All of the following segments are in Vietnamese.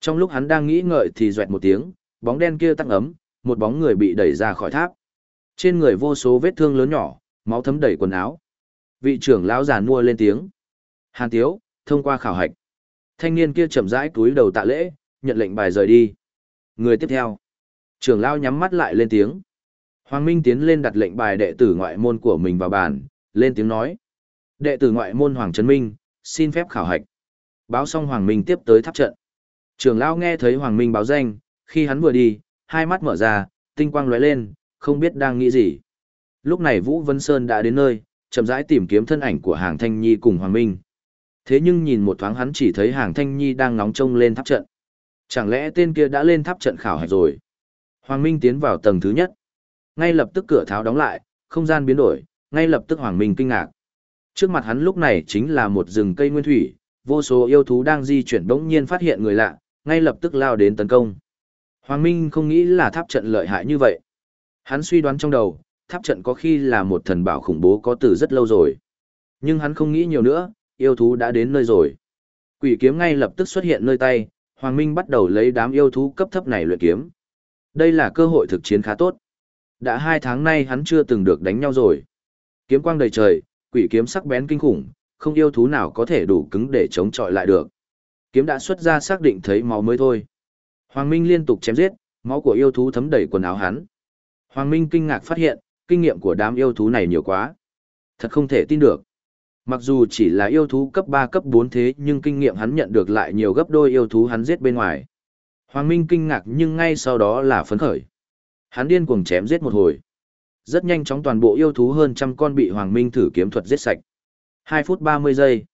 Trong lúc hắn đang nghĩ ngợi thì doẹt một tiếng, bóng đen kia tăng ấm, một bóng người bị đẩy ra khỏi tháp. Trên người vô số vết thương lớn nhỏ, máu thấm đầy quần áo. Vị trưởng lão già nua lên tiếng. Hàn Tiếu, thông qua khảo hạch. Thanh niên kia chậm rãi túi đầu tạ lễ, nhận lệnh bài rời đi. Người tiếp theo. Trưởng lão nhắm mắt lại lên tiếng. Hoàng Minh tiến lên đặt lệnh bài đệ tử ngoại môn của mình vào bàn, lên tiếng nói. Đệ tử ngoại môn Hoàng Trấn Minh, xin phép khảo hạch. Báo xong Hoàng Minh tiếp tới tháp trận. Trưởng lão nghe thấy Hoàng Minh báo danh, khi hắn vừa đi, hai mắt mở ra, tinh quang lóe lên, không biết đang nghĩ gì. Lúc này Vũ Vân Sơn đã đến nơi, chậm rãi tìm kiếm thân ảnh của Hàng Thanh Nhi cùng Hoàng Minh. Thế nhưng nhìn một thoáng hắn chỉ thấy Hàng Thanh Nhi đang nóng trông lên tháp trận. Chẳng lẽ tên kia đã lên tháp trận khảo hạch rồi? Hoàng Minh tiến vào tầng thứ nhất. Ngay lập tức cửa tháo đóng lại, không gian biến đổi, ngay lập tức Hoàng Minh kinh ngạc. Trước mặt hắn lúc này chính là một rừng cây nguyên thủy, vô số yêu thú đang di chuyển bỗng nhiên phát hiện người lạ, ngay lập tức lao đến tấn công. Hoàng Minh không nghĩ là tháp trận lợi hại như vậy. Hắn suy đoán trong đầu, tháp trận có khi là một thần bảo khủng bố có từ rất lâu rồi. Nhưng hắn không nghĩ nhiều nữa, yêu thú đã đến nơi rồi. Quỷ kiếm ngay lập tức xuất hiện nơi tay, Hoàng Minh bắt đầu lấy đám yêu thú cấp thấp này luyện kiếm. Đây là cơ hội thực chiến khá tốt. Đã hai tháng nay hắn chưa từng được đánh nhau rồi. Kiếm quang đầy trời, quỷ kiếm sắc bén kinh khủng, không yêu thú nào có thể đủ cứng để chống chọi lại được. Kiếm đã xuất ra xác định thấy máu mới thôi. Hoàng Minh liên tục chém giết, máu của yêu thú thấm đầy quần áo hắn. Hoàng Minh kinh ngạc phát hiện, kinh nghiệm của đám yêu thú này nhiều quá. Thật không thể tin được. Mặc dù chỉ là yêu thú cấp 3 cấp 4 thế nhưng kinh nghiệm hắn nhận được lại nhiều gấp đôi yêu thú hắn giết bên ngoài. Hoàng Minh kinh ngạc nhưng ngay sau đó là phấn khởi. Hắn điên cuồng chém giết một hồi. Rất nhanh chóng toàn bộ yêu thú hơn trăm con bị Hoàng Minh thử kiếm thuật giết sạch. 2 phút 30 giây.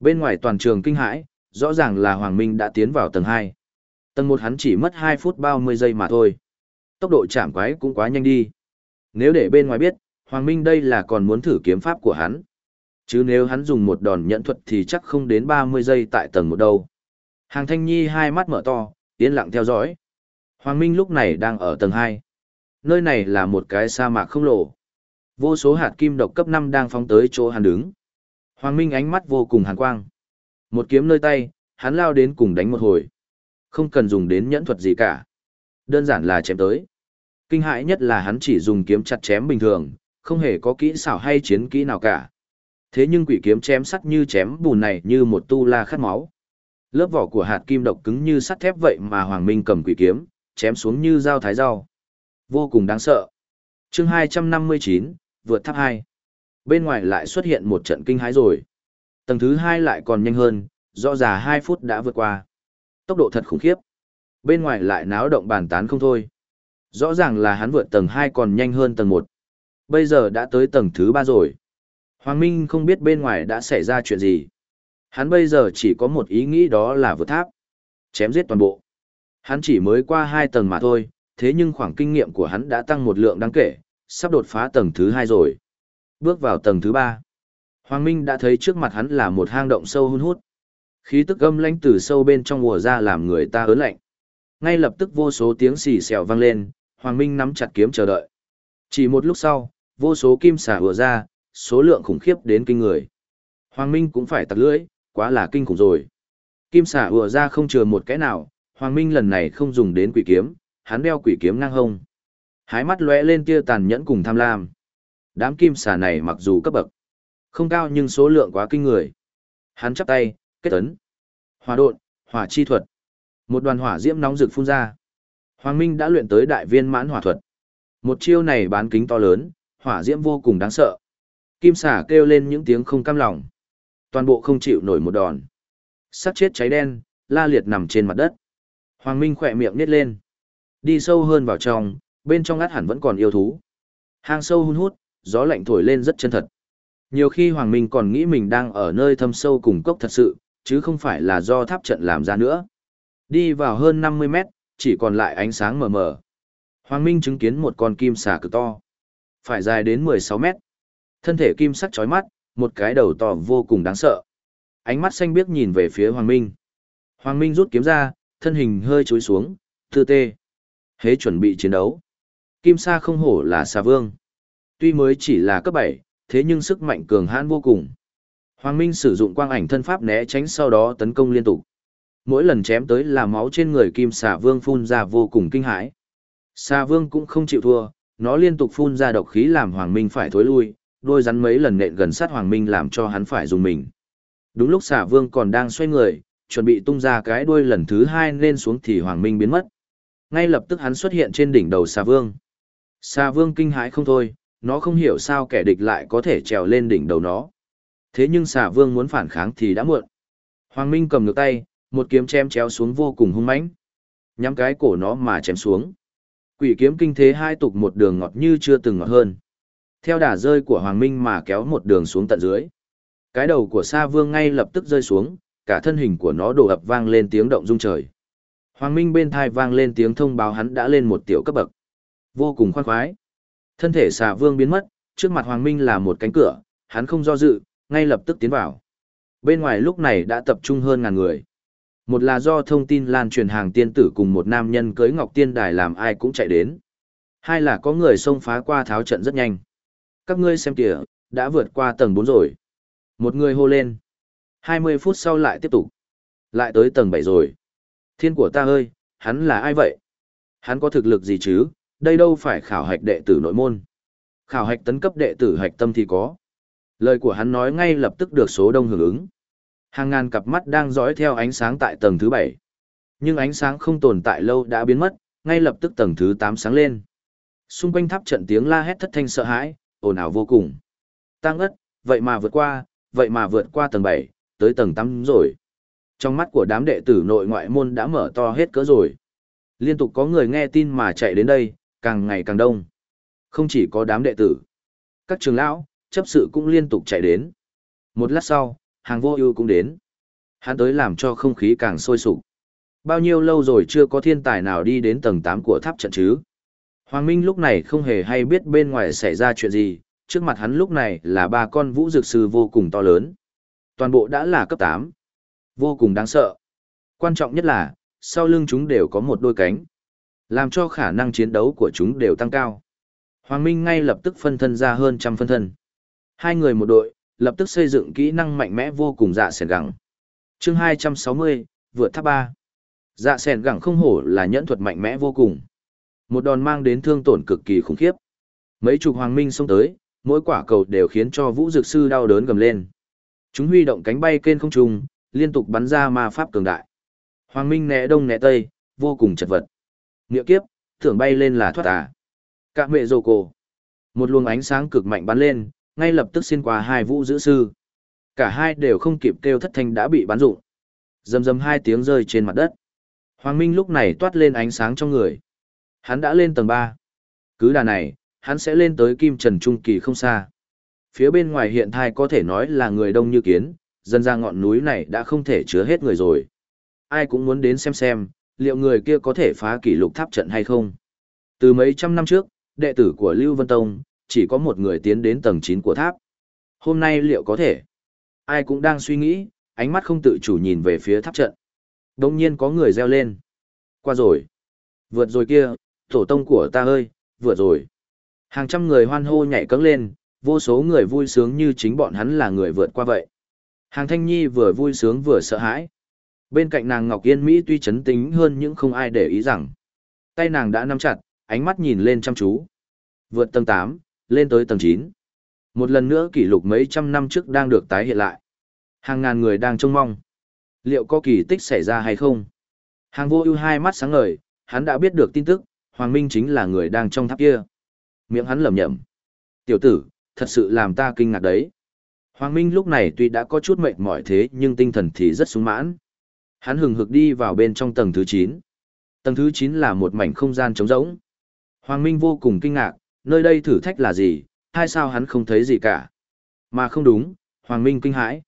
Bên ngoài toàn trường kinh hãi, rõ ràng là Hoàng Minh đã tiến vào tầng 2. Tầng 1 hắn chỉ mất 2 phút 30 giây mà thôi. Tốc độ chạm quái cũng quá nhanh đi. Nếu để bên ngoài biết, Hoàng Minh đây là còn muốn thử kiếm pháp của hắn. Chứ nếu hắn dùng một đòn nhẫn thuật thì chắc không đến 30 giây tại tầng một đâu. Hàng Thanh Nhi hai mắt mở to, yên lặng theo dõi. Hoàng Minh lúc này đang ở tầng 2. Nơi này là một cái sa mạc không lộ. Vô số hạt kim độc cấp 5 đang phóng tới chỗ hắn đứng. Hoàng Minh ánh mắt vô cùng hàn quang. Một kiếm nơi tay, hắn lao đến cùng đánh một hồi. Không cần dùng đến nhẫn thuật gì cả. Đơn giản là chém tới. Kinh hãi nhất là hắn chỉ dùng kiếm chặt chém bình thường, không hề có kỹ xảo hay chiến kỹ nào cả. Thế nhưng quỷ kiếm chém sắt như chém bùn này như một tu la khát máu. Lớp vỏ của hạt kim độc cứng như sắt thép vậy mà Hoàng Minh cầm quỷ kiếm, chém xuống như dao thái rau. Vô cùng đáng sợ. chương 259, vượt tháp 2. Bên ngoài lại xuất hiện một trận kinh hãi rồi. Tầng thứ hai lại còn nhanh hơn, rõ ràng hai phút đã vượt qua. Tốc độ thật khủng khiếp. Bên ngoài lại náo động bàn tán không thôi. Rõ ràng là hắn vượt tầng hai còn nhanh hơn tầng một. Bây giờ đã tới tầng thứ ba rồi. Hoàng Minh không biết bên ngoài đã xảy ra chuyện gì. Hắn bây giờ chỉ có một ý nghĩ đó là vượt tháp. Chém giết toàn bộ. Hắn chỉ mới qua hai tầng mà thôi, thế nhưng khoảng kinh nghiệm của hắn đã tăng một lượng đáng kể, sắp đột phá tầng thứ hai rồi. Bước vào tầng thứ ba. Hoàng Minh đã thấy trước mặt hắn là một hang động sâu hun hút. Khí tức âm lãnh từ sâu bên trong mùa ra làm người ta ớn lạnh. Ngay lập tức vô số tiếng xì xèo vang lên, Hoàng Minh nắm chặt kiếm chờ đợi. Chỉ một lúc sau, vô số kim xà ùa ra, số lượng khủng khiếp đến kinh người. Hoàng Minh cũng phải tặc lưỡi, quá là kinh khủng rồi. Kim xà ùa ra không chừa một cái nào, Hoàng Minh lần này không dùng đến quỷ kiếm, hắn đeo quỷ kiếm ngang hông. Hái mắt lóe lên tia tàn nhẫn cùng tham lam. Đám kim xà này mặc dù cấp bậc không cao nhưng số lượng quá kinh người. Hắn chắp tay, kết ấn. Hỏa độn, hỏa chi thuật. Một đoàn hỏa diễm nóng rực phun ra. Hoàng Minh đã luyện tới đại viên mãn hỏa thuật. Một chiêu này bán kính to lớn, hỏa diễm vô cùng đáng sợ. Kim xà kêu lên những tiếng không cam lòng. Toàn bộ không chịu nổi một đòn. Sắc chết cháy đen, la liệt nằm trên mặt đất. Hoàng Minh khỏe miệng nít lên. Đi sâu hơn vào trong, bên trong át hẳn vẫn còn yêu thú. Hang sâu hun hút, gió lạnh thổi lên rất chân thật. Nhiều khi Hoàng Minh còn nghĩ mình đang ở nơi thâm sâu cùng cốc thật sự, chứ không phải là do tháp trận làm ra nữa. Đi vào hơn 50 mét, chỉ còn lại ánh sáng mờ mờ. Hoàng Minh chứng kiến một con kim xà cực to. Phải dài đến 16 mét. Thân thể kim sắc chói mắt, một cái đầu to vô cùng đáng sợ. Ánh mắt xanh biếc nhìn về phía Hoàng Minh. Hoàng Minh rút kiếm ra, thân hình hơi chối xuống, thư tê. Hế chuẩn bị chiến đấu. Kim Sa không hổ là xà vương. Tuy mới chỉ là cấp 7, thế nhưng sức mạnh cường hãn vô cùng. Hoàng Minh sử dụng quang ảnh thân pháp né tránh sau đó tấn công liên tục. mỗi lần chém tới là máu trên người kim xà vương phun ra vô cùng kinh hãi. Xà vương cũng không chịu thua, nó liên tục phun ra độc khí làm Hoàng Minh phải thối lui, đôi rắn mấy lần nện gần sát Hoàng Minh làm cho hắn phải dùng mình. Đúng lúc xà vương còn đang xoay người, chuẩn bị tung ra cái đuôi lần thứ hai lên xuống thì Hoàng Minh biến mất. Ngay lập tức hắn xuất hiện trên đỉnh đầu xà vương. Xà vương kinh hãi không thôi, nó không hiểu sao kẻ địch lại có thể trèo lên đỉnh đầu nó. Thế nhưng xà vương muốn phản kháng thì đã muộn. Hoàng Minh cầm ngược tay, một kiếm chém chéo xuống vô cùng hung mãnh. Nhắm cái cổ nó mà chém xuống. Quỷ kiếm kinh thế hai tục một đường ngọt như chưa từng ngọt hơn. Theo đà rơi của Hoàng Minh mà kéo một đường xuống tận dưới. Cái đầu của Sa Vương ngay lập tức rơi xuống, cả thân hình của nó đổ ập vang lên tiếng động rung trời. Hoàng Minh bên thai vang lên tiếng thông báo hắn đã lên một tiểu cấp bậc. Vô cùng khoan khoái. Thân thể xà vương biến mất, trước mặt Hoàng Minh là một cánh cửa, hắn không do dự, ngay lập tức tiến vào. Bên ngoài lúc này đã tập trung hơn ngàn người. Một là do thông tin lan truyền hàng tiên tử cùng một nam nhân cưới ngọc tiên đài làm ai cũng chạy đến. Hai là có người xông phá qua tháo trận rất nhanh. Các ngươi xem kìa, đã vượt qua tầng 4 rồi. Một người hô lên. 20 phút sau lại tiếp tục. Lại tới tầng 7 rồi. Thiên của ta ơi, hắn là ai vậy? Hắn có thực lực gì chứ? Đây đâu phải khảo hạch đệ tử nội môn. Khảo hạch tấn cấp đệ tử hạch tâm thì có. Lời của hắn nói ngay lập tức được số đông hưởng ứng. Hàng ngàn cặp mắt đang dõi theo ánh sáng tại tầng thứ 7. Nhưng ánh sáng không tồn tại lâu đã biến mất, ngay lập tức tầng thứ 8 sáng lên. Xung quanh tháp trận tiếng la hét thất thanh sợ hãi, ồn ào vô cùng. Tăng ất, vậy mà vượt qua, vậy mà vượt qua tầng 7, tới tầng 8 rồi. Trong mắt của đám đệ tử nội ngoại môn đã mở to hết cỡ rồi. Liên tục có người nghe tin mà chạy đến đây, càng ngày càng đông. Không chỉ có đám đệ tử. Các trường lão, chấp sự cũng liên tục chạy đến. Một lát sau, hàng vô ưu cũng đến. Hắn tới làm cho không khí càng sôi sục. Bao nhiêu lâu rồi chưa có thiên tài nào đi đến tầng 8 của tháp trận chứ? Hoàng Minh lúc này không hề hay biết bên ngoài xảy ra chuyện gì, trước mặt hắn lúc này là ba con vũ dược sư vô cùng to lớn. Toàn bộ đã là cấp 8. Vô cùng đáng sợ. Quan trọng nhất là, sau lưng chúng đều có một đôi cánh. Làm cho khả năng chiến đấu của chúng đều tăng cao. Hoàng Minh ngay lập tức phân thân ra hơn trăm phân thân. Hai người một đội, lập tức xây dựng kỹ năng mạnh mẽ vô cùng dạ sẻn gẳng. chương 260, vượt tháp 3. Dạ sẻn gẳng không hổ là nhẫn thuật mạnh mẽ vô cùng. Một đòn mang đến thương tổn cực kỳ khủng khiếp. Mấy chục hoàng minh xông tới, mỗi quả cầu đều khiến cho vũ dược sư đau đớn gầm lên. Chúng huy động cánh bay trên không trùng, liên tục bắn ra ma pháp cường đại. Hoàng minh né đông né tây, vô cùng chật vật. Nghĩa kiếp, tưởng bay lên là thoát à. Cả mẹ rồ cổ. Một luồng ánh sáng cực mạnh bắn lên, ngay lập tức xuyên qua hai vũ giữ sư. Cả hai đều không kịp kêu thất thanh đã bị bắn rụng. Dầm dầm hai tiếng rơi trên mặt đất. Hoàng Minh lúc này toát lên ánh sáng trong người. Hắn đã lên tầng 3. Cứ đà này, hắn sẽ lên tới Kim Trần Trung Kỳ không xa. Phía bên ngoài hiện thai có thể nói là người đông như kiến, dân ra ngọn núi này đã không thể chứa hết người rồi. Ai cũng muốn đến xem xem, liệu người kia có thể phá kỷ lục tháp trận hay không. Từ mấy trăm năm trước, đệ tử của Lưu Vân Tông, chỉ có một người tiến đến tầng 9 của tháp. Hôm nay liệu có thể? Ai cũng đang suy nghĩ, ánh mắt không tự chủ nhìn về phía tháp trận. Đông nhiên có người reo lên. Qua rồi. Vượt rồi kia, tổ tông của ta ơi, vượt rồi. Hàng trăm người hoan hô nhảy cẫng lên, vô số người vui sướng như chính bọn hắn là người vượt qua vậy. Hàng thanh nhi vừa vui sướng vừa sợ hãi. Bên cạnh nàng Ngọc Yên Mỹ tuy chấn tính hơn nhưng không ai để ý rằng. Tay nàng đã nắm chặt, ánh mắt nhìn lên chăm chú. Vượt tầng 8, lên tới tầng 9. Một lần nữa kỷ lục mấy trăm năm trước đang được tái hiện lại. Hàng ngàn người đang trông mong. Liệu có kỳ tích xảy ra hay không? Hàng vô ưu hai mắt sáng ngời, hắn đã biết được tin tức, Hoàng Minh chính là người đang trong tháp kia. Miệng hắn lẩm nhẩm. Tiểu tử, thật sự làm ta kinh ngạc đấy. Hoàng Minh lúc này tuy đã có chút mệt mỏi thế nhưng tinh thần thì rất sung mãn. Hắn hừng hực đi vào bên trong tầng thứ 9. Tầng thứ 9 là một mảnh không gian trống rỗng. Hoàng Minh vô cùng kinh ngạc, nơi đây thử thách là gì, hay sao hắn không thấy gì cả. Mà không đúng, Hoàng Minh kinh hãi.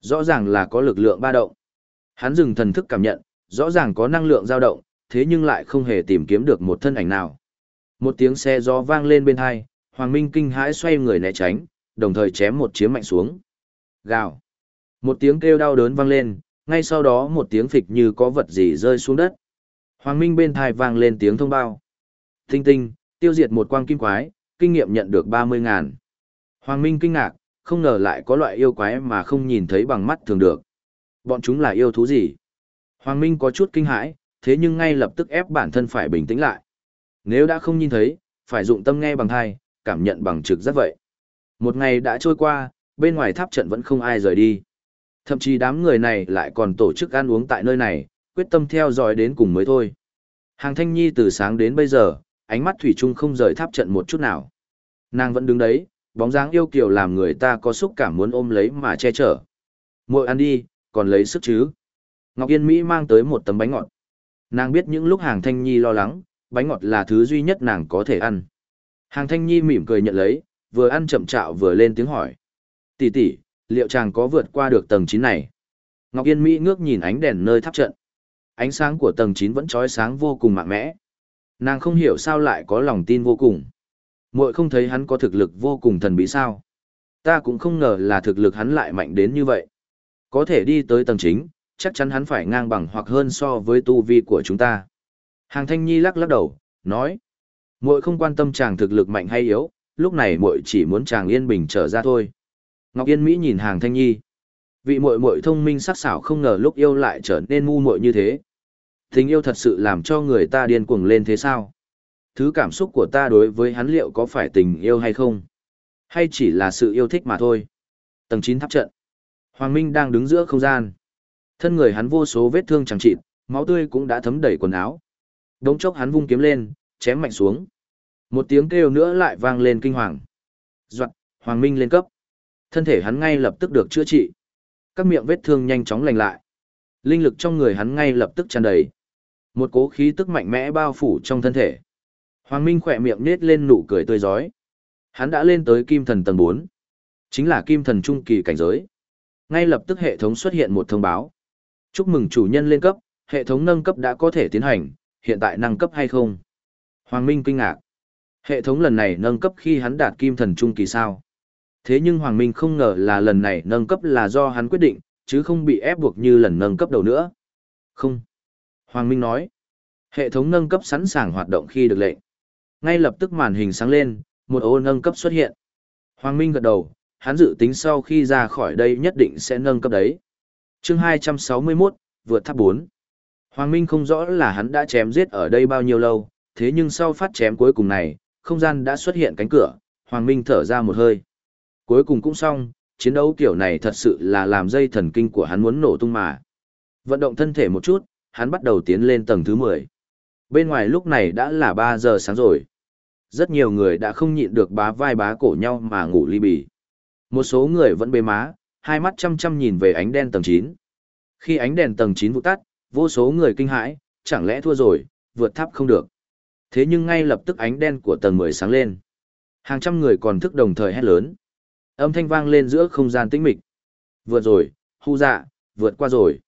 Rõ ràng là có lực lượng ba động. Hắn dừng thần thức cảm nhận, rõ ràng có năng lượng dao động, thế nhưng lại không hề tìm kiếm được một thân ảnh nào. Một tiếng xe gió vang lên bên hai, Hoàng Minh kinh hãi xoay người né tránh, đồng thời chém một chiếm mạnh xuống. Gào. Một tiếng kêu đau đớn vang lên, ngay sau đó một tiếng phịch như có vật gì rơi xuống đất. Hoàng Minh bên thai vang lên tiếng thông báo. Tinh tinh, tiêu diệt một quang kim quái, kinh nghiệm nhận được 30 ngàn. Hoàng Minh kinh ngạc, không ngờ lại có loại yêu quái mà không nhìn thấy bằng mắt thường được. Bọn chúng là yêu thú gì? Hoàng Minh có chút kinh hãi, thế nhưng ngay lập tức ép bản thân phải bình tĩnh lại. Nếu đã không nhìn thấy, phải dụng tâm nghe bằng thai, cảm nhận bằng trực giác vậy. Một ngày đã trôi qua, bên ngoài tháp trận vẫn không ai rời đi. Thậm chí đám người này lại còn tổ chức ăn uống tại nơi này, quyết tâm theo dõi đến cùng mới thôi. Hàng Thanh Nhi từ sáng đến bây giờ, ánh mắt Thủy Trung không rời tháp trận một chút nào. Nàng vẫn đứng đấy, bóng dáng yêu kiều làm người ta có xúc cảm muốn ôm lấy mà che chở. Muội ăn đi, còn lấy sức chứ. Ngọc Yên Mỹ mang tới một tấm bánh ngọt. Nàng biết những lúc Hàng Thanh Nhi lo lắng, bánh ngọt là thứ duy nhất nàng có thể ăn. Hàng Thanh Nhi mỉm cười nhận lấy, vừa ăn chậm chạo vừa lên tiếng hỏi. Tỷ tỷ, liệu chàng có vượt qua được tầng 9 này? Ngọc Yên Mỹ ngước nhìn ánh đèn nơi tháp trận. Ánh sáng của tầng 9 vẫn trói sáng vô cùng mạnh mẽ. Nàng không hiểu sao lại có lòng tin vô cùng. Muội không thấy hắn có thực lực vô cùng thần bí sao? Ta cũng không ngờ là thực lực hắn lại mạnh đến như vậy. Có thể đi tới tầng chính, chắc chắn hắn phải ngang bằng hoặc hơn so với tu vi của chúng ta. Hàng Thanh Nhi lắc lắc đầu, nói. Muội không quan tâm chàng thực lực mạnh hay yếu, lúc này muội chỉ muốn chàng yên bình trở ra thôi. Ngọc Yên Mỹ nhìn Hàng Thanh Nhi. Vị muội muội thông minh sắc sảo không ngờ lúc yêu lại trở nên ngu muội như thế. Tình yêu thật sự làm cho người ta điên cuồng lên thế sao? Thứ cảm xúc của ta đối với hắn liệu có phải tình yêu hay không? Hay chỉ là sự yêu thích mà thôi? Tầng 9 tháp trận. Hoàng Minh đang đứng giữa không gian. Thân người hắn vô số vết thương chẳng chịt, máu tươi cũng đã thấm đầy quần áo. Đống chốc hắn vung kiếm lên, chém mạnh xuống. Một tiếng kêu nữa lại vang lên kinh hoàng. Doạn, Hoàng Minh lên cấp. Thân thể hắn ngay lập tức được chữa trị. Các miệng vết thương nhanh chóng lành lại. Linh lực trong người hắn ngay lập tức tràn đầy. Một cố khí tức mạnh mẽ bao phủ trong thân thể. Hoàng Minh khỏe miệng nết lên nụ cười tươi giói. Hắn đã lên tới kim thần tầng 4. Chính là kim thần trung kỳ cảnh giới. Ngay lập tức hệ thống xuất hiện một thông báo. Chúc mừng chủ nhân lên cấp, hệ thống nâng cấp đã có thể tiến hành, hiện tại nâng cấp hay không? Hoàng Minh kinh ngạc. Hệ thống lần này nâng cấp khi hắn đạt kim thần trung kỳ sao? Thế nhưng Hoàng Minh không ngờ là lần này nâng cấp là do hắn quyết định, chứ không bị ép buộc như lần nâng cấp đầu nữa. Không. Hoàng Minh nói. Hệ thống nâng cấp sẵn sàng hoạt động khi được lệnh. Ngay lập tức màn hình sáng lên, một ô nâng cấp xuất hiện. Hoàng Minh gật đầu, hắn dự tính sau khi ra khỏi đây nhất định sẽ nâng cấp đấy. chương 261, vượt tháp 4. Hoàng Minh không rõ là hắn đã chém giết ở đây bao nhiêu lâu, thế nhưng sau phát chém cuối cùng này, không gian đã xuất hiện cánh cửa, Hoàng Minh thở ra một hơi. Cuối cùng cũng xong, chiến đấu kiểu này thật sự là làm dây thần kinh của hắn muốn nổ tung mà. Vận động thân thể một chút, hắn bắt đầu tiến lên tầng thứ 10. Bên ngoài lúc này đã là 3 giờ sáng rồi. Rất nhiều người đã không nhịn được bá vai bá cổ nhau mà ngủ ly bì. Một số người vẫn bê má, hai mắt chăm chăm nhìn về ánh đen tầng 9. Khi ánh đèn tầng 9 vụ tắt, vô số người kinh hãi, chẳng lẽ thua rồi, vượt tháp không được. Thế nhưng ngay lập tức ánh đen của tầng 10 sáng lên. Hàng trăm người còn thức đồng thời hét lớn. Âm thanh vang lên giữa không gian tĩnh mịch. Vượt rồi, hu dạ, vượt qua rồi.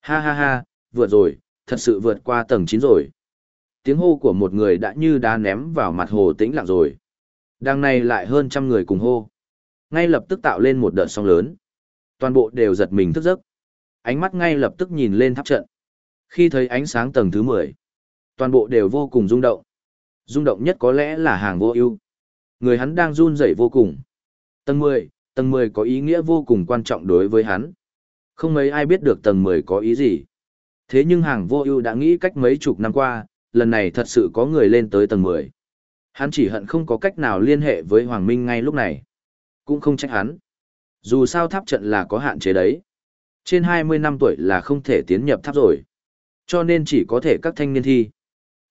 Ha ha ha, vượt rồi, thật sự vượt qua tầng 9 rồi. Tiếng hô của một người đã như đá ném vào mặt hồ tĩnh lặng rồi. Đằng này lại hơn trăm người cùng hô. Ngay lập tức tạo lên một đợt sóng lớn. Toàn bộ đều giật mình thức giấc. Ánh mắt ngay lập tức nhìn lên tháp trận. Khi thấy ánh sáng tầng thứ 10, toàn bộ đều vô cùng rung động. Rung động nhất có lẽ là hàng vô ưu. Người hắn đang run rẩy vô cùng. Tầng 10, tầng 10 có ý nghĩa vô cùng quan trọng đối với hắn. Không mấy ai biết được tầng 10 có ý gì. Thế nhưng hàng vô ưu đã nghĩ cách mấy chục năm qua, lần này thật sự có người lên tới tầng 10. Hắn chỉ hận không có cách nào liên hệ với Hoàng Minh ngay lúc này. Cũng không trách hắn. Dù sao tháp trận là có hạn chế đấy. Trên 20 năm tuổi là không thể tiến nhập tháp rồi. Cho nên chỉ có thể các thanh niên thi.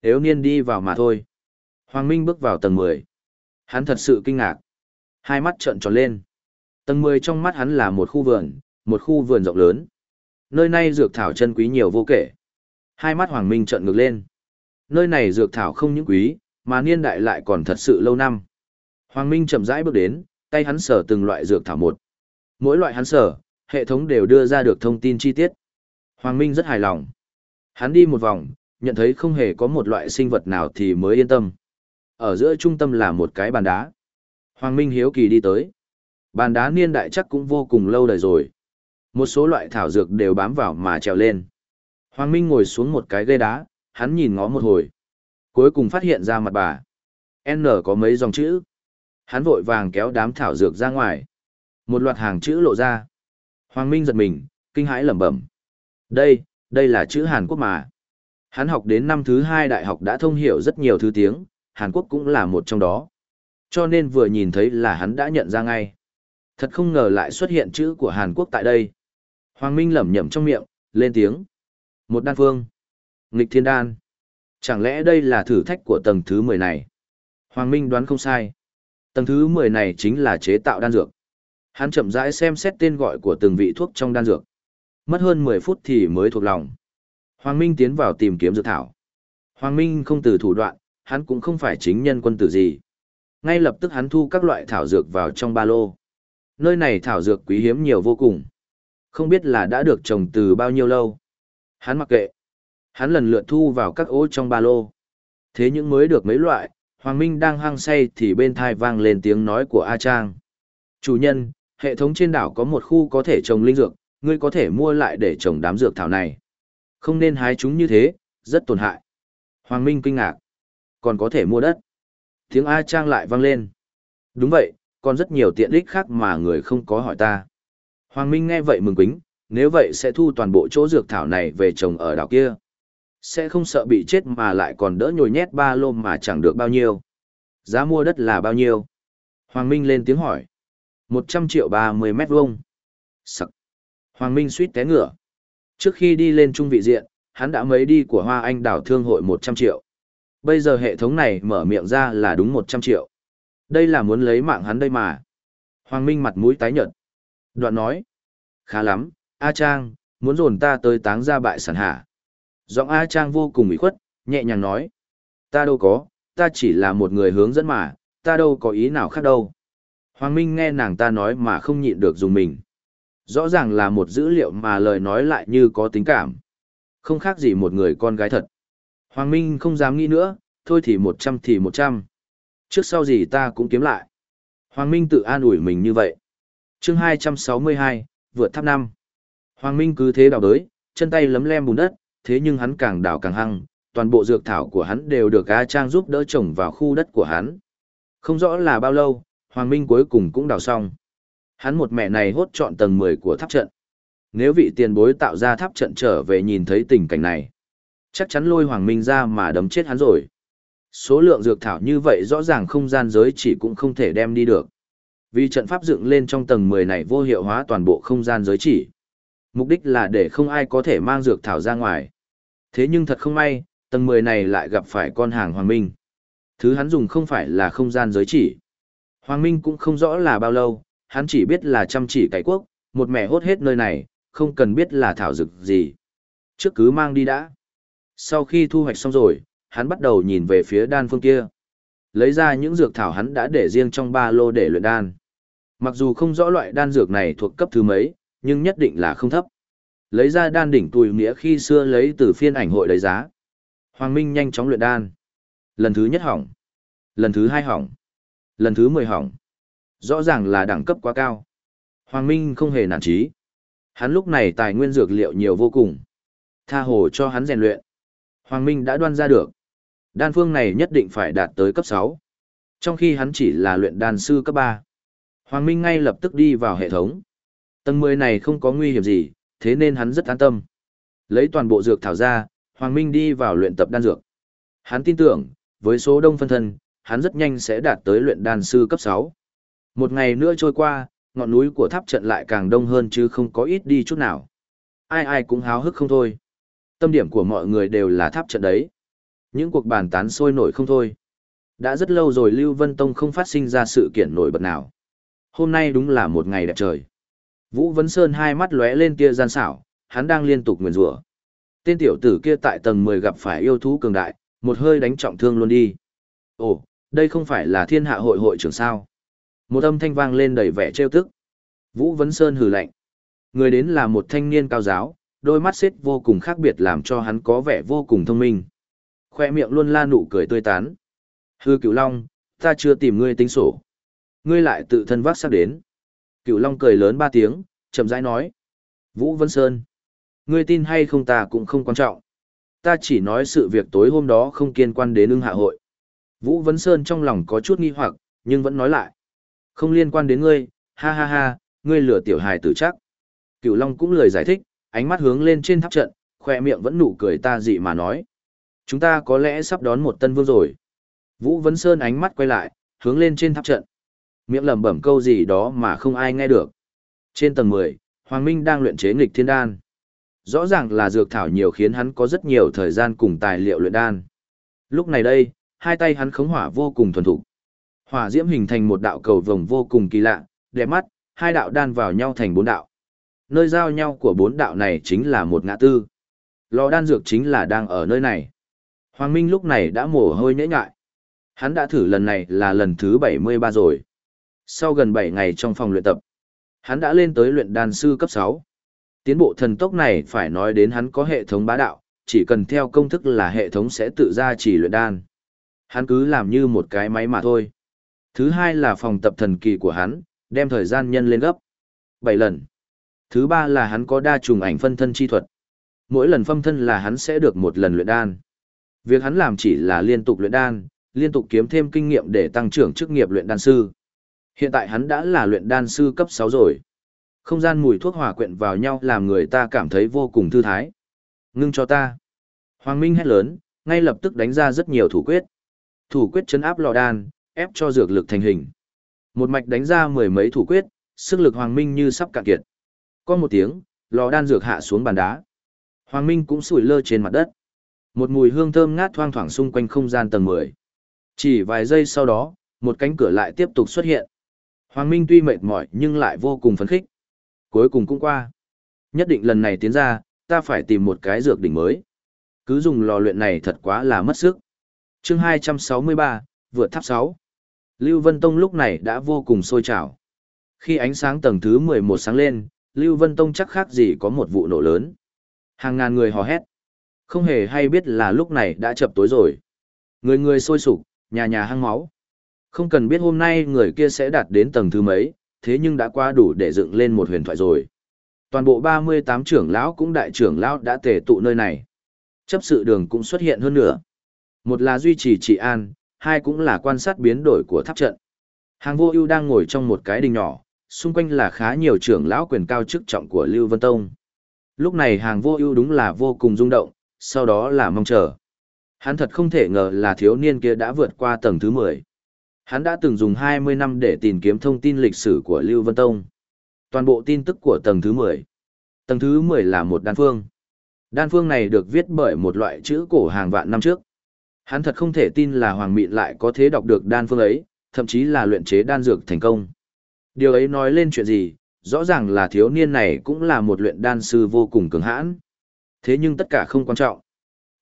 Nếu niên đi vào mà thôi. Hoàng Minh bước vào tầng 10. Hắn thật sự kinh ngạc. Hai mắt trợn tròn lên. Tầng 10 trong mắt hắn là một khu vườn, một khu vườn rộng lớn. Nơi này dược thảo chân quý nhiều vô kể. Hai mắt Hoàng Minh trợn ngược lên. Nơi này dược thảo không những quý, mà niên đại lại còn thật sự lâu năm. Hoàng Minh chậm rãi bước đến, tay hắn sở từng loại dược thảo một. Mỗi loại hắn sở, hệ thống đều đưa ra được thông tin chi tiết. Hoàng Minh rất hài lòng. Hắn đi một vòng, nhận thấy không hề có một loại sinh vật nào thì mới yên tâm. Ở giữa trung tâm là một cái bàn đá. Hoàng Minh hiếu kỳ đi tới. Bàn đá niên đại chắc cũng vô cùng lâu đời rồi. Một số loại thảo dược đều bám vào mà trèo lên. Hoàng Minh ngồi xuống một cái ghế đá, hắn nhìn ngó một hồi. Cuối cùng phát hiện ra mặt bà. N có mấy dòng chữ. Hắn vội vàng kéo đám thảo dược ra ngoài. Một loạt hàng chữ lộ ra. Hoàng Minh giật mình, kinh hãi lẩm bẩm. Đây, Đây là chữ Hàn Quốc mà. Hắn học đến năm thứ hai đại học đã thông hiểu rất nhiều thứ tiếng, Hàn Quốc cũng là một trong đó. Cho nên vừa nhìn thấy là hắn đã nhận ra ngay. Thật không ngờ lại xuất hiện chữ của Hàn Quốc tại đây. Hoàng Minh lẩm nhẩm trong miệng, lên tiếng. Một đan phương. Nghịch thiên đan. Chẳng lẽ đây là thử thách của tầng thứ 10 này? Hoàng Minh đoán không sai. Tầng thứ 10 này chính là chế tạo đan dược. Hắn chậm rãi xem xét tên gọi của từng vị thuốc trong đan dược. Mất hơn 10 phút thì mới thuộc lòng. Hoàng Minh tiến vào tìm kiếm dược thảo. Hoàng Minh không từ thủ đoạn, hắn cũng không phải chính nhân quân tử gì. Ngay lập tức hắn thu các loại thảo dược vào trong ba lô. Nơi này thảo dược quý hiếm nhiều vô cùng. Không biết là đã được trồng từ bao nhiêu lâu. Hắn mặc kệ. Hắn lần lượt thu vào các ô trong ba lô. Thế những mới được mấy loại, Hoàng Minh đang hăng say thì bên thai vang lên tiếng nói của A Trang. Chủ nhân, hệ thống trên đảo có một khu có thể trồng linh dược, ngươi có thể mua lại để trồng đám dược thảo này. Không nên hái chúng như thế, rất tổn hại. Hoàng Minh kinh ngạc. Còn có thể mua đất. Tiếng A Trang lại vang lên. Đúng vậy, còn rất nhiều tiện ích khác mà người không có hỏi ta. Hoàng Minh nghe vậy mừng quính, nếu vậy sẽ thu toàn bộ chỗ dược thảo này về trồng ở đảo kia. Sẽ không sợ bị chết mà lại còn đỡ nhồi nhét ba lô mà chẳng được bao nhiêu. Giá mua đất là bao nhiêu? Hoàng Minh lên tiếng hỏi. 100 triệu 30 mét vuông. Sặc. Hoàng Minh suýt té ngửa. Trước khi đi lên trung vị diện, hắn đã mấy đi của Hoa Anh đảo thương hội 100 triệu. Bây giờ hệ thống này mở miệng ra là đúng 100 triệu. Đây là muốn lấy mạng hắn đây mà. Hoàng Minh mặt mũi tái nhợt. Đoạn nói. Khá lắm, A Trang, muốn dồn ta tới táng ra bại sản hạ. Giọng A Trang vô cùng ủy khuất, nhẹ nhàng nói. Ta đâu có, ta chỉ là một người hướng dẫn mà, ta đâu có ý nào khác đâu. Hoàng Minh nghe nàng ta nói mà không nhịn được dùng mình. Rõ ràng là một dữ liệu mà lời nói lại như có tính cảm. Không khác gì một người con gái thật. Hoàng Minh không dám nghĩ nữa, thôi thì một trăm thì một trăm. Trước sau gì ta cũng kiếm lại. Hoàng Minh tự an ủi mình như vậy. chương hai trăm sáu mươi hai, vượt tháp năm. Hoàng Minh cứ thế đào đới, chân tay lấm lem bùn đất, thế nhưng hắn càng đào càng hăng, toàn bộ dược thảo của hắn đều được A Trang giúp đỡ trồng vào khu đất của hắn. Không rõ là bao lâu, Hoàng Minh cuối cùng cũng đào xong. Hắn một mẹ này hốt chọn tầng 10 của tháp trận. Nếu vị tiền bối tạo ra tháp trận trở về nhìn thấy tình cảnh này, chắc chắn lôi Hoàng Minh ra mà đấm chết hắn rồi. Số lượng dược thảo như vậy rõ ràng không gian giới chỉ cũng không thể đem đi được. Vì trận pháp dựng lên trong tầng 10 này vô hiệu hóa toàn bộ không gian giới chỉ. Mục đích là để không ai có thể mang dược thảo ra ngoài. Thế nhưng thật không may, tầng 10 này lại gặp phải con hàng Hoàng Minh. Thứ hắn dùng không phải là không gian giới chỉ. Hoàng Minh cũng không rõ là bao lâu, hắn chỉ biết là chăm chỉ cải quốc, một mẹ hốt hết nơi này, không cần biết là thảo dược gì. Trước cứ mang đi đã. Sau khi thu hoạch xong rồi, hắn bắt đầu nhìn về phía đan phương kia. Lấy ra những dược thảo hắn đã để riêng trong ba lô để luyện đan. Mặc dù không rõ loại đan dược này thuộc cấp thứ mấy, nhưng nhất định là không thấp. Lấy ra đan đỉnh tùy nghĩa khi xưa lấy từ phiên ảnh hội lấy giá. Hoàng Minh nhanh chóng luyện đan. Lần thứ nhất hỏng. Lần thứ hai hỏng. Lần thứ mười hỏng. Rõ ràng là đẳng cấp quá cao. Hoàng Minh không hề nản trí. Hắn lúc này tài nguyên dược liệu nhiều vô cùng. Tha hồ cho hắn rèn luyện. Hoàng Minh đã đoan ra được. Đan phương này nhất định phải đạt tới cấp 6. Trong khi hắn chỉ là luyện đan sư cấp 3. Hoàng Minh ngay lập tức đi vào hệ thống. Tầng 10 này không có nguy hiểm gì, thế nên hắn rất an tâm. Lấy toàn bộ dược thảo ra, Hoàng Minh đi vào luyện tập đan dược. Hắn tin tưởng, với số đông phân thân, hắn rất nhanh sẽ đạt tới luyện đan sư cấp 6. Một ngày nữa trôi qua, ngọn núi của tháp trận lại càng đông hơn chứ không có ít đi chút nào. Ai ai cũng háo hức không thôi. Tâm điểm của mọi người đều là tháp trận đấy. Những cuộc bàn tán sôi nổi không thôi. Đã rất lâu rồi Lưu Vân Tông không phát sinh ra sự kiện nổi bật nào. Hôm nay đúng là một ngày đẹp trời. Vũ Vấn Sơn hai mắt lóe lên tia gian xảo, hắn đang liên tục nguyền rủa. Tên tiểu tử kia tại tầng 10 gặp phải yêu thú cường đại, một hơi đánh trọng thương luôn đi. Ồ, đây không phải là thiên hạ hội hội trưởng sao? Một âm thanh vang lên đầy vẻ trêu tức. Vũ Vấn Sơn hừ lạnh. Người đến là một thanh niên cao giáo, đôi mắt xếp vô cùng khác biệt làm cho hắn có vẻ vô cùng thông minh. Khoe miệng luôn la nụ cười tươi tán. Hư cửu long, ta chưa tìm ngươi tính sổ. Ngươi lại tự thân vác sắc đến. Cửu long cười lớn ba tiếng, chậm rãi nói. Vũ Vân Sơn. Ngươi tin hay không ta cũng không quan trọng. Ta chỉ nói sự việc tối hôm đó không liên quan đến ưng hạ hội. Vũ Vân Sơn trong lòng có chút nghi hoặc, nhưng vẫn nói lại. Không liên quan đến ngươi, ha ha ha, ngươi lừa tiểu hài tử chắc. Cửu Long cũng lời giải thích, ánh mắt hướng lên trên tháp trận, khoe miệng vẫn nụ cười ta dị mà nói. Chúng ta có lẽ sắp đón một tân vương rồi. Vũ Vấn Sơn ánh mắt quay lại, hướng lên trên tháp trận. Miệng lẩm bẩm câu gì đó mà không ai nghe được. Trên tầng 10, Hoàng Minh đang luyện chế nghịch thiên đan. Rõ ràng là dược thảo nhiều khiến hắn có rất nhiều thời gian cùng tài liệu luyện đan. Lúc này đây, hai tay hắn khống hỏa vô cùng thuần thục. Hỏa diễm hình thành một đạo cầu vồng vô cùng kỳ lạ, đẹp mắt, hai đạo đan vào nhau thành bốn đạo. Nơi giao nhau của bốn đạo này chính là một ngã tư. Lò đan dược chính là đang ở nơi này. Hoàng Minh lúc này đã mồ hôi nhễ nhại. Hắn đã thử lần này là lần thứ 73 rồi. Sau gần 7 ngày trong phòng luyện tập, hắn đã lên tới luyện đan sư cấp 6. Tiến bộ thần tốc này phải nói đến hắn có hệ thống bá đạo, chỉ cần theo công thức là hệ thống sẽ tự ra chỉ luyện đan. Hắn cứ làm như một cái máy mà thôi. Thứ hai là phòng tập thần kỳ của hắn, đem thời gian nhân lên gấp. 7 lần. Thứ ba là hắn có đa trùng ảnh phân thân chi thuật. Mỗi lần phân thân là hắn sẽ được một lần luyện đan. Việc hắn làm chỉ là liên tục luyện đan, liên tục kiếm thêm kinh nghiệm để tăng trưởng chức nghiệp luyện đan sư. Hiện tại hắn đã là luyện đan sư cấp 6 rồi. Không gian mùi thuốc hòa quyện vào nhau làm người ta cảm thấy vô cùng thư thái. Ngưng cho ta. Hoàng Minh hét lớn, ngay lập tức đánh ra rất nhiều thủ quyết. Thủ quyết chấn áp lò đan, ép cho dược lực thành hình. Một mạch đánh ra mười mấy thủ quyết, sức lực Hoàng Minh như sắp cạn kiệt. Có một tiếng, lò đan dược hạ xuống bàn đá. Hoàng Minh cũng sủi lơ trên mặt đất. Một mùi hương thơm ngát thoang thoảng xung quanh không gian tầng 10. Chỉ vài giây sau đó, một cánh cửa lại tiếp tục xuất hiện. Hoàng Minh tuy mệt mỏi nhưng lại vô cùng phấn khích. Cuối cùng cũng qua. Nhất định lần này tiến ra, ta phải tìm một cái dược đỉnh mới. Cứ dùng lò luyện này thật quá là mất sức. chương 263, vượt tháp 6. Lưu Vân Tông lúc này đã vô cùng sôi trào. Khi ánh sáng tầng thứ 11 sáng lên, Lưu Vân Tông chắc khác gì có một vụ nổ lớn. Hàng ngàn người hò hét. Không hề hay biết là lúc này đã chập tối rồi. Người người sôi sục, nhà nhà hăng máu. Không cần biết hôm nay người kia sẽ đạt đến tầng thứ mấy, thế nhưng đã qua đủ để dựng lên một huyền thoại rồi. Toàn bộ 38 trưởng lão cũng đại trưởng lão đã tề tụ nơi này. Chấp sự đường cũng xuất hiện hơn nữa. Một là duy trì trị an, hai cũng là quan sát biến đổi của tháp trận. Hàng vô ưu đang ngồi trong một cái đình nhỏ, xung quanh là khá nhiều trưởng lão quyền cao chức trọng của Lưu Vân Tông. Lúc này hàng vô ưu đúng là vô cùng rung động, sau đó là mong chờ. Hắn thật không thể ngờ là thiếu niên kia đã vượt qua tầng thứ 10. Hắn đã từng dùng 20 năm để tìm kiếm thông tin lịch sử của Lưu Vân Tông. Toàn bộ tin tức của tầng thứ 10. Tầng thứ 10 là một đan phương. Đan phương này được viết bởi một loại chữ cổ hàng vạn năm trước. Hắn thật không thể tin là Hoàng Mịn lại có thể đọc được đan phương ấy, thậm chí là luyện chế đan dược thành công. Điều ấy nói lên chuyện gì, rõ ràng là thiếu niên này cũng là một luyện đan sư vô cùng cường hãn. Thế nhưng tất cả không quan trọng.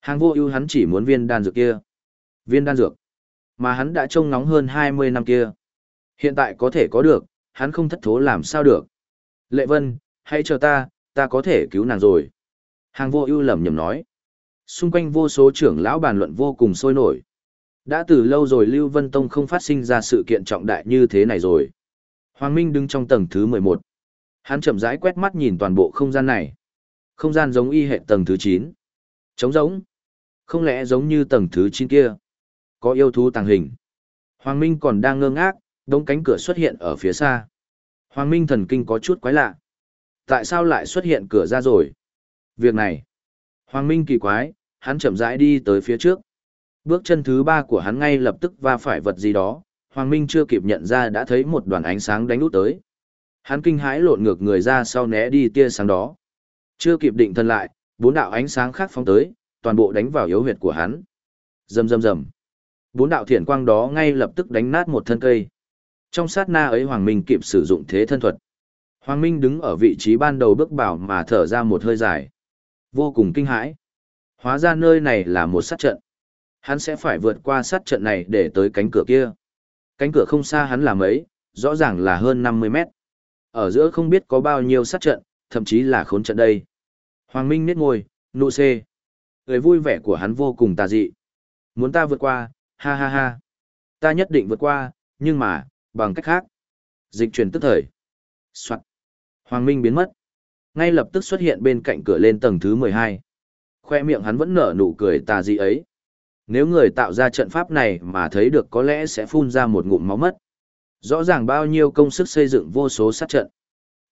Hàng vô ưu hắn chỉ muốn viên đan dược kia. Viên đan dược. Mà hắn đã trông ngóng hơn 20 năm kia. Hiện tại có thể có được, hắn không thất thố làm sao được. Lệ Vân, hãy chờ ta, ta có thể cứu nàng rồi. Hàng vô ưu lầm nhầm nói. Xung quanh vô số trưởng lão bàn luận vô cùng sôi nổi. Đã từ lâu rồi Lưu Vân Tông không phát sinh ra sự kiện trọng đại như thế này rồi. Hoàng Minh đứng trong tầng thứ 11. Hắn chậm rãi quét mắt nhìn toàn bộ không gian này. Không gian giống y hệ tầng thứ 9. Trống giống. Không lẽ giống như tầng thứ 9 kia? Có yêu thú tàng hình. Hoàng Minh còn đang ngơ ngác, đống cánh cửa xuất hiện ở phía xa. Hoàng Minh thần kinh có chút quái lạ. Tại sao lại xuất hiện cửa ra rồi? Việc này. Hoàng Minh kỳ quái, hắn chậm rãi đi tới phía trước. Bước chân thứ ba của hắn ngay lập tức va phải vật gì đó, Hoàng Minh chưa kịp nhận ra đã thấy một đoàn ánh sáng đánh út tới. Hắn kinh hãi lộn ngược người ra sau né đi tia sáng đó. Chưa kịp định thân lại, bốn đạo ánh sáng khác phóng tới, toàn bộ đánh vào yếu huyệt của hắn. Rầm rầm rầm. Bốn đạo thiển quang đó ngay lập tức đánh nát một thân cây. Trong sát na ấy Hoàng Minh kịp sử dụng thế thân thuật. Hoàng Minh đứng ở vị trí ban đầu bước bảo mà thở ra một hơi dài. Vô cùng kinh hãi. Hóa ra nơi này là một sát trận. Hắn sẽ phải vượt qua sát trận này để tới cánh cửa kia. Cánh cửa không xa hắn là mấy, rõ ràng là hơn 50 mét. Ở giữa không biết có bao nhiêu sát trận, thậm chí là khốn trận đây. Hoàng Minh nết ngồi, nụ xê. Người vui vẻ của hắn vô cùng tà dị. Muốn ta vượt qua, ha ha ha. Ta nhất định vượt qua, nhưng mà, bằng cách khác. Dịch chuyển tức thời. Soạn. Hoàng Minh biến mất. Ngay lập tức xuất hiện bên cạnh cửa lên tầng thứ 12. Khoe miệng hắn vẫn nở nụ cười tà dị ấy. Nếu người tạo ra trận pháp này mà thấy được có lẽ sẽ phun ra một ngụm máu mất. Rõ ràng bao nhiêu công sức xây dựng vô số sát trận.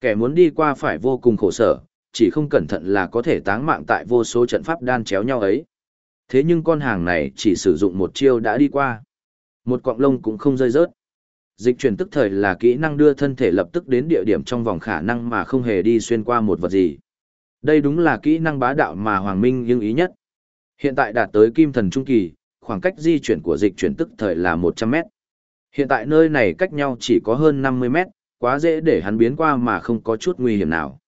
Kẻ muốn đi qua phải vô cùng khổ sở, chỉ không cẩn thận là có thể táng mạng tại vô số trận pháp đan chéo nhau ấy. Thế nhưng con hàng này chỉ sử dụng một chiêu đã đi qua. Một cọng lông cũng không rơi rớt. Dịch chuyển tức thời là kỹ năng đưa thân thể lập tức đến địa điểm trong vòng khả năng mà không hề đi xuyên qua một vật gì. Đây đúng là kỹ năng bá đạo mà Hoàng Minh nhưng ý nhất. Hiện tại đạt tới kim thần trung kỳ, khoảng cách di chuyển của dịch chuyển tức thời là 100 mét. Hiện tại nơi này cách nhau chỉ có hơn 50 mét, quá dễ để hắn biến qua mà không có chút nguy hiểm nào.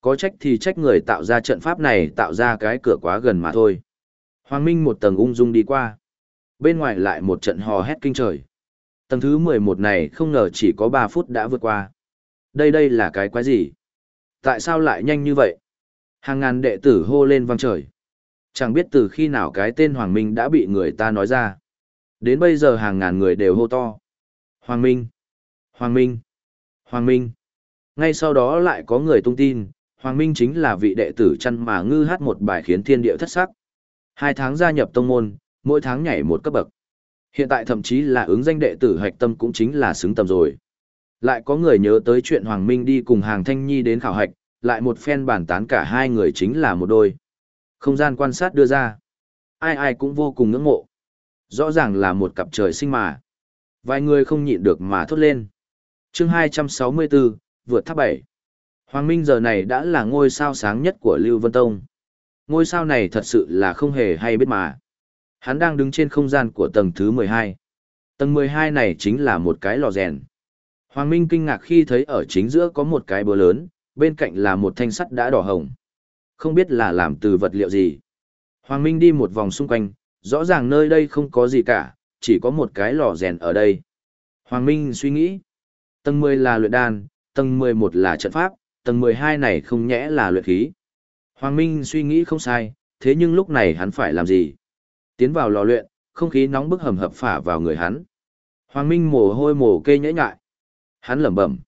Có trách thì trách người tạo ra trận pháp này tạo ra cái cửa quá gần mà thôi. Hoàng Minh một tầng ung dung đi qua. Bên ngoài lại một trận hò hét kinh trời. Tầng thứ 11 này không ngờ chỉ có 3 phút đã vượt qua. Đây đây là cái quái gì? Tại sao lại nhanh như vậy? Hàng ngàn đệ tử hô lên vang trời. Chẳng biết từ khi nào cái tên Hoàng Minh đã bị người ta nói ra. Đến bây giờ hàng ngàn người đều hô to. Hoàng Minh! Hoàng Minh! Hoàng Minh! Ngay sau đó lại có người tung tin, Hoàng Minh chính là vị đệ tử chăn mà ngư hát một bài khiến thiên địa thất sắc. Hai tháng gia nhập tông môn, mỗi tháng nhảy một cấp bậc. Hiện tại thậm chí là ứng danh đệ tử hạch tâm cũng chính là xứng tầm rồi. Lại có người nhớ tới chuyện Hoàng Minh đi cùng hàng thanh nhi đến khảo hạch, lại một phen bản tán cả hai người chính là một đôi. Không gian quan sát đưa ra. Ai ai cũng vô cùng ngưỡng mộ. Rõ ràng là một cặp trời sinh mà. Vài người không nhịn được mà thốt lên. chương 264, vượt tháp 7. Hoàng Minh giờ này đã là ngôi sao sáng nhất của Lưu Vân Tông. Ngôi sao này thật sự là không hề hay biết mà. Hắn đang đứng trên không gian của tầng thứ 12. Tầng 12 này chính là một cái lò rèn. Hoàng Minh kinh ngạc khi thấy ở chính giữa có một cái búa lớn, bên cạnh là một thanh sắt đã đỏ hồng. Không biết là làm từ vật liệu gì. Hoàng Minh đi một vòng xung quanh, rõ ràng nơi đây không có gì cả, chỉ có một cái lò rèn ở đây. Hoàng Minh suy nghĩ. Tầng 10 là luyện đan, tầng 11 là trận pháp, tầng 12 này không nhẽ là luyện khí. Hoàng Minh suy nghĩ không sai, thế nhưng lúc này hắn phải làm gì? Tiến vào lò luyện, không khí nóng bức hầm hập phả vào người hắn. Hoàng Minh mồ hôi mồ kê nhễ nhại. Hắn lẩm bẩm.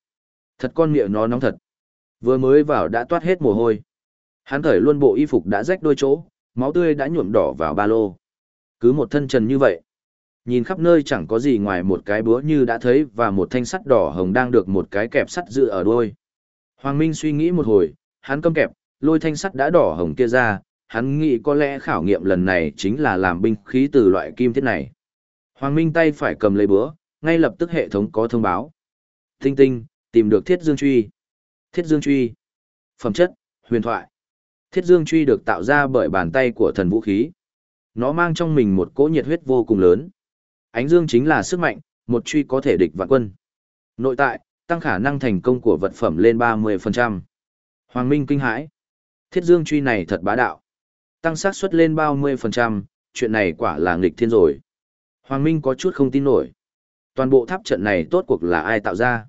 Thật con miệng nó nóng thật. Vừa mới vào đã toát hết mồ hôi. Hắn thời luôn bộ y phục đã rách đôi chỗ, máu tươi đã nhuộm đỏ vào ba lô. Cứ một thân trần như vậy. Nhìn khắp nơi chẳng có gì ngoài một cái búa như đã thấy và một thanh sắt đỏ hồng đang được một cái kẹp sắt dự ở đuôi. Hoàng Minh suy nghĩ một hồi, hắn câm kẹp, lôi thanh sắt đã đỏ hồng kia ra, hắn nghĩ có lẽ khảo nghiệm lần này chính là làm binh khí từ loại kim thiết này. Hoàng Minh tay phải cầm lấy búa, ngay lập tức hệ thống có thông báo. Tinh tinh, tìm được thiết dương truy. Thiết dương truy. Phẩm chất, huyền thoại. Thiết dương truy được tạo ra bởi bàn tay của thần vũ khí. Nó mang trong mình một cỗ nhiệt huyết vô cùng lớn. Ánh dương chính là sức mạnh, một truy có thể địch vạn quân. Nội tại, tăng khả năng thành công của vật phẩm lên 30%. Hoàng Minh kinh hãi. Thiết dương truy này thật bá đạo. Tăng xác suất lên 30%, chuyện này quả là nghịch thiên rồi. Hoàng Minh có chút không tin nổi. Toàn bộ tháp trận này tốt cuộc là ai tạo ra?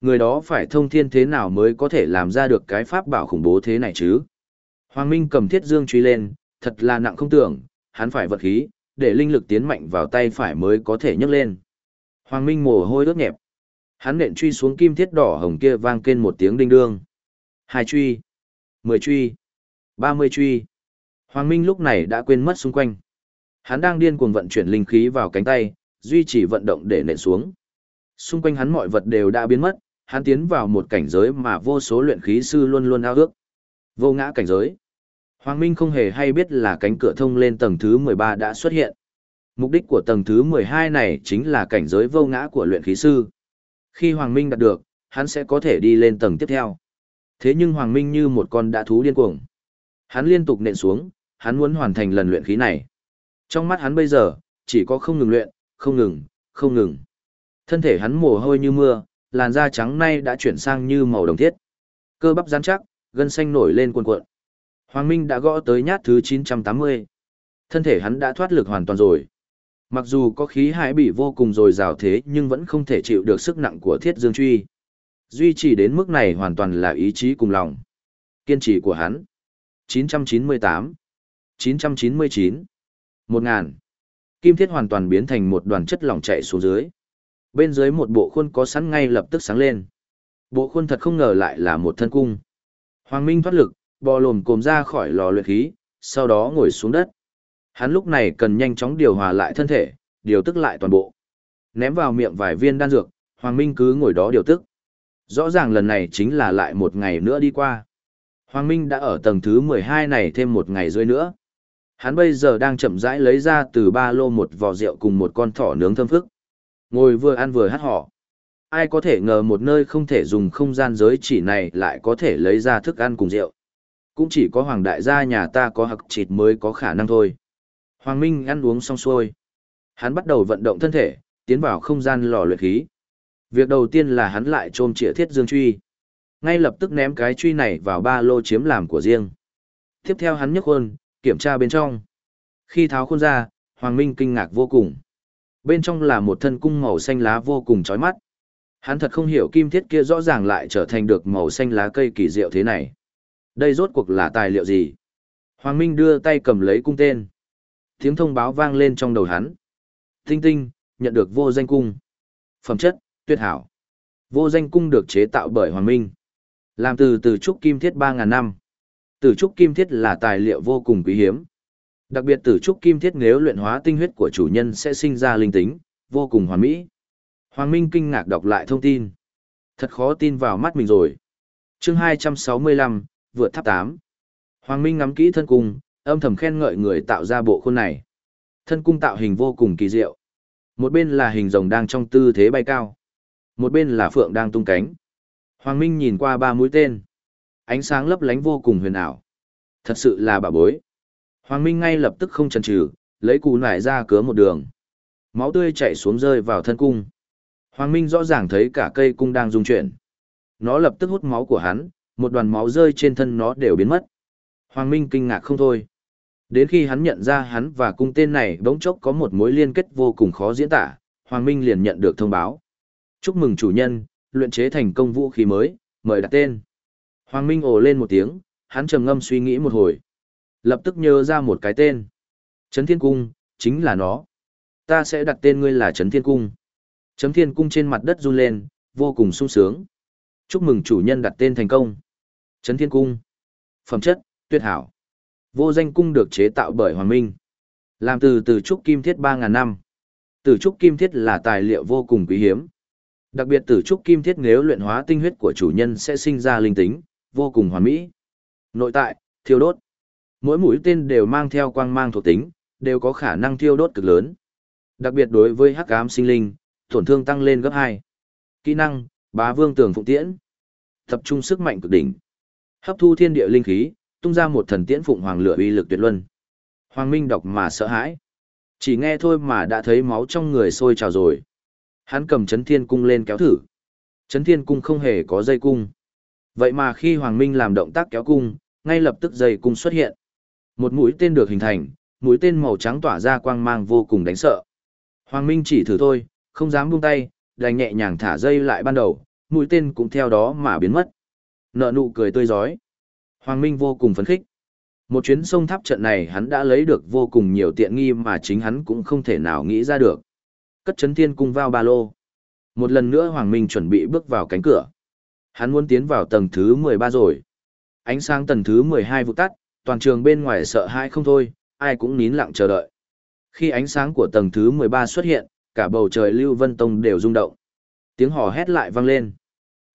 Người đó phải thông thiên thế nào mới có thể làm ra được cái pháp bảo khủng bố thế này chứ? Hoàng Minh cầm thiết dương truy lên, thật là nặng không tưởng, hắn phải vật khí, để linh lực tiến mạnh vào tay phải mới có thể nhấc lên. Hoàng Minh mồ hôi đốt nhẹp. Hắn nện truy xuống kim thiết đỏ hồng kia vang kên một tiếng đinh đương. Hai truy, mười truy, ba mươi truy. Hoàng Minh lúc này đã quên mất xung quanh. Hắn đang điên cuồng vận chuyển linh khí vào cánh tay, duy trì vận động để nện xuống. Xung quanh hắn mọi vật đều đã biến mất, hắn tiến vào một cảnh giới mà vô số luyện khí sư luôn luôn ao ước. Vô ngã cảnh giới. Hoàng Minh không hề hay biết là cánh cửa thông lên tầng thứ 13 đã xuất hiện. Mục đích của tầng thứ 12 này chính là cảnh giới vô ngã của luyện khí sư. Khi Hoàng Minh đạt được, hắn sẽ có thể đi lên tầng tiếp theo. Thế nhưng Hoàng Minh như một con đã thú điên cuồng. Hắn liên tục nện xuống, hắn muốn hoàn thành lần luyện khí này. Trong mắt hắn bây giờ, chỉ có không ngừng luyện, không ngừng, không ngừng. Thân thể hắn mồ hôi như mưa, làn da trắng nay đã chuyển sang như màu đồng thiết. Cơ bắp rắn chắc, gân xanh nổi lên cuồn cuộn. Hoàng Minh đã gõ tới nhát thứ 980. Thân thể hắn đã thoát lực hoàn toàn rồi. Mặc dù có khí hải bị vô cùng dồi dào thế nhưng vẫn không thể chịu được sức nặng của thiết dương truy. Duy trì đến mức này hoàn toàn là ý chí cùng lòng. Kiên trì của hắn. 998. 999. 1000. Kim thiết hoàn toàn biến thành một đoàn chất lỏng chạy xuống dưới. Bên dưới một bộ khuôn có sẵn ngay lập tức sáng lên. Bộ khuôn thật không ngờ lại là một thân cung. Hoàng Minh thoát lực, bò lồm cồm ra khỏi lò luyện khí, sau đó ngồi xuống đất. Hắn lúc này cần nhanh chóng điều hòa lại thân thể, điều tức lại toàn bộ. Ném vào miệng vài viên đan dược, Hoàng Minh cứ ngồi đó điều tức. Rõ ràng lần này chính là lại một ngày nữa đi qua. Hoàng Minh đã ở tầng thứ 12 này thêm một ngày rưỡi nữa. Hắn bây giờ đang chậm rãi lấy ra từ ba lô một vò rượu cùng một con thỏ nướng thơm phức. Ngồi vừa ăn vừa hát họ. Ai có thể ngờ một nơi không thể dùng không gian giới chỉ này lại có thể lấy ra thức ăn cùng rượu. Cũng chỉ có hoàng đại gia nhà ta có hặc chịt mới có khả năng thôi. Hoàng Minh ăn uống xong xuôi. Hắn bắt đầu vận động thân thể, tiến vào không gian lò luyện khí. Việc đầu tiên là hắn lại trôm trịa thiết dương truy. Ngay lập tức ném cái truy này vào ba lô chiếm làm của riêng. Tiếp theo hắn nhấc khuôn, kiểm tra bên trong. Khi tháo khuôn ra, Hoàng Minh kinh ngạc vô cùng. Bên trong là một thân cung màu xanh lá vô cùng chói mắt. Hắn thật không hiểu kim thiết kia rõ ràng lại trở thành được màu xanh lá cây kỳ diệu thế này. Đây rốt cuộc là tài liệu gì? Hoàng Minh đưa tay cầm lấy cung tên. Tiếng thông báo vang lên trong đầu hắn. Tinh tinh, nhận được vô danh cung. Phẩm chất, tuyệt hảo. Vô danh cung được chế tạo bởi Hoàng Minh. Làm từ từ trúc kim thiết 3.000 năm. Tử trúc kim thiết là tài liệu vô cùng quý hiếm. Đặc biệt tử trúc kim thiết nếu luyện hóa tinh huyết của chủ nhân sẽ sinh ra linh tính, vô cùng hoàn mỹ. Hoàng Minh kinh ngạc đọc lại thông tin. Thật khó tin vào mắt mình rồi. chương 265, vượt tháp 8. Hoàng Minh ngắm kỹ thân cung, âm thầm khen ngợi người tạo ra bộ khuôn này. Thân cung tạo hình vô cùng kỳ diệu. Một bên là hình rồng đang trong tư thế bay cao. Một bên là phượng đang tung cánh. Hoàng Minh nhìn qua ba mũi tên. Ánh sáng lấp lánh vô cùng huyền ảo. Thật sự là bà bối. Hoàng Minh ngay lập tức không chần chừ, lấy cù nải ra cứa một đường. Máu tươi chảy xuống rơi vào thân cung. Hoàng Minh rõ ràng thấy cả cây cung đang rung chuyển. Nó lập tức hút máu của hắn, một đoàn máu rơi trên thân nó đều biến mất. Hoàng Minh kinh ngạc không thôi. Đến khi hắn nhận ra hắn và cung tên này bỗng chốc có một mối liên kết vô cùng khó diễn tả, Hoàng Minh liền nhận được thông báo. Chúc mừng chủ nhân, luyện chế thành công vũ khí mới, mời đặt tên. Hoàng Minh ồ lên một tiếng, hắn trầm ngâm suy nghĩ một hồi. Lập tức nhớ ra một cái tên. Trấn Thiên Cung, chính là nó. Ta sẽ đặt tên ngươi là Trấn Thiên Cung. Trấn Thiên Cung trên mặt đất run lên, vô cùng sung sướng. Chúc mừng chủ nhân đặt tên thành công. Trấn Thiên Cung. Phẩm chất, tuyệt hảo. Vô danh cung được chế tạo bởi Hoàng Minh. Làm từ từ trúc kim thiết 3.000 năm. Từ trúc kim thiết là tài liệu vô cùng quý hiếm. Đặc biệt tử trúc kim thiết nếu luyện hóa tinh huyết của chủ nhân sẽ sinh ra linh tính, vô cùng hoàn mỹ. Nội tại, thiêu đốt. Mỗi mũi tên đều mang theo quang mang thuộc tính, đều có khả năng thiêu đốt cực lớn. Đặc biệt đối với hắc ám sinh linh, tổn thương tăng lên gấp 2. Kỹ năng, bá vương tường phụng tiễn. Tập trung sức mạnh cực đỉnh. Hấp thu thiên địa linh khí, tung ra một thần tiễn phụng hoàng lửa uy lực tuyệt luân. Hoàng Minh đọc mà sợ hãi. Chỉ nghe thôi mà đã thấy máu trong người sôi trào rồi. Hắn cầm chấn thiên cung lên kéo thử. Chấn thiên cung không hề có dây cung. Vậy mà khi Hoàng Minh làm động tác kéo cung, ngay lập tức dây cung xuất hiện. Một mũi tên được hình thành, mũi tên màu trắng tỏa ra quang mang vô cùng đánh sợ. Hoàng Minh chỉ thử thôi, không dám buông tay, đành nhẹ nhàng thả dây lại ban đầu, mũi tên cũng theo đó mà biến mất. Nợ nụ cười tươi giói. Hoàng Minh vô cùng phấn khích. Một chuyến sông tháp trận này hắn đã lấy được vô cùng nhiều tiện nghi mà chính hắn cũng không thể nào nghĩ ra được cất chấn thiên cung vào ba lô. Một lần nữa Hoàng Minh chuẩn bị bước vào cánh cửa. Hắn muốn tiến vào tầng thứ 13 rồi. Ánh sáng tầng thứ 12 vụ tắt, toàn trường bên ngoài sợ hãi không thôi, ai cũng nín lặng chờ đợi. Khi ánh sáng của tầng thứ 13 xuất hiện, cả bầu trời Lưu Vân Tông đều rung động. Tiếng hò hét lại vang lên.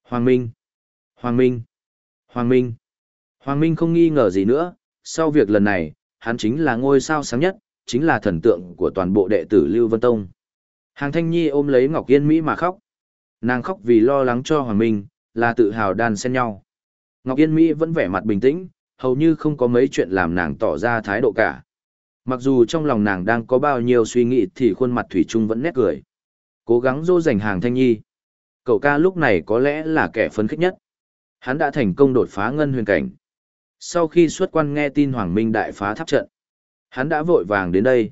Hoàng Minh! Hoàng Minh! Hoàng Minh! Hoàng Minh không nghi ngờ gì nữa, sau việc lần này, hắn chính là ngôi sao sáng nhất, chính là thần tượng của toàn bộ đệ tử Lưu Vân Tông. Hàng Thanh Nhi ôm lấy Ngọc Yên Mỹ mà khóc. Nàng khóc vì lo lắng cho Hoàng Minh, là tự hào đan xen nhau. Ngọc Yên Mỹ vẫn vẻ mặt bình tĩnh, hầu như không có mấy chuyện làm nàng tỏ ra thái độ cả. Mặc dù trong lòng nàng đang có bao nhiêu suy nghĩ thì khuôn mặt Thủy Trung vẫn nét cười. Cố gắng dỗ dành hàng Thanh Nhi. Cậu ca lúc này có lẽ là kẻ phấn khích nhất. Hắn đã thành công đột phá ngân huyền cảnh. Sau khi xuất quan nghe tin Hoàng Minh đại phá tháp trận, hắn đã vội vàng đến đây.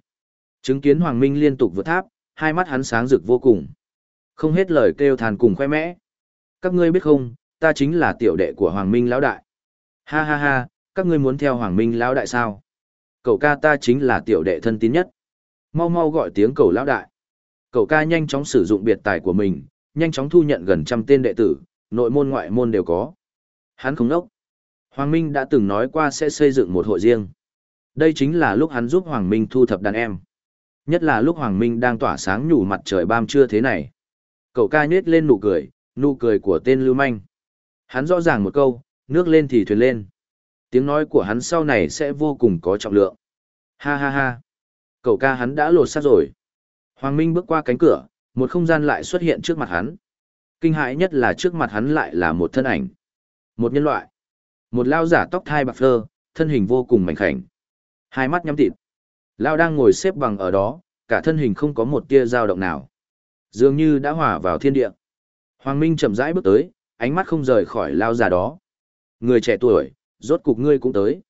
Chứng kiến Hoàng Minh liên tục vượt tháp, hai mắt hắn sáng rực vô cùng. Không hết lời kêu than cùng khoe mẽ. Các ngươi biết không, ta chính là tiểu đệ của Hoàng Minh Lão Đại. Ha ha ha, các ngươi muốn theo Hoàng Minh Lão Đại sao? Cậu ca ta chính là tiểu đệ thân tín nhất. Mau mau gọi tiếng cầu Lão Đại. Cậu ca nhanh chóng sử dụng biệt tài của mình, nhanh chóng thu nhận gần trăm tên đệ tử, nội môn ngoại môn đều có. Hắn không nốc. Hoàng Minh đã từng nói qua sẽ xây dựng một hội riêng. Đây chính là lúc hắn giúp Hoàng Minh thu thập đàn em. Nhất là lúc Hoàng Minh đang tỏa sáng nhủ mặt trời bam trưa thế này. Cậu ca nhết lên nụ cười, nụ cười của tên lưu manh. Hắn rõ ràng một câu, nước lên thì thuyền lên. Tiếng nói của hắn sau này sẽ vô cùng có trọng lượng. Ha ha ha. Cậu ca hắn đã lột xác rồi. Hoàng Minh bước qua cánh cửa, một không gian lại xuất hiện trước mặt hắn. Kinh hãi nhất là trước mặt hắn lại là một thân ảnh. Một nhân loại. Một lao giả tóc thai bạc phơ, thân hình vô cùng mảnh khảnh. Hai mắt nhắm tịt. Lao đang ngồi xếp bằng ở đó, cả thân hình không có một tia dao động nào. Dường như đã hòa vào thiên địa. Hoàng Minh chậm rãi bước tới, ánh mắt không rời khỏi lao già đó. Người trẻ tuổi, rốt cục ngươi cũng tới.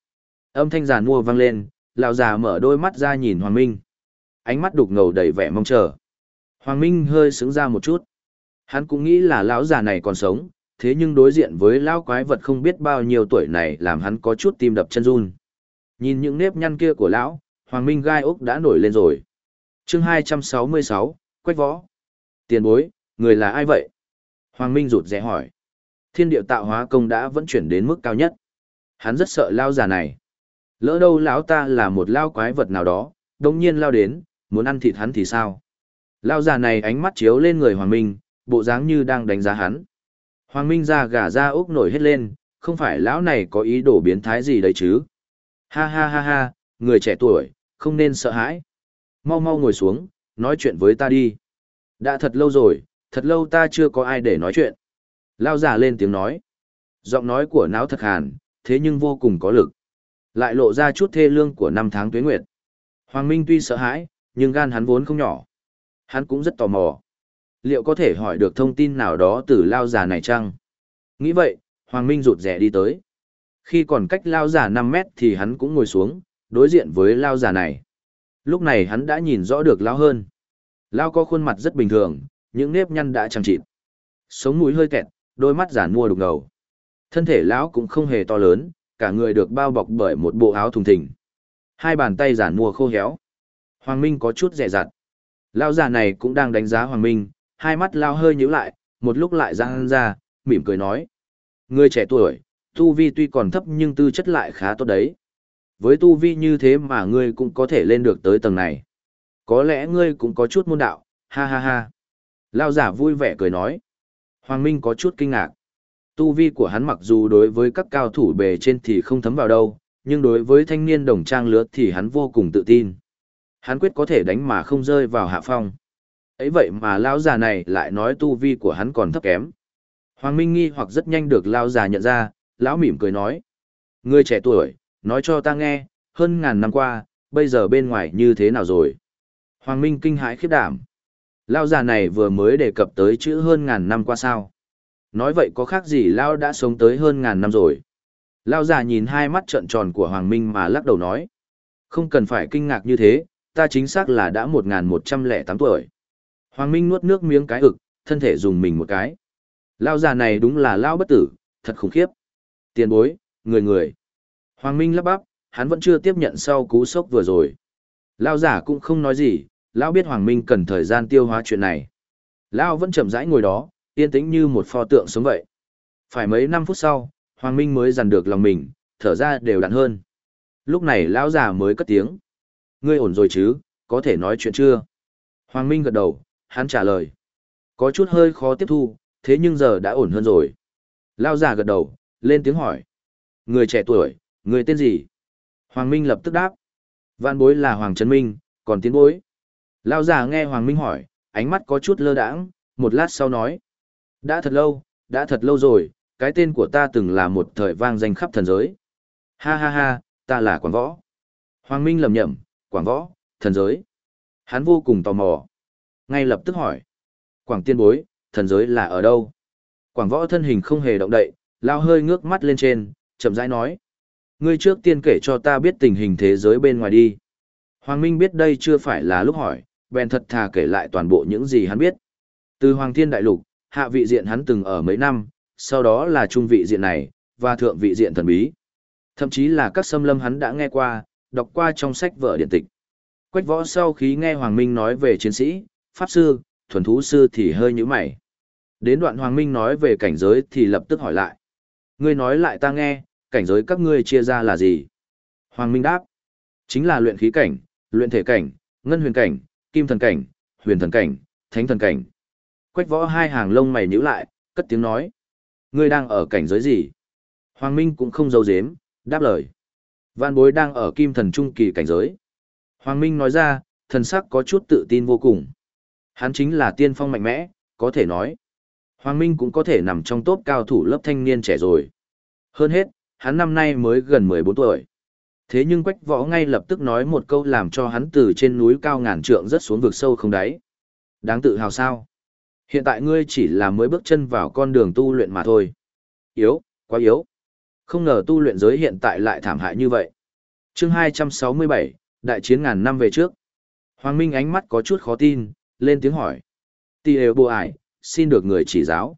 Âm thanh giàn mua vang lên, lao già mở đôi mắt ra nhìn Hoàng Minh. Ánh mắt đục ngầu đầy vẻ mong chờ. Hoàng Minh hơi sững ra một chút. Hắn cũng nghĩ là lão già này còn sống, thế nhưng đối diện với lão quái vật không biết bao nhiêu tuổi này làm hắn có chút tim đập chân run. Nhìn những nếp nhăn kia của lão, Hoàng Minh gai ốc đã nổi lên rồi. chương 266, Quách Võ. Tiền bối, người là ai vậy? Hoàng Minh rụt rẽ hỏi. Thiên điệu tạo hóa công đã vẫn chuyển đến mức cao nhất. Hắn rất sợ lao già này. Lỡ đâu lão ta là một lao quái vật nào đó, đồng nhiên lao đến, muốn ăn thịt hắn thì sao? Lao già này ánh mắt chiếu lên người Hoàng Minh, bộ dáng như đang đánh giá hắn. Hoàng Minh ra gà ra ốc nổi hết lên, không phải lão này có ý đồ biến thái gì đấy chứ? Ha ha ha ha, người trẻ tuổi, không nên sợ hãi. Mau mau ngồi xuống, nói chuyện với ta đi. Đã thật lâu rồi, thật lâu ta chưa có ai để nói chuyện. Lao giả lên tiếng nói. Giọng nói của não thật hàn, thế nhưng vô cùng có lực. Lại lộ ra chút thê lương của năm tháng tuế nguyệt. Hoàng Minh tuy sợ hãi, nhưng gan hắn vốn không nhỏ. Hắn cũng rất tò mò. Liệu có thể hỏi được thông tin nào đó từ lao già này chăng? Nghĩ vậy, Hoàng Minh rụt rẻ đi tới. Khi còn cách lao già 5 mét thì hắn cũng ngồi xuống, đối diện với lao già này. Lúc này hắn đã nhìn rõ được lao hơn. Lao có khuôn mặt rất bình thường, những nếp nhăn đã chẳng chịt. Sống mũi hơi kẹt, đôi mắt giả mua đục ngầu. Thân thể lão cũng không hề to lớn, cả người được bao bọc bởi một bộ áo thùng thình. Hai bàn tay giả mua khô héo. Hoàng Minh có chút rẻ rặt. Lao già này cũng đang đánh giá Hoàng Minh, hai mắt lao hơi nhíu lại, một lúc lại răng ra, mỉm cười nói. Người trẻ tuổi, tu vi tuy còn thấp nhưng tư chất lại khá tốt đấy. Với tu vi như thế mà ngươi cũng có thể lên được tới tầng này. Có lẽ ngươi cũng có chút môn đạo, ha ha ha. Lao giả vui vẻ cười nói. Hoàng Minh có chút kinh ngạc. Tu vi của hắn mặc dù đối với các cao thủ bề trên thì không thấm vào đâu, nhưng đối với thanh niên đồng trang lứa thì hắn vô cùng tự tin. Hắn quyết có thể đánh mà không rơi vào hạ phong ấy vậy mà lão già này lại nói tu vi của hắn còn thấp kém. Hoàng Minh nghi hoặc rất nhanh được lão già nhận ra, lão mỉm cười nói. Người trẻ tuổi, nói cho ta nghe, hơn ngàn năm qua, bây giờ bên ngoài như thế nào rồi? Hoàng Minh kinh hãi khiếp đảm. Lão già này vừa mới đề cập tới chữ hơn ngàn năm qua sao. Nói vậy có khác gì Lão đã sống tới hơn ngàn năm rồi. Lão già nhìn hai mắt trợn tròn của Hoàng Minh mà lắc đầu nói. Không cần phải kinh ngạc như thế, ta chính xác là đã 1108 tuổi. Hoàng Minh nuốt nước miếng cái ực, thân thể dùng mình một cái. Lão già này đúng là lão bất tử, thật khủng khiếp. Tiền bối, người người. Hoàng Minh lắp bắp, hắn vẫn chưa tiếp nhận sau cú sốc vừa rồi. Lão giả cũng không nói gì, lão biết Hoàng Minh cần thời gian tiêu hóa chuyện này. Lão vẫn chậm rãi ngồi đó, yên tĩnh như một pho tượng sống vậy. Phải mấy năm phút sau, Hoàng Minh mới dằn được lòng mình, thở ra đều đặn hơn. Lúc này lão già mới cất tiếng. Ngươi ổn rồi chứ, có thể nói chuyện chưa? Hoàng Minh gật đầu, hắn trả lời. Có chút hơi khó tiếp thu, thế nhưng giờ đã ổn hơn rồi. Lão già gật đầu, lên tiếng hỏi. Người trẻ tuổi, người tên gì? Hoàng Minh lập tức đáp. Vạn bối là Hoàng Trấn Minh, còn tiến bối. Lao già nghe Hoàng Minh hỏi, ánh mắt có chút lơ đãng, một lát sau nói. Đã thật lâu, đã thật lâu rồi, cái tên của ta từng là một thời vang danh khắp thần giới. Ha ha ha, ta là Quảng Võ. Hoàng Minh lầm nhầm, Quảng Võ, thần giới. Hắn vô cùng tò mò. Ngay lập tức hỏi. Quảng tiên bối, thần giới là ở đâu? Quảng Võ thân hình không hề động đậy, lao hơi ngước mắt lên trên, chậm rãi nói. Ngươi trước tiên kể cho ta biết tình hình thế giới bên ngoài đi. Hoàng Minh biết đây chưa phải là lúc hỏi, bèn thật thà kể lại toàn bộ những gì hắn biết. Từ Hoàng Thiên Đại Lục, hạ vị diện hắn từng ở mấy năm, sau đó là trung vị diện này, và thượng vị diện thần bí. Thậm chí là các xâm lâm hắn đã nghe qua, đọc qua trong sách vở điện tịch. Quách võ sau khi nghe Hoàng Minh nói về chiến sĩ, pháp sư, thuần thú sư thì hơi nhíu mày. Đến đoạn Hoàng Minh nói về cảnh giới thì lập tức hỏi lại. Ngươi nói lại ta nghe, cảnh giới các ngươi chia ra là gì? Hoàng Minh đáp. Chính là luyện khí cảnh, luyện thể cảnh, ngân huyền cảnh, kim thần cảnh, huyền thần cảnh, thánh thần cảnh. Quách võ hai hàng lông mày nhíu lại, cất tiếng nói. Ngươi đang ở cảnh giới gì? Hoàng Minh cũng không giấu giếm, Đáp lời. Vạn bối đang ở kim thần trung kỳ cảnh giới. Hoàng Minh nói ra, thần sắc có chút tự tin vô cùng. Hắn chính là tiên phong mạnh mẽ, có thể nói. Hoàng Minh cũng có thể nằm trong top cao thủ lớp thanh niên trẻ rồi. Hơn hết, hắn năm nay mới gần 14 tuổi. Thế nhưng Quách Võ ngay lập tức nói một câu làm cho hắn từ trên núi cao ngàn trượng rất xuống vực sâu không đáy. Đáng tự hào sao? Hiện tại ngươi chỉ là mới bước chân vào con đường tu luyện mà thôi. Yếu, quá yếu. Không ngờ tu luyện giới hiện tại lại thảm hại như vậy. chương 267, đại chiến ngàn năm về trước. Hoàng Minh ánh mắt có chút khó tin, lên tiếng hỏi. Tì đều bộ ải, xin được người chỉ giáo.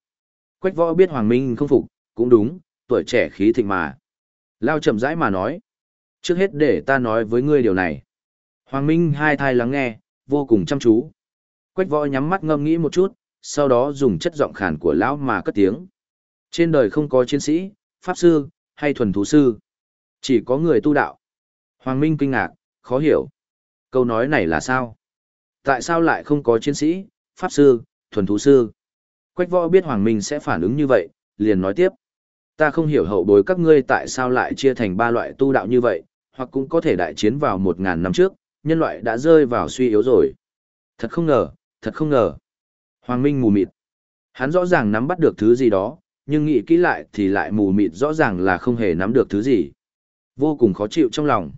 Quách võ biết Hoàng Minh không phục, cũng đúng, tuổi trẻ khí thịnh mà. Lao chậm rãi mà nói. Trước hết để ta nói với ngươi điều này. Hoàng Minh hai thai lắng nghe, vô cùng chăm chú. Quách võ nhắm mắt ngâm nghĩ một chút, sau đó dùng chất giọng khàn của lão mà cất tiếng. Trên đời không có chiến sĩ, pháp sư, hay thuần thú sư. Chỉ có người tu đạo. Hoàng Minh kinh ngạc, khó hiểu. Câu nói này là sao? Tại sao lại không có chiến sĩ, pháp sư, thuần thú sư? Quách võ biết Hoàng Minh sẽ phản ứng như vậy, liền nói tiếp. Ta không hiểu hậu bối các ngươi tại sao lại chia thành ba loại tu đạo như vậy, hoặc cũng có thể đại chiến vào một ngàn năm trước, nhân loại đã rơi vào suy yếu rồi. Thật không ngờ, thật không ngờ. Hoàng Minh mù mịt. Hắn rõ ràng nắm bắt được thứ gì đó, nhưng nghĩ kỹ lại thì lại mù mịt rõ ràng là không hề nắm được thứ gì. Vô cùng khó chịu trong lòng.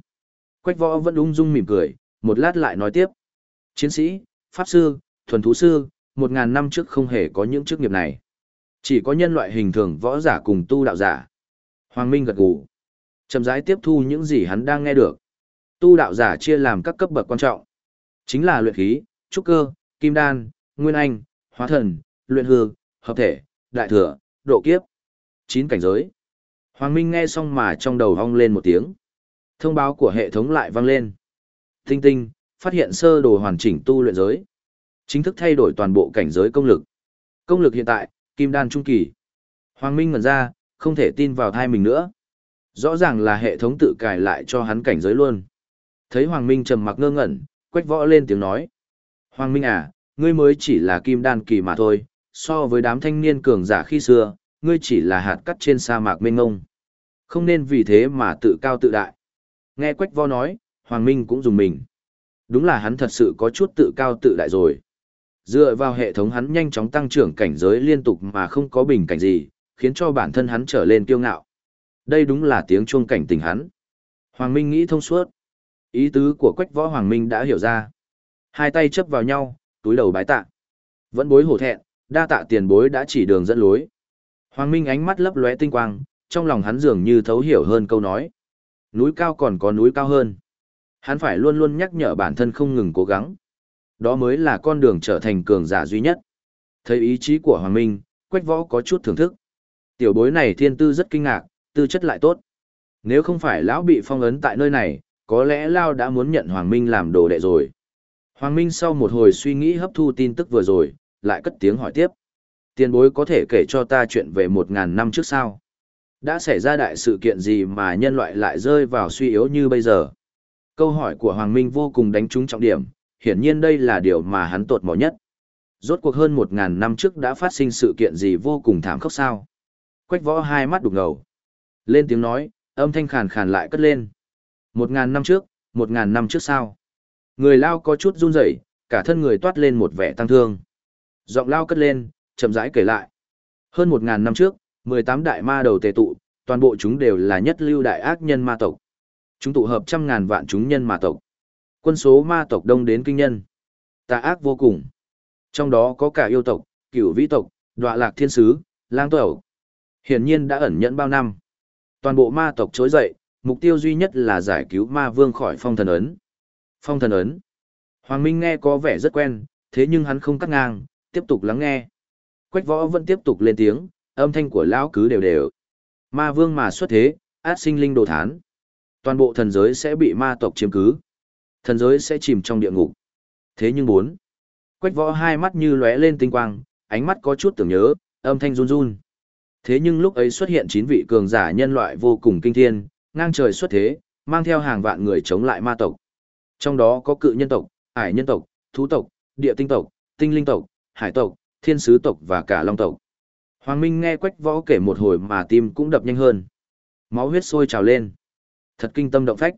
Quách võ vẫn ung dung mỉm cười, một lát lại nói tiếp. Chiến sĩ, pháp sư, thuần thú sư, một ngàn năm trước không hề có những chức nghiệp này. Chỉ có nhân loại hình thường võ giả cùng tu đạo giả. Hoàng Minh gật gù, chậm rãi tiếp thu những gì hắn đang nghe được. Tu đạo giả chia làm các cấp bậc quan trọng. Chính là luyện khí, trúc cơ, kim đan, nguyên anh, hóa thần, luyện hư, hợp thể, đại thừa, độ kiếp. Chín cảnh giới. Hoàng Minh nghe xong mà trong đầu hong lên một tiếng. Thông báo của hệ thống lại vang lên. Tinh tinh, phát hiện sơ đồ hoàn chỉnh tu luyện giới. Chính thức thay đổi toàn bộ cảnh giới công lực. Công lực hiện tại, kim đan trung kỳ. Hoàng Minh ngẩn ra, không thể tin vào thai mình nữa. Rõ ràng là hệ thống tự cài lại cho hắn cảnh giới luôn. Thấy Hoàng Minh trầm mặc ngơ ngẩn, quách võ lên tiếng nói. Hoàng Minh à, ngươi mới chỉ là kim đan kỳ mà thôi, so với đám thanh niên cường giả khi xưa, ngươi chỉ là hạt cắt trên sa mạc mênh ngông. Không nên vì thế mà tự cao tự đại. Nghe Quách võ nói, Hoàng Minh cũng dùng mình. Đúng là hắn thật sự có chút tự cao tự đại rồi. Dựa vào hệ thống hắn nhanh chóng tăng trưởng cảnh giới liên tục mà không có bình cảnh gì, khiến cho bản thân hắn trở lên kiêu ngạo. Đây đúng là tiếng chuông cảnh tình hắn. Hoàng Minh nghĩ thông suốt. Ý tứ của Quách Võ Hoàng Minh đã hiểu ra. Hai tay chấp vào nhau, túi đầu bái tạ. Vẫn bối hổ thẹn, đa tạ tiền bối đã chỉ đường dẫn lối. Hoàng Minh ánh mắt lấp lóe tinh quang, trong lòng hắn dường như thấu hiểu hơn câu nói. Núi cao còn có núi cao hơn. Hắn phải luôn luôn nhắc nhở bản thân không ngừng cố gắng. Đó mới là con đường trở thành cường giả duy nhất. Thấy ý chí của Hoàng Minh, Quách Võ có chút thưởng thức. Tiểu bối này thiên tư rất kinh ngạc, tư chất lại tốt. Nếu không phải lão bị phong ấn tại nơi này, có lẽ Lao đã muốn nhận Hoàng Minh làm đồ đệ rồi. Hoàng Minh sau một hồi suy nghĩ hấp thu tin tức vừa rồi, lại cất tiếng hỏi tiếp. Tiền bối có thể kể cho ta chuyện về một ngàn năm trước sao? Đã xảy ra đại sự kiện gì mà nhân loại lại rơi vào suy yếu như bây giờ? Câu hỏi của Hoàng Minh vô cùng đánh trúng trọng điểm, hiển nhiên đây là điều mà hắn tột mò nhất. Rốt cuộc hơn một ngàn năm trước đã phát sinh sự kiện gì vô cùng thảm khốc sao? Quách võ hai mắt đục ngầu. Lên tiếng nói, âm thanh khàn khàn lại cất lên. Một ngàn năm trước, một ngàn năm trước sao? Người lao có chút run rẩy, cả thân người toát lên một vẻ tăng thương. Giọng lao cất lên, chậm rãi kể lại. Hơn một ngàn năm trước, mười tám đại ma đầu tề tụ, toàn bộ chúng đều là nhất lưu đại ác nhân ma tộc. Chúng tụ hợp trăm ngàn vạn chúng nhân ma tộc. Quân số ma tộc đông đến kinh nhân. Tà ác vô cùng. Trong đó có cả yêu tộc, cửu vĩ tộc, đoạ lạc thiên sứ, lang tuẩu. Hiển nhiên đã ẩn nhẫn bao năm. Toàn bộ ma tộc trỗi dậy, mục tiêu duy nhất là giải cứu ma vương khỏi phong thần ấn. Phong thần ấn. Hoàng Minh nghe có vẻ rất quen, thế nhưng hắn không cắt ngang, tiếp tục lắng nghe. Quách võ vẫn tiếp tục lên tiếng, âm thanh của lão cứ đều đều. Ma vương mà xuất thế, át sinh linh đồ thán. Toàn bộ thần giới sẽ bị ma tộc chiếm cứ. Thần giới sẽ chìm trong địa ngục. Thế nhưng bốn. Quách võ hai mắt như lóe lên tinh quang, ánh mắt có chút tưởng nhớ, âm thanh run run. Thế nhưng lúc ấy xuất hiện chín vị cường giả nhân loại vô cùng kinh thiên, ngang trời xuất thế, mang theo hàng vạn người chống lại ma tộc. Trong đó có cự nhân tộc, ải nhân tộc, thú tộc, địa tinh tộc, tinh linh tộc, hải tộc, thiên sứ tộc và cả long tộc. Hoàng Minh nghe quách võ kể một hồi mà tim cũng đập nhanh hơn. Máu huyết sôi trào lên. Thật kinh tâm động phách.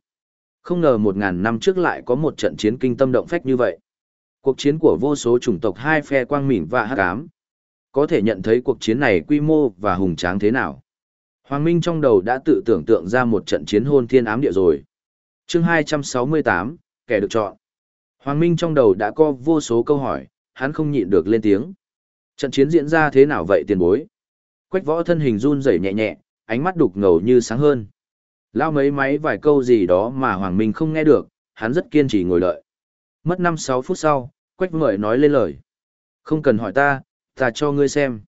Không ngờ một ngàn năm trước lại có một trận chiến kinh tâm động phách như vậy. Cuộc chiến của vô số chủng tộc hai phe quang mỉm và hắc ám. Có thể nhận thấy cuộc chiến này quy mô và hùng tráng thế nào. Hoàng Minh trong đầu đã tự tưởng tượng ra một trận chiến hôn thiên ám địa rồi. chương 268, kẻ được chọn. Hoàng Minh trong đầu đã có vô số câu hỏi, hắn không nhịn được lên tiếng. Trận chiến diễn ra thế nào vậy tiền bối? Quách võ thân hình run rẩy nhẹ nhẹ, ánh mắt đục ngầu như sáng hơn. Lao mấy máy vài câu gì đó mà Hoàng Minh không nghe được, hắn rất kiên trì ngồi đợi. Mất 5-6 phút sau, Quách Mời nói lên lời. Không cần hỏi ta, ta cho ngươi xem.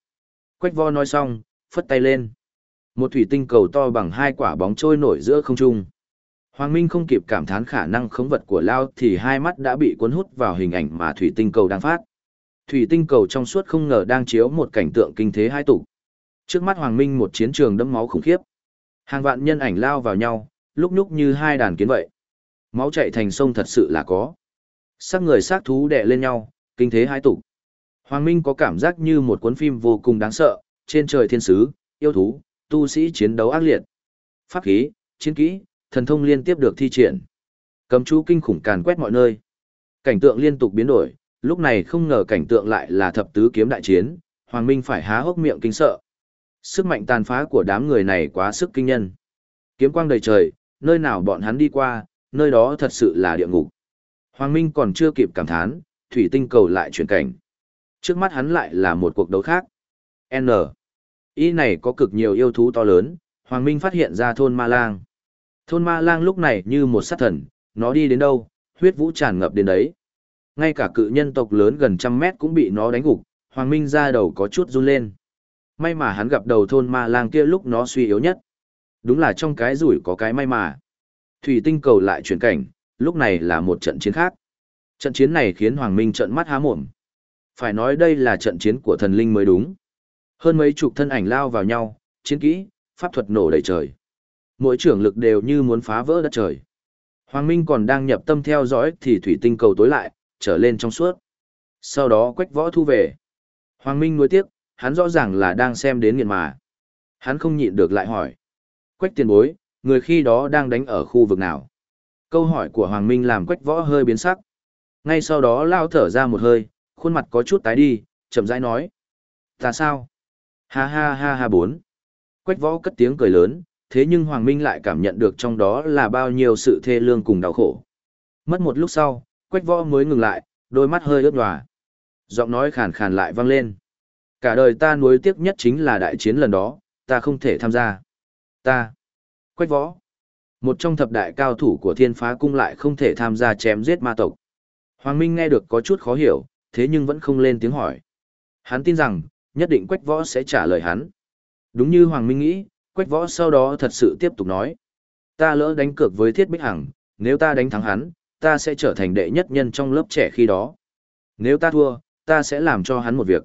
Quách Vo nói xong, phất tay lên. Một thủy tinh cầu to bằng hai quả bóng trôi nổi giữa không trung. Hoàng Minh không kịp cảm thán khả năng khống vật của Lao thì hai mắt đã bị cuốn hút vào hình ảnh mà thủy tinh cầu đang phát. Thủy tinh cầu trong suốt không ngờ đang chiếu một cảnh tượng kinh thế hai tục. Trước mắt Hoàng Minh một chiến trường đẫm máu khủng khiếp. Hàng vạn nhân ảnh lao vào nhau, lúc nhúc như hai đàn kiến vậy. Máu chạy thành sông thật sự là có. Sắc người xác thú đè lên nhau, kinh thế hai tục. Hoàng Minh có cảm giác như một cuốn phim vô cùng đáng sợ, trên trời thiên sứ, yêu thú, tu sĩ chiến đấu ác liệt. Pháp khí, chiến kỹ, thần thông liên tiếp được thi triển. Cấm chú kinh khủng càn quét mọi nơi. Cảnh tượng liên tục biến đổi, lúc này không ngờ cảnh tượng lại là thập tứ kiếm đại chiến, Hoàng Minh phải há hốc miệng kinh sợ. Sức mạnh tàn phá của đám người này quá sức kinh nhân. Kiếm quang đầy trời, nơi nào bọn hắn đi qua, nơi đó thật sự là địa ngục. Hoàng Minh còn chưa kịp cảm thán, thủy tinh cầu lại chuyển cảnh. Trước mắt hắn lại là một cuộc đấu khác. N. Y này có cực nhiều yêu thú to lớn, Hoàng Minh phát hiện ra thôn Ma Lang. Thôn Ma Lang lúc này như một sát thần, nó đi đến đâu, huyết vũ tràn ngập đến đấy. Ngay cả cự nhân tộc lớn gần trăm mét cũng bị nó đánh gục, Hoàng Minh ra đầu có chút run lên. May mà hắn gặp đầu thôn Ma Lang kia lúc nó suy yếu nhất. Đúng là trong cái rủi có cái may mà. Thủy tinh cầu lại chuyển cảnh, lúc này là một trận chiến khác. Trận chiến này khiến Hoàng Minh trợn mắt há mồm. Phải nói đây là trận chiến của thần linh mới đúng. Hơn mấy chục thân ảnh lao vào nhau, chiến kỹ, pháp thuật nổ đầy trời. Mỗi trưởng lực đều như muốn phá vỡ đất trời. Hoàng Minh còn đang nhập tâm theo dõi thì thủy tinh cầu tối lại, trở lên trong suốt. Sau đó quách võ thu về. Hoàng Minh nuối tiếc, hắn rõ ràng là đang xem đến nghiền mà. Hắn không nhịn được lại hỏi. Quách tiền bối, người khi đó đang đánh ở khu vực nào? Câu hỏi của Hoàng Minh làm quách võ hơi biến sắc. Ngay sau đó lao thở ra một hơi, khuôn mặt có chút tái đi, chậm rãi nói. Ta sao? Ha ha ha ha bốn. Quách võ cất tiếng cười lớn, thế nhưng Hoàng Minh lại cảm nhận được trong đó là bao nhiêu sự thê lương cùng đau khổ. Mất một lúc sau, quách võ mới ngừng lại, đôi mắt hơi ướt nhòa. Giọng nói khàn khàn lại vang lên. Cả đời ta nuối tiếc nhất chính là đại chiến lần đó, ta không thể tham gia. Ta. Quách võ. Một trong thập đại cao thủ của thiên phá cung lại không thể tham gia chém giết ma tộc. Hoàng Minh nghe được có chút khó hiểu, thế nhưng vẫn không lên tiếng hỏi. Hắn tin rằng, nhất định Quách Võ sẽ trả lời hắn. Đúng như Hoàng Minh nghĩ, Quách Võ sau đó thật sự tiếp tục nói. Ta lỡ đánh cược với Thiết Bích Hằng, nếu ta đánh thắng hắn, ta sẽ trở thành đệ nhất nhân trong lớp trẻ khi đó. Nếu ta thua, ta sẽ làm cho hắn một việc.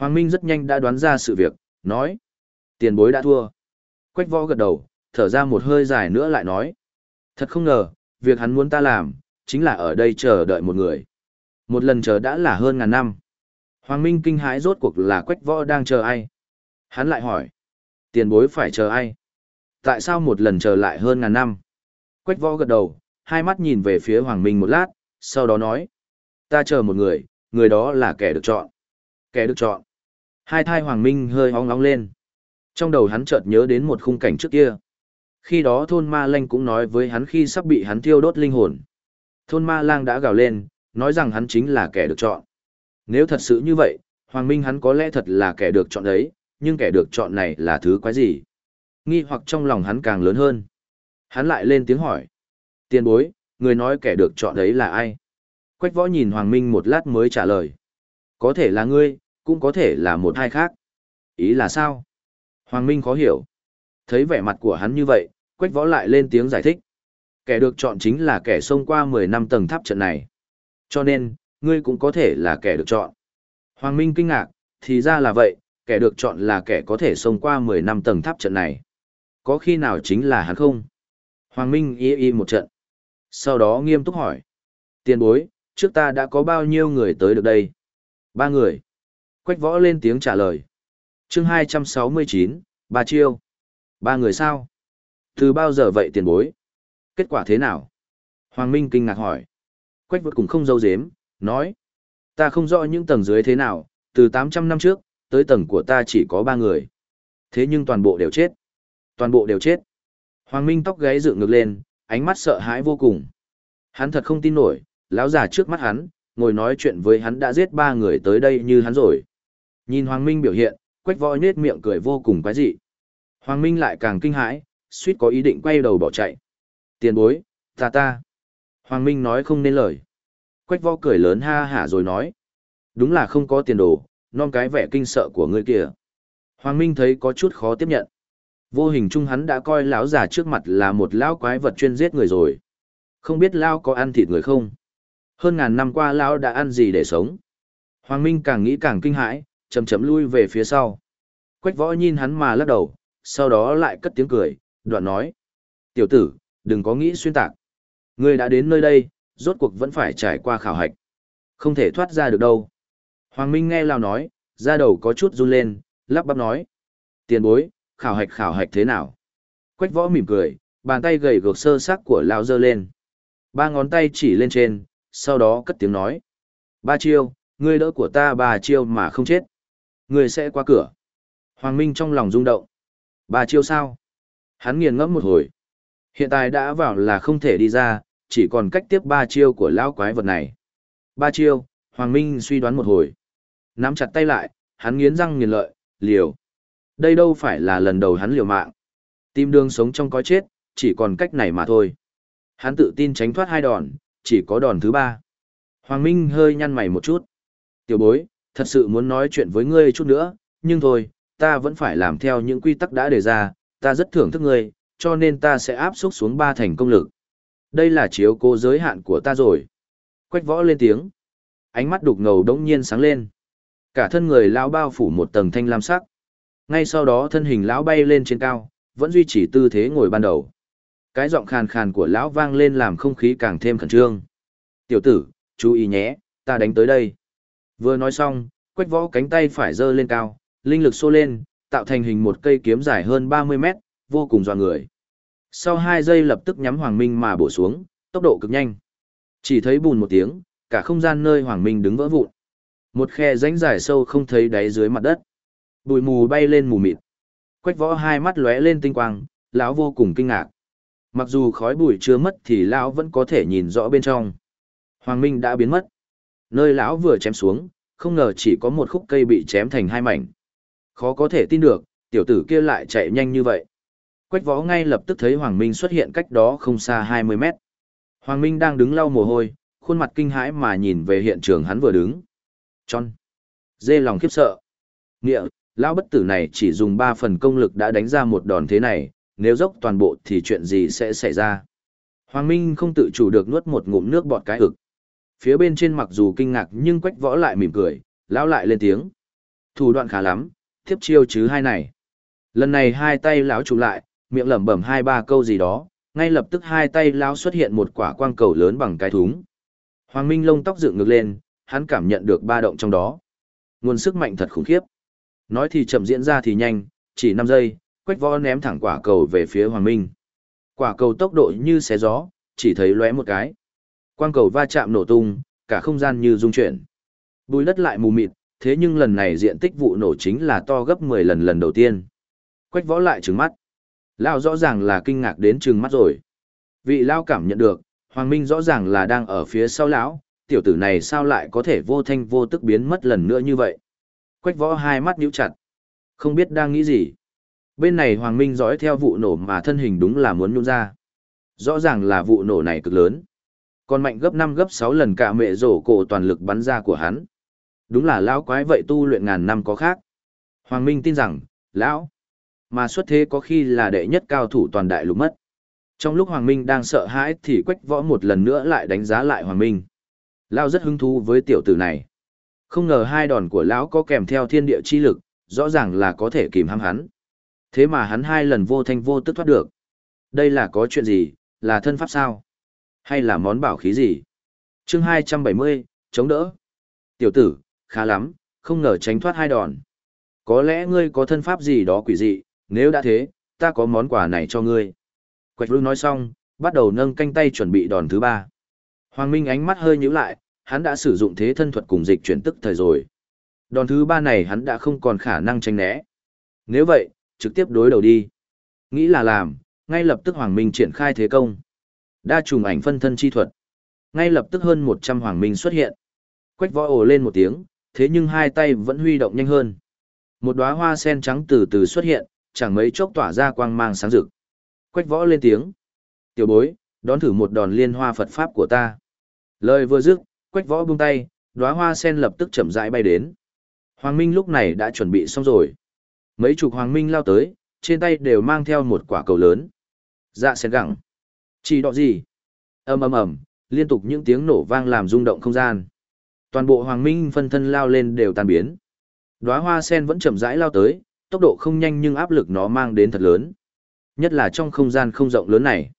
Hoàng Minh rất nhanh đã đoán ra sự việc, nói. Tiền bối đã thua. Quách Võ gật đầu, thở ra một hơi dài nữa lại nói. Thật không ngờ, việc hắn muốn ta làm, chính là ở đây chờ đợi một người. Một lần chờ đã là hơn ngàn năm. Hoàng Minh kinh hãi rốt cuộc là quách võ đang chờ ai? Hắn lại hỏi. Tiền bối phải chờ ai? Tại sao một lần chờ lại hơn ngàn năm? Quách võ gật đầu, hai mắt nhìn về phía Hoàng Minh một lát, sau đó nói. Ta chờ một người, người đó là kẻ được chọn. Kẻ được chọn. Hai thai Hoàng Minh hơi hóng nóng lên. Trong đầu hắn chợt nhớ đến một khung cảnh trước kia. Khi đó thôn ma lanh cũng nói với hắn khi sắp bị hắn thiêu đốt linh hồn. Thôn ma lang đã gào lên, nói rằng hắn chính là kẻ được chọn. Nếu thật sự như vậy, Hoàng Minh hắn có lẽ thật là kẻ được chọn đấy, nhưng kẻ được chọn này là thứ quái gì? Nghi hoặc trong lòng hắn càng lớn hơn. Hắn lại lên tiếng hỏi. Tiền bối, người nói kẻ được chọn đấy là ai? Quách võ nhìn Hoàng Minh một lát mới trả lời. Có thể là ngươi, cũng có thể là một hai khác. Ý là sao? Hoàng Minh khó hiểu. Thấy vẻ mặt của hắn như vậy, Quách võ lại lên tiếng giải thích. Kẻ được chọn chính là kẻ xông qua 10 năm tầng tháp trận này. Cho nên, ngươi cũng có thể là kẻ được chọn. Hoàng Minh kinh ngạc, thì ra là vậy, kẻ được chọn là kẻ có thể xông qua 10 năm tầng tháp trận này. Có khi nào chính là hắn không? Hoàng Minh y y một trận. Sau đó nghiêm túc hỏi. Tiền bối, trước ta đã có bao nhiêu người tới được đây? Ba người. Quách võ lên tiếng trả lời. chương 269, ba chiêu. Ba người sao? Từ bao giờ vậy tiền bối? Kết quả thế nào? Hoàng Minh kinh ngạc hỏi. Quách vượt cũng không dâu dếm, nói. Ta không rõ những tầng dưới thế nào, từ 800 năm trước, tới tầng của ta chỉ có ba người. Thế nhưng toàn bộ đều chết. Toàn bộ đều chết. Hoàng Minh tóc gáy dựng ngược lên, ánh mắt sợ hãi vô cùng. Hắn thật không tin nổi, lão già trước mắt hắn, ngồi nói chuyện với hắn đã giết ba người tới đây như hắn rồi. Nhìn Hoàng Minh biểu hiện, quách võ nhếch miệng cười vô cùng quái dị. Hoàng Minh lại càng kinh hãi, suýt có ý định quay đầu bỏ chạy. Tiền bối, ta ta. Hoàng Minh nói không nên lời. Quách võ cười lớn ha hả rồi nói. Đúng là không có tiền đồ, non cái vẻ kinh sợ của ngươi kia. Hoàng Minh thấy có chút khó tiếp nhận. Vô hình chung hắn đã coi lão già trước mặt là một lão quái vật chuyên giết người rồi. Không biết lão có ăn thịt người không? Hơn ngàn năm qua lão đã ăn gì để sống? Hoàng Minh càng nghĩ càng kinh hãi, chậm chậm lui về phía sau. Quách võ nhìn hắn mà lắc đầu, sau đó lại cất tiếng cười, đoạn nói. Tiểu tử, đừng có nghĩ xuyên tạc. Ngươi đã đến nơi đây, rốt cuộc vẫn phải trải qua khảo hạch. Không thể thoát ra được đâu. Hoàng Minh nghe Lao nói, da đầu có chút run lên, lắp bắp nói. Tiền bối, khảo hạch khảo hạch thế nào? Quách võ mỉm cười, bàn tay gầy gược sơ sắc của Lao dơ lên. Ba ngón tay chỉ lên trên, sau đó cất tiếng nói. Ba chiêu, ngươi đỡ của ta ba chiêu mà không chết. Ngươi sẽ qua cửa. Hoàng Minh trong lòng rung động. Ba chiêu sao? Hắn nghiền ngẫm một hồi. Hiện tại đã vào là không thể đi ra, chỉ còn cách tiếp ba chiêu của lão quái vật này. Ba chiêu, Hoàng Minh suy đoán một hồi. Nắm chặt tay lại, hắn nghiến răng nghiền lợi, liều. Đây đâu phải là lần đầu hắn liều mạng. Tim đương sống trong có chết, chỉ còn cách này mà thôi. Hắn tự tin tránh thoát hai đòn, chỉ có đòn thứ ba. Hoàng Minh hơi nhăn mày một chút. Tiểu bối, thật sự muốn nói chuyện với ngươi chút nữa, nhưng thôi, ta vẫn phải làm theo những quy tắc đã đề ra, ta rất thưởng thức ngươi, cho nên ta sẽ áp xúc xuống ba thành công lực. Đây là chiếu cố giới hạn của ta rồi. Quách võ lên tiếng. Ánh mắt đục ngầu đống nhiên sáng lên. Cả thân người lão bao phủ một tầng thanh lam sắc. Ngay sau đó thân hình lão bay lên trên cao, vẫn duy trì tư thế ngồi ban đầu. Cái giọng khàn khàn của lão vang lên làm không khí càng thêm khẩn trương. Tiểu tử, chú ý nhé, ta đánh tới đây. Vừa nói xong, quách võ cánh tay phải giơ lên cao, linh lực xô lên, tạo thành hình một cây kiếm dài hơn 30 mét, vô cùng dọa người. Sau 2 giây lập tức nhắm Hoàng Minh mà bổ xuống, tốc độ cực nhanh. Chỉ thấy bùn một tiếng, cả không gian nơi Hoàng Minh đứng vỡ vụn. Một khe rãnh dài sâu không thấy đáy dưới mặt đất. Bụi mù bay lên mù mịt. Quách võ hai mắt lóe lên tinh quang, lão vô cùng kinh ngạc. Mặc dù khói bụi chưa mất thì lão vẫn có thể nhìn rõ bên trong. Hoàng Minh đã biến mất. Nơi lão vừa chém xuống, không ngờ chỉ có một khúc cây bị chém thành hai mảnh. Khó có thể tin được, tiểu tử kia lại chạy nhanh như vậy. Quách võ ngay lập tức thấy Hoàng Minh xuất hiện cách đó không xa 20 mét. Hoàng Minh đang đứng lau mồ hôi, khuôn mặt kinh hãi mà nhìn về hiện trường hắn vừa đứng. Tròn. Dê lòng khiếp sợ. Nghĩa, lão bất tử này chỉ dùng 3 phần công lực đã đánh ra một đòn thế này, nếu dốc toàn bộ thì chuyện gì sẽ xảy ra. Hoàng Minh không tự chủ được nuốt một ngụm nước bọt cái ực. Phía bên trên mặc dù kinh ngạc nhưng quách võ lại mỉm cười, lão lại lên tiếng. Thủ đoạn khá lắm, tiếp chiêu chứ hai này. Lần này hai tay lão chụp lại, miệng lẩm bẩm hai ba câu gì đó, ngay lập tức hai tay lão xuất hiện một quả quang cầu lớn bằng cái thúng. Hoàng Minh lông tóc dựng ngược lên, hắn cảm nhận được ba động trong đó. Nguồn sức mạnh thật khủng khiếp. Nói thì chậm diễn ra thì nhanh, chỉ 5 giây, Quách Võ ném thẳng quả cầu về phía Hoàng Minh. Quả cầu tốc độ như xé gió, chỉ thấy lóe một cái. Quang cầu va chạm nổ tung, cả không gian như rung chuyển. Bùi đất lại mù mịt, thế nhưng lần này diện tích vụ nổ chính là to gấp 10 lần lần đầu tiên. Quách Võ lại trừng mắt. Lao rõ ràng là kinh ngạc đến trừng mắt rồi. Vị Lao cảm nhận được, Hoàng Minh rõ ràng là đang ở phía sau lão, tiểu tử này sao lại có thể vô thanh vô tức biến mất lần nữa như vậy. Quách võ hai mắt nhíu chặt. Không biết đang nghĩ gì. Bên này Hoàng Minh dõi theo vụ nổ mà thân hình đúng là muốn nhung ra. Rõ ràng là vụ nổ này cực lớn. Còn mạnh gấp 5 gấp 6 lần cả mẹ rổ cổ toàn lực bắn ra của hắn. Đúng là lão quái vậy tu luyện ngàn năm có khác. Hoàng Minh tin rằng, lão, mà xuất thế có khi là đệ nhất cao thủ toàn đại lục mất. Trong lúc Hoàng Minh đang sợ hãi thì quách võ một lần nữa lại đánh giá lại Hoàng Minh. lão rất hứng thú với tiểu tử này. Không ngờ hai đòn của lão có kèm theo thiên địa chi lực, rõ ràng là có thể kìm hãm hắn. Thế mà hắn hai lần vô thanh vô tức thoát được. Đây là có chuyện gì, là thân pháp sao? Hay là món bảo khí gì? chương 270, chống đỡ. Tiểu tử, khá lắm, không ngờ tránh thoát hai đòn. Có lẽ ngươi có thân pháp gì đó quỷ dị, nếu đã thế, ta có món quà này cho ngươi. Quạch Vương nói xong, Bắt đầu nâng canh tay chuẩn bị đòn thứ ba. Hoàng Minh ánh mắt hơi nhíu lại, hắn đã sử dụng thế thân thuật cùng dịch chuyển tức thời rồi. Đòn thứ ba này hắn đã không còn khả năng tránh né. Nếu vậy, trực tiếp đối đầu đi. Nghĩ là làm, ngay lập tức Hoàng Minh triển khai thế công. Đa trùng ảnh phân thân chi thuật. Ngay lập tức hơn 100 Hoàng Minh xuất hiện. Quách võ ồ lên một tiếng, thế nhưng hai tay vẫn huy động nhanh hơn. Một đóa hoa sen trắng từ từ xuất hiện, chẳng mấy chốc tỏa ra quang mang sáng rực. Quách võ lên tiếng. Tiểu bối, đón thử một đòn liên hoa Phật Pháp của ta. Lời vừa dứt, quách võ buông tay, đóa hoa sen lập tức chậm rãi bay đến. Hoàng Minh lúc này đã chuẩn bị xong rồi. Mấy chục Hoàng Minh lao tới, trên tay đều mang theo một quả cầu lớn. Dạ sen gẳng. Chỉ đọ gì? ầm ầm ầm, liên tục những tiếng nổ vang làm rung động không gian. Toàn bộ Hoàng Minh phân thân lao lên đều tan biến. Đóa hoa sen vẫn chậm rãi lao tới, tốc độ không nhanh nhưng áp lực nó mang đến thật lớn. Nhất là trong không gian không rộng lớn này.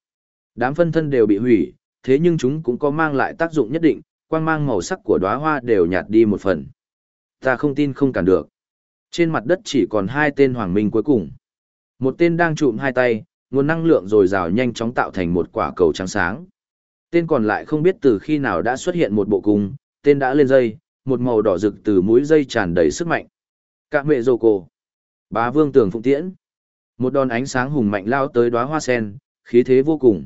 Đám phân thân đều bị hủy, thế nhưng chúng cũng có mang lại tác dụng nhất định, quang mang màu sắc của đóa hoa đều nhạt đi một phần. Ta không tin không cản được. Trên mặt đất chỉ còn hai tên hoàng minh cuối cùng. Một tên đang trụm hai tay, nguồn năng lượng dồi dào nhanh chóng tạo thành một quả cầu trắng sáng. Tên còn lại không biết từ khi nào đã xuất hiện một bộ cung, tên đã lên dây, một màu đỏ rực từ mũi dây tràn đầy sức mạnh. Cả mẹ rồ cổ. Bá vương tường phụng tiễn. Một đòn ánh sáng hùng mạnh lao tới đóa hoa sen, khí thế vô cùng.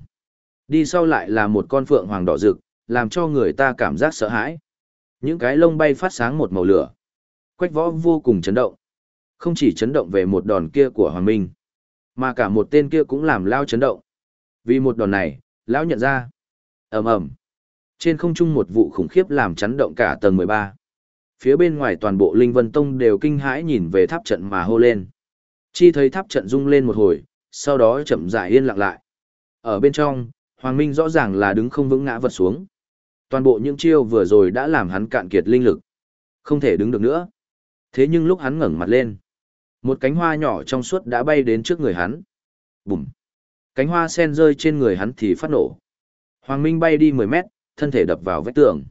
Đi sau lại là một con phượng hoàng đỏ rực, làm cho người ta cảm giác sợ hãi. Những cái lông bay phát sáng một màu lửa. Quách võ vô cùng chấn động. Không chỉ chấn động về một đòn kia của Hoàng Minh, mà cả một tên kia cũng làm lao chấn động. Vì một đòn này, lão nhận ra. ầm ầm Trên không trung một vụ khủng khiếp làm chấn động cả tầng 13. Phía bên ngoài toàn bộ Linh Vân Tông đều kinh hãi nhìn về tháp trận mà hô lên. Chi thấy tháp trận rung lên một hồi, sau đó chậm rãi yên lặng lại. Ở bên trong, Hoàng Minh rõ ràng là đứng không vững ngã vật xuống. Toàn bộ những chiêu vừa rồi đã làm hắn cạn kiệt linh lực. Không thể đứng được nữa. Thế nhưng lúc hắn ngẩng mặt lên, một cánh hoa nhỏ trong suốt đã bay đến trước người hắn. Bùm! Cánh hoa sen rơi trên người hắn thì phát nổ. Hoàng Minh bay đi 10 mét, thân thể đập vào vách tường.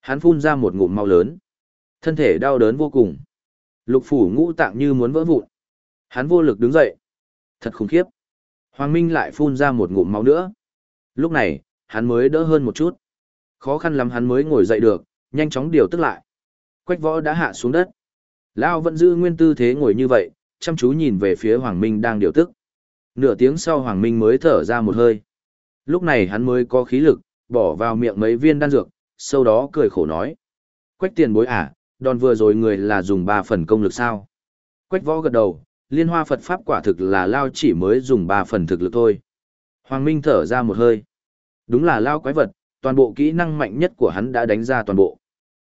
Hắn phun ra một ngụm mau lớn. Thân thể đau đớn vô cùng. Lục phủ ngũ tạng như muốn vỡ vụn. Hắn vô lực đứng dậy. Thật khủng khiếp. Hoàng Minh lại phun ra một ngụm máu nữa. Lúc này, hắn mới đỡ hơn một chút. Khó khăn lắm hắn mới ngồi dậy được, nhanh chóng điều tức lại. Quách võ đã hạ xuống đất. Lao vẫn giữ nguyên tư thế ngồi như vậy, chăm chú nhìn về phía Hoàng Minh đang điều tức. Nửa tiếng sau Hoàng Minh mới thở ra một hơi. Lúc này hắn mới có khí lực, bỏ vào miệng mấy viên đan dược, sau đó cười khổ nói. Quách tiền bối à, đòn vừa rồi người là dùng ba phần công lực sao? Quách võ gật đầu, liên hoa Phật Pháp quả thực là Lao chỉ mới dùng ba phần thực lực thôi. Hoàng Minh thở ra một hơi. Đúng là Lao quái vật, toàn bộ kỹ năng mạnh nhất của hắn đã đánh ra toàn bộ.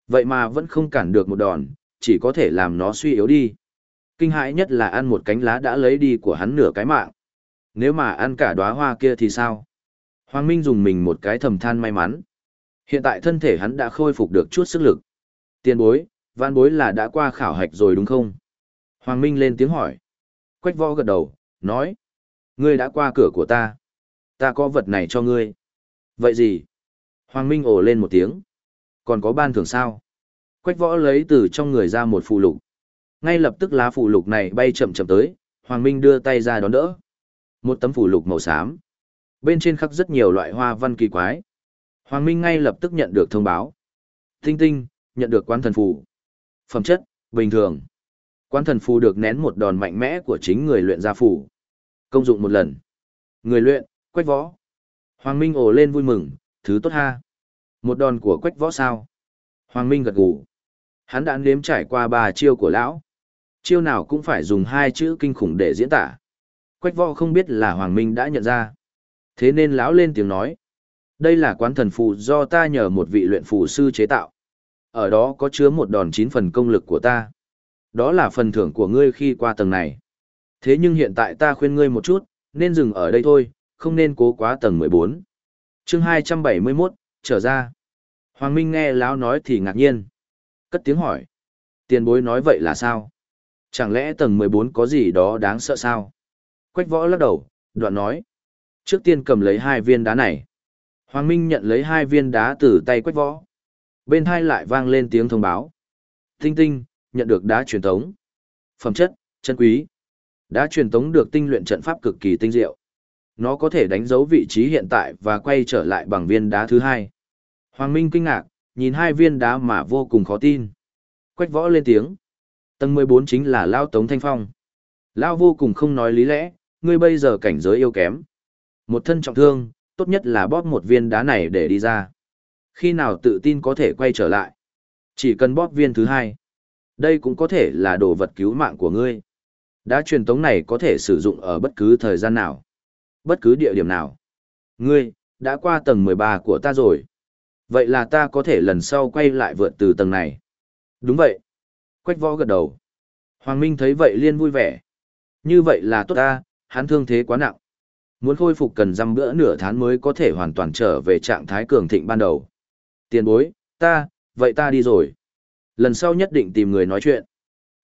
Vậy mà vẫn không cản được một đòn, chỉ có thể làm nó suy yếu đi. Kinh hãi nhất là ăn một cánh lá đã lấy đi của hắn nửa cái mạng. Nếu mà ăn cả đóa hoa kia thì sao? Hoàng Minh dùng mình một cái thầm than may mắn. Hiện tại thân thể hắn đã khôi phục được chút sức lực. Tiền bối, văn bối là đã qua khảo hạch rồi đúng không? Hoàng Minh lên tiếng hỏi. Quách võ gật đầu, nói. Ngươi đã qua cửa của ta. Ta có vật này cho ngươi. Vậy gì? Hoàng Minh ồ lên một tiếng. Còn có ban thưởng sao? Quách võ lấy từ trong người ra một phụ lục. Ngay lập tức lá phụ lục này bay chậm chậm tới, Hoàng Minh đưa tay ra đón đỡ. Một tấm phụ lục màu xám. Bên trên khắc rất nhiều loại hoa văn kỳ quái. Hoàng Minh ngay lập tức nhận được thông báo. Tinh tinh, nhận được quán thần phù. Phẩm chất, bình thường. Quán thần phù được nén một đòn mạnh mẽ của chính người luyện ra phù. Công dụng một lần. Người luyện, quách võ. Hoàng Minh ồ lên vui mừng, thứ tốt ha. Một đòn của quách võ sao. Hoàng Minh gật gù. Hắn đã nếm trải qua ba chiêu của lão. Chiêu nào cũng phải dùng hai chữ kinh khủng để diễn tả. Quách võ không biết là Hoàng Minh đã nhận ra. Thế nên lão lên tiếng nói. Đây là quán thần phù do ta nhờ một vị luyện phù sư chế tạo. Ở đó có chứa một đòn chín phần công lực của ta. Đó là phần thưởng của ngươi khi qua tầng này. Thế nhưng hiện tại ta khuyên ngươi một chút, nên dừng ở đây thôi, không nên cố quá tầng 14. chương 271, trở ra. Hoàng Minh nghe lão nói thì ngạc nhiên. Cất tiếng hỏi. Tiền bối nói vậy là sao? Chẳng lẽ tầng 14 có gì đó đáng sợ sao? Quách võ lắc đầu, đoạn nói. Trước tiên cầm lấy hai viên đá này. Hoàng Minh nhận lấy hai viên đá từ tay quách võ. Bên hai lại vang lên tiếng thông báo. Tinh tinh, nhận được đá truyền tống. Phẩm chất, chân quý. Đá truyền tống được tinh luyện trận pháp cực kỳ tinh diệu. nó có thể đánh dấu vị trí hiện tại và quay trở lại bằng viên đá thứ hai. Hoàng Minh kinh ngạc, nhìn hai viên đá mà vô cùng khó tin. Quách võ lên tiếng. Tầng 14 chính là Lao Tống Thanh Phong. Lao vô cùng không nói lý lẽ, ngươi bây giờ cảnh giới yêu kém. Một thân trọng thương, tốt nhất là bóp một viên đá này để đi ra. Khi nào tự tin có thể quay trở lại. Chỉ cần bóp viên thứ hai. Đây cũng có thể là đồ vật cứu mạng của ngươi. Đá truyền tống này có thể sử dụng ở bất cứ thời gian nào. Bất cứ địa điểm nào. Ngươi, đã qua tầng 13 của ta rồi. Vậy là ta có thể lần sau quay lại vượt từ tầng này. Đúng vậy. Quách võ gật đầu. Hoàng Minh thấy vậy liên vui vẻ. Như vậy là tốt ta, hắn thương thế quá nặng. Muốn khôi phục cần dăm bữa nửa tháng mới có thể hoàn toàn trở về trạng thái cường thịnh ban đầu. Tiền bối, ta, vậy ta đi rồi. Lần sau nhất định tìm người nói chuyện.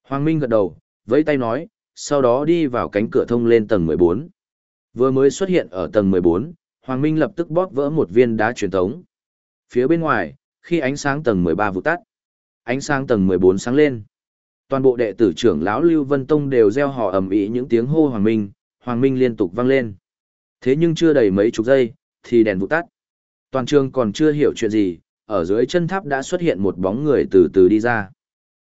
Hoàng Minh gật đầu, vẫy tay nói, sau đó đi vào cánh cửa thông lên tầng 14. Vừa mới xuất hiện ở tầng 14, Hoàng Minh lập tức bóp vỡ một viên đá truyền thống. Phía bên ngoài, khi ánh sáng tầng 13 vụ tắt, ánh sáng tầng 14 sáng lên. Toàn bộ đệ tử trưởng lão Lưu Vân Tông đều reo hò ầm ĩ những tiếng hô Hoàng Minh, Hoàng Minh liên tục vang lên. Thế nhưng chưa đầy mấy chục giây, thì đèn vụ tắt. Toàn trường còn chưa hiểu chuyện gì, ở dưới chân tháp đã xuất hiện một bóng người từ từ đi ra.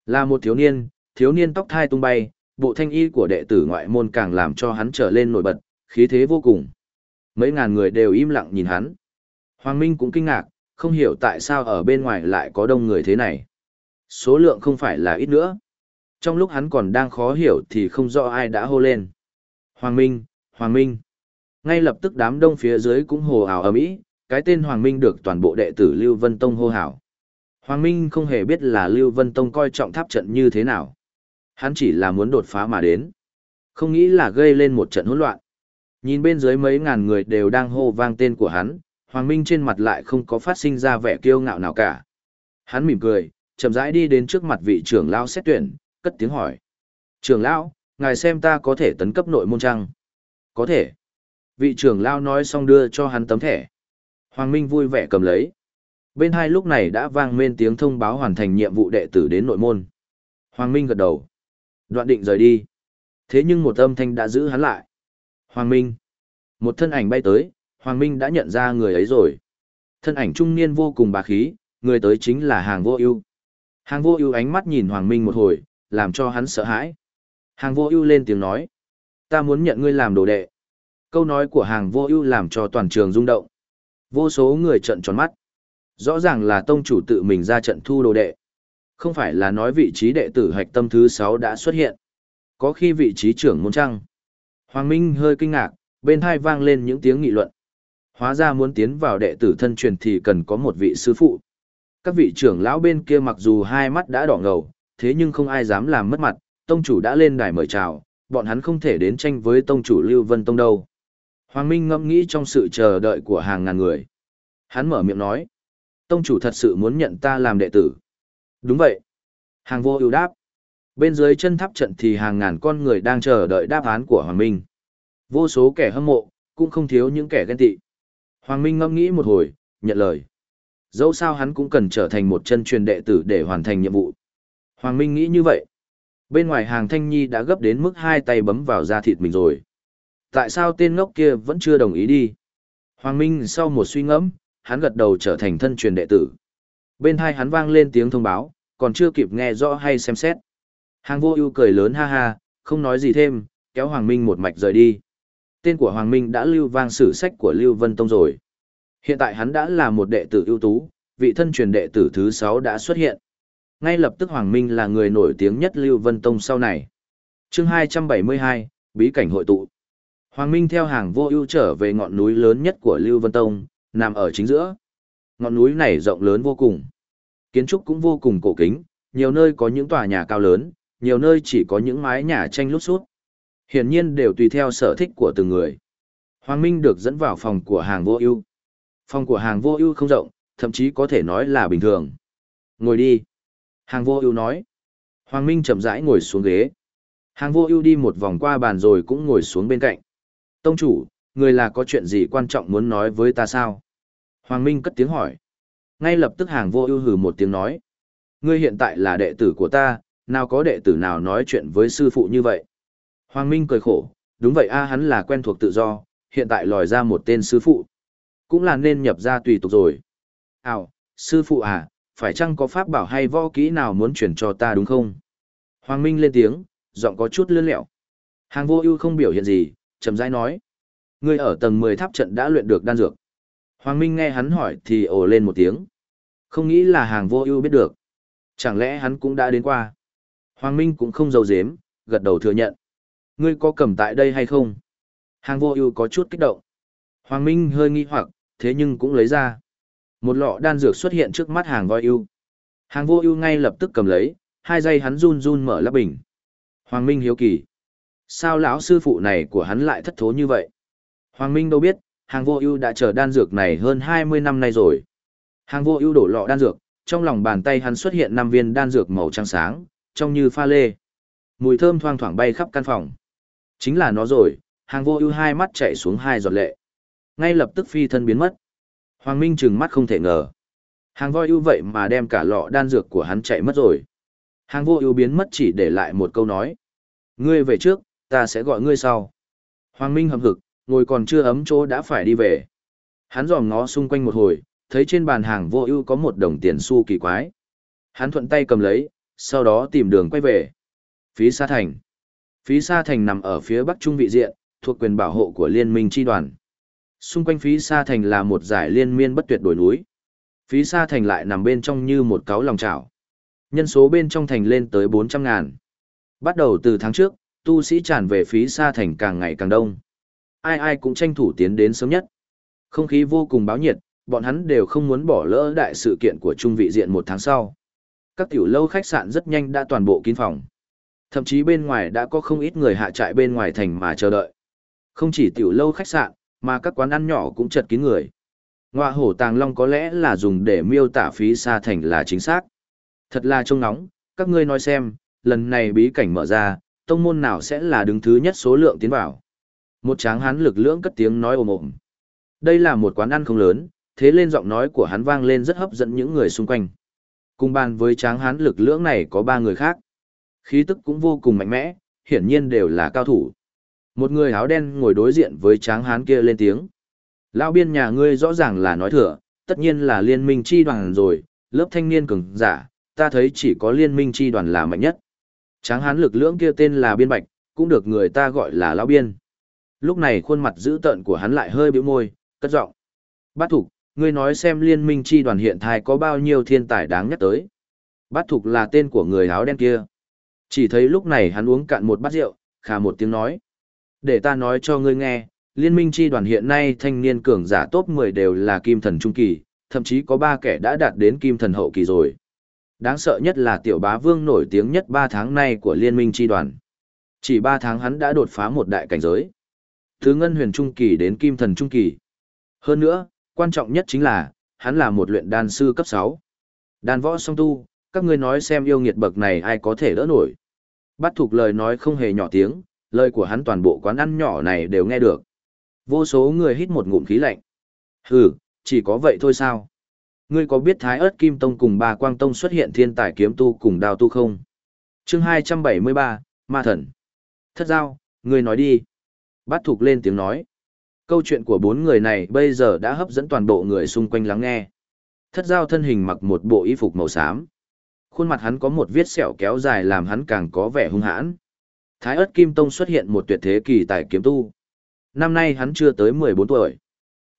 Là một thiếu niên, thiếu niên tóc thai tung bay, bộ thanh y của đệ tử ngoại môn càng làm cho hắn trở lên nổi bật, khí thế vô cùng. Mấy ngàn người đều im lặng nhìn hắn. Hoàng Minh cũng kinh ngạc, không hiểu tại sao ở bên ngoài lại có đông người thế này. Số lượng không phải là ít nữa. Trong lúc hắn còn đang khó hiểu thì không rõ ai đã hô lên. Hoàng Minh, Hoàng Minh. Ngay lập tức đám đông phía dưới cũng hồ hào ầm ĩ, cái tên Hoàng Minh được toàn bộ đệ tử Lưu Vân Tông hô hào. Hoàng Minh không hề biết là Lưu Vân Tông coi trọng tháp trận như thế nào. Hắn chỉ là muốn đột phá mà đến. Không nghĩ là gây lên một trận hỗn loạn. Nhìn bên dưới mấy ngàn người đều đang hô vang tên của hắn, Hoàng Minh trên mặt lại không có phát sinh ra vẻ kiêu ngạo nào cả. Hắn mỉm cười, chậm rãi đi đến trước mặt vị trưởng lão xét tuyển, cất tiếng hỏi. Trưởng lão, ngài xem ta có thể tấn cấp nội môn trăng? Có thể. Vị trưởng lão nói xong đưa cho hắn tấm thẻ. Hoàng Minh vui vẻ cầm lấy. Bên hai lúc này đã vang lên tiếng thông báo hoàn thành nhiệm vụ đệ tử đến nội môn. Hoàng Minh gật đầu. Đoạn định rời đi. Thế nhưng một âm thanh đã giữ hắn lại. Hoàng Minh. Một thân ảnh bay tới, Hoàng Minh đã nhận ra người ấy rồi. Thân ảnh trung niên vô cùng bá khí, người tới chính là hàng vô ưu. Hàng vô ưu ánh mắt nhìn Hoàng Minh một hồi, làm cho hắn sợ hãi. Hàng vô ưu lên tiếng nói. Ta muốn nhận ngươi làm đồ đệ. Câu nói của hàng vô ưu làm cho toàn trường rung động. Vô số người trợn tròn mắt. Rõ ràng là tông chủ tự mình ra trận thu đồ đệ. Không phải là nói vị trí đệ tử hạch tâm thứ 6 đã xuất hiện. Có khi vị trí trưởng môn trăng. Hoàng Minh hơi kinh ngạc, bên hai vang lên những tiếng nghị luận. Hóa ra muốn tiến vào đệ tử thân truyền thì cần có một vị sư phụ. Các vị trưởng lão bên kia mặc dù hai mắt đã đỏ ngầu, thế nhưng không ai dám làm mất mặt, tông chủ đã lên đài mời chào, bọn hắn không thể đến tranh với tông chủ Lưu Vân Tông đâu. Hoàng Minh ngẫm nghĩ trong sự chờ đợi của hàng ngàn người. Hắn mở miệng nói, tông chủ thật sự muốn nhận ta làm đệ tử. Đúng vậy. Hàng vô ưu đáp. Bên dưới chân tháp trận thì hàng ngàn con người đang chờ đợi đáp án của Hoàng Minh. Vô số kẻ hâm mộ, cũng không thiếu những kẻ ghen tị. Hoàng Minh ngẫm nghĩ một hồi, nhận lời. Dẫu sao hắn cũng cần trở thành một chân truyền đệ tử để hoàn thành nhiệm vụ. Hoàng Minh nghĩ như vậy. Bên ngoài hàng thanh nhi đã gấp đến mức hai tay bấm vào da thịt mình rồi. Tại sao tên ngốc kia vẫn chưa đồng ý đi? Hoàng Minh sau một suy ngẫm, hắn gật đầu trở thành thân truyền đệ tử. Bên hai hắn vang lên tiếng thông báo, còn chưa kịp nghe rõ hay xem xét. Hàng vô ưu cười lớn ha ha, không nói gì thêm, kéo Hoàng Minh một mạch rời đi. Tên của Hoàng Minh đã lưu vang sử sách của Lưu Vân Tông rồi. Hiện tại hắn đã là một đệ tử ưu tú, vị thân truyền đệ tử thứ 6 đã xuất hiện. Ngay lập tức Hoàng Minh là người nổi tiếng nhất Lưu Vân Tông sau này. chương 272, Bí cảnh hội tụ. Hoàng Minh theo hàng vô ưu trở về ngọn núi lớn nhất của Lưu Vân Tông, nằm ở chính giữa. Ngọn núi này rộng lớn vô cùng. Kiến trúc cũng vô cùng cổ kính, nhiều nơi có những tòa nhà cao lớn, nhiều nơi chỉ có những mái nhà tranh lút sút. Hiển nhiên đều tùy theo sở thích của từng người. Hoàng Minh được dẫn vào phòng của hàng vô ưu. Phòng của hàng vô ưu không rộng, thậm chí có thể nói là bình thường. Ngồi đi. Hàng vô ưu nói. Hoàng Minh chậm rãi ngồi xuống ghế. Hàng vô ưu đi một vòng qua bàn rồi cũng ngồi xuống bên cạnh. Tông chủ, người là có chuyện gì quan trọng muốn nói với ta sao? Hoàng Minh cất tiếng hỏi. Ngay lập tức hàng vô ưu hừ một tiếng nói. Ngươi hiện tại là đệ tử của ta, nào có đệ tử nào nói chuyện với sư phụ như vậy? Hoàng Minh cười khổ, đúng vậy a hắn là quen thuộc tự do, hiện tại lòi ra một tên sư phụ. Cũng là nên nhập ra tùy tục rồi. Ảo, sư phụ à, phải chăng có pháp bảo hay võ kỹ nào muốn chuyển cho ta đúng không? Hoàng Minh lên tiếng, giọng có chút lươn lẹo. Hàng vô ưu không biểu hiện gì, chậm rãi nói. Ngươi ở tầng 10 tháp trận đã luyện được đan dược. Hoàng Minh nghe hắn hỏi thì ồ lên một tiếng. Không nghĩ là hàng vô ưu biết được. Chẳng lẽ hắn cũng đã đến qua? Hoàng Minh cũng không giấu giếm, gật đầu thừa nhận. Ngươi có cầm tại đây hay không? Hàng vô ưu có chút kích động. Hoàng Minh hơi nghi hoặc, thế nhưng cũng lấy ra. Một lọ đan dược xuất hiện trước mắt hàng vô ưu. Hàng vô ưu ngay lập tức cầm lấy, hai giây hắn run run mở lắp bình. Hoàng Minh hiếu kỳ. Sao lão sư phụ này của hắn lại thất thố như vậy? Hoàng Minh đâu biết, hàng vô ưu đã chờ đan dược này hơn 20 năm nay rồi. Hàng vô ưu đổ lọ đan dược, trong lòng bàn tay hắn xuất hiện năm viên đan dược màu trắng sáng, trông như pha lê. Mùi thơm thoang thoảng bay khắp căn phòng. Chính là nó rồi, hàng vô ưu hai mắt chạy xuống hai giọt lệ. Ngay lập tức phi thân biến mất. Hoàng Minh trừng mắt không thể ngờ. Hàng vô ưu vậy mà đem cả lọ đan dược của hắn chạy mất rồi. Hàng vô ưu biến mất chỉ để lại một câu nói. Ngươi về trước, ta sẽ gọi ngươi sau. Hoàng Minh hầm hực, ngồi còn chưa ấm chỗ đã phải đi về. Hắn dòm ngó xung quanh một hồi, thấy trên bàn hàng vô ưu có một đồng tiền xu kỳ quái. Hắn thuận tay cầm lấy, sau đó tìm đường quay về. Phí xa Thành. Phí Sa Thành nằm ở phía bắc trung vị diện, thuộc quyền bảo hộ của Liên minh Chi đoàn. Xung quanh Phí Sa Thành là một giải liên miên bất tuyệt đồi núi. Phí Sa Thành lại nằm bên trong như một cáo lòng chảo. Nhân số bên trong thành lên tới 400 ngàn. Bắt đầu từ tháng trước, tu sĩ tràn về Phí Sa Thành càng ngày càng đông. Ai ai cũng tranh thủ tiến đến sớm nhất. Không khí vô cùng báo nhiệt, bọn hắn đều không muốn bỏ lỡ đại sự kiện của trung vị diện một tháng sau. Các tiểu lâu khách sạn rất nhanh đã toàn bộ kín phòng. Thậm chí bên ngoài đã có không ít người hạ trại bên ngoài thành mà chờ đợi. Không chỉ tiểu lâu khách sạn, mà các quán ăn nhỏ cũng chật kín người. Ngoa hổ tàng long có lẽ là dùng để miêu tả phí xa thành là chính xác. Thật là trông nóng, các ngươi nói xem, lần này bí cảnh mở ra, tông môn nào sẽ là đứng thứ nhất số lượng tiến vào. Một tráng hán lực lưỡng cất tiếng nói ồm ồm. Đây là một quán ăn không lớn, thế lên giọng nói của hắn vang lên rất hấp dẫn những người xung quanh. Cùng bàn với tráng hán lực lưỡng này có ba người khác. Khí tức cũng vô cùng mạnh mẽ, hiển nhiên đều là cao thủ. Một người áo đen ngồi đối diện với tráng hán kia lên tiếng. Lão biên nhà ngươi rõ ràng là nói thừa, tất nhiên là liên minh chi đoàn rồi, lớp thanh niên cường giả, ta thấy chỉ có liên minh chi đoàn là mạnh nhất. Tráng hán lực lưỡng kia tên là biên bạch, cũng được người ta gọi là lão biên. Lúc này khuôn mặt dữ tợn của hắn lại hơi bĩu môi, cất giọng. Bát thục, ngươi nói xem liên minh chi đoàn hiện thai có bao nhiêu thiên tài đáng nhắc tới. Bát thục là tên của người áo đen kia. Chỉ thấy lúc này hắn uống cạn một bát rượu, khà một tiếng nói. Để ta nói cho ngươi nghe, liên minh chi đoàn hiện nay thanh niên cường giả top 10 đều là kim thần trung kỳ, thậm chí có 3 kẻ đã đạt đến kim thần hậu kỳ rồi. Đáng sợ nhất là tiểu bá vương nổi tiếng nhất 3 tháng nay của liên minh chi đoàn. Chỉ 3 tháng hắn đã đột phá một đại cảnh giới. thứ ngân huyền trung kỳ đến kim thần trung kỳ. Hơn nữa, quan trọng nhất chính là, hắn là một luyện đan sư cấp 6. Đan võ song tu, các ngươi nói xem yêu nghiệt bậc này ai có thể đỡ nổi. Bắt thuộc lời nói không hề nhỏ tiếng, lời của hắn toàn bộ quán ăn nhỏ này đều nghe được. Vô số người hít một ngụm khí lạnh. Hừ, chỉ có vậy thôi sao? Ngươi có biết Thái ớt Kim Tông cùng bà Quang Tông xuất hiện thiên tài kiếm tu cùng đào tu không? chương 273, Ma Thần. Thất giao, ngươi nói đi. Bát thục lên tiếng nói. Câu chuyện của bốn người này bây giờ đã hấp dẫn toàn bộ người xung quanh lắng nghe. Thất giao thân hình mặc một bộ y phục màu xám. Khuôn mặt hắn có một vết sẹo kéo dài làm hắn càng có vẻ hung hãn. Thái ớt Kim Tông xuất hiện một tuyệt thế kỳ tài kiếm tu. Năm nay hắn chưa tới 14 tuổi.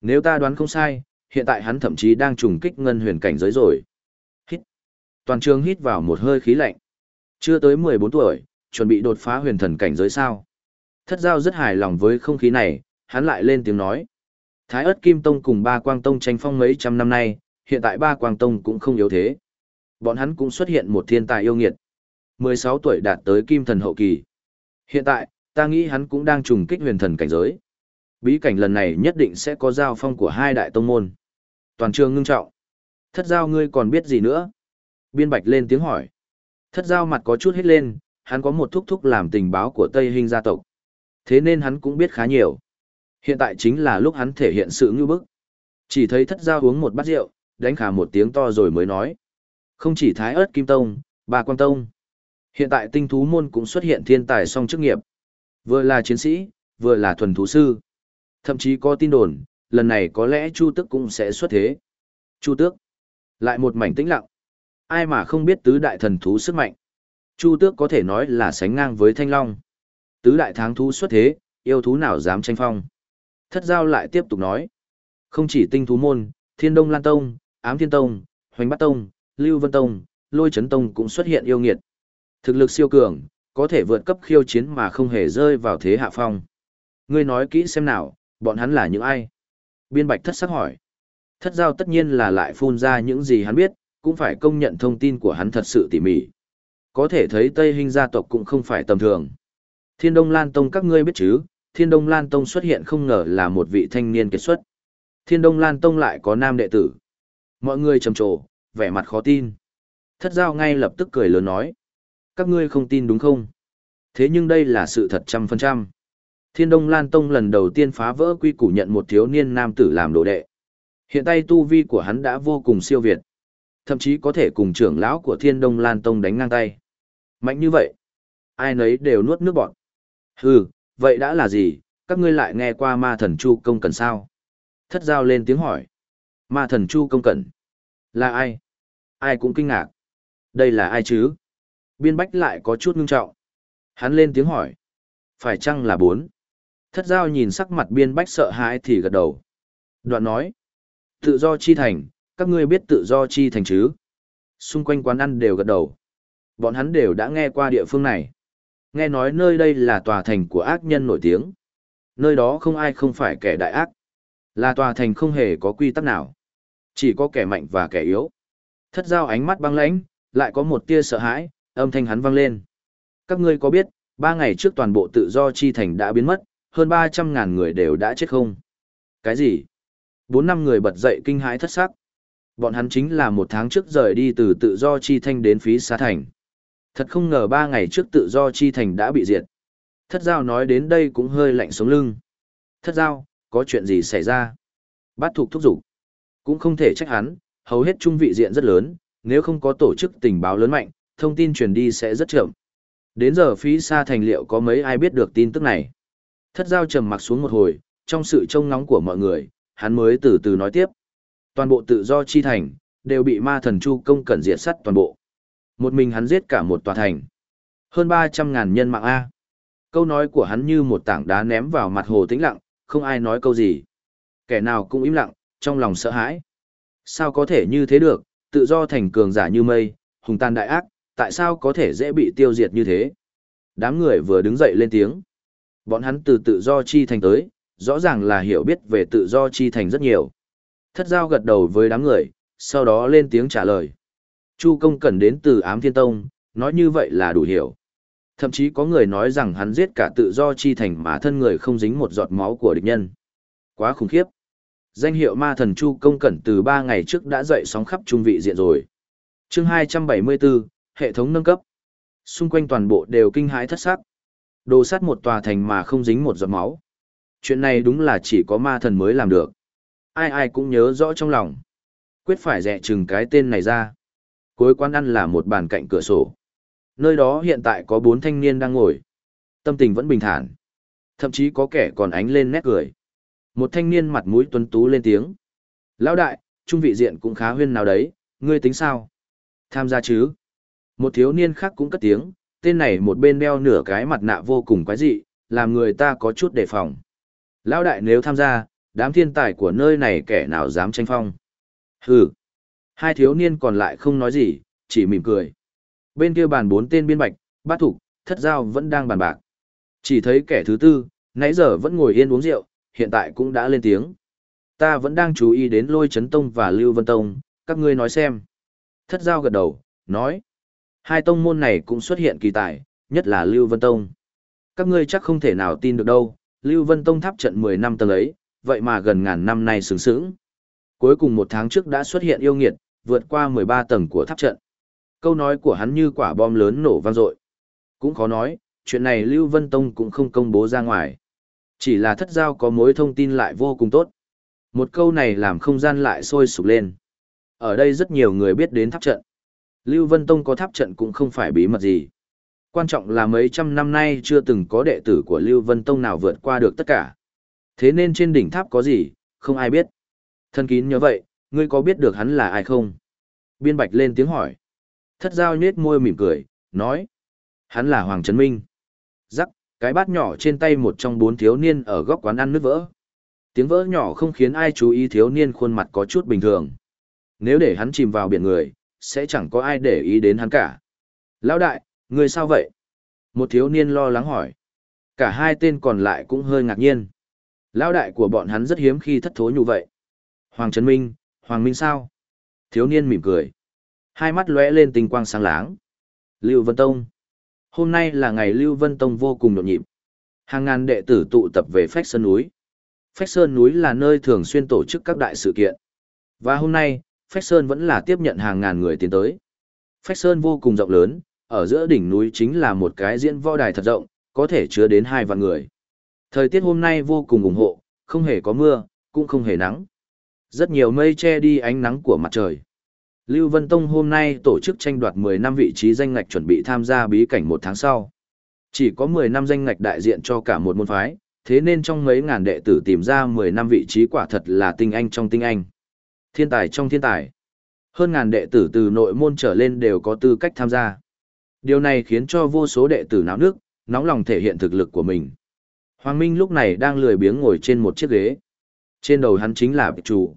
Nếu ta đoán không sai, hiện tại hắn thậm chí đang trùng kích ngân huyền cảnh giới rồi. Hít. Toàn trường hít vào một hơi khí lạnh. Chưa tới 14 tuổi, chuẩn bị đột phá huyền thần cảnh giới sao. Thất giao rất hài lòng với không khí này, hắn lại lên tiếng nói. Thái ớt Kim Tông cùng ba Quang Tông tranh phong mấy trăm năm nay, hiện tại ba Quang Tông cũng không yếu thế. Bọn hắn cũng xuất hiện một thiên tài yêu nghiệt. 16 tuổi đạt tới Kim Thần Hậu Kỳ. Hiện tại, ta nghĩ hắn cũng đang trùng kích huyền thần cảnh giới. Bí cảnh lần này nhất định sẽ có giao phong của hai đại tông môn. Toàn trường ngưng trọng. Thất giao ngươi còn biết gì nữa? Biên Bạch lên tiếng hỏi. Thất giao mặt có chút hết lên, hắn có một thúc thúc làm tình báo của Tây Hinh gia tộc. Thế nên hắn cũng biết khá nhiều. Hiện tại chính là lúc hắn thể hiện sự ngưu bức. Chỉ thấy thất giao uống một bát rượu, đánh khả một tiếng to rồi mới nói. Không chỉ Thái ớt Kim Tông, Ba Quan Tông. Hiện tại tinh thú môn cũng xuất hiện thiên tài song chức nghiệp. Vừa là chiến sĩ, vừa là thuần thú sư. Thậm chí có tin đồn, lần này có lẽ Chu Tước cũng sẽ xuất thế. Chu Tước. Lại một mảnh tĩnh lặng. Ai mà không biết tứ đại thần thú sức mạnh. Chu Tước có thể nói là sánh ngang với Thanh Long. Tứ đại tháng thú xuất thế, yêu thú nào dám tranh phong. Thất giao lại tiếp tục nói. Không chỉ tinh thú môn, Thiên Đông Lan Tông, Ám Thiên Tông, Hoành Bát Tông, Lưu Vân Tông, Lôi Chấn Tông cũng xuất hiện yêu nghiệt. Thực lực siêu cường, có thể vượt cấp khiêu chiến mà không hề rơi vào thế hạ phong. Ngươi nói kỹ xem nào, bọn hắn là những ai? Biên Bạch thất sắc hỏi. Thất giao tất nhiên là lại phun ra những gì hắn biết, cũng phải công nhận thông tin của hắn thật sự tỉ mỉ. Có thể thấy Tây Hinh gia tộc cũng không phải tầm thường. Thiên Đông Lan Tông các ngươi biết chứ, Thiên Đông Lan Tông xuất hiện không ngờ là một vị thanh niên kết xuất. Thiên Đông Lan Tông lại có nam đệ tử. Mọi người trầm trồ, vẻ mặt khó tin. Thất giao ngay lập tức cười lớn nói. Các ngươi không tin đúng không? Thế nhưng đây là sự thật trăm phần trăm. Thiên Đông Lan Tông lần đầu tiên phá vỡ quy củ nhận một thiếu niên nam tử làm đồ đệ. Hiện tại tu vi của hắn đã vô cùng siêu việt. Thậm chí có thể cùng trưởng lão của Thiên Đông Lan Tông đánh ngang tay. Mạnh như vậy. Ai nấy đều nuốt nước bọt. Hừ, vậy đã là gì, các ngươi lại nghe qua ma thần Chu Công cần sao? Thất giao lên tiếng hỏi. Ma thần Chu Công cần. Là ai? Ai cũng kinh ngạc. Đây là ai chứ? Biên bách lại có chút ngưng trọng. Hắn lên tiếng hỏi. Phải chăng là bốn? Thất giao nhìn sắc mặt biên bách sợ hãi thì gật đầu. Đoạn nói. Tự do chi thành, các ngươi biết tự do chi thành chứ? Xung quanh quán ăn đều gật đầu. Bọn hắn đều đã nghe qua địa phương này. Nghe nói nơi đây là tòa thành của ác nhân nổi tiếng. Nơi đó không ai không phải kẻ đại ác. Là tòa thành không hề có quy tắc nào. Chỉ có kẻ mạnh và kẻ yếu. Thất giao ánh mắt băng lãnh, lại có một tia sợ hãi, âm thanh hắn vang lên. Các ngươi có biết, ba ngày trước toàn bộ tự do chi thành đã biến mất, hơn ba trăm ngàn người đều đã chết không? Cái gì? Bốn năm người bật dậy kinh hãi thất sắc. Bọn hắn chính là một tháng trước rời đi từ tự do chi thanh đến phí xá thành. Thật không ngờ ba ngày trước tự do chi thành đã bị diệt. Thất giao nói đến đây cũng hơi lạnh sống lưng. Thất giao, có chuyện gì xảy ra? Bát thục thúc giục. Cũng không thể trách hắn, hầu hết trung vị diện rất lớn, nếu không có tổ chức tình báo lớn mạnh, thông tin truyền đi sẽ rất chậm. Đến giờ phí xa thành liệu có mấy ai biết được tin tức này. Thất giao trầm mặc xuống một hồi, trong sự trông ngóng của mọi người, hắn mới từ từ nói tiếp. Toàn bộ tự do chi thành, đều bị ma thần chu công cẩn diệt sắt toàn bộ. Một mình hắn giết cả một tòa thành. Hơn 300 ngàn nhân mạng A. Câu nói của hắn như một tảng đá ném vào mặt hồ tĩnh lặng, không ai nói câu gì. Kẻ nào cũng im lặng, trong lòng sợ hãi. Sao có thể như thế được, tự do thành cường giả như mây, hùng tàn đại ác, tại sao có thể dễ bị tiêu diệt như thế? Đám người vừa đứng dậy lên tiếng. Bọn hắn từ tự do chi thành tới, rõ ràng là hiểu biết về tự do chi thành rất nhiều. Thất giao gật đầu với đám người, sau đó lên tiếng trả lời. Chu công cần đến từ ám thiên tông, nói như vậy là đủ hiểu. Thậm chí có người nói rằng hắn giết cả tự do chi thành mà thân người không dính một giọt máu của địch nhân. Quá khủng khiếp. Danh hiệu ma thần Chu công cẩn từ 3 ngày trước đã dậy sóng khắp trung vị diện rồi. chương 274, hệ thống nâng cấp. Xung quanh toàn bộ đều kinh hãi thất sắc. Đồ sát một tòa thành mà không dính một giọt máu. Chuyện này đúng là chỉ có ma thần mới làm được. Ai ai cũng nhớ rõ trong lòng. Quyết phải dẹ chừng cái tên này ra. Cuối quán ăn là một bàn cạnh cửa sổ. Nơi đó hiện tại có bốn thanh niên đang ngồi. Tâm tình vẫn bình thản. Thậm chí có kẻ còn ánh lên nét cười. Một thanh niên mặt mũi tuấn tú lên tiếng. Lão đại, trung vị diện cũng khá huyên nào đấy, ngươi tính sao? Tham gia chứ? Một thiếu niên khác cũng cất tiếng, tên này một bên đeo nửa cái mặt nạ vô cùng quái dị, làm người ta có chút đề phòng. Lão đại nếu tham gia, đám thiên tài của nơi này kẻ nào dám tranh phong. Hừ. Hai thiếu niên còn lại không nói gì, chỉ mỉm cười. Bên kia bàn bốn tên biên bạch, bát thục, thất giao vẫn đang bàn bạc. Chỉ thấy kẻ thứ tư, nãy giờ vẫn ngồi yên uống rượu, hiện tại cũng đã lên tiếng. Ta vẫn đang chú ý đến lôi chấn tông và lưu vân tông, các ngươi nói xem. Thất giao gật đầu, nói. Hai tông môn này cũng xuất hiện kỳ tài, nhất là lưu vân tông. Các ngươi chắc không thể nào tin được đâu, lưu vân tông tháp trận 10 năm tầng ấy, vậy mà gần ngàn năm nay sướng sướng. Cuối cùng một tháng trước đã xuất hiện yêu nghiệt, vượt qua 13 tầng của tháp trận. Câu nói của hắn như quả bom lớn nổ vang dội. Cũng khó nói, chuyện này Lưu Vân Tông cũng không công bố ra ngoài. Chỉ là thất giao có mối thông tin lại vô cùng tốt. Một câu này làm không gian lại sôi sục lên. Ở đây rất nhiều người biết đến tháp trận. Lưu Vân Tông có tháp trận cũng không phải bí mật gì. Quan trọng là mấy trăm năm nay chưa từng có đệ tử của Lưu Vân Tông nào vượt qua được tất cả. Thế nên trên đỉnh tháp có gì, không ai biết. Thân kín nhớ vậy, ngươi có biết được hắn là ai không? Biên Bạch lên tiếng hỏi. Thất giao nhết môi mỉm cười, nói. Hắn là Hoàng Trấn Minh. Rắc, cái bát nhỏ trên tay một trong bốn thiếu niên ở góc quán ăn nứt vỡ. Tiếng vỡ nhỏ không khiến ai chú ý thiếu niên khuôn mặt có chút bình thường. Nếu để hắn chìm vào biển người, sẽ chẳng có ai để ý đến hắn cả. Lão đại, người sao vậy? Một thiếu niên lo lắng hỏi. Cả hai tên còn lại cũng hơi ngạc nhiên. Lão đại của bọn hắn rất hiếm khi thất thố như vậy. Hoàng Trấn Minh, Hoàng Minh sao? Thiếu niên mỉm cười. Hai mắt lóe lên tinh quang sáng láng. Lưu Vân Tông. Hôm nay là ngày Lưu Vân Tông vô cùng nhộn nhịp. Hàng ngàn đệ tử tụ tập về Phách Sơn núi. Phách Sơn núi là nơi thường xuyên tổ chức các đại sự kiện. Và hôm nay, Phách Sơn vẫn là tiếp nhận hàng ngàn người tiến tới. Phách Sơn vô cùng rộng lớn, ở giữa đỉnh núi chính là một cái diễn võ đài thật rộng, có thể chứa đến hai vạn người. Thời tiết hôm nay vô cùng ủng hộ, không hề có mưa, cũng không hề nắng. Rất nhiều mây che đi ánh nắng của mặt trời. Lưu Vân Tông hôm nay tổ chức tranh đoạt 10 năm vị trí danh ngạch chuẩn bị tham gia bí cảnh một tháng sau. Chỉ có 10 năm danh ngạch đại diện cho cả một môn phái, thế nên trong mấy ngàn đệ tử tìm ra 10 năm vị trí quả thật là tinh anh trong tinh anh. Thiên tài trong thiên tài. Hơn ngàn đệ tử từ nội môn trở lên đều có tư cách tham gia. Điều này khiến cho vô số đệ tử náo nước, nóng lòng thể hiện thực lực của mình. Hoàng Minh lúc này đang lười biếng ngồi trên một chiếc ghế. Trên đầu hắn chính là tiệp chủ.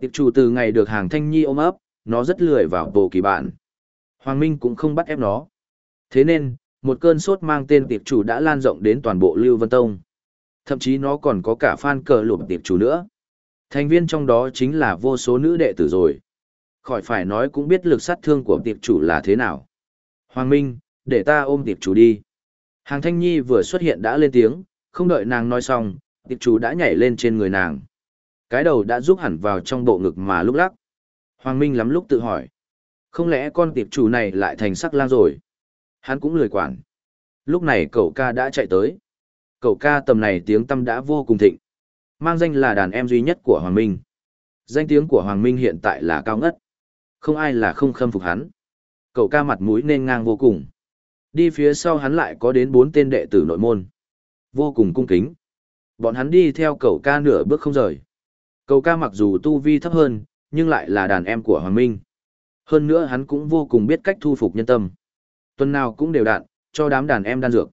Tiệp chủ từ ngày được hàng thanh nhi ôm ấp, nó rất lười vào bộ kỳ bản. Hoàng Minh cũng không bắt ép nó. Thế nên, một cơn sốt mang tên tiệp chủ đã lan rộng đến toàn bộ Lưu Vân Tông. Thậm chí nó còn có cả fan cờ lụm tiệp chủ nữa. Thành viên trong đó chính là vô số nữ đệ tử rồi. Khỏi phải nói cũng biết lực sát thương của tiệp chủ là thế nào. Hoàng Minh, để ta ôm tiệp chủ đi. Hàng Thanh Nhi vừa xuất hiện đã lên tiếng, không đợi nàng nói xong, tiệp chủ đã nhảy lên trên người nàng. Cái đầu đã giúp hẳn vào trong bộ ngực mà lúc lắc. Hoàng Minh lắm lúc tự hỏi. Không lẽ con tiệp chủ này lại thành sắc lang rồi? Hắn cũng lười quản. Lúc này cậu ca đã chạy tới. Cậu ca tầm này tiếng tâm đã vô cùng thịnh. Mang danh là đàn em duy nhất của Hoàng Minh. Danh tiếng của Hoàng Minh hiện tại là cao ngất. Không ai là không khâm phục hắn. Cậu ca mặt mũi nên ngang vô cùng. Đi phía sau hắn lại có đến bốn tên đệ tử nội môn. Vô cùng cung kính. Bọn hắn đi theo cậu ca nửa bước không rời. Cậu ca mặc dù tu vi thấp hơn, nhưng lại là đàn em của Hoàng Minh. Hơn nữa hắn cũng vô cùng biết cách thu phục nhân tâm. Tuần nào cũng đều đạn, cho đám đàn em đan dược.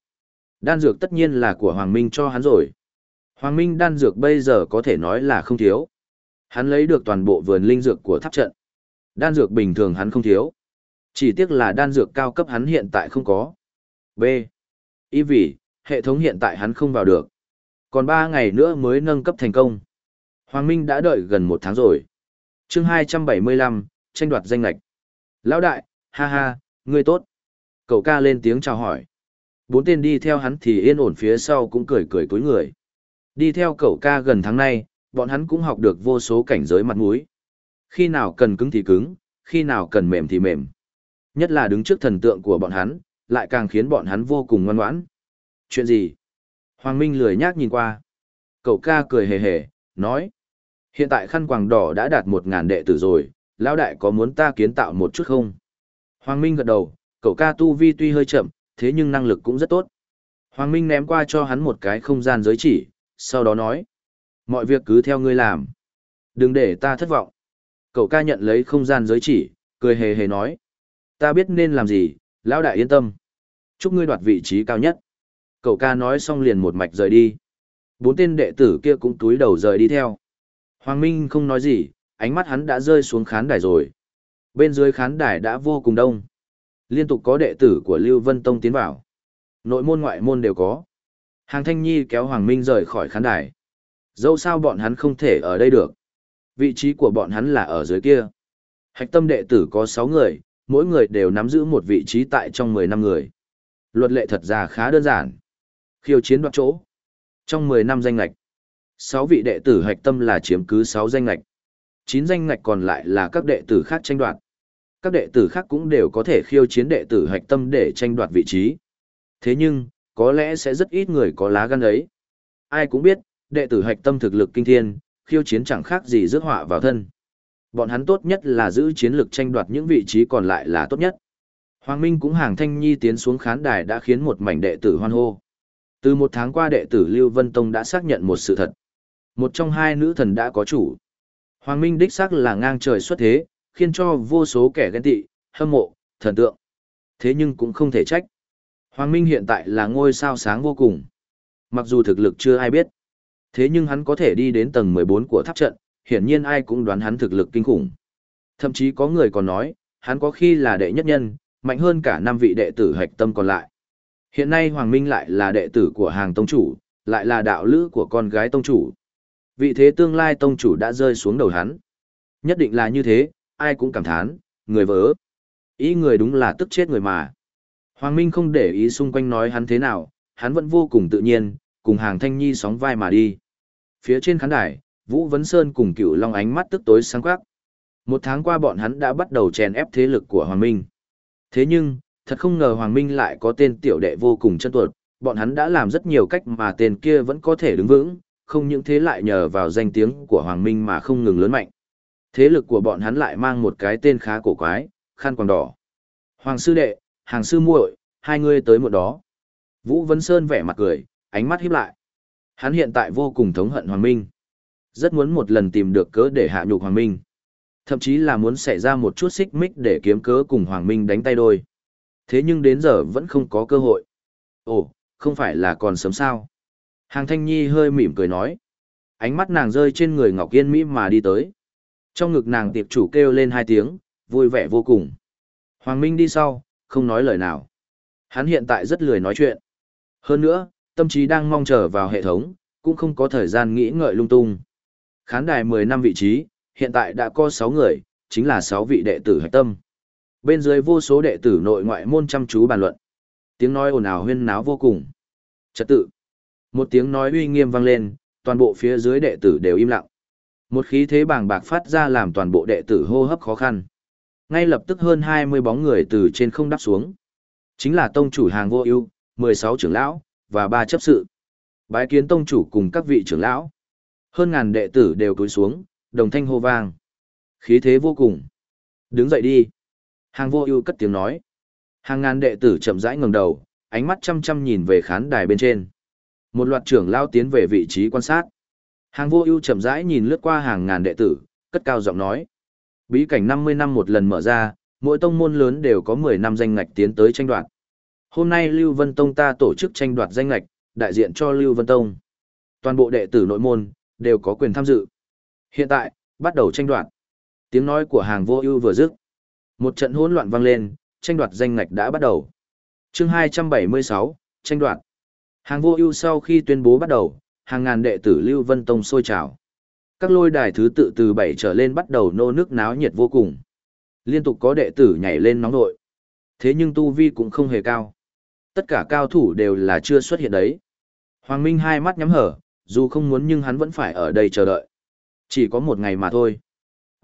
Đan dược tất nhiên là của Hoàng Minh cho hắn rồi. Hoàng Minh đan dược bây giờ có thể nói là không thiếu. Hắn lấy được toàn bộ vườn linh dược của tháp trận. Đan dược bình thường hắn không thiếu. Chỉ tiếc là đan dược cao cấp hắn hiện tại không có. B. Ý vì, hệ thống hiện tại hắn không vào được. Còn 3 ngày nữa mới nâng cấp thành công. Hoàng Minh đã đợi gần một tháng rồi chương 275, tranh đoạt danh lệch Lão đại, ha ha, ngươi tốt. Cậu ca lên tiếng chào hỏi. Bốn tên đi theo hắn thì yên ổn phía sau cũng cười cười túi người. Đi theo cậu ca gần tháng nay, bọn hắn cũng học được vô số cảnh giới mặt mũi. Khi nào cần cứng thì cứng, khi nào cần mềm thì mềm. Nhất là đứng trước thần tượng của bọn hắn, lại càng khiến bọn hắn vô cùng ngoan ngoãn. Chuyện gì? Hoàng Minh lười nhác nhìn qua. Cậu ca cười hề hề, nói. Hiện tại khăn quàng đỏ đã đạt một ngàn đệ tử rồi, lão đại có muốn ta kiến tạo một chút không? Hoàng Minh gật đầu, cậu ca tu vi tuy hơi chậm, thế nhưng năng lực cũng rất tốt. Hoàng Minh ném qua cho hắn một cái không gian giới chỉ, sau đó nói. Mọi việc cứ theo ngươi làm. Đừng để ta thất vọng. Cậu ca nhận lấy không gian giới chỉ, cười hề hề nói. Ta biết nên làm gì, lão đại yên tâm. Chúc ngươi đoạt vị trí cao nhất. Cậu ca nói xong liền một mạch rời đi. Bốn tên đệ tử kia cũng túi đầu rời đi theo. Hoàng Minh không nói gì, ánh mắt hắn đã rơi xuống khán đài rồi. Bên dưới khán đài đã vô cùng đông. Liên tục có đệ tử của Lưu Vân Tông tiến vào. Nội môn ngoại môn đều có. Hàng Thanh Nhi kéo Hoàng Minh rời khỏi khán đài. Dẫu sao bọn hắn không thể ở đây được. Vị trí của bọn hắn là ở dưới kia. Hạch tâm đệ tử có 6 người, mỗi người đều nắm giữ một vị trí tại trong 10 năm người. Luật lệ thật ra khá đơn giản. Khiêu chiến đoạt chỗ. Trong 10 năm danh lạch, 6 vị đệ tử hạch tâm là chiếm cứ 6 danh lạch. 9 danh ngạch còn lại là các đệ tử khác tranh đoạt. Các đệ tử khác cũng đều có thể khiêu chiến đệ tử hạch tâm để tranh đoạt vị trí. Thế nhưng, có lẽ sẽ rất ít người có lá gan ấy. Ai cũng biết, đệ tử hạch tâm thực lực kinh thiên, khiêu chiến chẳng khác gì rước họa vào thân. Bọn hắn tốt nhất là giữ chiến lược tranh đoạt những vị trí còn lại là tốt nhất. Hoàng Minh cũng hàng thanh nhi tiến xuống khán đài đã khiến một mảnh đệ tử hoan hô. Từ một tháng qua đệ tử Lưu Vân Tông đã xác nhận một sự thật. Một trong hai nữ thần đã có chủ. Hoàng Minh đích xác là ngang trời xuất thế, khiến cho vô số kẻ ghen tị, hâm mộ, thần tượng. Thế nhưng cũng không thể trách. Hoàng Minh hiện tại là ngôi sao sáng vô cùng. Mặc dù thực lực chưa ai biết. Thế nhưng hắn có thể đi đến tầng 14 của tháp trận, hiển nhiên ai cũng đoán hắn thực lực kinh khủng. Thậm chí có người còn nói, hắn có khi là đệ nhất nhân, mạnh hơn cả năm vị đệ tử hạch tâm còn lại. Hiện nay Hoàng Minh lại là đệ tử của hàng tông chủ, lại là đạo lữ của con gái tông chủ. Vị thế tương lai tông chủ đã rơi xuống đầu hắn. Nhất định là như thế, ai cũng cảm thán, người vỡ. Ý người đúng là tức chết người mà. Hoàng Minh không để ý xung quanh nói hắn thế nào, hắn vẫn vô cùng tự nhiên, cùng hàng thanh nhi sóng vai mà đi. Phía trên khán đài, Vũ Vấn Sơn cùng cựu Long ánh mắt tức tối sáng quắc. Một tháng qua bọn hắn đã bắt đầu chèn ép thế lực của Hoàng Minh. Thế nhưng, thật không ngờ Hoàng Minh lại có tên tiểu đệ vô cùng chân tuột, bọn hắn đã làm rất nhiều cách mà tên kia vẫn có thể đứng vững, không những thế lại nhờ vào danh tiếng của Hoàng Minh mà không ngừng lớn mạnh. Thế lực của bọn hắn lại mang một cái tên khá cổ quái, khăn quàng đỏ. Hoàng sư đệ, hàng sư muội, hai người tới một đó. Vũ Vấn Sơn vẻ mặt cười, ánh mắt híp lại. Hắn hiện tại vô cùng thống hận Hoàng Minh. Rất muốn một lần tìm được cớ để hạ nhục Hoàng Minh. Thậm chí là muốn xảy ra một chút xích mích để kiếm cớ cùng Hoàng Minh đánh tay đôi. Thế nhưng đến giờ vẫn không có cơ hội. Ồ, không phải là còn sớm sao? Hàng Thanh Nhi hơi mỉm cười nói. Ánh mắt nàng rơi trên người Ngọc Yên Mỹ mà đi tới. Trong ngực nàng tiệp chủ kêu lên hai tiếng, vui vẻ vô cùng. Hoàng Minh đi sau, không nói lời nào. Hắn hiện tại rất lười nói chuyện. Hơn nữa, tâm trí đang mong chờ vào hệ thống, cũng không có thời gian nghĩ ngợi lung tung. Khán đài 10 năm vị trí, hiện tại đã có 6 người, chính là 6 vị đệ tử hạch tâm. Bên dưới vô số đệ tử nội ngoại môn chăm chú bàn luận. Tiếng nói ồn ào huyên náo vô cùng. Trật tự. Một tiếng nói uy nghiêm vang lên, toàn bộ phía dưới đệ tử đều im lặng. Một khí thế bàng bạc phát ra làm toàn bộ đệ tử hô hấp khó khăn. Ngay lập tức hơn 20 bóng người từ trên không đáp xuống. Chính là tông chủ hàng vô ưu, 16 trưởng lão, và ba chấp sự. Bái kiến tông chủ cùng các vị trưởng lão. Hơn ngàn đệ tử đều cúi xuống, đồng thanh hô vang. Khí thế vô cùng. Đứng dậy đi. Hàng vô ưu cất tiếng nói. Hàng ngàn đệ tử chậm rãi ngẩng đầu, ánh mắt chăm chăm nhìn về khán đài bên trên. Một loạt trưởng lao tiến về vị trí quan sát. Hàng vô ưu chậm rãi nhìn lướt qua hàng ngàn đệ tử, cất cao giọng nói. Bí cảnh 50 năm một lần mở ra, mỗi tông môn lớn đều có 10 năm danh ngạch tiến tới tranh đoạt. Hôm nay Lưu Vân Tông ta tổ chức tranh đoạt danh ngạch, đại diện cho Lưu Vân Tông. Toàn bộ đệ tử nội môn, đều có quyền tham dự. Hiện tại, bắt đầu tranh đoạt. Tiếng nói của hàng vô ưu vừa dứt. Một trận hỗn loạn vang lên, tranh đoạt danh ngạch đã bắt đầu. chương 276, tranh đoạt. Hàng vô ưu sau khi tuyên bố bắt đầu, hàng ngàn đệ tử Lưu Vân Tông sôi trào. Các lôi đài thứ tự từ 7 trở lên bắt đầu nô nước náo nhiệt vô cùng. Liên tục có đệ tử nhảy lên nóng nội. Thế nhưng tu vi cũng không hề cao. Tất cả cao thủ đều là chưa xuất hiện đấy. Hoàng Minh hai mắt nhắm hở, dù không muốn nhưng hắn vẫn phải ở đây chờ đợi. Chỉ có một ngày mà thôi.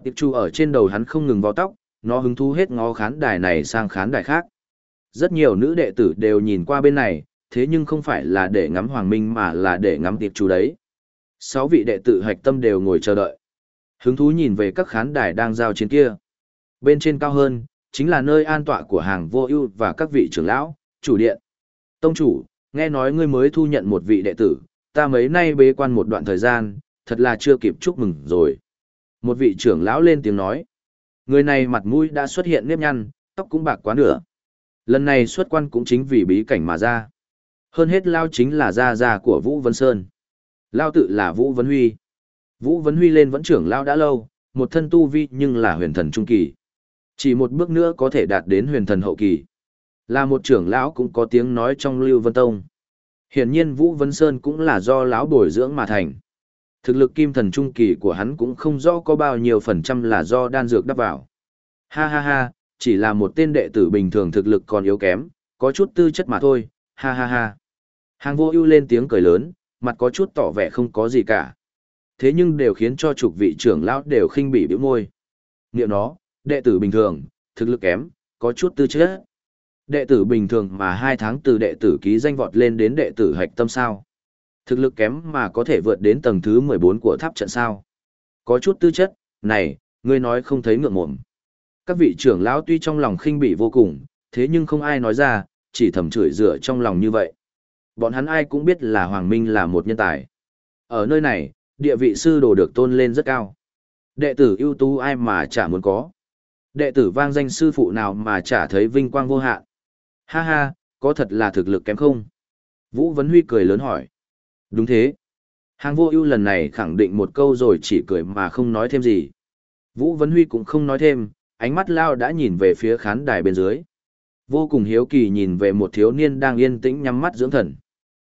Tiệp chu ở trên đầu hắn không ngừng vào tóc, nó hứng thú hết ngó khán đài này sang khán đài khác. Rất nhiều nữ đệ tử đều nhìn qua bên này, thế nhưng không phải là để ngắm Hoàng Minh mà là để ngắm tiệp chủ đấy. Sáu vị đệ tử hạch tâm đều ngồi chờ đợi. Hứng thú nhìn về các khán đài đang giao chiến kia. Bên trên cao hơn, chính là nơi an tọa của hàng vô ưu và các vị trưởng lão, chủ điện. Tông chủ, nghe nói ngươi mới thu nhận một vị đệ tử, ta mấy nay bế quan một đoạn thời gian, thật là chưa kịp chúc mừng rồi. Một vị trưởng lão lên tiếng nói. Người này mặt mũi đã xuất hiện nếp nhăn, tóc cũng bạc quá nửa. Lần này xuất quan cũng chính vì bí cảnh mà ra. Hơn hết Lao chính là gia gia của Vũ Vân Sơn. Lao tự là Vũ Vân Huy. Vũ Vân Huy lên vẫn trưởng Lao đã lâu, một thân tu vi nhưng là huyền thần trung kỳ. Chỉ một bước nữa có thể đạt đến huyền thần hậu kỳ. Là một trưởng lão cũng có tiếng nói trong Lưu Vân Tông. Hiển nhiên Vũ Vân Sơn cũng là do lão bồi dưỡng mà thành. Thực lực kim thần trung kỳ của hắn cũng không rõ có bao nhiêu phần trăm là do đan dược đắp vào. Ha ha ha, chỉ là một tên đệ tử bình thường thực lực còn yếu kém, có chút tư chất mà thôi, ha ha ha. Hàng vô ưu lên tiếng cười lớn, mặt có chút tỏ vẻ không có gì cả. Thế nhưng đều khiến cho chục vị trưởng lão đều khinh bỉ biểu môi. Niệm nó, đệ tử bình thường, thực lực kém, có chút tư chất. Đệ tử bình thường mà hai tháng từ đệ tử ký danh vọt lên đến đệ tử hạch tâm sao. Thực lực kém mà có thể vượt đến tầng thứ 14 của tháp trận sao. Có chút tư chất, này, ngươi nói không thấy ngượng mộm. Các vị trưởng lão tuy trong lòng khinh bỉ vô cùng, thế nhưng không ai nói ra, chỉ thầm chửi rửa trong lòng như vậy. Bọn hắn ai cũng biết là Hoàng Minh là một nhân tài. Ở nơi này, địa vị sư đồ được tôn lên rất cao. Đệ tử ưu tú ai mà chả muốn có. Đệ tử vang danh sư phụ nào mà chả thấy vinh quang vô hạn. Ha ha, có thật là thực lực kém không? Vũ Vấn Huy cười lớn hỏi. Đúng thế. Hàng vô ưu lần này khẳng định một câu rồi chỉ cười mà không nói thêm gì. Vũ Vấn Huy cũng không nói thêm, ánh mắt lao đã nhìn về phía khán đài bên dưới. Vô cùng hiếu kỳ nhìn về một thiếu niên đang yên tĩnh nhắm mắt dưỡng thần.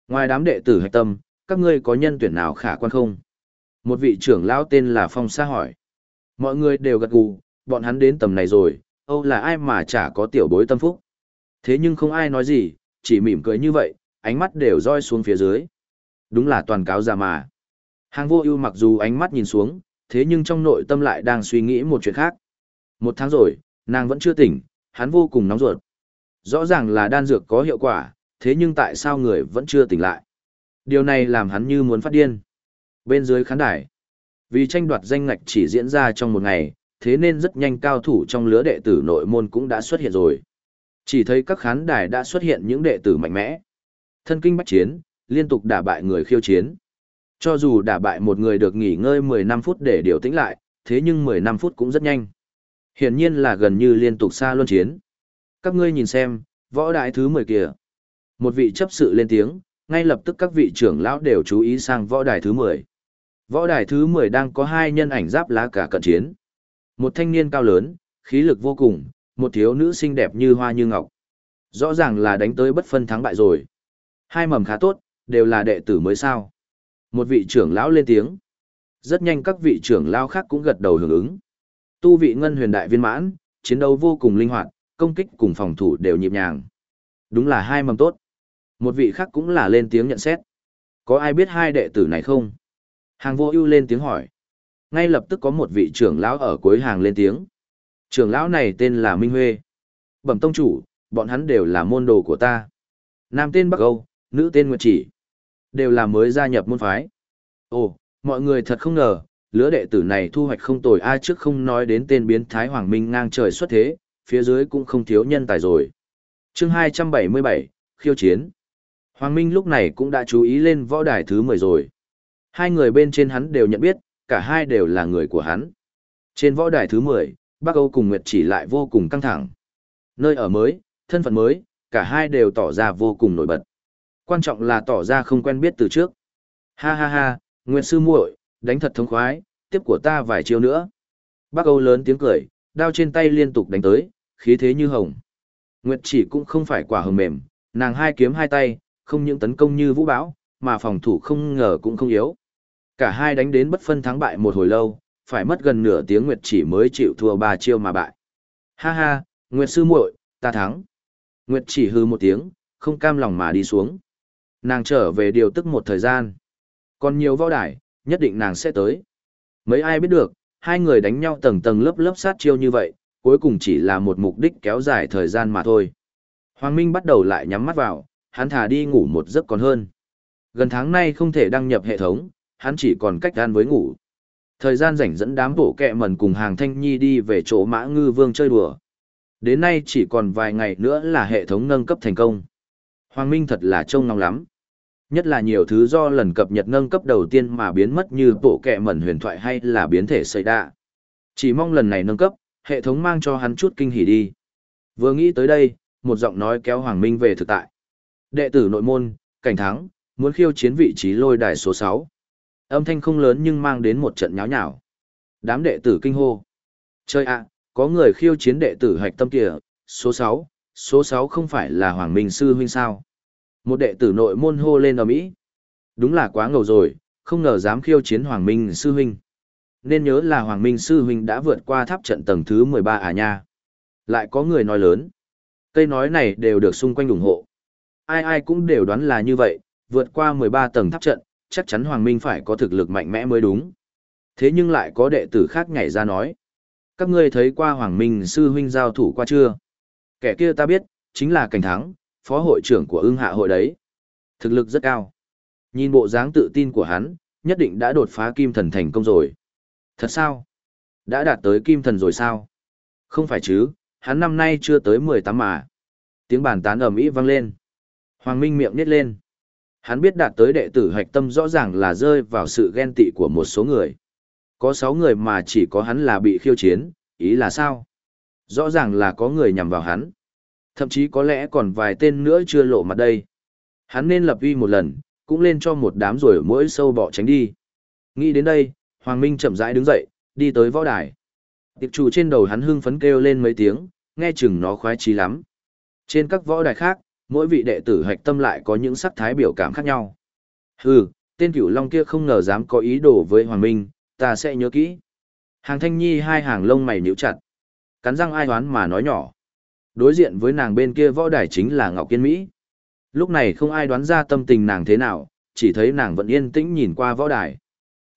Ngoài đám đệ tử hạch tâm, các ngươi có nhân tuyển nào khả quan không? Một vị trưởng lão tên là Phong Sa hỏi. Mọi người đều gật gù, bọn hắn đến tầm này rồi, Âu là ai mà chả có tiểu bối tâm phúc. Thế nhưng không ai nói gì, chỉ mỉm cười như vậy, ánh mắt đều roi xuống phía dưới. Đúng là toàn cáo già mà. Hàng vô ưu mặc dù ánh mắt nhìn xuống, thế nhưng trong nội tâm lại đang suy nghĩ một chuyện khác. Một tháng rồi, nàng vẫn chưa tỉnh, hắn vô cùng nóng ruột. Rõ ràng là đan dược có hiệu quả, thế nhưng tại sao người vẫn chưa tỉnh lại? Điều này làm hắn như muốn phát điên. Bên dưới khán đài, vì tranh đoạt danh ngạch chỉ diễn ra trong một ngày, thế nên rất nhanh cao thủ trong lứa đệ tử nội môn cũng đã xuất hiện rồi. Chỉ thấy các khán đài đã xuất hiện những đệ tử mạnh mẽ. Thân kinh bách chiến, liên tục đả bại người khiêu chiến. Cho dù đả bại một người được nghỉ ngơi 15 phút để điều tĩnh lại, thế nhưng 15 phút cũng rất nhanh. Hiển nhiên là gần như liên tục xa luân chiến. Các ngươi nhìn xem, võ đại thứ 10 kìa. Một vị chấp sự lên tiếng, ngay lập tức các vị trưởng lão đều chú ý sang võ đài thứ 10. Võ đài thứ 10 đang có hai nhân ảnh giáp lá cả cận chiến. Một thanh niên cao lớn, khí lực vô cùng, một thiếu nữ xinh đẹp như hoa như ngọc. Rõ ràng là đánh tới bất phân thắng bại rồi. Hai mầm khá tốt, đều là đệ tử mới sao. Một vị trưởng lão lên tiếng. Rất nhanh các vị trưởng lão khác cũng gật đầu hưởng ứng. Tu vị ngân huyền đại viên mãn, chiến đấu vô cùng linh hoạt, công kích cùng phòng thủ đều nhịp nhàng. Đúng là hai mầm tốt. Một vị khác cũng là lên tiếng nhận xét. Có ai biết hai đệ tử này không? Hàng vô ưu lên tiếng hỏi. Ngay lập tức có một vị trưởng lão ở cuối hàng lên tiếng. Trưởng lão này tên là Minh Huê. Bẩm tông chủ, bọn hắn đều là môn đồ của ta. Nam tên Bắc Âu, nữ tên Nguyệt Chỉ. Đều là mới gia nhập môn phái. Ồ, mọi người thật không ngờ, lứa đệ tử này thu hoạch không tồi ai trước không nói đến tên biến thái Hoàng Minh ngang trời xuất thế, phía dưới cũng không thiếu nhân tài rồi. chương 277, khiêu chiến. Hoàng Minh lúc này cũng đã chú ý lên võ đài thứ 10 rồi. Hai người bên trên hắn đều nhận biết, cả hai đều là người của hắn. Trên võ đài thứ 10, Bắc Âu cùng Nguyệt chỉ lại vô cùng căng thẳng. Nơi ở mới, thân phận mới, cả hai đều tỏ ra vô cùng nổi bật. Quan trọng là tỏ ra không quen biết từ trước. Ha ha ha, Nguyệt sư muội, đánh thật thống khoái, tiếp của ta vài chiêu nữa. Bắc Âu lớn tiếng cười, đao trên tay liên tục đánh tới, khí thế như hồng. Nguyệt chỉ cũng không phải quả hồng mềm, nàng hai kiếm hai tay, không những tấn công như vũ bão, mà phòng thủ không ngờ cũng không yếu. Cả hai đánh đến bất phân thắng bại một hồi lâu, phải mất gần nửa tiếng Nguyệt chỉ mới chịu thua ba chiêu mà bại. Ha ha, Nguyệt sư muội, ta thắng. Nguyệt chỉ hư một tiếng, không cam lòng mà đi xuống. Nàng trở về điều tức một thời gian. Còn nhiều võ đài, nhất định nàng sẽ tới. Mấy ai biết được, hai người đánh nhau tầng tầng lớp lớp sát chiêu như vậy, cuối cùng chỉ là một mục đích kéo dài thời gian mà thôi. Hoàng Minh bắt đầu lại nhắm mắt vào, hắn thả đi ngủ một giấc còn hơn. Gần tháng nay không thể đăng nhập hệ thống, hắn chỉ còn cách gan với ngủ. Thời gian rảnh dẫn đám bổ kẹ mẩn cùng hàng thanh nhi đi về chỗ mã ngư vương chơi đùa. Đến nay chỉ còn vài ngày nữa là hệ thống nâng cấp thành công. Hoàng Minh thật là trông ngóng lắm. Nhất là nhiều thứ do lần cập nhật nâng cấp đầu tiên mà biến mất như bộ kẹ mẩn huyền thoại hay là biến thể xây đạ. Chỉ mong lần này nâng cấp, hệ thống mang cho hắn chút kinh hỉ đi. Vừa nghĩ tới đây, một giọng nói kéo Hoàng Minh về thực tại. Đệ tử nội môn, cảnh thắng, muốn khiêu chiến vị trí lôi đài số 6. Âm thanh không lớn nhưng mang đến một trận nháo nhào. Đám đệ tử kinh hô. Chơi ạ, có người khiêu chiến đệ tử hạch tâm kìa, số 6, số 6 không phải là Hoàng Minh Sư huynh sao. Một đệ tử nội môn hô lên ở Mỹ. Đúng là quá ngầu rồi, không ngờ dám khiêu chiến Hoàng Minh Sư huynh. Nên nhớ là Hoàng Minh Sư huynh đã vượt qua tháp trận tầng thứ 13 à nha. Lại có người nói lớn. Cây nói này đều được xung quanh ủng hộ. Ai ai cũng đều đoán là như vậy, vượt qua 13 tầng tháp trận, chắc chắn Hoàng Minh phải có thực lực mạnh mẽ mới đúng. Thế nhưng lại có đệ tử khác nhảy ra nói. Các ngươi thấy qua Hoàng Minh sư huynh giao thủ qua chưa? Kẻ kia ta biết, chính là Cảnh Thắng, phó hội trưởng của ưng hạ hội đấy. Thực lực rất cao. Nhìn bộ dáng tự tin của hắn, nhất định đã đột phá kim thần thành công rồi. Thật sao? Đã đạt tới kim thần rồi sao? Không phải chứ, hắn năm nay chưa tới 18 mà. Tiếng bàn tán ầm ĩ vang lên. Hoàng Minh miệng nít lên. Hắn biết đạt tới đệ tử hạch tâm rõ ràng là rơi vào sự ghen tị của một số người. Có 6 người mà chỉ có hắn là bị khiêu chiến, ý là sao? Rõ ràng là có người nhằm vào hắn. Thậm chí có lẽ còn vài tên nữa chưa lộ mặt đây. Hắn nên lập uy một lần, cũng lên cho một đám rồi mỗi sâu bỏ tránh đi. Nghĩ đến đây, Hoàng Minh chậm rãi đứng dậy, đi tới võ đài. Tiệp chủ trên đầu hắn hưng phấn kêu lên mấy tiếng, nghe chừng nó khoái chí lắm. Trên các võ đài khác, mỗi vị đệ tử hạch tâm lại có những sắc thái biểu cảm khác nhau. Hừ, tên cửu long kia không ngờ dám có ý đồ với Hoàng Minh, ta sẽ nhớ kỹ. Hàng thanh nhi hai hàng lông mày nhíu chặt. Cắn răng ai đoán mà nói nhỏ. Đối diện với nàng bên kia võ đài chính là Ngọc Kiên Mỹ. Lúc này không ai đoán ra tâm tình nàng thế nào, chỉ thấy nàng vẫn yên tĩnh nhìn qua võ đài.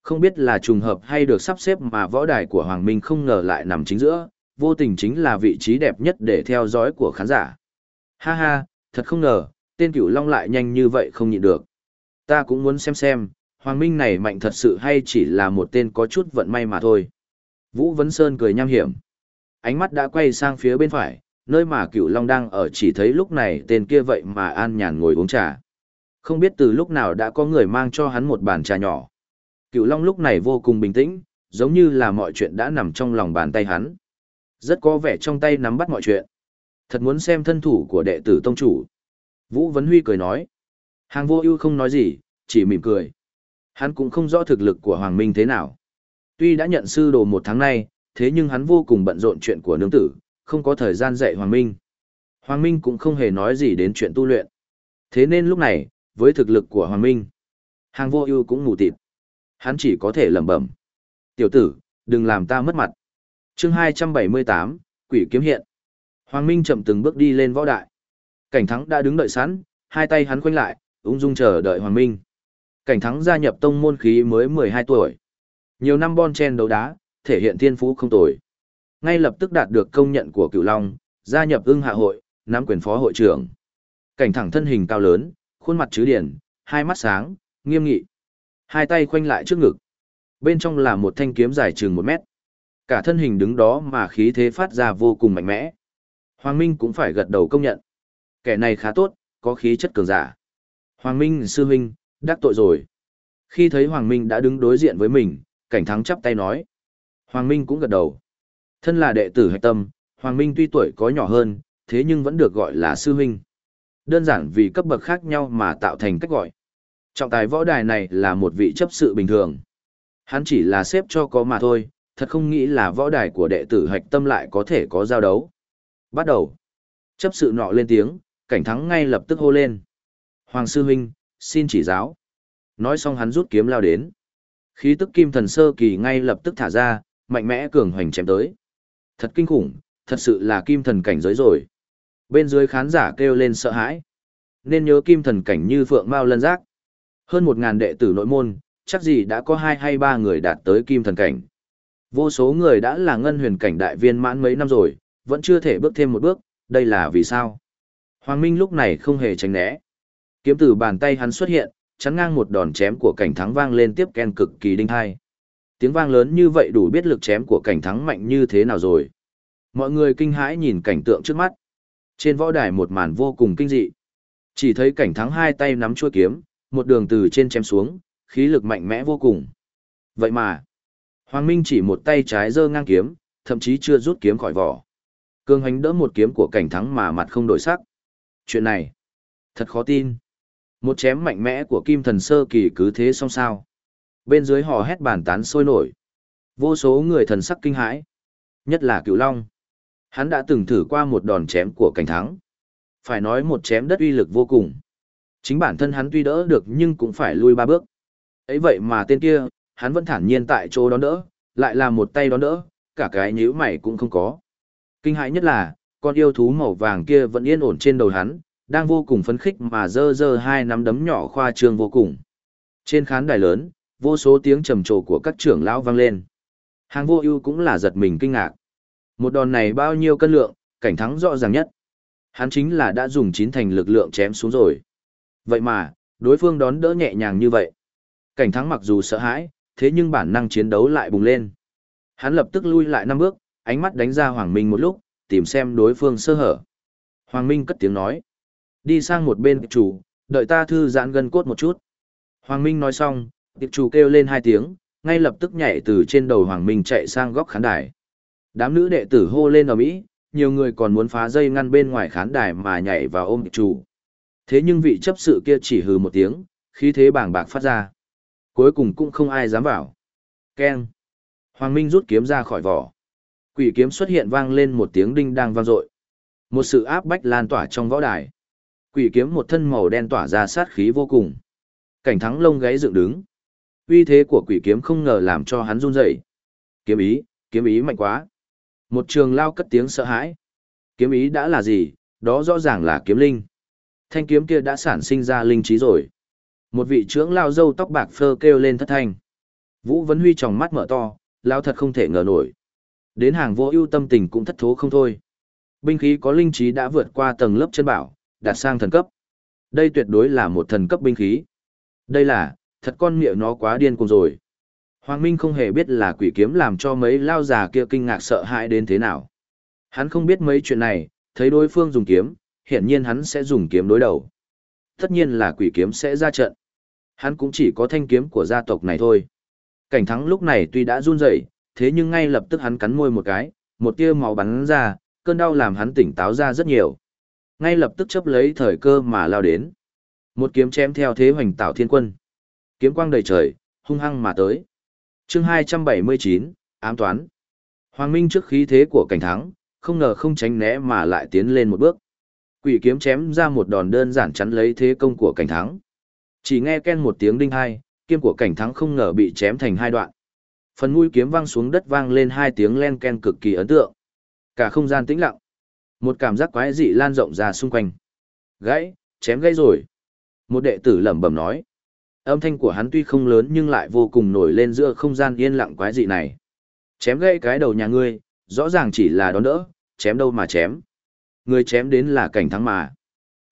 Không biết là trùng hợp hay được sắp xếp mà võ đài của Hoàng Minh không ngờ lại nằm chính giữa, vô tình chính là vị trí đẹp nhất để theo dõi của khán giả. Ha ha, thật không ngờ, tên cửu long lại nhanh như vậy không nhịn được. Ta cũng muốn xem xem, Hoàng Minh này mạnh thật sự hay chỉ là một tên có chút vận may mà thôi. Vũ Vấn Sơn cười nham hiểm. Ánh mắt đã quay sang phía bên phải, nơi mà cửu long đang ở chỉ thấy lúc này tên kia vậy mà an nhàn ngồi uống trà. Không biết từ lúc nào đã có người mang cho hắn một bàn trà nhỏ. Cửu long lúc này vô cùng bình tĩnh, giống như là mọi chuyện đã nằm trong lòng bàn tay hắn. Rất có vẻ trong tay nắm bắt mọi chuyện. Thật muốn xem thân thủ của đệ tử tông chủ. Vũ Vấn Huy cười nói. Hàng vô ưu không nói gì, chỉ mỉm cười. Hắn cũng không rõ thực lực của Hoàng Minh thế nào. Tuy đã nhận sư đồ một tháng nay, thế nhưng hắn vô cùng bận rộn chuyện của nương tử, không có thời gian dạy Hoàng Minh. Hoàng Minh cũng không hề nói gì đến chuyện tu luyện. Thế nên lúc này, với thực lực của Hoàng Minh, hàng vô ưu cũng mù tịt. Hắn chỉ có thể lẩm bẩm. Tiểu tử, đừng làm ta mất mặt. chương 278, Quỷ Kiếm Hiện. Hoàng Minh chậm từng bước đi lên võ đại. Cảnh thắng đã đứng đợi sẵn, hai tay hắn khoanh lại, ung dung chờ đợi Hoàng Minh. Cảnh thắng gia nhập tông môn khí mới 12 tuổi. Nhiều năm bon chen đấu đá, thể hiện thiên phú không tồi. Ngay lập tức đạt được công nhận của Cửu long, gia nhập ưng hạ hội, nắm quyền phó hội trưởng. Cảnh thẳng thân hình cao lớn, khuôn mặt chữ điển, hai mắt sáng, nghiêm nghị. Hai tay khoanh lại trước ngực. Bên trong là một thanh kiếm dài chừng một mét. Cả thân hình đứng đó mà khí thế phát ra vô cùng mạnh mẽ. Hoàng Minh cũng phải gật đầu công nhận. Kẻ này khá tốt, có khí chất cường giả. Hoàng Minh sư huynh, đắc tội rồi. Khi thấy Hoàng Minh đã đứng đối diện với mình, cảnh thắng chắp tay nói. Hoàng Minh cũng gật đầu. Thân là đệ tử hạch tâm, Hoàng Minh tuy tuổi có nhỏ hơn, thế nhưng vẫn được gọi là sư huynh. Đơn giản vì cấp bậc khác nhau mà tạo thành cách gọi. Trọng tài võ đài này là một vị chấp sự bình thường. Hắn chỉ là xếp cho có mà thôi, thật không nghĩ là võ đài của đệ tử hạch tâm lại có thể có giao đấu. Bắt đầu. Chấp sự nọ lên tiếng, cảnh thắng ngay lập tức hô lên. Hoàng sư huynh, xin chỉ giáo. Nói xong hắn rút kiếm lao đến. Khí tức kim thần sơ kỳ ngay lập tức thả ra, mạnh mẽ cường hoành chém tới. Thật kinh khủng, thật sự là kim thần cảnh giới rồi. Bên dưới khán giả kêu lên sợ hãi. Nên nhớ kim thần cảnh như phượng mao lân giác. Hơn một ngàn đệ tử nội môn, chắc gì đã có hai hay ba người đạt tới kim thần cảnh. Vô số người đã là ngân huyền cảnh đại viên mãn mấy năm rồi, vẫn chưa thể bước thêm một bước, đây là vì sao? Hoàng Minh lúc này không hề tránh né. Kiếm từ bàn tay hắn xuất hiện, chắn ngang một đòn chém của cảnh thắng vang lên tiếp ken cực kỳ đinh hai. Tiếng vang lớn như vậy đủ biết lực chém của cảnh thắng mạnh như thế nào rồi. Mọi người kinh hãi nhìn cảnh tượng trước mắt. Trên võ đài một màn vô cùng kinh dị. Chỉ thấy cảnh thắng hai tay nắm chuôi kiếm, một đường từ trên chém xuống, khí lực mạnh mẽ vô cùng. Vậy mà, Hoàng Minh chỉ một tay trái giơ ngang kiếm, thậm chí chưa rút kiếm khỏi vỏ. Cương hành đỡ một kiếm của cảnh thắng mà mặt không đổi sắc. Chuyện này, thật khó tin. Một chém mạnh mẽ của kim thần sơ kỳ cứ thế xong sao. Bên dưới hò hét bàn tán sôi nổi. Vô số người thần sắc kinh hãi. Nhất là cựu long. Hắn đã từng thử qua một đòn chém của cảnh thắng. Phải nói một chém đất uy lực vô cùng. Chính bản thân hắn tuy đỡ được nhưng cũng phải lui ba bước. ấy vậy mà tên kia, hắn vẫn thản nhiên tại chỗ đón đỡ, lại là một tay đón đỡ, cả cái nhíu mày cũng không có. Kinh hãi nhất là, con yêu thú màu vàng kia vẫn yên ổn trên đầu hắn, đang vô cùng phấn khích mà dơ dơ hai nắm đấm nhỏ khoa trương vô cùng. Trên khán đài lớn, vô số tiếng trầm trồ của các trưởng lão vang lên. Hàng vô ưu cũng là giật mình kinh ngạc. Một đòn này bao nhiêu cân lượng, cảnh thắng rõ ràng nhất. Hắn chính là đã dùng chín thành lực lượng chém xuống rồi. Vậy mà, đối phương đón đỡ nhẹ nhàng như vậy. Cảnh thắng mặc dù sợ hãi, thế nhưng bản năng chiến đấu lại bùng lên. Hắn lập tức lui lại năm bước, ánh mắt đánh ra Hoàng Minh một lúc, tìm xem đối phương sơ hở. Hoàng Minh cất tiếng nói. Đi sang một bên chủ, Đợi ta thư giãn gân cốt một chút. Hoàng Minh nói xong, tiệp chủ kêu lên hai tiếng, ngay lập tức nhảy từ trên đầu Hoàng Minh chạy sang góc khán đài. Đám nữ đệ tử hô lên ở Mỹ, nhiều người còn muốn phá dây ngăn bên ngoài khán đài mà nhảy vào ôm tiệp chủ. Thế nhưng vị chấp sự kia chỉ hừ một tiếng, khí thế bàng bạc phát ra. Cuối cùng cũng không ai dám vào. Keng. Hoàng Minh rút kiếm ra khỏi vỏ. Quỷ kiếm xuất hiện vang lên một tiếng đinh đang vang dội. Một sự áp bách lan tỏa trong võ đài. Quỷ kiếm một thân màu đen tỏa ra sát khí vô cùng. Cảnh thắng lông gáy dựng đứng. Uy thế của quỷ kiếm không ngờ làm cho hắn run rẩy. Kiếm ý, kiếm ý mạnh quá. Một trường lao cất tiếng sợ hãi. Kiếm ý đã là gì, đó rõ ràng là kiếm linh. Thanh kiếm kia đã sản sinh ra linh trí rồi. Một vị trưởng lao dâu tóc bạc phơ kêu lên thất thanh. Vũ Vấn Huy tròng mắt mở to, lao thật không thể ngờ nổi. Đến hàng vô ưu tâm tình cũng thất thố không thôi. Binh khí có linh trí đã vượt qua tầng lớp chân bảo, đạt sang thần cấp. Đây tuyệt đối là một thần cấp binh khí. Đây là, thật con miệng nó quá điên cuồng rồi. Hoàng Minh không hề biết là quỷ kiếm làm cho mấy lao già kia kinh ngạc sợ hãi đến thế nào. Hắn không biết mấy chuyện này, thấy đối phương dùng kiếm, hiển nhiên hắn sẽ dùng kiếm đối đầu. Tất nhiên là quỷ kiếm sẽ ra trận. Hắn cũng chỉ có thanh kiếm của gia tộc này thôi. Cảnh thắng lúc này tuy đã run rẩy, thế nhưng ngay lập tức hắn cắn môi một cái, một tia máu bắn ra, cơn đau làm hắn tỉnh táo ra rất nhiều. Ngay lập tức chấp lấy thời cơ mà lao đến. Một kiếm chém theo thế hoành tạo thiên quân. Kiếm quang đầy trời, hung hăng mà tới. chương 279, ám toán. Hoàng Minh trước khí thế của cảnh thắng, không ngờ không tránh né mà lại tiến lên một bước. Quỷ kiếm chém ra một đòn đơn giản chắn lấy thế công của cảnh thắng. Chỉ nghe ken một tiếng đinh hai, kiếm của cảnh thắng không ngờ bị chém thành hai đoạn. Phần mũi kiếm văng xuống đất vang lên hai tiếng len ken cực kỳ ấn tượng. Cả không gian tĩnh lặng. Một cảm giác quái dị lan rộng ra xung quanh. Gãy, chém gãy rồi. Một đệ tử lẩm bẩm nói. Âm thanh của hắn tuy không lớn nhưng lại vô cùng nổi lên giữa không gian yên lặng quái dị này. Chém gãy cái đầu nhà ngươi, rõ ràng chỉ là đón đỡ, chém đâu mà chém. Người chém đến là cảnh thắng mà.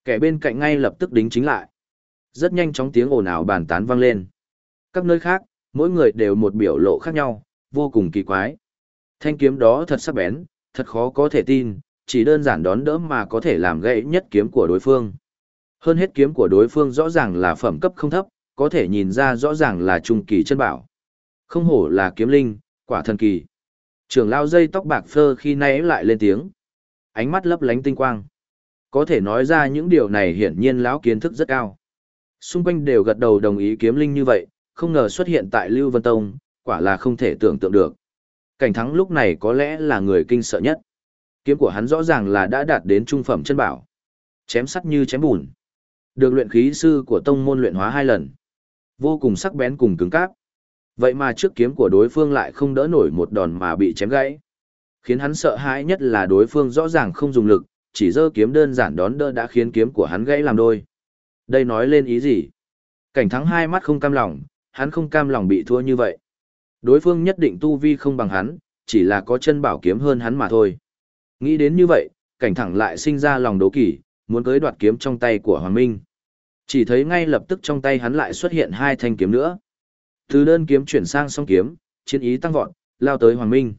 Kẻ bên cạnh ngay lập tức đính chính lại. Rất nhanh chóng tiếng ồn ào bàn tán vang lên. Các nơi khác, mỗi người đều một biểu lộ khác nhau, vô cùng kỳ quái. Thanh kiếm đó thật sắc bén, thật khó có thể tin, chỉ đơn giản đón đỡ mà có thể làm gãy nhất kiếm của đối phương. Hơn hết kiếm của đối phương rõ ràng là phẩm cấp không thấp, có thể nhìn ra rõ ràng là trung kỳ chân bảo. Không hổ là kiếm linh, quả thần kỳ. Trưởng lao dây tóc bạc phơ khi nãy lại lên tiếng. Ánh mắt lấp lánh tinh quang. Có thể nói ra những điều này hiển nhiên lão kiến thức rất cao. Xung quanh đều gật đầu đồng ý kiếm linh như vậy, không ngờ xuất hiện tại Lưu Vân Tông, quả là không thể tưởng tượng được. Cảnh thắng lúc này có lẽ là người kinh sợ nhất. Kiếm của hắn rõ ràng là đã đạt đến trung phẩm chân bảo. Chém sắt như chém bùn. Được luyện khí sư của tông môn luyện hóa hai lần. Vô cùng sắc bén cùng cứng cáp. Vậy mà trước kiếm của đối phương lại không đỡ nổi một đòn mà bị chém gãy. Khiến hắn sợ hãi nhất là đối phương rõ ràng không dùng lực, chỉ dơ kiếm đơn giản đón đỡ đã khiến kiếm của hắn gãy làm đôi. Đây nói lên ý gì? Cảnh thắng hai mắt không cam lòng, hắn không cam lòng bị thua như vậy. Đối phương nhất định tu vi không bằng hắn, chỉ là có chân bảo kiếm hơn hắn mà thôi. Nghĩ đến như vậy, cảnh thẳng lại sinh ra lòng đố kỵ, muốn cưới đoạt kiếm trong tay của Hoàng Minh. Chỉ thấy ngay lập tức trong tay hắn lại xuất hiện hai thanh kiếm nữa. Từ đơn kiếm chuyển sang song kiếm, chiến ý tăng vọt, lao tới Hoàng Minh.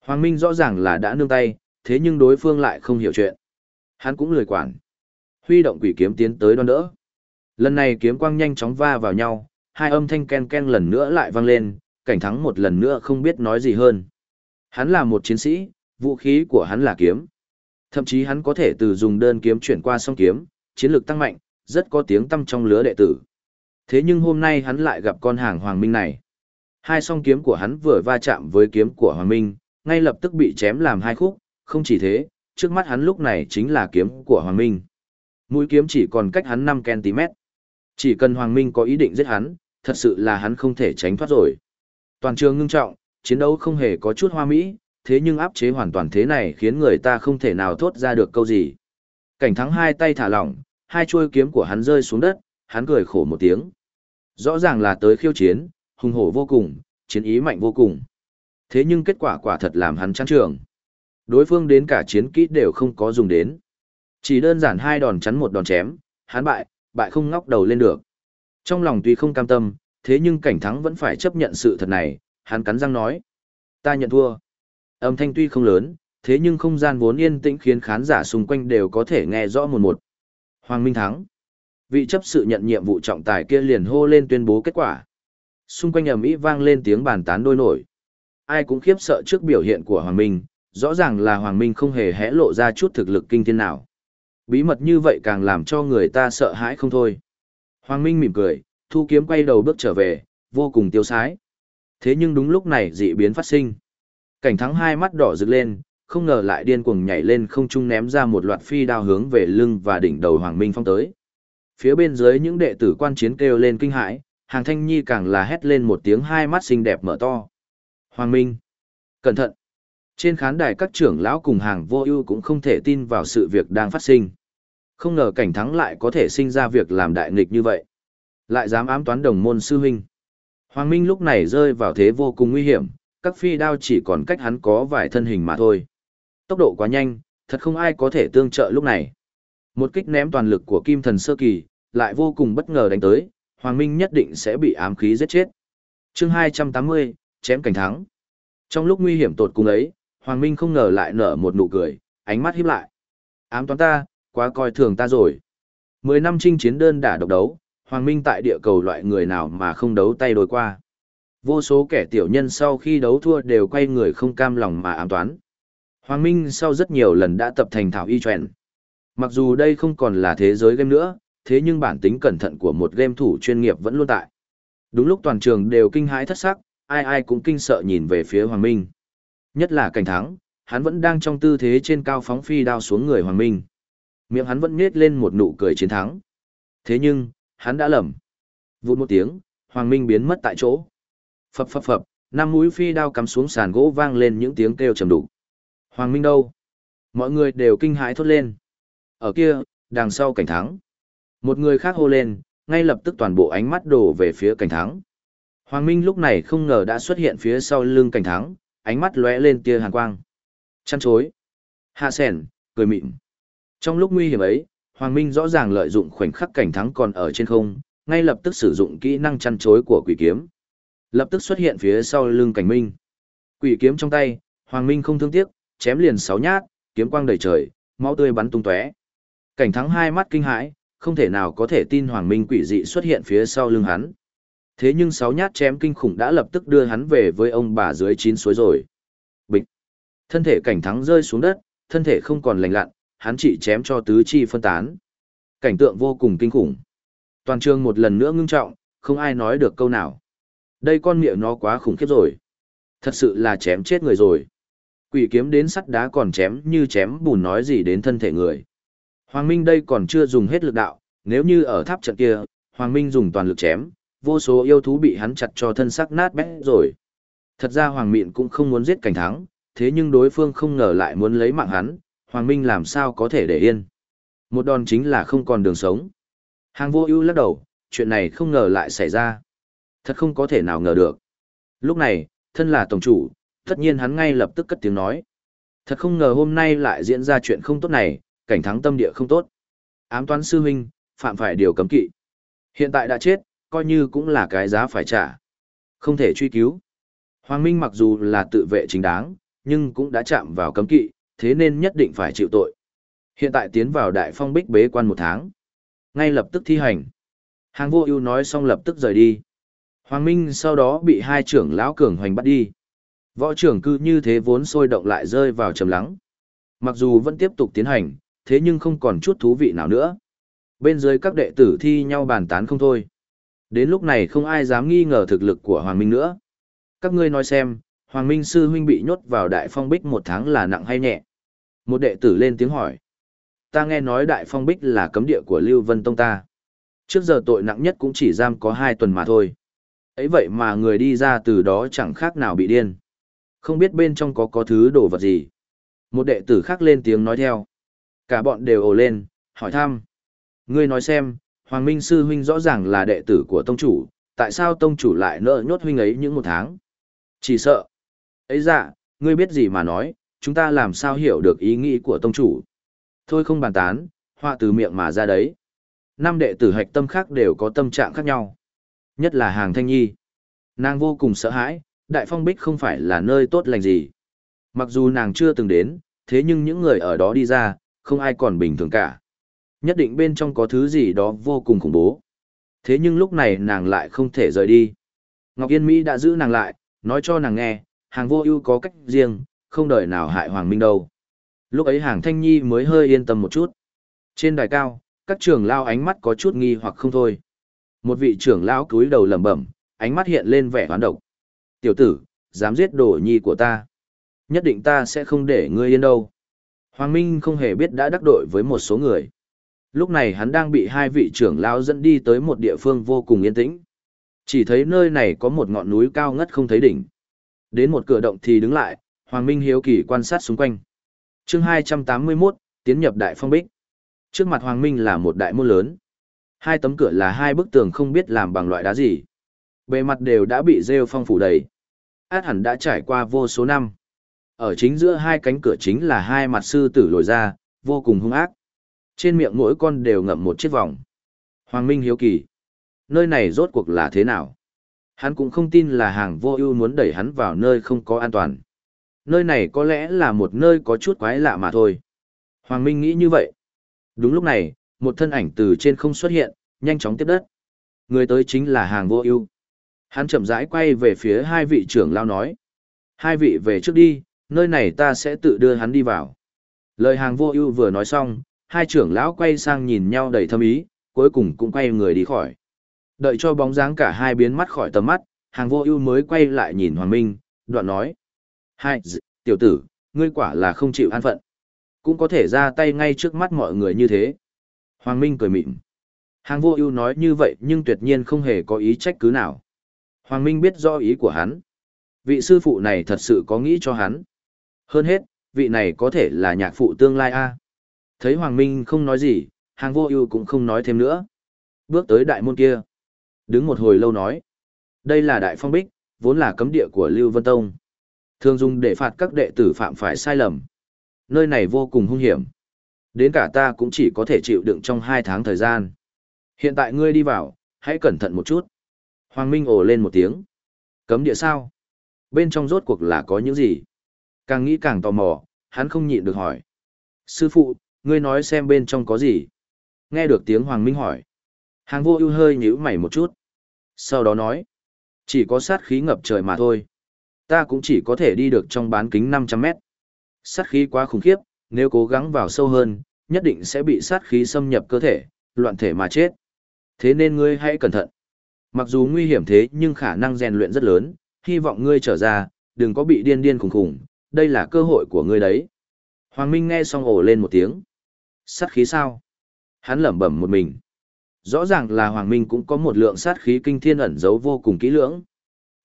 Hoàng Minh rõ ràng là đã nương tay, thế nhưng đối phương lại không hiểu chuyện. Hắn cũng lười quản. Huy động quỷ kiếm tiến tới đón đỡ. Lần này kiếm quang nhanh chóng va vào nhau, hai âm thanh ken ken lần nữa lại vang lên, cảnh thắng một lần nữa không biết nói gì hơn. Hắn là một chiến sĩ, vũ khí của hắn là kiếm. Thậm chí hắn có thể từ dùng đơn kiếm chuyển qua song kiếm, chiến lược tăng mạnh, rất có tiếng tăm trong lứa đệ tử. Thế nhưng hôm nay hắn lại gặp con hàng Hoàng Minh này. Hai song kiếm của hắn vừa va chạm với kiếm của Hoàng Minh, ngay lập tức bị chém làm hai khúc, không chỉ thế, trước mắt hắn lúc này chính là kiếm của Hoàng Minh. Mũi kiếm chỉ còn cách hắn 5cm. Chỉ cần Hoàng Minh có ý định giết hắn, thật sự là hắn không thể tránh thoát rồi. Toàn trường ngưng trọng, chiến đấu không hề có chút hoa mỹ, thế nhưng áp chế hoàn toàn thế này khiến người ta không thể nào thốt ra được câu gì. Cảnh thắng hai tay thả lỏng, hai chuôi kiếm của hắn rơi xuống đất, hắn cười khổ một tiếng. Rõ ràng là tới khiêu chiến, hùng hổ vô cùng, chiến ý mạnh vô cùng. Thế nhưng kết quả quả thật làm hắn chán trường. Đối phương đến cả chiến kỹ đều không có dùng đến. Chỉ đơn giản hai đòn chắn một đòn chém, hắn bại, bại không ngóc đầu lên được. Trong lòng tuy không cam tâm, thế nhưng cảnh thắng vẫn phải chấp nhận sự thật này, hắn cắn răng nói. Ta nhận thua. Âm thanh tuy không lớn, thế nhưng không gian vốn yên tĩnh khiến khán giả xung quanh đều có thể nghe rõ một một. Hoàng Minh thắng. Vị chấp sự nhận nhiệm vụ trọng tài kia liền hô lên tuyên bố kết quả. Xung quanh ầm ĩ vang lên tiếng bàn tán đôi nổi. Ai cũng khiếp sợ trước biểu hiện của Hoàng Minh, rõ ràng là Hoàng Minh không hề hé lộ ra chút thực lực kinh thiên nào. Bí mật như vậy càng làm cho người ta sợ hãi không thôi. Hoàng Minh mỉm cười, thu kiếm quay đầu bước trở về, vô cùng tiêu sái. Thế nhưng đúng lúc này dị biến phát sinh. Cảnh thắng hai mắt đỏ rực lên, không ngờ lại điên cuồng nhảy lên không trung ném ra một loạt phi đao hướng về lưng và đỉnh đầu Hoàng Minh phong tới. Phía bên dưới những đệ tử quan chiến kêu lên kinh hãi, hàng thanh nhi càng là hét lên một tiếng hai mắt xinh đẹp mở to. Hoàng Minh! Cẩn thận! Trên khán đài các trưởng lão cùng hàng vô ưu cũng không thể tin vào sự việc đang phát sinh. Không ngờ cảnh thắng lại có thể sinh ra việc làm đại nghịch như vậy. Lại dám ám toán đồng môn sư huynh. Hoàng Minh lúc này rơi vào thế vô cùng nguy hiểm, các phi đao chỉ còn cách hắn có vài thân hình mà thôi. Tốc độ quá nhanh, thật không ai có thể tương trợ lúc này. Một kích ném toàn lực của kim thần sơ kỳ, lại vô cùng bất ngờ đánh tới, Hoàng Minh nhất định sẽ bị ám khí giết chết. chương 280, chém cảnh thắng. Trong lúc nguy hiểm tột cùng ấy, Hoàng Minh không ngờ lại nở một nụ cười, ánh mắt híp lại. Ám toán ta, quá coi thường ta rồi. Mười năm chinh chiến đơn đả độc đấu, Hoàng Minh tại địa cầu loại người nào mà không đấu tay đôi qua. Vô số kẻ tiểu nhân sau khi đấu thua đều quay người không cam lòng mà ám toán. Hoàng Minh sau rất nhiều lần đã tập thành thảo y truyền. Mặc dù đây không còn là thế giới game nữa, thế nhưng bản tính cẩn thận của một game thủ chuyên nghiệp vẫn luôn tại. Đúng lúc toàn trường đều kinh hãi thất sắc, ai ai cũng kinh sợ nhìn về phía Hoàng Minh. Nhất là cảnh thắng, hắn vẫn đang trong tư thế trên cao phóng phi đao xuống người Hoàng Minh. Miệng hắn vẫn nhếch lên một nụ cười chiến thắng. Thế nhưng, hắn đã lầm. Vụt một tiếng, Hoàng Minh biến mất tại chỗ. Phập phập phập, năm mũi phi đao cắm xuống sàn gỗ vang lên những tiếng kêu trầm đục. Hoàng Minh đâu? Mọi người đều kinh hãi thốt lên. Ở kia, đằng sau cảnh thắng. Một người khác hô lên, ngay lập tức toàn bộ ánh mắt đổ về phía cảnh thắng. Hoàng Minh lúc này không ngờ đã xuất hiện phía sau lưng cảnh thắng, ánh mắt lóe lên tia hàn quang. Chăn chối. Hạ sẻn, cười mịn. Trong lúc nguy hiểm ấy, Hoàng Minh rõ ràng lợi dụng khoảnh khắc cảnh thắng còn ở trên không, ngay lập tức sử dụng kỹ năng chăn chối của quỷ kiếm. Lập tức xuất hiện phía sau lưng cảnh minh. Quỷ kiếm trong tay, Hoàng Minh không thương tiếc, chém liền sáu nhát, kiếm quang đầy trời, máu tươi bắn tung tóe. Cảnh thắng hai mắt kinh hãi, không thể nào có thể tin Hoàng Minh quỷ dị xuất hiện phía sau lưng hắn. Thế nhưng sáu nhát chém kinh khủng đã lập tức đưa hắn về với ông bà dưới chín suối rồi. Bịch. Thân thể cảnh thắng rơi xuống đất, thân thể không còn lành lặn, hắn chỉ chém cho tứ chi phân tán. Cảnh tượng vô cùng kinh khủng. Toàn trường một lần nữa ngưng trọng, không ai nói được câu nào. Đây con miệng nó quá khủng khiếp rồi. Thật sự là chém chết người rồi. Quỷ kiếm đến sắt đá còn chém như chém bùn nói gì đến thân thể người. Hoàng Minh đây còn chưa dùng hết lực đạo, nếu như ở tháp trận kia, Hoàng Minh dùng toàn lực chém, vô số yêu thú bị hắn chặt cho thân xác nát bét rồi. Thật ra Hoàng Mịn cũng không muốn giết cảnh thắng, thế nhưng đối phương không ngờ lại muốn lấy mạng hắn, Hoàng Minh làm sao có thể để yên. Một đòn chính là không còn đường sống. Hàng vô ưu lắc đầu, chuyện này không ngờ lại xảy ra. Thật không có thể nào ngờ được. Lúc này, thân là tổng chủ, tất nhiên hắn ngay lập tức cất tiếng nói. Thật không ngờ hôm nay lại diễn ra chuyện không tốt này, cảnh thắng tâm địa không tốt. Ám toán sư huynh, phạm phải điều cấm kỵ. Hiện tại đã chết, coi như cũng là cái giá phải trả. Không thể truy cứu. Hoàng Minh mặc dù là tự vệ chính đáng, nhưng cũng đã chạm vào cấm kỵ, thế nên nhất định phải chịu tội. Hiện tại tiến vào đại phong bích bế quan một tháng. Ngay lập tức thi hành. Hàng vô ưu nói xong lập tức rời đi. Hoàng Minh sau đó bị hai trưởng lão cường hoành bắt đi. Võ trưởng cư như thế vốn sôi động lại rơi vào trầm lắng. Mặc dù vẫn tiếp tục tiến hành, thế nhưng không còn chút thú vị nào nữa. Bên dưới các đệ tử thi nhau bàn tán không thôi. Đến lúc này không ai dám nghi ngờ thực lực của Hoàng Minh nữa. Các ngươi nói xem, Hoàng Minh sư huynh bị nhốt vào đại phong bích một tháng là nặng hay nhẹ? Một đệ tử lên tiếng hỏi. Ta nghe nói đại phong bích là cấm địa của Lưu Vân Tông ta. Trước giờ tội nặng nhất cũng chỉ giam có hai tuần mà thôi. ấy vậy mà người đi ra từ đó chẳng khác nào bị điên. Không biết bên trong có có thứ đồ vật gì. Một đệ tử khác lên tiếng nói theo. Cả bọn đều ồ lên, hỏi thăm. Ngươi nói xem, Hoàng Minh Sư Huynh rõ ràng là đệ tử của Tông Chủ, tại sao Tông Chủ lại nợ nhốt Huynh ấy những một tháng? Chỉ sợ. ấy dạ, ngươi biết gì mà nói, chúng ta làm sao hiểu được ý nghĩ của Tông Chủ? Thôi không bàn tán, họa từ miệng mà ra đấy. Năm đệ tử hạch tâm khác đều có tâm trạng khác nhau. Nhất là hàng thanh nhi. Nàng vô cùng sợ hãi, Đại Phong Bích không phải là nơi tốt lành gì. Mặc dù nàng chưa từng đến, thế nhưng những người ở đó đi ra, không ai còn bình thường cả. Nhất định bên trong có thứ gì đó vô cùng khủng bố. Thế nhưng lúc này nàng lại không thể rời đi. Ngọc Yên Mỹ đã giữ nàng lại, nói cho nàng nghe, hàng vô ưu có cách riêng, không đợi nào hại Hoàng Minh đâu. Lúc ấy hàng Thanh Nhi mới hơi yên tâm một chút. Trên đài cao, các trưởng lao ánh mắt có chút nghi hoặc không thôi. Một vị trưởng lão cúi đầu lẩm bẩm, ánh mắt hiện lên vẻ hoán độc. Tiểu tử, dám giết đồ nhi của ta. Nhất định ta sẽ không để ngươi yên đâu. Hoàng Minh không hề biết đã đắc tội với một số người. Lúc này hắn đang bị hai vị trưởng lão dẫn đi tới một địa phương vô cùng yên tĩnh. Chỉ thấy nơi này có một ngọn núi cao ngất không thấy đỉnh. Đến một cửa động thì đứng lại, Hoàng Minh hiếu kỳ quan sát xung quanh. chương 281, tiến nhập đại phong bích. Trước mặt Hoàng Minh là một đại môn lớn. Hai tấm cửa là hai bức tường không biết làm bằng loại đá gì. Bề mặt đều đã bị rêu phong phủ đầy. Át hẳn đã trải qua vô số năm. Ở chính giữa hai cánh cửa chính là hai mặt sư tử lồi ra, vô cùng hung ác. Trên miệng mỗi con đều ngậm một chiếc vòng. Hoàng Minh hiếu kỳ. Nơi này rốt cuộc là thế nào? Hắn cũng không tin là hàng vô ưu muốn đẩy hắn vào nơi không có an toàn. Nơi này có lẽ là một nơi có chút quái lạ mà thôi. Hoàng Minh nghĩ như vậy. Đúng lúc này, một thân ảnh từ trên không xuất hiện, nhanh chóng tiếp đất. Người tới chính là hàng vô ưu. Hắn chậm rãi quay về phía hai vị trưởng lao nói. Hai vị về trước đi, nơi này ta sẽ tự đưa hắn đi vào. Lời hàng vô ưu vừa nói xong, hai trưởng lão quay sang nhìn nhau đầy thâm ý, cuối cùng cũng quay người đi khỏi. Đợi cho bóng dáng cả hai biến mất khỏi tầm mắt, hàng vô ưu mới quay lại nhìn Hoàng Minh, đoạn nói. Hai, tiểu tử, ngươi quả là không chịu an phận. Cũng có thể ra tay ngay trước mắt mọi người như thế. Hoàng Minh cười mịn. Hàng vô ưu nói như vậy nhưng tuyệt nhiên không hề có ý trách cứ nào. Hoàng Minh biết rõ ý của hắn. Vị sư phụ này thật sự có nghĩ cho hắn. Hơn hết, vị này có thể là nhạc phụ tương lai a. Thấy Hoàng Minh không nói gì, hàng vô ưu cũng không nói thêm nữa. Bước tới đại môn kia. Đứng một hồi lâu nói. Đây là đại phong bích, vốn là cấm địa của Lưu Vân Tông. Thường dùng để phạt các đệ tử phạm phải sai lầm. Nơi này vô cùng hung hiểm. Đến cả ta cũng chỉ có thể chịu đựng trong hai tháng thời gian. Hiện tại ngươi đi vào, hãy cẩn thận một chút. Hoàng Minh ồ lên một tiếng. Cấm địa sao? Bên trong rốt cuộc là có những gì? Càng nghĩ càng tò mò, hắn không nhịn được hỏi. Sư phụ, ngươi nói xem bên trong có gì? Nghe được tiếng Hoàng Minh hỏi. Hàng vô ưu hơi nhíu mày một chút. Sau đó nói. Chỉ có sát khí ngập trời mà thôi. Ta cũng chỉ có thể đi được trong bán kính 500 mét. Sát khí quá khủng khiếp, nếu cố gắng vào sâu hơn, nhất định sẽ bị sát khí xâm nhập cơ thể, loạn thể mà chết. Thế nên ngươi hãy cẩn thận. Mặc dù nguy hiểm thế nhưng khả năng rèn luyện rất lớn, hy vọng ngươi trở ra, đừng có bị điên điên khủng khủng, đây là cơ hội của ngươi đấy. Hoàng Minh nghe xong ổ lên một tiếng. Sát khí sao? Hắn lẩm bẩm một mình. Rõ ràng là Hoàng Minh cũng có một lượng sát khí kinh thiên ẩn giấu vô cùng kỹ lưỡng.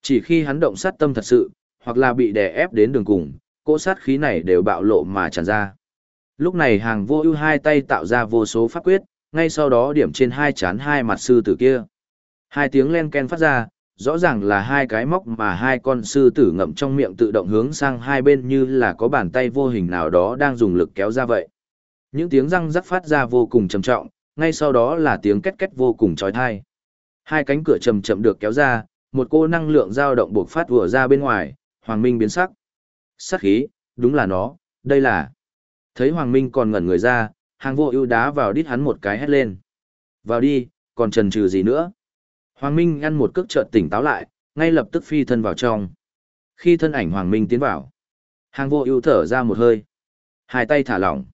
Chỉ khi hắn động sát tâm thật sự, hoặc là bị đè ép đến đường cùng, cỗ sát khí này đều bạo lộ mà tràn ra. Lúc này hàng vô ưu hai tay tạo ra vô số pháp quyết, ngay sau đó điểm trên hai chán hai mặt sư tử kia. Hai tiếng len ken phát ra, rõ ràng là hai cái móc mà hai con sư tử ngậm trong miệng tự động hướng sang hai bên như là có bàn tay vô hình nào đó đang dùng lực kéo ra vậy. Những tiếng răng rắc phát ra vô cùng trầm trọng, ngay sau đó là tiếng két két vô cùng trói thai. Hai cánh cửa chậm chậm được kéo ra, một cô năng lượng dao động buộc phát vừa ra bên ngoài, Hoàng Minh biến sắc. Sắc khí, đúng là nó, đây là. Thấy Hoàng Minh còn ngẩn người ra, hàng vô ưu đá vào đít hắn một cái hét lên. Vào đi, còn trần trừ gì nữa. Hoàng Minh ăn một cước chợt tỉnh táo lại, ngay lập tức phi thân vào trong. Khi thân ảnh Hoàng Minh tiến vào, hàng vô ưu thở ra một hơi. Hai tay thả lỏng.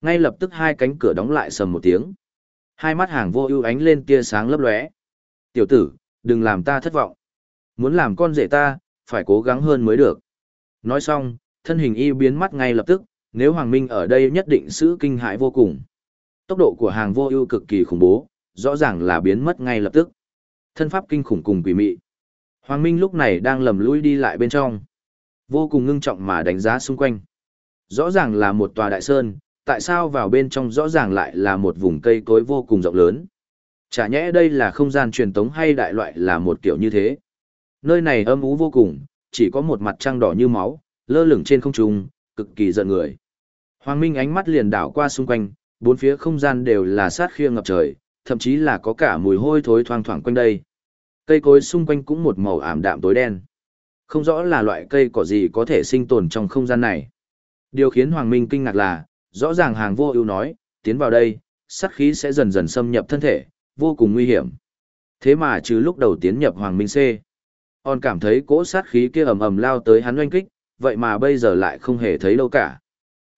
Ngay lập tức hai cánh cửa đóng lại sầm một tiếng. Hai mắt hàng vô ưu ánh lên tia sáng lấp lóe. Tiểu tử, đừng làm ta thất vọng. Muốn làm con rể ta, phải cố gắng hơn mới được. Nói xong, thân hình y biến mất ngay lập tức, nếu Hoàng Minh ở đây nhất định sự kinh hãi vô cùng. Tốc độ của hàng vô ưu cực kỳ khủng bố, rõ ràng là biến mất ngay lập tức. Thân pháp kinh khủng cùng quỷ mị. Hoàng Minh lúc này đang lầm lũi đi lại bên trong. Vô cùng ngưng trọng mà đánh giá xung quanh. Rõ ràng là một tòa đại sơn, tại sao vào bên trong rõ ràng lại là một vùng cây cối vô cùng rộng lớn. Chả nhẽ đây là không gian truyền tống hay đại loại là một kiểu như thế. Nơi này âm ú vô cùng, chỉ có một mặt trăng đỏ như máu, lơ lửng trên không trung, cực kỳ giận người. Hoàng Minh ánh mắt liền đảo qua xung quanh, bốn phía không gian đều là sát khia ngập trời, thậm chí là có cả mùi hôi thối thoang thoảng quanh đây. Cây cối xung quanh cũng một màu ảm đạm tối đen. Không rõ là loại cây cỏ gì có thể sinh tồn trong không gian này. Điều khiến Hoàng Minh kinh ngạc là, rõ ràng hàng vô ưu nói, tiến vào đây, sát khí sẽ dần dần xâm nhập thân thể, vô cùng nguy hiểm. Thế mà trừ lúc đầu tiến nhập Hoàng Minh C, on cảm thấy cỗ sát khí kia ầm ầm lao tới hắn oanh kích, vậy mà bây giờ lại không hề thấy đâu cả.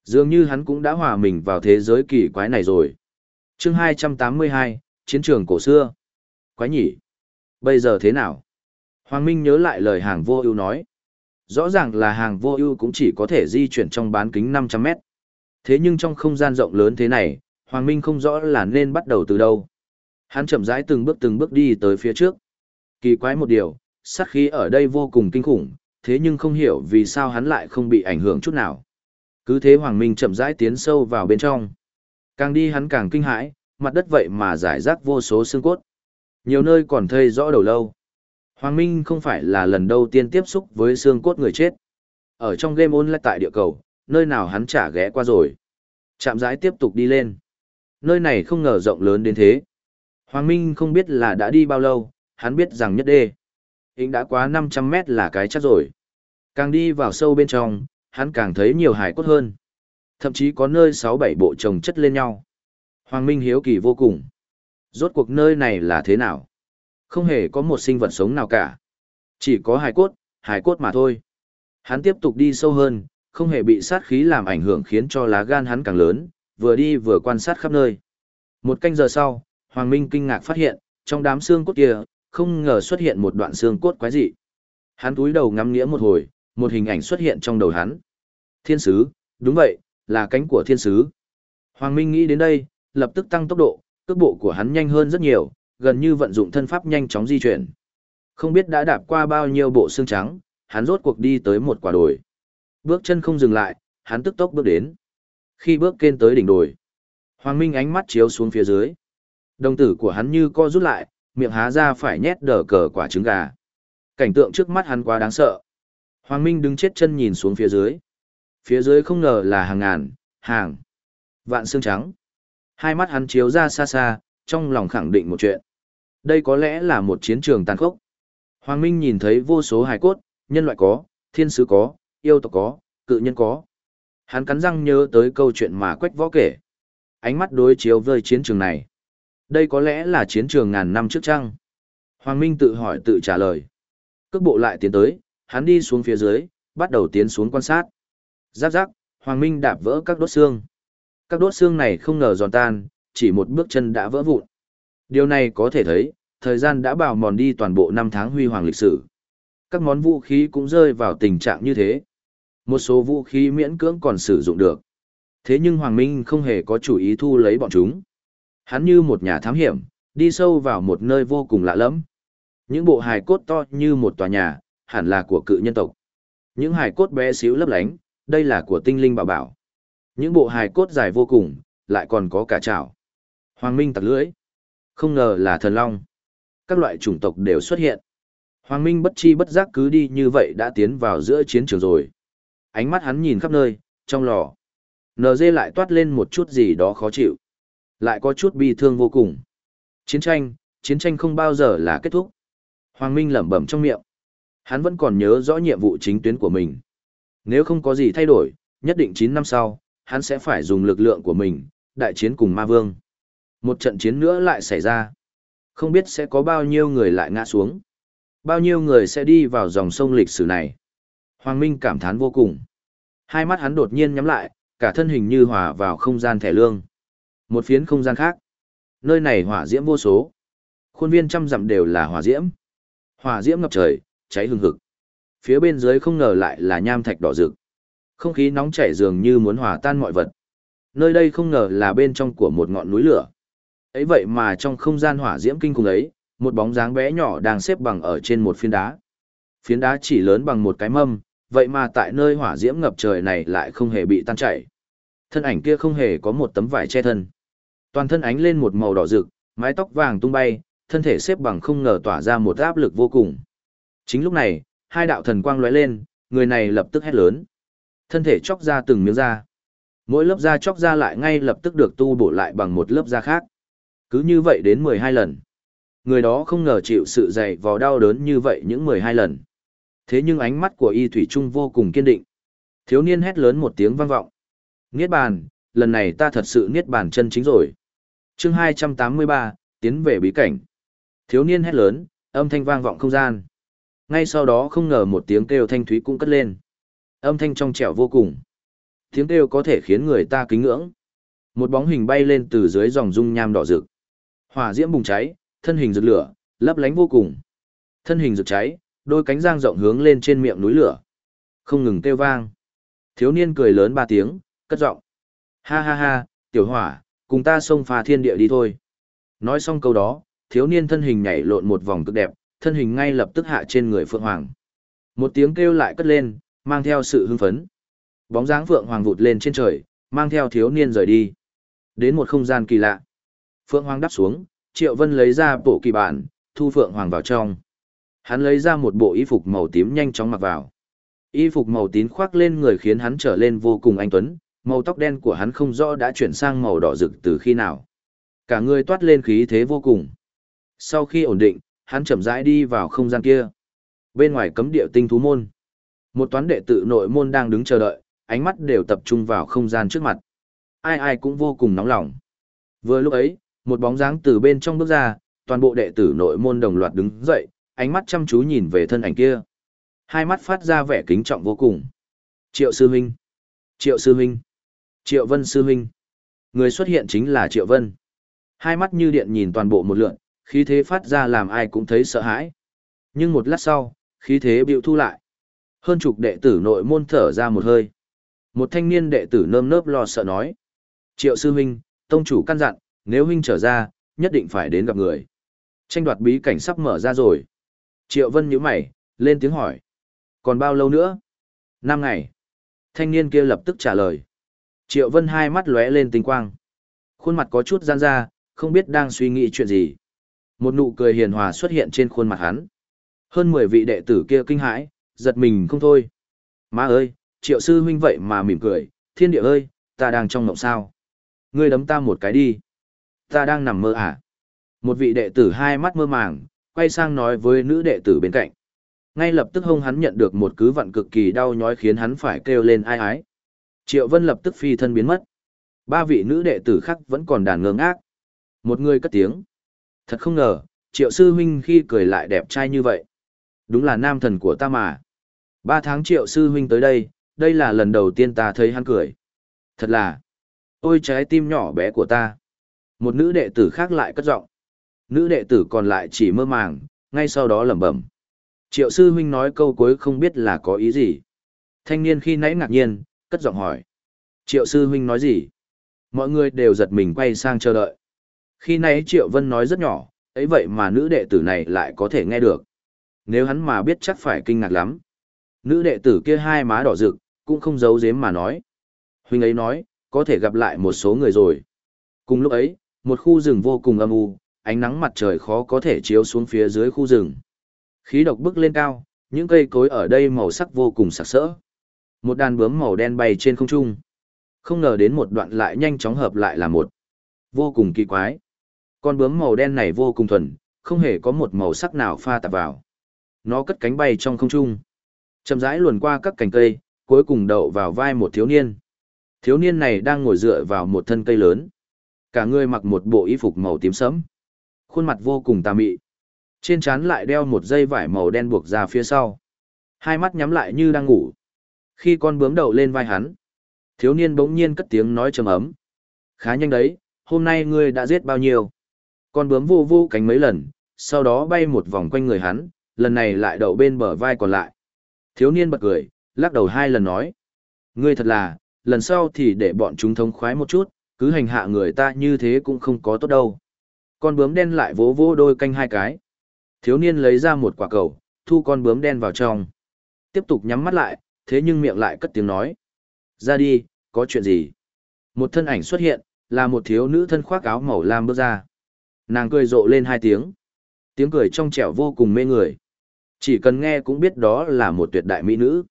Dường như hắn cũng đã hòa mình vào thế giới kỳ quái này rồi. chương 282, Chiến trường cổ xưa. Quái nhỉ? Bây giờ thế nào? Hoàng Minh nhớ lại lời hàng vô ưu nói. Rõ ràng là hàng vô ưu cũng chỉ có thể di chuyển trong bán kính 500 mét. Thế nhưng trong không gian rộng lớn thế này, Hoàng Minh không rõ là nên bắt đầu từ đâu. Hắn chậm rãi từng bước từng bước đi tới phía trước. Kỳ quái một điều, sát khí ở đây vô cùng kinh khủng, thế nhưng không hiểu vì sao hắn lại không bị ảnh hưởng chút nào. Cứ thế Hoàng Minh chậm rãi tiến sâu vào bên trong. Càng đi hắn càng kinh hãi, mặt đất vậy mà giải rác vô số xương cốt. Nhiều nơi còn thây rõ đầu lâu. Hoàng Minh không phải là lần đầu tiên tiếp xúc với xương cốt người chết. Ở trong game online tại địa cầu, nơi nào hắn chả ghé qua rồi. Chạm rãi tiếp tục đi lên. Nơi này không ngờ rộng lớn đến thế. Hoàng Minh không biết là đã đi bao lâu, hắn biết rằng nhất đê. Hình đã quá 500 mét là cái chắc rồi. Càng đi vào sâu bên trong, hắn càng thấy nhiều hải cốt hơn. Thậm chí có nơi 6-7 bộ chồng chất lên nhau. Hoàng Minh hiếu kỳ vô cùng. Rốt cuộc nơi này là thế nào? Không hề có một sinh vật sống nào cả. Chỉ có hải cốt, hải cốt mà thôi. Hắn tiếp tục đi sâu hơn, không hề bị sát khí làm ảnh hưởng khiến cho lá gan hắn càng lớn, vừa đi vừa quan sát khắp nơi. Một canh giờ sau, Hoàng Minh kinh ngạc phát hiện, trong đám xương cốt kia, không ngờ xuất hiện một đoạn xương cốt quái dị. Hắn túi đầu ngắm nghĩa một hồi, một hình ảnh xuất hiện trong đầu hắn. Thiên sứ, đúng vậy, là cánh của thiên sứ. Hoàng Minh nghĩ đến đây, lập tức tăng tốc độ, cước bộ của hắn nhanh hơn rất nhiều, gần như vận dụng thân pháp nhanh chóng di chuyển. Không biết đã đạp qua bao nhiêu bộ xương trắng, hắn rốt cuộc đi tới một quả đồi. Bước chân không dừng lại, hắn tức tốc bước đến. Khi bước kên tới đỉnh đồi, Hoàng Minh ánh mắt chiếu xuống phía dưới. Đồng tử của hắn như co rút lại, miệng há ra phải nhét đờ cờ quả trứng gà. Cảnh tượng trước mắt hắn quá đáng sợ. Hoàng Minh đứng chết chân nhìn xuống phía dưới. Phía dưới không ngờ là hàng ngàn, hàng, vạn xương trắng. Hai mắt hắn chiếu ra xa xa, trong lòng khẳng định một chuyện. Đây có lẽ là một chiến trường tàn khốc. Hoàng Minh nhìn thấy vô số hài cốt, nhân loại có, thiên sứ có, yêu tộc có, cự nhân có. Hắn cắn răng nhớ tới câu chuyện mà Quách Võ kể. Ánh mắt đối chiếu với chiến trường này. Đây có lẽ là chiến trường ngàn năm trước trăng. Hoàng Minh tự hỏi tự trả lời. Cước bộ lại tiến tới, hắn đi xuống phía dưới, bắt đầu tiến xuống quan sát. Giáp giáp, Hoàng Minh đạp vỡ các đốt xương. Các đốt xương này không ngờ giòn tan, chỉ một bước chân đã vỡ vụn. Điều này có thể thấy, thời gian đã bào mòn đi toàn bộ năm tháng huy hoàng lịch sử. Các món vũ khí cũng rơi vào tình trạng như thế. Một số vũ khí miễn cưỡng còn sử dụng được. Thế nhưng Hoàng Minh không hề có chủ ý thu lấy bọn chúng. Hắn như một nhà thám hiểm, đi sâu vào một nơi vô cùng lạ lẫm. Những bộ hài cốt to như một tòa nhà, hẳn là của cự nhân tộc. Những hài cốt bé xíu lấp lánh, đây là của tinh linh bảo bảo. Những bộ hài cốt dài vô cùng, lại còn có cả chảo. Hoàng Minh tặc lưỡi. Không ngờ là thần long. Các loại chủng tộc đều xuất hiện. Hoàng Minh bất chi bất giác cứ đi như vậy đã tiến vào giữa chiến trường rồi. Ánh mắt hắn nhìn khắp nơi, trong lò. NG lại toát lên một chút gì đó khó chịu. Lại có chút bi thương vô cùng. Chiến tranh, chiến tranh không bao giờ là kết thúc. Hoàng Minh lẩm bẩm trong miệng. Hắn vẫn còn nhớ rõ nhiệm vụ chính tuyến của mình. Nếu không có gì thay đổi, nhất định 9 năm sau, hắn sẽ phải dùng lực lượng của mình, đại chiến cùng ma vương. Một trận chiến nữa lại xảy ra. Không biết sẽ có bao nhiêu người lại ngã xuống. Bao nhiêu người sẽ đi vào dòng sông lịch sử này. Hoàng Minh cảm thán vô cùng. Hai mắt hắn đột nhiên nhắm lại, cả thân hình như hòa vào không gian thẻ lương. Một phiến không gian khác. Nơi này hỏa diễm vô số. Khuôn viên trăm dặm đều là hỏa diễm. Hỏa diễm ngập trời, cháy hừng hực. Phía bên dưới không ngờ lại là nham thạch đỏ rực. Không khí nóng chảy dường như muốn hòa tan mọi vật. Nơi đây không ngờ là bên trong của một ngọn núi lửa. Ấy vậy mà trong không gian hỏa diễm kinh khủng ấy, một bóng dáng bé nhỏ đang xếp bằng ở trên một phiến đá. Phiến đá chỉ lớn bằng một cái mâm, vậy mà tại nơi hỏa diễm ngập trời này lại không hề bị tan chảy. Thân ảnh kia không hề có một tấm vải che thân. Toàn thân ánh lên một màu đỏ rực, mái tóc vàng tung bay, thân thể xếp bằng không ngờ tỏa ra một áp lực vô cùng. Chính lúc này, hai đạo thần quang lóe lên, người này lập tức hét lớn. Thân thể chóc ra từng miếng da. Mỗi lớp da chóc ra lại ngay lập tức được tu bổ lại bằng một lớp da khác. Cứ như vậy đến 12 lần. Người đó không ngờ chịu sự dày vò đau đớn như vậy những 12 lần. Thế nhưng ánh mắt của y thủy trung vô cùng kiên định. Thiếu niên hét lớn một tiếng vang vọng. Niết bàn, lần này ta thật sự niết bàn chân chính rồi chương 283, tiến về bí cảnh. Thiếu niên hét lớn, âm thanh vang vọng không gian. Ngay sau đó không ngờ một tiếng kêu thanh thúy cũng cất lên. Âm thanh trong trẻo vô cùng. Tiếng kêu có thể khiến người ta kính ngưỡng. Một bóng hình bay lên từ dưới dòng dung nham đỏ rực. Hỏa diễm bùng cháy, thân hình rực lửa, lấp lánh vô cùng. Thân hình rực cháy, đôi cánh giang rộng hướng lên trên miệng núi lửa. Không ngừng kêu vang. Thiếu niên cười lớn ba tiếng, cất giọng. Ha ha ha, tiểu hỏa, cùng ta xông pha thiên địa đi thôi. Nói xong câu đó, thiếu niên thân hình nhảy lộn một vòng cực đẹp, thân hình ngay lập tức hạ trên người Phượng Hoàng. Một tiếng kêu lại cất lên, mang theo sự hưng phấn. Bóng dáng Phượng Hoàng vụt lên trên trời, mang theo thiếu niên rời đi. Đến một không gian kỳ lạ. Phượng Hoàng đáp xuống, Triệu Vân lấy ra bộ kỳ bản, thu Phượng Hoàng vào trong. Hắn lấy ra một bộ y phục màu tím nhanh chóng mặc vào. Y phục màu tím khoác lên người khiến hắn trở lên vô cùng anh tuấn, màu tóc đen của hắn không rõ đã chuyển sang màu đỏ rực từ khi nào. Cả người toát lên khí thế vô cùng. Sau khi ổn định, hắn chậm rãi đi vào không gian kia. Bên ngoài cấm địa tinh thú môn. Một toán đệ tử nội môn đang đứng chờ đợi, ánh mắt đều tập trung vào không gian trước mặt. Ai ai cũng vô cùng nóng lòng. Vừa lúc ấy, một bóng dáng từ bên trong bước ra, toàn bộ đệ tử nội môn đồng loạt đứng dậy, ánh mắt chăm chú nhìn về thân ảnh kia. Hai mắt phát ra vẻ kính trọng vô cùng. Triệu sư huynh. Triệu sư huynh. Triệu vân sư huynh. Người xuất hiện chính là Triệu vân. Hai mắt như điện nhìn toàn bộ một lượn, khí thế phát ra làm ai cũng thấy sợ hãi. Nhưng một lát sau, khí thế bịu thu lại. Hơn chục đệ tử nội môn thở ra một hơi. Một thanh niên đệ tử nơm nớp lo sợ nói. Triệu sư huynh, tông chủ căn dặn, nếu huynh trở ra, nhất định phải đến gặp người. Tranh đoạt bí cảnh sắp mở ra rồi. Triệu vân nhíu mày, lên tiếng hỏi. Còn bao lâu nữa? Năm ngày. Thanh niên kia lập tức trả lời. Triệu vân hai mắt lóe lên tinh quang. Khuôn mặt có chút gian ra, không biết đang suy nghĩ chuyện gì. Một nụ cười hiền hòa xuất hiện trên khuôn mặt hắn. Hơn 10 vị đệ tử kia kinh hãi, giật mình không thôi. Má ơi, triệu sư huynh vậy mà mỉm cười, thiên địa ơi, ta đang trong mộng sao. Ngươi đấm ta một cái đi. Ta đang nằm mơ à? Một vị đệ tử hai mắt mơ màng, quay sang nói với nữ đệ tử bên cạnh. Ngay lập tức hông hắn nhận được một cứ vận cực kỳ đau nhói khiến hắn phải kêu lên ai ái. Triệu Vân lập tức phi thân biến mất. Ba vị nữ đệ tử khác vẫn còn đàn ngơ ngác. Một người cất tiếng. Thật không ngờ, triệu sư huynh khi cười lại đẹp trai như vậy. Đúng là nam thần của ta mà. Ba tháng triệu sư huynh tới đây, đây là lần đầu tiên ta thấy hắn cười. Thật là, ôi trái tim nhỏ bé của ta. Một nữ đệ tử khác lại cất giọng. Nữ đệ tử còn lại chỉ mơ màng, ngay sau đó lẩm bẩm. Triệu sư huynh nói câu cuối không biết là có ý gì. Thanh niên khi nãy ngạc nhiên, cất giọng hỏi. Triệu sư huynh nói gì? Mọi người đều giật mình quay sang chờ đợi. Khi nãy Triệu Vân nói rất nhỏ, ấy vậy mà nữ đệ tử này lại có thể nghe được. Nếu hắn mà biết chắc phải kinh ngạc lắm. Nữ đệ tử kia hai má đỏ rực, cũng không giấu giếm mà nói. Huynh ấy nói, có thể gặp lại một số người rồi. Cùng lúc ấy, một khu rừng vô cùng âm u, ánh nắng mặt trời khó có thể chiếu xuống phía dưới khu rừng. Khí độc bức lên cao, những cây cối ở đây màu sắc vô cùng sặc sỡ. Một đàn bướm màu đen bay trên không trung. Không ngờ đến một đoạn lại nhanh chóng hợp lại là một. Vô cùng kỳ quái. Con bướm màu đen này vô cùng thuần, không hề có một màu sắc nào pha tạp vào. Nó cất cánh bay trong không trung. Chậm rãi luồn qua các cành cây, cuối cùng đậu vào vai một thiếu niên. Thiếu niên này đang ngồi dựa vào một thân cây lớn. Cả người mặc một bộ y phục màu tím sẫm. Khuôn mặt vô cùng tà mị. Trên trán lại đeo một dây vải màu đen buộc ra phía sau. Hai mắt nhắm lại như đang ngủ. Khi con bướm đậu lên vai hắn, thiếu niên bỗng nhiên cất tiếng nói trầm ấm. Khá nhanh đấy, hôm nay ngươi đã giết bao nhiêu? Con bướm vô vô cánh mấy lần, sau đó bay một vòng quanh người hắn, lần này lại đậu bên bờ vai còn lại. Thiếu niên bật cười, lắc đầu hai lần nói. Ngươi thật là, lần sau thì để bọn chúng thông khoái một chút, cứ hành hạ người ta như thế cũng không có tốt đâu. Con bướm đen lại vỗ vỗ đôi canh hai cái. Thiếu niên lấy ra một quả cầu, thu con bướm đen vào trong. Tiếp tục nhắm mắt lại, thế nhưng miệng lại cất tiếng nói. Ra đi, có chuyện gì? Một thân ảnh xuất hiện, là một thiếu nữ thân khoác áo màu lam bước ra. Nàng cười rộ lên hai tiếng. Tiếng cười trong trẻo vô cùng mê người. Chỉ cần nghe cũng biết đó là một tuyệt đại mỹ nữ.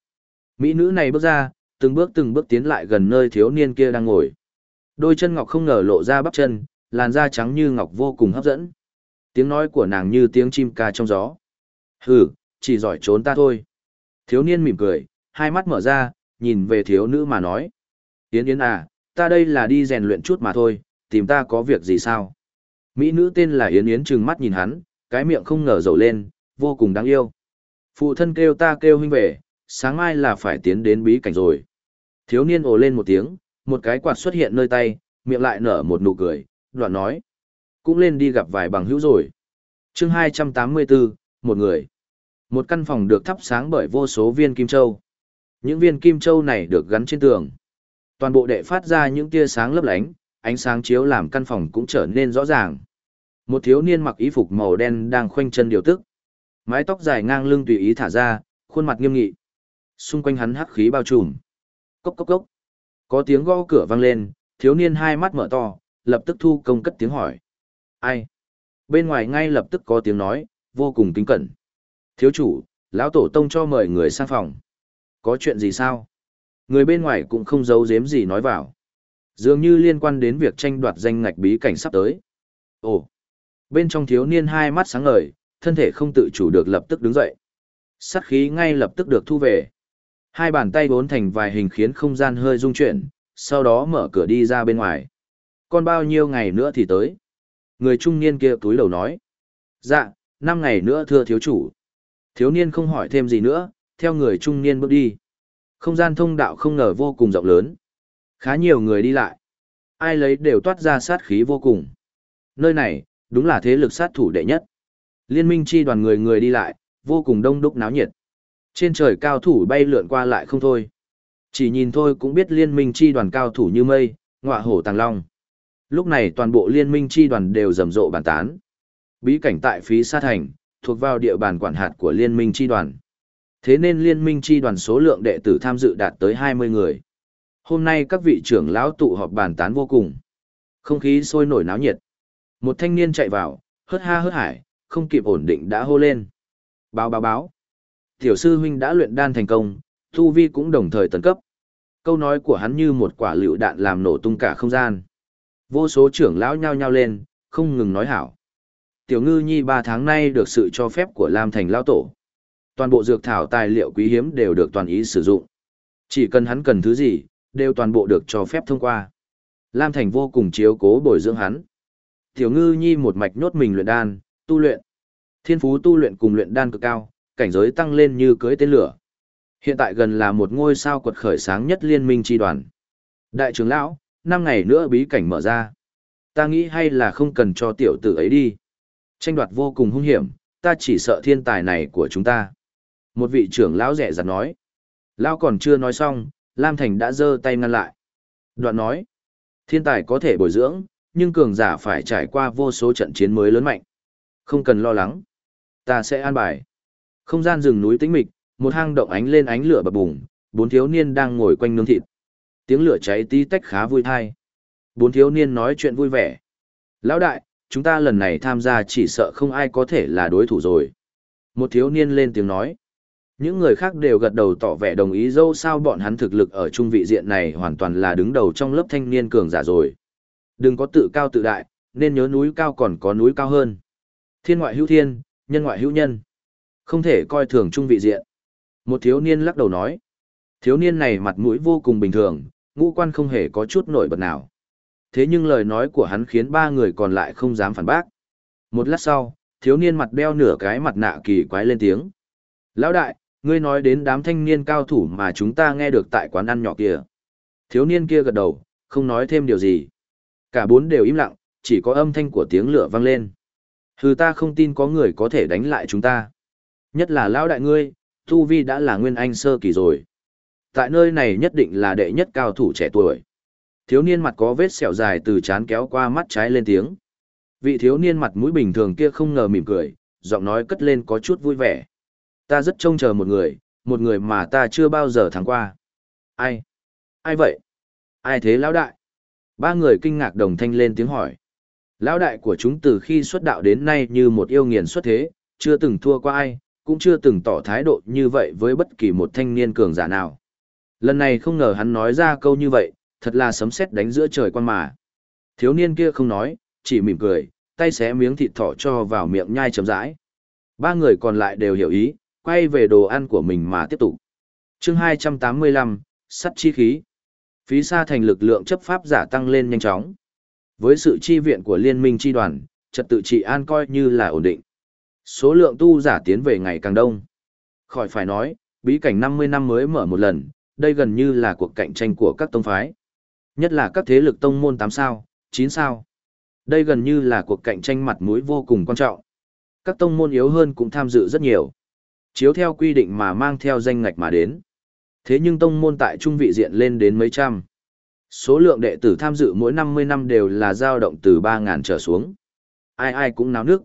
Mỹ nữ này bước ra, từng bước từng bước tiến lại gần nơi thiếu niên kia đang ngồi. Đôi chân ngọc không ngờ lộ ra bắp chân, làn da trắng như ngọc vô cùng hấp dẫn. Tiếng nói của nàng như tiếng chim ca trong gió. Hừ, chỉ giỏi trốn ta thôi. Thiếu niên mỉm cười, hai mắt mở ra, nhìn về thiếu nữ mà nói. Yến Yến à, ta đây là đi rèn luyện chút mà thôi, tìm ta có việc gì sao? Mỹ nữ tên là Yến Yến trừng mắt nhìn hắn, cái miệng không ngờ dầu lên, vô cùng đáng yêu. Phụ thân kêu ta kêu huynh về, sáng mai là phải tiến đến bí cảnh rồi. Thiếu niên ồ lên một tiếng, một cái quạt xuất hiện nơi tay, miệng lại nở một nụ cười, đoạn nói. Cũng lên đi gặp vài bằng hữu rồi. chương 284, một người. Một căn phòng được thắp sáng bởi vô số viên kim châu. Những viên kim châu này được gắn trên tường. Toàn bộ đệ phát ra những tia sáng lấp lánh, ánh sáng chiếu làm căn phòng cũng trở nên rõ ràng. Một thiếu niên mặc y phục màu đen đang khoanh chân điều tức. Mái tóc dài ngang lưng tùy ý thả ra, khuôn mặt nghiêm nghị. Xung quanh hắn hắc khí bao trùm. Cốc cốc cốc. Có tiếng gõ cửa vang lên, thiếu niên hai mắt mở to, lập tức thu công cất tiếng hỏi. Ai? Bên ngoài ngay lập tức có tiếng nói, vô cùng kính cẩn. Thiếu chủ, lão tổ tông cho mời người sang phòng. Có chuyện gì sao? Người bên ngoài cũng không giấu giếm gì nói vào. Dường như liên quan đến việc tranh đoạt danh ngạch bí cảnh sắp tới. Ồ! Bên trong thiếu niên hai mắt sáng ngời, thân thể không tự chủ được lập tức đứng dậy. Sát khí ngay lập tức được thu về. Hai bàn tay bốn thành vài hình khiến không gian hơi rung chuyển, sau đó mở cửa đi ra bên ngoài. Còn bao nhiêu ngày nữa thì tới? Người trung niên kia túi đầu nói. Dạ, năm ngày nữa thưa thiếu chủ. Thiếu niên không hỏi thêm gì nữa, theo người trung niên bước đi. Không gian thông đạo không ngờ vô cùng rộng lớn. Khá nhiều người đi lại. Ai lấy đều toát ra sát khí vô cùng. Nơi này, đúng là thế lực sát thủ đệ nhất. Liên minh chi đoàn người người đi lại, vô cùng đông đúc náo nhiệt. Trên trời cao thủ bay lượn qua lại không thôi. Chỉ nhìn thôi cũng biết liên minh chi đoàn cao thủ như mây, ngọa hổ tàng long. Lúc này toàn bộ liên minh chi đoàn đều rầm rộ bàn tán. Bí cảnh tại phí sa thành, thuộc vào địa bàn quản hạt của liên minh chi đoàn. Thế nên liên minh chi đoàn số lượng đệ tử tham dự đạt tới 20 người. Hôm nay các vị trưởng lão tụ họp bàn tán vô cùng. Không khí sôi nổi náo nhiệt. Một thanh niên chạy vào, hớt ha hớt hải, không kịp ổn định đã hô lên. Báo báo báo. Tiểu sư huynh đã luyện đan thành công, thu vi cũng đồng thời tấn cấp. Câu nói của hắn như một quả lựu đạn làm nổ tung cả không gian. Vô số trưởng lão nhao nhao lên, không ngừng nói hảo. Tiểu ngư nhi ba tháng nay được sự cho phép của Lam Thành Lao Tổ. Toàn bộ dược thảo tài liệu quý hiếm đều được toàn ý sử dụng. Chỉ cần hắn cần thứ gì, đều toàn bộ được cho phép thông qua. Lam Thành vô cùng chiếu cố bồi dưỡng hắn. Tiểu ngư nhi một mạch nhốt mình luyện đan, tu luyện. Thiên phú tu luyện cùng luyện đan cực cao, cảnh giới tăng lên như cưới tên lửa. Hiện tại gần là một ngôi sao quật khởi sáng nhất liên minh tri đoàn. Đại trưởng lão, năm ngày nữa bí cảnh mở ra. Ta nghĩ hay là không cần cho tiểu tử ấy đi. Tranh đoạt vô cùng hung hiểm, ta chỉ sợ thiên tài này của chúng ta. Một vị trưởng lão rẻ rặt nói. Lão còn chưa nói xong, Lam Thành đã giơ tay ngăn lại. Đoạn nói, thiên tài có thể bồi dưỡng, nhưng cường giả phải trải qua vô số trận chiến mới lớn mạnh. Không cần lo lắng. Ta sẽ an bài. Không gian rừng núi tĩnh mịch, một hang động ánh lên ánh lửa bập bùng, bốn thiếu niên đang ngồi quanh nướng thịt. Tiếng lửa cháy tí tách khá vui thai. Bốn thiếu niên nói chuyện vui vẻ. Lão đại, chúng ta lần này tham gia chỉ sợ không ai có thể là đối thủ rồi. Một thiếu niên lên tiếng nói. Những người khác đều gật đầu tỏ vẻ đồng ý dâu sao bọn hắn thực lực ở trung vị diện này hoàn toàn là đứng đầu trong lớp thanh niên cường giả rồi. Đừng có tự cao tự đại, nên nhớ núi cao còn có núi cao hơn. Thiên ngoại hữu thiên, nhân ngoại hữu nhân. Không thể coi thường trung vị diện. Một thiếu niên lắc đầu nói. Thiếu niên này mặt mũi vô cùng bình thường, ngũ quan không hề có chút nổi bật nào. Thế nhưng lời nói của hắn khiến ba người còn lại không dám phản bác. Một lát sau, thiếu niên mặt đeo nửa cái mặt nạ kỳ quái lên tiếng. Lão đại, ngươi nói đến đám thanh niên cao thủ mà chúng ta nghe được tại quán ăn nhỏ kia. Thiếu niên kia gật đầu, không nói thêm điều gì. Cả bốn đều im lặng, chỉ có âm thanh của tiếng lửa vang lên. Hừ ta không tin có người có thể đánh lại chúng ta. Nhất là lão đại ngươi, Tu Vi đã là nguyên anh sơ kỳ rồi. Tại nơi này nhất định là đệ nhất cao thủ trẻ tuổi. Thiếu niên mặt có vết sẹo dài từ chán kéo qua mắt trái lên tiếng. Vị thiếu niên mặt mũi bình thường kia không ngờ mỉm cười, giọng nói cất lên có chút vui vẻ. Ta rất trông chờ một người, một người mà ta chưa bao giờ thắng qua. Ai? Ai vậy? Ai thế lão đại? Ba người kinh ngạc đồng thanh lên tiếng hỏi. Lão đại của chúng từ khi xuất đạo đến nay như một yêu nghiền xuất thế, chưa từng thua qua ai, cũng chưa từng tỏ thái độ như vậy với bất kỳ một thanh niên cường giả nào. Lần này không ngờ hắn nói ra câu như vậy, thật là sấm sét đánh giữa trời quan mà. Thiếu niên kia không nói, chỉ mỉm cười, tay xé miếng thịt thỏ cho vào miệng nhai chấm rãi. Ba người còn lại đều hiểu ý, quay về đồ ăn của mình mà tiếp tục. chương 285, sắt chi khí. Phí xa thành lực lượng chấp pháp giả tăng lên nhanh chóng. Với sự chi viện của liên minh chi đoàn, trật tự trị an coi như là ổn định. Số lượng tu giả tiến về ngày càng đông. Khỏi phải nói, bí cảnh 50 năm mới mở một lần, đây gần như là cuộc cạnh tranh của các tông phái. Nhất là các thế lực tông môn 8 sao, 9 sao. Đây gần như là cuộc cạnh tranh mặt mũi vô cùng quan trọng. Các tông môn yếu hơn cũng tham dự rất nhiều. Chiếu theo quy định mà mang theo danh ngạch mà đến. Thế nhưng tông môn tại trung vị diện lên đến mấy trăm. Số lượng đệ tử tham dự mỗi 50 năm đều là dao động từ 3.000 trở xuống. Ai ai cũng náo nước.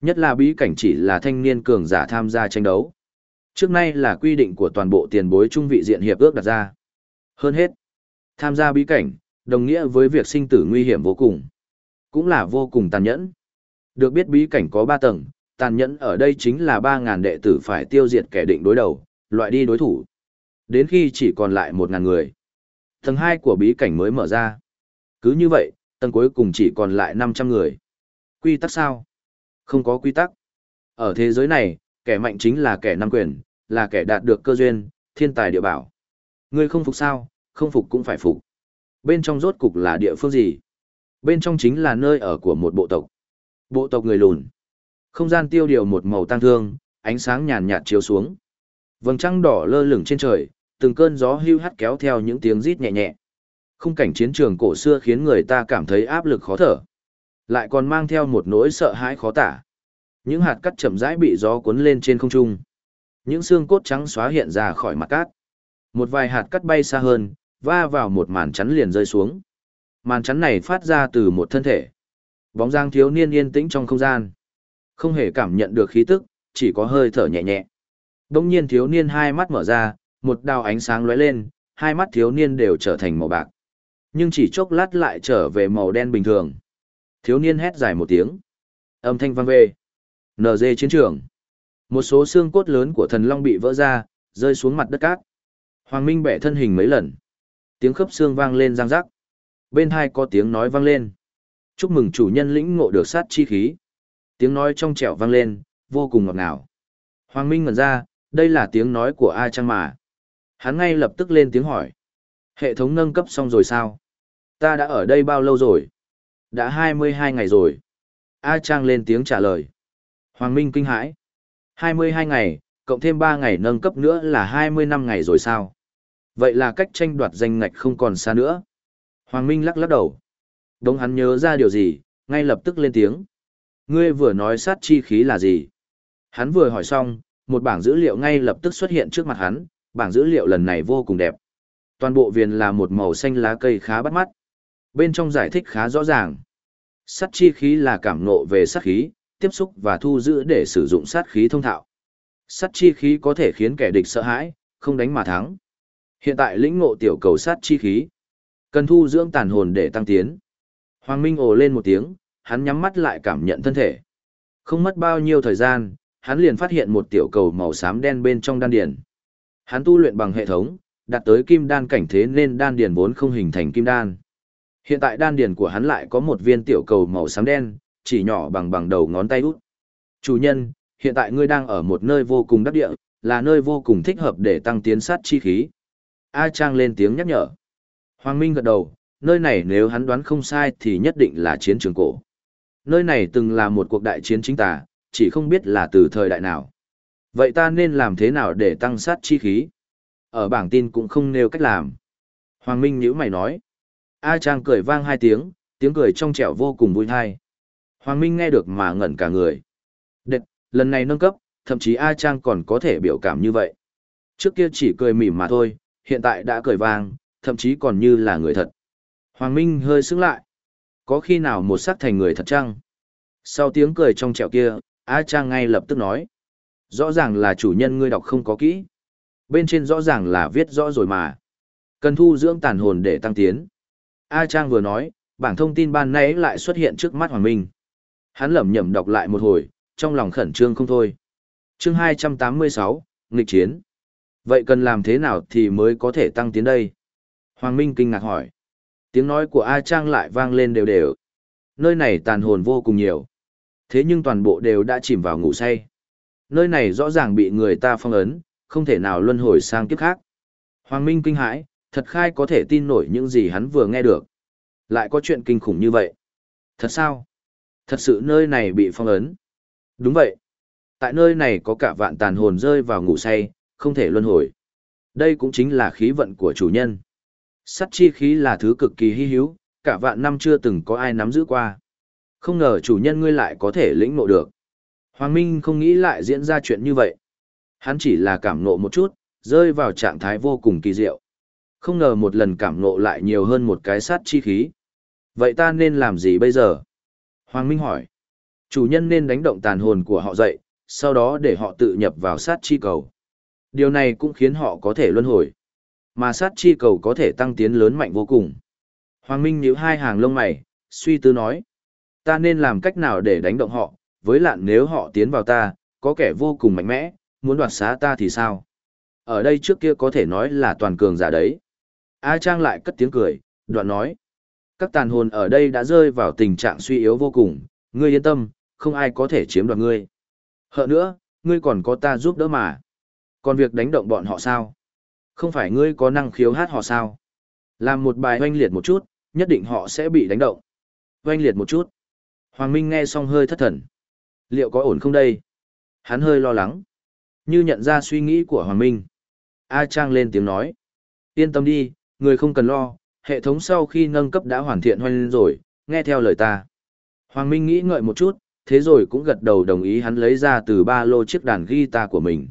Nhất là bí cảnh chỉ là thanh niên cường giả tham gia tranh đấu. Trước nay là quy định của toàn bộ tiền bối trung vị diện hiệp ước đặt ra. Hơn hết, tham gia bí cảnh, đồng nghĩa với việc sinh tử nguy hiểm vô cùng. Cũng là vô cùng tàn nhẫn. Được biết bí cảnh có 3 tầng, tàn nhẫn ở đây chính là 3.000 đệ tử phải tiêu diệt kẻ định đối đầu, loại đi đối thủ. Đến khi chỉ còn lại 1.000 người. Tầng 2 của bí cảnh mới mở ra. Cứ như vậy, tầng cuối cùng chỉ còn lại 500 người. Quy tắc sao? Không có quy tắc. Ở thế giới này, kẻ mạnh chính là kẻ nắm quyền, là kẻ đạt được cơ duyên, thiên tài địa bảo. Ngươi không phục sao, không phục cũng phải phục. Bên trong rốt cục là địa phương gì? Bên trong chính là nơi ở của một bộ tộc. Bộ tộc người lùn. Không gian tiêu điều một màu tăng thương, ánh sáng nhàn nhạt chiếu xuống. Vầng trăng đỏ lơ lửng trên trời, từng cơn gió hưu hắt kéo theo những tiếng rít nhẹ nhẹ. Khung cảnh chiến trường cổ xưa khiến người ta cảm thấy áp lực khó thở. Lại còn mang theo một nỗi sợ hãi khó tả. Những hạt cát chậm rãi bị gió cuốn lên trên không trung. Những xương cốt trắng xóa hiện ra khỏi mặt cát. Một vài hạt cát bay xa hơn, va vào một màn chắn liền rơi xuống. Màn chắn này phát ra từ một thân thể. Bóng dáng thiếu niên yên tĩnh trong không gian. Không hề cảm nhận được khí tức, chỉ có hơi thở nhẹ nhẹ. Đông nhiên thiếu niên hai mắt mở ra, một đào ánh sáng lóe lên, hai mắt thiếu niên đều trở thành màu bạc. Nhưng chỉ chốc lát lại trở về màu đen bình thường. Thiếu niên hét dài một tiếng. Âm thanh vang về. NG chiến trường. Một số xương cốt lớn của thần long bị vỡ ra, rơi xuống mặt đất cát. Hoàng Minh bẻ thân hình mấy lần. Tiếng khớp xương vang lên răng rắc. Bên hai có tiếng nói vang lên. Chúc mừng chủ nhân lĩnh ngộ được sát chi khí. Tiếng nói trong trẻo vang lên, vô cùng ngọt ngào. Hoàng Minh ngẩn ra, đây là tiếng nói của A Trăng mà. Hắn ngay lập tức lên tiếng hỏi. Hệ thống nâng cấp xong rồi sao? Ta đã ở đây bao lâu rồi? Đã 22 ngày rồi. A Trang lên tiếng trả lời. Hoàng Minh kinh hãi. 22 ngày, cộng thêm 3 ngày nâng cấp nữa là 25 ngày rồi sao? Vậy là cách tranh đoạt danh ngạch không còn xa nữa. Hoàng Minh lắc lắc đầu. Đống hắn nhớ ra điều gì, ngay lập tức lên tiếng. Ngươi vừa nói sát chi khí là gì? Hắn vừa hỏi xong, một bảng dữ liệu ngay lập tức xuất hiện trước mặt hắn, bảng dữ liệu lần này vô cùng đẹp. Toàn bộ viền là một màu xanh lá cây khá bắt mắt. Bên trong giải thích khá rõ ràng. Sát chi khí là cảm ngộ về sát khí, tiếp xúc và thu giữ để sử dụng sát khí thông thạo. Sát chi khí có thể khiến kẻ địch sợ hãi, không đánh mà thắng. Hiện tại lĩnh ngộ tiểu cầu sát chi khí. Cần thu dưỡng tàn hồn để tăng tiến. Hoàng Minh ồ lên một tiếng, hắn nhắm mắt lại cảm nhận thân thể. Không mất bao nhiêu thời gian, hắn liền phát hiện một tiểu cầu màu xám đen bên trong đan điền. Hắn tu luyện bằng hệ thống, đạt tới kim đan cảnh thế nên đan điền vốn không hình thành kim đan. Hiện tại đan điền của hắn lại có một viên tiểu cầu màu xám đen, chỉ nhỏ bằng bằng đầu ngón tay út. Chủ nhân, hiện tại ngươi đang ở một nơi vô cùng đắc địa, là nơi vô cùng thích hợp để tăng tiến sát chi khí. A Trang lên tiếng nhắc nhở. Hoàng Minh gật đầu, nơi này nếu hắn đoán không sai thì nhất định là chiến trường cổ. Nơi này từng là một cuộc đại chiến chính tà, chỉ không biết là từ thời đại nào. Vậy ta nên làm thế nào để tăng sát chi khí? Ở bảng tin cũng không nêu cách làm. Hoàng Minh nhíu mày nói. A Trang cười vang hai tiếng, tiếng cười trong trẻo vô cùng vui thai. Hoàng Minh nghe được mà ngẩn cả người. Đệt, lần này nâng cấp, thậm chí A Trang còn có thể biểu cảm như vậy. Trước kia chỉ cười mỉm mà thôi, hiện tại đã cười vang, thậm chí còn như là người thật. Hoàng Minh hơi sững lại. Có khi nào một sắc thành người thật chăng? Sau tiếng cười trong trẻo kia, A Trang ngay lập tức nói. Rõ ràng là chủ nhân ngươi đọc không có kỹ. Bên trên rõ ràng là viết rõ rồi mà. Cần thu dưỡng tàn hồn để tăng tiến. A Trang vừa nói, bảng thông tin ban nãy lại xuất hiện trước mắt Hoàng Minh. Hắn lẩm nhẩm đọc lại một hồi, trong lòng khẩn trương không thôi. Chương 286, nghịch chiến. Vậy cần làm thế nào thì mới có thể tăng tiến đây? Hoàng Minh kinh ngạc hỏi. Tiếng nói của A Trang lại vang lên đều đều. Nơi này tàn hồn vô cùng nhiều. Thế nhưng toàn bộ đều đã chìm vào ngủ say. Nơi này rõ ràng bị người ta phong ấn, không thể nào luân hồi sang kiếp khác. Hoàng Minh kinh hãi, thật khai có thể tin nổi những gì hắn vừa nghe được. Lại có chuyện kinh khủng như vậy. Thật sao? Thật sự nơi này bị phong ấn. Đúng vậy. Tại nơi này có cả vạn tàn hồn rơi vào ngủ say, không thể luân hồi. Đây cũng chính là khí vận của chủ nhân. Sắt chi khí là thứ cực kỳ hy hữu, cả vạn năm chưa từng có ai nắm giữ qua. Không ngờ chủ nhân ngươi lại có thể lĩnh ngộ được. Hoàng Minh không nghĩ lại diễn ra chuyện như vậy. Hắn chỉ là cảm ngộ một chút, rơi vào trạng thái vô cùng kỳ diệu. Không ngờ một lần cảm ngộ lại nhiều hơn một cái sát chi khí. Vậy ta nên làm gì bây giờ? Hoàng Minh hỏi. Chủ nhân nên đánh động tàn hồn của họ dậy, sau đó để họ tự nhập vào sát chi cầu. Điều này cũng khiến họ có thể luân hồi. Mà sát chi cầu có thể tăng tiến lớn mạnh vô cùng. Hoàng Minh nhíu hai hàng lông mày, suy tư nói. Ta nên làm cách nào để đánh động họ, với lạn nếu họ tiến vào ta, có kẻ vô cùng mạnh mẽ, muốn đoạt xá ta thì sao? Ở đây trước kia có thể nói là toàn cường giả đấy. A Trang lại cất tiếng cười, đoạn nói. Các tàn hồn ở đây đã rơi vào tình trạng suy yếu vô cùng, ngươi yên tâm, không ai có thể chiếm đoạt ngươi. Hợ nữa, ngươi còn có ta giúp đỡ mà. Còn việc đánh động bọn họ sao? Không phải ngươi có năng khiếu hát họ sao? Làm một bài oanh liệt một chút, nhất định họ sẽ bị đánh động. Oanh liệt một chút. Hoàng Minh nghe xong hơi thất thần. Liệu có ổn không đây? Hắn hơi lo lắng. Như nhận ra suy nghĩ của Hoàng Minh. A Trang lên tiếng nói. Yên tâm đi, người không cần lo, hệ thống sau khi nâng cấp đã hoàn thiện hoanh rồi, nghe theo lời ta. Hoàng Minh nghĩ ngợi một chút, thế rồi cũng gật đầu đồng ý hắn lấy ra từ ba lô chiếc đàn guitar của mình.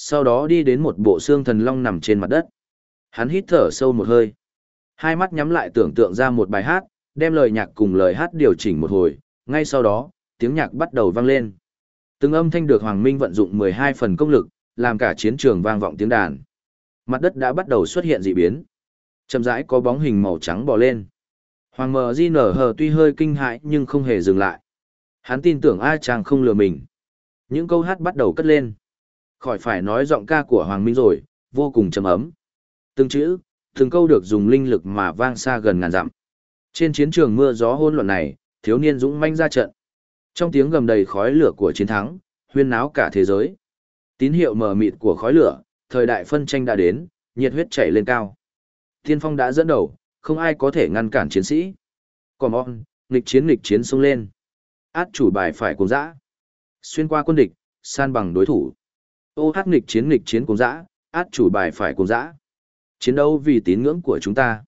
Sau đó đi đến một bộ xương thần long nằm trên mặt đất. Hắn hít thở sâu một hơi. Hai mắt nhắm lại tưởng tượng ra một bài hát, đem lời nhạc cùng lời hát điều chỉnh một hồi, ngay sau đó, tiếng nhạc bắt đầu vang lên. Từng âm thanh được Hoàng Minh vận dụng 12 phần công lực, làm cả chiến trường vang vọng tiếng đàn. Mặt đất đã bắt đầu xuất hiện dị biến. Chậm rãi có bóng hình màu trắng bò lên. Hoàng mờ di nở hờ tuy hơi kinh hãi nhưng không hề dừng lại. Hắn tin tưởng A Trang không lừa mình. Những câu hát bắt đầu cất lên. Khỏi phải nói giọng ca của Hoàng Minh rồi, vô cùng trầm ấm. Từng chữ, từng câu được dùng linh lực mà vang xa gần ngàn dặm. Trên chiến trường mưa gió hỗn loạn này, thiếu niên dũng manh ra trận. Trong tiếng gầm đầy khói lửa của chiến thắng, huyên náo cả thế giới. Tín hiệu mờ mịt của khói lửa, thời đại phân tranh đã đến, nhiệt huyết chảy lên cao. Tiên phong đã dẫn đầu, không ai có thể ngăn cản chiến sĩ. Còn on, nghịch chiến nghịch chiến xông lên. Át chủ bài phải cùng dã. Xuyên qua quân địch, san bằng đối thủ. Ô hát nghịch chiến nghịch chiến cùng dã, át chủ bài phải cùng dã. Chiến đấu vì tín ngưỡng của chúng ta.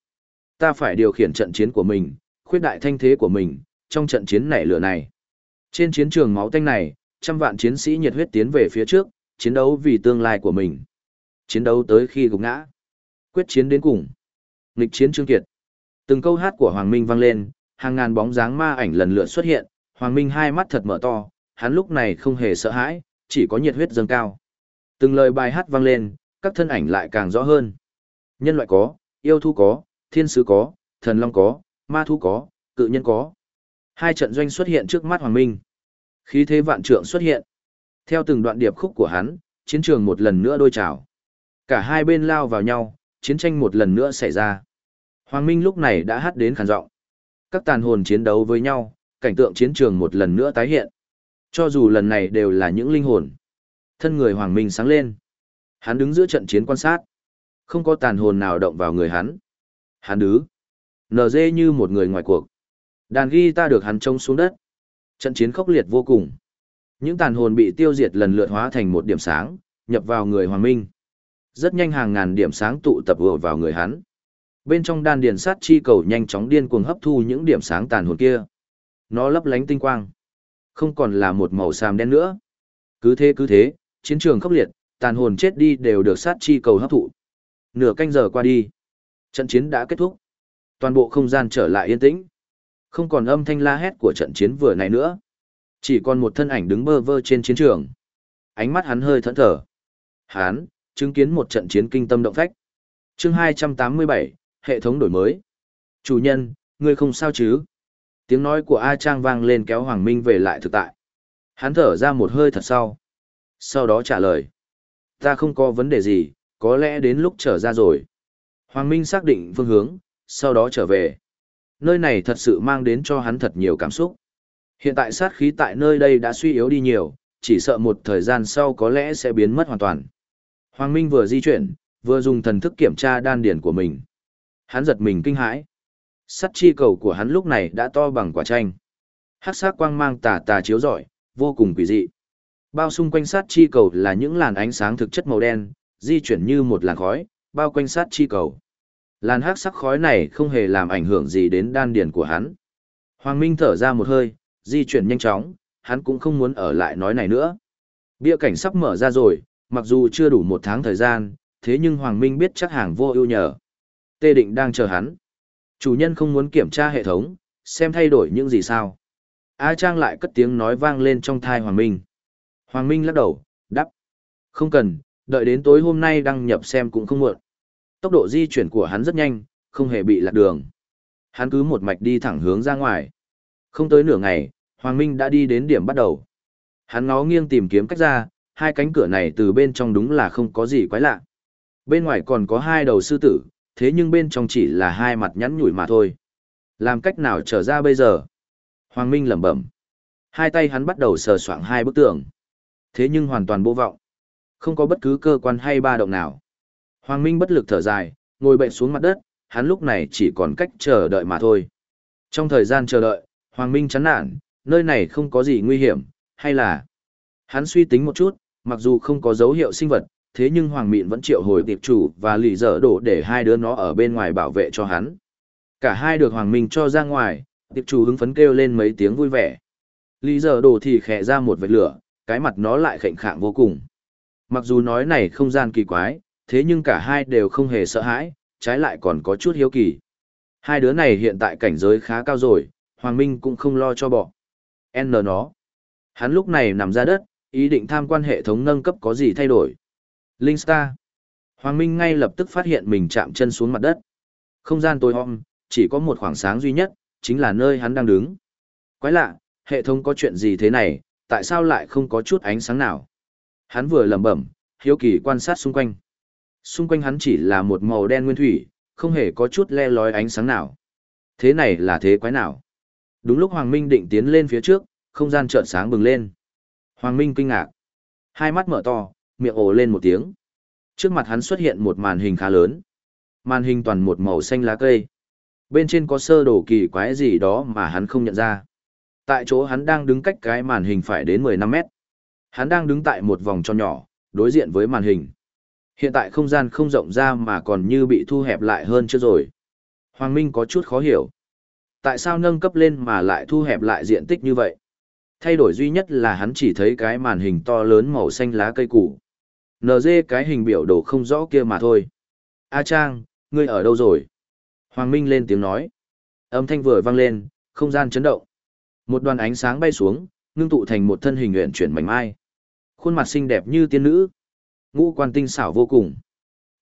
Ta phải điều khiển trận chiến của mình, khuyết đại thanh thế của mình, trong trận chiến nảy lửa này. Trên chiến trường máu tanh này, trăm vạn chiến sĩ nhiệt huyết tiến về phía trước, chiến đấu vì tương lai của mình. Chiến đấu tới khi gục ngã. Quyết chiến đến cùng. Nghịch chiến Trương Kiệt. Từng câu hát của Hoàng Minh vang lên, hàng ngàn bóng dáng ma ảnh lần lượt xuất hiện, Hoàng Minh hai mắt thật mở to, hắn lúc này không hề sợ hãi, chỉ có nhiệt huyết dâng cao. Từng lời bài hát vang lên, các thân ảnh lại càng rõ hơn. Nhân loại có, yêu thú có, thiên sứ có, thần long có, ma thú có, cự nhân có. Hai trận doanh xuất hiện trước mắt Hoàng Minh. Khí thế vạn trượng xuất hiện. Theo từng đoạn điệp khúc của hắn, chiến trường một lần nữa đôi trào. Cả hai bên lao vào nhau, chiến tranh một lần nữa xảy ra. Hoàng Minh lúc này đã hát đến khàn giọng. Các tàn hồn chiến đấu với nhau, cảnh tượng chiến trường một lần nữa tái hiện. Cho dù lần này đều là những linh hồn. Thân người Hoàng Minh sáng lên. Hắn đứng giữa trận chiến quan sát. Không có tàn hồn nào động vào người hắn. Hắn đứng. Nở dê như một người ngoài cuộc. Đàn ghi ta được hắn trông xuống đất. Trận chiến khốc liệt vô cùng. Những tàn hồn bị tiêu diệt lần lượt hóa thành một điểm sáng, nhập vào người Hoàng Minh. Rất nhanh hàng ngàn điểm sáng tụ tập vừa vào người hắn. Bên trong đan điền sát chi cầu nhanh chóng điên cuồng hấp thu những điểm sáng tàn hồn kia. Nó lấp lánh tinh quang. Không còn là một màu xám đen nữa. Cứ thế cứ thế, chiến trường khốc liệt, tàn hồn chết đi đều được sát chi cầu hấp thụ. Nửa canh giờ qua đi. Trận chiến đã kết thúc. Toàn bộ không gian trở lại yên tĩnh. Không còn âm thanh la hét của trận chiến vừa này nữa. Chỉ còn một thân ảnh đứng bơ vơ trên chiến trường. Ánh mắt hắn hơi thẫn thờ. Hắn, chứng kiến một trận chiến kinh tâm động phách. chương 287, hệ thống đổi mới. Chủ nhân, ngươi không sao chứ? Tiếng nói của A Trang vang lên kéo Hoàng Minh về lại thực tại. Hắn thở ra một hơi thật sau. Sau đó trả lời. Ta không có vấn đề gì, có lẽ đến lúc trở ra rồi. Hoàng Minh xác định phương hướng, sau đó trở về. Nơi này thật sự mang đến cho hắn thật nhiều cảm xúc. Hiện tại sát khí tại nơi đây đã suy yếu đi nhiều, chỉ sợ một thời gian sau có lẽ sẽ biến mất hoàn toàn. Hoàng Minh vừa di chuyển, vừa dùng thần thức kiểm tra đan điển của mình. Hắn giật mình kinh hãi. Sắt chi cầu của hắn lúc này đã to bằng quả chanh. Hắc sắc quang mang tà tà chiếu rọi, vô cùng quỷ dị. Bao xung quanh sát chi cầu là những làn ánh sáng thực chất màu đen, di chuyển như một làn khói, bao quanh sát chi cầu. Làn hắc sắc khói này không hề làm ảnh hưởng gì đến đan điền của hắn. Hoàng Minh thở ra một hơi, di chuyển nhanh chóng, hắn cũng không muốn ở lại nói này nữa. Bia cảnh sắp mở ra rồi, mặc dù chưa đủ một tháng thời gian, thế nhưng Hoàng Minh biết chắc hàng vô ưu nhờ. Tê Định đang chờ hắn. Chủ nhân không muốn kiểm tra hệ thống, xem thay đổi những gì sao. A Trang lại cất tiếng nói vang lên trong thai Hoàng Minh. Hoàng Minh lắc đầu, đắp. Không cần, đợi đến tối hôm nay đăng nhập xem cũng không muộn. Tốc độ di chuyển của hắn rất nhanh, không hề bị lạc đường. Hắn cứ một mạch đi thẳng hướng ra ngoài. Không tới nửa ngày, Hoàng Minh đã đi đến điểm bắt đầu. Hắn ngó nghiêng tìm kiếm cách ra, hai cánh cửa này từ bên trong đúng là không có gì quái lạ. Bên ngoài còn có hai đầu sư tử, thế nhưng bên trong chỉ là hai mặt nhắn nhủi mà thôi. Làm cách nào trở ra bây giờ? Hoàng Minh lẩm bẩm. Hai tay hắn bắt đầu sờ soạng hai bức tường. Thế nhưng hoàn toàn vô vọng. Không có bất cứ cơ quan hay ba động nào. Hoàng Minh bất lực thở dài, ngồi bệnh xuống mặt đất, hắn lúc này chỉ còn cách chờ đợi mà thôi. Trong thời gian chờ đợi, Hoàng Minh chán nản, nơi này không có gì nguy hiểm, hay là... Hắn suy tính một chút, mặc dù không có dấu hiệu sinh vật, thế nhưng Hoàng Mịn vẫn triệu hồi tiệp chủ và lì dở đổ để hai đứa nó ở bên ngoài bảo vệ cho hắn. Cả hai được Hoàng Minh cho ra ngoài, tiệp chủ hứng phấn kêu lên mấy tiếng vui vẻ. Lì dở đổ thì khẽ ra một vệt lửa, cái mặt nó lại khệnh khạng vô cùng. Mặc dù nói này không gian kỳ quái, thế nhưng cả hai đều không hề sợ hãi, trái lại còn có chút hiếu kỳ. Hai đứa này hiện tại cảnh giới khá cao rồi, Hoàng Minh cũng không lo cho bỏ. N nó. Hắn lúc này nằm ra đất, ý định tham quan hệ thống nâng cấp có gì thay đổi. Linh Star. Hoàng Minh ngay lập tức phát hiện mình chạm chân xuống mặt đất. Không gian tối om, chỉ có một khoảng sáng duy nhất, chính là nơi hắn đang đứng. Quái lạ, hệ thống có chuyện gì thế này, tại sao lại không có chút ánh sáng nào? Hắn vừa lẩm bẩm, hiếu kỳ quan sát xung quanh. Xung quanh hắn chỉ là một màu đen nguyên thủy, không hề có chút le lói ánh sáng nào. Thế này là thế quái nào? Đúng lúc Hoàng Minh định tiến lên phía trước, không gian chợt sáng bừng lên. Hoàng Minh kinh ngạc. Hai mắt mở to, miệng ồ lên một tiếng. Trước mặt hắn xuất hiện một màn hình khá lớn. Màn hình toàn một màu xanh lá cây. Bên trên có sơ đồ kỳ quái gì đó mà hắn không nhận ra. Tại chỗ hắn đang đứng cách cái màn hình phải đến 15 mét. Hắn đang đứng tại một vòng tròn nhỏ, đối diện với màn hình. Hiện tại không gian không rộng ra mà còn như bị thu hẹp lại hơn chưa rồi. Hoàng Minh có chút khó hiểu. Tại sao nâng cấp lên mà lại thu hẹp lại diện tích như vậy? Thay đổi duy nhất là hắn chỉ thấy cái màn hình to lớn màu xanh lá cây củ. NG cái hình biểu đồ không rõ kia mà thôi. A Trang, ngươi ở đâu rồi? Hoàng Minh lên tiếng nói. Âm thanh vừa vang lên, không gian chấn động. Một đoàn ánh sáng bay xuống, ngưng tụ thành một thân hình nguyện chuyển mảnh mai. Khuôn mặt xinh đẹp như tiên nữ. Ngũ quan tinh xảo vô cùng.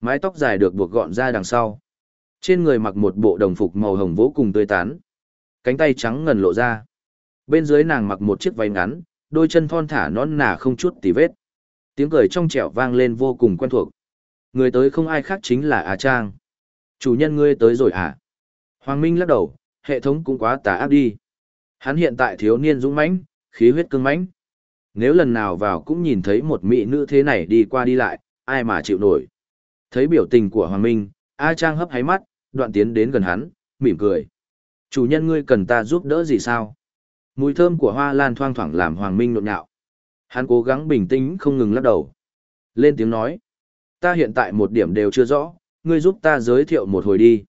Mái tóc dài được buộc gọn ra đằng sau. Trên người mặc một bộ đồng phục màu hồng vô cùng tươi tán. Cánh tay trắng ngần lộ ra. Bên dưới nàng mặc một chiếc váy ngắn, đôi chân thon thả non nà không chút tì vết. Tiếng cười trong trẻo vang lên vô cùng quen thuộc. Người tới không ai khác chính là Á Trang. Chủ nhân ngươi tới rồi à? Hoàng Minh lắc đầu, hệ thống cũng quá tà ác đi. Hắn hiện tại thiếu niên dũng mãnh, khí huyết cương mãnh. Nếu lần nào vào cũng nhìn thấy một mỹ nữ thế này đi qua đi lại, ai mà chịu nổi. Thấy biểu tình của Hoàng Minh, A Trang hấp háy mắt, đoạn tiến đến gần hắn, mỉm cười. Chủ nhân ngươi cần ta giúp đỡ gì sao? Mùi thơm của hoa lan thoang thoảng làm Hoàng Minh nộn nhạo. Hắn cố gắng bình tĩnh không ngừng lắc đầu. Lên tiếng nói. Ta hiện tại một điểm đều chưa rõ, ngươi giúp ta giới thiệu một hồi đi.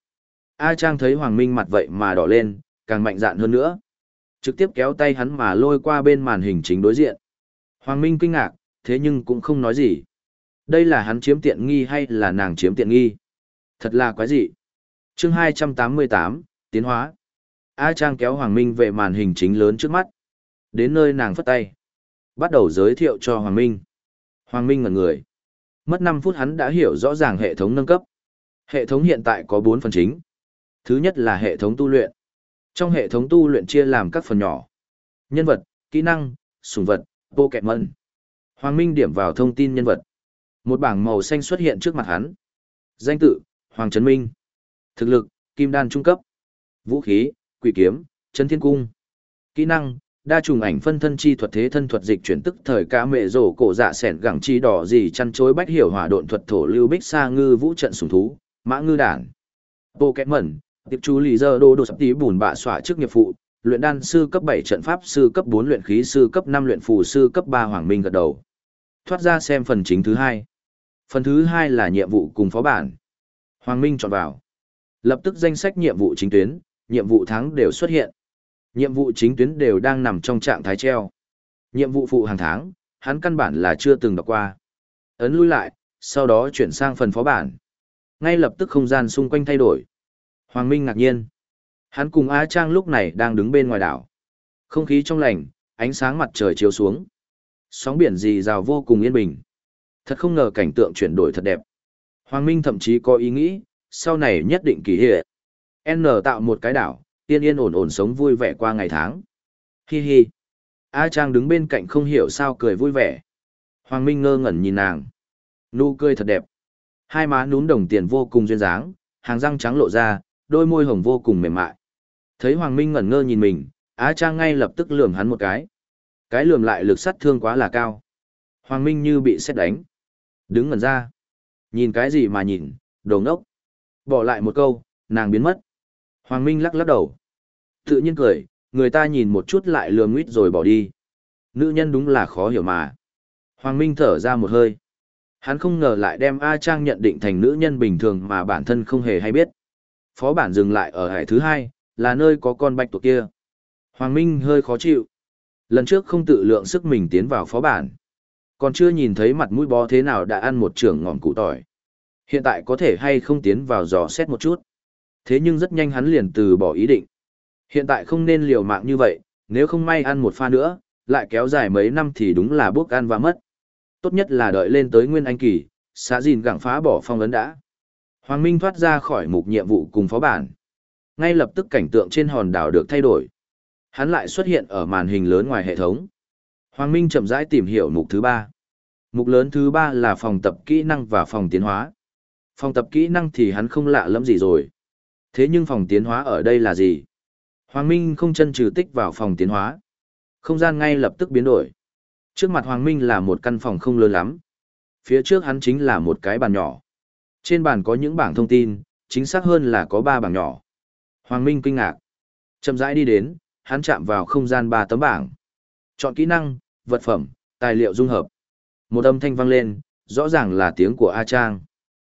A Trang thấy Hoàng Minh mặt vậy mà đỏ lên, càng mạnh dạn hơn nữa. Trực tiếp kéo tay hắn mà lôi qua bên màn hình chính đối diện. Hoàng Minh kinh ngạc, thế nhưng cũng không nói gì. Đây là hắn chiếm tiện nghi hay là nàng chiếm tiện nghi? Thật là quái dị. chương 288, tiến hóa. A Trang kéo Hoàng Minh về màn hình chính lớn trước mắt. Đến nơi nàng phất tay. Bắt đầu giới thiệu cho Hoàng Minh. Hoàng Minh ngẩn người. Mất 5 phút hắn đã hiểu rõ ràng hệ thống nâng cấp. Hệ thống hiện tại có 4 phần chính. Thứ nhất là hệ thống tu luyện. Trong hệ thống tu luyện chia làm các phần nhỏ. Nhân vật, kỹ năng, sủng vật, bộ kẹt mân. Hoàng Minh điểm vào thông tin nhân vật. Một bảng màu xanh xuất hiện trước mặt hắn. Danh tự, Hoàng Trấn Minh. Thực lực, Kim Đan trung cấp. Vũ khí, Quỷ kiếm, Trấn Thiên Cung. Kỹ năng, đa trùng ảnh phân thân chi thuật thế thân thuật dịch chuyển tức thời cá mẹ rổ cổ dạ sẻn gẳng chi đỏ gì chăn chối bách hiểu hỏa độn thuật thổ lưu bích sa ngư vũ trận sùng thú, mã ngư đản. Pokemon, tiệp chú lì giờ đô đồ sắp tí bùn bạ xỏa trước nghiệp phụ, luyện đan sư cấp 7 trận pháp sư cấp 4 luyện khí sư cấp 5 luyện phù sư cấp 3 Hoàng Minh gật đầu. Thoát ra xem phần chính thứ hai. Phần thứ hai là nhiệm vụ cùng phó bản. Hoàng Minh chọn vào. Lập tức danh sách nhiệm vụ chính tuyến, nhiệm vụ tháng đều xuất hiện. Nhiệm vụ chính tuyến đều đang nằm trong trạng thái treo. Nhiệm vụ phụ hàng tháng, hắn căn bản là chưa từng đọc qua. Ấn lui lại, sau đó chuyển sang phần phó bản. Ngay lập tức không gian xung quanh thay đổi. Hoàng Minh ngạc nhiên. Hắn cùng A Trang lúc này đang đứng bên ngoài đảo. Không khí trong lành, ánh sáng mặt trời chiếu xuống. Sóng biển dì rào vô cùng yên bình. Thật không ngờ cảnh tượng chuyển đổi thật đẹp. Hoàng Minh thậm chí có ý nghĩ, sau này nhất định kỳ hệ. N tạo một cái đảo, yên yên ổn ổn sống vui vẻ qua ngày tháng. Hi hi. A Trang đứng bên cạnh không hiểu sao cười vui vẻ. Hoàng Minh ngơ ngẩn nhìn nàng. Nụ cười thật đẹp. Hai má núm đồng tiền vô cùng duyên dáng, hàng răng trắng lộ ra, đôi môi hồng vô cùng mềm mại. Thấy Hoàng Minh ngẩn ngơ nhìn mình, Á Trang ngay lập tức lườm hắn một cái. Cái lườm lại lực sát thương quá là cao. Hoàng Minh như bị xét đánh. Đứng ngẩn ra. Nhìn cái gì mà nhìn, đồ ngốc. Bỏ lại một câu, nàng biến mất. Hoàng Minh lắc lắc đầu. Tự nhiên cười, người ta nhìn một chút lại lườm nguyết rồi bỏ đi. Nữ nhân đúng là khó hiểu mà. Hoàng Minh thở ra một hơi. Hắn không ngờ lại đem A Trang nhận định thành nữ nhân bình thường mà bản thân không hề hay biết. Phó bản dừng lại ở hải thứ hai, là nơi có con bạch tuộc kia. Hoàng Minh hơi khó chịu. Lần trước không tự lượng sức mình tiến vào phó bản. Còn chưa nhìn thấy mặt mũi bó thế nào đã ăn một trưởng ngọn cụ tỏi. Hiện tại có thể hay không tiến vào dò xét một chút. Thế nhưng rất nhanh hắn liền từ bỏ ý định. Hiện tại không nên liều mạng như vậy, nếu không may ăn một pha nữa, lại kéo dài mấy năm thì đúng là bước ăn và mất. Tốt nhất là đợi lên tới Nguyên Anh Kỳ, xã dìn gặng phá bỏ phong ấn đã. Hoàng Minh thoát ra khỏi mục nhiệm vụ cùng phó bản. Ngay lập tức cảnh tượng trên hòn đảo được thay đổi. Hắn lại xuất hiện ở màn hình lớn ngoài hệ thống. Hoàng Minh chậm rãi tìm hiểu mục thứ ba. Mục lớn thứ ba là phòng tập kỹ năng và phòng tiến hóa. Phòng tập kỹ năng thì hắn không lạ lắm gì rồi. Thế nhưng phòng tiến hóa ở đây là gì? Hoàng Minh không chân trừ tích vào phòng tiến hóa. Không gian ngay lập tức biến đổi. Trước mặt Hoàng Minh là một căn phòng không lớn lắm. Phía trước hắn chính là một cái bàn nhỏ. Trên bàn có những bảng thông tin, chính xác hơn là có ba bảng nhỏ. Hoàng Minh kinh ngạc. Chậm rãi đi đến, hắn chạm vào không gian ba tấm bảng. Chọn kỹ năng, vật phẩm, tài liệu dung hợp. Một âm thanh vang lên, rõ ràng là tiếng của A Trang.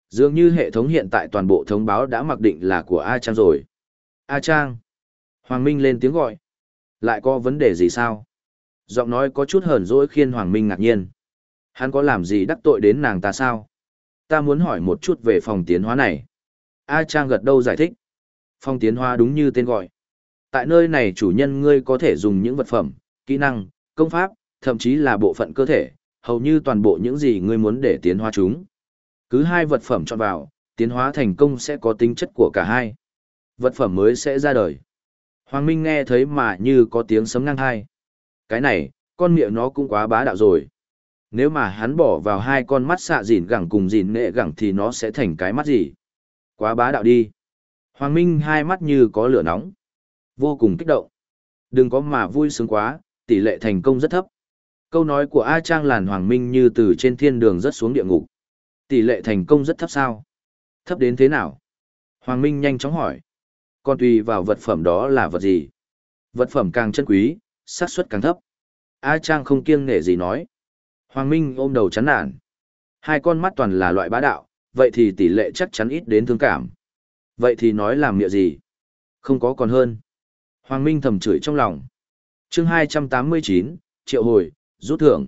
Dường như hệ thống hiện tại toàn bộ thông báo đã mặc định là của A Trang rồi. A Trang. Hoàng Minh lên tiếng gọi. Lại có vấn đề gì sao? Giọng nói có chút hờn dỗi khiến Hoàng Minh ngạc nhiên. Hắn có làm gì đắc tội đến nàng ta sao? Ta muốn hỏi một chút về phòng tiến hóa này. A Trang gật đầu giải thích. Phòng tiến hóa đúng như tên gọi. Tại nơi này chủ nhân ngươi có thể dùng những vật phẩm, kỹ năng, công pháp, thậm chí là bộ phận cơ thể, hầu như toàn bộ những gì ngươi muốn để tiến hóa chúng. Cứ hai vật phẩm chọn vào, tiến hóa thành công sẽ có tính chất của cả hai. Vật phẩm mới sẽ ra đời. Hoàng Minh nghe thấy mà như có tiếng sấm ngang hai. Cái này, con miệng nó cũng quá bá đạo rồi. Nếu mà hắn bỏ vào hai con mắt xạ dìn gẳng cùng dìn nệ gẳng thì nó sẽ thành cái mắt gì? Quá bá đạo đi. Hoàng Minh hai mắt như có lửa nóng. Vô cùng kích động. Đừng có mà vui sướng quá, tỷ lệ thành công rất thấp. Câu nói của A Trang làn Hoàng Minh như từ trên thiên đường rất xuống địa ngục. Tỷ lệ thành công rất thấp sao? Thấp đến thế nào? Hoàng Minh nhanh chóng hỏi. Còn tùy vào vật phẩm đó là vật gì? Vật phẩm càng chân quý, xác suất càng thấp. A Trang không kiêng nể gì nói. Hoàng Minh ôm đầu chán nản. Hai con mắt toàn là loại bá đạo, vậy thì tỷ lệ chắc chắn ít đến thương cảm. Vậy thì nói làm miệng gì? Không có còn hơn. Hoàng Minh thầm chửi trong lòng. chương 289, triệu hồi, rút thưởng.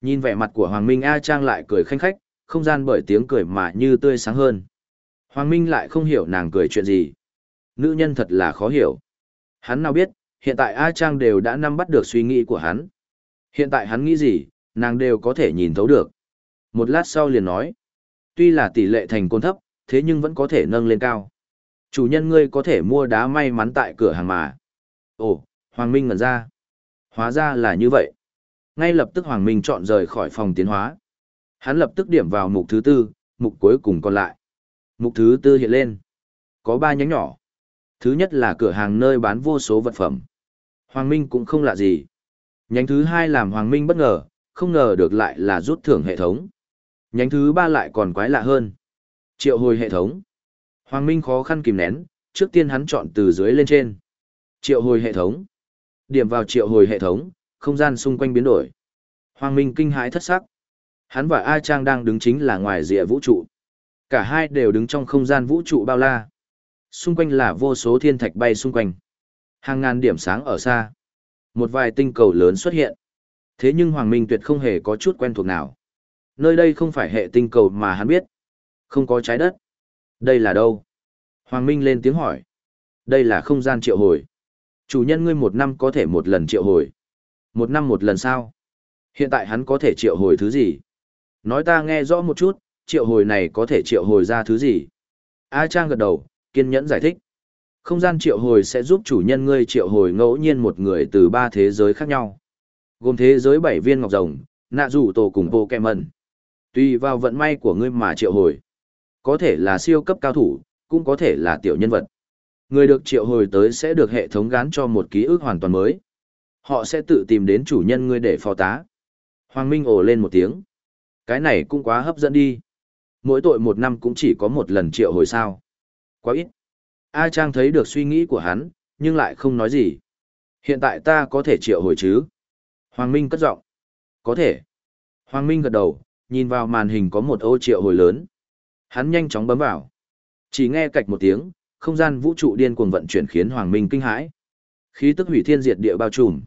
Nhìn vẻ mặt của Hoàng Minh A Trang lại cười khanh khách, không gian bởi tiếng cười mà như tươi sáng hơn. Hoàng Minh lại không hiểu nàng cười chuyện gì. Nữ nhân thật là khó hiểu. Hắn nào biết, hiện tại A Trang đều đã nắm bắt được suy nghĩ của hắn. Hiện tại hắn nghĩ gì, nàng đều có thể nhìn thấu được. Một lát sau liền nói, tuy là tỷ lệ thành côn thấp, thế nhưng vẫn có thể nâng lên cao. Chủ nhân ngươi có thể mua đá may mắn tại cửa hàng mà. Ồ, Hoàng Minh ngẩn ra. Hóa ra là như vậy. Ngay lập tức Hoàng Minh chọn rời khỏi phòng tiến hóa. Hắn lập tức điểm vào mục thứ tư, mục cuối cùng còn lại. Mục thứ tư hiện lên. Có ba nhánh nhỏ. Thứ nhất là cửa hàng nơi bán vô số vật phẩm. Hoàng Minh cũng không lạ gì. Nhánh thứ hai làm Hoàng Minh bất ngờ, không ngờ được lại là rút thưởng hệ thống. Nhánh thứ ba lại còn quái lạ hơn. Triệu hồi hệ thống. Hoàng Minh khó khăn kìm nén, trước tiên hắn chọn từ dưới lên trên. Triệu hồi hệ thống. Điểm vào triệu hồi hệ thống, không gian xung quanh biến đổi. Hoàng Minh kinh hãi thất sắc. Hắn và A Trang đang đứng chính là ngoài rìa vũ trụ. Cả hai đều đứng trong không gian vũ trụ bao la. Xung quanh là vô số thiên thạch bay xung quanh. Hàng ngàn điểm sáng ở xa. Một vài tinh cầu lớn xuất hiện. Thế nhưng Hoàng Minh tuyệt không hề có chút quen thuộc nào. Nơi đây không phải hệ tinh cầu mà hắn biết. Không có trái đất. Đây là đâu? Hoàng Minh lên tiếng hỏi. Đây là không gian triệu hồi. Chủ nhân ngươi một năm có thể một lần triệu hồi. Một năm một lần sao? Hiện tại hắn có thể triệu hồi thứ gì? Nói ta nghe rõ một chút, triệu hồi này có thể triệu hồi ra thứ gì? A Trang gật đầu, kiên nhẫn giải thích. Không gian triệu hồi sẽ giúp chủ nhân ngươi triệu hồi ngẫu nhiên một người từ ba thế giới khác nhau. Gồm thế giới bảy viên ngọc rồng, nạ rủ tổ cùng bộ kẹ mần. Tùy vào vận may của ngươi mà triệu hồi. Có thể là siêu cấp cao thủ, cũng có thể là tiểu nhân vật. Người được triệu hồi tới sẽ được hệ thống gán cho một ký ức hoàn toàn mới. Họ sẽ tự tìm đến chủ nhân ngươi để phó tá. Hoàng Minh ồ lên một tiếng. Cái này cũng quá hấp dẫn đi. Mỗi tội một năm cũng chỉ có một lần triệu hồi sao. Quá ít. A Trang thấy được suy nghĩ của hắn, nhưng lại không nói gì. Hiện tại ta có thể triệu hồi chứ? Hoàng Minh cất giọng. Có thể. Hoàng Minh gật đầu, nhìn vào màn hình có một ô triệu hồi lớn. Hắn nhanh chóng bấm vào. Chỉ nghe cạch một tiếng, không gian vũ trụ điên cuồng vận chuyển khiến Hoàng Minh kinh hãi. Khí tức hủy thiên diệt địa bao trùm.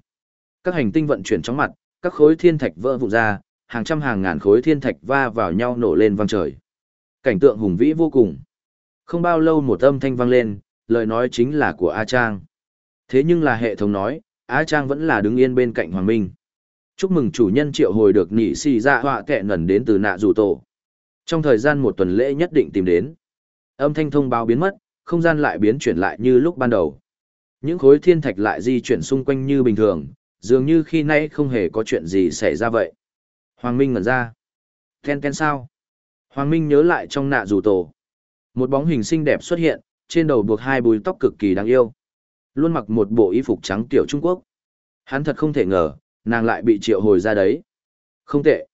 Các hành tinh vận chuyển chóng mặt, các khối thiên thạch vỡ vụn ra, hàng trăm hàng ngàn khối thiên thạch va vào nhau nổ lên vang trời. Cảnh tượng hùng vĩ vô cùng. Không bao lâu một âm thanh vang lên, lời nói chính là của A Trang. Thế nhưng là hệ thống nói, A Trang vẫn là đứng yên bên cạnh Hoàng Minh. Chúc mừng chủ nhân triệu hồi được nỉ xì ra họa kẹ nần đến từ nạ dù tổ. Trong thời gian một tuần lễ nhất định tìm đến. Âm thanh thông báo biến mất, không gian lại biến chuyển lại như lúc ban đầu. Những khối thiên thạch lại di chuyển xung quanh như bình thường, dường như khi nay không hề có chuyện gì xảy ra vậy. Hoàng Minh ngẩn ra. Ken ken sao? Hoàng Minh nhớ lại trong nạ dù tổ. Một bóng hình xinh đẹp xuất hiện, trên đầu buộc hai bùi tóc cực kỳ đáng yêu. Luôn mặc một bộ y phục trắng tiểu Trung Quốc. Hắn thật không thể ngờ, nàng lại bị triệu hồi ra đấy. Không tệ.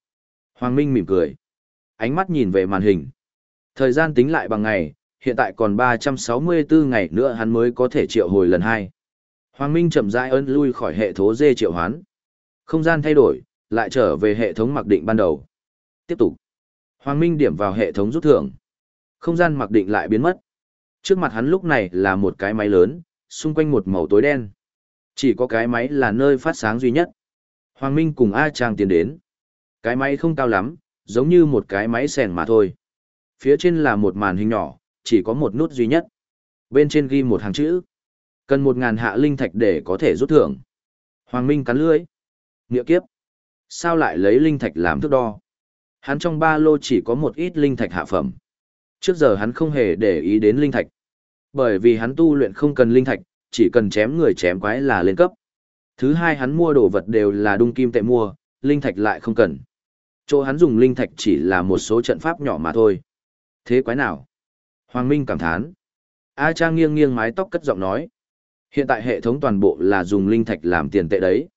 Hoàng Minh mỉm cười. Ánh mắt nhìn về màn hình. Thời gian tính lại bằng ngày, hiện tại còn 364 ngày nữa hắn mới có thể triệu hồi lần hai. Hoàng Minh chậm rãi ơn lui khỏi hệ thống dê triệu hoán. Không gian thay đổi, lại trở về hệ thống mặc định ban đầu. Tiếp tục. Hoàng Minh điểm vào hệ thống rút thưởng. Không gian mặc định lại biến mất. Trước mặt hắn lúc này là một cái máy lớn, xung quanh một màu tối đen. Chỉ có cái máy là nơi phát sáng duy nhất. Hoàng Minh cùng A Trang tiến đến. Cái máy không cao lắm, giống như một cái máy sèn mà thôi. Phía trên là một màn hình nhỏ, chỉ có một nút duy nhất. Bên trên ghi một hàng chữ. Cần một ngàn hạ linh thạch để có thể rút thưởng. Hoàng Minh cắn lưỡi. Nghĩa kiếp. Sao lại lấy linh thạch làm thước đo? Hắn trong ba lô chỉ có một ít linh thạch hạ phẩm. Trước giờ hắn không hề để ý đến linh thạch. Bởi vì hắn tu luyện không cần linh thạch, chỉ cần chém người chém quái là lên cấp. Thứ hai hắn mua đồ vật đều là đung kim tệ mua, linh thạch lại không cần. Chỗ hắn dùng linh thạch chỉ là một số trận pháp nhỏ mà thôi. Thế quái nào? Hoàng Minh cảm thán. A Trang nghiêng nghiêng mái tóc cất giọng nói. Hiện tại hệ thống toàn bộ là dùng linh thạch làm tiền tệ đấy.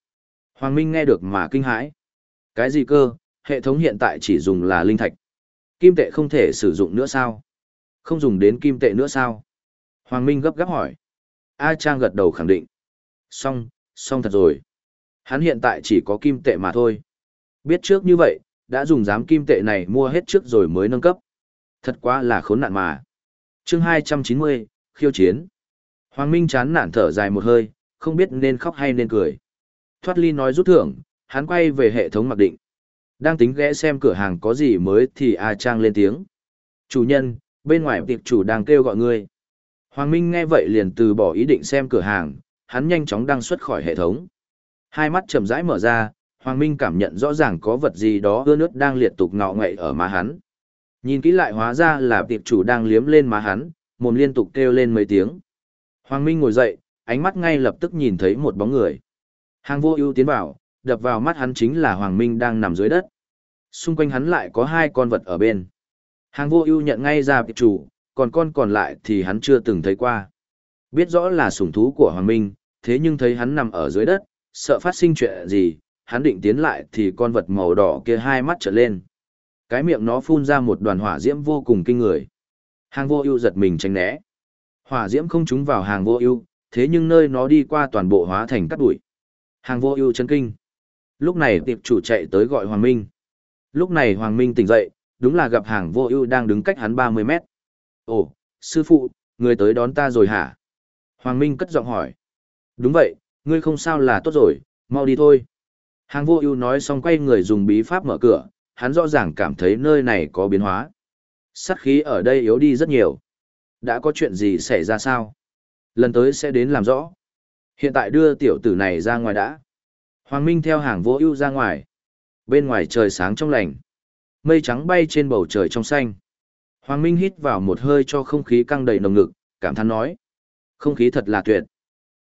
Hoàng Minh nghe được mà kinh hãi. Cái gì cơ, hệ thống hiện tại chỉ dùng là linh thạch. Kim tệ không thể sử dụng nữa sao? Không dùng đến kim tệ nữa sao? Hoàng Minh gấp gáp hỏi. A Trang gật đầu khẳng định. Xong, xong thật rồi. Hắn hiện tại chỉ có kim tệ mà thôi. Biết trước như vậy, đã dùng giám kim tệ này mua hết trước rồi mới nâng cấp. Thật quá là khốn nạn mà. chương 290, khiêu chiến. Hoàng Minh chán nản thở dài một hơi, không biết nên khóc hay nên cười. Thoát ly nói rút thưởng, hắn quay về hệ thống mặc định. Đang tính ghé xem cửa hàng có gì mới thì A Trang lên tiếng. Chủ nhân, bên ngoài tiệc chủ đang kêu gọi ngươi. Hoàng Minh nghe vậy liền từ bỏ ý định xem cửa hàng, hắn nhanh chóng đăng xuất khỏi hệ thống. Hai mắt chậm rãi mở ra, Hoàng Minh cảm nhận rõ ràng có vật gì đó ưa nước đang liệt tục ngọ ngậy ở má hắn. Nhìn kỹ lại hóa ra là tiệp chủ đang liếm lên má hắn, mồm liên tục kêu lên mấy tiếng. Hoàng Minh ngồi dậy, ánh mắt ngay lập tức nhìn thấy một bóng người. Hàng vô ưu tiến vào, đập vào mắt hắn chính là Hoàng Minh đang nằm dưới đất. Xung quanh hắn lại có hai con vật ở bên. Hàng vô ưu nhận ngay ra tiệp chủ, còn con còn lại thì hắn chưa từng thấy qua. Biết rõ là sủng thú của Hoàng Minh, thế nhưng thấy hắn nằm ở dưới đất, sợ phát sinh chuyện gì, hắn định tiến lại thì con vật màu đỏ kia hai mắt trở lên. Cái miệng nó phun ra một đoàn hỏa diễm vô cùng kinh người. Hàng vô ưu giật mình tránh né. Hỏa diễm không trúng vào hàng vô ưu, thế nhưng nơi nó đi qua toàn bộ hóa thành cát bụi. Hàng vô ưu chấn kinh. Lúc này tiệp chủ chạy tới gọi Hoàng Minh. Lúc này Hoàng Minh tỉnh dậy, đúng là gặp hàng vô ưu đang đứng cách hắn 30 mét. Ồ, sư phụ, người tới đón ta rồi hả? Hoàng Minh cất giọng hỏi. Đúng vậy, ngươi không sao là tốt rồi, mau đi thôi. Hàng vô ưu nói xong quay người dùng bí pháp mở cửa, hắn rõ ràng cảm thấy nơi này có biến hóa. Sát khí ở đây yếu đi rất nhiều. Đã có chuyện gì xảy ra sao? Lần tới sẽ đến làm rõ. Hiện tại đưa tiểu tử này ra ngoài đã. Hoàng Minh theo hàng vô ưu ra ngoài. Bên ngoài trời sáng trong lành. Mây trắng bay trên bầu trời trong xanh. Hoàng Minh hít vào một hơi cho không khí căng đầy nồng ngực, cảm thán nói. Không khí thật là tuyệt.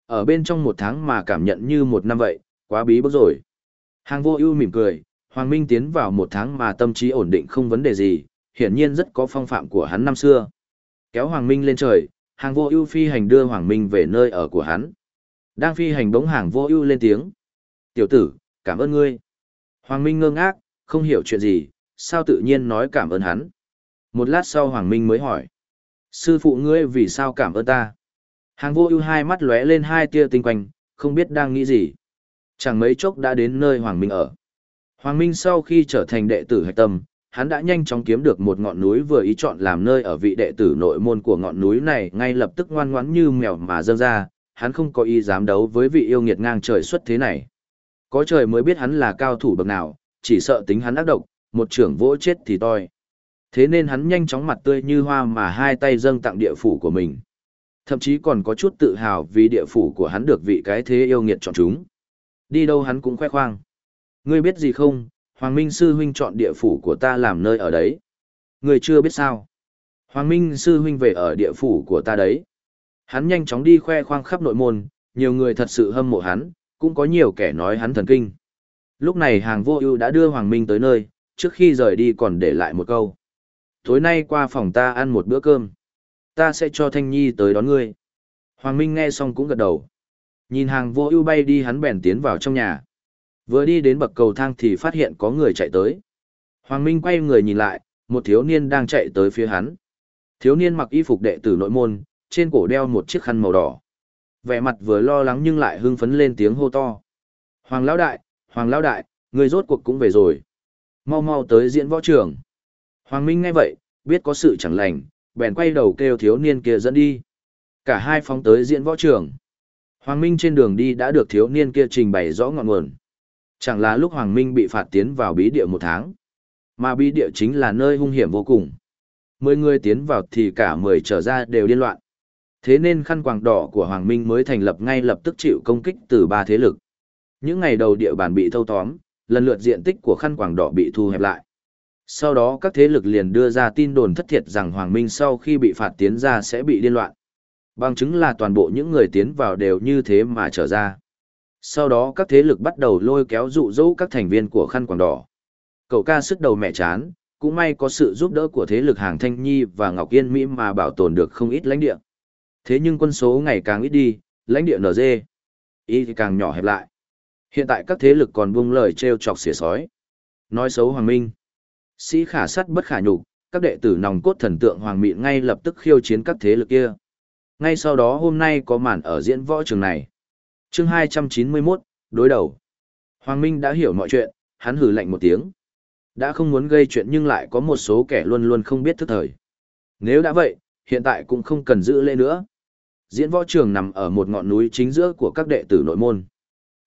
Ở bên trong một tháng mà cảm nhận như một năm vậy, quá bí bức rồi. Hàng vô ưu mỉm cười, Hoàng Minh tiến vào một tháng mà tâm trí ổn định không vấn đề gì, hiển nhiên rất có phong phạm của hắn năm xưa. Kéo Hoàng Minh lên trời, hàng vô ưu phi hành đưa Hoàng Minh về nơi ở của hắn. Đang phi hành bỗng hàng vô ưu lên tiếng. Tiểu tử, cảm ơn ngươi. Hoàng Minh ngơ ngác, không hiểu chuyện gì, sao tự nhiên nói cảm ơn hắn. Một lát sau Hoàng Minh mới hỏi. Sư phụ ngươi vì sao cảm ơn ta? Hàng vô ưu hai mắt lóe lên hai tia tinh quanh, không biết đang nghĩ gì. Chẳng mấy chốc đã đến nơi Hoàng Minh ở. Hoàng Minh sau khi trở thành đệ tử hạch tâm, hắn đã nhanh chóng kiếm được một ngọn núi vừa ý chọn làm nơi ở vị đệ tử nội môn của ngọn núi này ngay lập tức ngoan ngoãn như mèo mà dâng ra, hắn không có ý dám đấu với vị yêu nghiệt ngang trời xuất thế này. Có trời mới biết hắn là cao thủ bậc nào, chỉ sợ tính hắn ác độc, một trưởng vỗ chết thì toi. Thế nên hắn nhanh chóng mặt tươi như hoa mà hai tay dâng tặng địa phủ của mình. Thậm chí còn có chút tự hào vì địa phủ của hắn được vị cái thế yêu nghiệt chọn chúng. Đi đâu hắn cũng khoe khoang. Ngươi biết gì không, Hoàng Minh Sư Huynh chọn địa phủ của ta làm nơi ở đấy. Ngươi chưa biết sao. Hoàng Minh Sư Huynh về ở địa phủ của ta đấy. Hắn nhanh chóng đi khoe khoang khắp nội môn, nhiều người thật sự hâm mộ hắn, cũng có nhiều kẻ nói hắn thần kinh. Lúc này hàng vô ưu đã đưa Hoàng Minh tới nơi, trước khi rời đi còn để lại một câu. Tối nay qua phòng ta ăn một bữa cơm. Ta sẽ cho Thanh Nhi tới đón ngươi. Hoàng Minh nghe xong cũng gật đầu. Nhìn hàng vô ưu bay đi hắn bèn tiến vào trong nhà. Vừa đi đến bậc cầu thang thì phát hiện có người chạy tới. Hoàng Minh quay người nhìn lại, một thiếu niên đang chạy tới phía hắn. Thiếu niên mặc y phục đệ tử nội môn, trên cổ đeo một chiếc khăn màu đỏ. Vẻ mặt vừa lo lắng nhưng lại hưng phấn lên tiếng hô to. Hoàng lão đại, Hoàng lão đại, người rốt cuộc cũng về rồi. Mau mau tới diễn võ trường. Hoàng Minh nghe vậy, biết có sự chẳng lành, bèn quay đầu kêu thiếu niên kia dẫn đi. Cả hai phóng tới diễn võ trường. Hoàng Minh trên đường đi đã được thiếu niên kia trình bày rõ ngọn nguồn. Chẳng là lúc Hoàng Minh bị phạt tiến vào bí địa một tháng. Mà bí địa chính là nơi hung hiểm vô cùng. Mười người tiến vào thì cả mười trở ra đều điên loạn. Thế nên khăn quàng đỏ của Hoàng Minh mới thành lập ngay lập tức chịu công kích từ ba thế lực. Những ngày đầu địa bàn bị thâu tóm, lần lượt diện tích của khăn quàng đỏ bị thu hẹp lại. Sau đó các thế lực liền đưa ra tin đồn thất thiệt rằng Hoàng Minh sau khi bị phạt tiến ra sẽ bị điên loạn. Bằng chứng là toàn bộ những người tiến vào đều như thế mà trở ra. Sau đó các thế lực bắt đầu lôi kéo dụ dỗ các thành viên của khăn quàng đỏ. Cậu ca sức đầu mẹ chán, cũng may có sự giúp đỡ của thế lực hàng Thanh Nhi và Ngọc Yên Mỹ mà bảo tồn được không ít lãnh địa. Thế nhưng quân số ngày càng ít đi, lãnh địa NG, y thì càng nhỏ hẹp lại. Hiện tại các thế lực còn buông lời trêu chọc xỉa sói. Nói xấu Hoàng Minh. Sĩ khả sắt bất khả nhục, các đệ tử nòng cốt thần tượng Hoàng mịn ngay lập tức khiêu chiến các thế lực kia. Ngay sau đó hôm nay có màn ở diễn võ trường này. chương 291, đối đầu. Hoàng Minh đã hiểu mọi chuyện, hắn hử lạnh một tiếng. Đã không muốn gây chuyện nhưng lại có một số kẻ luôn luôn không biết thức thời. Nếu đã vậy, hiện tại cũng không cần giữ lễ nữa. Diễn võ trường nằm ở một ngọn núi chính giữa của các đệ tử nội môn.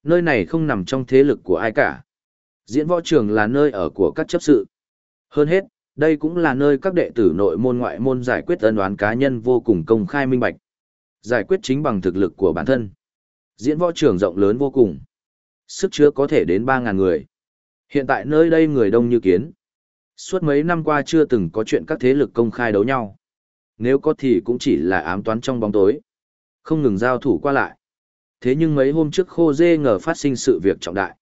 Nơi này không nằm trong thế lực của ai cả. Diễn võ trường là nơi ở của các chấp sự. Hơn hết, đây cũng là nơi các đệ tử nội môn ngoại môn giải quyết ân đoán cá nhân vô cùng công khai minh bạch. Giải quyết chính bằng thực lực của bản thân. Diễn võ trường rộng lớn vô cùng. Sức chứa có thể đến 3.000 người. Hiện tại nơi đây người đông như kiến. Suốt mấy năm qua chưa từng có chuyện các thế lực công khai đấu nhau. Nếu có thì cũng chỉ là ám toán trong bóng tối. Không ngừng giao thủ qua lại. Thế nhưng mấy hôm trước khô dê ngờ phát sinh sự việc trọng đại.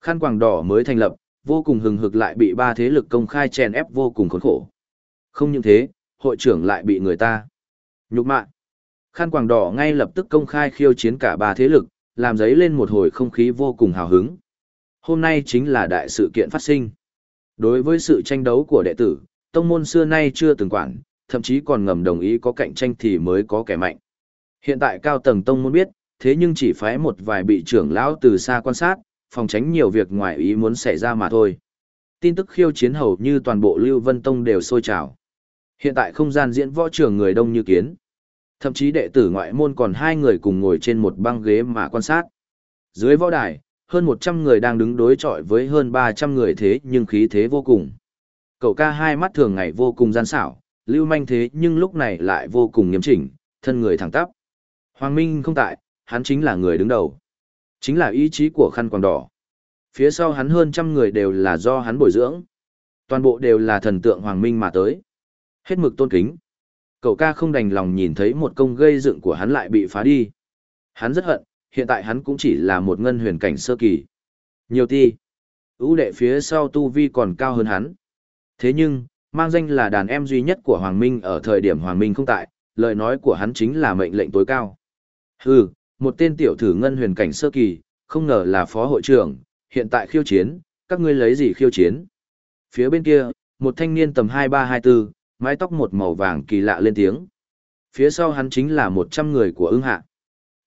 Khăn quàng đỏ mới thành lập, vô cùng hừng hực lại bị ba thế lực công khai chèn ép vô cùng khốn khổ. Không những thế, hội trưởng lại bị người ta nhục mạ. Khăn quàng đỏ ngay lập tức công khai khiêu chiến cả ba thế lực, làm dấy lên một hồi không khí vô cùng hào hứng. Hôm nay chính là đại sự kiện phát sinh. Đối với sự tranh đấu của đệ tử, tông môn xưa nay chưa từng quản, thậm chí còn ngầm đồng ý có cạnh tranh thì mới có kẻ mạnh. Hiện tại cao tầng tông môn biết, thế nhưng chỉ phái một vài bị trưởng lão từ xa quan sát, phòng tránh nhiều việc ngoài ý muốn xảy ra mà thôi. Tin tức khiêu chiến hầu như toàn bộ Lưu Vân Tông đều sôi trào. Hiện tại không gian diễn võ trường người đông như kiến. Thậm chí đệ tử ngoại môn còn hai người cùng ngồi trên một băng ghế mà quan sát. Dưới võ đài, hơn 100 người đang đứng đối chọi với hơn 300 người thế nhưng khí thế vô cùng. Cậu ca hai mắt thường ngày vô cùng gian xảo, lưu manh thế nhưng lúc này lại vô cùng nghiêm chỉnh, thân người thẳng tắp. Hoàng Minh không tại, hắn chính là người đứng đầu. Chính là ý chí của khăn quàng đỏ. Phía sau hắn hơn trăm người đều là do hắn bồi dưỡng. Toàn bộ đều là thần tượng Hoàng Minh mà tới. Hết mực tôn kính. Cậu ca không đành lòng nhìn thấy một công gây dựng của hắn lại bị phá đi. Hắn rất hận, hiện tại hắn cũng chỉ là một ngân huyền cảnh sơ kỳ. Nhiều ti. ưu đệ phía sau tu vi còn cao hơn hắn. Thế nhưng, mang danh là đàn em duy nhất của Hoàng Minh ở thời điểm Hoàng Minh không tại, lời nói của hắn chính là mệnh lệnh tối cao. Hừ, một tên tiểu thử ngân huyền cảnh sơ kỳ, không ngờ là phó hội trưởng, hiện tại khiêu chiến, các ngươi lấy gì khiêu chiến? Phía bên kia, một thanh niên tầm 2324, mái tóc một màu vàng kỳ lạ lên tiếng. Phía sau hắn chính là 100 người của ưng hạ.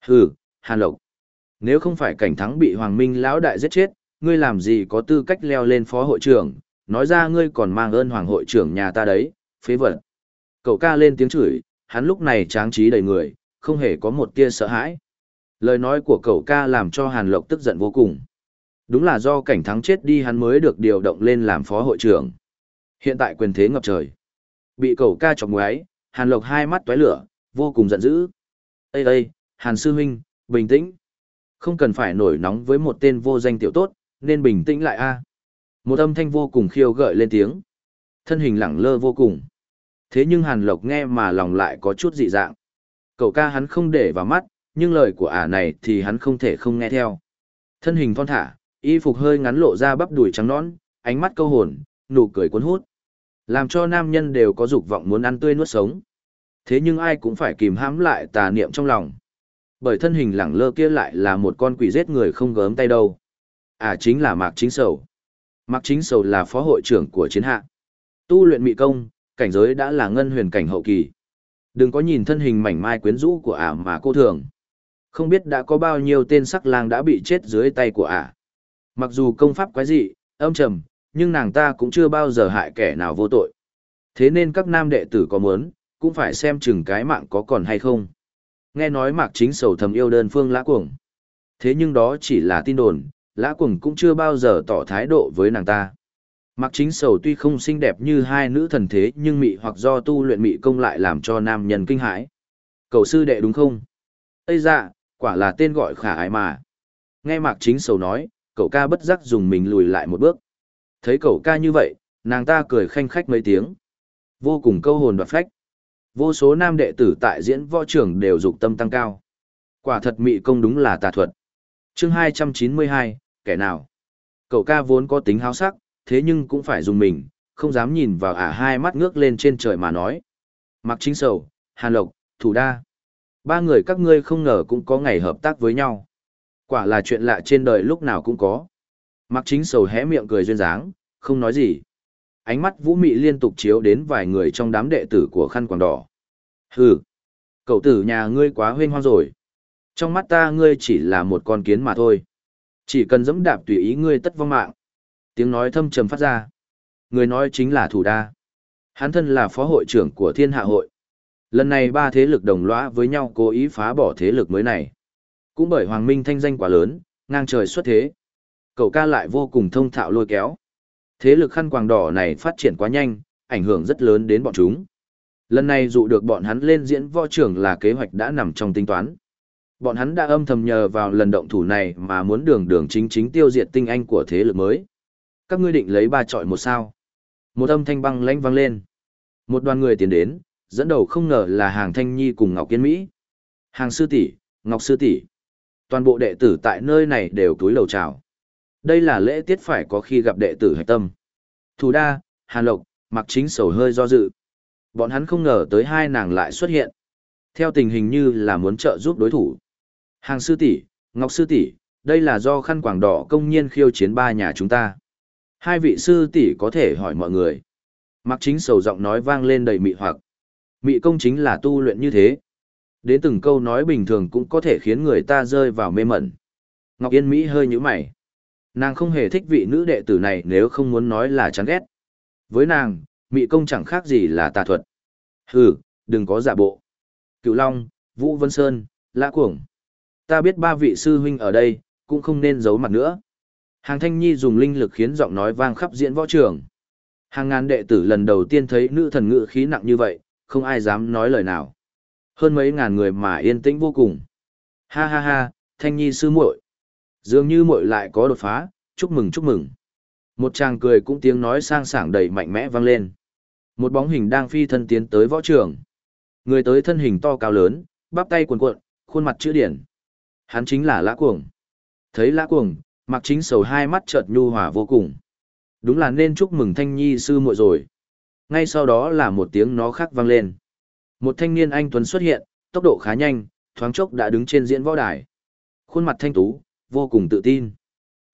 Hừ, Hàn Lộc. Nếu không phải cảnh thắng bị Hoàng Minh lão đại giết chết, ngươi làm gì có tư cách leo lên phó hội trưởng, nói ra ngươi còn mang ơn Hoàng hội trưởng nhà ta đấy, phế vật. Cậu ca lên tiếng chửi, hắn lúc này tráng trí đầy người, không hề có một tia sợ hãi. Lời nói của cậu ca làm cho Hàn Lộc tức giận vô cùng. Đúng là do cảnh thắng chết đi hắn mới được điều động lên làm phó hội trưởng. Hiện tại quyền thế ngập trời. Bị cậu ca chọc ngoáy, Hàn Lộc hai mắt tóe lửa, vô cùng giận dữ. Ê ê, Hàn Sư Huynh, bình tĩnh. Không cần phải nổi nóng với một tên vô danh tiểu tốt, nên bình tĩnh lại a. Một âm thanh vô cùng khiêu gợi lên tiếng. Thân hình lẳng lơ vô cùng. Thế nhưng Hàn Lộc nghe mà lòng lại có chút dị dạng. Cậu ca hắn không để vào mắt, nhưng lời của ả này thì hắn không thể không nghe theo. Thân hình thon thả, y phục hơi ngắn lộ ra bắp đùi trắng nõn, ánh mắt câu hồn, nụ cười cuốn hút. Làm cho nam nhân đều có dục vọng muốn ăn tươi nuốt sống. Thế nhưng ai cũng phải kìm hãm lại tà niệm trong lòng. Bởi thân hình lẳng lơ kia lại là một con quỷ giết người không gớm tay đâu. À chính là Mạc Chính Sầu. Mạc Chính Sầu là phó hội trưởng của chiến hạ. Tu luyện mị công, cảnh giới đã là ngân huyền cảnh hậu kỳ. Đừng có nhìn thân hình mảnh mai quyến rũ của ả mà cô thường. Không biết đã có bao nhiêu tên sắc lang đã bị chết dưới tay của ả. Mặc dù công pháp quái dị, âm trầm, nhưng nàng ta cũng chưa bao giờ hại kẻ nào vô tội. Thế nên các nam đệ tử có muốn, cũng phải xem chừng cái mạng có còn hay không. Nghe nói mạc chính sầu thầm yêu đơn phương lã cuồng. Thế nhưng đó chỉ là tin đồn, lã cuồng cũng chưa bao giờ tỏ thái độ với nàng ta. Mạc chính sầu tuy không xinh đẹp như hai nữ thần thế nhưng mị hoặc do tu luyện mị công lại làm cho nam nhân kinh hãi. Cậu sư đệ đúng không? Ây dạ, quả là tên gọi khả ái mà. Nghe mạc chính sầu nói, cậu ca bất giác dùng mình lùi lại một bước. Thấy cậu ca như vậy, nàng ta cười khanh khách mấy tiếng. Vô cùng câu hồn đoạt phách. Vô số nam đệ tử tại diễn võ trường đều dục tâm tăng cao. Quả thật mị công đúng là tà thuật. chương 292, kẻ nào? Cậu ca vốn có tính háo sắc, thế nhưng cũng phải dùng mình, không dám nhìn vào ả hai mắt ngước lên trên trời mà nói. Mặc chính sầu, Hàn Lộc, Thủ Đa. Ba người các ngươi không ngờ cũng có ngày hợp tác với nhau. Quả là chuyện lạ trên đời lúc nào cũng có. Mặc chính sầu hé miệng cười duyên dáng, không nói gì. Ánh mắt vũ mị liên tục chiếu đến vài người trong đám đệ tử của khăn quàng đỏ. Hừ, cậu tử nhà ngươi quá huyên hoang rồi. Trong mắt ta ngươi chỉ là một con kiến mà thôi. Chỉ cần dẫm đạp tùy ý ngươi tất vong mạng. Tiếng nói thâm trầm phát ra. Người nói chính là thủ đa. Hắn thân là phó hội trưởng của thiên hạ hội. Lần này ba thế lực đồng lõa với nhau cố ý phá bỏ thế lực mới này. Cũng bởi Hoàng Minh thanh danh quá lớn, ngang trời xuất thế. Cậu ca lại vô cùng thông thạo lôi kéo. Thế lực khăn quàng đỏ này phát triển quá nhanh, ảnh hưởng rất lớn đến bọn chúng. Lần này dụ được bọn hắn lên diễn võ trưởng là kế hoạch đã nằm trong tính toán. Bọn hắn đã âm thầm nhờ vào lần động thủ này mà muốn đường đường chính chính tiêu diệt tinh anh của thế lực mới. Các ngươi định lấy ba trọi một sao. Một âm thanh băng lãnh vang lên. Một đoàn người tiến đến, dẫn đầu không ngờ là hàng thanh nhi cùng Ngọc Kiến Mỹ. Hàng sư tỷ, Ngọc sư tỷ. Toàn bộ đệ tử tại nơi này đều túi lầu chào. Đây là lễ tiết phải có khi gặp đệ tử hạch tâm. Thủ đa, Hàn Lộc, mặc chính sầu hơi do dự. Bọn hắn không ngờ tới hai nàng lại xuất hiện. Theo tình hình như là muốn trợ giúp đối thủ. Hàng sư tỷ, Ngọc sư tỷ, đây là do khăn quảng đỏ công nhiên khiêu chiến ba nhà chúng ta. Hai vị sư tỷ có thể hỏi mọi người. Mặc chính sầu giọng nói vang lên đầy mị hoặc. Mị công chính là tu luyện như thế. Đến từng câu nói bình thường cũng có thể khiến người ta rơi vào mê mẩn. Ngọc Yên Mỹ hơi nhíu mày. Nàng không hề thích vị nữ đệ tử này nếu không muốn nói là chán ghét. Với nàng, Mị công chẳng khác gì là tà thuật. Hừ, đừng có giả bộ. Cửu Long, Vũ Vân Sơn, Lã Cuồng. Ta biết ba vị sư huynh ở đây, cũng không nên giấu mặt nữa. Hàng Thanh Nhi dùng linh lực khiến giọng nói vang khắp diễn võ trường. Hàng ngàn đệ tử lần đầu tiên thấy nữ thần ngự khí nặng như vậy, không ai dám nói lời nào. Hơn mấy ngàn người mà yên tĩnh vô cùng. Ha ha ha, Thanh Nhi sư muội, Dường như muội lại có đột phá, chúc mừng chúc mừng. Một chàng cười cũng tiếng nói sang sảng đầy mạnh mẽ vang lên. Một bóng hình đang phi thân tiến tới võ trường. Người tới thân hình to cao lớn, bắp tay cuồn cuộn, khuôn mặt chữ điển. Hắn chính là Lã Cuồng. Thấy Lã Cuồng, Mặc Chính sầu hai mắt chợt nhu hòa vô cùng. Đúng là nên chúc mừng Thanh Nhi sư muội rồi. Ngay sau đó là một tiếng nó khác vang lên. Một thanh niên anh tuấn xuất hiện, tốc độ khá nhanh, thoáng chốc đã đứng trên diễn võ đài. Khuôn mặt thanh tú, vô cùng tự tin.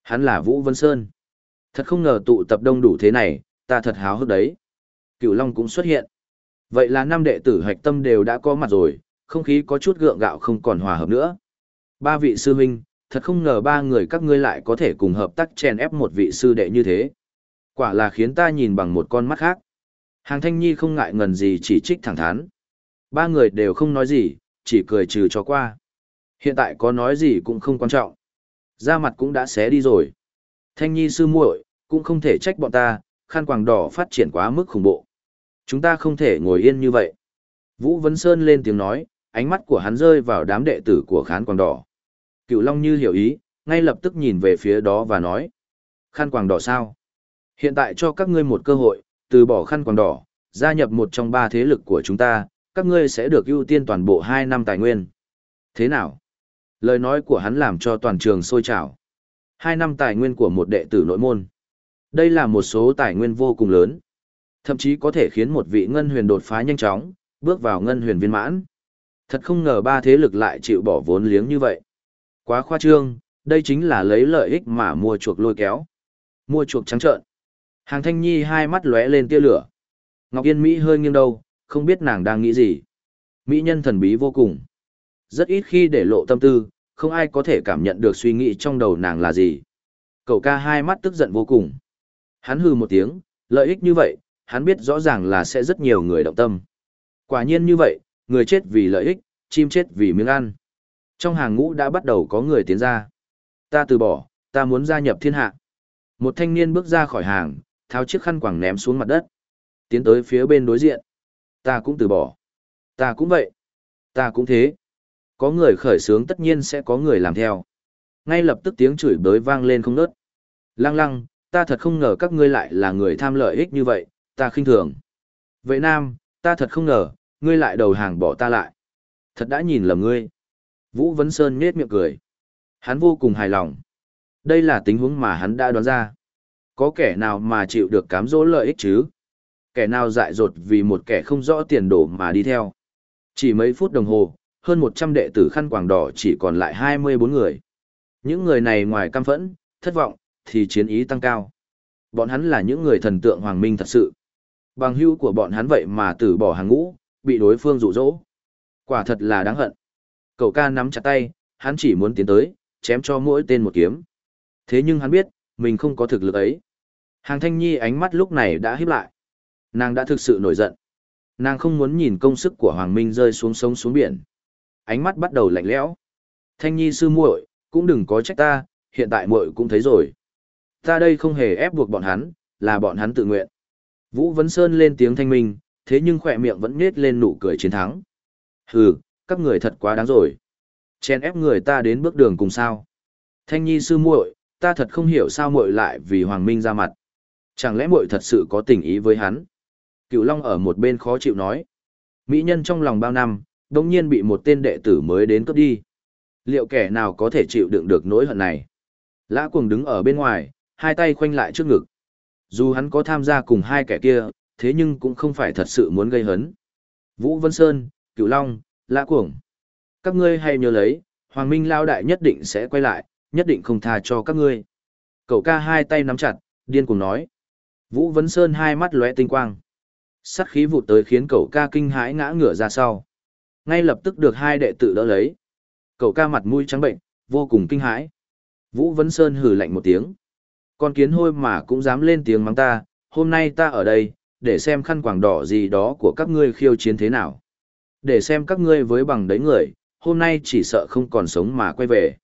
Hắn là Vũ Vân Sơn. Thật không ngờ tụ tập đông đủ thế này, ta thật háo hức đấy. Cửu Long cũng xuất hiện. Vậy là năm đệ tử hạch tâm đều đã có mặt rồi, không khí có chút gượng gạo không còn hòa hợp nữa. Ba vị sư huynh, thật không ngờ ba người các ngươi lại có thể cùng hợp tác chèn ép một vị sư đệ như thế. Quả là khiến ta nhìn bằng một con mắt khác. Hàng thanh nhi không ngại ngần gì chỉ trích thẳng thắn. Ba người đều không nói gì, chỉ cười trừ cho qua. Hiện tại có nói gì cũng không quan trọng. Da mặt cũng đã xé đi rồi. Thanh nhi sư muội cũng không thể trách bọn ta, khăn quàng đỏ phát triển quá mức khủng bộ. Chúng ta không thể ngồi yên như vậy. Vũ Vấn Sơn lên tiếng nói, ánh mắt của hắn rơi vào đám đệ tử của khán quàng đỏ. Cựu Long như hiểu ý, ngay lập tức nhìn về phía đó và nói. Khăn quàng đỏ sao? Hiện tại cho các ngươi một cơ hội, từ bỏ khăn quàng đỏ, gia nhập một trong ba thế lực của chúng ta, các ngươi sẽ được ưu tiên toàn bộ hai năm tài nguyên. Thế nào? Lời nói của hắn làm cho toàn trường sôi trào. Hai năm tài nguyên của một đệ tử nội môn. Đây là một số tài nguyên vô cùng lớn. Thậm chí có thể khiến một vị ngân huyền đột phá nhanh chóng, bước vào ngân huyền viên mãn. Thật không ngờ ba thế lực lại chịu bỏ vốn liếng như vậy. Quá khoa trương, đây chính là lấy lợi ích mà mua chuộc lôi kéo. Mua chuộc trắng trợn. Hàng thanh nhi hai mắt lóe lên tia lửa. Ngọc Yên Mỹ hơi nghiêng đầu, không biết nàng đang nghĩ gì. Mỹ nhân thần bí vô cùng. Rất ít khi để lộ tâm tư, không ai có thể cảm nhận được suy nghĩ trong đầu nàng là gì. Cậu ca hai mắt tức giận vô cùng. Hắn hừ một tiếng, lợi ích như vậy, hắn biết rõ ràng là sẽ rất nhiều người động tâm. Quả nhiên như vậy, người chết vì lợi ích, chim chết vì miếng ăn. Trong hàng ngũ đã bắt đầu có người tiến ra. Ta từ bỏ, ta muốn gia nhập thiên hạ. Một thanh niên bước ra khỏi hàng, tháo chiếc khăn quàng ném xuống mặt đất. Tiến tới phía bên đối diện. Ta cũng từ bỏ. Ta cũng vậy. Ta cũng thế. Có người khởi sướng tất nhiên sẽ có người làm theo. Ngay lập tức tiếng chửi bới vang lên không nớt. Lăng lăng, ta thật không ngờ các ngươi lại là người tham lợi ích như vậy, ta khinh thường. Vậy nam, ta thật không ngờ, ngươi lại đầu hàng bỏ ta lại. Thật đã nhìn lầm ngươi. Vũ Vấn Sơn nết miệng cười. Hắn vô cùng hài lòng. Đây là tình huống mà hắn đã đoán ra. Có kẻ nào mà chịu được cám dỗ lợi ích chứ? Kẻ nào dại dột vì một kẻ không rõ tiền đổ mà đi theo? Chỉ mấy phút đồng hồ, hơn 100 đệ tử khăn quàng đỏ chỉ còn lại 24 người. Những người này ngoài căm phẫn, thất vọng, thì chiến ý tăng cao. Bọn hắn là những người thần tượng hoàng minh thật sự. Bằng hưu của bọn hắn vậy mà tử bỏ hàng ngũ, bị đối phương dụ dỗ. Quả thật là đáng hận. Cậu ca nắm chặt tay, hắn chỉ muốn tiến tới, chém cho mỗi tên một kiếm. Thế nhưng hắn biết, mình không có thực lực ấy. Hàng thanh nhi ánh mắt lúc này đã híp lại. Nàng đã thực sự nổi giận. Nàng không muốn nhìn công sức của Hoàng Minh rơi xuống sông xuống biển. Ánh mắt bắt đầu lạnh lẽo. Thanh nhi sư muội, cũng đừng có trách ta, hiện tại muội cũng thấy rồi. Ta đây không hề ép buộc bọn hắn, là bọn hắn tự nguyện. Vũ Vấn Sơn lên tiếng thanh minh, thế nhưng khỏe miệng vẫn nết lên nụ cười chiến thắng. Hừ, các người thật quá đáng rồi. Chen ép người ta đến bước đường cùng sao. Thanh nhi sư muội, ta thật không hiểu sao muội lại vì Hoàng Minh ra mặt. Chẳng lẽ muội thật sự có tình ý với hắn? Cựu Long ở một bên khó chịu nói. Mỹ nhân trong lòng bao năm, đồng nhiên bị một tên đệ tử mới đến cướp đi. Liệu kẻ nào có thể chịu đựng được nỗi hận này? Lã cuồng đứng ở bên ngoài, hai tay khoanh lại trước ngực. Dù hắn có tham gia cùng hai kẻ kia, thế nhưng cũng không phải thật sự muốn gây hấn. Vũ Vân Sơn, Cửu Long, Lã Cuồng. Các ngươi hãy nhớ lấy, Hoàng Minh Lao Đại nhất định sẽ quay lại, nhất định không tha cho các ngươi. Cậu ca hai tay nắm chặt, điên cuồng nói. Vũ Vấn Sơn hai mắt lóe tinh quang. Sắt khí vụt tới khiến cậu ca kinh hãi ngã ngửa ra sau. Ngay lập tức được hai đệ tử đỡ lấy. Cậu ca mặt mũi trắng bệnh, vô cùng kinh hãi. Vũ Vấn Sơn hừ lạnh một tiếng. Con kiến hôi mà cũng dám lên tiếng mắng ta, hôm nay ta ở đây, để xem khăn quàng đỏ gì đó của các ngươi khiêu chiến thế nào. Để xem các ngươi với bằng đấy người, hôm nay chỉ sợ không còn sống mà quay về.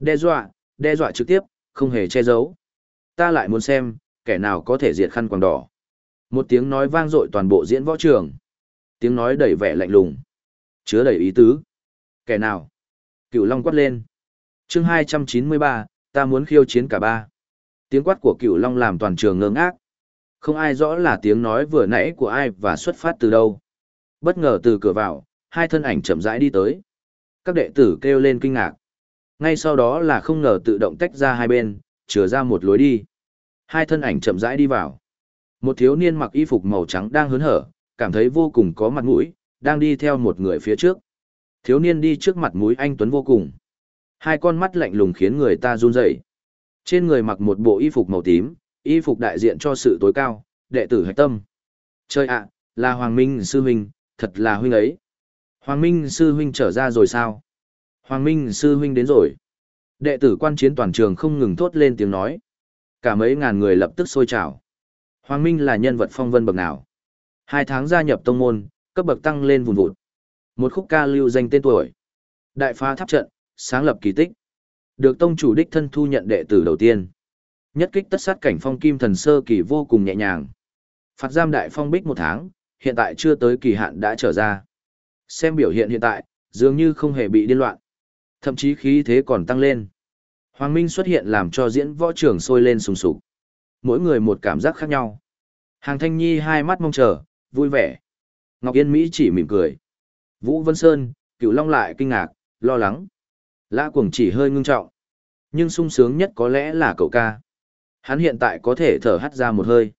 Đe dọa, đe dọa trực tiếp, không hề che giấu. Ta lại muốn xem, kẻ nào có thể diệt khăn quàng đỏ. Một tiếng nói vang dội toàn bộ diễn võ trường. Tiếng nói đầy vẻ lạnh lùng, chứa đầy ý tứ. Kẻ nào? Cựu Long quát lên. chương 293, ta muốn khiêu chiến cả ba. Tiếng quát của Cựu Long làm toàn trường ngơ ngác. Không ai rõ là tiếng nói vừa nãy của ai và xuất phát từ đâu. Bất ngờ từ cửa vào, hai thân ảnh chậm rãi đi tới. Các đệ tử kêu lên kinh ngạc. Ngay sau đó là không ngờ tự động tách ra hai bên, chừa ra một lối đi. Hai thân ảnh chậm rãi đi vào. Một thiếu niên mặc y phục màu trắng đang hớn hở, cảm thấy vô cùng có mặt mũi, đang đi theo một người phía trước. Thiếu niên đi trước mặt mũi anh Tuấn vô cùng. Hai con mắt lạnh lùng khiến người ta run rẩy. Trên người mặc một bộ y phục màu tím, y phục đại diện cho sự tối cao, đệ tử hạch tâm. Trời ạ, là Hoàng Minh sư huynh, thật là huynh ấy. Hoàng Minh sư huynh trở ra rồi sao? Hoàng Minh sư huynh đến rồi. Đệ tử quan chiến toàn trường không ngừng thốt lên tiếng nói. Cả mấy ngàn người lập tức sôi trào. Hoàng Minh là nhân vật phong vân bậc nào? Hai tháng gia nhập tông môn, cấp bậc tăng lên vùn vụt. Một khúc ca lưu danh tên tuổi. Đại phá tháp trận, sáng lập kỳ tích. Được tông chủ đích thân thu nhận đệ tử đầu tiên. Nhất kích tất sát cảnh phong kim thần sơ kỳ vô cùng nhẹ nhàng. Phạt giam đại phong bích một tháng, hiện tại chưa tới kỳ hạn đã trở ra. Xem biểu hiện hiện tại, dường như không hề bị điên loạn. Thậm chí khí thế còn tăng lên. Hoàng Minh xuất hiện làm cho diễn võ trường sôi lên sùng sục. Mỗi người một cảm giác khác nhau. Hàng Thanh Nhi hai mắt mong chờ, vui vẻ. Ngọc Yên Mỹ chỉ mỉm cười. Vũ Vân Sơn, Cựu Long lại kinh ngạc, lo lắng. Lã Cuồng chỉ hơi ngưng trọng. Nhưng sung sướng nhất có lẽ là cậu ca. Hắn hiện tại có thể thở hắt ra một hơi.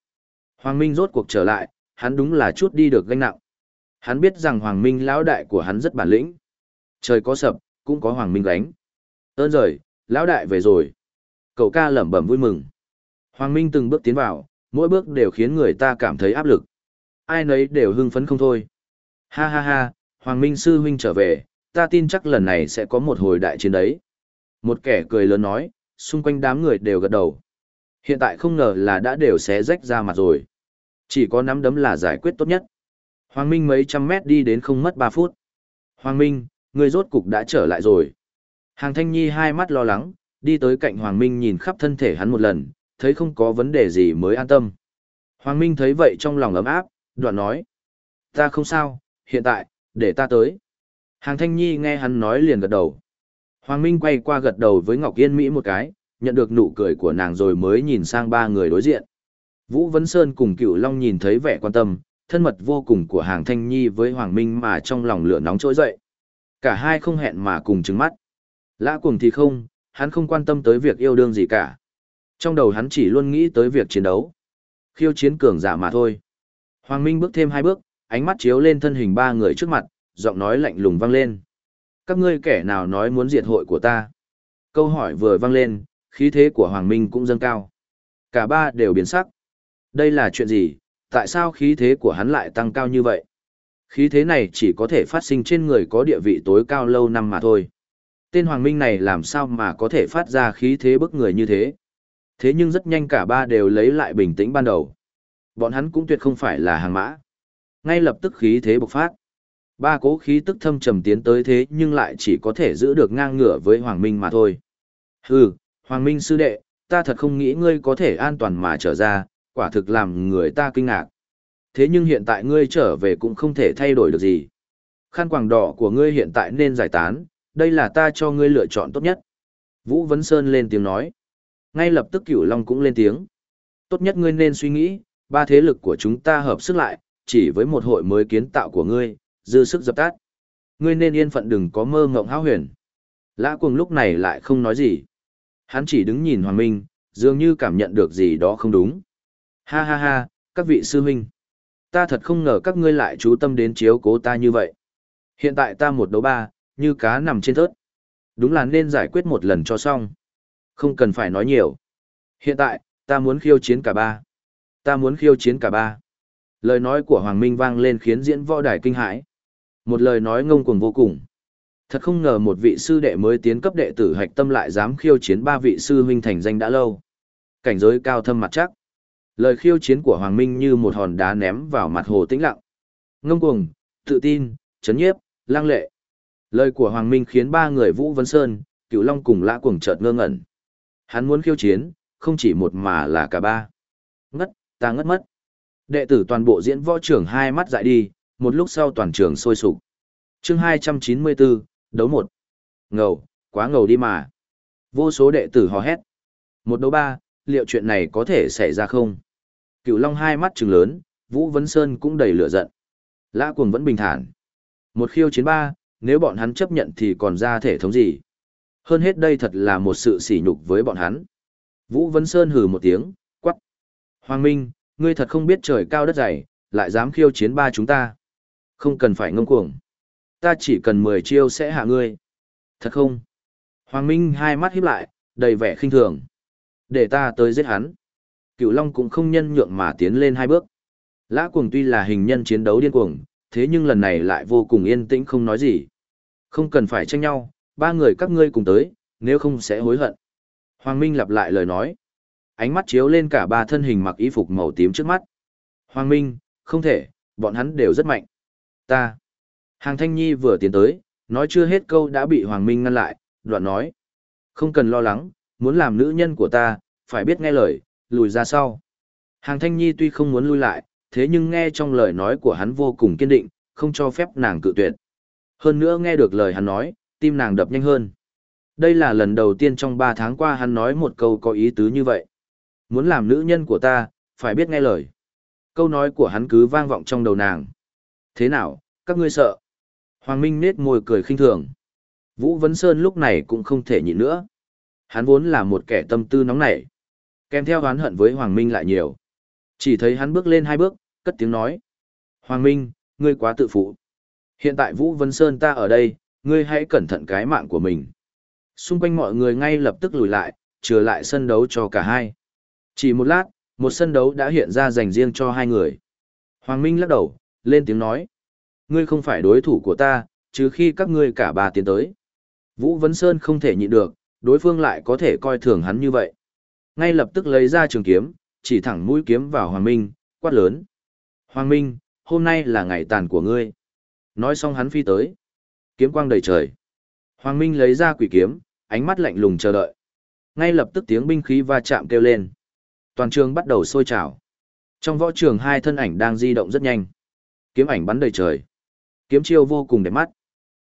Hoàng Minh rốt cuộc trở lại, hắn đúng là chút đi được gánh nặng. Hắn biết rằng Hoàng Minh lão đại của hắn rất bản lĩnh. Trời có sập, cũng có Hoàng Minh gánh. Ơn rời, lão đại về rồi. Cậu ca lẩm bẩm vui mừng. Hoàng Minh từng bước tiến vào, mỗi bước đều khiến người ta cảm thấy áp lực. Ai nấy đều hưng phấn không thôi. Ha ha ha, Hoàng Minh sư huynh trở về, ta tin chắc lần này sẽ có một hồi đại chiến đấy. Một kẻ cười lớn nói, xung quanh đám người đều gật đầu. Hiện tại không ngờ là đã đều xé rách ra mặt rồi. Chỉ có nắm đấm là giải quyết tốt nhất. Hoàng Minh mấy trăm mét đi đến không mất 3 phút. Hoàng Minh, người rốt cục đã trở lại rồi. Hàng Thanh Nhi hai mắt lo lắng, đi tới cạnh Hoàng Minh nhìn khắp thân thể hắn một lần, thấy không có vấn đề gì mới an tâm. Hoàng Minh thấy vậy trong lòng ấm áp, đoạn nói. Ta không sao, hiện tại, để ta tới. Hàng Thanh Nhi nghe hắn nói liền gật đầu. Hoàng Minh quay qua gật đầu với Ngọc Yên Mỹ một cái, nhận được nụ cười của nàng rồi mới nhìn sang ba người đối diện. Vũ Vấn Sơn cùng Cựu Long nhìn thấy vẻ quan tâm, thân mật vô cùng của Hàng Thanh Nhi với Hoàng Minh mà trong lòng lửa nóng trỗi dậy. Cả hai không hẹn mà cùng trứng mắt. Lã cuồng thì không, hắn không quan tâm tới việc yêu đương gì cả. Trong đầu hắn chỉ luôn nghĩ tới việc chiến đấu. Khiêu chiến cường giả mà thôi. Hoàng Minh bước thêm hai bước, ánh mắt chiếu lên thân hình ba người trước mặt, giọng nói lạnh lùng vang lên. Các ngươi kẻ nào nói muốn diệt hội của ta? Câu hỏi vừa vang lên, khí thế của Hoàng Minh cũng dâng cao. Cả ba đều biến sắc. Đây là chuyện gì, tại sao khí thế của hắn lại tăng cao như vậy? Khí thế này chỉ có thể phát sinh trên người có địa vị tối cao lâu năm mà thôi. Tên Hoàng Minh này làm sao mà có thể phát ra khí thế bức người như thế? Thế nhưng rất nhanh cả ba đều lấy lại bình tĩnh ban đầu. Bọn hắn cũng tuyệt không phải là hàng mã. Ngay lập tức khí thế bộc phát. Ba cố khí tức thâm trầm tiến tới thế nhưng lại chỉ có thể giữ được ngang ngửa với Hoàng Minh mà thôi. Hừ, Hoàng Minh sư đệ, ta thật không nghĩ ngươi có thể an toàn mà trở ra, quả thực làm người ta kinh ngạc. Thế nhưng hiện tại ngươi trở về cũng không thể thay đổi được gì. Khăn quàng đỏ của ngươi hiện tại nên giải tán, đây là ta cho ngươi lựa chọn tốt nhất. Vũ Vấn Sơn lên tiếng nói. Ngay lập tức Cửu Long cũng lên tiếng. Tốt nhất ngươi nên suy nghĩ, ba thế lực của chúng ta hợp sức lại, chỉ với một hội mới kiến tạo của ngươi, dư sức dập tắt. Ngươi nên yên phận đừng có mơ ngộng háo huyền. Lã cuồng lúc này lại không nói gì. Hắn chỉ đứng nhìn Hoàng Minh, dường như cảm nhận được gì đó không đúng. Ha ha ha, các vị sư huynh. Ta thật không ngờ các ngươi lại chú tâm đến chiếu cố ta như vậy. Hiện tại ta một đấu ba, như cá nằm trên thớt. Đúng là nên giải quyết một lần cho xong. Không cần phải nói nhiều. Hiện tại, ta muốn khiêu chiến cả ba. Ta muốn khiêu chiến cả ba. Lời nói của Hoàng Minh vang lên khiến diễn võ đài kinh hãi. Một lời nói ngông cuồng vô cùng. Thật không ngờ một vị sư đệ mới tiến cấp đệ tử hạch tâm lại dám khiêu chiến ba vị sư huynh thành danh đã lâu. Cảnh giới cao thâm mặt chắc. Lời khiêu chiến của Hoàng Minh như một hòn đá ném vào mặt hồ tĩnh lặng. Ngông cuồng, tự tin, chấn nhiếp, lang lệ. Lời của Hoàng Minh khiến ba người Vũ Vân Sơn, Cửu Long cùng Lã Cuồng chợt ngơ ngẩn. Hắn muốn khiêu chiến, không chỉ một mà là cả ba. Ngất, ta ngất mất. Đệ tử toàn bộ diễn võ trưởng hai mắt dại đi, một lúc sau toàn trường sôi sục. Chương 294, đấu một. Ngầu, quá ngầu đi mà. Vô số đệ tử hò hét. Một đấu ba, liệu chuyện này có thể xảy ra không? Cửu Long hai mắt trừng lớn, Vũ Vấn Sơn cũng đầy lửa giận. Lã Cuồng vẫn bình thản. Một khiêu chiến ba, nếu bọn hắn chấp nhận thì còn ra thể thống gì? Hơn hết đây thật là một sự sỉ nhục với bọn hắn. Vũ Vấn Sơn hừ một tiếng, quắc. Hoàng Minh, ngươi thật không biết trời cao đất dày, lại dám khiêu chiến ba chúng ta. Không cần phải ngông cuồng. Ta chỉ cần 10 chiêu sẽ hạ ngươi. Thật không? Hoàng Minh hai mắt híp lại, đầy vẻ khinh thường. Để ta tới giết hắn. Cửu Long cũng không nhân nhượng mà tiến lên hai bước. Lã cuồng tuy là hình nhân chiến đấu điên cuồng, thế nhưng lần này lại vô cùng yên tĩnh không nói gì. Không cần phải tranh nhau, ba người các ngươi cùng tới, nếu không sẽ hối hận. Hoàng Minh lặp lại lời nói. Ánh mắt chiếu lên cả ba thân hình mặc y phục màu tím trước mắt. Hoàng Minh, không thể, bọn hắn đều rất mạnh. Ta. Hàng Thanh Nhi vừa tiến tới, nói chưa hết câu đã bị Hoàng Minh ngăn lại, đoạn nói. Không cần lo lắng, muốn làm nữ nhân của ta, phải biết nghe lời, lùi ra sau. Hàng Thanh Nhi tuy không muốn lui lại, thế nhưng nghe trong lời nói của hắn vô cùng kiên định, không cho phép nàng cự tuyệt. Hơn nữa nghe được lời hắn nói, tim nàng đập nhanh hơn. Đây là lần đầu tiên trong ba tháng qua hắn nói một câu có ý tứ như vậy. Muốn làm nữ nhân của ta, phải biết nghe lời. Câu nói của hắn cứ vang vọng trong đầu nàng. Thế nào, các ngươi sợ? Hoàng Minh nết môi cười khinh thường. Vũ Vấn Sơn lúc này cũng không thể nhịn nữa. Hắn vốn là một kẻ tâm tư nóng nảy. Kèm theo oán hận với Hoàng Minh lại nhiều. Chỉ thấy hắn bước lên hai bước, cất tiếng nói. Hoàng Minh, ngươi quá tự phụ. Hiện tại Vũ Vân Sơn ta ở đây, ngươi hãy cẩn thận cái mạng của mình. Xung quanh mọi người ngay lập tức lùi lại, trừ lại sân đấu cho cả hai. Chỉ một lát, một sân đấu đã hiện ra dành riêng cho hai người. Hoàng Minh lắc đầu, lên tiếng nói. Ngươi không phải đối thủ của ta, trừ khi các ngươi cả ba tiến tới. Vũ Vân Sơn không thể nhịn được, đối phương lại có thể coi thường hắn như vậy. Ngay lập tức lấy ra trường kiếm, chỉ thẳng mũi kiếm vào Hoàng Minh, quát lớn. Hoàng Minh, hôm nay là ngày tàn của ngươi. Nói xong hắn phi tới. Kiếm quang đầy trời. Hoàng Minh lấy ra quỷ kiếm, ánh mắt lạnh lùng chờ đợi. Ngay lập tức tiếng binh khí va chạm kêu lên. Toàn trường bắt đầu sôi trào. Trong võ trường hai thân ảnh đang di động rất nhanh. Kiếm ảnh bắn đầy trời. Kiếm chiêu vô cùng đẹp mắt.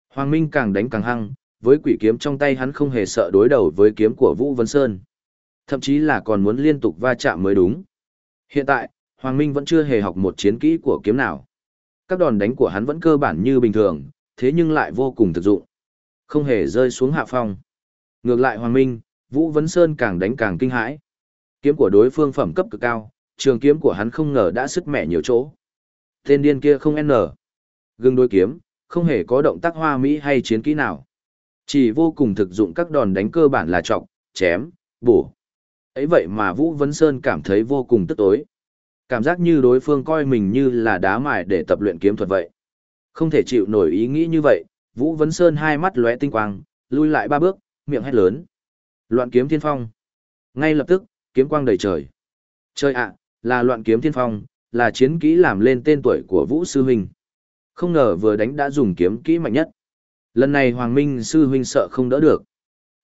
Hoàng Minh càng đánh càng hăng, với quỷ kiếm trong tay hắn không hề sợ đối đầu với kiếm của Vũ Vân Sơn. Thậm chí là còn muốn liên tục va chạm mới đúng. Hiện tại, Hoàng Minh vẫn chưa hề học một chiến kỹ của kiếm nào. Các đòn đánh của hắn vẫn cơ bản như bình thường, thế nhưng lại vô cùng thực dụng. Không hề rơi xuống hạ phong. Ngược lại Hoàng Minh, Vũ Vấn Sơn càng đánh càng kinh hãi. Kiếm của đối phương phẩm cấp cực cao, trường kiếm của hắn không ngờ đã sức mẻ nhiều chỗ. Tên điên kia không n. Gương đối kiếm, không hề có động tác hoa mỹ hay chiến kỹ nào. Chỉ vô cùng thực dụng các đòn đánh cơ bản là trọng, chém, bổ ấy vậy mà Vũ Vấn Sơn cảm thấy vô cùng tức tối. Cảm giác như đối phương coi mình như là đá mài để tập luyện kiếm thuật vậy. Không thể chịu nổi ý nghĩ như vậy, Vũ Vấn Sơn hai mắt lóe tinh quang, lui lại ba bước, miệng hét lớn. Loạn kiếm thiên phong. Ngay lập tức, kiếm quang đầy trời. Trời ạ, là loạn kiếm thiên phong, là chiến kỹ làm lên tên tuổi của Vũ Sư Huynh. Không ngờ vừa đánh đã dùng kiếm kỹ mạnh nhất. Lần này Hoàng Minh Sư Huynh sợ không đỡ được.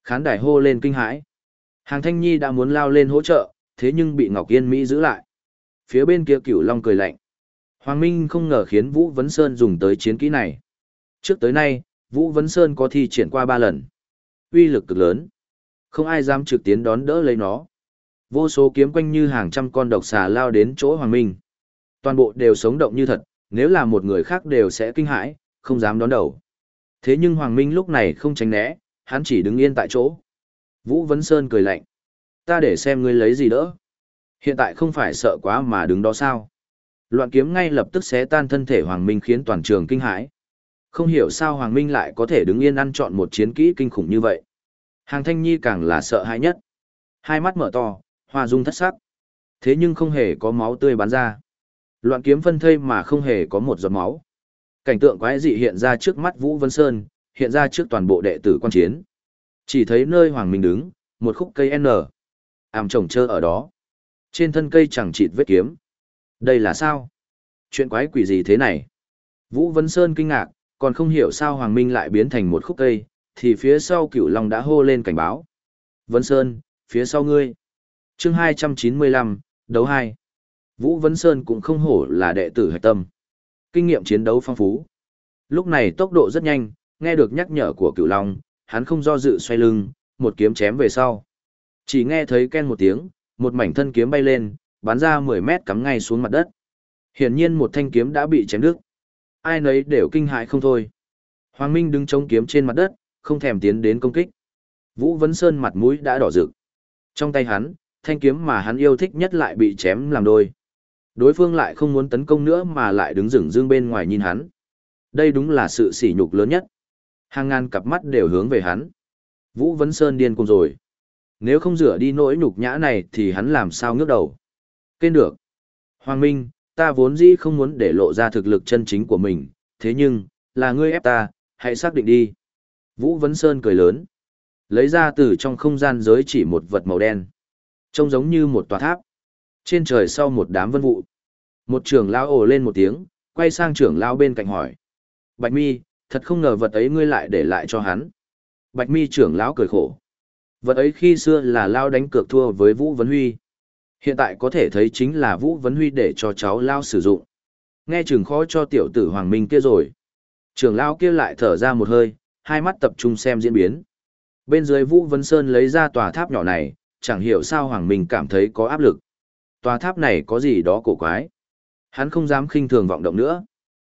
Khán đài hô lên kinh hãi. Hàng Thanh Nhi đã muốn lao lên hỗ trợ, thế nhưng bị Ngọc Yên Mỹ giữ lại. Phía bên kia cửu long cười lạnh. Hoàng Minh không ngờ khiến Vũ Vấn Sơn dùng tới chiến kỹ này. Trước tới nay, Vũ Vấn Sơn có thi triển qua ba lần. uy lực cực lớn. Không ai dám trực tiến đón đỡ lấy nó. Vô số kiếm quanh như hàng trăm con độc xà lao đến chỗ Hoàng Minh. Toàn bộ đều sống động như thật, nếu là một người khác đều sẽ kinh hãi, không dám đón đầu. Thế nhưng Hoàng Minh lúc này không tránh né, hắn chỉ đứng yên tại chỗ. Vũ Vấn Sơn cười lạnh. Ta để xem ngươi lấy gì đỡ. Hiện tại không phải sợ quá mà đứng đó sao. Loạn kiếm ngay lập tức xé tan thân thể Hoàng Minh khiến toàn trường kinh hãi. Không hiểu sao Hoàng Minh lại có thể đứng yên ăn chọn một chiến kỹ kinh khủng như vậy. Hàng Thanh Nhi càng là sợ hãi nhất. Hai mắt mở to, hoa dung thất sắc. Thế nhưng không hề có máu tươi bắn ra. Loạn kiếm phân thây mà không hề có một giọt máu. Cảnh tượng quái dị hiện ra trước mắt Vũ Vân Sơn, hiện ra trước toàn bộ đệ tử quan chiến. Chỉ thấy nơi Hoàng Minh đứng, một khúc cây N. Ảm trồng trơ ở đó. Trên thân cây chẳng chịt vết kiếm. Đây là sao? Chuyện quái quỷ gì thế này? Vũ Vân Sơn kinh ngạc, còn không hiểu sao Hoàng Minh lại biến thành một khúc cây, thì phía sau cửu long đã hô lên cảnh báo. Vân Sơn, phía sau ngươi. chương 295, đấu 2. Vũ Vân Sơn cũng không hổ là đệ tử hạch tâm. Kinh nghiệm chiến đấu phong phú. Lúc này tốc độ rất nhanh, nghe được nhắc nhở của cửu long, hắn không do dự xoay lưng, một kiếm chém về sau. Chỉ nghe thấy ken một tiếng, một mảnh thân kiếm bay lên, bắn ra 10 mét cắm ngay xuống mặt đất. Hiển nhiên một thanh kiếm đã bị chém đứt. Ai nấy đều kinh hãi không thôi. Hoàng Minh đứng chống kiếm trên mặt đất, không thèm tiến đến công kích. Vũ Vấn Sơn mặt mũi đã đỏ rực. Trong tay hắn, thanh kiếm mà hắn yêu thích nhất lại bị chém làm đôi. Đối phương lại không muốn tấn công nữa mà lại đứng rừng dương bên ngoài nhìn hắn. Đây đúng là sự sỉ nhục lớn nhất. Hàng ngàn cặp mắt đều hướng về hắn. Vũ Vấn Sơn điên cùng rồi. Nếu không rửa đi nỗi nhục nhã này thì hắn làm sao ngước đầu. Kên được. Hoàng Minh, ta vốn dĩ không muốn để lộ ra thực lực chân chính của mình, thế nhưng, là ngươi ép ta, hãy xác định đi. Vũ Vấn Sơn cười lớn. Lấy ra từ trong không gian giới chỉ một vật màu đen. Trông giống như một tòa tháp. Trên trời sau một đám vân vụ. Một trưởng lão ồ lên một tiếng, quay sang trưởng lão bên cạnh hỏi. Bạch mi, thật không ngờ vật ấy ngươi lại để lại cho hắn. Bạch mi trưởng lão cười khổ. Vật ấy khi xưa là lao đánh cược thua với Vũ Vấn Huy. Hiện tại có thể thấy chính là Vũ Vấn Huy để cho cháu lao sử dụng. Nghe chừng khó cho tiểu tử Hoàng Minh kia rồi. Trưởng lao kia lại thở ra một hơi, hai mắt tập trung xem diễn biến. Bên dưới Vũ Vấn Sơn lấy ra tòa tháp nhỏ này, chẳng hiểu sao Hoàng Minh cảm thấy có áp lực. Tòa tháp này có gì đó cổ quái. Hắn không dám khinh thường vọng động nữa.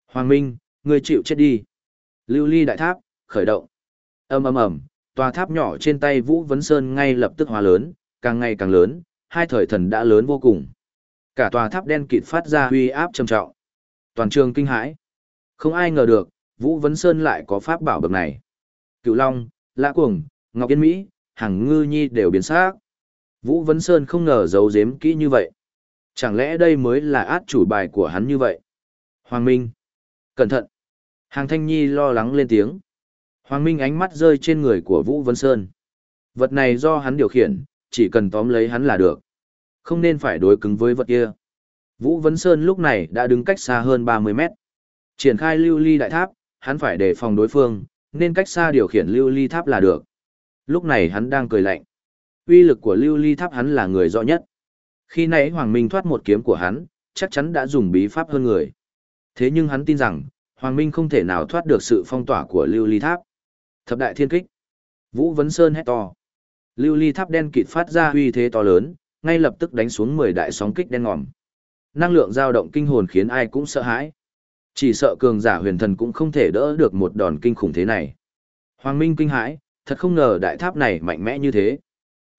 Hoàng Minh, ngươi chịu chết đi. Lưu ly đại tháp, khởi động. ầm ầm ầm, tòa tháp nhỏ trên tay Vũ Vấn Sơn ngay lập tức hóa lớn, càng ngày càng lớn, hai thời thần đã lớn vô cùng. Cả tòa tháp đen kịt phát ra huy áp trầm trọng. Toàn trường kinh hãi. Không ai ngờ được, Vũ Vấn Sơn lại có pháp bảo bậc này. Cựu Long, Lã Cuồng, Ngọc Yên Mỹ, Hằng Ngư Nhi đều biến sắc. Vũ Vấn Sơn không ngờ giấu giếm kỹ như vậy. Chẳng lẽ đây mới là át chủ bài của hắn như vậy? Hoàng Minh. Cẩn thận. Hàng Thanh Nhi lo lắng lên tiếng. Hoàng Minh ánh mắt rơi trên người của Vũ Vân Sơn. Vật này do hắn điều khiển, chỉ cần tóm lấy hắn là được. Không nên phải đối cứng với vật kia. Vũ Vân Sơn lúc này đã đứng cách xa hơn 30 mét. Triển khai lưu ly đại tháp, hắn phải đề phòng đối phương, nên cách xa điều khiển lưu ly tháp là được. Lúc này hắn đang cười lạnh. Uy lực của lưu ly tháp hắn là người rõ nhất. Khi nãy Hoàng Minh thoát một kiếm của hắn, chắc chắn đã dùng bí pháp hơn người. Thế nhưng hắn tin rằng, Hoàng Minh không thể nào thoát được sự phong tỏa của lưu ly tháp. Thập đại thiên kích. Vũ Vấn Sơn hét to. Lưu ly tháp đen kịt phát ra uy thế to lớn, ngay lập tức đánh xuống 10 đại sóng kích đen ngòm. Năng lượng dao động kinh hồn khiến ai cũng sợ hãi. Chỉ sợ cường giả huyền thần cũng không thể đỡ được một đòn kinh khủng thế này. Hoàng Minh kinh hãi, thật không ngờ đại tháp này mạnh mẽ như thế.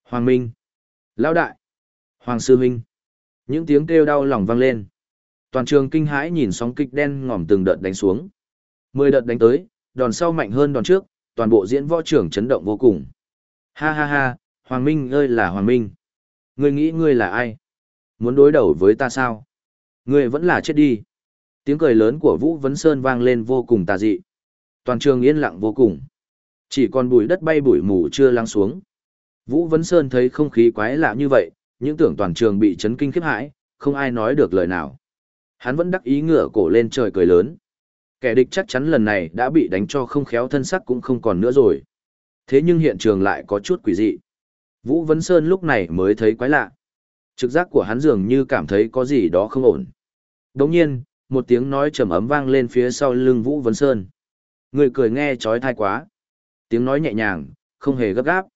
Hoàng Minh. Lão đại. Hoàng Sư Minh. Những tiếng kêu đau lòng vang lên. Toàn trường kinh hãi nhìn sóng kịch đen ngòm từng đợt đánh xuống. Mười đợt đánh tới, đòn sau mạnh hơn đòn trước, toàn bộ diễn võ trưởng chấn động vô cùng. Ha ha ha, Hoàng Minh ơi là Hoàng Minh. Ngươi nghĩ ngươi là ai? Muốn đối đầu với ta sao? Ngươi vẫn là chết đi. Tiếng cười lớn của Vũ Vấn Sơn vang lên vô cùng tà dị. Toàn trường yên lặng vô cùng. Chỉ còn bụi đất bay bụi mù chưa lắng xuống. Vũ Vấn Sơn thấy không khí quái lạ như vậy, những tưởng toàn trường bị chấn kinh khiếp hãi, không ai nói được lời nào. Hắn vẫn đắc ý ngửa cổ lên trời cười lớn. Kẻ địch chắc chắn lần này đã bị đánh cho không khéo thân sắc cũng không còn nữa rồi. Thế nhưng hiện trường lại có chút quỷ dị. Vũ Vấn Sơn lúc này mới thấy quái lạ. Trực giác của hắn dường như cảm thấy có gì đó không ổn. Đồng nhiên, một tiếng nói trầm ấm vang lên phía sau lưng Vũ Vấn Sơn. Người cười nghe trói thai quá. Tiếng nói nhẹ nhàng, không hề gấp gáp.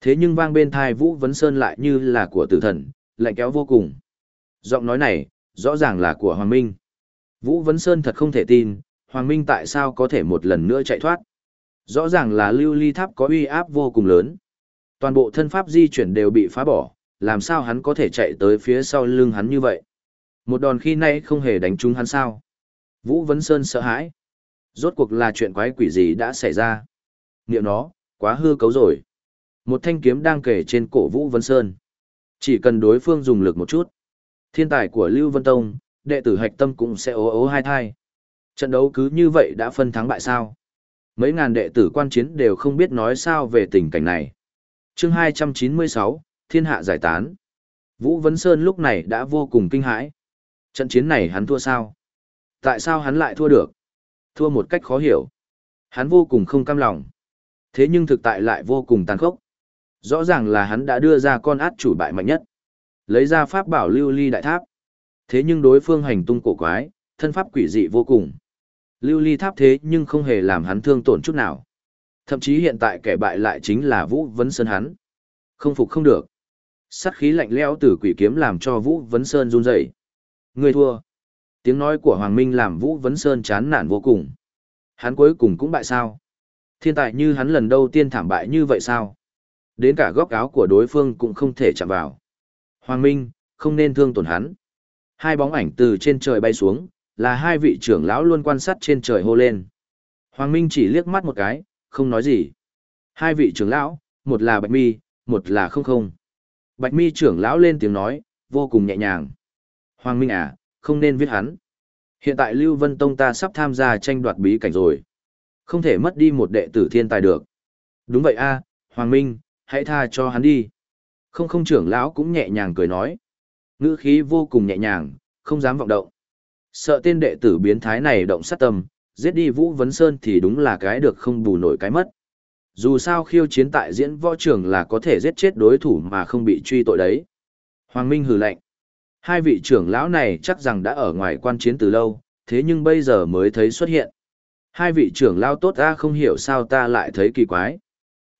Thế nhưng vang bên thai Vũ Vấn Sơn lại như là của tử thần, lạnh kéo vô cùng. Giọng nói này, rõ ràng là của Hoàng Minh. Vũ Vấn Sơn thật không thể tin, Hoàng Minh tại sao có thể một lần nữa chạy thoát. Rõ ràng là lưu ly tháp có uy áp vô cùng lớn. Toàn bộ thân pháp di chuyển đều bị phá bỏ, làm sao hắn có thể chạy tới phía sau lưng hắn như vậy. Một đòn khi nay không hề đánh trúng hắn sao. Vũ Vấn Sơn sợ hãi. Rốt cuộc là chuyện quái quỷ gì đã xảy ra. Niệm nó, quá hư cấu rồi. Một thanh kiếm đang kể trên cổ Vũ Vấn Sơn. Chỉ cần đối phương dùng lực một chút. Thiên tài của Lưu Vân Tông, đệ tử hạch tâm cũng sẽ ố ố hai thai. Trận đấu cứ như vậy đã phân thắng bại sao? Mấy ngàn đệ tử quan chiến đều không biết nói sao về tình cảnh này. chương 296, Thiên hạ giải tán. Vũ Vấn Sơn lúc này đã vô cùng kinh hãi. Trận chiến này hắn thua sao? Tại sao hắn lại thua được? Thua một cách khó hiểu. Hắn vô cùng không cam lòng. Thế nhưng thực tại lại vô cùng tàn khốc. Rõ ràng là hắn đã đưa ra con át chủ bại mạnh nhất. Lấy ra pháp bảo lưu ly đại tháp. Thế nhưng đối phương hành tung cổ quái, thân pháp quỷ dị vô cùng. Lưu ly tháp thế nhưng không hề làm hắn thương tổn chút nào. Thậm chí hiện tại kẻ bại lại chính là Vũ Vấn Sơn hắn. Không phục không được. Sát khí lạnh lẽo từ quỷ kiếm làm cho Vũ Vấn Sơn run rẩy. Người thua. Tiếng nói của Hoàng Minh làm Vũ Vấn Sơn chán nản vô cùng. Hắn cuối cùng cũng bại sao? Thiên tài như hắn lần đầu tiên thảm bại như vậy sao? Đến cả góc áo của đối phương cũng không thể chạm vào. Hoàng Minh, không nên thương tổn hắn. Hai bóng ảnh từ trên trời bay xuống, là hai vị trưởng lão luôn quan sát trên trời hô lên. Hoàng Minh chỉ liếc mắt một cái, không nói gì. Hai vị trưởng lão, một là Bạch Mi, một là không không. Bạch Mi trưởng lão lên tiếng nói, vô cùng nhẹ nhàng. Hoàng Minh à, không nên viết hắn. Hiện tại Lưu Vân Tông ta sắp tham gia tranh đoạt bí cảnh rồi. Không thể mất đi một đệ tử thiên tài được. Đúng vậy a, Hoàng Minh, hãy tha cho hắn đi. Không không trưởng lão cũng nhẹ nhàng cười nói. Ngữ khí vô cùng nhẹ nhàng, không dám vọng động. Sợ tên đệ tử biến thái này động sát tâm, giết đi Vũ Vấn Sơn thì đúng là cái được không bù nổi cái mất. Dù sao khiêu chiến tại diễn võ trường là có thể giết chết đối thủ mà không bị truy tội đấy. Hoàng Minh hừ lạnh. Hai vị trưởng lão này chắc rằng đã ở ngoài quan chiến từ lâu, thế nhưng bây giờ mới thấy xuất hiện. Hai vị trưởng lão tốt ta không hiểu sao ta lại thấy kỳ quái.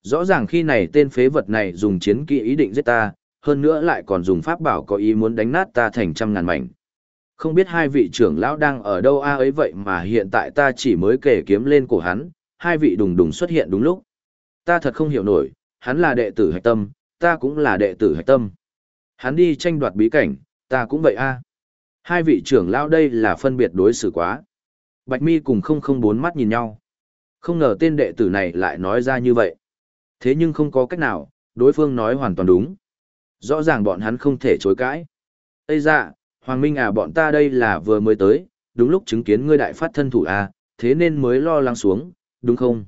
Rõ ràng khi này tên phế vật này dùng chiến kỹ ý định giết ta, hơn nữa lại còn dùng pháp bảo có ý muốn đánh nát ta thành trăm ngàn mảnh. Không biết hai vị trưởng lão đang ở đâu a ấy vậy mà hiện tại ta chỉ mới kể kiếm lên cổ hắn, hai vị đùng đùng xuất hiện đúng lúc. Ta thật không hiểu nổi, hắn là đệ tử hạch tâm, ta cũng là đệ tử hạch tâm. Hắn đi tranh đoạt bí cảnh, ta cũng vậy a. Hai vị trưởng lão đây là phân biệt đối xử quá. Bạch mi cùng không không bốn mắt nhìn nhau. Không ngờ tên đệ tử này lại nói ra như vậy. Thế nhưng không có cách nào, đối phương nói hoàn toàn đúng. Rõ ràng bọn hắn không thể chối cãi. Ây dạ, Hoàng Minh à bọn ta đây là vừa mới tới, đúng lúc chứng kiến ngươi đại phát thân thủ à, thế nên mới lo lắng xuống, đúng không?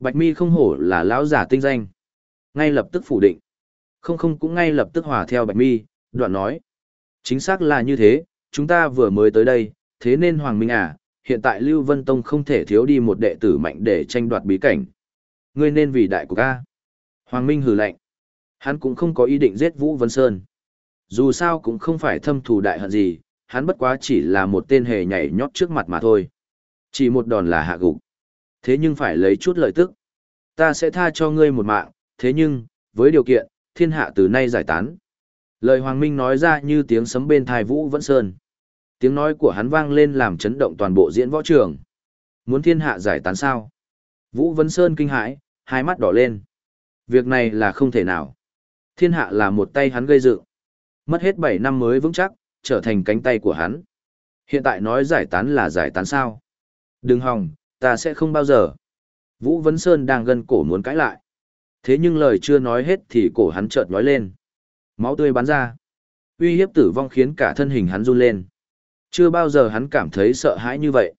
Bạch mi không hổ là lão giả tinh danh. Ngay lập tức phủ định. Không không cũng ngay lập tức hòa theo bạch mi, đoạn nói. Chính xác là như thế, chúng ta vừa mới tới đây, thế nên Hoàng Minh à, hiện tại Lưu Vân Tông không thể thiếu đi một đệ tử mạnh để tranh đoạt bí cảnh. Ngươi nên vì đại của ca. Hoàng Minh hừ lạnh. Hắn cũng không có ý định giết Vũ Vân Sơn. Dù sao cũng không phải thâm thù đại hận gì, hắn bất quá chỉ là một tên hề nhảy nhót trước mặt mà thôi. Chỉ một đòn là hạ gục. Thế nhưng phải lấy chút lợi tức. Ta sẽ tha cho ngươi một mạng, thế nhưng, với điều kiện, thiên hạ từ nay giải tán. Lời Hoàng Minh nói ra như tiếng sấm bên thai Vũ Vẫn Sơn. Tiếng nói của hắn vang lên làm chấn động toàn bộ diễn võ trường. Muốn thiên hạ giải tán sao? Vũ Vân Sơn kinh hãi, hai mắt đỏ lên. Việc này là không thể nào. Thiên hạ là một tay hắn gây dựng. Mất hết 7 năm mới vững chắc, trở thành cánh tay của hắn. Hiện tại nói giải tán là giải tán sao? Đừng hòng, ta sẽ không bao giờ. Vũ Vấn Sơn đang gần cổ muốn cãi lại. Thế nhưng lời chưa nói hết thì cổ hắn chợt nói lên. Máu tươi bắn ra. Uy hiếp tử vong khiến cả thân hình hắn run lên. Chưa bao giờ hắn cảm thấy sợ hãi như vậy.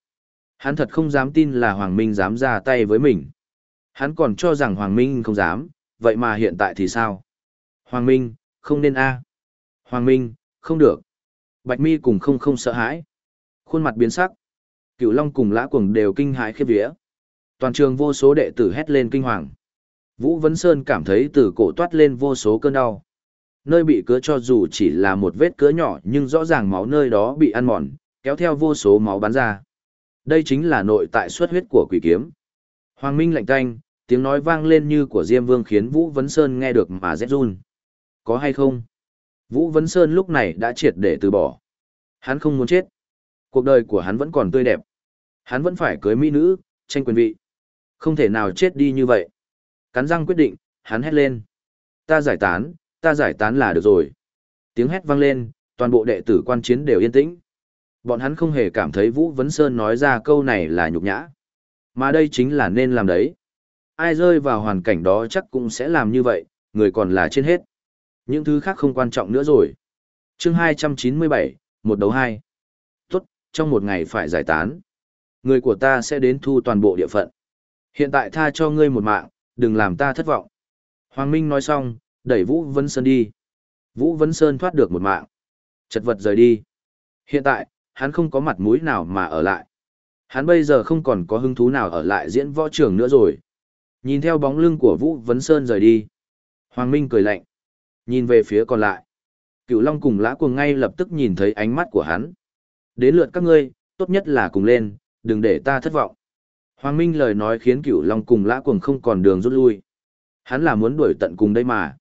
Hắn thật không dám tin là Hoàng Minh dám ra tay với mình. Hắn còn cho rằng Hoàng Minh không dám, vậy mà hiện tại thì sao? Hoàng Minh, không nên a. Hoàng Minh, không được. Bạch Mi cùng không không sợ hãi. Khuôn mặt biến sắc. Cửu Long cùng Lã Cuồng đều kinh hãi khiếp vía. Toàn trường vô số đệ tử hét lên kinh hoàng. Vũ Vấn Sơn cảm thấy từ cổ toát lên vô số cơn đau. Nơi bị cứa cho dù chỉ là một vết cứa nhỏ nhưng rõ ràng máu nơi đó bị ăn mòn, kéo theo vô số máu bắn ra. Đây chính là nội tại xuất huyết của quỷ kiếm. Hoàng Minh lạnh tanh, tiếng nói vang lên như của Diêm Vương khiến Vũ Vấn Sơn nghe được mà rét run. Có hay không? Vũ Vấn Sơn lúc này đã triệt để từ bỏ. Hắn không muốn chết. Cuộc đời của hắn vẫn còn tươi đẹp. Hắn vẫn phải cưới mỹ nữ, tranh quyền vị. Không thể nào chết đi như vậy. Cắn răng quyết định, hắn hét lên. Ta giải tán, ta giải tán là được rồi. Tiếng hét vang lên, toàn bộ đệ tử quan chiến đều yên tĩnh. Bọn hắn không hề cảm thấy Vũ Vấn Sơn nói ra câu này là nhục nhã. Mà đây chính là nên làm đấy. Ai rơi vào hoàn cảnh đó chắc cũng sẽ làm như vậy, người còn là trên hết. Những thứ khác không quan trọng nữa rồi. chương 297, một đấu hai. Tốt, trong một ngày phải giải tán. Người của ta sẽ đến thu toàn bộ địa phận. Hiện tại tha cho ngươi một mạng, đừng làm ta thất vọng. Hoàng Minh nói xong, đẩy Vũ Vân Sơn đi. Vũ Vân Sơn thoát được một mạng. Chật vật rời đi. Hiện tại, hắn không có mặt mũi nào mà ở lại. Hắn bây giờ không còn có hứng thú nào ở lại diễn võ trường nữa rồi. Nhìn theo bóng lưng của Vũ Vấn Sơn rời đi. Hoàng Minh cười lạnh. Nhìn về phía còn lại. Cựu Long cùng lã cuồng ngay lập tức nhìn thấy ánh mắt của hắn. Đến lượt các ngươi, tốt nhất là cùng lên, đừng để ta thất vọng. Hoàng Minh lời nói khiến Cựu Long cùng lã cuồng không còn đường rút lui. Hắn là muốn đuổi tận cùng đây mà.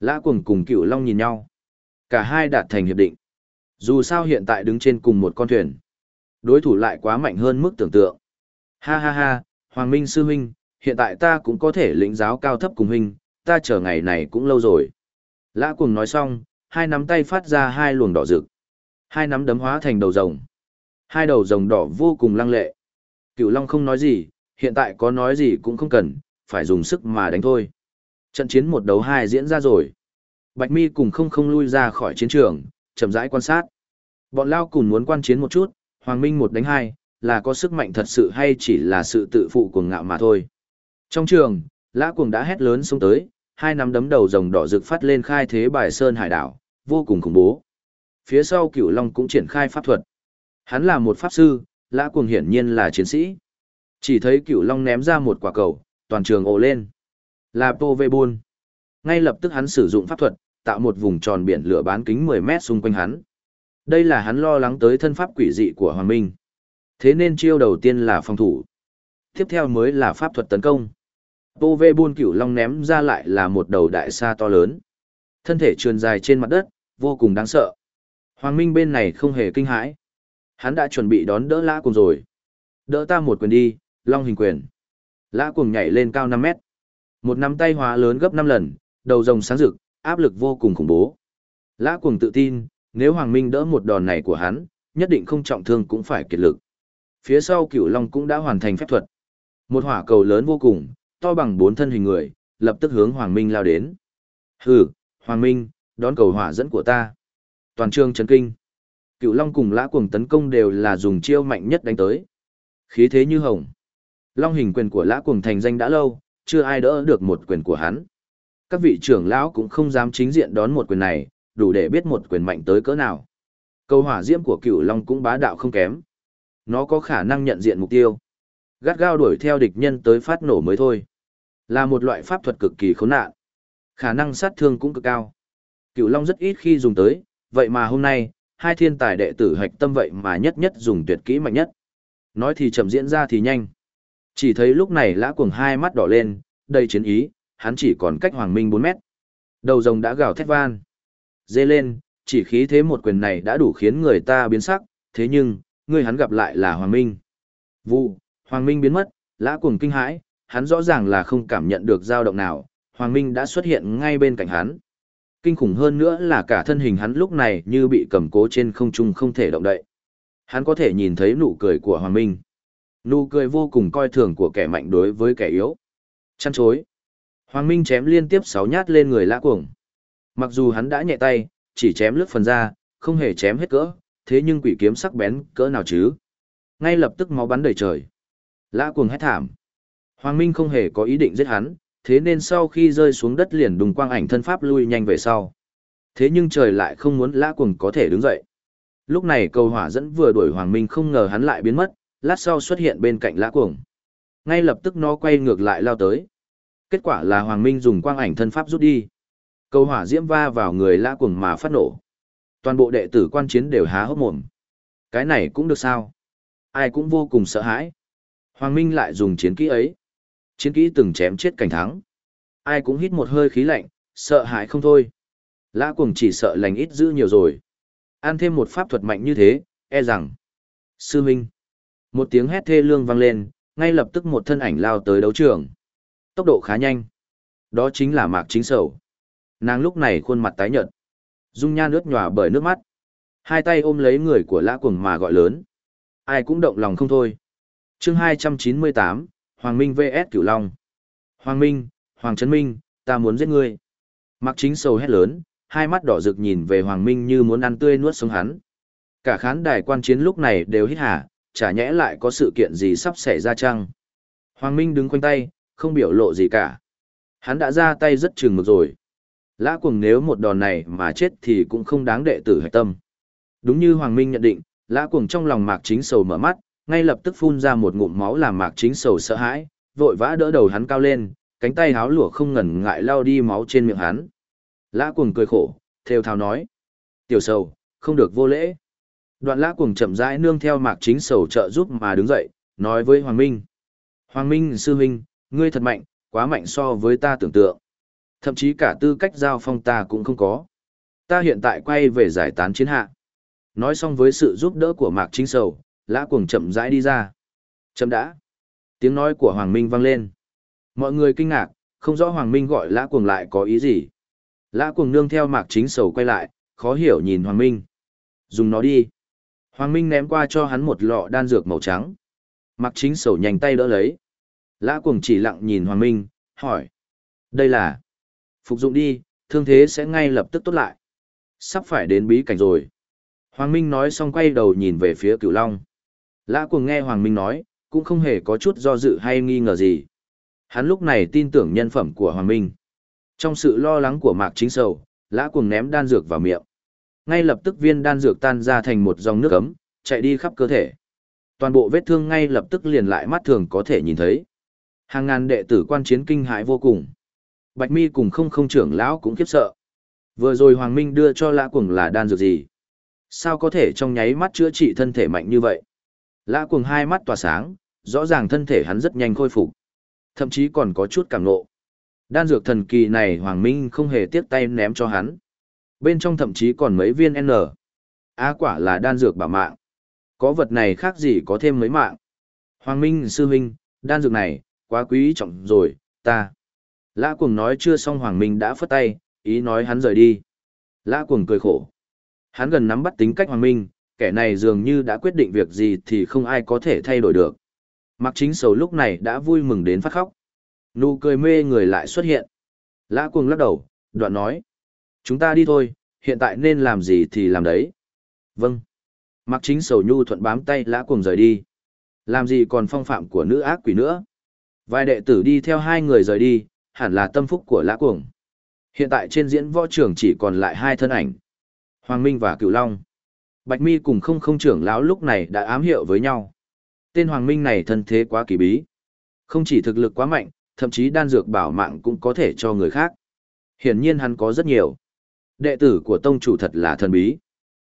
Lã cuồng cùng Cựu Long nhìn nhau. Cả hai đạt thành hiệp định. Dù sao hiện tại đứng trên cùng một con thuyền. Đối thủ lại quá mạnh hơn mức tưởng tượng. Ha ha ha, Hoàng Minh sư huynh, hiện tại ta cũng có thể lĩnh giáo cao thấp cùng huynh, ta chờ ngày này cũng lâu rồi. Lã cùng nói xong, hai nắm tay phát ra hai luồng đỏ rực. Hai nắm đấm hóa thành đầu rồng. Hai đầu rồng đỏ vô cùng lăng lệ. Cửu Long không nói gì, hiện tại có nói gì cũng không cần, phải dùng sức mà đánh thôi. Trận chiến một đấu hai diễn ra rồi. Bạch Mi cùng không không lui ra khỏi chiến trường, chậm rãi quan sát. Bọn Lao cùng muốn quan chiến một chút, Hoàng Minh một đánh hai, là có sức mạnh thật sự hay chỉ là sự tự phụ cuồng ngạo mà thôi. Trong trường, Lã Cuồng đã hét lớn xông tới, hai nắm đấm đầu rồng đỏ rực phát lên khai thế bài sơn hải đảo, vô cùng khủng bố. Phía sau Cửu Long cũng triển khai pháp thuật. Hắn là một pháp sư, Lã Cuồng hiển nhiên là chiến sĩ. Chỉ thấy Cửu Long ném ra một quả cầu, toàn trường ồ lên. Là Tô Vê Bôn. Ngay lập tức hắn sử dụng pháp thuật, tạo một vùng tròn biển lửa bán kính 10 mét xung quanh hắn. Đây là hắn lo lắng tới thân pháp quỷ dị của Hoàng Minh. Thế nên chiêu đầu tiên là phòng thủ. Tiếp theo mới là pháp thuật tấn công. Tô Vê Buôn Cửu Long ném ra lại là một đầu đại sa to lớn. Thân thể trườn dài trên mặt đất, vô cùng đáng sợ. Hoàng Minh bên này không hề kinh hãi. Hắn đã chuẩn bị đón đỡ lã cùng rồi. Đỡ ta một quyền đi, Long hình quyền. Lã cùng nhảy lên cao 5 mét. Một nắm tay hóa lớn gấp 5 lần, đầu rồng sáng rực, áp lực vô cùng khủng bố. Lã cùng tự tin, nếu Hoàng Minh đỡ một đòn này của hắn, nhất định không trọng thương cũng phải kiệt lực. Phía sau cửu long cũng đã hoàn thành phép thuật. Một hỏa cầu lớn vô cùng, to bằng bốn thân hình người, lập tức hướng Hoàng Minh lao đến. Hừ, Hoàng Minh, đón cầu hỏa dẫn của ta. Toàn trường chấn kinh. Cựu Long cùng Lã Cuồng tấn công đều là dùng chiêu mạnh nhất đánh tới. Khí thế như hồng. Long hình quyền của Lã Cuồng thành danh đã lâu, chưa ai đỡ được một quyền của hắn. Các vị trưởng lão cũng không dám chính diện đón một quyền này, đủ để biết một quyền mạnh tới cỡ nào. Câu hỏa diễm của Cựu Long cũng bá đạo không kém. Nó có khả năng nhận diện mục tiêu. Gắt gao đuổi theo địch nhân tới phát nổ mới thôi. Là một loại pháp thuật cực kỳ khốn nạn. Khả năng sát thương cũng cực cao. Cựu Long rất ít khi dùng tới, vậy mà hôm nay, hai thiên tài đệ tử hạch tâm vậy mà nhất nhất dùng tuyệt kỹ mạnh nhất. Nói thì chậm diễn ra thì nhanh. Chỉ thấy lúc này lã cuồng hai mắt đỏ lên, đầy chiến ý, hắn chỉ còn cách hoàng minh 4 mét. Đầu rồng đã gào thét van. Dê lên, chỉ khí thế một quyền này đã đủ khiến người ta biến sắc, thế nhưng, người hắn gặp lại là hoàng minh. Vụ, hoàng minh biến mất, lã cuồng kinh hãi, hắn rõ ràng là không cảm nhận được dao động nào, Hoàng Minh đã xuất hiện ngay bên cạnh hắn. Kinh khủng hơn nữa là cả thân hình hắn lúc này như bị cầm cố trên không trung không thể động đậy. Hắn có thể nhìn thấy nụ cười của Hoàng Minh. Nụ cười vô cùng coi thường của kẻ mạnh đối với kẻ yếu. Chăn chối. Hoàng Minh chém liên tiếp sáu nhát lên người lã cuồng. Mặc dù hắn đã nhẹ tay, chỉ chém lướt phần ra, không hề chém hết cỡ, thế nhưng quỷ kiếm sắc bén cỡ nào chứ. Ngay lập tức máu bắn đầy trời. Lã cuồng hét thảm. Hoàng Minh không hề có ý định giết hắn, thế nên sau khi rơi xuống đất liền đùng quang ảnh thân pháp lui nhanh về sau. Thế nhưng trời lại không muốn lã cuồng có thể đứng dậy. Lúc này cầu hỏa dẫn vừa đuổi Hoàng Minh không ngờ hắn lại biến mất, lát sau xuất hiện bên cạnh lã cuồng. Ngay lập tức nó quay ngược lại lao tới. Kết quả là Hoàng Minh dùng quang ảnh thân pháp rút đi câu hỏa diễm va vào người lã cuồng mà phát nổ. Toàn bộ đệ tử quan chiến đều há hốc mồm. Cái này cũng được sao? Ai cũng vô cùng sợ hãi. Hoàng Minh lại dùng chiến kỹ ấy. Chiến kỹ từng chém chết cảnh thắng. Ai cũng hít một hơi khí lạnh, sợ hãi không thôi. Lã cuồng chỉ sợ lành ít giữ nhiều rồi. Ăn thêm một pháp thuật mạnh như thế, e rằng. Sư Minh. Một tiếng hét thê lương vang lên, ngay lập tức một thân ảnh lao tới đấu trường. Tốc độ khá nhanh. Đó chính là Mạc Chính Sầu. Nàng lúc này khuôn mặt tái nhợt. Dung nhan ướt nhòa bởi nước mắt. Hai tay ôm lấy người của lã cuồng mà gọi lớn. Ai cũng động lòng không thôi. chương 298, Hoàng Minh vs Cửu Long. Hoàng Minh, Hoàng Trấn Minh, ta muốn giết ngươi. Mặc chính sầu hét lớn, hai mắt đỏ rực nhìn về Hoàng Minh như muốn ăn tươi nuốt sống hắn. Cả khán đài quan chiến lúc này đều hít hả, chả nhẽ lại có sự kiện gì sắp xảy ra chăng? Hoàng Minh đứng quanh tay, không biểu lộ gì cả. Hắn đã ra tay rất chừng mực rồi. Lã cuồng nếu một đòn này mà chết thì cũng không đáng đệ tử hạch tâm. Đúng như Hoàng Minh nhận định, lã cuồng trong lòng mạc chính sầu mở mắt, ngay lập tức phun ra một ngụm máu làm mạc chính sầu sợ hãi, vội vã đỡ đầu hắn cao lên, cánh tay háo lụa không ngần ngại lao đi máu trên miệng hắn. Lã cuồng cười khổ, theo thào nói. Tiểu sầu, không được vô lễ. Đoạn lã cuồng chậm rãi nương theo mạc chính sầu trợ giúp mà đứng dậy, nói với Hoàng Minh. Hoàng Minh sư huynh, ngươi thật mạnh, quá mạnh so với ta tưởng tượng. Thậm chí cả tư cách giao phong ta cũng không có. Ta hiện tại quay về giải tán chiến hạ. Nói xong với sự giúp đỡ của Mạc Chính Sầu, lã cuồng chậm rãi đi ra. Chậm đã. Tiếng nói của Hoàng Minh vang lên. Mọi người kinh ngạc, không rõ Hoàng Minh gọi lã cuồng lại có ý gì. Lã cuồng nương theo Mạc Chính Sầu quay lại, khó hiểu nhìn Hoàng Minh. Dùng nó đi. Hoàng Minh ném qua cho hắn một lọ đan dược màu trắng. Mạc Chính Sầu nhanh tay đỡ lấy. Lã cuồng chỉ lặng nhìn Hoàng Minh, hỏi. Đây là... Phục dụng đi, thương thế sẽ ngay lập tức tốt lại. Sắp phải đến bí cảnh rồi. Hoàng Minh nói xong quay đầu nhìn về phía cửu long. Lã cuồng nghe Hoàng Minh nói, cũng không hề có chút do dự hay nghi ngờ gì. Hắn lúc này tin tưởng nhân phẩm của Hoàng Minh. Trong sự lo lắng của Mạc Chính Sầu, Lã cuồng ném đan dược vào miệng. Ngay lập tức viên đan dược tan ra thành một dòng nước ấm, chạy đi khắp cơ thể. Toàn bộ vết thương ngay lập tức liền lại mắt thường có thể nhìn thấy. Hàng ngàn đệ tử quan chiến kinh hãi vô cùng. Bạch Mi cùng không không trưởng lão cũng khiếp sợ. Vừa rồi Hoàng Minh đưa cho Lã Cuồng là đan dược gì? Sao có thể trong nháy mắt chữa trị thân thể mạnh như vậy? Lã Cuồng hai mắt tỏa sáng, rõ ràng thân thể hắn rất nhanh khôi phục. Thậm chí còn có chút cảm nộ. Đan dược thần kỳ này Hoàng Minh không hề tiếc tay ném cho hắn. Bên trong thậm chí còn mấy viên N. Á quả là đan dược bảo mạng. Có vật này khác gì có thêm mấy mạng. Hoàng Minh sư huynh, đan dược này, quá quý trọng rồi, ta. Lã cuồng nói chưa xong Hoàng Minh đã phất tay, ý nói hắn rời đi. Lã cuồng cười khổ. Hắn gần nắm bắt tính cách Hoàng Minh, kẻ này dường như đã quyết định việc gì thì không ai có thể thay đổi được. Mặc chính sầu lúc này đã vui mừng đến phát khóc. Nụ cười mê người lại xuất hiện. Lã cuồng lắc đầu, đoạn nói. Chúng ta đi thôi, hiện tại nên làm gì thì làm đấy. Vâng. Mặc chính sầu nhu thuận bám tay lã cuồng rời đi. Làm gì còn phong phạm của nữ ác quỷ nữa. Vài đệ tử đi theo hai người rời đi, hẳn là tâm phúc của lã cuồng. Hiện tại trên diễn võ trường chỉ còn lại hai thân ảnh. Hoàng Minh và Cửu Long. Bạch Mi cùng không không trưởng lão lúc này đã ám hiệu với nhau. Tên Hoàng Minh này thân thế quá kỳ bí. Không chỉ thực lực quá mạnh, thậm chí đan dược bảo mạng cũng có thể cho người khác. Hiển nhiên hắn có rất nhiều. Đệ tử của tông chủ thật là thần bí.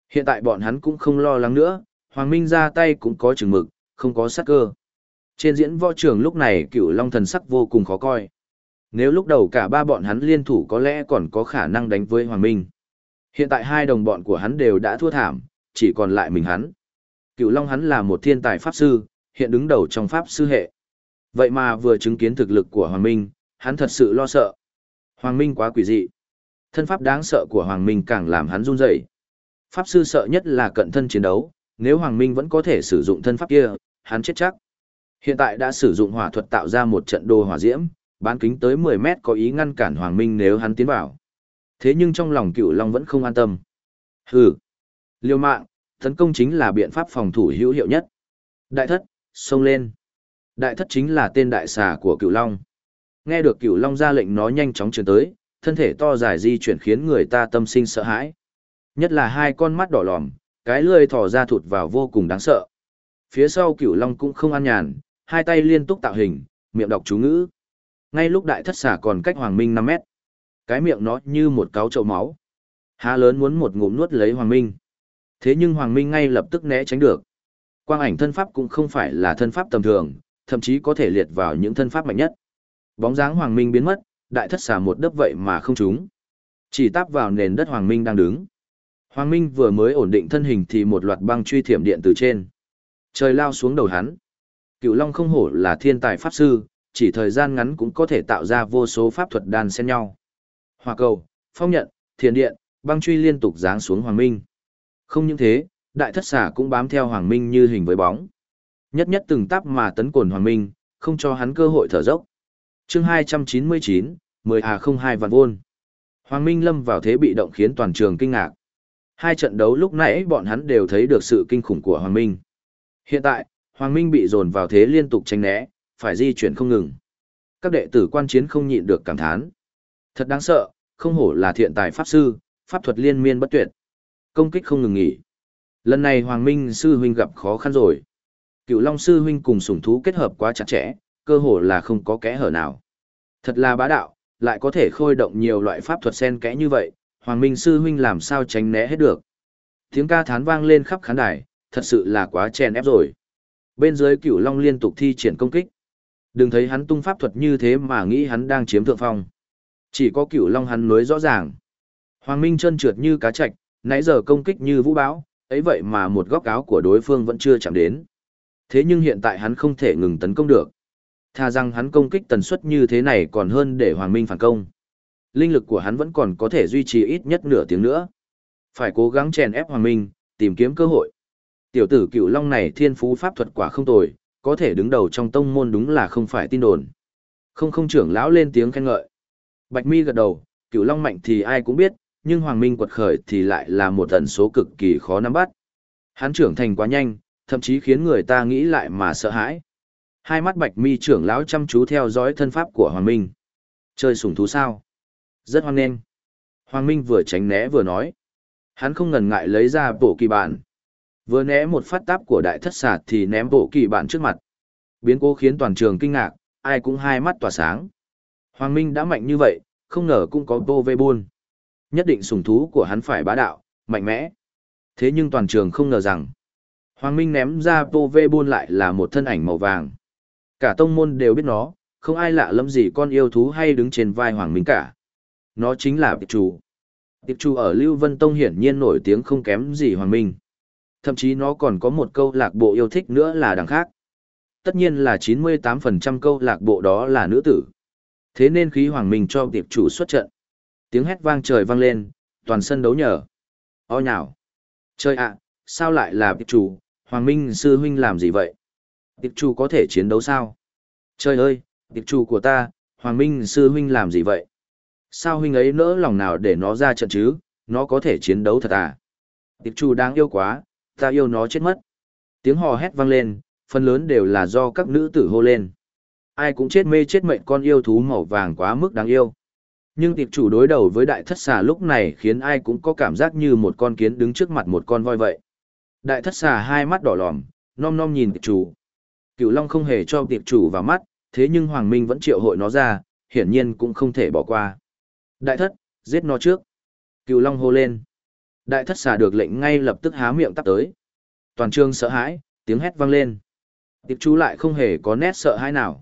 Hiện tại bọn hắn cũng không lo lắng nữa, Hoàng Minh ra tay cũng có chừng mực, không có sắc cơ. Trên diễn võ trường lúc này cựu long thần sắc vô cùng khó coi. Nếu lúc đầu cả ba bọn hắn liên thủ có lẽ còn có khả năng đánh với Hoàng Minh. Hiện tại hai đồng bọn của hắn đều đã thua thảm, chỉ còn lại mình hắn. Cựu long hắn là một thiên tài pháp sư, hiện đứng đầu trong pháp sư hệ. Vậy mà vừa chứng kiến thực lực của Hoàng Minh, hắn thật sự lo sợ. Hoàng Minh quá quỷ dị. Thân pháp đáng sợ của Hoàng Minh càng làm hắn run rẩy. Pháp sư sợ nhất là cận thân chiến đấu, nếu Hoàng Minh vẫn có thể sử dụng thân pháp kia, hắn chết chắc. Hiện tại đã sử dụng hỏa thuật tạo ra một trận đồ hỏa diễm, bán kính tới 10 mét có ý ngăn cản Hoàng Minh nếu hắn tiến vào. Thế nhưng trong lòng cựu Long vẫn không an tâm. Hừ, liều mạng, tấn công chính là biện pháp phòng thủ hữu hiệu nhất. Đại thất, xông lên. Đại thất chính là tên đại xà của cựu Long. Nghe được cựu Long ra lệnh nó nhanh chóng chuyển tới, thân thể to dài di chuyển khiến người ta tâm sinh sợ hãi. Nhất là hai con mắt đỏ lòm, cái lưỡi thò ra thụt vào vô cùng đáng sợ. Phía sau cửu long cũng không an nhàn, hai tay liên tục tạo hình, miệng đọc chú ngữ. Ngay lúc đại thất xà còn cách Hoàng Minh năm mét, cái miệng nó như một cáo chậu máu. Há lớn muốn một ngụm nuốt lấy Hoàng Minh. Thế nhưng Hoàng Minh ngay lập tức né tránh được. Quang ảnh thân pháp cũng không phải là thân pháp tầm thường, thậm chí có thể liệt vào những thân pháp mạnh nhất. Bóng dáng Hoàng Minh biến mất, đại thất xà một đớp vậy mà không trúng. Chỉ táp vào nền đất Hoàng Minh đang đứng. Hoàng Minh vừa mới ổn định thân hình thì một loạt băng truy thiểm điện từ trên. Trời lao xuống đầu hắn. Cựu Long không hổ là thiên tài pháp sư, chỉ thời gian ngắn cũng có thể tạo ra vô số pháp thuật đan xen nhau. Hỏa cầu, phong nhận, thiền điện, băng truy liên tục giáng xuống Hoàng Minh. Không những thế, đại thất xà cũng bám theo Hoàng Minh như hình với bóng. Nhất nhất từng táp mà tấn cồn Hoàng Minh, không cho hắn cơ hội thở dốc. chương 299, 10 à 02 vạn vôn. Hoàng Minh lâm vào thế bị động khiến toàn trường kinh ngạc. Hai trận đấu lúc nãy bọn hắn đều thấy được sự kinh khủng của Hoàng Minh. Hiện tại, Hoàng Minh bị dồn vào thế liên tục tránh né, phải di chuyển không ngừng. Các đệ tử quan chiến không nhịn được cảm thán. Thật đáng sợ, không hổ là thiện tài pháp sư, pháp thuật liên miên bất tuyệt. Công kích không ngừng nghỉ. Lần này Hoàng Minh sư huynh gặp khó khăn rồi. Cựu Long sư huynh cùng sủng thú kết hợp quá chặt chẽ, cơ hồ là không có kẽ hở nào. Thật là bá đạo, lại có thể khôi động nhiều loại pháp thuật xen kẽ như vậy, Hoàng Minh sư huynh làm sao tránh né hết được. Tiếng ca thán vang lên khắp khán đài, thật sự là quá chèn ép rồi. Bên dưới Cửu Long liên tục thi triển công kích. Đừng thấy hắn tung pháp thuật như thế mà nghĩ hắn đang chiếm thượng phong. Chỉ có Cửu Long hắn nối rõ ràng. Hoàng Minh trơn trượt như cá trạch, nãy giờ công kích như vũ bão, ấy vậy mà một góc áo của đối phương vẫn chưa chạm đến. Thế nhưng hiện tại hắn không thể ngừng tấn công được. Tha rằng hắn công kích tần suất như thế này còn hơn để Hoàng Minh phản công. Linh lực của hắn vẫn còn có thể duy trì ít nhất nửa tiếng nữa. Phải cố gắng chèn ép Hoàng Minh, tìm kiếm cơ hội. Tiểu tử cựu long này thiên phú pháp thuật quả không tồi, có thể đứng đầu trong tông môn đúng là không phải tin đồn. Không không trưởng lão lên tiếng khen ngợi. Bạch mi gật đầu, cựu long mạnh thì ai cũng biết, nhưng Hoàng Minh quật khởi thì lại là một tần số cực kỳ khó nắm bắt. Hắn trưởng thành quá nhanh, thậm chí khiến người ta nghĩ lại mà sợ hãi. Hai mắt bạch mi trưởng lão chăm chú theo dõi thân pháp của Hoàng Minh. Chơi sủng thú sao? Rất hoan nghênh. Hoàng Minh vừa tránh né vừa nói. Hắn không ngần ngại lấy ra bộ kỳ bản. Vừa né một phát táp của đại thất sạt thì ném bộ kỳ bản trước mặt. Biến cố khiến toàn trường kinh ngạc, ai cũng hai mắt tỏa sáng. Hoàng Minh đã mạnh như vậy, không ngờ cũng có tô vê buôn. Nhất định sùng thú của hắn phải bá đạo, mạnh mẽ. Thế nhưng toàn trường không ngờ rằng, Hoàng Minh ném ra tô vê buôn lại là một thân ảnh màu vàng. Cả tông môn đều biết nó, không ai lạ lẫm gì con yêu thú hay đứng trên vai Hoàng Minh cả. Nó chính là Tiệp Chủ. Tiệp Chủ ở Lưu Vân Tông hiển nhiên nổi tiếng không kém gì Hoàng Minh. Thậm chí nó còn có một câu lạc bộ yêu thích nữa là đằng khác. Tất nhiên là 98% câu lạc bộ đó là nữ tử. Thế nên khí Hoàng Minh cho Tiệp Chủ xuất trận. Tiếng hét vang trời vang lên, toàn sân đấu nhở. O nhào. Trời ạ, sao lại là Tiệp Chủ, Hoàng Minh sư huynh làm gì vậy? Tiệp chủ có thể chiến đấu sao? Trời ơi, tiệp chủ của ta, Hoàng Minh sư huynh làm gì vậy? Sao huynh ấy nỡ lòng nào để nó ra trận chứ, nó có thể chiến đấu thật à? Tiệp chủ đáng yêu quá, ta yêu nó chết mất. Tiếng hò hét vang lên, phần lớn đều là do các nữ tử hô lên. Ai cũng chết mê chết mệnh con yêu thú màu vàng quá mức đáng yêu. Nhưng tiệp chủ đối đầu với đại thất xà lúc này khiến ai cũng có cảm giác như một con kiến đứng trước mặt một con voi vậy. Đại thất xà hai mắt đỏ lòm, nom nom nhìn tiệp chủ. Cửu Long không hề cho tiệp chủ vào mắt, thế nhưng Hoàng Minh vẫn triệu hội nó ra, hiển nhiên cũng không thể bỏ qua. Đại thất, giết nó trước. Cửu Long hô lên. Đại thất xà được lệnh ngay lập tức há miệng tắp tới. Toàn trường sợ hãi, tiếng hét vang lên. Tiệp chú lại không hề có nét sợ hãi nào.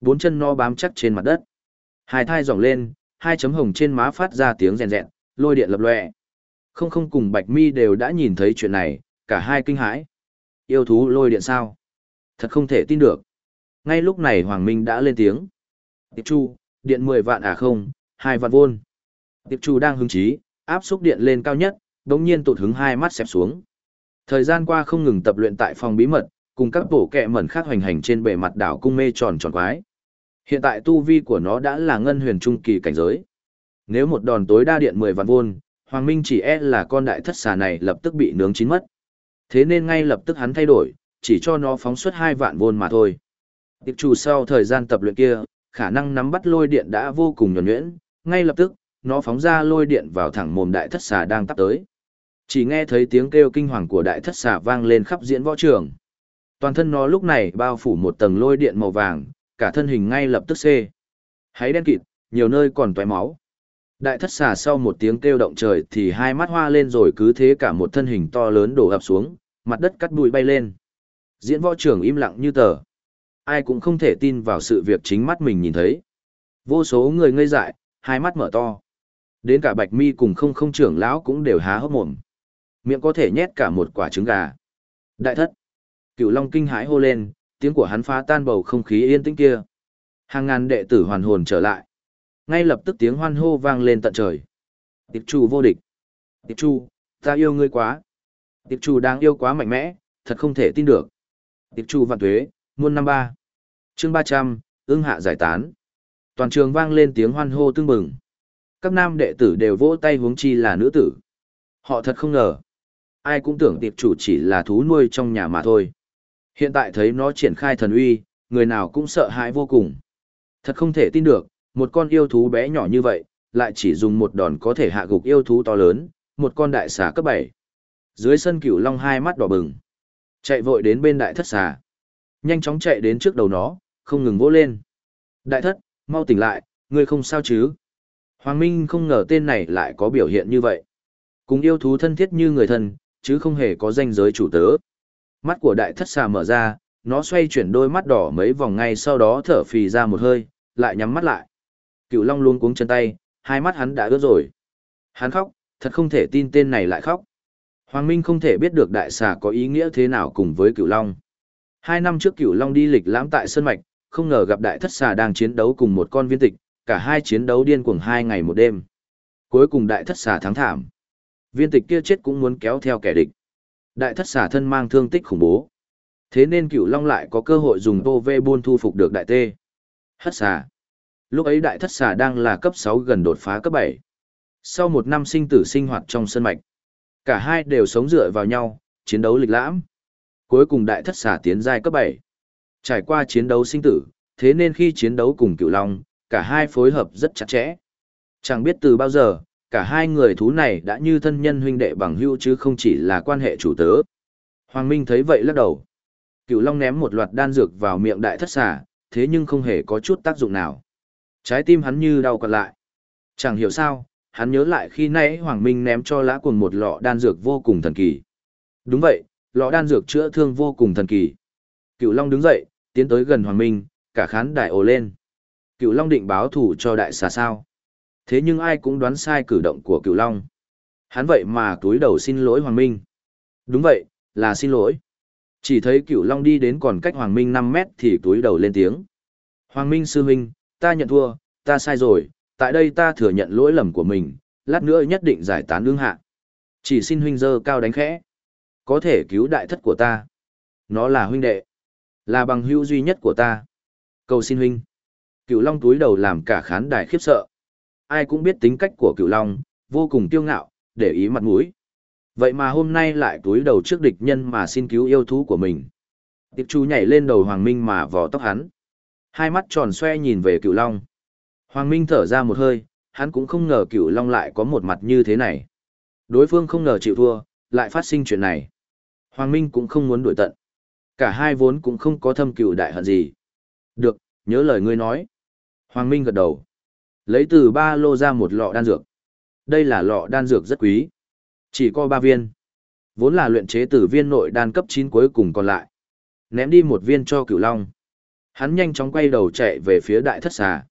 Bốn chân no bám chắc trên mặt đất. Hai thai dòng lên, hai chấm hồng trên má phát ra tiếng rèn rẹn, lôi điện lập lòe. Không không cùng Bạch Mi đều đã nhìn thấy chuyện này, cả hai kinh hãi. Yêu thú lôi điện sao? Thật không thể tin được. Ngay lúc này Hoàng Minh đã lên tiếng. Tiệp Chu, điện 10 vạn à không, Hai vạn vôn. Tiệp Chu đang hứng chí, áp xúc điện lên cao nhất, đống nhiên tụt hứng hai mắt xẹp xuống. Thời gian qua không ngừng tập luyện tại phòng bí mật, cùng các bổ kẹ mẩn khác hoành hành trên bề mặt đảo cung mê tròn tròn quái. Hiện tại tu vi của nó đã là ngân huyền trung kỳ cảnh giới. Nếu một đòn tối đa điện 10 vạn vôn, Hoàng Minh chỉ e là con đại thất xà này lập tức bị nướng chín mất. Thế nên ngay lập tức hắn thay đổi, chỉ cho nó phóng xuất hai vạn vôn mà thôi. Tiệp chủ sau thời gian tập luyện kia, khả năng nắm bắt lôi điện đã vô cùng nhuẩn nhuyễn, ngay lập tức, nó phóng ra lôi điện vào thẳng mồm đại thất xà đang tắp tới. Chỉ nghe thấy tiếng kêu kinh hoàng của đại thất xà vang lên khắp diễn võ trường. Toàn thân nó lúc này bao phủ một tầng lôi điện màu vàng, cả thân hình ngay lập tức xê. Háy đen kịt, nhiều nơi còn toé máu. Đại thất xà sau một tiếng kêu động trời thì hai mắt hoa lên rồi cứ thế cả một thân hình to lớn đổ ập xuống, mặt đất cắt bụi bay lên. Diễn võ trưởng im lặng như tờ. Ai cũng không thể tin vào sự việc chính mắt mình nhìn thấy. Vô số người ngây dại, hai mắt mở to. Đến cả bạch mi cùng không không trưởng lão cũng đều há hốc mồm. Miệng có thể nhét cả một quả trứng gà. Đại thất. Cựu Long kinh hãi hô lên, tiếng của hắn phá tan bầu không khí yên tĩnh kia. Hàng ngàn đệ tử hoàn hồn trở lại. Ngay lập tức tiếng hoan hô vang lên tận trời. Tiệp Chu vô địch. Tiệp Chu, ta yêu ngươi quá. Tiệp Chu đang yêu quá mạnh mẽ, thật không thể tin được. Tiệp Chu vạn tuế, muôn năm ba. Chương ba trăm, ương hạ giải tán. Toàn trường vang lên tiếng hoan hô tương mừng. Các nam đệ tử đều vỗ tay huống chi là nữ tử. Họ thật không ngờ. Ai cũng tưởng tiệp chủ chỉ là thú nuôi trong nhà mà thôi. Hiện tại thấy nó triển khai thần uy, người nào cũng sợ hãi vô cùng. Thật không thể tin được, một con yêu thú bé nhỏ như vậy, lại chỉ dùng một đòn có thể hạ gục yêu thú to lớn, một con đại xà cấp 7. Dưới sân cửu long hai mắt đỏ bừng. Chạy vội đến bên đại thất xà. Nhanh chóng chạy đến trước đầu nó, không ngừng vỗ lên. Đại thất, mau tỉnh lại, ngươi không sao chứ? Hoàng Minh không ngờ tên này lại có biểu hiện như vậy. Cùng yêu thú thân thiết như người thân, chứ không hề có danh giới chủ tớ. Mắt của đại thất xà mở ra, nó xoay chuyển đôi mắt đỏ mấy vòng ngay sau đó thở phì ra một hơi, lại nhắm mắt lại. Cựu Long luôn cuống chân tay, hai mắt hắn đã ướt rồi. Hắn khóc, thật không thể tin tên này lại khóc. Hoàng Minh không thể biết được đại xà có ý nghĩa thế nào cùng với Cựu Long. Hai năm trước Cựu Long đi lịch lãm tại Sơn Mạch, không ngờ gặp đại thất xà đang chiến đấu cùng một con viên tịch, cả hai chiến đấu điên cuồng hai ngày một đêm. Cuối cùng đại thất xà thắng thảm. Viên tịch kia chết cũng muốn kéo theo kẻ địch. Đại thất xà thân mang thương tích khủng bố. Thế nên cựu long lại có cơ hội dùng tô vê buôn thu phục được đại tê. Hất xà. Lúc ấy đại thất xà đang là cấp 6 gần đột phá cấp 7. Sau một năm sinh tử sinh hoạt trong sân mạch, cả hai đều sống dựa vào nhau, chiến đấu lịch lãm. Cuối cùng đại thất xà tiến giai cấp 7. Trải qua chiến đấu sinh tử, thế nên khi chiến đấu cùng cựu long, cả hai phối hợp rất chặt chẽ. Chẳng biết từ bao giờ, cả hai người thú này đã như thân nhân huynh đệ bằng hữu chứ không chỉ là quan hệ chủ tớ. Hoàng Minh thấy vậy lắc đầu. Cựu Long ném một loạt đan dược vào miệng đại thất xà, thế nhưng không hề có chút tác dụng nào. Trái tim hắn như đau quặn lại. Chẳng hiểu sao, hắn nhớ lại khi nãy Hoàng Minh ném cho lã cuồng một lọ đan dược vô cùng thần kỳ. Đúng vậy, lọ đan dược chữa thương vô cùng thần kỳ. Cựu Long đứng dậy, tiến tới gần Hoàng Minh, cả khán đại ồ lên. Cựu Long định báo thủ cho đại xà sao. Thế nhưng ai cũng đoán sai cử động của Cửu Long. Hắn vậy mà túi đầu xin lỗi Hoàng Minh. Đúng vậy, là xin lỗi. Chỉ thấy Cửu Long đi đến còn cách Hoàng Minh năm mét thì túi đầu lên tiếng. Hoàng Minh sư huynh, ta nhận thua, ta sai rồi, tại đây ta thừa nhận lỗi lầm của mình, lát nữa nhất định giải tán đương hạ. Chỉ xin huynh dơ cao đánh khẽ. Có thể cứu đại thất của ta. Nó là huynh đệ. Là bằng hữu duy nhất của ta. Cầu xin huynh. Cựu Long túi đầu làm cả khán đài khiếp sợ. Ai cũng biết tính cách của Cựu Long, vô cùng kiêu ngạo, để ý mặt mũi. Vậy mà hôm nay lại túi đầu trước địch nhân mà xin cứu yêu thú của mình. Tiệp Chu nhảy lên đầu Hoàng Minh mà vò tóc hắn. Hai mắt tròn xoe nhìn về Cựu Long. Hoàng Minh thở ra một hơi, hắn cũng không ngờ Cựu Long lại có một mặt như thế này. Đối phương không ngờ chịu thua, lại phát sinh chuyện này. Hoàng Minh cũng không muốn đuổi tận. Cả hai vốn cũng không có thâm cựu đại hận gì. Được, nhớ lời ngươi nói. Hoàng Minh gật đầu. Lấy từ ba lô ra một lọ đan dược. Đây là lọ đan dược rất quý. Chỉ có ba viên. Vốn là luyện chế từ viên nội đan cấp 9 cuối cùng còn lại. Ném đi một viên cho cửu long. Hắn nhanh chóng quay đầu chạy về phía đại thất xà.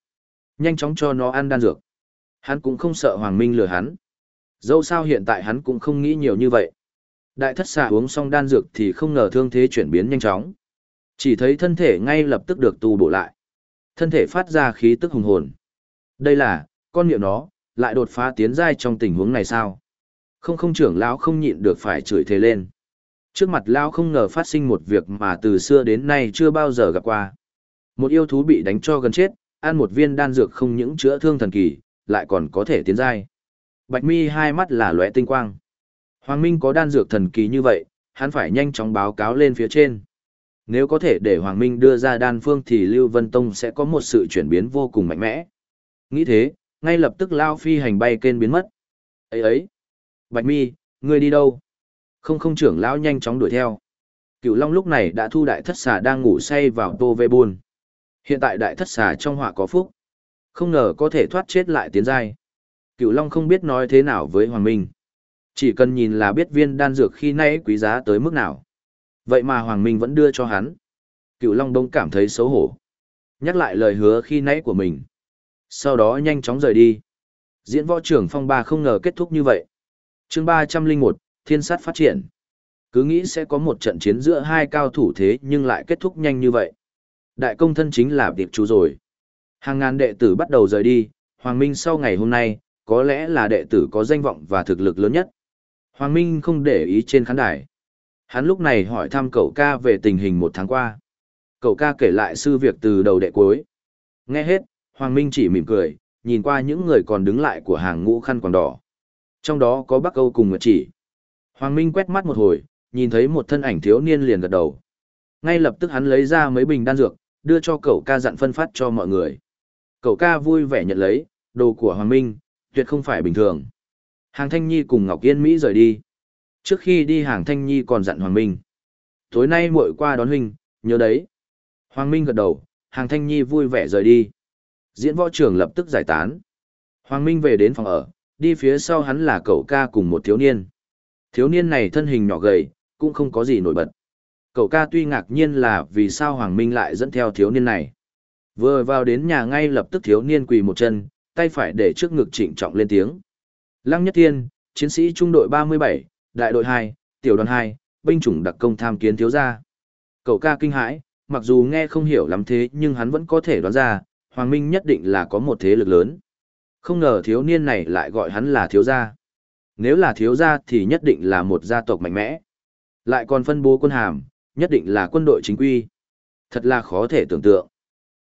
Nhanh chóng cho nó ăn đan dược. Hắn cũng không sợ Hoàng Minh lừa hắn. Dẫu sao hiện tại hắn cũng không nghĩ nhiều như vậy. Đại thất xà uống xong đan dược thì không ngờ thương thế chuyển biến nhanh chóng. Chỉ thấy thân thể ngay lập tức được tu bổ lại. Thân thể phát ra khí tức hùng hồn. Đây là, con miệng nó, lại đột phá tiến giai trong tình huống này sao? Không không trưởng lão không nhịn được phải chửi thề lên. Trước mặt lão không ngờ phát sinh một việc mà từ xưa đến nay chưa bao giờ gặp qua. Một yêu thú bị đánh cho gần chết, ăn một viên đan dược không những chữa thương thần kỳ, lại còn có thể tiến giai. Bạch Mi hai mắt là lóe tinh quang. Hoàng Minh có đan dược thần kỳ như vậy, hắn phải nhanh chóng báo cáo lên phía trên. Nếu có thể để Hoàng Minh đưa ra đan phương thì Lưu Vân Tông sẽ có một sự chuyển biến vô cùng mạnh mẽ. Nghĩ thế, ngay lập tức Lao Phi hành bay kên biến mất. Ấy ấy! Bạch mi, ngươi đi đâu? Không không trưởng lão nhanh chóng đuổi theo. Cựu Long lúc này đã thu đại thất xà đang ngủ say vào tô vê buồn. Hiện tại đại thất xà trong họa có phúc. Không ngờ có thể thoát chết lại tiến giai. Cựu Long không biết nói thế nào với Hoàng Minh. Chỉ cần nhìn là biết viên đan dược khi nay quý giá tới mức nào. Vậy mà Hoàng Minh vẫn đưa cho hắn. Cựu Long Đông cảm thấy xấu hổ. Nhắc lại lời hứa khi nãy của mình. Sau đó nhanh chóng rời đi. Diễn võ trưởng phong ba không ngờ kết thúc như vậy. chương ba trăm linh một Thiên sát phát triển. Cứ nghĩ sẽ có một trận chiến giữa hai cao thủ thế nhưng lại kết thúc nhanh như vậy. Đại công thân chính là điệp chú rồi. Hàng ngàn đệ tử bắt đầu rời đi, Hoàng Minh sau ngày hôm nay, có lẽ là đệ tử có danh vọng và thực lực lớn nhất. Hoàng Minh không để ý trên khán đài. Hắn lúc này hỏi thăm cậu ca về tình hình một tháng qua. Cậu ca kể lại sư việc từ đầu đệ cuối. Nghe hết, Hoàng Minh chỉ mỉm cười, nhìn qua những người còn đứng lại của hàng ngũ khăn quàng đỏ. Trong đó có Bắc Âu cùng Nguyệt Chỉ. Hoàng Minh quét mắt một hồi, nhìn thấy một thân ảnh thiếu niên liền gật đầu. Ngay lập tức hắn lấy ra mấy bình đan dược, đưa cho cậu ca dặn phân phát cho mọi người. Cậu ca vui vẻ nhận lấy, đồ của Hoàng Minh, tuyệt không phải bình thường. Hàng Thanh Nhi cùng Ngọc Yên Mỹ rời đi. Trước khi đi Hàng Thanh Nhi còn dặn Hoàng Minh. Tối nay muội qua đón huynh, nhớ đấy. Hoàng Minh gật đầu, Hàng Thanh Nhi vui vẻ rời đi. Diễn võ trưởng lập tức giải tán. Hoàng Minh về đến phòng ở, đi phía sau hắn là cậu ca cùng một thiếu niên. Thiếu niên này thân hình nhỏ gầy, cũng không có gì nổi bật. Cậu ca tuy ngạc nhiên là vì sao Hoàng Minh lại dẫn theo thiếu niên này. Vừa vào đến nhà ngay lập tức thiếu niên quỳ một chân, tay phải để trước ngực trịnh trọng lên tiếng. Lăng Nhất Thiên, chiến sĩ trung đội 37, đại đội 2, tiểu đoàn 2, binh chủng đặc công tham kiến thiếu gia. Cậu ca kinh hãi, mặc dù nghe không hiểu lắm thế nhưng hắn vẫn có thể đoán ra, Hoàng Minh nhất định là có một thế lực lớn. Không ngờ thiếu niên này lại gọi hắn là thiếu gia. Nếu là thiếu gia thì nhất định là một gia tộc mạnh mẽ. Lại còn phân bố quân hàm, nhất định là quân đội chính quy. Thật là khó thể tưởng tượng.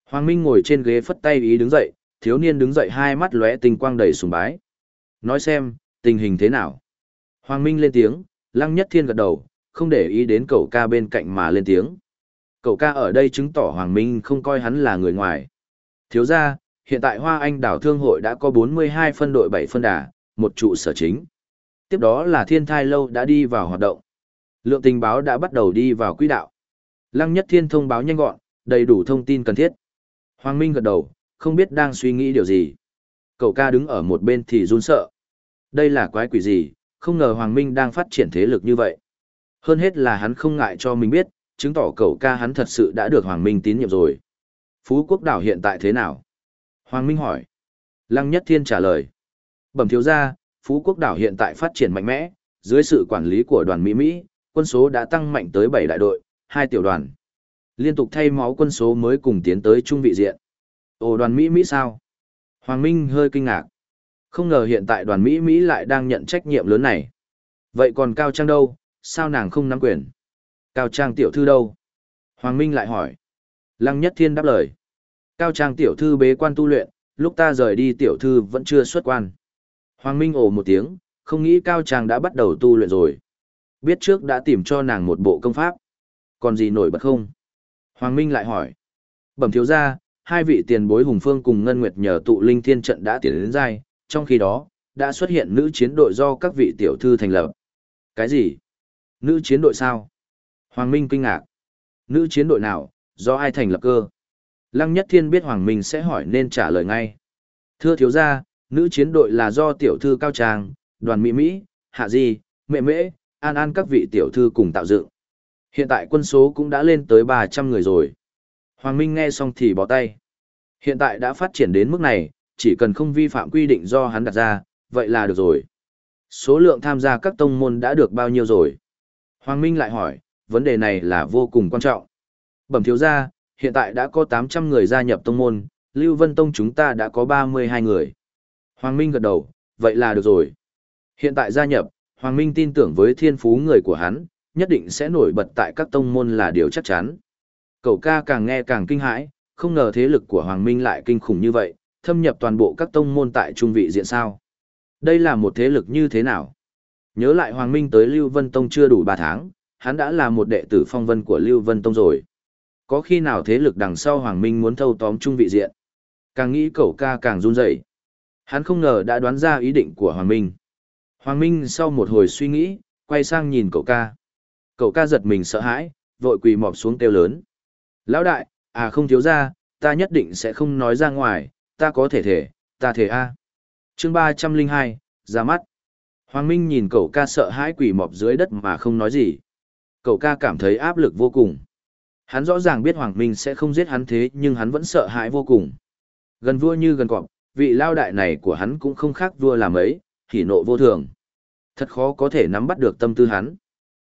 Hoàng Minh ngồi trên ghế phất tay ý đứng dậy, thiếu niên đứng dậy hai mắt lóe tình quang đầy sùng bái. Nói xem, tình hình thế nào? Hoàng Minh lên tiếng, Lăng Nhất Thiên gật đầu, không để ý đến cậu ca bên cạnh mà lên tiếng. Cậu ca ở đây chứng tỏ Hoàng Minh không coi hắn là người ngoài. Thiếu ra, hiện tại Hoa Anh đảo thương hội đã có 42 phân đội 7 phân đà, một trụ sở chính. Tiếp đó là thiên thai lâu đã đi vào hoạt động. Lượng tình báo đã bắt đầu đi vào quỹ đạo. Lăng Nhất Thiên thông báo nhanh gọn, đầy đủ thông tin cần thiết. Hoàng Minh gật đầu, không biết đang suy nghĩ điều gì. Cậu ca đứng ở một bên thì run sợ. Đây là quái quỷ gì, không ngờ Hoàng Minh đang phát triển thế lực như vậy. Hơn hết là hắn không ngại cho mình biết, chứng tỏ cậu ca hắn thật sự đã được Hoàng Minh tín nhiệm rồi. Phú quốc đảo hiện tại thế nào? Hoàng Minh hỏi. Lăng Nhất Thiên trả lời. Bẩm thiếu gia, Phú quốc đảo hiện tại phát triển mạnh mẽ, dưới sự quản lý của đoàn Mỹ Mỹ, quân số đã tăng mạnh tới 7 đại đội, 2 tiểu đoàn. Liên tục thay máu quân số mới cùng tiến tới trung vị diện. Ồ đoàn Mỹ Mỹ sao? Hoàng Minh hơi kinh ngạc. Không ngờ hiện tại đoàn Mỹ Mỹ lại đang nhận trách nhiệm lớn này. Vậy còn Cao Trang đâu, sao nàng không nắm quyền? Cao Trang tiểu thư đâu? Hoàng Minh lại hỏi. Lăng Nhất Thiên đáp lời. Cao Trang tiểu thư bế quan tu luyện, lúc ta rời đi tiểu thư vẫn chưa xuất quan. Hoàng Minh ồ một tiếng, không nghĩ Cao Trang đã bắt đầu tu luyện rồi. Biết trước đã tìm cho nàng một bộ công pháp. Còn gì nổi bật không? Hoàng Minh lại hỏi. Bẩm thiếu gia, hai vị tiền bối Hùng Phương cùng Ngân Nguyệt nhờ tụ linh thiên trận đã tiến đến giai, trong khi đó, đã xuất hiện nữ chiến đội do các vị tiểu thư thành lập. Cái gì? Nữ chiến đội sao? Hoàng Minh kinh ngạc. Nữ chiến đội nào, do ai thành lập cơ? Lăng Nhất Thiên biết Hoàng Minh sẽ hỏi nên trả lời ngay. Thưa thiếu gia, nữ chiến đội là do tiểu thư Cao Trang, đoàn Mỹ Mỹ, Hạ Di, Mẹ Mễ, An An các vị tiểu thư cùng tạo dựng. Hiện tại quân số cũng đã lên tới 300 người rồi. Hoàng Minh nghe xong thì bỏ tay. Hiện tại đã phát triển đến mức này, chỉ cần không vi phạm quy định do hắn đặt ra, vậy là được rồi. Số lượng tham gia các tông môn đã được bao nhiêu rồi? Hoàng Minh lại hỏi, vấn đề này là vô cùng quan trọng. Bẩm thiếu gia, hiện tại đã có 800 người gia nhập tông môn, Lưu Vân Tông chúng ta đã có 32 người. Hoàng Minh gật đầu, vậy là được rồi. Hiện tại gia nhập, Hoàng Minh tin tưởng với thiên phú người của hắn, nhất định sẽ nổi bật tại các tông môn là điều chắc chắn. Cậu ca càng nghe càng kinh hãi, không ngờ thế lực của Hoàng Minh lại kinh khủng như vậy, thâm nhập toàn bộ các tông môn tại trung vị diện sao. Đây là một thế lực như thế nào? Nhớ lại Hoàng Minh tới Lưu Vân Tông chưa đủ 3 tháng, hắn đã là một đệ tử phong vân của Lưu Vân Tông rồi. Có khi nào thế lực đằng sau Hoàng Minh muốn thâu tóm trung vị diện? Càng nghĩ cậu ca càng run rẩy. Hắn không ngờ đã đoán ra ý định của Hoàng Minh. Hoàng Minh sau một hồi suy nghĩ, quay sang nhìn cậu ca. Cậu ca giật mình sợ hãi, vội quỳ mọp xuống kêu lớn. Lão đại, à không thiếu ra, ta nhất định sẽ không nói ra ngoài, ta có thể thể, ta thể a. Chương ba trăm linh hai, ra mắt. Hoàng Minh nhìn cậu ca sợ hãi quỳ mọp dưới đất mà không nói gì. Cậu ca cảm thấy áp lực vô cùng. Hắn rõ ràng biết Hoàng Minh sẽ không giết hắn thế nhưng hắn vẫn sợ hãi vô cùng. Gần vua như gần cọp, vị lao đại này của hắn cũng không khác vua làm ấy, hỉ nộ vô thường. Thật khó có thể nắm bắt được tâm tư hắn.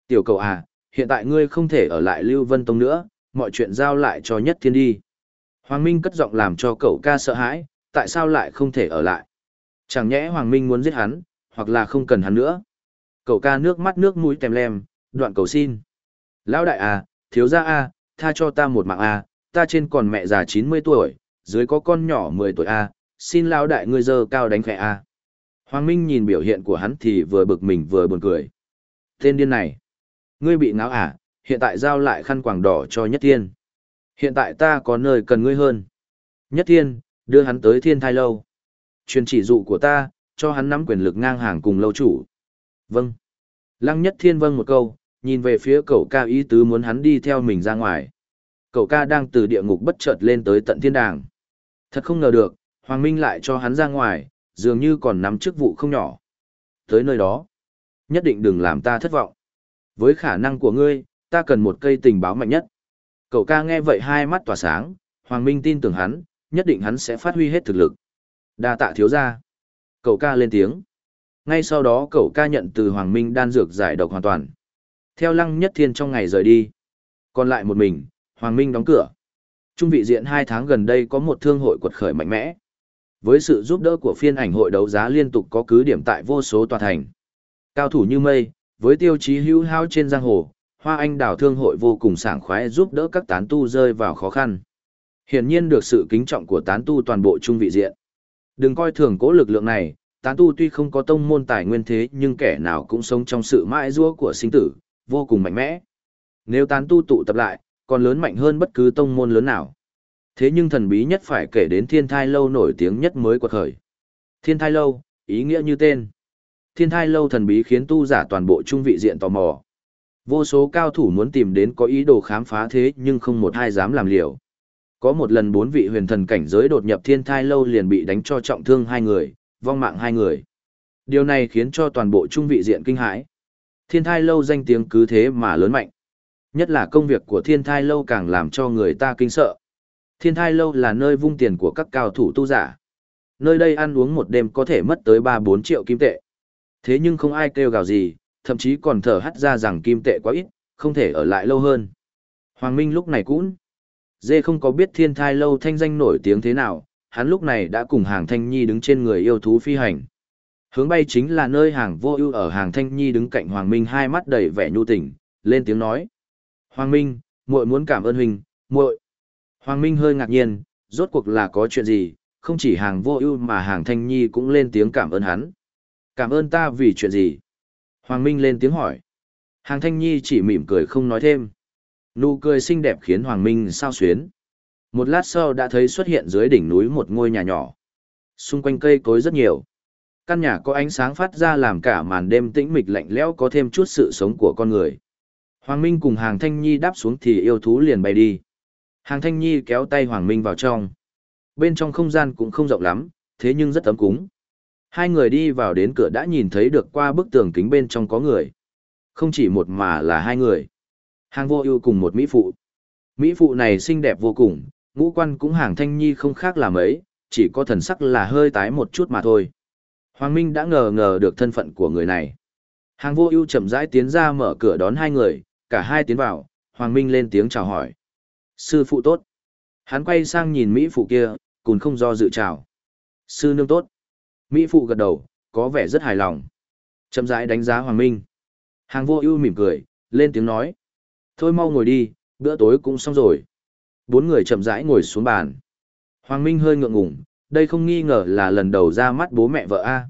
Tiểu cầu à, hiện tại ngươi không thể ở lại Lưu Vân Tông nữa, mọi chuyện giao lại cho Nhất Thiên đi. Hoàng Minh cất giọng làm cho cậu ca sợ hãi, tại sao lại không thể ở lại? Chẳng nhẽ Hoàng Minh muốn giết hắn, hoặc là không cần hắn nữa. Cậu ca nước mắt nước mũi tèm lem, đoạn cầu xin. Lão đại à, thiếu gia a, à, tha cho ta một mạng a, ta trên còn mẹ già 90 tuổi, dưới có con nhỏ 10 tuổi a, xin lão đại ngươi dơ cao đánh khẽ a. Hoàng Minh nhìn biểu hiện của hắn thì vừa bực mình vừa buồn cười. Tên điên này, ngươi bị ngáo à, hiện tại giao lại khăn quàng đỏ cho Nhất Thiên. Hiện tại ta có nơi cần ngươi hơn. Nhất Thiên, đưa hắn tới Thiên Thai Lâu. Truyền chỉ dụ của ta, cho hắn nắm quyền lực ngang hàng cùng lâu chủ. Vâng. Lăng Nhất Thiên vâng một câu, nhìn về phía cậu ca ý tứ muốn hắn đi theo mình ra ngoài. Cậu ca đang từ địa ngục bất chợt lên tới tận thiên đàng. Thật không ngờ được, Hoàng Minh lại cho hắn ra ngoài, dường như còn nắm chức vụ không nhỏ. Tới nơi đó, nhất định đừng làm ta thất vọng. Với khả năng của ngươi, ta cần một cây tình báo mạnh nhất. Cậu ca nghe vậy hai mắt tỏa sáng, Hoàng Minh tin tưởng hắn, nhất định hắn sẽ phát huy hết thực lực. Đa tạ thiếu gia. Cậu ca lên tiếng. Ngay sau đó cậu ca nhận từ Hoàng Minh đan dược giải độc hoàn toàn. Theo Lăng Nhất Thiên trong ngày rời đi. Còn lại một mình, Hoàng Minh đóng cửa. Trung vị diện hai tháng gần đây có một thương hội quật khởi mạnh mẽ. Với sự giúp đỡ của phiên ảnh hội đấu giá liên tục có cứ điểm tại vô số tòa thành. Cao thủ như mây, với tiêu chí hữu hao trên giang hồ, Hoa Anh đảo thương hội vô cùng sảng khoái giúp đỡ các tán tu rơi vào khó khăn. Hiển nhiên được sự kính trọng của tán tu toàn bộ trung vị diện. Đừng coi thường cố lực lượng này, tán tu tuy không có tông môn tài nguyên thế nhưng kẻ nào cũng sống trong sự mãi rũa của sinh tử, vô cùng mạnh mẽ. Nếu tán tu tụ tập lại, còn lớn mạnh hơn bất cứ tông môn lớn nào. Thế nhưng thần bí nhất phải kể đến thiên thai lâu nổi tiếng nhất mới quật khởi. Thiên thai lâu, ý nghĩa như tên. Thiên thai lâu thần bí khiến tu giả toàn bộ trung vị diện tò mò. Vô số cao thủ muốn tìm đến có ý đồ khám phá thế nhưng không một ai dám làm liều. Có một lần bốn vị huyền thần cảnh giới đột nhập thiên thai lâu liền bị đánh cho trọng thương hai người, vong mạng hai người. Điều này khiến cho toàn bộ trung vị diện kinh hãi. Thiên thai lâu danh tiếng cứ thế mà lớn mạnh. Nhất là công việc của thiên thai lâu càng làm cho người ta kinh sợ. Thiên thai lâu là nơi vung tiền của các cao thủ tu giả. Nơi đây ăn uống một đêm có thể mất tới 3-4 triệu kim tệ. Thế nhưng không ai kêu gào gì, thậm chí còn thở hắt ra rằng kim tệ quá ít, không thể ở lại lâu hơn. Hoàng Minh lúc này cũng Dê không có biết thiên thai lâu thanh danh nổi tiếng thế nào, hắn lúc này đã cùng hàng thanh nhi đứng trên người yêu thú phi hành. Hướng bay chính là nơi hàng vô ưu ở hàng thanh nhi đứng cạnh Hoàng Minh hai mắt đầy vẻ nhu tình, lên tiếng nói. Hoàng Minh, muội muốn cảm ơn huynh, muội. Hoàng Minh hơi ngạc nhiên, rốt cuộc là có chuyện gì, không chỉ hàng vô ưu mà hàng thanh nhi cũng lên tiếng cảm ơn hắn. Cảm ơn ta vì chuyện gì? Hoàng Minh lên tiếng hỏi. Hàng thanh nhi chỉ mỉm cười không nói thêm. Nụ cười xinh đẹp khiến Hoàng Minh sao xuyến. Một lát sau đã thấy xuất hiện dưới đỉnh núi một ngôi nhà nhỏ. Xung quanh cây cối rất nhiều. Căn nhà có ánh sáng phát ra làm cả màn đêm tĩnh mịch lạnh lẽo có thêm chút sự sống của con người. Hoàng Minh cùng Hàng Thanh Nhi đáp xuống thì yêu thú liền bay đi. Hàng Thanh Nhi kéo tay Hoàng Minh vào trong. Bên trong không gian cũng không rộng lắm, thế nhưng rất ấm cúng. Hai người đi vào đến cửa đã nhìn thấy được qua bức tường kính bên trong có người. Không chỉ một mà là hai người. Hàng vô ưu cùng một Mỹ phụ. Mỹ phụ này xinh đẹp vô cùng, ngũ quan cũng hàng thanh nhi không khác là mấy, chỉ có thần sắc là hơi tái một chút mà thôi. Hoàng Minh đã ngờ ngờ được thân phận của người này. Hàng vô ưu chậm rãi tiến ra mở cửa đón hai người, cả hai tiến vào, Hoàng Minh lên tiếng chào hỏi. Sư phụ tốt. Hắn quay sang nhìn Mỹ phụ kia, cùng không do dự chào. Sư nương tốt. Mỹ phụ gật đầu, có vẻ rất hài lòng. Chậm rãi đánh giá Hoàng Minh. Hàng vô ưu mỉm cười, lên tiếng nói. Thôi mau ngồi đi, bữa tối cũng xong rồi. Bốn người chậm rãi ngồi xuống bàn. Hoàng Minh hơi ngượng ngùng, đây không nghi ngờ là lần đầu ra mắt bố mẹ vợ a.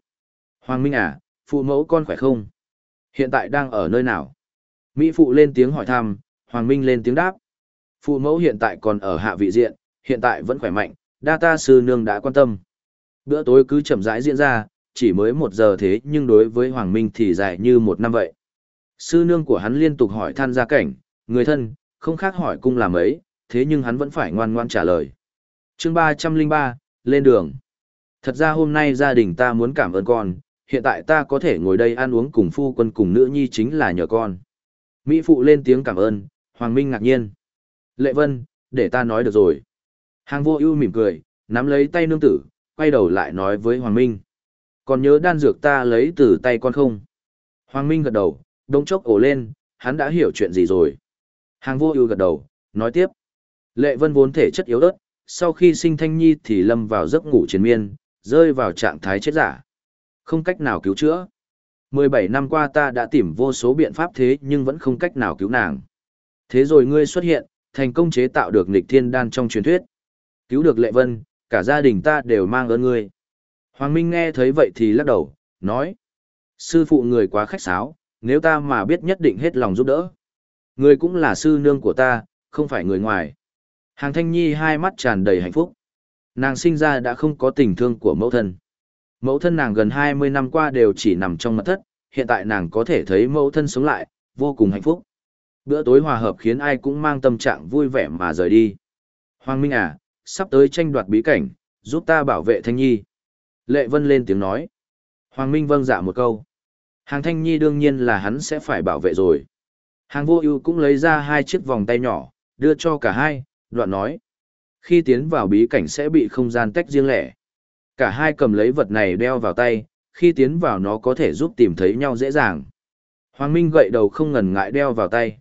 Hoàng Minh à, phụ mẫu con khỏe không? Hiện tại đang ở nơi nào? Mỹ phụ lên tiếng hỏi thăm, Hoàng Minh lên tiếng đáp. Phụ mẫu hiện tại còn ở hạ vị diện, hiện tại vẫn khỏe mạnh, đa ta sư nương đã quan tâm. Bữa tối cứ chậm rãi diễn ra, chỉ mới một giờ thế nhưng đối với Hoàng Minh thì dài như một năm vậy. Sư nương của hắn liên tục hỏi than gia cảnh, người thân, không khác hỏi cung làm ấy, thế nhưng hắn vẫn phải ngoan ngoan trả lời. chương ba trăm linh ba lên đường. Thật ra hôm nay gia đình ta muốn cảm ơn con, hiện tại ta có thể ngồi đây ăn uống cùng phu quân cùng nữ nhi chính là nhờ con. Mỹ phụ lên tiếng cảm ơn, Hoàng Minh ngạc nhiên. Lệ Vân, để ta nói được rồi. Hàng vô ưu mỉm cười, nắm lấy tay nương tử, quay đầu lại nói với Hoàng Minh. Còn nhớ đan dược ta lấy từ tay con không? Hoàng Minh gật đầu, đống chốc ổ lên, hắn đã hiểu chuyện gì rồi. Hàng vô ưu gật đầu, nói tiếp. Lệ Vân vốn thể chất yếu ớt, sau khi sinh thanh nhi thì lâm vào giấc ngủ triền miên, rơi vào trạng thái chết giả. Không cách nào cứu chữa. 17 năm qua ta đã tìm vô số biện pháp thế nhưng vẫn không cách nào cứu nàng. Thế rồi ngươi xuất hiện, thành công chế tạo được nghịch thiên đan trong truyền thuyết. Cứu được Lệ Vân, cả gia đình ta đều mang ơn ngươi. Hoàng Minh nghe thấy vậy thì lắc đầu, nói. Sư phụ người quá khách sáo, nếu ta mà biết nhất định hết lòng giúp đỡ. ngươi cũng là sư nương của ta, không phải người ngoài. Hàng thanh nhi hai mắt tràn đầy hạnh phúc. Nàng sinh ra đã không có tình thương của mẫu thân. Mẫu thân nàng gần 20 năm qua đều chỉ nằm trong mật thất, hiện tại nàng có thể thấy mẫu thân sống lại, vô cùng hạnh phúc. Bữa tối hòa hợp khiến ai cũng mang tâm trạng vui vẻ mà rời đi. Hoàng Minh à, sắp tới tranh đoạt bí cảnh, giúp ta bảo vệ Thanh Nhi. Lệ Vân lên tiếng nói. Hoàng Minh vâng dạ một câu. Hàng Thanh Nhi đương nhiên là hắn sẽ phải bảo vệ rồi. Hàng vô ưu cũng lấy ra hai chiếc vòng tay nhỏ, đưa cho cả hai, đoạn nói. Khi tiến vào bí cảnh sẽ bị không gian tách riêng lẻ. Cả hai cầm lấy vật này đeo vào tay, khi tiến vào nó có thể giúp tìm thấy nhau dễ dàng. Hoàng Minh gậy đầu không ngần ngại đeo vào tay.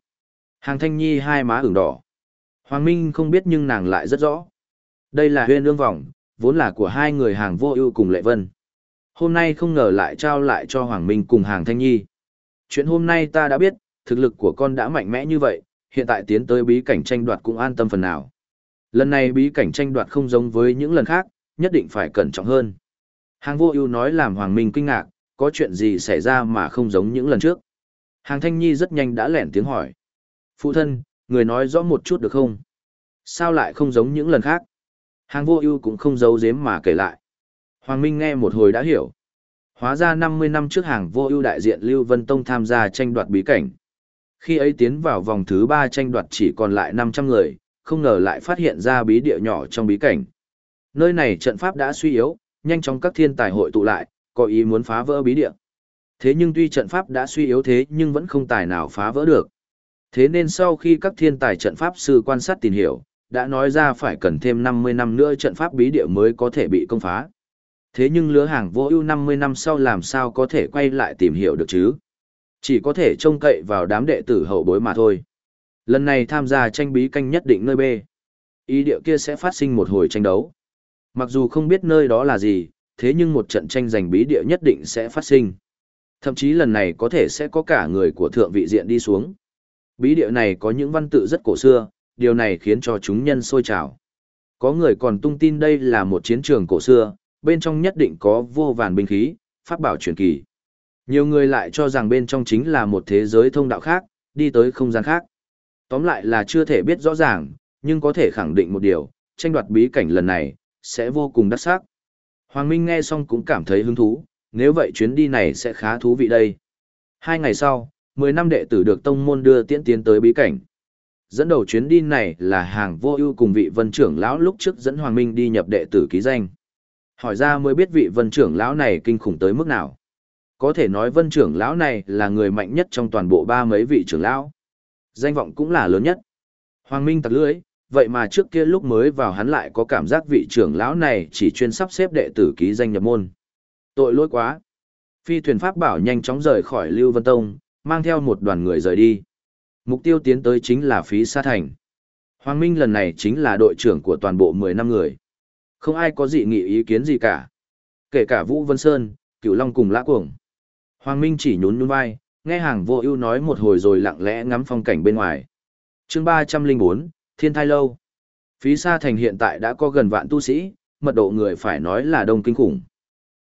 Hàng Thanh Nhi hai má ửng đỏ. Hoàng Minh không biết nhưng nàng lại rất rõ. Đây là huyên ương vọng, vốn là của hai người hàng vô ưu cùng Lệ Vân. Hôm nay không ngờ lại trao lại cho Hoàng Minh cùng hàng Thanh Nhi. Chuyện hôm nay ta đã biết, thực lực của con đã mạnh mẽ như vậy, hiện tại tiến tới bí cảnh tranh đoạt cũng an tâm phần nào. Lần này bí cảnh tranh đoạt không giống với những lần khác, nhất định phải cẩn trọng hơn. Hàng vô ưu nói làm Hoàng Minh kinh ngạc, có chuyện gì xảy ra mà không giống những lần trước. Hàng Thanh Nhi rất nhanh đã lẻn tiếng hỏi. Phụ thân, người nói rõ một chút được không? Sao lại không giống những lần khác? Hàng vô ưu cũng không giấu giếm mà kể lại. Hoàng Minh nghe một hồi đã hiểu. Hóa ra 50 năm trước hàng vô ưu đại diện Lưu Vân Tông tham gia tranh đoạt bí cảnh. Khi ấy tiến vào vòng thứ 3 tranh đoạt chỉ còn lại 500 người, không ngờ lại phát hiện ra bí địa nhỏ trong bí cảnh. Nơi này trận pháp đã suy yếu, nhanh chóng các thiên tài hội tụ lại, có ý muốn phá vỡ bí địa. Thế nhưng tuy trận pháp đã suy yếu thế nhưng vẫn không tài nào phá vỡ được. Thế nên sau khi các thiên tài trận pháp sư quan sát tìm hiểu, đã nói ra phải cần thêm 50 năm nữa trận pháp bí địa mới có thể bị công phá. Thế nhưng lứa hàng vô ưu 50 năm sau làm sao có thể quay lại tìm hiểu được chứ? Chỉ có thể trông cậy vào đám đệ tử hậu bối mà thôi. Lần này tham gia tranh bí canh nhất định nơi B. Ý địa kia sẽ phát sinh một hồi tranh đấu. Mặc dù không biết nơi đó là gì, thế nhưng một trận tranh giành bí địa nhất định sẽ phát sinh. Thậm chí lần này có thể sẽ có cả người của thượng vị diện đi xuống. Bí địa này có những văn tự rất cổ xưa, điều này khiến cho chúng nhân sôi trào. Có người còn tung tin đây là một chiến trường cổ xưa, bên trong nhất định có vô vàn binh khí, pháp bảo truyền kỳ. Nhiều người lại cho rằng bên trong chính là một thế giới thông đạo khác, đi tới không gian khác. Tóm lại là chưa thể biết rõ ràng, nhưng có thể khẳng định một điều, tranh đoạt bí cảnh lần này, sẽ vô cùng đắt sắc. Hoàng Minh nghe xong cũng cảm thấy hứng thú, nếu vậy chuyến đi này sẽ khá thú vị đây. Hai ngày sau, 10 năm đệ tử được tông môn đưa tiễn tiến tới bí cảnh. Dẫn đầu chuyến đi này là hàng vô ưu cùng vị vân trưởng lão lúc trước dẫn Hoàng Minh đi nhập đệ tử ký danh. Hỏi ra mới biết vị vân trưởng lão này kinh khủng tới mức nào. Có thể nói vân trưởng lão này là người mạnh nhất trong toàn bộ ba mấy vị trưởng lão. Danh vọng cũng là lớn nhất. Hoàng Minh tặc lưỡi, vậy mà trước kia lúc mới vào hắn lại có cảm giác vị trưởng lão này chỉ chuyên sắp xếp đệ tử ký danh nhập môn. Tội lỗi quá. Phi thuyền pháp bảo nhanh chóng rời khỏi Lưu Vân Tông, mang theo một đoàn người rời đi. Mục tiêu tiến tới chính là phí sa thành. Hoàng Minh lần này chính là đội trưởng của toàn bộ 10 năm người. Không ai có dị nghị ý kiến gì cả. Kể cả Vũ Vân Sơn, Cửu Long cùng Lã Cuồng. Hoàng Minh chỉ nhún nhún vai, nghe hàng vô ưu nói một hồi rồi lặng lẽ ngắm phong cảnh bên ngoài. chương 304, Thiên Thai Lâu. Phí Sa Thành hiện tại đã có gần vạn tu sĩ, mật độ người phải nói là đông kinh khủng.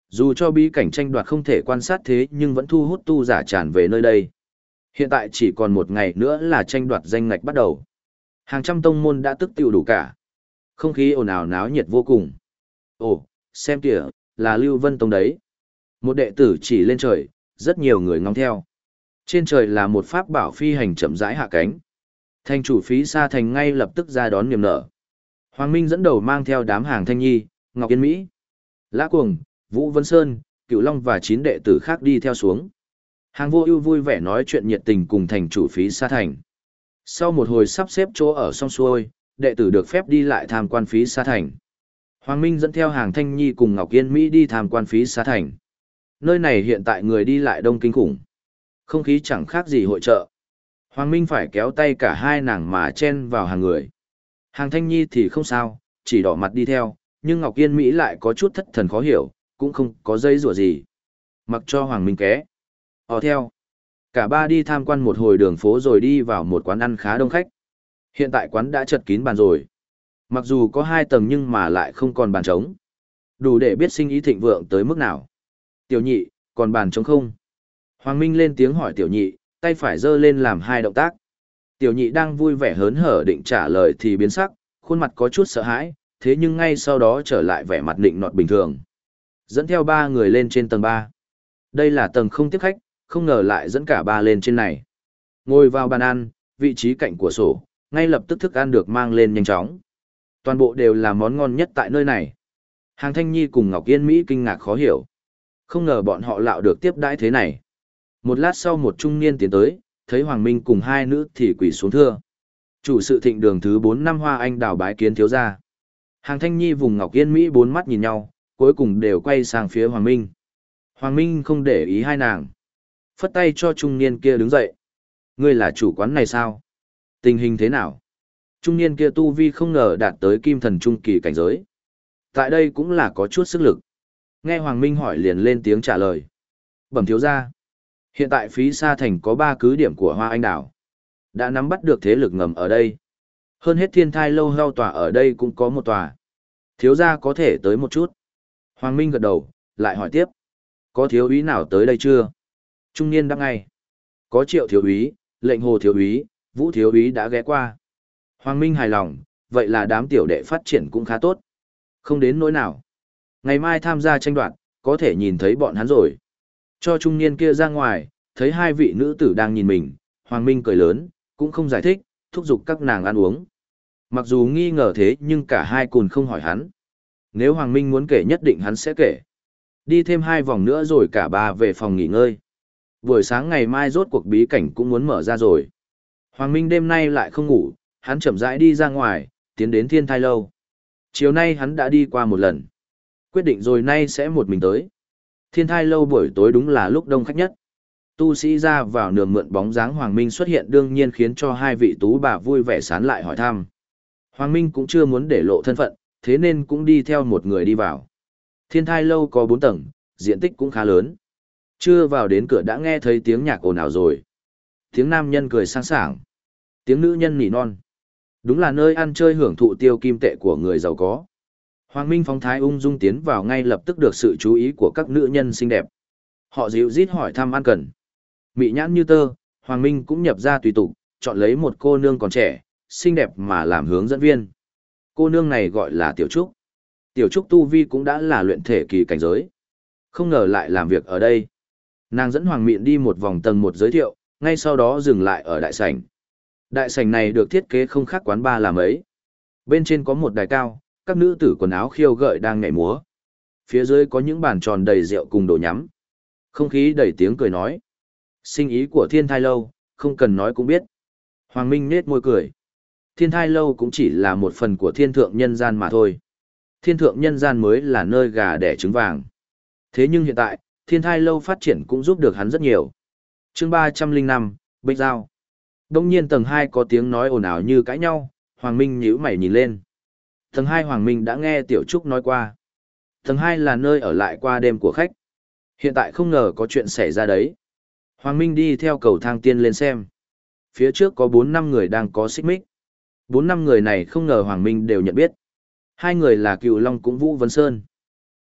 Dù cho bí cảnh tranh đoạt không thể quan sát thế nhưng vẫn thu hút tu giả tràn về nơi đây. Hiện tại chỉ còn một ngày nữa là tranh đoạt danh ngạch bắt đầu. Hàng trăm tông môn đã tức tiêu đủ cả. Không khí ồn ào náo nhiệt vô cùng. Ồ, xem kìa, là Lưu Vân Tông đấy. Một đệ tử chỉ lên trời, rất nhiều người ngóng theo. Trên trời là một pháp bảo phi hành chậm rãi hạ cánh. Thành chủ phí xa thành ngay lập tức ra đón niềm nở. Hoàng Minh dẫn đầu mang theo đám hàng thanh nhi, Ngọc Yên Mỹ, Lã Cuồng, Vũ Vân Sơn, Cựu Long và chín đệ tử khác đi theo xuống. Hàng vô ưu vui vẻ nói chuyện nhiệt tình cùng thành chủ phí xa thành. Sau một hồi sắp xếp chỗ ở xong xuôi, đệ tử được phép đi lại tham quan phí xa thành. Hoàng Minh dẫn theo hàng thanh nhi cùng Ngọc Yên Mỹ đi tham quan phí xa thành. Nơi này hiện tại người đi lại đông kinh khủng. Không khí chẳng khác gì hội trợ. Hoàng Minh phải kéo tay cả hai nàng mà chen vào hàng người. Hàng thanh nhi thì không sao, chỉ đỏ mặt đi theo, nhưng Ngọc Yên Mỹ lại có chút thất thần khó hiểu, cũng không có dây rủa gì. Mặc cho Hoàng Minh ké. Họ theo. Cả ba đi tham quan một hồi đường phố rồi đi vào một quán ăn khá đông khách. Hiện tại quán đã chật kín bàn rồi. Mặc dù có hai tầng nhưng mà lại không còn bàn trống. Đủ để biết sinh ý thịnh vượng tới mức nào. Tiểu nhị, còn bàn trống không? Hoàng Minh lên tiếng hỏi tiểu nhị, tay phải giơ lên làm hai động tác. Tiểu nhị đang vui vẻ hớn hở định trả lời thì biến sắc, khuôn mặt có chút sợ hãi, thế nhưng ngay sau đó trở lại vẻ mặt định nọt bình thường. Dẫn theo ba người lên trên tầng ba. Đây là tầng không tiếp khách, không ngờ lại dẫn cả ba lên trên này. Ngồi vào bàn ăn, vị trí cạnh của sổ, ngay lập tức thức ăn được mang lên nhanh chóng. Toàn bộ đều là món ngon nhất tại nơi này. Hàng Thanh Nhi cùng Ngọc Yên Mỹ kinh ngạc khó hiểu. Không ngờ bọn họ lạo được tiếp đãi thế này. Một lát sau một trung niên tiến tới, thấy Hoàng Minh cùng hai nữ thì quỷ xuống thưa. Chủ sự thịnh đường thứ 4 năm Hoa Anh đào bái kiến thiếu gia. Hàng Thanh Nhi vùng Ngọc Yên Mỹ bốn mắt nhìn nhau, cuối cùng đều quay sang phía Hoàng Minh. Hoàng Minh không để ý hai nàng. Phất tay cho trung niên kia đứng dậy. Ngươi là chủ quán này sao? Tình hình thế nào? Trung niên kia tu vi không ngờ đạt tới kim thần trung kỳ cảnh giới. Tại đây cũng là có chút sức lực. Nghe Hoàng Minh hỏi liền lên tiếng trả lời. Bẩm thiếu gia. Hiện tại phí Sa Thành có ba cứ điểm của Hoa Anh Đảo. Đã nắm bắt được thế lực ngầm ở đây. Hơn hết thiên thai lâu heo tòa ở đây cũng có một tòa. Thiếu gia có thể tới một chút. Hoàng Minh gật đầu, lại hỏi tiếp. Có thiếu úy nào tới đây chưa? Trung niên đáp ngay. Có triệu thiếu úy, lệnh hồ thiếu úy, vũ thiếu úy đã ghé qua. Hoàng Minh hài lòng, vậy là đám tiểu đệ phát triển cũng khá tốt. Không đến nỗi nào. Ngày mai tham gia tranh đoạt, có thể nhìn thấy bọn hắn rồi. Cho trung niên kia ra ngoài, thấy hai vị nữ tử đang nhìn mình, Hoàng Minh cười lớn, cũng không giải thích, thúc giục các nàng ăn uống. Mặc dù nghi ngờ thế nhưng cả hai cùng không hỏi hắn. Nếu Hoàng Minh muốn kể nhất định hắn sẽ kể. Đi thêm hai vòng nữa rồi cả ba về phòng nghỉ ngơi. Buổi sáng ngày mai rốt cuộc bí cảnh cũng muốn mở ra rồi. Hoàng Minh đêm nay lại không ngủ, hắn chậm rãi đi ra ngoài, tiến đến thiên thai lâu. Chiều nay hắn đã đi qua một lần. Quyết định rồi nay sẽ một mình tới. Thiên thai lâu buổi tối đúng là lúc đông khách nhất. Tu sĩ ra vào nườm mượn bóng dáng Hoàng Minh xuất hiện đương nhiên khiến cho hai vị tú bà vui vẻ sán lại hỏi thăm. Hoàng Minh cũng chưa muốn để lộ thân phận, thế nên cũng đi theo một người đi vào. Thiên thai lâu có bốn tầng, diện tích cũng khá lớn. Chưa vào đến cửa đã nghe thấy tiếng nhạc ồn ào rồi. Tiếng nam nhân cười sang sảng. Tiếng nữ nhân nỉ non. Đúng là nơi ăn chơi hưởng thụ tiêu kim tệ của người giàu có. Hoàng Minh phóng thái ung dung tiến vào ngay lập tức được sự chú ý của các nữ nhân xinh đẹp. Họ dịu rít hỏi thăm ăn cần. Mị nhãn như tơ, Hoàng Minh cũng nhập ra tùy tục, chọn lấy một cô nương còn trẻ, xinh đẹp mà làm hướng dẫn viên. Cô nương này gọi là Tiểu Trúc. Tiểu Trúc Tu Vi cũng đã là luyện thể kỳ cảnh giới. Không ngờ lại làm việc ở đây. Nàng dẫn Hoàng Miện đi một vòng tầng một giới thiệu, ngay sau đó dừng lại ở đại sảnh. Đại sảnh này được thiết kế không khác quán ba làm ấy. Bên trên có một đài cao, các nữ tử quần áo khiêu gợi đang nhảy múa. Phía dưới có những bàn tròn đầy rượu cùng đồ nhắm. Không khí đầy tiếng cười nói. Sinh ý của thiên thai lâu, không cần nói cũng biết. Hoàng Minh nết môi cười. Thiên thai lâu cũng chỉ là một phần của thiên thượng nhân gian mà thôi. Thiên thượng nhân gian mới là nơi gà đẻ trứng vàng. Thế nhưng hiện tại, thiên thai lâu phát triển cũng giúp được hắn rất nhiều. chương ba trăm linh năm Bích Giao. Đông nhiên tầng hai có tiếng nói ồn ào như cãi nhau, Hoàng Minh nhíu mày nhìn lên. Tầng hai Hoàng Minh đã nghe Tiểu Trúc nói qua. Tầng hai là nơi ở lại qua đêm của khách. Hiện tại không ngờ có chuyện xảy ra đấy. Hoàng Minh đi theo cầu thang tiên lên xem. Phía trước có bốn năm người đang có xích mích. Bốn năm người này không ngờ Hoàng Minh đều nhận biết. Hai người là Cựu Long cũng Vũ Vân Sơn.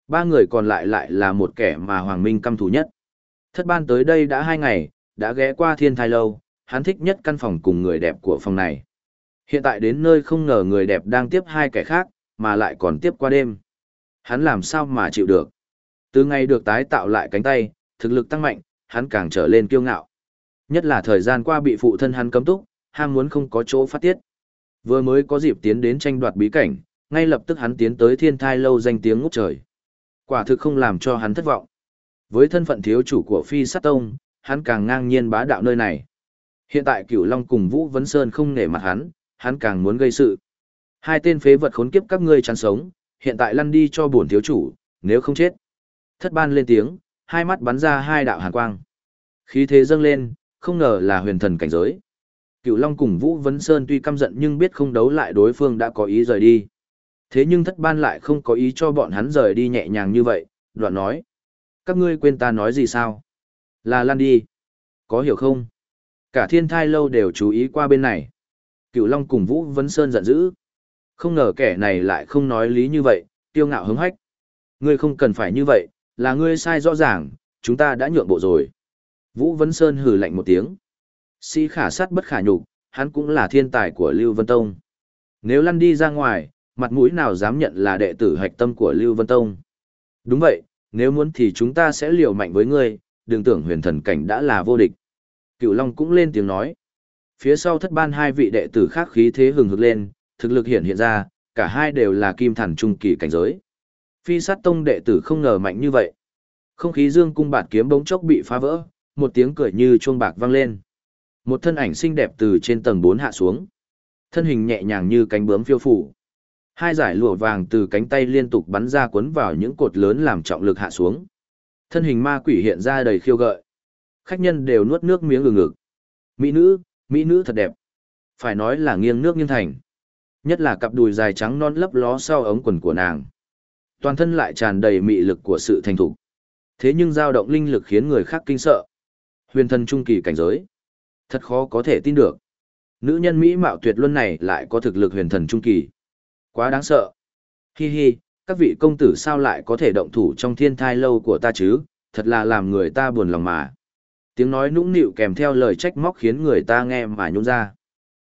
Ba người còn lại lại là một kẻ mà Hoàng Minh căm thù nhất. Thất ban tới đây đã hai ngày, đã ghé qua thiên thai lâu, hắn thích nhất căn phòng cùng người đẹp của phòng này. Hiện tại đến nơi không ngờ người đẹp đang tiếp hai kẻ khác, mà lại còn tiếp qua đêm. Hắn làm sao mà chịu được. Từ ngày được tái tạo lại cánh tay, thực lực tăng mạnh, hắn càng trở lên kiêu ngạo. Nhất là thời gian qua bị phụ thân hắn cấm túc, ham muốn không có chỗ phát tiết. Vừa mới có dịp tiến đến tranh đoạt bí cảnh, ngay lập tức hắn tiến tới thiên thai lâu danh tiếng ngút trời. Quả thực không làm cho hắn thất vọng. Với thân phận thiếu chủ của Phi Sát Tông, hắn càng ngang nhiên bá đạo nơi này. Hiện tại Cửu Long cùng Vũ Vấn Sơn không nể mặt hắn, hắn càng muốn gây sự. Hai tên phế vật khốn kiếp các ngươi chán sống, hiện tại lăn đi cho bổn thiếu chủ, nếu không chết. Thất ban lên tiếng, hai mắt bắn ra hai đạo hàn quang. Khí thế dâng lên, không ngờ là huyền thần cảnh giới. Cựu Long cùng Vũ Vấn Sơn tuy căm giận nhưng biết không đấu lại đối phương đã có ý rời đi. Thế nhưng thất ban lại không có ý cho bọn hắn rời đi nhẹ nhàng như vậy, đoạn nói. Các ngươi quên ta nói gì sao? Là lan đi. Có hiểu không? Cả thiên thai lâu đều chú ý qua bên này. Cựu Long cùng Vũ Vấn Sơn giận dữ. Không ngờ kẻ này lại không nói lý như vậy, tiêu ngạo hứng hách. Ngươi không cần phải như vậy, là ngươi sai rõ ràng, chúng ta đã nhượng bộ rồi. Vũ Vấn Sơn hừ lạnh một tiếng. Sĩ khả sát bất khả nhục, hắn cũng là thiên tài của Lưu Vân Tông. Nếu lăn đi ra ngoài, mặt mũi nào dám nhận là đệ tử hạch tâm của Lưu Vân Tông. Đúng vậy, nếu muốn thì chúng ta sẽ liều mạnh với ngươi, đừng tưởng huyền thần cảnh đã là vô địch. Cựu Long cũng lên tiếng nói. Phía sau thất ban hai vị đệ tử khác khí thế hừng hực lên, thực lực hiện hiện ra, cả hai đều là kim thần trung kỳ cảnh giới. Phi sát tông đệ tử không ngờ mạnh như vậy. Không khí dương cung bạt kiếm bỗng chốc bị phá vỡ, một tiếng cười như chuông bạc vang lên. Một thân ảnh xinh đẹp từ trên tầng 4 hạ xuống. Thân hình nhẹ nhàng như cánh bướm phiêu phủ. Hai giải lụa vàng từ cánh tay liên tục bắn ra cuốn vào những cột lớn làm trọng lực hạ xuống. Thân hình ma quỷ hiện ra đầy khiêu gợi. Khách nhân đều nuốt nước miếng ngừng ngực. Mỹ nữ, mỹ nữ thật đẹp. Phải nói là nghiêng nước nghiêng thành. Nhất là cặp đùi dài trắng non lấp ló sau ống quần của nàng. Toàn thân lại tràn đầy mị lực của sự thành thục. Thế nhưng dao động linh lực khiến người khác kinh sợ. Huyền thân trung kỳ cảnh giới. Thật khó có thể tin được. Nữ nhân Mỹ mạo tuyệt luân này lại có thực lực huyền thần trung kỳ. Quá đáng sợ. Hi hi, các vị công tử sao lại có thể động thủ trong thiên thai lâu của ta chứ, thật là làm người ta buồn lòng mà. Tiếng nói nũng nịu kèm theo lời trách móc khiến người ta nghe mà nhún ra.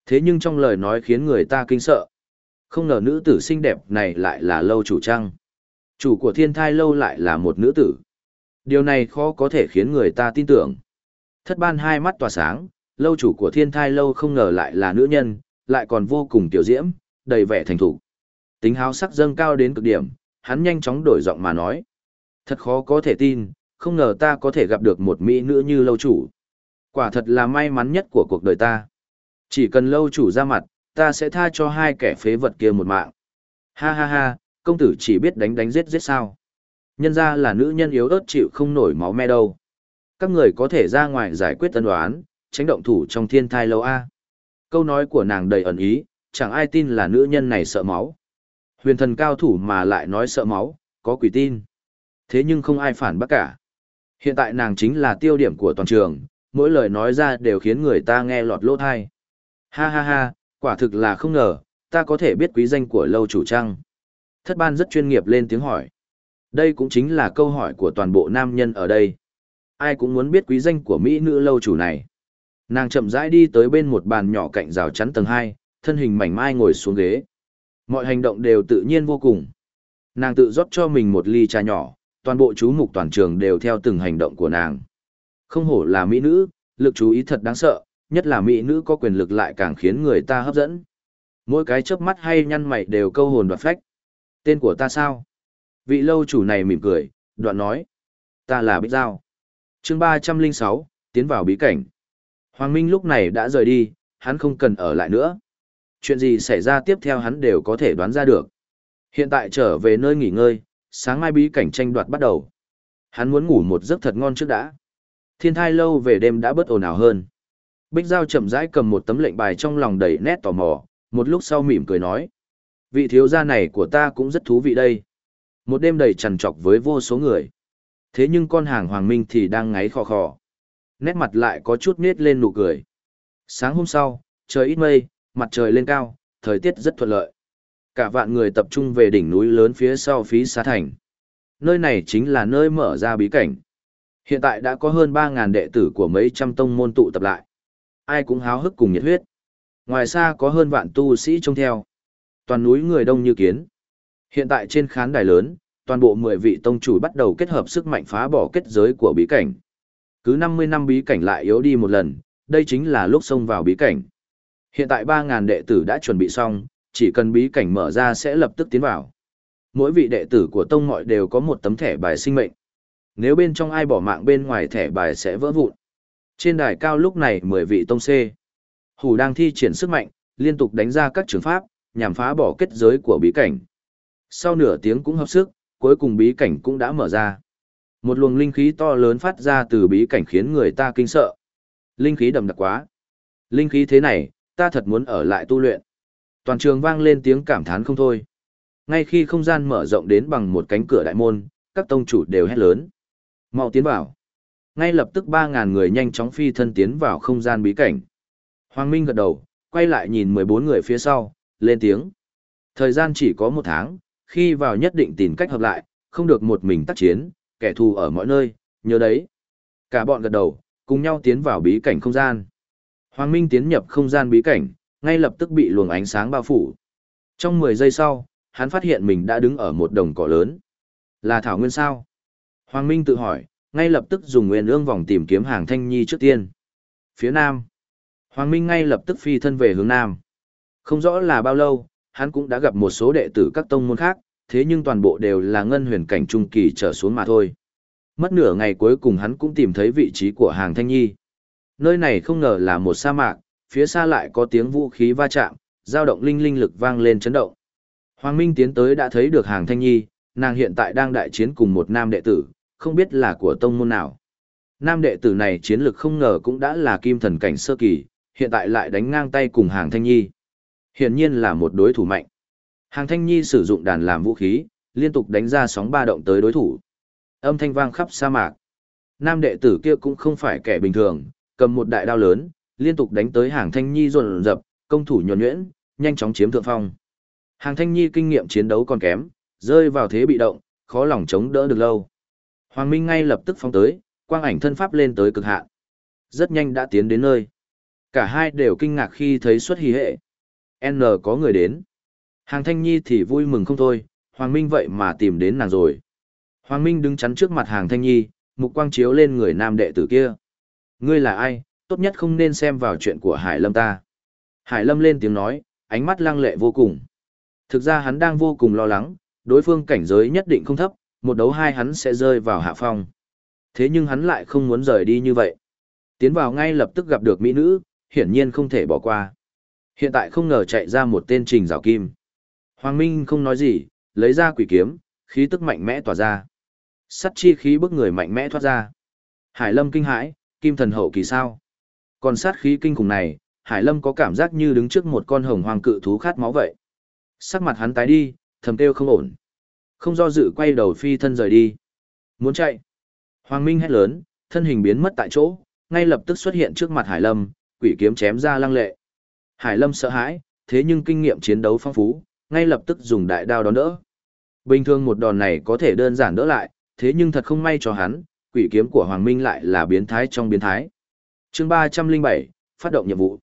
Thế nhưng trong lời nói khiến người ta kinh sợ. Không ngờ nữ tử xinh đẹp này lại là lâu chủ trăng. Chủ của thiên thai lâu lại là một nữ tử. Điều này khó có thể khiến người ta tin tưởng. Thất ban hai mắt tỏa sáng, lâu chủ của thiên thai lâu không ngờ lại là nữ nhân, lại còn vô cùng tiểu diễm, đầy vẻ thành thủ. Tính háo sắc dâng cao đến cực điểm, hắn nhanh chóng đổi giọng mà nói. Thật khó có thể tin, không ngờ ta có thể gặp được một mỹ nữ như lâu chủ. Quả thật là may mắn nhất của cuộc đời ta. Chỉ cần lâu chủ ra mặt, ta sẽ tha cho hai kẻ phế vật kia một mạng. Ha ha ha, công tử chỉ biết đánh đánh giết giết sao. Nhân ra là nữ nhân yếu ớt chịu không nổi máu me đâu. Các người có thể ra ngoài giải quyết tân đoán, tránh động thủ trong thiên thai lâu A. Câu nói của nàng đầy ẩn ý, chẳng ai tin là nữ nhân này sợ máu. Huyền thần cao thủ mà lại nói sợ máu, có quỷ tin. Thế nhưng không ai phản bác cả. Hiện tại nàng chính là tiêu điểm của toàn trường, mỗi lời nói ra đều khiến người ta nghe lọt lỗ thai. Ha ha ha, quả thực là không ngờ, ta có thể biết quý danh của lâu chủ trăng. Thất ban rất chuyên nghiệp lên tiếng hỏi. Đây cũng chính là câu hỏi của toàn bộ nam nhân ở đây. Ai cũng muốn biết quý danh của Mỹ nữ lâu chủ này. Nàng chậm rãi đi tới bên một bàn nhỏ cạnh rào chắn tầng 2, thân hình mảnh mai ngồi xuống ghế. Mọi hành động đều tự nhiên vô cùng. Nàng tự rót cho mình một ly trà nhỏ, toàn bộ chú mục toàn trường đều theo từng hành động của nàng. Không hổ là mỹ nữ, lực chú ý thật đáng sợ, nhất là mỹ nữ có quyền lực lại càng khiến người ta hấp dẫn. Mỗi cái chớp mắt hay nhăn mày đều câu hồn đoạt phách. Tên của ta sao? Vị lâu chủ này mỉm cười, đoạn nói. Ta là Bích Giao. chương 306, tiến vào bí cảnh. Hoàng Minh lúc này đã rời đi, hắn không cần ở lại nữa. Chuyện gì xảy ra tiếp theo hắn đều có thể đoán ra được. Hiện tại trở về nơi nghỉ ngơi, sáng mai bí cảnh tranh đoạt bắt đầu. Hắn muốn ngủ một giấc thật ngon trước đã. Thiên thai lâu về đêm đã bớt ồn ào hơn. Bích Giao chậm rãi cầm một tấm lệnh bài trong lòng đầy nét tò mò, một lúc sau mỉm cười nói. Vị thiếu gia này của ta cũng rất thú vị đây. Một đêm đầy trằn trọc với vô số người. Thế nhưng con hàng Hoàng Minh thì đang ngáy khò khò. Nét mặt lại có chút nết lên nụ cười. Sáng hôm sau, trời ít mây, mặt trời lên cao, thời tiết rất thuận lợi. Cả vạn người tập trung về đỉnh núi lớn phía sau phí xá thành. Nơi này chính là nơi mở ra bí cảnh. Hiện tại đã có hơn 3.000 đệ tử của mấy trăm tông môn tụ tập lại. Ai cũng háo hức cùng nhiệt huyết. Ngoài xa có hơn vạn tu sĩ trông theo. Toàn núi người đông như kiến. Hiện tại trên khán đài lớn, toàn bộ 10 vị tông chủ bắt đầu kết hợp sức mạnh phá bỏ kết giới của bí cảnh. Cứ 50 năm bí cảnh lại yếu đi một lần, đây chính là lúc xông vào bí cảnh. Hiện tại 3.000 đệ tử đã chuẩn bị xong, chỉ cần bí cảnh mở ra sẽ lập tức tiến vào. Mỗi vị đệ tử của tông mọi đều có một tấm thẻ bài sinh mệnh. Nếu bên trong ai bỏ mạng bên ngoài thẻ bài sẽ vỡ vụn. Trên đài cao lúc này 10 vị tông C. Hủ đang thi triển sức mạnh, liên tục đánh ra các trường pháp, nhằm phá bỏ kết giới của bí cảnh. Sau nửa tiếng cũng hợp sức, cuối cùng bí cảnh cũng đã mở ra. Một luồng linh khí to lớn phát ra từ bí cảnh khiến người ta kinh sợ. Linh khí đậm đặc quá. Linh khí thế này, ta thật muốn ở lại tu luyện. Toàn trường vang lên tiếng cảm thán không thôi. Ngay khi không gian mở rộng đến bằng một cánh cửa đại môn, các tông chủ đều hét lớn. mau tiến vào. Ngay lập tức 3.000 người nhanh chóng phi thân tiến vào không gian bí cảnh. Hoàng Minh gật đầu, quay lại nhìn 14 người phía sau, lên tiếng. Thời gian chỉ có một tháng, khi vào nhất định tìm cách hợp lại, không được một mình tác chiến, kẻ thù ở mọi nơi, nhớ đấy. Cả bọn gật đầu, cùng nhau tiến vào bí cảnh không gian. Hoàng Minh tiến nhập không gian bí cảnh, ngay lập tức bị luồng ánh sáng bao phủ. Trong 10 giây sau, hắn phát hiện mình đã đứng ở một đồng cỏ lớn. Là Thảo Nguyên sao? Hoàng Minh tự hỏi, ngay lập tức dùng nguyên ương vòng tìm kiếm hàng thanh nhi trước tiên. Phía nam. Hoàng Minh ngay lập tức phi thân về hướng nam. Không rõ là bao lâu, hắn cũng đã gặp một số đệ tử các tông môn khác, thế nhưng toàn bộ đều là ngân huyền cảnh trung kỳ trở xuống mà thôi. Mất nửa ngày cuối cùng hắn cũng tìm thấy vị trí của hàng thanh nhi. Nơi này không ngờ là một sa mạc, phía xa lại có tiếng vũ khí va chạm, dao động linh linh lực vang lên chấn động. Hoàng Minh tiến tới đã thấy được hàng thanh nhi, nàng hiện tại đang đại chiến cùng một nam đệ tử, không biết là của tông môn nào. Nam đệ tử này chiến lực không ngờ cũng đã là kim thần cảnh sơ kỳ, hiện tại lại đánh ngang tay cùng hàng thanh nhi. Hiển nhiên là một đối thủ mạnh. Hàng thanh nhi sử dụng đàn làm vũ khí, liên tục đánh ra sóng ba động tới đối thủ. Âm thanh vang khắp sa mạc. Nam đệ tử kia cũng không phải kẻ bình thường, cầm một đại đao lớn, liên tục đánh tới hàng thanh nhi rồn rập, công thủ nhuần nhuyễn, nhanh chóng chiếm thượng phong. Hàng thanh nhi kinh nghiệm chiến đấu còn kém, rơi vào thế bị động, khó lòng chống đỡ được lâu. Hoàng Minh ngay lập tức phóng tới, quang ảnh thân pháp lên tới cực hạn. Rất nhanh đã tiến đến nơi. Cả hai đều kinh ngạc khi thấy xuất hí hệ. N có người đến. Hàng thanh nhi thì vui mừng không thôi, Hoàng Minh vậy mà tìm đến nàng rồi. Hoàng Minh đứng chắn trước mặt hàng thanh nhi, mục quang chiếu lên người nam đệ tử kia. Ngươi là ai, tốt nhất không nên xem vào chuyện của Hải Lâm ta. Hải Lâm lên tiếng nói, ánh mắt lăng lệ vô cùng. Thực ra hắn đang vô cùng lo lắng, đối phương cảnh giới nhất định không thấp, một đấu hai hắn sẽ rơi vào hạ phong. Thế nhưng hắn lại không muốn rời đi như vậy. Tiến vào ngay lập tức gặp được mỹ nữ, hiển nhiên không thể bỏ qua. Hiện tại không ngờ chạy ra một tên trình rào kim. Hoàng Minh không nói gì, lấy ra quỷ kiếm, khí tức mạnh mẽ tỏa ra. Sắt chi khí bức người mạnh mẽ thoát ra. Hải Lâm kinh hãi, kim thần hậu kỳ sao? Còn sát khí kinh khủng này, Hải Lâm có cảm giác như đứng trước một con hồng hoàng cự thú khát máu vậy. Sắc mặt hắn tái đi, thầm kêu không ổn. Không do dự quay đầu phi thân rời đi. Muốn chạy. Hoàng Minh hét lớn, thân hình biến mất tại chỗ, ngay lập tức xuất hiện trước mặt Hải Lâm, quỷ kiếm chém ra lăng lệ. Hải Lâm sợ hãi, thế nhưng kinh nghiệm chiến đấu phong phú, ngay lập tức dùng đại đao đón đỡ. Bình thường một đòn này có thể đơn giản đỡ lại, thế nhưng thật không may cho hắn, quỷ kiếm của Hoàng Minh lại là biến thái trong biến thái chương 307, phát động nhiệm vụ.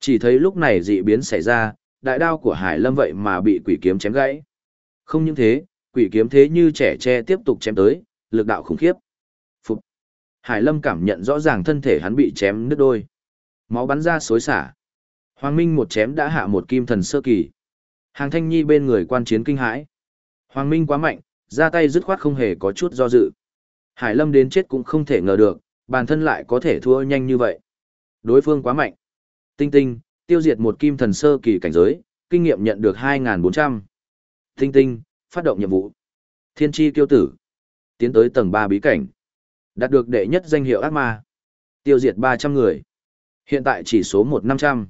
Chỉ thấy lúc này dị biến xảy ra, đại đao của Hải Lâm vậy mà bị quỷ kiếm chém gãy. Không những thế, quỷ kiếm thế như trẻ tre tiếp tục chém tới, lực đạo khủng khiếp. Phục. Hải Lâm cảm nhận rõ ràng thân thể hắn bị chém nứt đôi. Máu bắn ra xối xả. Hoàng Minh một chém đã hạ một kim thần sơ kỳ. Hàng Thanh Nhi bên người quan chiến kinh hãi. Hoàng Minh quá mạnh, ra tay dứt khoát không hề có chút do dự. Hải Lâm đến chết cũng không thể ngờ được, bản thân lại có thể thua nhanh như vậy. Đối phương quá mạnh. Tinh tinh, tiêu diệt một kim thần sơ kỳ cảnh giới, kinh nghiệm nhận được 2.400. Tinh tinh, phát động nhiệm vụ. Thiên tri tiêu tử. Tiến tới tầng 3 bí cảnh. Đạt được đệ nhất danh hiệu ác ma. Tiêu diệt 300 người. Hiện tại chỉ số 1-500.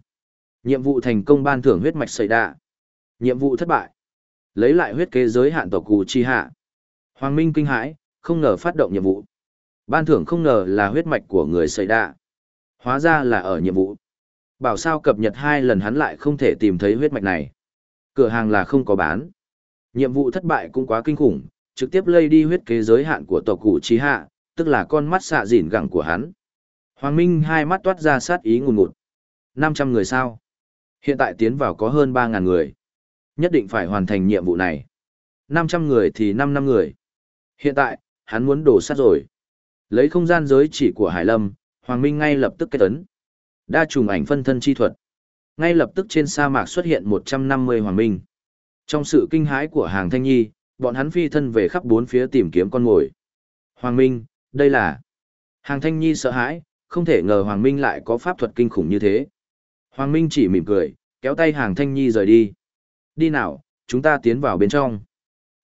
Nhiệm vụ thành công ban thưởng huyết mạch sợi đạ. Nhiệm vụ thất bại. Lấy lại huyết kế giới hạn tộc cụ chi hạ. Hoàng Minh kinh hãi, không ngờ phát động nhiệm vụ. Ban thưởng không ngờ là huyết mạch của người xây đạ. Hóa ra là ở nhiệm vụ. Bảo sao cập nhật hai lần hắn lại không thể tìm thấy huyết mạch này. Cửa hàng là không có bán. Nhiệm vụ thất bại cũng quá kinh khủng, trực tiếp lây đi huyết kế giới hạn của tộc cụ trí hạ, tức là con mắt xạ dỉn gẳng của hắn. Hoàng Minh hai mắt toát ra sát ý ngùn ngụt. 500 người sao? Hiện tại tiến vào có hơn 3.000 người. Nhất định phải hoàn thành nhiệm vụ này. 500 người thì 5 năm người. Hiện tại, hắn muốn đổ sát rồi. Lấy không gian giới chỉ của Hải Lâm, Hoàng Minh ngay lập tức kết ấn. Đa trùng ảnh phân thân chi thuật. Ngay lập tức trên sa mạc xuất hiện 150 Hoàng Minh. Trong sự kinh hãi của hàng thanh nhi, bọn hắn phi thân về khắp bốn phía tìm kiếm con mồi. Hoàng Minh, đây là... Hàng thanh nhi sợ hãi, không thể ngờ Hoàng Minh lại có pháp thuật kinh khủng như thế. Hoàng Minh chỉ mỉm cười, kéo tay hàng thanh nhi rời đi. Đi nào, chúng ta tiến vào bên trong.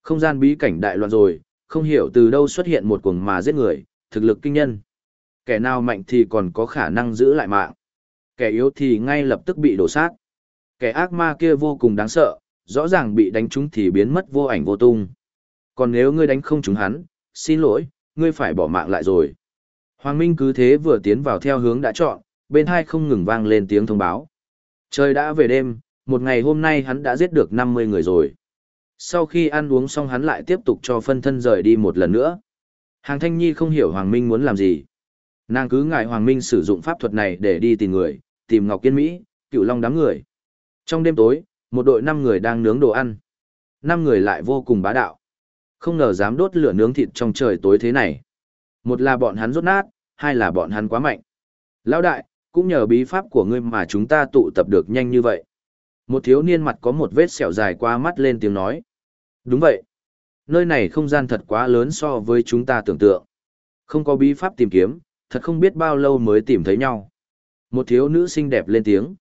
Không gian bí cảnh đại loạn rồi, không hiểu từ đâu xuất hiện một cuồng mà giết người, thực lực kinh nhân. Kẻ nào mạnh thì còn có khả năng giữ lại mạng. Kẻ yếu thì ngay lập tức bị đổ sát. Kẻ ác ma kia vô cùng đáng sợ, rõ ràng bị đánh trúng thì biến mất vô ảnh vô tung. Còn nếu ngươi đánh không trúng hắn, xin lỗi, ngươi phải bỏ mạng lại rồi. Hoàng Minh cứ thế vừa tiến vào theo hướng đã chọn, bên hai không ngừng vang lên tiếng thông báo. Trời đã về đêm, một ngày hôm nay hắn đã giết được 50 người rồi. Sau khi ăn uống xong hắn lại tiếp tục cho phân thân rời đi một lần nữa. Hàng Thanh Nhi không hiểu Hoàng Minh muốn làm gì. Nàng cứ ngại Hoàng Minh sử dụng pháp thuật này để đi tìm người, tìm Ngọc Kiên Mỹ, cựu long đám người. Trong đêm tối, một đội năm người đang nướng đồ ăn. Năm người lại vô cùng bá đạo. Không ngờ dám đốt lửa nướng thịt trong trời tối thế này. Một là bọn hắn rốt nát, hai là bọn hắn quá mạnh. Lão đại, cũng nhờ bí pháp của ngươi mà chúng ta tụ tập được nhanh như vậy. Một thiếu niên mặt có một vết sẹo dài qua mắt lên tiếng nói. Đúng vậy. Nơi này không gian thật quá lớn so với chúng ta tưởng tượng. Không có bí pháp tìm kiếm, thật không biết bao lâu mới tìm thấy nhau. Một thiếu nữ xinh đẹp lên tiếng.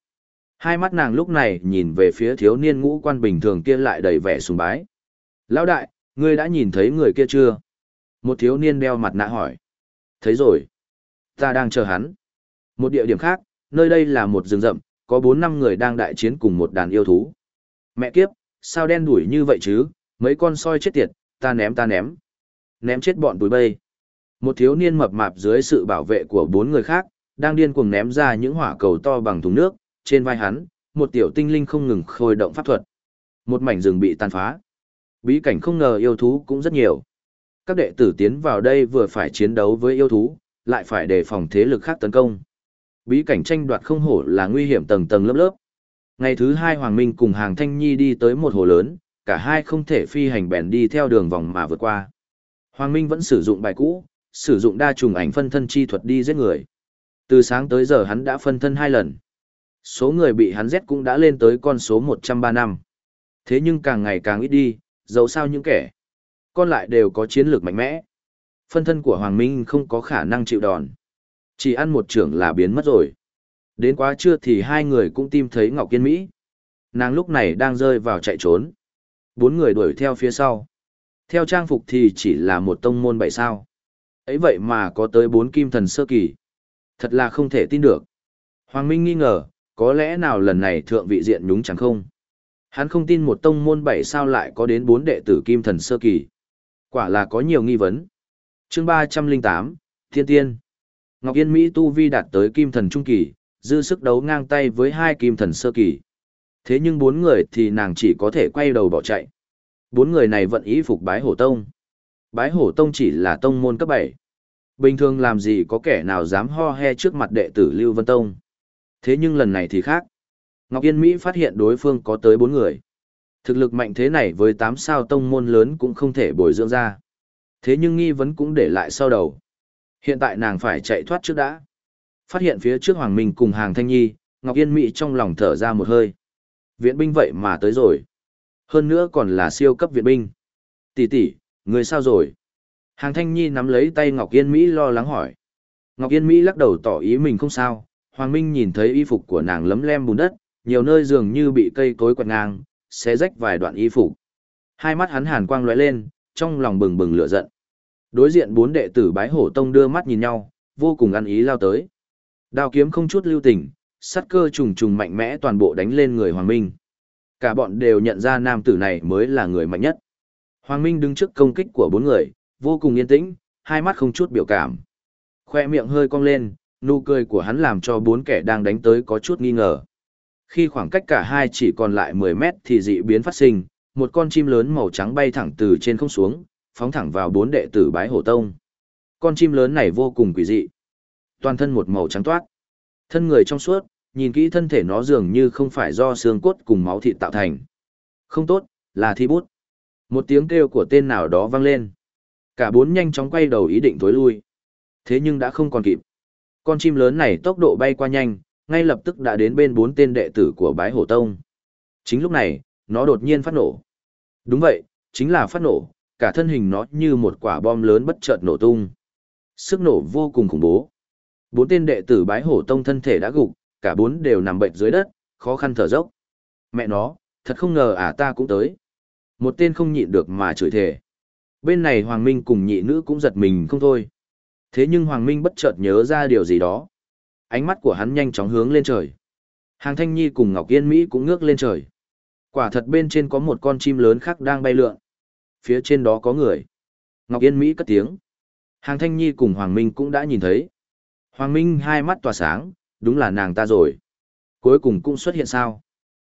Hai mắt nàng lúc này nhìn về phía thiếu niên ngũ quan bình thường kia lại đầy vẻ sùng bái. Lão đại, ngươi đã nhìn thấy người kia chưa? Một thiếu niên đeo mặt nạ hỏi. Thấy rồi. Ta đang chờ hắn. Một địa điểm khác, nơi đây là một rừng rậm, có bốn năm người đang đại chiến cùng một đàn yêu thú. Mẹ kiếp, sao đen đuổi như vậy chứ, mấy con soi chết tiệt, ta ném ta ném. Ném chết bọn túi bây. Một thiếu niên mập mạp dưới sự bảo vệ của bốn người khác, đang điên cuồng ném ra những hỏa cầu to bằng thùng nước, trên vai hắn, một tiểu tinh linh không ngừng khôi động pháp thuật. Một mảnh rừng bị tàn phá. Bí cảnh không ngờ yêu thú cũng rất nhiều. Các đệ tử tiến vào đây vừa phải chiến đấu với yêu thú, lại phải đề phòng thế lực khác tấn công. Bí cảnh tranh đoạt không hổ là nguy hiểm tầng tầng lớp lớp. Ngày thứ hai Hoàng Minh cùng hàng Thanh Nhi đi tới một hồ lớn, cả hai không thể phi hành bèn đi theo đường vòng mà vượt qua. Hoàng Minh vẫn sử dụng bài cũ, sử dụng đa trùng ảnh phân thân chi thuật đi giết người. Từ sáng tới giờ hắn đã phân thân hai lần. Số người bị hắn giết cũng đã lên tới con số 103 năm. Thế nhưng càng ngày càng ít đi, dẫu sao những kẻ còn lại đều có chiến lược mạnh mẽ. Phân thân của Hoàng Minh không có khả năng chịu đòn. Chỉ ăn một trưởng là biến mất rồi. Đến quá trưa thì hai người cũng tìm thấy Ngọc Kiên Mỹ. Nàng lúc này đang rơi vào chạy trốn. Bốn người đuổi theo phía sau. Theo trang phục thì chỉ là một tông môn bảy sao. ấy vậy mà có tới bốn kim thần sơ kỳ. Thật là không thể tin được. Hoàng Minh nghi ngờ, có lẽ nào lần này thượng vị diện nhúng chẳng không? Hắn không tin một tông môn bảy sao lại có đến bốn đệ tử kim thần sơ kỳ. Quả là có nhiều nghi vấn. chương ba trăm linh tám Thiên Tiên. Ngọc Yên Mỹ Tu Vi đạt tới kim thần trung kỳ, dư sức đấu ngang tay với hai kim thần sơ kỳ. Thế nhưng bốn người thì nàng chỉ có thể quay đầu bỏ chạy. Bốn người này vẫn ý phục bái hổ tông. Bái hổ tông chỉ là tông môn cấp bảy. Bình thường làm gì có kẻ nào dám ho he trước mặt đệ tử Lưu Vân Tông. Thế nhưng lần này thì khác. Ngọc Yên Mỹ phát hiện đối phương có tới bốn người. Thực lực mạnh thế này với tám sao tông môn lớn cũng không thể bồi dưỡng ra. Thế nhưng nghi vấn cũng để lại sau đầu. Hiện tại nàng phải chạy thoát trước đã. Phát hiện phía trước Hoàng Minh cùng hàng thanh nhi, Ngọc Yên Mỹ trong lòng thở ra một hơi. Viện binh vậy mà tới rồi. Hơn nữa còn là siêu cấp viện binh. Tỷ tỷ, người sao rồi? Hàng thanh nhi nắm lấy tay Ngọc Yên Mỹ lo lắng hỏi. Ngọc Yên Mỹ lắc đầu tỏ ý mình không sao. Hoàng Minh nhìn thấy y phục của nàng lấm lem bùn đất, nhiều nơi dường như bị cây cối quật ngang, xé rách vài đoạn y phục. Hai mắt hắn hàn quang lóe lên, trong lòng bừng bừng lửa giận. Đối diện bốn đệ tử bái hổ tông đưa mắt nhìn nhau, vô cùng ăn ý lao tới. Đao kiếm không chút lưu tình, sắt cơ trùng trùng mạnh mẽ toàn bộ đánh lên người Hoàng Minh. Cả bọn đều nhận ra nam tử này mới là người mạnh nhất. Hoàng Minh đứng trước công kích của bốn người, vô cùng yên tĩnh, hai mắt không chút biểu cảm. Khoe miệng hơi cong lên, nụ cười của hắn làm cho bốn kẻ đang đánh tới có chút nghi ngờ. Khi khoảng cách cả hai chỉ còn lại 10 mét thì dị biến phát sinh, một con chim lớn màu trắng bay thẳng từ trên không xuống, phóng thẳng vào bốn đệ tử bái hổ tông. Con chim lớn này vô cùng quỷ dị. Toàn thân một màu trắng toát. Thân người trong suốt, nhìn kỹ thân thể nó dường như không phải do xương cốt cùng máu thịt tạo thành. Không tốt, là thi bút. Một tiếng kêu của tên nào đó vang lên. Cả bốn nhanh chóng quay đầu ý định tối lui. Thế nhưng đã không còn kịp. Con chim lớn này tốc độ bay qua nhanh, ngay lập tức đã đến bên bốn tên đệ tử của bái hổ tông. Chính lúc này, nó đột nhiên phát nổ. Đúng vậy, chính là phát nổ, cả thân hình nó như một quả bom lớn bất chợt nổ tung. Sức nổ vô cùng khủng bố. Bốn tên đệ tử bái hổ tông thân thể đã gục, cả bốn đều nằm bệnh dưới đất, khó khăn thở dốc. Mẹ nó, thật không ngờ à ta cũng tới. Một tên không nhịn được mà chửi thề. Bên này Hoàng Minh cùng nhị nữ cũng giật mình không thôi. Thế nhưng Hoàng Minh bất chợt nhớ ra điều gì đó. Ánh mắt của hắn nhanh chóng hướng lên trời. Hàng Thanh Nhi cùng Ngọc Yên Mỹ cũng ngước lên trời. Quả thật bên trên có một con chim lớn khác đang bay lượn. Phía trên đó có người. Ngọc Yên Mỹ cất tiếng. Hàng Thanh Nhi cùng Hoàng Minh cũng đã nhìn thấy. Hoàng Minh hai mắt tỏa sáng, đúng là nàng ta rồi. Cuối cùng cũng xuất hiện sao.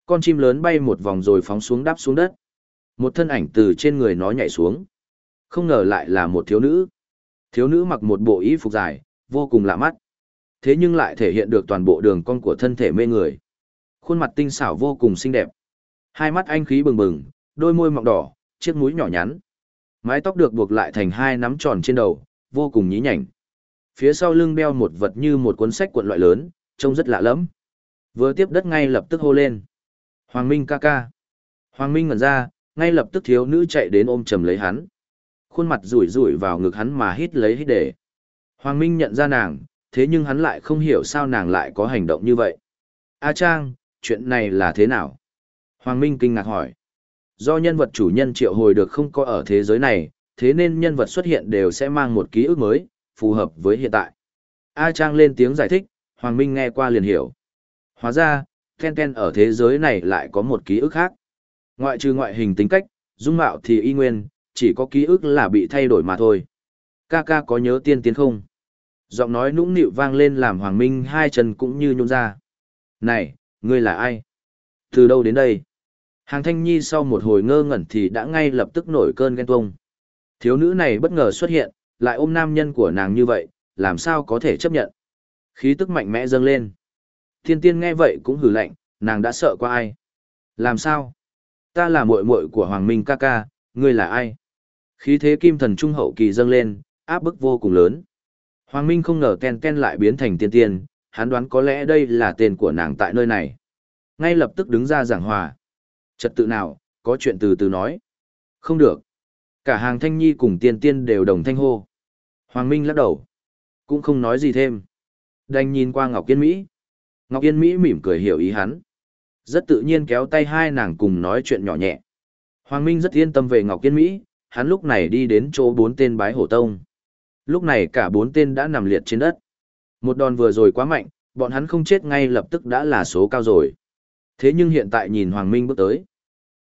Con chim lớn bay một vòng rồi phóng xuống đáp xuống đất. Một thân ảnh từ trên người nó nhảy xuống. Không ngờ lại là một thiếu nữ. Thiếu nữ mặc một bộ y phục dài, vô cùng lạ mắt. thế nhưng lại thể hiện được toàn bộ đường cong của thân thể mê người. Khuôn mặt tinh xảo vô cùng xinh đẹp. Hai mắt anh khí bừng bừng, đôi môi mọng đỏ, chiếc mũi nhỏ nhắn. Mái tóc được buộc lại thành hai nắm tròn trên đầu, vô cùng nhí nhảnh. Phía sau lưng đeo một vật như một cuốn sách cuộn loại lớn, trông rất lạ lẫm. Vừa tiếp đất ngay lập tức hô lên. Hoàng Minh ca ca. Hoàng Minh ngẩn ra, ngay lập tức thiếu nữ chạy đến ôm chầm lấy hắn. Khuôn mặt rủi rủi vào ngực hắn mà hít lấy hít để. Hoàng Minh nhận ra nàng, thế nhưng hắn lại không hiểu sao nàng lại có hành động như vậy. A Trang, chuyện này là thế nào? Hoàng Minh kinh ngạc hỏi. Do nhân vật chủ nhân triệu hồi được không có ở thế giới này, thế nên nhân vật xuất hiện đều sẽ mang một ký ức mới, phù hợp với hiện tại. A Trang lên tiếng giải thích, Hoàng Minh nghe qua liền hiểu. Hóa ra, Ken Ken ở thế giới này lại có một ký ức khác. Ngoại trừ ngoại hình tính cách, dung mạo thì y nguyên, chỉ có ký ức là bị thay đổi mà thôi. Ca ca có nhớ tiên tiến không? Giọng nói nũng nịu vang lên làm Hoàng Minh hai chân cũng như nhung ra. Này, ngươi là ai? Từ đâu đến đây? Hàng thanh nhi sau một hồi ngơ ngẩn thì đã ngay lập tức nổi cơn ghen tuông. Thiếu nữ này bất ngờ xuất hiện, lại ôm nam nhân của nàng như vậy, làm sao có thể chấp nhận? Khí tức mạnh mẽ dâng lên. Thiên tiên nghe vậy cũng hử lạnh, nàng đã sợ qua ai? Làm sao? Ta là muội muội của Hoàng Minh ca ca, ngươi là ai? Khí thế kim thần trung hậu kỳ dâng lên, áp bức vô cùng lớn. Hoàng Minh không ngờ Ken Ken lại biến thành tiên tiên, hắn đoán có lẽ đây là tên của nàng tại nơi này. Ngay lập tức đứng ra giảng hòa. Trật tự nào, có chuyện từ từ nói. Không được. Cả hàng thanh nhi cùng tiên tiên đều đồng thanh hô. Hoàng Minh lắc đầu. Cũng không nói gì thêm. Đành nhìn qua Ngọc Yên Mỹ. Ngọc Yên Mỹ mỉm cười hiểu ý hắn. Rất tự nhiên kéo tay hai nàng cùng nói chuyện nhỏ nhẹ. Hoàng Minh rất yên tâm về Ngọc Yên Mỹ, hắn lúc này đi đến chỗ bốn tên bái hổ tông. Lúc này cả bốn tên đã nằm liệt trên đất. Một đòn vừa rồi quá mạnh, bọn hắn không chết ngay lập tức đã là số cao rồi. Thế nhưng hiện tại nhìn Hoàng Minh bước tới.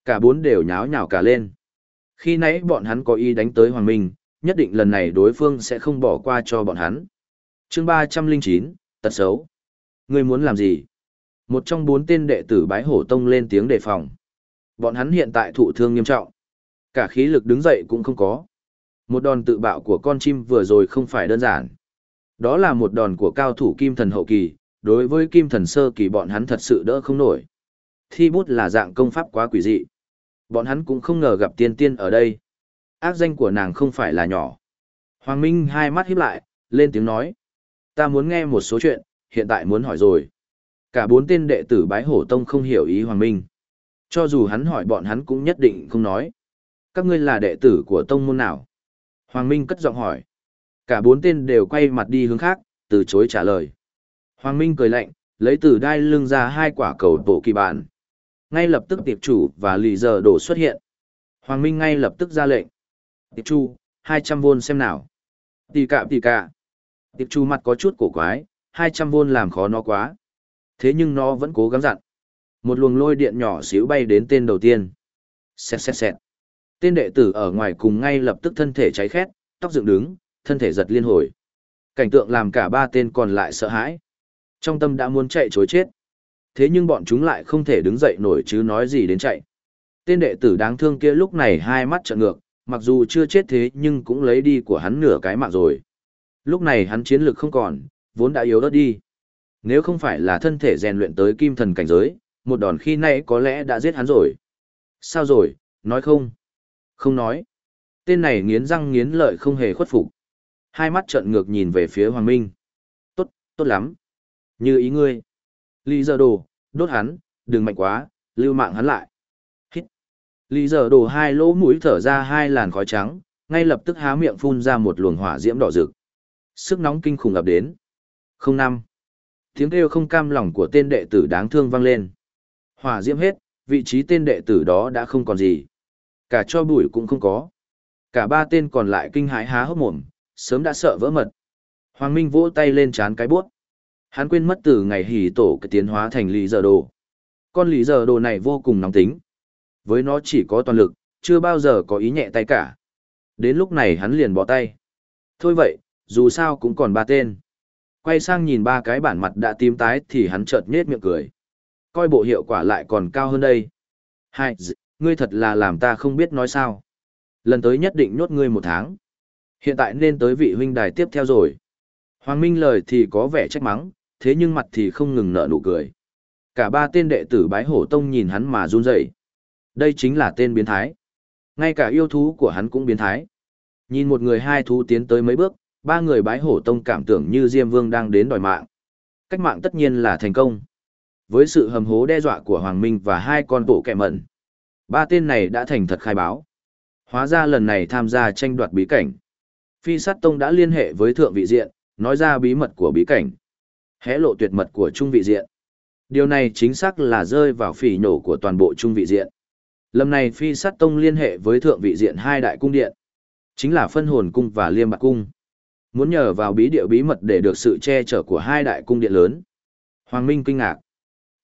Cả bốn đều nháo nhào cả lên. Khi nãy bọn hắn có ý đánh tới Hoàng Minh, nhất định lần này đối phương sẽ không bỏ qua cho bọn hắn. chương ba trăm linh chín tật xấu. Ngươi muốn làm gì? Một trong bốn tên đệ tử bái hổ tông lên tiếng đề phòng. Bọn hắn hiện tại thụ thương nghiêm trọng. Cả khí lực đứng dậy cũng không có. Một đòn tự bạo của con chim vừa rồi không phải đơn giản. Đó là một đòn của cao thủ kim thần hậu kỳ, đối với kim thần sơ kỳ bọn hắn thật sự đỡ không nổi. Thi bút là dạng công pháp quá quỷ dị. Bọn hắn cũng không ngờ gặp tiên tiên ở đây. Ác danh của nàng không phải là nhỏ. Hoàng Minh hai mắt híp lại, lên tiếng nói. Ta muốn nghe một số chuyện, hiện tại muốn hỏi rồi. Cả bốn tên đệ tử bái hổ tông không hiểu ý Hoàng Minh. Cho dù hắn hỏi bọn hắn cũng nhất định không nói. Các ngươi là đệ tử của tông môn nào? Hoàng Minh cất giọng hỏi. Cả bốn tên đều quay mặt đi hướng khác, từ chối trả lời. Hoàng Minh cười lạnh, lấy từ đai lưng ra hai quả cầu tổ kỳ bản. Ngay lập tức tiệp chủ và lì giờ đổ xuất hiện. Hoàng Minh ngay lập tức ra lệnh. Tiệp chủ, 200 vôn xem nào. Tì cạ tì cạ. Tiệp chủ mặt có chút cổ quái, 200 vôn làm khó nó quá. Thế nhưng nó vẫn cố gắng dặn. Một luồng lôi điện nhỏ xíu bay đến tên đầu tiên. Xẹt xẹt xẹt. Tên đệ tử ở ngoài cùng ngay lập tức thân thể cháy khét, tóc dựng đứng, thân thể giật liên hồi. Cảnh tượng làm cả ba tên còn lại sợ hãi. Trong tâm đã muốn chạy chối chết. Thế nhưng bọn chúng lại không thể đứng dậy nổi chứ nói gì đến chạy. Tên đệ tử đáng thương kia lúc này hai mắt trợn ngược, mặc dù chưa chết thế nhưng cũng lấy đi của hắn nửa cái mạng rồi. Lúc này hắn chiến lực không còn, vốn đã yếu ớt đi. Nếu không phải là thân thể rèn luyện tới kim thần cảnh giới, một đòn khi nãy có lẽ đã giết hắn rồi. Sao rồi, nói không? Không nói. Tên này nghiến răng nghiến lợi không hề khuất phục. Hai mắt trợn ngược nhìn về phía Hoàng Minh. Tốt, tốt lắm. Như ý ngươi. Lý giờ đồ, đốt hắn, đừng mạnh quá, lưu mạng hắn lại. Hít. Lý giờ đồ hai lỗ mũi thở ra hai làn khói trắng, ngay lập tức há miệng phun ra một luồng hỏa diễm đỏ rực. Sức nóng kinh khủng ập đến. Không năm. Tiếng kêu không cam lòng của tên đệ tử đáng thương vang lên. Hỏa diễm hết, vị trí tên đệ tử đó đã không còn gì. Cả cho bụi cũng không có. Cả ba tên còn lại kinh hãi há hốc mồm, sớm đã sợ vỡ mật. Hoàng Minh vỗ tay lên chán cái bút. Hắn quên mất từ ngày hỉ tổ cái tiến hóa thành lý giờ đồ. Con lý giờ đồ này vô cùng nóng tính. Với nó chỉ có toàn lực, chưa bao giờ có ý nhẹ tay cả. Đến lúc này hắn liền bỏ tay. Thôi vậy, dù sao cũng còn ba tên. Quay sang nhìn ba cái bản mặt đã tím tái thì hắn chợt nhết miệng cười. Coi bộ hiệu quả lại còn cao hơn đây. Hai, ngươi thật là làm ta không biết nói sao. Lần tới nhất định nhốt ngươi một tháng. Hiện tại nên tới vị huynh đài tiếp theo rồi. Hoàng Minh lời thì có vẻ trách mắng, thế nhưng mặt thì không ngừng nở nụ cười. Cả ba tên đệ tử bái hổ tông nhìn hắn mà run rẩy. Đây chính là tên biến thái. Ngay cả yêu thú của hắn cũng biến thái. Nhìn một người hai thú tiến tới mấy bước, ba người bái hổ tông cảm tưởng như Diêm Vương đang đến đòi mạng. Cách mạng tất nhiên là thành công. Với sự hầm hố đe dọa của Hoàng Minh và hai con bộ kẻ mận, ba tên này đã thành thật khai báo. Hóa ra lần này tham gia tranh đoạt bí cảnh. Phi sát tông đã liên hệ với thượng vị diện, nói ra bí mật của bí cảnh. Hé lộ tuyệt mật của trung vị diện. Điều này chính xác là rơi vào phỉ nổ của toàn bộ trung vị diện. Lần này phi sát tông liên hệ với thượng vị diện hai đại cung điện. Chính là phân hồn cung và liêm bạc cung. Muốn nhờ vào bí địa bí mật để được sự che chở của hai đại cung điện lớn. Hoàng Minh kinh ngạc.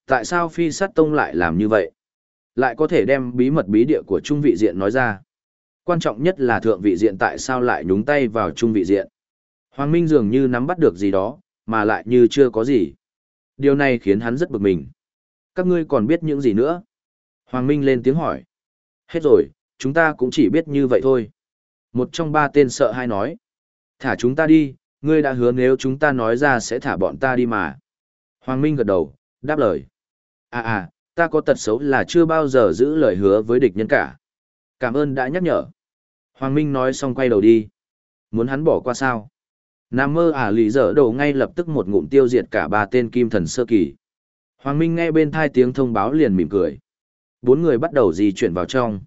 Tại sao phi sát tông lại làm như vậy? Lại có thể đem bí mật bí địa của trung vị diện nói ra. Quan trọng nhất là thượng vị diện tại sao lại nhúng tay vào trung vị diện. Hoàng Minh dường như nắm bắt được gì đó, mà lại như chưa có gì. Điều này khiến hắn rất bực mình. Các ngươi còn biết những gì nữa? Hoàng Minh lên tiếng hỏi. Hết rồi, chúng ta cũng chỉ biết như vậy thôi. Một trong ba tên sợ hai nói. Thả chúng ta đi, ngươi đã hứa nếu chúng ta nói ra sẽ thả bọn ta đi mà. Hoàng Minh gật đầu, đáp lời. À à, ta có tật xấu là chưa bao giờ giữ lời hứa với địch nhân cả. Cảm ơn đã nhắc nhở. Hoàng Minh nói xong quay đầu đi. Muốn hắn bỏ qua sao? Nam mơ ả lì dở đầu ngay lập tức một ngụm tiêu diệt cả ba tên kim thần sơ kỳ. Hoàng Minh nghe bên thai tiếng thông báo liền mỉm cười. Bốn người bắt đầu di chuyển vào trong.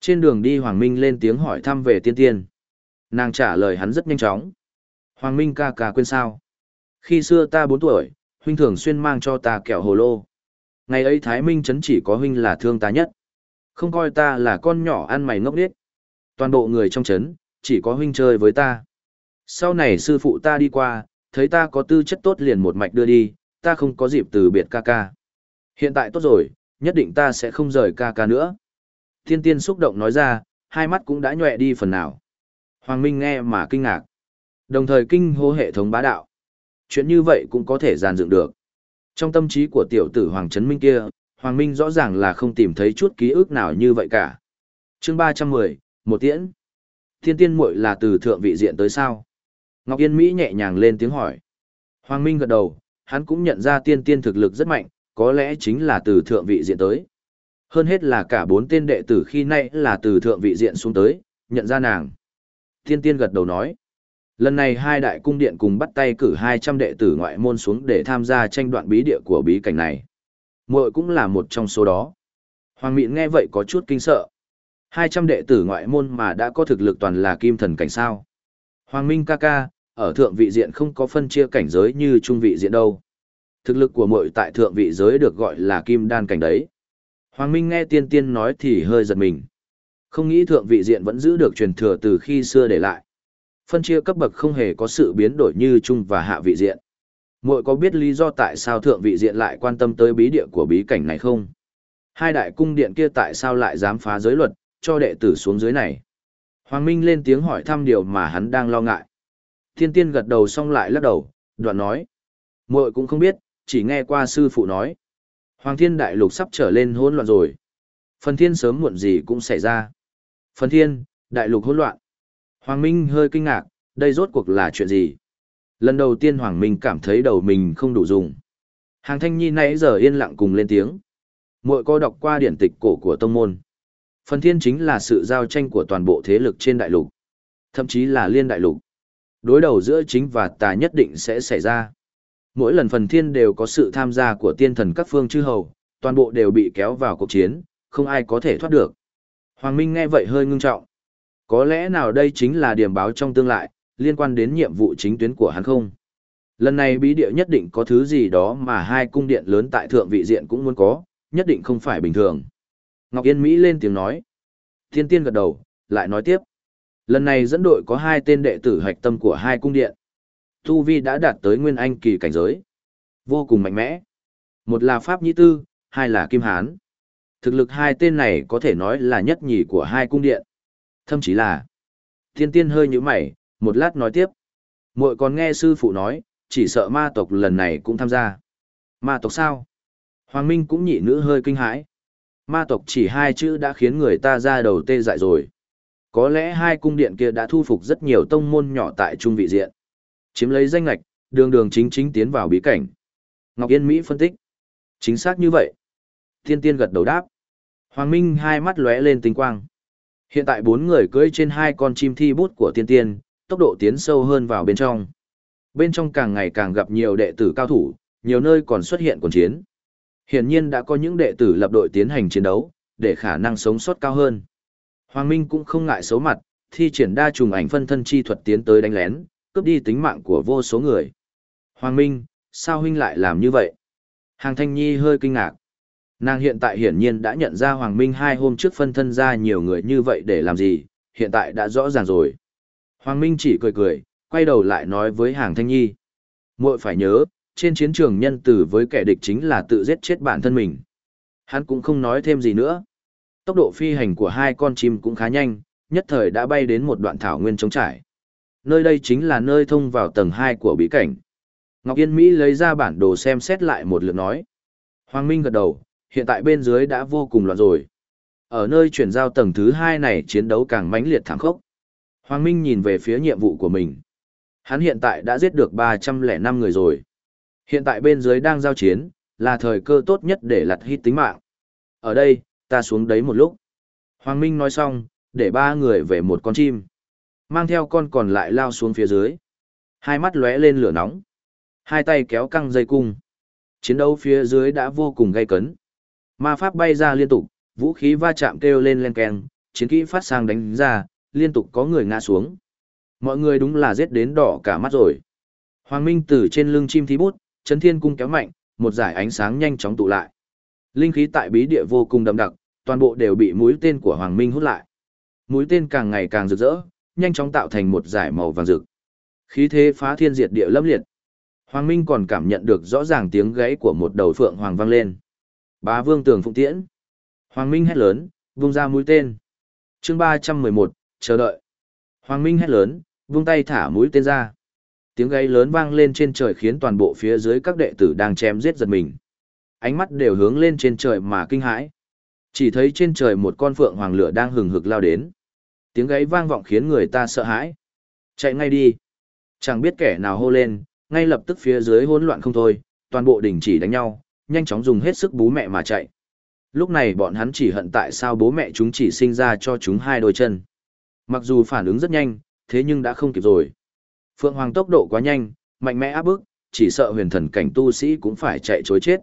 Trên đường đi Hoàng Minh lên tiếng hỏi thăm về tiên tiên. Nàng trả lời hắn rất nhanh chóng. Hoàng Minh ca ca quên sao. Khi xưa ta bốn tuổi, huynh thường xuyên mang cho ta kẹo hồ lô. Ngày ấy Thái Minh chấn chỉ có huynh là thương ta nhất. Không coi ta là con nhỏ ăn mày ngốc điếc. Toàn bộ người trong chấn, chỉ có huynh chơi với ta. Sau này sư phụ ta đi qua, thấy ta có tư chất tốt liền một mạch đưa đi, ta không có dịp từ biệt ca ca. Hiện tại tốt rồi, nhất định ta sẽ không rời ca ca nữa. Thiên tiên xúc động nói ra, hai mắt cũng đã nhòe đi phần nào. Hoàng Minh nghe mà kinh ngạc. Đồng thời kinh hô hệ thống bá đạo. Chuyện như vậy cũng có thể giàn dựng được. Trong tâm trí của tiểu tử Hoàng Trấn Minh kia, Hoàng Minh rõ ràng là không tìm thấy chút ký ức nào như vậy cả. chương 310, một tiễn. Thiên tiên muội là từ thượng vị diện tới sao? Ngọc Yên Mỹ nhẹ nhàng lên tiếng hỏi. Hoàng Minh gật đầu, hắn cũng nhận ra tiên tiên thực lực rất mạnh, có lẽ chính là từ thượng vị diện tới. Hơn hết là cả bốn tên đệ tử khi nay là từ thượng vị diện xuống tới, nhận ra nàng. Tiên tiên gật đầu nói. Lần này hai đại cung điện cùng bắt tay cử 200 đệ tử ngoại môn xuống để tham gia tranh đoạn bí địa của bí cảnh này. Muội cũng là một trong số đó. Hoàng Mịn nghe vậy có chút kinh sợ. 200 đệ tử ngoại môn mà đã có thực lực toàn là kim thần cảnh sao. Hoàng Minh ca ca, ở thượng vị diện không có phân chia cảnh giới như trung vị diện đâu. Thực lực của muội tại thượng vị giới được gọi là kim đan cảnh đấy. Hoàng Minh nghe tiên tiên nói thì hơi giật mình. Không nghĩ thượng vị diện vẫn giữ được truyền thừa từ khi xưa để lại. Phân chia cấp bậc không hề có sự biến đổi như trung và hạ vị diện. Muội có biết lý do tại sao thượng vị diện lại quan tâm tới bí địa của bí cảnh này không? Hai đại cung điện kia tại sao lại dám phá giới luật, cho đệ tử xuống dưới này? Hoàng Minh lên tiếng hỏi thăm điều mà hắn đang lo ngại. Thiên tiên gật đầu xong lại lắc đầu, đoạn nói. muội cũng không biết, chỉ nghe qua sư phụ nói. Hoàng thiên đại lục sắp trở lên hỗn loạn rồi. Phần thiên sớm muộn gì cũng xảy ra. Phần thiên, đại lục hỗn loạn. Hoàng Minh hơi kinh ngạc, đây rốt cuộc là chuyện gì? Lần đầu tiên Hoàng Minh cảm thấy đầu mình không đủ dùng. Hàng thanh nhi nãy giờ yên lặng cùng lên tiếng. muội có đọc qua điển tịch cổ của tông môn. Phần thiên chính là sự giao tranh của toàn bộ thế lực trên đại lục. Thậm chí là liên đại lục. Đối đầu giữa chính và tà nhất định sẽ xảy ra. Mỗi lần phần thiên đều có sự tham gia của tiên thần các phương chư hầu, toàn bộ đều bị kéo vào cuộc chiến, không ai có thể thoát được. Hoàng Minh nghe vậy hơi ngưng trọng. Có lẽ nào đây chính là điểm báo trong tương lai, liên quan đến nhiệm vụ chính tuyến của hắn không? Lần này bí địa nhất định có thứ gì đó mà hai cung điện lớn tại thượng vị diện cũng muốn có, nhất định không phải bình thường. Ngọc Yên Mỹ lên tiếng nói. Thiên tiên gật đầu, lại nói tiếp. Lần này dẫn đội có hai tên đệ tử hạch tâm của hai cung điện. Tu Vi đã đạt tới nguyên anh kỳ cảnh giới. Vô cùng mạnh mẽ. Một là Pháp Nhĩ Tư, hai là Kim Hán. Thực lực hai tên này có thể nói là nhất nhì của hai cung điện. Thậm chí là. Thiên tiên hơi như mày, một lát nói tiếp. muội còn nghe sư phụ nói, chỉ sợ ma tộc lần này cũng tham gia. Ma tộc sao? Hoàng Minh cũng nhị nữ hơi kinh hãi. Ma tộc chỉ hai chữ đã khiến người ta ra đầu tê dại rồi. Có lẽ hai cung điện kia đã thu phục rất nhiều tông môn nhỏ tại trung vị diện. Chiếm lấy danh lạch, đường đường chính chính tiến vào bí cảnh. Ngọc Yên Mỹ phân tích. Chính xác như vậy. Thiên tiên gật đầu đáp. Hoàng Minh hai mắt lóe lên tinh quang. Hiện tại bốn người cưỡi trên hai con chim thi bút của tiên tiên, tốc độ tiến sâu hơn vào bên trong. Bên trong càng ngày càng gặp nhiều đệ tử cao thủ, nhiều nơi còn xuất hiện quần chiến. Hiển nhiên đã có những đệ tử lập đội tiến hành chiến đấu, để khả năng sống sót cao hơn. Hoàng Minh cũng không ngại xấu mặt, thi triển đa trùng ảnh phân thân chi thuật tiến tới đánh lén, cướp đi tính mạng của vô số người. Hoàng Minh, sao huynh lại làm như vậy? Hàng Thanh Nhi hơi kinh ngạc. Nàng hiện tại hiển nhiên đã nhận ra Hoàng Minh hai hôm trước phân thân ra nhiều người như vậy để làm gì, hiện tại đã rõ ràng rồi. Hoàng Minh chỉ cười cười, quay đầu lại nói với Hàng Thanh Nhi. muội phải nhớ, trên chiến trường nhân tử với kẻ địch chính là tự giết chết bản thân mình. Hắn cũng không nói thêm gì nữa. Tốc độ phi hành của hai con chim cũng khá nhanh, nhất thời đã bay đến một đoạn thảo nguyên trống trải. Nơi đây chính là nơi thông vào tầng 2 của bí cảnh. Ngọc Yên Mỹ lấy ra bản đồ xem xét lại một lượt nói. Hoàng Minh gật đầu, hiện tại bên dưới đã vô cùng loạn rồi. Ở nơi chuyển giao tầng thứ 2 này chiến đấu càng mãnh liệt thẳng khốc. Hoàng Minh nhìn về phía nhiệm vụ của mình. Hắn hiện tại đã giết được 305 người rồi. Hiện tại bên dưới đang giao chiến, là thời cơ tốt nhất để lặt hít tính mạng. Ở đây, ta xuống đấy một lúc. Hoàng Minh nói xong, để ba người về một con chim. Mang theo con còn lại lao xuống phía dưới. Hai mắt lóe lên lửa nóng. Hai tay kéo căng dây cung. Chiến đấu phía dưới đã vô cùng gay cấn. Ma pháp bay ra liên tục, vũ khí va chạm kêu lên len keng, chiến kỹ phát sang đánh ra, liên tục có người ngã xuống. Mọi người đúng là giết đến đỏ cả mắt rồi. Hoàng Minh từ trên lưng chim thí bút, chấn thiên cung kéo mạnh, một giải ánh sáng nhanh chóng tụ lại. Linh khí tại bí địa vô cùng đậm đặc, toàn bộ đều bị mũi tên của Hoàng Minh hút lại. Mũi tên càng ngày càng rực rỡ, nhanh chóng tạo thành một giải màu vàng rực. Khí thế phá thiên diệt địa lâm liệt. Hoàng Minh còn cảm nhận được rõ ràng tiếng gáy của một đầu phượng hoàng vang lên. Bá Vương Tường Phụng Tiễn. Hoàng Minh hét lớn, vung ra mũi tên. Chương 311, chờ đợi. Hoàng Minh hét lớn, vung tay thả mũi tên ra. Tiếng gáy lớn vang lên trên trời khiến toàn bộ phía dưới các đệ tử đang chém giết giật mình. Ánh mắt đều hướng lên trên trời mà kinh hãi. Chỉ thấy trên trời một con phượng hoàng lửa đang hừng hực lao đến. Tiếng gáy vang vọng khiến người ta sợ hãi. Chạy ngay đi. Chẳng biết kẻ nào hô lên, ngay lập tức phía dưới hỗn loạn không thôi, toàn bộ đình chỉ đánh nhau, nhanh chóng dùng hết sức bú mẹ mà chạy. Lúc này bọn hắn chỉ hận tại sao bố mẹ chúng chỉ sinh ra cho chúng hai đôi chân. Mặc dù phản ứng rất nhanh, thế nhưng đã không kịp rồi. Phượng Hoàng tốc độ quá nhanh, mạnh mẽ áp bức, chỉ sợ huyền thần cảnh tu sĩ cũng phải chạy chối chết.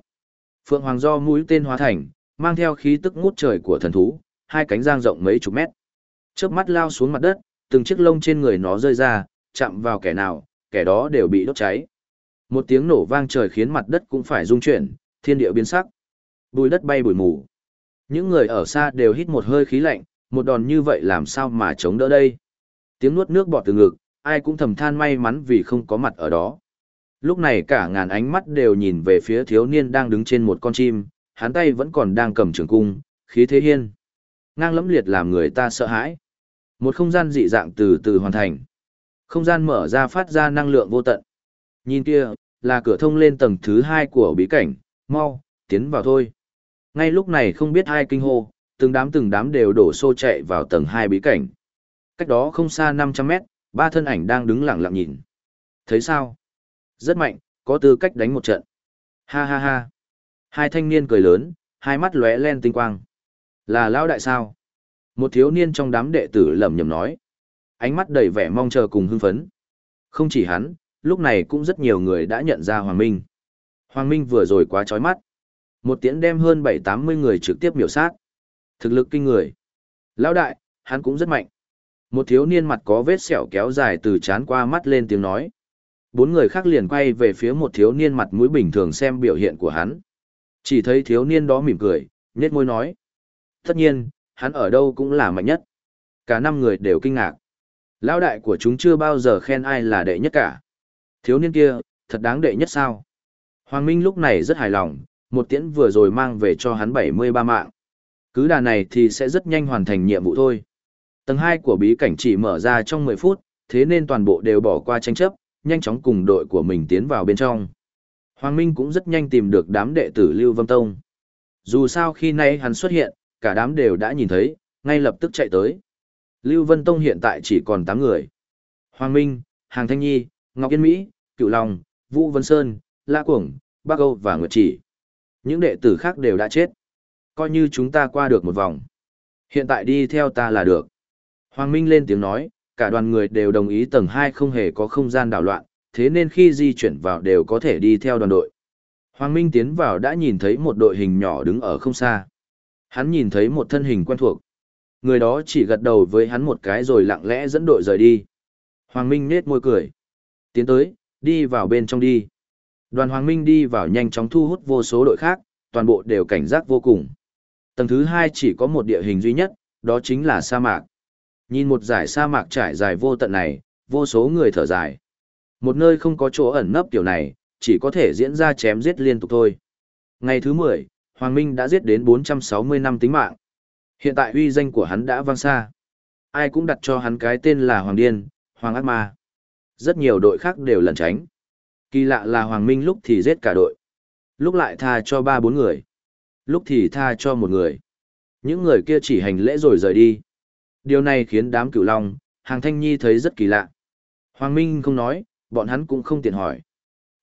Phượng Hoàng do mũi tên hóa thành, mang theo khí tức ngút trời của thần thú, hai cánh giang rộng mấy chục mét. Chớp mắt lao xuống mặt đất, từng chiếc lông trên người nó rơi ra, chạm vào kẻ nào, kẻ đó đều bị đốt cháy. Một tiếng nổ vang trời khiến mặt đất cũng phải rung chuyển, thiên địa biến sắc. Bùi đất bay bụi mù. Những người ở xa đều hít một hơi khí lạnh, một đòn như vậy làm sao mà chống đỡ đây. Tiếng nuốt nước bọt từ ngực, ai cũng thầm than may mắn vì không có mặt ở đó. Lúc này cả ngàn ánh mắt đều nhìn về phía thiếu niên đang đứng trên một con chim, hắn tay vẫn còn đang cầm trường cung, khí thế hiên. Ngang lẫm liệt làm người ta sợ hãi. Một không gian dị dạng từ từ hoàn thành. Không gian mở ra phát ra năng lượng vô tận. Nhìn kia, là cửa thông lên tầng thứ hai của bí cảnh, mau, tiến vào thôi. Ngay lúc này không biết hai kinh hô, từng đám từng đám đều đổ xô chạy vào tầng hai bí cảnh. Cách đó không xa 500 mét, ba thân ảnh đang đứng lặng lặng nhìn. Thấy sao? Rất mạnh, có tư cách đánh một trận. Ha ha ha. Hai thanh niên cười lớn, hai mắt lóe lên tinh quang. Là lão đại sao? Một thiếu niên trong đám đệ tử lẩm nhẩm nói. Ánh mắt đầy vẻ mong chờ cùng hưng phấn. Không chỉ hắn, lúc này cũng rất nhiều người đã nhận ra Hoàng Minh. Hoàng Minh vừa rồi quá chói mắt. Một tiễn đem hơn bảy tám mươi người trực tiếp miểu sát. Thực lực kinh người. Lão đại, hắn cũng rất mạnh. Một thiếu niên mặt có vết sẹo kéo dài từ chán qua mắt lên tiếng nói. Bốn người khác liền quay về phía một thiếu niên mặt mũi bình thường xem biểu hiện của hắn. Chỉ thấy thiếu niên đó mỉm cười, nhếch môi nói. Tất nhiên, hắn ở đâu cũng là mạnh nhất. Cả năm người đều kinh ngạc. Lão đại của chúng chưa bao giờ khen ai là đệ nhất cả. Thiếu niên kia, thật đáng đệ nhất sao? Hoàng Minh lúc này rất hài lòng, một tiễn vừa rồi mang về cho hắn 73 mạng. Cứ đà này thì sẽ rất nhanh hoàn thành nhiệm vụ thôi. Tầng 2 của bí cảnh chỉ mở ra trong 10 phút, thế nên toàn bộ đều bỏ qua tranh chấp, nhanh chóng cùng đội của mình tiến vào bên trong. Hoàng Minh cũng rất nhanh tìm được đám đệ tử Lưu Vân Tông. Dù sao khi nay hắn xuất hiện, cả đám đều đã nhìn thấy, ngay lập tức chạy tới. Lưu Vân Tông hiện tại chỉ còn 8 người. Hoàng Minh, Hàng Thanh Nhi, Ngọc Yên Mỹ, Cựu Long, Vũ Vân Sơn, La Cuồng, Bắc Âu và Nguyệt Chỉ. Những đệ tử khác đều đã chết. Coi như chúng ta qua được một vòng. Hiện tại đi theo ta là được. Hoàng Minh lên tiếng nói, cả đoàn người đều đồng ý tầng 2 không hề có không gian đảo loạn, thế nên khi di chuyển vào đều có thể đi theo đoàn đội. Hoàng Minh tiến vào đã nhìn thấy một đội hình nhỏ đứng ở không xa. Hắn nhìn thấy một thân hình quen thuộc. Người đó chỉ gật đầu với hắn một cái rồi lặng lẽ dẫn đội rời đi. Hoàng Minh nết môi cười. Tiến tới, đi vào bên trong đi. Đoàn Hoàng Minh đi vào nhanh chóng thu hút vô số đội khác, toàn bộ đều cảnh giác vô cùng. Tầng thứ hai chỉ có một địa hình duy nhất, đó chính là sa mạc. Nhìn một dải sa mạc trải dài vô tận này, vô số người thở dài. Một nơi không có chỗ ẩn nấp kiểu này, chỉ có thể diễn ra chém giết liên tục thôi. Ngày thứ 10, Hoàng Minh đã giết đến 460 năm tính mạng. Hiện tại uy danh của hắn đã vang xa. Ai cũng đặt cho hắn cái tên là Hoàng Điên, Hoàng Ác Ma. Rất nhiều đội khác đều lẩn tránh. Kỳ lạ là Hoàng Minh lúc thì giết cả đội. Lúc lại tha cho ba bốn người. Lúc thì tha cho một người. Những người kia chỉ hành lễ rồi rời đi. Điều này khiến đám cửu long, hàng thanh nhi thấy rất kỳ lạ. Hoàng Minh không nói, bọn hắn cũng không tiện hỏi.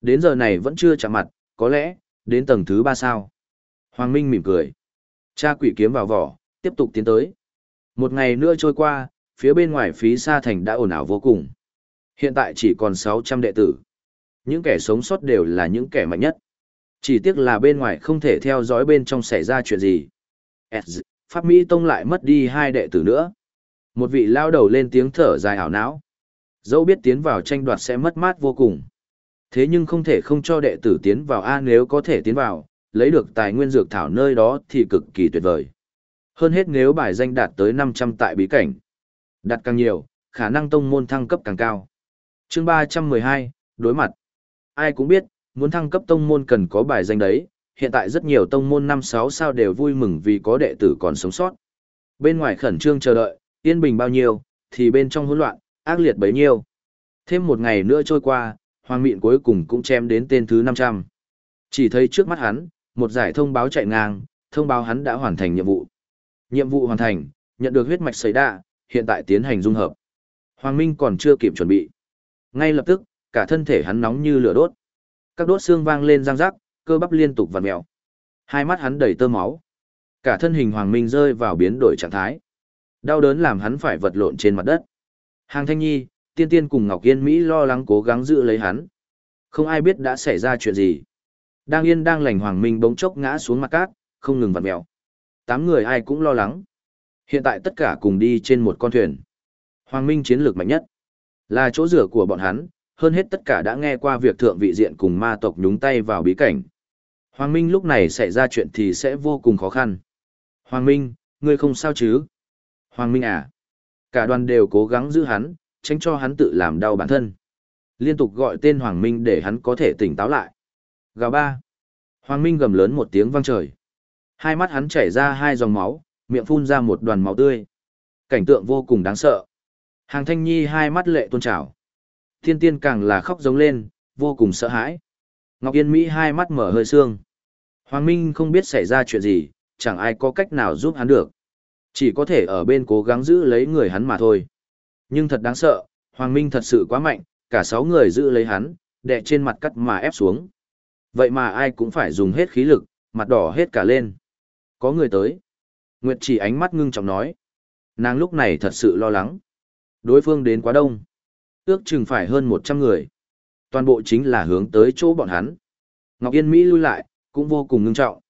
Đến giờ này vẫn chưa chạm mặt, có lẽ, đến tầng thứ ba sao. Hoàng Minh mỉm cười. Cha quỷ kiếm vào vỏ, tiếp tục tiến tới. Một ngày nữa trôi qua, phía bên ngoài phí sa thành đã ồn ào vô cùng. Hiện tại chỉ còn 600 đệ tử. Những kẻ sống sót đều là những kẻ mạnh nhất. Chỉ tiếc là bên ngoài không thể theo dõi bên trong xảy ra chuyện gì. Pháp Mỹ Tông lại mất đi hai đệ tử nữa. Một vị lao đầu lên tiếng thở dài ảo não. Dẫu biết tiến vào tranh đoạt sẽ mất mát vô cùng. Thế nhưng không thể không cho đệ tử tiến vào A nếu có thể tiến vào, lấy được tài nguyên dược thảo nơi đó thì cực kỳ tuyệt vời. Hơn hết nếu bài danh đạt tới 500 tại bí cảnh. Đạt càng nhiều, khả năng tông môn thăng cấp càng cao. chương 312, đối mặt. Ai cũng biết, muốn thăng cấp tông môn cần có bài danh đấy, hiện tại rất nhiều tông môn 5-6 sao đều vui mừng vì có đệ tử còn sống sót. Bên ngoài khẩn trương chờ đợi, yên bình bao nhiêu, thì bên trong hỗn loạn, ác liệt bấy nhiêu. Thêm một ngày nữa trôi qua, hoàng mịn cuối cùng cũng chém đến tên thứ 500. Chỉ thấy trước mắt hắn, một giải thông báo chạy ngang, thông báo hắn đã hoàn thành nhiệm vụ. Nhiệm vụ hoàn thành, nhận được huyết mạch sấy đạ, hiện tại tiến hành dung hợp. Hoàng Minh còn chưa kịp chuẩn bị. Ngay lập tức, cả thân thể hắn nóng như lửa đốt. Các đốt xương vang lên răng rắc, cơ bắp liên tục vặn mèo. Hai mắt hắn đầy tơ máu. Cả thân hình Hoàng Minh rơi vào biến đổi trạng thái. Đau đớn làm hắn phải vật lộn trên mặt đất. Hàng Thanh Nhi, Tiên Tiên cùng Ngọc Yên Mỹ lo lắng cố gắng giữ lấy hắn. Không ai biết đã xảy ra chuyện gì. Đang yên đang lành Hoàng Minh bỗng chốc ngã xuống mặt cát, không ngừng vặn mèo. Tám người ai cũng lo lắng. Hiện tại tất cả cùng đi trên một con thuyền. Hoàng Minh chiến lược mạnh nhất. Là chỗ rửa của bọn hắn, hơn hết tất cả đã nghe qua việc thượng vị diện cùng ma tộc nhúng tay vào bí cảnh. Hoàng Minh lúc này xảy ra chuyện thì sẽ vô cùng khó khăn. Hoàng Minh, ngươi không sao chứ? Hoàng Minh à? Cả đoàn đều cố gắng giữ hắn, tránh cho hắn tự làm đau bản thân. Liên tục gọi tên Hoàng Minh để hắn có thể tỉnh táo lại. Gào ba. Hoàng Minh gầm lớn một tiếng vang trời. Hai mắt hắn chảy ra hai dòng máu, miệng phun ra một đoàn máu tươi. Cảnh tượng vô cùng đáng sợ. Hàng thanh nhi hai mắt lệ tuôn trào. Thiên tiên càng là khóc giống lên, vô cùng sợ hãi. Ngọc Yên Mỹ hai mắt mở hơi sương. Hoàng Minh không biết xảy ra chuyện gì, chẳng ai có cách nào giúp hắn được. Chỉ có thể ở bên cố gắng giữ lấy người hắn mà thôi. Nhưng thật đáng sợ, Hoàng Minh thật sự quá mạnh, cả sáu người giữ lấy hắn, đè trên mặt cắt mà ép xuống. Vậy mà ai cũng phải dùng hết khí lực, mặt đỏ hết cả lên. Có người tới. Nguyệt chỉ ánh mắt ngưng trọng nói. Nàng lúc này thật sự lo lắng. Đối phương đến quá đông. Ước chừng phải hơn 100 người. Toàn bộ chính là hướng tới chỗ bọn hắn. Ngọc Yên Mỹ lui lại, cũng vô cùng ngưng trọng.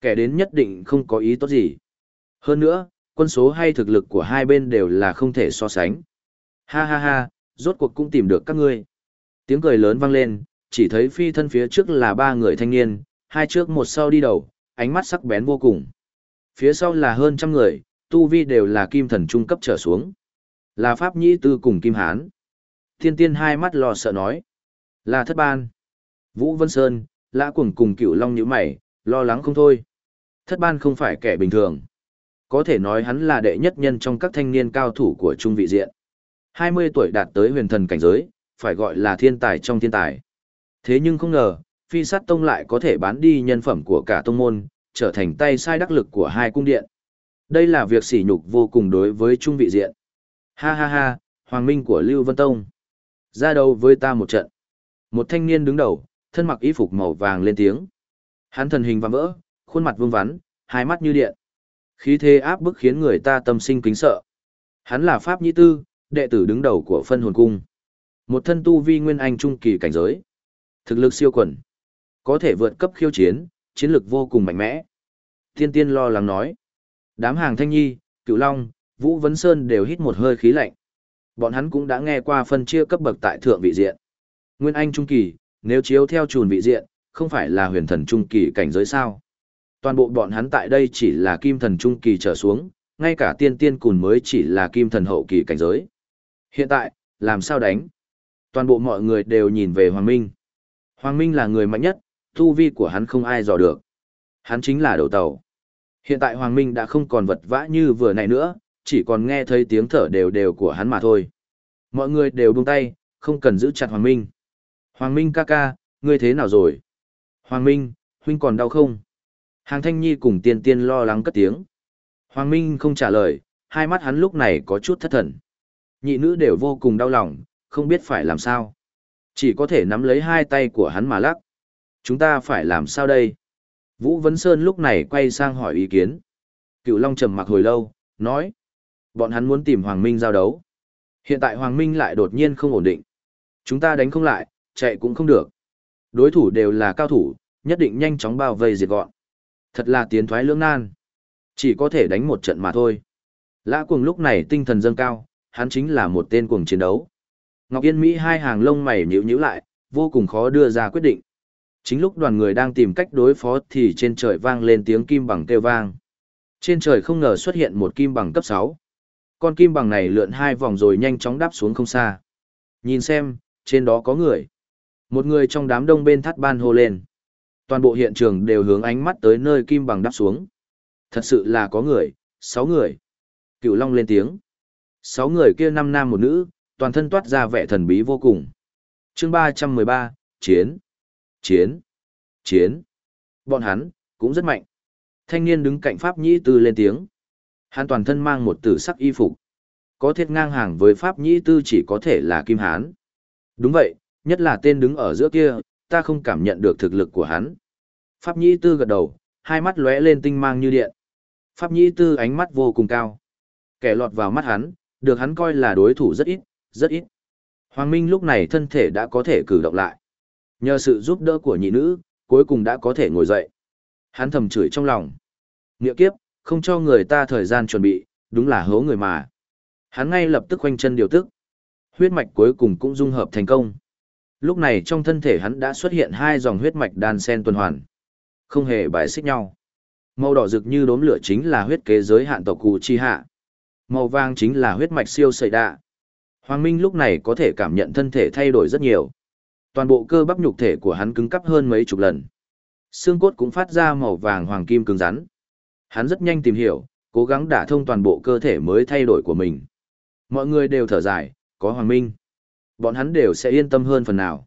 Kẻ đến nhất định không có ý tốt gì. Hơn nữa, quân số hay thực lực của hai bên đều là không thể so sánh. Ha ha ha, rốt cuộc cũng tìm được các ngươi. Tiếng cười lớn vang lên, chỉ thấy phi thân phía trước là ba người thanh niên, hai trước một sau đi đầu, ánh mắt sắc bén vô cùng. Phía sau là hơn trăm người, tu vi đều là kim thần trung cấp trở xuống. Là Pháp Nhĩ Tư cùng Kim Hán. Thiên tiên hai mắt lo sợ nói. Là thất ban. Vũ Vân Sơn, Lã Cuồng cùng cửu Long như mày, lo lắng không thôi. Thất ban không phải kẻ bình thường. Có thể nói hắn là đệ nhất nhân trong các thanh niên cao thủ của trung vị diện. 20 tuổi đạt tới huyền thần cảnh giới, phải gọi là thiên tài trong thiên tài. Thế nhưng không ngờ, phi sát tông lại có thể bán đi nhân phẩm của cả tông môn, trở thành tay sai đắc lực của hai cung điện. Đây là việc sỉ nhục vô cùng đối với trung vị diện. Ha ha ha, hoàng minh của Lưu Vân Tông. Ra đầu với ta một trận. Một thanh niên đứng đầu, thân mặc y phục màu vàng lên tiếng. Hắn thần hình vạm vỡ, khuôn mặt vương vắn, hai mắt như điện. Khí thế áp bức khiến người ta tâm sinh kính sợ. Hắn là Pháp Nhĩ Tư, đệ tử đứng đầu của phân hồn cung. Một thân tu vi nguyên anh trung kỳ cảnh giới. Thực lực siêu quần. Có thể vượt cấp khiêu chiến, chiến lực vô cùng mạnh mẽ. Thiên tiên lo lắng nói. Đám hàng thanh nhi, cựu long, Vũ Vấn Sơn đều hít một hơi khí lạnh. Bọn hắn cũng đã nghe qua phân chia cấp bậc tại thượng vị diện. Nguyên Anh Trung Kỳ, nếu chiếu theo chùn vị diện, không phải là huyền thần Trung Kỳ cảnh giới sao. Toàn bộ bọn hắn tại đây chỉ là kim thần Trung Kỳ trở xuống, ngay cả tiên tiên cùn mới chỉ là kim thần hậu kỳ cảnh giới. Hiện tại, làm sao đánh? Toàn bộ mọi người đều nhìn về Hoàng Minh. Hoàng Minh là người mạnh nhất, tu vi của hắn không ai dò được. Hắn chính là đầu tàu. Hiện tại Hoàng Minh đã không còn vật vã như vừa nãy nữa, chỉ còn nghe thấy tiếng thở đều đều của hắn mà thôi. Mọi người đều buông tay, không cần giữ chặt Hoàng Minh. Hoàng Minh ca ca, ngươi thế nào rồi? Hoàng Minh, huynh còn đau không? Hàng thanh nhi cùng tiên tiên lo lắng cất tiếng. Hoàng Minh không trả lời, hai mắt hắn lúc này có chút thất thần. Nhị nữ đều vô cùng đau lòng, không biết phải làm sao. Chỉ có thể nắm lấy hai tay của hắn mà lắc. Chúng ta phải làm sao đây? Vũ Vấn Sơn lúc này quay sang hỏi ý kiến. Cựu Long trầm mặc hồi lâu, nói. Bọn hắn muốn tìm Hoàng Minh giao đấu. Hiện tại Hoàng Minh lại đột nhiên không ổn định. Chúng ta đánh không lại, chạy cũng không được. Đối thủ đều là cao thủ, nhất định nhanh chóng bao vây diệt gọn. Thật là tiến thoái lưỡng nan. Chỉ có thể đánh một trận mà thôi. Lã cuồng lúc này tinh thần dâng cao, hắn chính là một tên cuồng chiến đấu. Ngọc Yên Mỹ hai hàng lông mày nhíu nhíu lại, vô cùng khó đưa ra quyết định. Chính lúc đoàn người đang tìm cách đối phó thì trên trời vang lên tiếng kim bằng kêu vang. Trên trời không ngờ xuất hiện một kim bằng cấp 6. Con kim bằng này lượn hai vòng rồi nhanh chóng đáp xuống không xa. Nhìn xem, trên đó có người. Một người trong đám đông bên thắt ban hô lên. Toàn bộ hiện trường đều hướng ánh mắt tới nơi kim bằng đáp xuống. Thật sự là có người, sáu người. Cựu Long lên tiếng. Sáu người kia năm nam một nữ, toàn thân toát ra vẻ thần bí vô cùng. chương ba trăm mười ba Chiến. Chiến. Chiến. Bọn hắn, cũng rất mạnh. Thanh niên đứng cạnh Pháp Nhĩ Tư lên tiếng. Hắn toàn thân mang một tử sắc y phục. Có thiết ngang hàng với Pháp Nhĩ Tư chỉ có thể là Kim Hán. Đúng vậy, nhất là tên đứng ở giữa kia, ta không cảm nhận được thực lực của hắn. Pháp Nhĩ Tư gật đầu, hai mắt lóe lên tinh mang như điện. Pháp Nhĩ Tư ánh mắt vô cùng cao. Kẻ lọt vào mắt hắn, được hắn coi là đối thủ rất ít, rất ít. Hoàng Minh lúc này thân thể đã có thể cử động lại. Nhờ sự giúp đỡ của nhị nữ, cuối cùng đã có thể ngồi dậy. Hắn thầm chửi trong lòng. Nghĩa kiếp, không cho người ta thời gian chuẩn bị, đúng là hố người mà. Hắn ngay lập tức khoanh chân điều tức. Huyết mạch cuối cùng cũng dung hợp thành công. Lúc này trong thân thể hắn đã xuất hiện hai dòng huyết mạch đan sen tuần hoàn. Không hề bài xích nhau. Màu đỏ rực như đốm lửa chính là huyết kế giới hạn tộc cụ chi hạ. Màu vàng chính là huyết mạch siêu sợi đạ. Hoàng Minh lúc này có thể cảm nhận thân thể thay đổi rất nhiều. Toàn bộ cơ bắp nhục thể của hắn cứng cắp hơn mấy chục lần. Xương cốt cũng phát ra màu vàng hoàng kim cứng rắn. Hắn rất nhanh tìm hiểu, cố gắng đả thông toàn bộ cơ thể mới thay đổi của mình. Mọi người đều thở dài, có Hoàng Minh. Bọn hắn đều sẽ yên tâm hơn phần nào.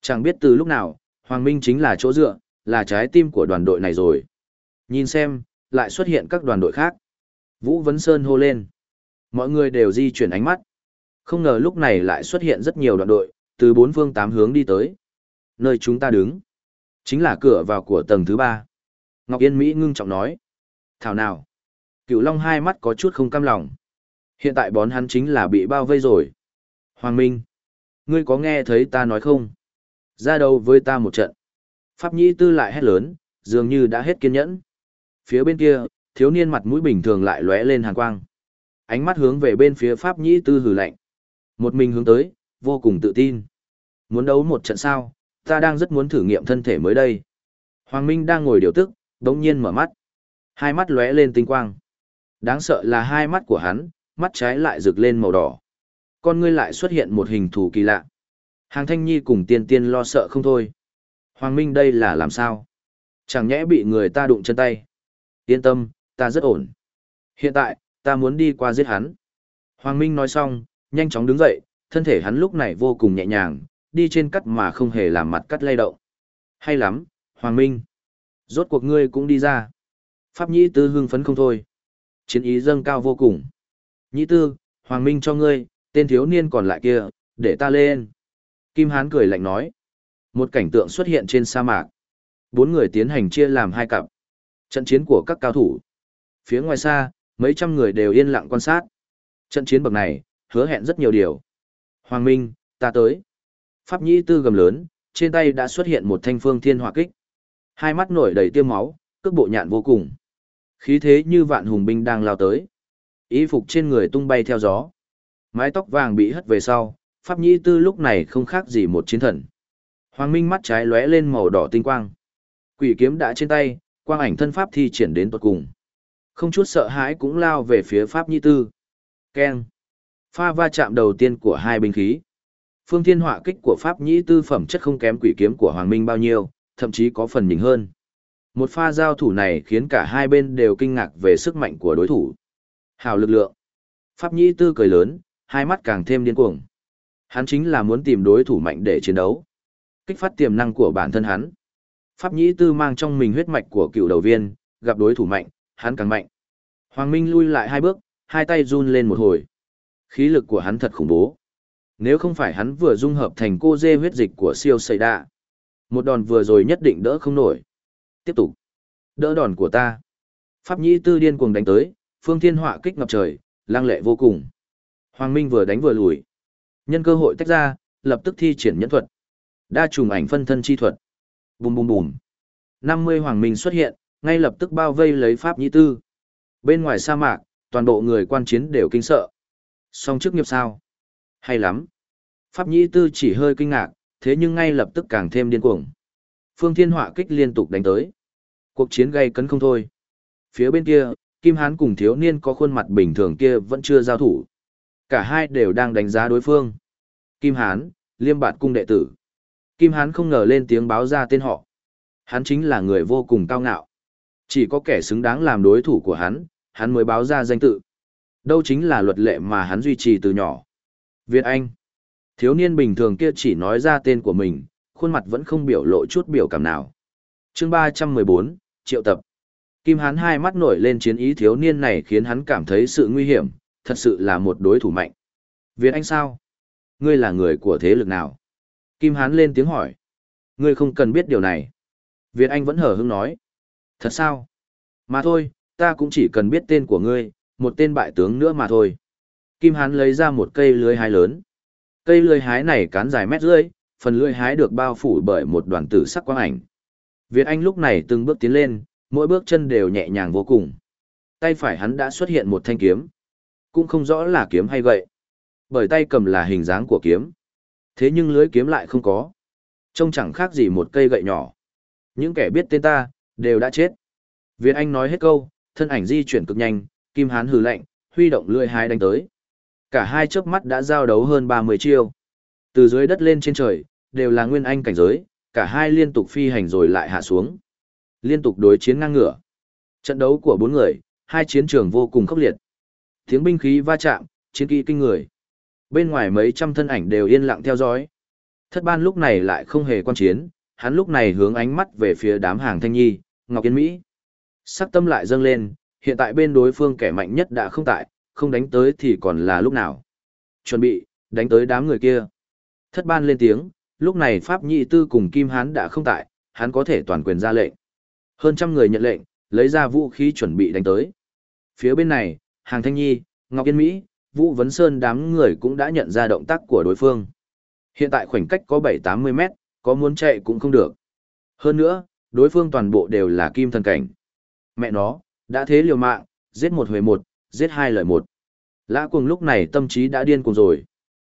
Chẳng biết từ lúc nào, Hoàng Minh chính là chỗ dựa, là trái tim của đoàn đội này rồi. Nhìn xem, lại xuất hiện các đoàn đội khác. Vũ Vấn Sơn hô lên. Mọi người đều di chuyển ánh mắt. Không ngờ lúc này lại xuất hiện rất nhiều đoàn đội, từ bốn phương tám hướng đi tới. Nơi chúng ta đứng, chính là cửa vào của tầng thứ ba. Ngọc Yên Mỹ ngưng trọng nói. Thảo nào? Cựu Long hai mắt có chút không cam lòng. Hiện tại bọn hắn chính là bị bao vây rồi. Hoàng Minh, ngươi có nghe thấy ta nói không? Ra đâu với ta một trận. Pháp Nhĩ Tư lại hét lớn, dường như đã hết kiên nhẫn. Phía bên kia, thiếu niên mặt mũi bình thường lại lóe lên hàn quang. Ánh mắt hướng về bên phía Pháp Nhĩ Tư hừ lạnh. Một mình hướng tới, vô cùng tự tin. Muốn đấu một trận sao, ta đang rất muốn thử nghiệm thân thể mới đây. Hoàng Minh đang ngồi điều tức, đống nhiên mở mắt. Hai mắt lóe lên tinh quang. Đáng sợ là hai mắt của hắn, mắt trái lại rực lên màu đỏ. Con ngươi lại xuất hiện một hình thù kỳ lạ. Hàng thanh nhi cùng tiên tiên lo sợ không thôi. Hoàng Minh đây là làm sao? Chẳng nhẽ bị người ta đụng chân tay. Yên tâm, ta rất ổn. Hiện tại, ta muốn đi qua giết hắn. Hoàng Minh nói xong, nhanh chóng đứng dậy, thân thể hắn lúc này vô cùng nhẹ nhàng, đi trên cắt mà không hề làm mặt cắt lay động. Hay lắm, Hoàng Minh. Rốt cuộc ngươi cũng đi ra. Pháp Nhĩ Tư hưng phấn không thôi. Chiến ý dâng cao vô cùng. Nhĩ Tư, Hoàng Minh cho ngươi, tên thiếu niên còn lại kia, để ta lên. Kim Hán cười lạnh nói. Một cảnh tượng xuất hiện trên sa mạc. Bốn người tiến hành chia làm hai cặp. Trận chiến của các cao thủ. Phía ngoài xa, mấy trăm người đều yên lặng quan sát. Trận chiến bậc này, hứa hẹn rất nhiều điều. Hoàng Minh, ta tới. Pháp Nhĩ Tư gầm lớn, trên tay đã xuất hiện một thanh phương thiên hỏa kích. Hai mắt nổi đầy tiêm máu, cước bộ nhạn vô cùng. Khí thế như vạn hùng binh đang lao tới. Y phục trên người tung bay theo gió. Mái tóc vàng bị hất về sau, Pháp Nhĩ Tư lúc này không khác gì một chiến thần. Hoàng Minh mắt trái lóe lên màu đỏ tinh quang. Quỷ kiếm đã trên tay, quang ảnh thân pháp thi triển đến tột cùng. Không chút sợ hãi cũng lao về phía Pháp Nhĩ Tư. Keng. Pha va chạm đầu tiên của hai binh khí. Phương Thiên Họa kích của Pháp Nhĩ Tư phẩm chất không kém quỷ kiếm của Hoàng Minh bao nhiêu, thậm chí có phần nhỉnh hơn. Một pha giao thủ này khiến cả hai bên đều kinh ngạc về sức mạnh của đối thủ. Hào lực lượng. Pháp Nhĩ Tư cười lớn, hai mắt càng thêm điên cuồng. Hắn chính là muốn tìm đối thủ mạnh để chiến đấu. Kích phát tiềm năng của bản thân hắn. Pháp Nhĩ Tư mang trong mình huyết mạch của cựu đầu viên, gặp đối thủ mạnh, hắn càng mạnh. Hoàng Minh lui lại hai bước, hai tay run lên một hồi. Khí lực của hắn thật khủng bố. Nếu không phải hắn vừa dung hợp thành cô dê huyết dịch của siêu sầy đạ. Một đòn vừa rồi nhất định đỡ không nổi. Tiếp tục. Đỡ đòn của ta. Pháp nhĩ tư điên cuồng đánh tới, phương thiên họa kích ngập trời, lang lệ vô cùng. Hoàng Minh vừa đánh vừa lùi. Nhân cơ hội tách ra, lập tức thi triển nhẫn thuật. Đa trùng ảnh phân thân chi thuật. Bùm bùm bùm. 50 Hoàng Minh xuất hiện, ngay lập tức bao vây lấy Pháp Nhĩ Tư. Bên ngoài sa mạc, toàn bộ người quan chiến đều kinh sợ. Song trước nghiệp sao? Hay lắm. Pháp Nhĩ Tư chỉ hơi kinh ngạc, thế nhưng ngay lập tức càng thêm điên cuồng. Phương Thiên Họa kích liên tục đánh tới. Cuộc chiến gay cấn không thôi. Phía bên kia, Kim Hán cùng thiếu niên có khuôn mặt bình thường kia vẫn chưa giao thủ. Cả hai đều đang đánh giá đối phương. Kim Hán, liêm bạt cung đệ tử. Kim Hán không ngờ lên tiếng báo ra tên họ. Hắn chính là người vô cùng cao ngạo. Chỉ có kẻ xứng đáng làm đối thủ của hắn, hắn mới báo ra danh tự. Đâu chính là luật lệ mà hắn duy trì từ nhỏ. Việt Anh. Thiếu niên bình thường kia chỉ nói ra tên của mình, khuôn mặt vẫn không biểu lộ chút biểu cảm nào. chương 314, triệu tập. Kim Hán hai mắt nổi lên chiến ý thiếu niên này khiến hắn cảm thấy sự nguy hiểm, thật sự là một đối thủ mạnh. Việt Anh sao? Ngươi là người của thế lực nào? Kim Hán lên tiếng hỏi. Ngươi không cần biết điều này. Việt Anh vẫn hở hững nói. Thật sao? Mà thôi, ta cũng chỉ cần biết tên của ngươi, một tên bại tướng nữa mà thôi. Kim Hán lấy ra một cây lưới hái lớn. Cây lưới hái này cán dài mét rưỡi, phần lưới hái được bao phủ bởi một đoàn tử sắc quang ảnh. Việt Anh lúc này từng bước tiến lên, mỗi bước chân đều nhẹ nhàng vô cùng. Tay phải hắn đã xuất hiện một thanh kiếm. Cũng không rõ là kiếm hay gậy. Bởi tay cầm là hình dáng của kiếm. Thế nhưng lưới kiếm lại không có. Trông chẳng khác gì một cây gậy nhỏ. Những kẻ biết tên ta, đều đã chết. Việt Anh nói hết câu, thân ảnh di chuyển cực nhanh, Kim Hán hừ lạnh, huy động lưỡi hai đánh tới. Cả hai chớp mắt đã giao đấu hơn 30 chiêu. Từ dưới đất lên trên trời, đều là nguyên anh cảnh giới, cả hai liên tục phi hành rồi lại hạ xuống. Liên tục đối chiến ngang ngửa. Trận đấu của bốn người, hai chiến trường vô cùng khốc liệt. Tiếng binh khí va chạm, chiến kỹ kinh người. Bên ngoài mấy trăm thân ảnh đều yên lặng theo dõi. Thất ban lúc này lại không hề quan chiến, hắn lúc này hướng ánh mắt về phía đám hàng thanh nhi, Ngọc Yên Mỹ. Sắc tâm lại dâng lên, hiện tại bên đối phương kẻ mạnh nhất đã không tại, không đánh tới thì còn là lúc nào. Chuẩn bị, đánh tới đám người kia. Thất ban lên tiếng, lúc này Pháp Nhị Tư cùng Kim Hán đã không tại, hắn có thể toàn quyền ra lệnh. Hơn trăm người nhận lệnh, lấy ra vũ khí chuẩn bị đánh tới. Phía bên này, Hàng Thanh Nhi, Ngọc Yên Mỹ, Vũ Vấn Sơn đám người cũng đã nhận ra động tác của đối phương. Hiện tại khoảnh cách có 7-80 mét, có muốn chạy cũng không được. Hơn nữa, đối phương toàn bộ đều là kim thần cảnh. Mẹ nó, đã thế liều mạng, giết một hồi một, giết hai lời một. Lã cuồng lúc này tâm trí đã điên cuồng rồi.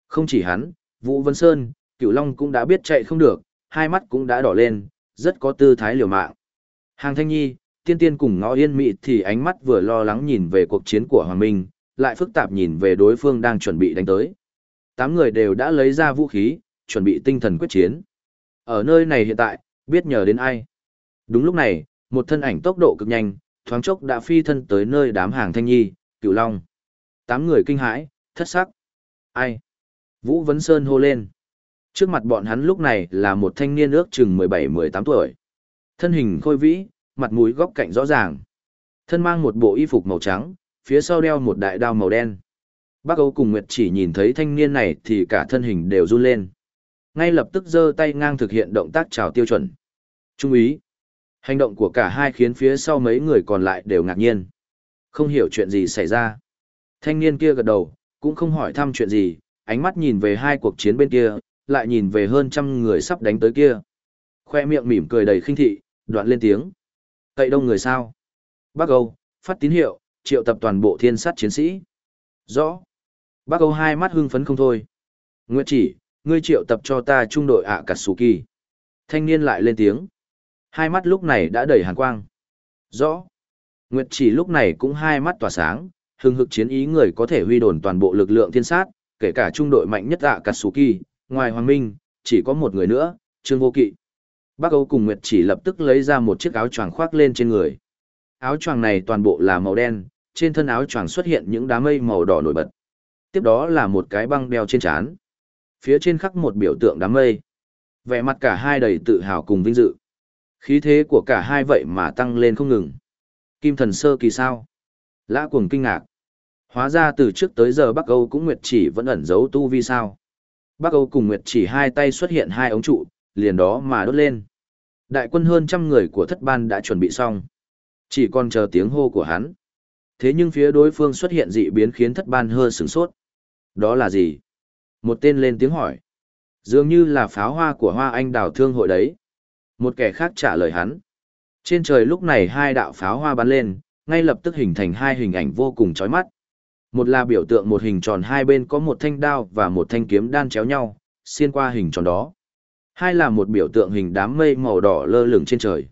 Không chỉ hắn, Vũ Vân Sơn, Cửu Long cũng đã biết chạy không được, hai mắt cũng đã đỏ lên, rất có tư thái liều mạng. Hàng Thanh Nhi, Tiên Tiên cùng Ngõ Yên Mị thì ánh mắt vừa lo lắng nhìn về cuộc chiến của Hoàng Minh, lại phức tạp nhìn về đối phương đang chuẩn bị đánh tới. Tám người đều đã lấy ra vũ khí, chuẩn bị tinh thần quyết chiến. Ở nơi này hiện tại, biết nhờ đến ai. Đúng lúc này, một thân ảnh tốc độ cực nhanh, thoáng chốc đã phi thân tới nơi đám hàng thanh nhi, cửu long. Tám người kinh hãi, thất sắc. Ai? Vũ Vấn Sơn hô lên. Trước mặt bọn hắn lúc này là một thanh niên ước chừng 17-18 tuổi. Thân hình khôi vĩ, mặt mũi góc cạnh rõ ràng. Thân mang một bộ y phục màu trắng, phía sau đeo một đại đao màu đen. Bác Âu cùng Nguyệt chỉ nhìn thấy thanh niên này thì cả thân hình đều run lên. ngay lập tức giơ tay ngang thực hiện động tác chào tiêu chuẩn. Trung ý. Hành động của cả hai khiến phía sau mấy người còn lại đều ngạc nhiên. Không hiểu chuyện gì xảy ra. Thanh niên kia gật đầu, cũng không hỏi thăm chuyện gì, ánh mắt nhìn về hai cuộc chiến bên kia, lại nhìn về hơn trăm người sắp đánh tới kia. Khoe miệng mỉm cười đầy khinh thị, đoạn lên tiếng. Cậy đông người sao? Bác Âu, phát tín hiệu, triệu tập toàn bộ thiên sát chiến sĩ. Rõ. Bác Âu hai mắt hưng phấn không thôi. Nguyệt chỉ, ngươi triệu tập cho ta trung đội ạ à kỳ. Thanh niên lại lên tiếng. Hai mắt lúc này đã đầy hàn quang. Rõ. Nguyệt chỉ lúc này cũng hai mắt tỏa sáng, hưng hực chiến ý người có thể huy đồn toàn bộ lực lượng thiên sát, kể cả trung đội mạnh nhất ạ à kỳ, ngoài Hoàng Minh, chỉ có một người nữa, Trương Vô Kỵ. Bác Âu cùng Nguyệt chỉ lập tức lấy ra một chiếc áo choàng khoác lên trên người. Áo choàng này toàn bộ là màu đen, trên thân áo choàng xuất hiện những đám mây màu đỏ nổi bật. Tiếp đó là một cái băng đeo trên trán. Phía trên khắc một biểu tượng đám mây. Vẻ mặt cả hai đầy tự hào cùng vinh dự. Khí thế của cả hai vậy mà tăng lên không ngừng. Kim thần sơ kỳ sao? Lã cuồng kinh ngạc. Hóa ra từ trước tới giờ Bắc Âu cũng Nguyệt chỉ vẫn ẩn giấu tu vi sao. Bắc Âu cùng Nguyệt chỉ hai tay xuất hiện hai ống trụ, liền đó mà đốt lên. Đại quân hơn trăm người của thất ban đã chuẩn bị xong. Chỉ còn chờ tiếng hô của hắn. Thế nhưng phía đối phương xuất hiện dị biến khiến thất ban hơi sửng sốt. Đó là gì? Một tên lên tiếng hỏi. Dường như là pháo hoa của hoa anh đào thương hội đấy. Một kẻ khác trả lời hắn. Trên trời lúc này hai đạo pháo hoa bắn lên, ngay lập tức hình thành hai hình ảnh vô cùng chói mắt. Một là biểu tượng một hình tròn hai bên có một thanh đao và một thanh kiếm đan chéo nhau, xuyên qua hình tròn đó. Hai là một biểu tượng hình đám mây màu đỏ lơ lửng trên trời.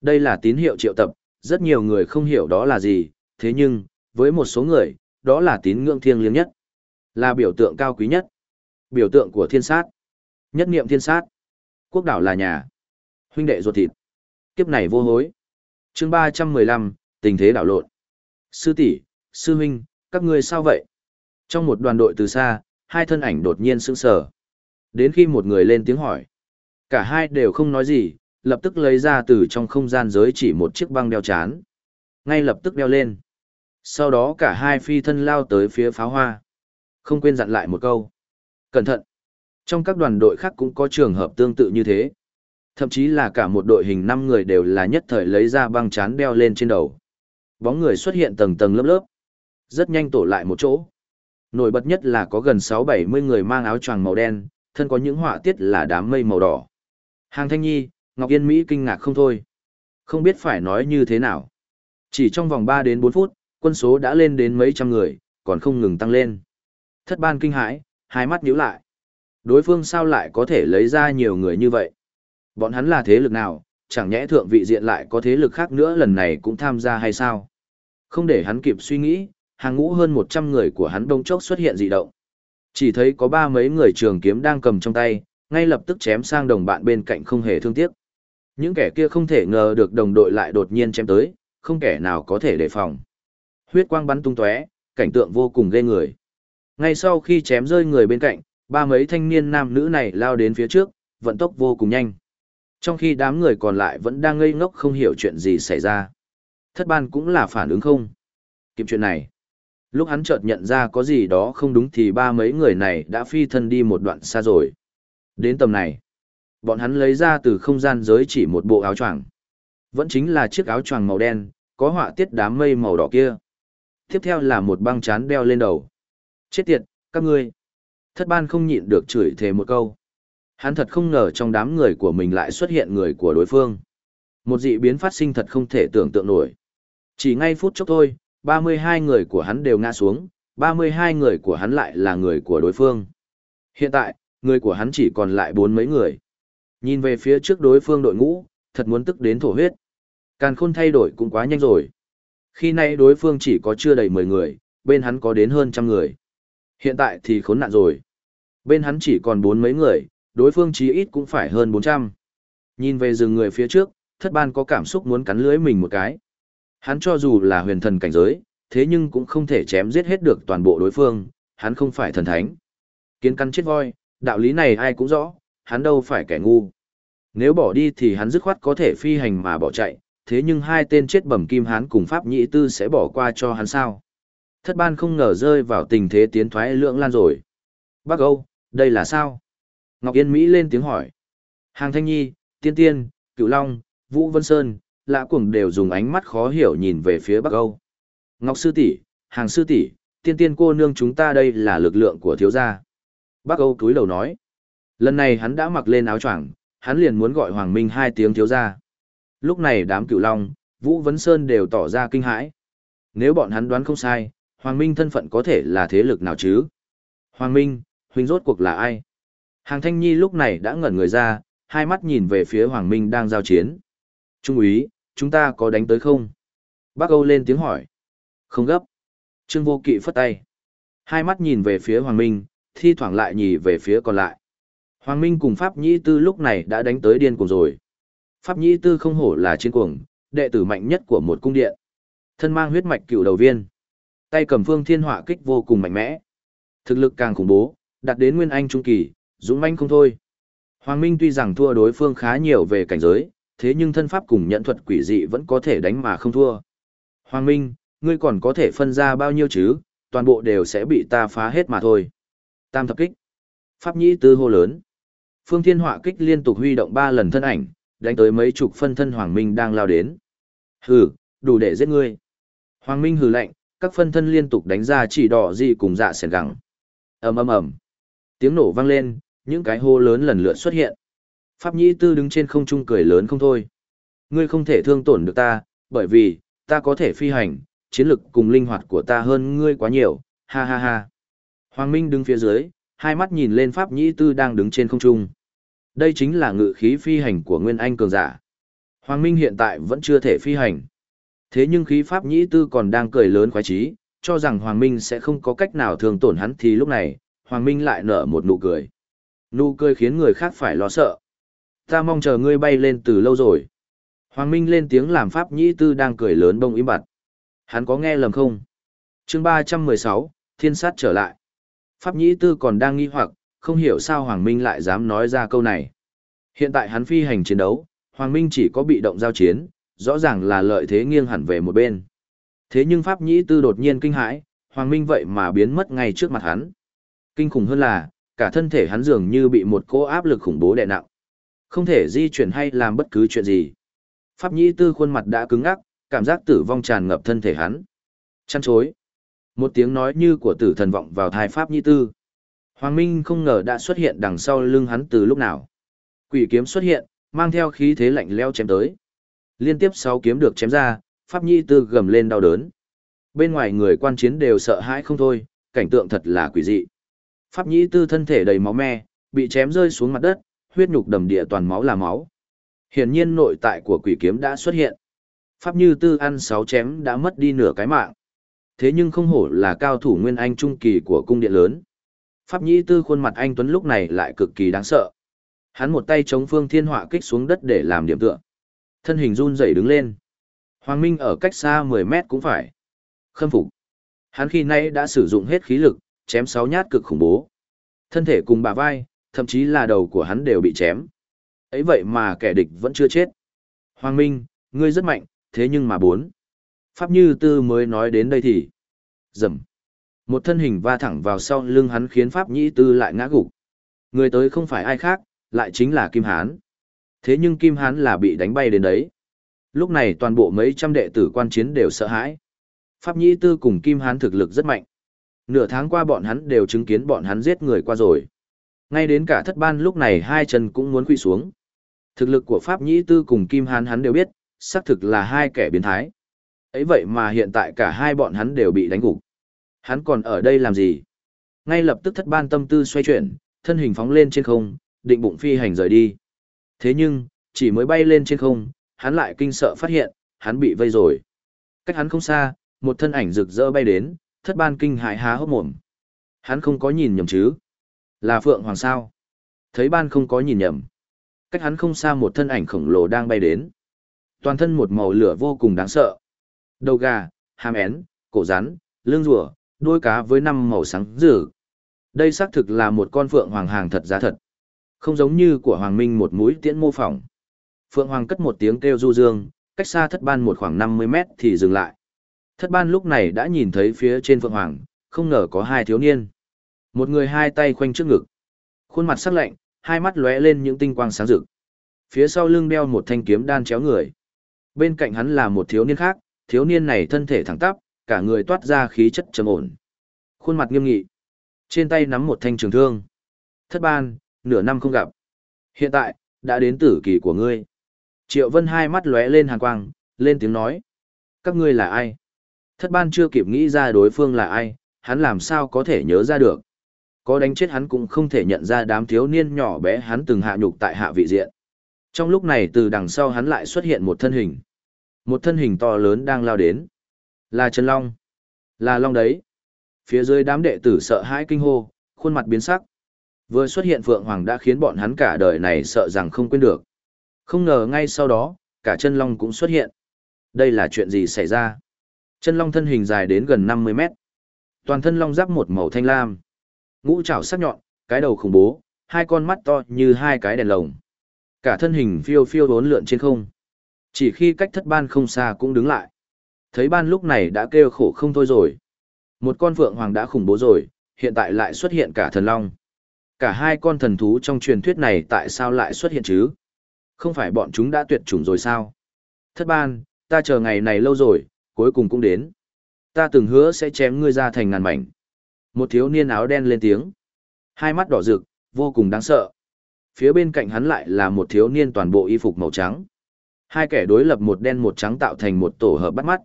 Đây là tín hiệu triệu tập, rất nhiều người không hiểu đó là gì, thế nhưng, với một số người, đó là tín ngưỡng thiêng liêng nhất, là biểu tượng cao quý nhất, biểu tượng của thiên sát, nhất niệm thiên sát, quốc đảo là nhà, huynh đệ ruột thịt, kiếp này vô hối. chương ba trăm mười lăm tình thế đảo lộn. Sư tỷ, sư huynh, các ngươi sao vậy? Trong một đoàn đội từ xa, hai thân ảnh đột nhiên sững sờ. Đến khi một người lên tiếng hỏi, cả hai đều không nói gì, lập tức lấy ra từ trong không gian giới chỉ một chiếc băng đeo chán. Ngay lập tức đeo lên. Sau đó cả hai phi thân lao tới phía pháo hoa. Không quên dặn lại một câu. Cẩn thận. Trong các đoàn đội khác cũng có trường hợp tương tự như thế. Thậm chí là cả một đội hình 5 người đều là nhất thời lấy ra băng chán đeo lên trên đầu. Bóng người xuất hiện tầng tầng lớp lớp. Rất nhanh tổ lại một chỗ. Nổi bật nhất là có gần 6-70 người mang áo choàng màu đen, thân có những họa tiết là đám mây màu đỏ. Hàng Thanh Nhi, Ngọc Yên Mỹ kinh ngạc không thôi. Không biết phải nói như thế nào. Chỉ trong vòng 3 đến 4 phút, quân số đã lên đến mấy trăm người, còn không ngừng tăng lên. Thất ban kinh hãi, hai mắt nhíu lại. Đối phương sao lại có thể lấy ra nhiều người như vậy? Bọn hắn là thế lực nào, chẳng nhẽ thượng vị diện lại có thế lực khác nữa lần này cũng tham gia hay sao? Không để hắn kịp suy nghĩ, hàng ngũ hơn 100 người của hắn đông chốc xuất hiện dị động. Chỉ thấy có ba mấy người trường kiếm đang cầm trong tay, ngay lập tức chém sang đồng bạn bên cạnh không hề thương tiếc. Những kẻ kia không thể ngờ được đồng đội lại đột nhiên chém tới, không kẻ nào có thể đề phòng. Huyết quang bắn tung tóe, cảnh tượng vô cùng ghê người. Ngay sau khi chém rơi người bên cạnh, ba mấy thanh niên nam nữ này lao đến phía trước, vận tốc vô cùng nhanh. Trong khi đám người còn lại vẫn đang ngây ngốc không hiểu chuyện gì xảy ra. Thất ban cũng là phản ứng không. Kịp chuyện này. Lúc hắn chợt nhận ra có gì đó không đúng thì ba mấy người này đã phi thân đi một đoạn xa rồi. Đến tầm này, bọn hắn lấy ra từ không gian giới chỉ một bộ áo choàng. Vẫn chính là chiếc áo choàng màu đen, có họa tiết đám mây màu đỏ kia. Tiếp theo là một băng chán đeo lên đầu. Chết tiệt, các ngươi. Thất ban không nhịn được chửi thề một câu. Hắn thật không ngờ trong đám người của mình lại xuất hiện người của đối phương. Một dị biến phát sinh thật không thể tưởng tượng nổi. Chỉ ngay phút chốc thôi, 32 người của hắn đều ngã xuống, 32 người của hắn lại là người của đối phương. Hiện tại, người của hắn chỉ còn lại bốn mấy người. Nhìn về phía trước đối phương đội ngũ, thật muốn tức đến thổ huyết. Càn khôn thay đổi cũng quá nhanh rồi. Khi nay đối phương chỉ có chưa đầy 10 người, bên hắn có đến hơn trăm người. Hiện tại thì khốn nạn rồi. Bên hắn chỉ còn bốn mấy người, đối phương chí ít cũng phải hơn 400. Nhìn về rừng người phía trước, thất ban có cảm xúc muốn cắn lưới mình một cái. Hắn cho dù là huyền thần cảnh giới, thế nhưng cũng không thể chém giết hết được toàn bộ đối phương, hắn không phải thần thánh. Kiến căn chết voi, đạo lý này ai cũng rõ, hắn đâu phải kẻ ngu. Nếu bỏ đi thì hắn dứt khoát có thể phi hành mà bỏ chạy, thế nhưng hai tên chết bẩm kim hắn cùng Pháp Nhĩ Tư sẽ bỏ qua cho hắn sao. Thất ban không ngờ rơi vào tình thế tiến thoái lưỡng lan rồi. Bác Âu, đây là sao? Ngọc Yên Mỹ lên tiếng hỏi. Hàng Thanh Nhi, Tiên Tiên, Cựu Long, Vũ Vân Sơn, Lã Cuồng đều dùng ánh mắt khó hiểu nhìn về phía Bắc Âu. Ngọc Sư tỷ, Hàng Sư tỷ, Tiên Tiên cô nương chúng ta đây là lực lượng của thiếu gia. Bắc Âu túi đầu nói. Lần này hắn đã mặc lên áo choàng, hắn liền muốn gọi Hoàng Minh hai tiếng thiếu gia. Lúc này đám Cửu Long, Vũ Vấn Sơn đều tỏ ra kinh hãi. Nếu bọn hắn đoán không sai, Hoàng Minh thân phận có thể là thế lực nào chứ? Hoàng Minh, huynh rốt cuộc là ai? Hàng Thanh Nhi lúc này đã ngẩn người ra, hai mắt nhìn về phía Hoàng Minh đang giao chiến. Trung úy, chúng ta có đánh tới không? Bác Âu lên tiếng hỏi. Không gấp. Trương Vô Kỵ phất tay. Hai mắt nhìn về phía Hoàng Minh, thi thoảng lại nhì về phía còn lại. Hoàng Minh cùng Pháp Nhĩ Tư lúc này đã đánh tới điên cuồng rồi. Pháp Nhĩ Tư không hổ là chiến cuồng, đệ tử mạnh nhất của một cung điện. Thân mang huyết mạch cựu đầu viên. Tay cầm phương thiên hỏa kích vô cùng mạnh mẽ. Thực lực càng khủng bố, đạt đến nguyên anh trung kỳ, dũng manh không thôi. Hoàng Minh tuy rằng thua đối phương khá nhiều về cảnh giới, thế nhưng thân pháp cùng nhận thuật quỷ dị vẫn có thể đánh mà không thua. Hoàng Minh, ngươi còn có thể phân ra bao nhiêu chứ, toàn bộ đều sẽ bị ta phá hết mà thôi. Tam thập kích. Pháp nhĩ tư hô lớn. Phương Thiên Họa kích liên tục huy động ba lần thân ảnh, đánh tới mấy chục phân thân Hoàng Minh đang lao đến. Hừ, đủ để giết ngươi. Hoàng Minh hừ lạnh, các phân thân liên tục đánh ra chỉ đỏ gì cùng dạ sẻn gẳng. ầm ầm ầm, tiếng nổ vang lên, những cái hô lớn lần lượt xuất hiện. Pháp Nhĩ Tư đứng trên không trung cười lớn không thôi. Ngươi không thể thương tổn được ta, bởi vì ta có thể phi hành, chiến lực cùng linh hoạt của ta hơn ngươi quá nhiều. Ha ha ha. Hoàng Minh đứng phía dưới, hai mắt nhìn lên Pháp Nhĩ Tư đang đứng trên không trung. Đây chính là ngự khí phi hành của Nguyên Anh cường giả. Hoàng Minh hiện tại vẫn chưa thể phi hành. Thế nhưng khí pháp nhĩ tư còn đang cười lớn khoái trí, cho rằng Hoàng Minh sẽ không có cách nào thường tổn hắn thì lúc này, Hoàng Minh lại nở một nụ cười. Nụ cười khiến người khác phải lo sợ. Ta mong chờ ngươi bay lên từ lâu rồi. Hoàng Minh lên tiếng làm pháp nhĩ tư đang cười lớn bông im bặt. Hắn có nghe lầm không? chương ba trăm mười sáu, thiên sát trở lại. Pháp nhĩ tư còn đang nghi hoặc, không hiểu sao Hoàng Minh lại dám nói ra câu này. Hiện tại hắn phi hành chiến đấu, Hoàng Minh chỉ có bị động giao chiến, rõ ràng là lợi thế nghiêng hẳn về một bên. Thế nhưng Pháp Nhĩ Tư đột nhiên kinh hãi, Hoàng Minh vậy mà biến mất ngay trước mặt hắn. Kinh khủng hơn là, cả thân thể hắn dường như bị một cỗ áp lực khủng bố đè nặng. Không thể di chuyển hay làm bất cứ chuyện gì. Pháp Nhĩ Tư khuôn mặt đã cứng ngắc, cảm giác tử vong tràn ngập thân thể hắn. Chăn chối. Một tiếng nói như của tử thần vọng vào thai Pháp Nhi Tư. Hoàng Minh không ngờ đã xuất hiện đằng sau lưng hắn từ lúc nào. Quỷ kiếm xuất hiện, mang theo khí thế lạnh leo chém tới. Liên tiếp sáu kiếm được chém ra, Pháp Nhi Tư gầm lên đau đớn. Bên ngoài người quan chiến đều sợ hãi không thôi, cảnh tượng thật là quỷ dị. Pháp Nhi Tư thân thể đầy máu me, bị chém rơi xuống mặt đất, huyết nhục đầm địa toàn máu là máu. Hiển nhiên nội tại của quỷ kiếm đã xuất hiện. Pháp Như Tư ăn sáu chém đã mất đi nửa cái mạng. Thế nhưng không hổ là cao thủ nguyên anh trung kỳ của cung điện lớn. Pháp Nhĩ Tư khuôn mặt anh Tuấn lúc này lại cực kỳ đáng sợ. Hắn một tay chống phương thiên họa kích xuống đất để làm điểm tựa. Thân hình run rẩy đứng lên. Hoàng Minh ở cách xa 10 mét cũng phải. Khâm phục. Hắn khi nay đã sử dụng hết khí lực, chém sáu nhát cực khủng bố. Thân thể cùng bả vai, thậm chí là đầu của hắn đều bị chém. ấy vậy mà kẻ địch vẫn chưa chết. Hoàng Minh, ngươi rất mạnh, thế nhưng mà bốn. Pháp Như Tư mới nói đến đây thì. rầm Một thân hình va thẳng vào sau lưng hắn khiến Pháp Nhĩ Tư lại ngã gục. Người tới không phải ai khác, lại chính là Kim Hán. Thế nhưng Kim Hán là bị đánh bay đến đấy. Lúc này toàn bộ mấy trăm đệ tử quan chiến đều sợ hãi. Pháp Nhĩ Tư cùng Kim Hán thực lực rất mạnh. Nửa tháng qua bọn hắn đều chứng kiến bọn hắn giết người qua rồi. Ngay đến cả thất ban lúc này hai chân cũng muốn quỳ xuống. Thực lực của Pháp Nhĩ Tư cùng Kim Hán hắn đều biết, xác thực là hai kẻ biến thái ấy vậy mà hiện tại cả hai bọn hắn đều bị đánh gục. Hắn còn ở đây làm gì? Ngay lập tức thất ban tâm tư xoay chuyển, thân hình phóng lên trên không, định bụng phi hành rời đi. Thế nhưng, chỉ mới bay lên trên không, hắn lại kinh sợ phát hiện, hắn bị vây rồi. Cách hắn không xa, một thân ảnh rực rỡ bay đến, thất ban kinh hại há hốc mồm. Hắn không có nhìn nhầm chứ? Là Phượng Hoàng sao? Thấy ban không có nhìn nhầm. Cách hắn không xa một thân ảnh khổng lồ đang bay đến. Toàn thân một màu lửa vô cùng đáng sợ. Đầu gà, hàm én, cổ rắn, lưng rùa, đuôi cá với năm màu sáng rực. Đây xác thực là một con phượng hoàng hàng thật giá thật. Không giống như của Hoàng Minh một mũi tiễn mô phỏng. Phượng Hoàng cất một tiếng kêu du dương, cách xa thất ban một khoảng 50 mét thì dừng lại. Thất ban lúc này đã nhìn thấy phía trên Phượng Hoàng, không ngờ có hai thiếu niên. Một người hai tay khoanh trước ngực. Khuôn mặt sắc lạnh, hai mắt lóe lên những tinh quang sáng rực. Phía sau lưng đeo một thanh kiếm đan chéo người. Bên cạnh hắn là một thiếu niên khác, thiếu niên này thân thể thẳng tắp, cả người toát ra khí chất trầm ổn. Khuôn mặt nghiêm nghị. Trên tay nắm một thanh trường thương. Thất ban, nửa năm không gặp. Hiện tại, đã đến tử kỳ của ngươi. Triệu Vân hai mắt lóe lên hàn quang, lên tiếng nói. Các ngươi là ai? Thất ban chưa kịp nghĩ ra đối phương là ai, hắn làm sao có thể nhớ ra được. Có đánh chết hắn cũng không thể nhận ra đám thiếu niên nhỏ bé hắn từng hạ nhục tại hạ vị diện. Trong lúc này từ đằng sau hắn lại xuất hiện một thân hình. Một thân hình to lớn đang lao đến. Là Trần Long. Là Long đấy. Phía dưới đám đệ tử sợ hãi kinh hô, khuôn mặt biến sắc. Vừa xuất hiện Phượng Hoàng đã khiến bọn hắn cả đời này sợ rằng không quên được. Không ngờ ngay sau đó, cả chân Long cũng xuất hiện. Đây là chuyện gì xảy ra? Chân Long thân hình dài đến gần 50 mét. Toàn thân Long giáp một màu thanh lam. Ngũ trảo sắc nhọn, cái đầu khủng bố, hai con mắt to như hai cái đèn lồng. Cả thân hình phiêu phiêu bốn lượn trên không. Chỉ khi cách thất ban không xa cũng đứng lại. Thấy ban lúc này đã kêu khổ không thôi rồi. Một con phượng hoàng đã khủng bố rồi, hiện tại lại xuất hiện cả thần long. Cả hai con thần thú trong truyền thuyết này tại sao lại xuất hiện chứ? Không phải bọn chúng đã tuyệt chủng rồi sao? Thất ban, ta chờ ngày này lâu rồi, cuối cùng cũng đến. Ta từng hứa sẽ chém ngươi ra thành ngàn mảnh. Một thiếu niên áo đen lên tiếng. Hai mắt đỏ rực, vô cùng đáng sợ. Phía bên cạnh hắn lại là một thiếu niên toàn bộ y phục màu trắng. Hai kẻ đối lập một đen một trắng tạo thành một tổ hợp bắt mắt.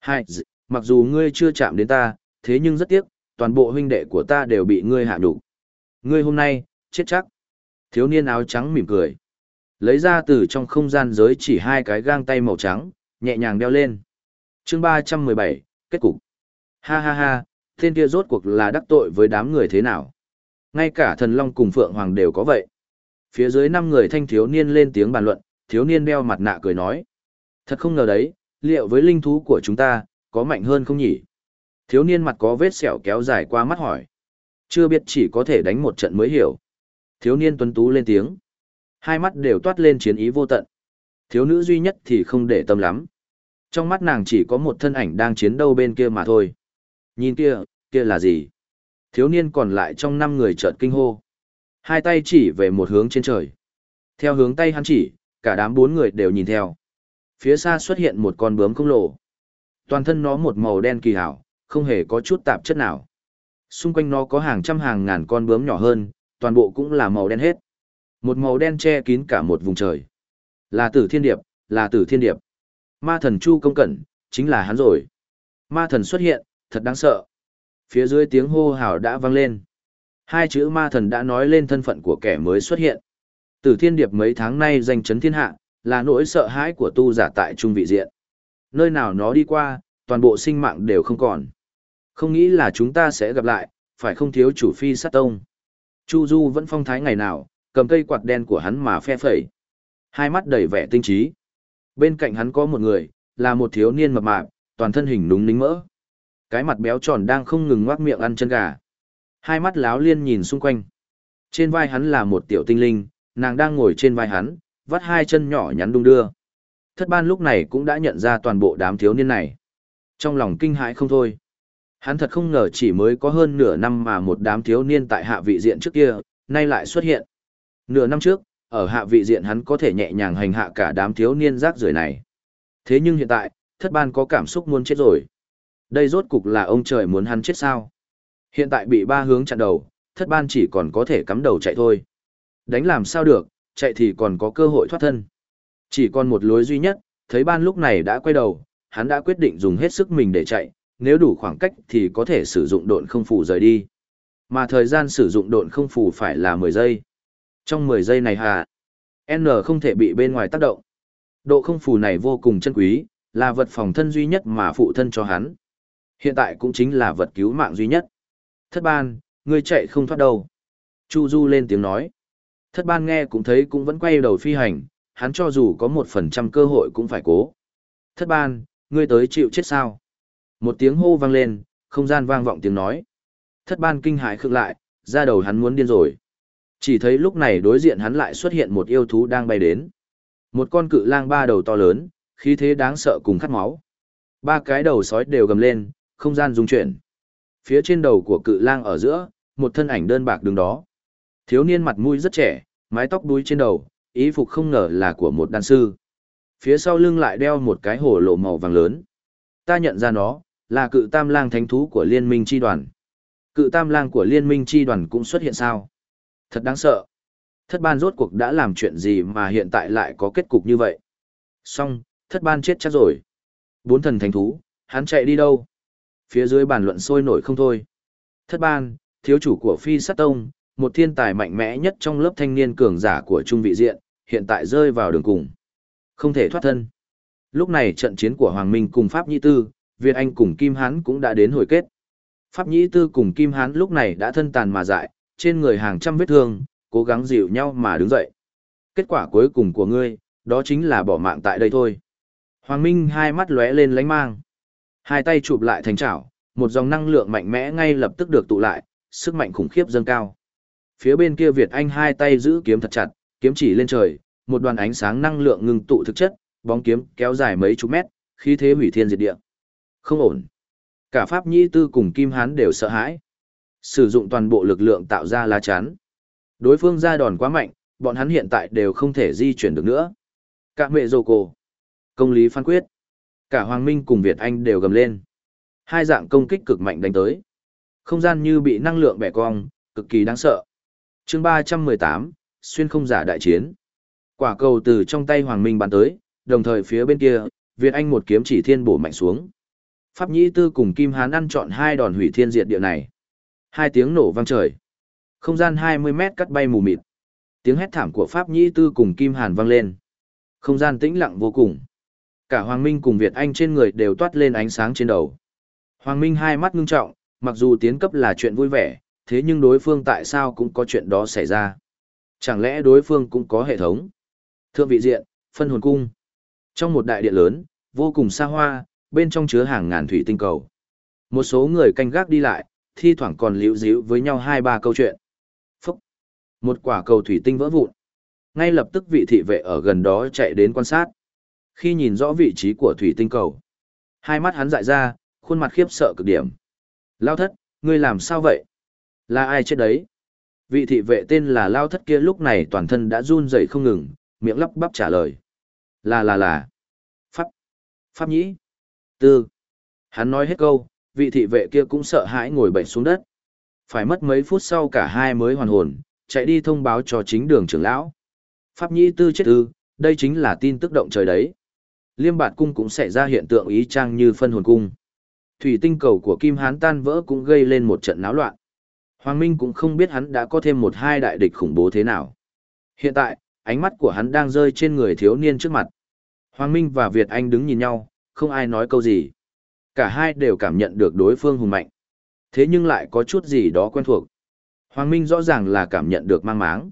Hai, mặc dù ngươi chưa chạm đến ta, thế nhưng rất tiếc, toàn bộ huynh đệ của ta đều bị ngươi hạ đủ. Ngươi hôm nay, chết chắc. Thiếu niên áo trắng mỉm cười. Lấy ra từ trong không gian giới chỉ hai cái gang tay màu trắng, nhẹ nhàng đeo lên. chương ba trăm mười bảy kết cục. Ha ha ha, tên kia rốt cuộc là đắc tội với đám người thế nào. Ngay cả thần long cùng phượng hoàng đều có vậy. Phía dưới năm người thanh thiếu niên lên tiếng bàn luận, thiếu niên đeo mặt nạ cười nói. Thật không ngờ đấy, liệu với linh thú của chúng ta, có mạnh hơn không nhỉ? Thiếu niên mặt có vết sẹo kéo dài qua mắt hỏi. Chưa biết chỉ có thể đánh một trận mới hiểu. Thiếu niên tuấn tú lên tiếng. Hai mắt đều toát lên chiến ý vô tận. Thiếu nữ duy nhất thì không để tâm lắm. Trong mắt nàng chỉ có một thân ảnh đang chiến đấu bên kia mà thôi. Nhìn kia, kia là gì? Thiếu niên còn lại trong năm người chợt kinh hô. Hai tay chỉ về một hướng trên trời. Theo hướng tay hắn chỉ, cả đám bốn người đều nhìn theo. Phía xa xuất hiện một con bướm khổng lộ. Toàn thân nó một màu đen kỳ hảo, không hề có chút tạp chất nào. Xung quanh nó có hàng trăm hàng ngàn con bướm nhỏ hơn, toàn bộ cũng là màu đen hết. Một màu đen che kín cả một vùng trời. Là tử thiên điệp, là tử thiên điệp. Ma thần Chu công cẩn, chính là hắn rồi. Ma thần xuất hiện, thật đáng sợ. Phía dưới tiếng hô hào đã vang lên. Hai chữ ma thần đã nói lên thân phận của kẻ mới xuất hiện. Tử thiên điệp mấy tháng nay danh chấn thiên hạ, là nỗi sợ hãi của tu giả tại trung vị diện. Nơi nào nó đi qua, toàn bộ sinh mạng đều không còn. Không nghĩ là chúng ta sẽ gặp lại, phải không thiếu chủ phi sát tông. Chu Du vẫn phong thái ngày nào, cầm cây quạt đen của hắn mà phe phẩy. Hai mắt đầy vẻ tinh trí. Bên cạnh hắn có một người, là một thiếu niên mập mạp, toàn thân hình núng nính mỡ. Cái mặt béo tròn đang không ngừng ngoác miệng ăn chân gà. Hai mắt láo liên nhìn xung quanh. Trên vai hắn là một tiểu tinh linh, nàng đang ngồi trên vai hắn, vắt hai chân nhỏ nhắn đung đưa. Thất ban lúc này cũng đã nhận ra toàn bộ đám thiếu niên này. Trong lòng kinh hãi không thôi. Hắn thật không ngờ chỉ mới có hơn nửa năm mà một đám thiếu niên tại hạ vị diện trước kia, nay lại xuất hiện. Nửa năm trước, ở hạ vị diện hắn có thể nhẹ nhàng hành hạ cả đám thiếu niên rác rưởi này. Thế nhưng hiện tại, thất ban có cảm xúc muốn chết rồi. Đây rốt cục là ông trời muốn hắn chết sao. Hiện tại bị ba hướng chặn đầu, thất ban chỉ còn có thể cắm đầu chạy thôi. Đánh làm sao được, chạy thì còn có cơ hội thoát thân. Chỉ còn một lối duy nhất, thấy ban lúc này đã quay đầu, hắn đã quyết định dùng hết sức mình để chạy, nếu đủ khoảng cách thì có thể sử dụng độn không phủ rời đi. Mà thời gian sử dụng độn không phủ phải là 10 giây. Trong 10 giây này hà, N không thể bị bên ngoài tác động. Độ không phủ này vô cùng chân quý, là vật phòng thân duy nhất mà phụ thân cho hắn. Hiện tại cũng chính là vật cứu mạng duy nhất. Thất ban, ngươi chạy không thoát đâu. Chu Du lên tiếng nói. Thất ban nghe cũng thấy cũng vẫn quay đầu phi hành, hắn cho dù có một phần trăm cơ hội cũng phải cố. Thất ban, ngươi tới chịu chết sao? Một tiếng hô vang lên, không gian vang vọng tiếng nói. Thất ban kinh hãi khựng lại, ra đầu hắn muốn điên rồi. Chỉ thấy lúc này đối diện hắn lại xuất hiện một yêu thú đang bay đến. Một con cự lang ba đầu to lớn, khí thế đáng sợ cùng khát máu. Ba cái đầu sói đều gầm lên, không gian rung chuyển. Phía trên đầu của cự lang ở giữa, một thân ảnh đơn bạc đứng đó. Thiếu niên mặt mũi rất trẻ, Mái tóc đuôi trên đầu, ý phục không ngờ là của một đan sư. Phía sau lưng lại đeo một cái hổ lộ màu vàng lớn. Ta nhận ra nó, là cự tam lang thánh thú của liên minh chi đoàn. Cự tam lang của liên minh chi đoàn cũng xuất hiện sao? Thật đáng sợ. Thất ban rốt cuộc đã làm chuyện gì mà hiện tại lại có kết cục như vậy? Xong, thất ban chết chắc rồi. Bốn thần thánh thú, hắn chạy đi đâu? Phía dưới bàn luận sôi nổi không thôi. Thất ban, thiếu chủ của phi sát tông, một thiên tài mạnh mẽ nhất trong lớp thanh niên cường giả của trung vị diện, hiện tại rơi vào đường cùng. Không thể thoát thân. Lúc này trận chiến của Hoàng Minh cùng Pháp Nhĩ Tư, Việt Anh cùng Kim Hán cũng đã đến hồi kết. Pháp Nhĩ Tư cùng Kim Hán lúc này đã thân tàn mà dại, trên người hàng trăm vết thương, cố gắng dịu nhau mà đứng dậy. Kết quả cuối cùng của ngươi, đó chính là bỏ mạng tại đây thôi. Hoàng Minh hai mắt lóe lên lánh mang. Hai tay chụp lại thành chảo, một dòng năng lượng mạnh mẽ ngay lập tức được tụ lại, sức mạnh khủng khiếp dâng cao. Phía bên kia Việt Anh hai tay giữ kiếm thật chặt, kiếm chỉ lên trời, một đoàn ánh sáng năng lượng ngưng tụ thực chất, bóng kiếm kéo dài mấy chục mét, khí thế hủy thiên diệt địa. Không ổn. Cả Pháp Nhĩ Tư cùng Kim Hán đều sợ hãi. Sử dụng toàn bộ lực lượng tạo ra lá chắn. Đối phương ra đòn quá mạnh, bọn hắn hiện tại đều không thể di chuyển được nữa. Cả mẹ dồ cổ. Công lý phán quyết. Cả Hoàng Minh cùng Việt Anh đều gầm lên. Hai dạng công kích cực mạnh đánh tới. Không gian như bị năng lượng bẻ cong, cực kỳ đáng sợ chương 318, xuyên không giả đại chiến. Quả cầu từ trong tay Hoàng Minh bắn tới, đồng thời phía bên kia, Việt Anh một kiếm chỉ thiên bổ mạnh xuống. Pháp Nhĩ Tư cùng Kim Hán ăn chọn hai đòn hủy thiên diệt địa này. Hai tiếng nổ vang trời. Không gian 20 mét cắt bay mù mịt. Tiếng hét thảm của Pháp Nhĩ Tư cùng Kim Hàn vang lên. Không gian tĩnh lặng vô cùng. Cả Hoàng Minh cùng Việt Anh trên người đều toát lên ánh sáng trên đầu. Hoàng Minh hai mắt ngưng trọng, mặc dù tiến cấp là chuyện vui vẻ, thế nhưng đối phương tại sao cũng có chuyện đó xảy ra? Chẳng lẽ đối phương cũng có hệ thống? Thượng vị diện, phân hồn cung. Trong một đại điện lớn, vô cùng xa hoa, bên trong chứa hàng ngàn thủy tinh cầu. Một số người canh gác đi lại, thi thoảng còn liễu díu với nhau hai ba câu chuyện. Phúc! Một quả cầu thủy tinh vỡ vụn. Ngay lập tức vị thị vệ ở gần đó chạy đến quan sát. Khi nhìn rõ vị trí của thủy tinh cầu, hai mắt hắn dại ra, khuôn mặt khiếp sợ cực điểm. Lao thất, ngươi làm sao vậy? Là ai chết đấy? Vị thị vệ tên là Lao thất kia lúc này toàn thân đã run rẩy không ngừng, miệng lắp bắp trả lời. Là là là. Pháp. Pháp nhĩ. Tư. Hắn nói hết câu, vị thị vệ kia cũng sợ hãi ngồi bệnh xuống đất. Phải mất mấy phút sau cả hai mới hoàn hồn, chạy đi thông báo cho chính đường trưởng lão. Pháp nhĩ tư chết ư, đây chính là tin tức động trời đấy. Liêm bạt cung cũng xảy ra hiện tượng ý trang như phân hồn cung. Thủy tinh cầu của Kim Hán tan vỡ cũng gây lên một trận náo loạn. Hoàng Minh cũng không biết hắn đã có thêm một hai đại địch khủng bố thế nào. Hiện tại, ánh mắt của hắn đang rơi trên người thiếu niên trước mặt. Hoàng Minh và Việt Anh đứng nhìn nhau, không ai nói câu gì. Cả hai đều cảm nhận được đối phương hùng mạnh. Thế nhưng lại có chút gì đó quen thuộc. Hoàng Minh rõ ràng là cảm nhận được mang máng.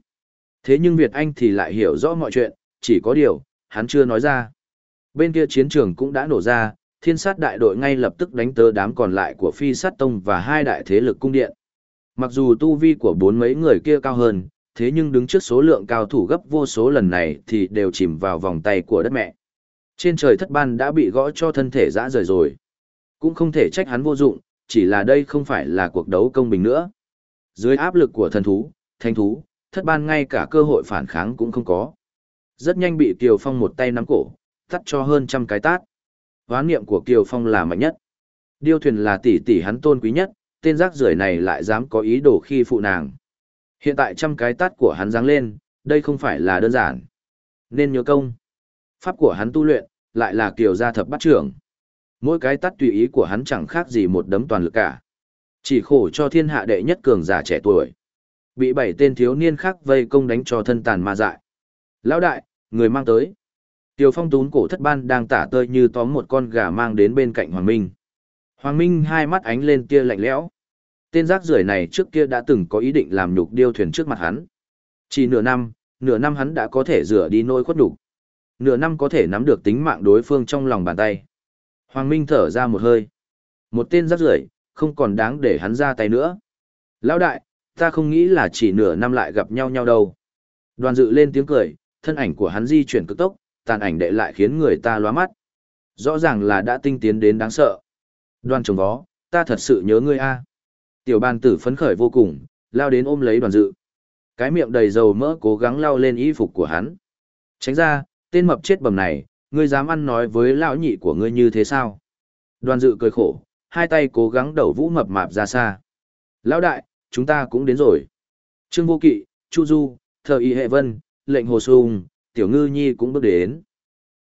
Thế nhưng Việt Anh thì lại hiểu rõ mọi chuyện, chỉ có điều, hắn chưa nói ra. Bên kia chiến trường cũng đã nổ ra, thiên sát đại đội ngay lập tức đánh tớ đám còn lại của phi sát tông và hai đại thế lực cung điện. Mặc dù tu vi của bốn mấy người kia cao hơn, thế nhưng đứng trước số lượng cao thủ gấp vô số lần này thì đều chìm vào vòng tay của đất mẹ. Trên trời thất ban đã bị gõ cho thân thể dã rời rồi. Cũng không thể trách hắn vô dụng, chỉ là đây không phải là cuộc đấu công bình nữa. Dưới áp lực của thần thú, thanh thú, thất ban ngay cả cơ hội phản kháng cũng không có. Rất nhanh bị Kiều Phong một tay nắm cổ, tắt cho hơn trăm cái tát. Hoán niệm của Kiều Phong là mạnh nhất. Điêu thuyền là tỷ tỷ hắn tôn quý nhất, tên rác rưởi này lại dám có ý đồ khi phụ nàng. Hiện tại trăm cái tát của hắn giáng lên, đây không phải là đơn giản. Nên nhớ công. Pháp của hắn tu luyện, lại là Kiều gia thập bắt trưởng. Mỗi cái tát tùy ý của hắn chẳng khác gì một đấm toàn lực cả. Chỉ khổ cho thiên hạ đệ nhất cường giả trẻ tuổi. Bị bảy tên thiếu niên khác vây công đánh cho thân tàn ma dại. Lão đại, người mang tới. Tiêu phong tún cổ thất ban đang tả tơi như tóm một con gà mang đến bên cạnh Hoàng Minh. Hoàng Minh hai mắt ánh lên tia lạnh lẽo. Tên rác rưởi này trước kia đã từng có ý định làm nhục điêu thuyền trước mặt hắn. Chỉ nửa năm, nửa năm hắn đã có thể rửa đi nỗi khuất nhục. Nửa năm có thể nắm được tính mạng đối phương trong lòng bàn tay. Hoàng Minh thở ra một hơi. Một tên rác rưởi, không còn đáng để hắn ra tay nữa. Lão đại, ta không nghĩ là chỉ nửa năm lại gặp nhau nhau đâu. Đoàn dự lên tiếng cười, thân ảnh của hắn di chuyển cực tốc, tàn ảnh đệ lại khiến người ta loa mắt. Rõ ràng là đã tinh tiến đến đáng sợ. Đoàn trồng vó, ta thật sự nhớ ngươi a. Tiểu bàn tử phấn khởi vô cùng, lao đến ôm lấy đoàn dự. Cái miệng đầy dầu mỡ cố gắng lau lên y phục của hắn. Tránh ra, tên mập chết bầm này, ngươi dám ăn nói với lão nhị của ngươi như thế sao? Đoàn dự cười khổ, hai tay cố gắng đẩu vũ mập mạp ra xa. Lão đại, chúng ta cũng đến rồi. Trương Vô Kỵ, Chu Du, Thờ Y Hệ Vân, Lệnh Hồ Sung, Tiểu Ngư Nhi cũng bước đến.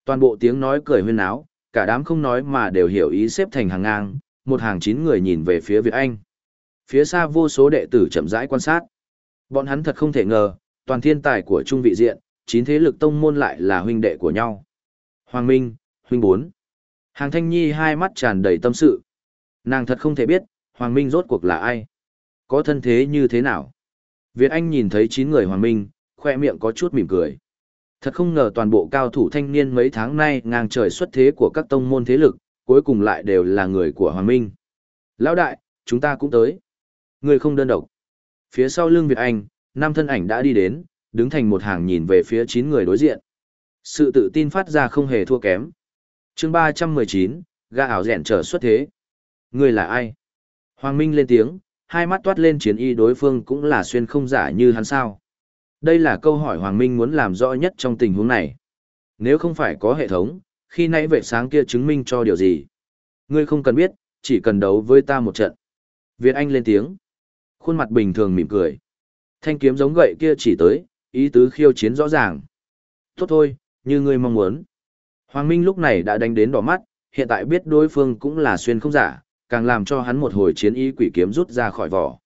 Toàn bộ tiếng nói cười huyên áo, cả đám không nói mà đều hiểu ý xếp thành hàng ngang, một hàng chín người nhìn về phía Việt Anh. Phía xa vô số đệ tử chậm rãi quan sát. Bọn hắn thật không thể ngờ, toàn thiên tài của trung vị diện, chín thế lực tông môn lại là huynh đệ của nhau. Hoàng Minh, huynh bốn. Hàng Thanh Nhi hai mắt tràn đầy tâm sự. Nàng thật không thể biết, Hoàng Minh rốt cuộc là ai? Có thân thế như thế nào? Việt Anh nhìn thấy chín người Hoàng Minh, khoe miệng có chút mỉm cười. Thật không ngờ toàn bộ cao thủ thanh niên mấy tháng nay ngang trời xuất thế của các tông môn thế lực, cuối cùng lại đều là người của Hoàng Minh. Lão đại, chúng ta cũng tới. Người không đơn độc. Phía sau lưng Việt Anh, năm thân ảnh đã đi đến, đứng thành một hàng nhìn về phía chín người đối diện. Sự tự tin phát ra không hề thua kém. chương ba trăm mười chín, ảo rẹn trở xuất thế. Người là ai? Hoàng Minh lên tiếng, hai mắt toát lên chiến y đối phương cũng là xuyên không giả như hắn sao. Đây là câu hỏi Hoàng Minh muốn làm rõ nhất trong tình huống này. Nếu không phải có hệ thống, khi nãy vệ sáng kia chứng minh cho điều gì? Ngươi không cần biết, chỉ cần đấu với ta một trận. Việt Anh lên tiếng. Khuôn mặt bình thường mỉm cười. Thanh kiếm giống gậy kia chỉ tới, ý tứ khiêu chiến rõ ràng. Tốt thôi, như ngươi mong muốn. Hoàng Minh lúc này đã đánh đến đỏ mắt, hiện tại biết đối phương cũng là xuyên không giả, càng làm cho hắn một hồi chiến ý quỷ kiếm rút ra khỏi vỏ.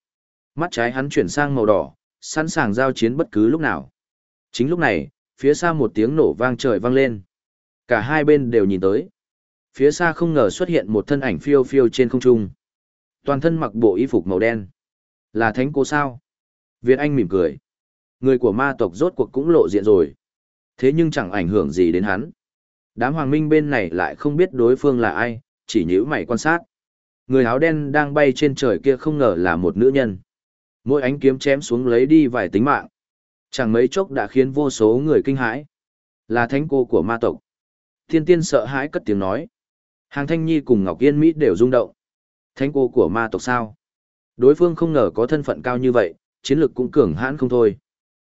Mắt trái hắn chuyển sang màu đỏ, sẵn sàng giao chiến bất cứ lúc nào. Chính lúc này, phía xa một tiếng nổ vang trời vang lên. Cả hai bên đều nhìn tới. Phía xa không ngờ xuất hiện một thân ảnh phiêu phiêu trên không trung. Toàn thân mặc bộ y phục màu đen. Là thánh cô sao? Việt Anh mỉm cười. Người của ma tộc rốt cuộc cũng lộ diện rồi. Thế nhưng chẳng ảnh hưởng gì đến hắn. Đám hoàng minh bên này lại không biết đối phương là ai, chỉ nhíu mày quan sát. Người áo đen đang bay trên trời kia không ngờ là một nữ nhân. Mỗi ánh kiếm chém xuống lấy đi vài tính mạng. Chẳng mấy chốc đã khiến vô số người kinh hãi. Là thánh cô của ma tộc. Thiên tiên sợ hãi cất tiếng nói. Hàng Thanh Nhi cùng Ngọc Yên Mỹ đều rung động. Thánh cô của ma tộc sao? Đối phương không ngờ có thân phận cao như vậy, chiến lược cũng cường hãn không thôi.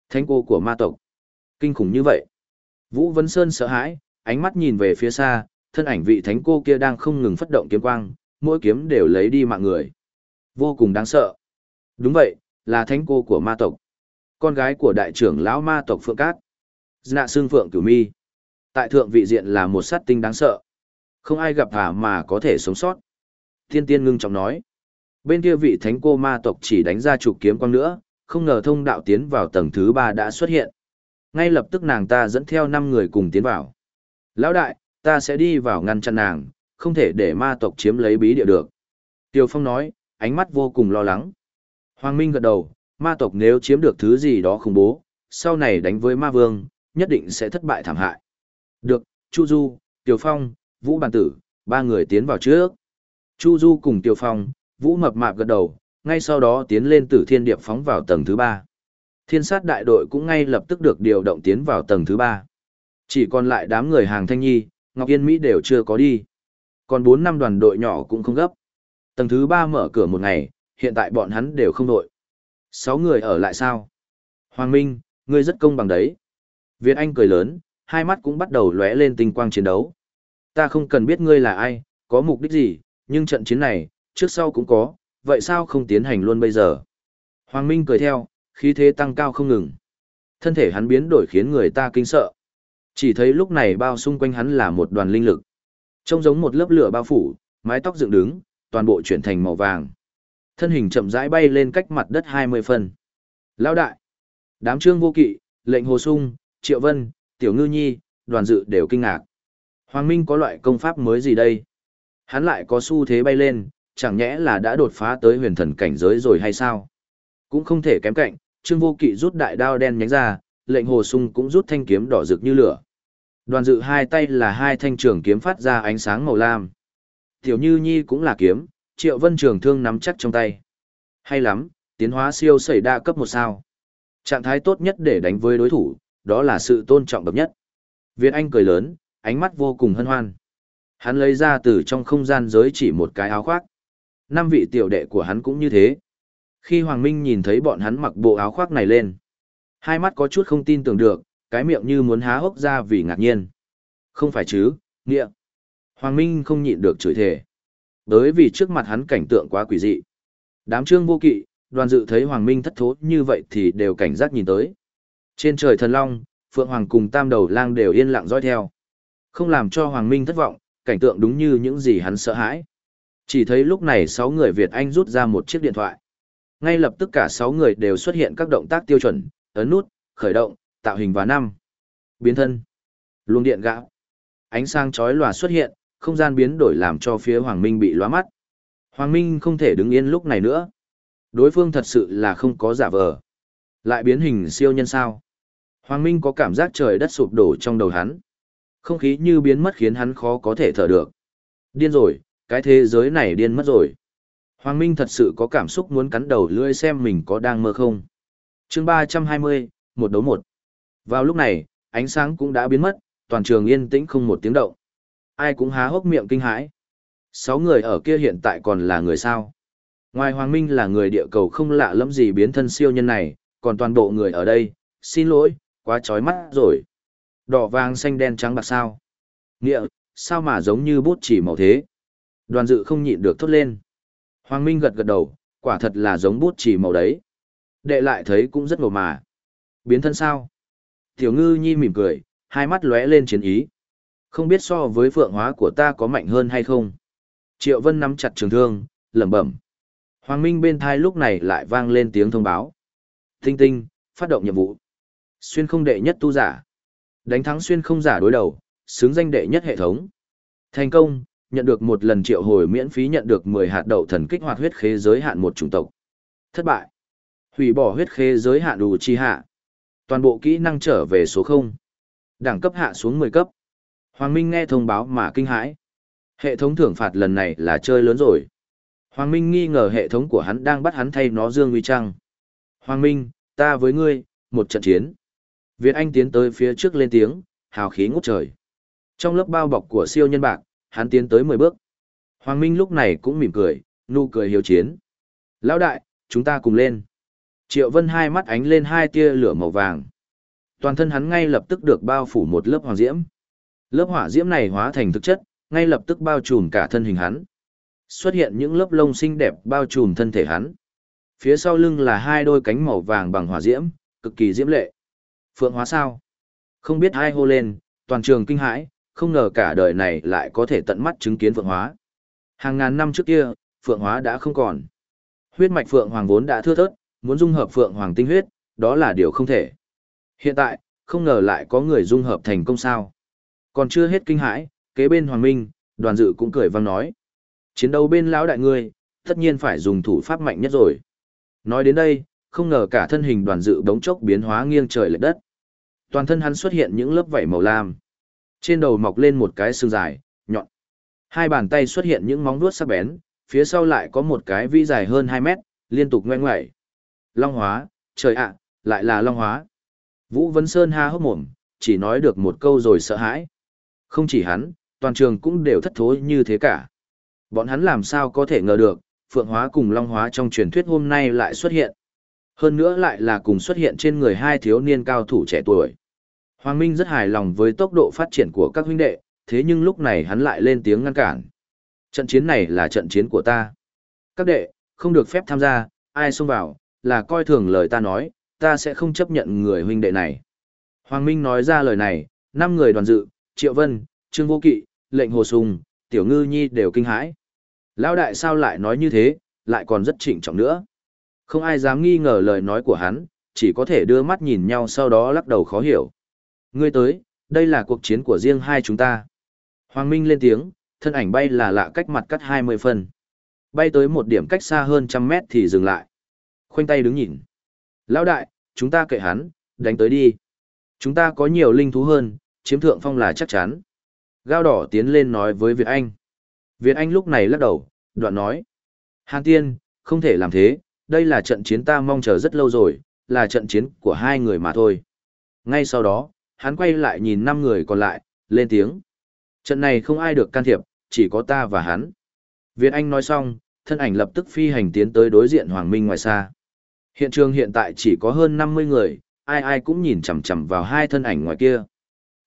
Thánh cô của ma tộc. Kinh khủng như vậy. Vũ Vân Sơn sợ hãi, ánh mắt nhìn về phía xa, thân ảnh vị thánh cô kia đang không ngừng phất động kiếm quang, mỗi kiếm đều lấy đi mạng người. Vô cùng đáng sợ. Đúng vậy, là thánh cô của ma tộc. Con gái của đại trưởng lão ma tộc Phượng Cát. Dạ xương Phượng Cửu Mi. Tại thượng vị diện là một sát tinh đáng sợ. Không ai gặp hả mà có thể sống sót. Thiên tiên ngưng trọng nói. Bên kia vị thánh cô ma tộc chỉ đánh ra trục kiếm quang nữa, không ngờ thông đạo tiến vào tầng thứ ba đã xuất hiện. Ngay lập tức nàng ta dẫn theo năm người cùng tiến vào. Lão đại, ta sẽ đi vào ngăn chặn nàng, không thể để ma tộc chiếm lấy bí địa được. Tiêu Phong nói, ánh mắt vô cùng lo lắng. Hoàng Minh gật đầu, ma tộc nếu chiếm được thứ gì đó khủng bố, sau này đánh với ma vương, nhất định sẽ thất bại thảm hại. Được, Chu Du, Tiêu Phong, Vũ Bàn Tử, ba người tiến vào trước. Chu Du cùng Tiêu Phong, Vũ mập mạp gật đầu, ngay sau đó tiến lên tử thiên điệp phóng vào tầng thứ ba. Thiên sát đại đội cũng ngay lập tức được điều động tiến vào tầng thứ ba. Chỉ còn lại đám người hàng thanh nhi, Ngọc Yên Mỹ đều chưa có đi. Còn bốn năm đoàn đội nhỏ cũng không gấp. Tầng thứ ba mở cửa một ngày, hiện tại bọn hắn đều không đội. Sáu người ở lại sao? Hoàng Minh, ngươi rất công bằng đấy. Việt Anh cười lớn, hai mắt cũng bắt đầu lóe lên tinh quang chiến đấu. Ta không cần biết ngươi là ai, có mục đích gì, nhưng trận chiến này, trước sau cũng có, vậy sao không tiến hành luôn bây giờ? Hoàng Minh cười theo, khí thế tăng cao không ngừng. Thân thể hắn biến đổi khiến người ta kinh sợ. Chỉ thấy lúc này bao xung quanh hắn là một đoàn linh lực. Trông giống một lớp lửa bao phủ, mái tóc dựng đứng, toàn bộ chuyển thành màu vàng. Thân hình chậm rãi bay lên cách mặt đất 20 phần, Lão đại, đám trương vô kỵ, lệnh hồ sung, triệu vân, tiểu ngư nhi, đoàn dự đều kinh ngạc. Hoàng Minh có loại công pháp mới gì đây? Hắn lại có xu thế bay lên, chẳng nhẽ là đã đột phá tới huyền thần cảnh giới rồi hay sao? Cũng không thể kém cạnh, Trương Vô Kỵ rút đại đao đen nhánh ra, lệnh Hồ Sung cũng rút thanh kiếm đỏ rực như lửa. Đoàn dự hai tay là hai thanh trường kiếm phát ra ánh sáng màu lam. Tiểu Như Nhi cũng là kiếm, Triệu Vân Trường thương nắm chắc trong tay. Hay lắm, tiến hóa siêu xảy đa cấp một sao. Trạng thái tốt nhất để đánh với đối thủ, đó là sự tôn trọng bậc nhất. Việt Anh cười lớn, ánh mắt vô cùng hân hoan. Hắn lấy ra từ trong không gian giới chỉ một cái áo khoác. Năm vị tiểu đệ của hắn cũng như thế. Khi Hoàng Minh nhìn thấy bọn hắn mặc bộ áo khoác này lên, Hai mắt có chút không tin tưởng được, cái miệng như muốn há hốc ra vì ngạc nhiên. Không phải chứ, nghĩa. Hoàng Minh không nhịn được chửi thề bởi vì trước mặt hắn cảnh tượng quá quỷ dị. Đám trương vô kỵ, đoàn dự thấy Hoàng Minh thất thố như vậy thì đều cảnh giác nhìn tới. Trên trời thần long, Phượng Hoàng cùng tam đầu lang đều yên lặng dõi theo. Không làm cho Hoàng Minh thất vọng, cảnh tượng đúng như những gì hắn sợ hãi. Chỉ thấy lúc này sáu người Việt Anh rút ra một chiếc điện thoại. Ngay lập tức cả sáu người đều xuất hiện các động tác tiêu chuẩn, ấn nút, khởi động, tạo hình và năm. Biến thân. Luồng điện gạo. Ánh sáng chói lòa xuất hiện, không gian biến đổi làm cho phía Hoàng Minh bị lóa mắt. Hoàng Minh không thể đứng yên lúc này nữa. Đối phương thật sự là không có giả vờ. Lại biến hình siêu nhân sao. Hoàng Minh có cảm giác trời đất sụp đổ trong đầu hắn. Không khí như biến mất khiến hắn khó có thể thở được. Điên rồi, cái thế giới này điên mất rồi. Hoàng Minh thật sự có cảm xúc muốn cắn đầu lưỡi xem mình có đang mơ không. chương 320, một đấu một. Vào lúc này, ánh sáng cũng đã biến mất, toàn trường yên tĩnh không một tiếng động. Ai cũng há hốc miệng kinh hãi. Sáu người ở kia hiện tại còn là người sao. Ngoài Hoàng Minh là người địa cầu không lạ lắm gì biến thân siêu nhân này, còn toàn bộ người ở đây, xin lỗi, quá chói mắt rồi. Đỏ vàng xanh đen trắng bạc sao. Nghĩa, sao mà giống như bút chỉ màu thế. Đoàn dự không nhịn được thốt lên. Hoàng Minh gật gật đầu, quả thật là giống bút chỉ màu đấy. Đệ lại thấy cũng rất ngầu mà. Biến thân sao? Tiểu ngư nhi mỉm cười, hai mắt lóe lên chiến ý. Không biết so với phượng hóa của ta có mạnh hơn hay không? Triệu Vân nắm chặt trường thương, lẩm bẩm. Hoàng Minh bên thai lúc này lại vang lên tiếng thông báo. Tinh tinh, phát động nhiệm vụ. Xuyên không đệ nhất tu giả. Đánh thắng xuyên không giả đối đầu, xứng danh đệ nhất hệ thống. Thành công, nhận được một lần triệu hồi miễn phí nhận được 10 hạt đậu thần kích hoạt huyết khế giới hạn một chủng tộc. Thất bại. Hủy bỏ huyết khế giới hạn đủ chi hạ. Toàn bộ kỹ năng trở về số 0. Đẳng cấp hạ xuống 10 cấp. Hoàng Minh nghe thông báo mà kinh hãi. Hệ thống thưởng phạt lần này là chơi lớn rồi. Hoàng Minh nghi ngờ hệ thống của hắn đang bắt hắn thay nó dương uy trăng. Hoàng Minh, ta với ngươi, một trận chiến. Việt Anh tiến tới phía trước lên tiếng, hào khí ngút trời. Trong lớp bao bọc của siêu nhân bạc, hắn tiến tới 10 bước. Hoàng Minh lúc này cũng mỉm cười, nụ cười hiếu chiến. Lão đại, chúng ta cùng lên. Triệu Vân hai mắt ánh lên hai tia lửa màu vàng. Toàn thân hắn ngay lập tức được bao phủ một lớp hoàng diễm. Lớp hỏa diễm này hóa thành thực chất, ngay lập tức bao trùm cả thân hình hắn. Xuất hiện những lớp lông xinh đẹp bao trùm thân thể hắn. Phía sau lưng là hai đôi cánh màu vàng bằng hỏa diễm, cực kỳ diễm lệ. Phượng hóa sao? Không biết ai hô lên, toàn trường kinh hãi, không ngờ cả đời này lại có thể tận mắt chứng kiến phượng hóa. Hàng ngàn năm trước kia, phượng hóa đã không còn. Huyết mạch phượng hoàng vốn đã thưa thớt, muốn dung hợp phượng hoàng tinh huyết, đó là điều không thể. Hiện tại, không ngờ lại có người dung hợp thành công sao. Còn chưa hết kinh hãi, kế bên hoàng minh, đoàn dự cũng cười vang nói. Chiến đấu bên lão đại ngươi, tất nhiên phải dùng thủ pháp mạnh nhất rồi. Nói đến đây, không ngờ cả thân hình đoàn dự đống chốc biến hóa nghiêng trời lệch đất. Toàn thân hắn xuất hiện những lớp vảy màu lam. Trên đầu mọc lên một cái xương dài, nhọn. Hai bàn tay xuất hiện những móng vuốt sắc bén, phía sau lại có một cái vĩ dài hơn 2 mét, liên tục ngoe ngoại. Long hóa, trời ạ, lại là long hóa. Vũ Vân Sơn ha hốc mồm, chỉ nói được một câu rồi sợ hãi. Không chỉ hắn, toàn trường cũng đều thất thối như thế cả. Bọn hắn làm sao có thể ngờ được, phượng hóa cùng long hóa trong truyền thuyết hôm nay lại xuất hiện. Hơn nữa lại là cùng xuất hiện trên người hai thiếu niên cao thủ trẻ tuổi. Hoàng Minh rất hài lòng với tốc độ phát triển của các huynh đệ, thế nhưng lúc này hắn lại lên tiếng ngăn cản. Trận chiến này là trận chiến của ta. Các đệ, không được phép tham gia, ai xông vào, là coi thường lời ta nói, ta sẽ không chấp nhận người huynh đệ này. Hoàng Minh nói ra lời này, năm người đoàn dự, Triệu Vân, Trương Vô Kỵ, Lệnh Hồ Sùng, Tiểu Ngư Nhi đều kinh hãi. Lão đại sao lại nói như thế, lại còn rất trịnh trọng nữa. Không ai dám nghi ngờ lời nói của hắn, chỉ có thể đưa mắt nhìn nhau sau đó lắc đầu khó hiểu. Ngươi tới, đây là cuộc chiến của riêng hai chúng ta. Hoàng Minh lên tiếng, thân ảnh bay là lạ cách mặt cắt 20 phần. Bay tới một điểm cách xa hơn trăm mét thì dừng lại. Khoanh tay đứng nhìn. Lão đại, chúng ta kệ hắn, đánh tới đi. Chúng ta có nhiều linh thú hơn, chiếm thượng phong là chắc chắn. Gao đỏ tiến lên nói với Việt Anh. Việt Anh lúc này lắc đầu, đoạn nói. Hàn tiên, không thể làm thế, đây là trận chiến ta mong chờ rất lâu rồi, là trận chiến của hai người mà thôi. Ngay sau đó, hắn quay lại nhìn năm người còn lại, lên tiếng. Trận này không ai được can thiệp, chỉ có ta và hắn. Việt Anh nói xong, thân ảnh lập tức phi hành tiến tới đối diện Hoàng Minh ngoài xa. Hiện trường hiện tại chỉ có hơn 50 người, ai ai cũng nhìn chằm chằm vào hai thân ảnh ngoài kia.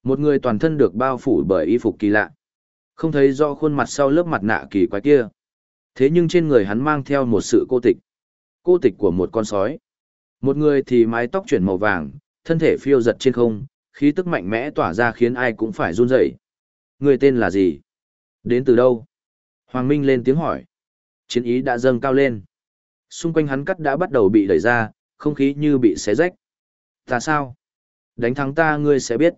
Một người toàn thân được bao phủ bởi y phục kỳ lạ. Không thấy do khuôn mặt sau lớp mặt nạ kỳ quái kia. Thế nhưng trên người hắn mang theo một sự cô tịch. Cô tịch của một con sói. Một người thì mái tóc chuyển màu vàng, thân thể phiêu giật trên không, khí tức mạnh mẽ tỏa ra khiến ai cũng phải run rẩy. Người tên là gì? Đến từ đâu? Hoàng Minh lên tiếng hỏi. Chiến ý đã dâng cao lên. Xung quanh hắn cắt đã bắt đầu bị đẩy ra, không khí như bị xé rách. Ta sao? Đánh thắng ta ngươi sẽ biết.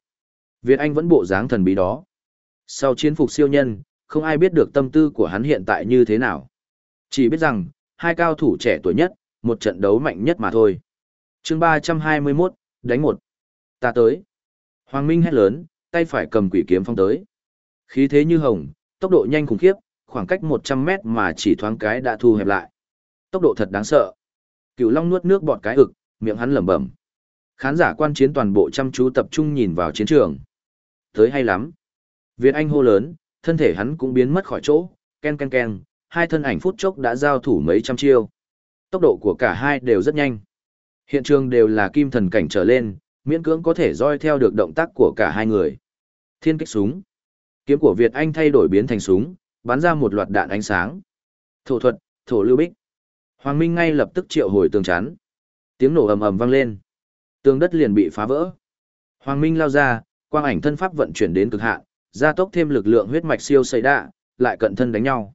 Việt Anh vẫn bộ dáng thần bí đó. Sau chiến phục siêu nhân, không ai biết được tâm tư của hắn hiện tại như thế nào. Chỉ biết rằng, hai cao thủ trẻ tuổi nhất, một trận đấu mạnh nhất mà thôi. chương 321, đánh một. Ta tới. Hoàng Minh hét lớn, tay phải cầm quỷ kiếm phong tới. Khí thế như hồng, tốc độ nhanh khủng khiếp, khoảng cách 100 mét mà chỉ thoáng cái đã thu hẹp lại. Tốc độ thật đáng sợ. Cựu Long nuốt nước bọt cái ực, miệng hắn lẩm bẩm. Khán giả quan chiến toàn bộ chăm chú tập trung nhìn vào chiến trường. Tới hay lắm. Việt Anh hô lớn, thân thể hắn cũng biến mất khỏi chỗ, ken ken ken, hai thân ảnh phút chốc đã giao thủ mấy trăm chiêu. Tốc độ của cả hai đều rất nhanh. Hiện trường đều là kim thần cảnh trở lên, miễn cưỡng có thể roi theo được động tác của cả hai người. Thiên kích súng. Kiếm của Việt Anh thay đổi biến thành súng, bắn ra một loạt đạn ánh sáng. Thổ thuật, thổ lưu bích. Hoàng Minh ngay lập tức triệu hồi tường chắn. Tiếng nổ ầm ầm vang lên. Tường đất liền bị phá vỡ. Hoàng Minh lao ra, quang ảnh thân pháp vận chuyển đến cực hạn, gia tốc thêm lực lượng huyết mạch siêu xây đạ, lại cận thân đánh nhau.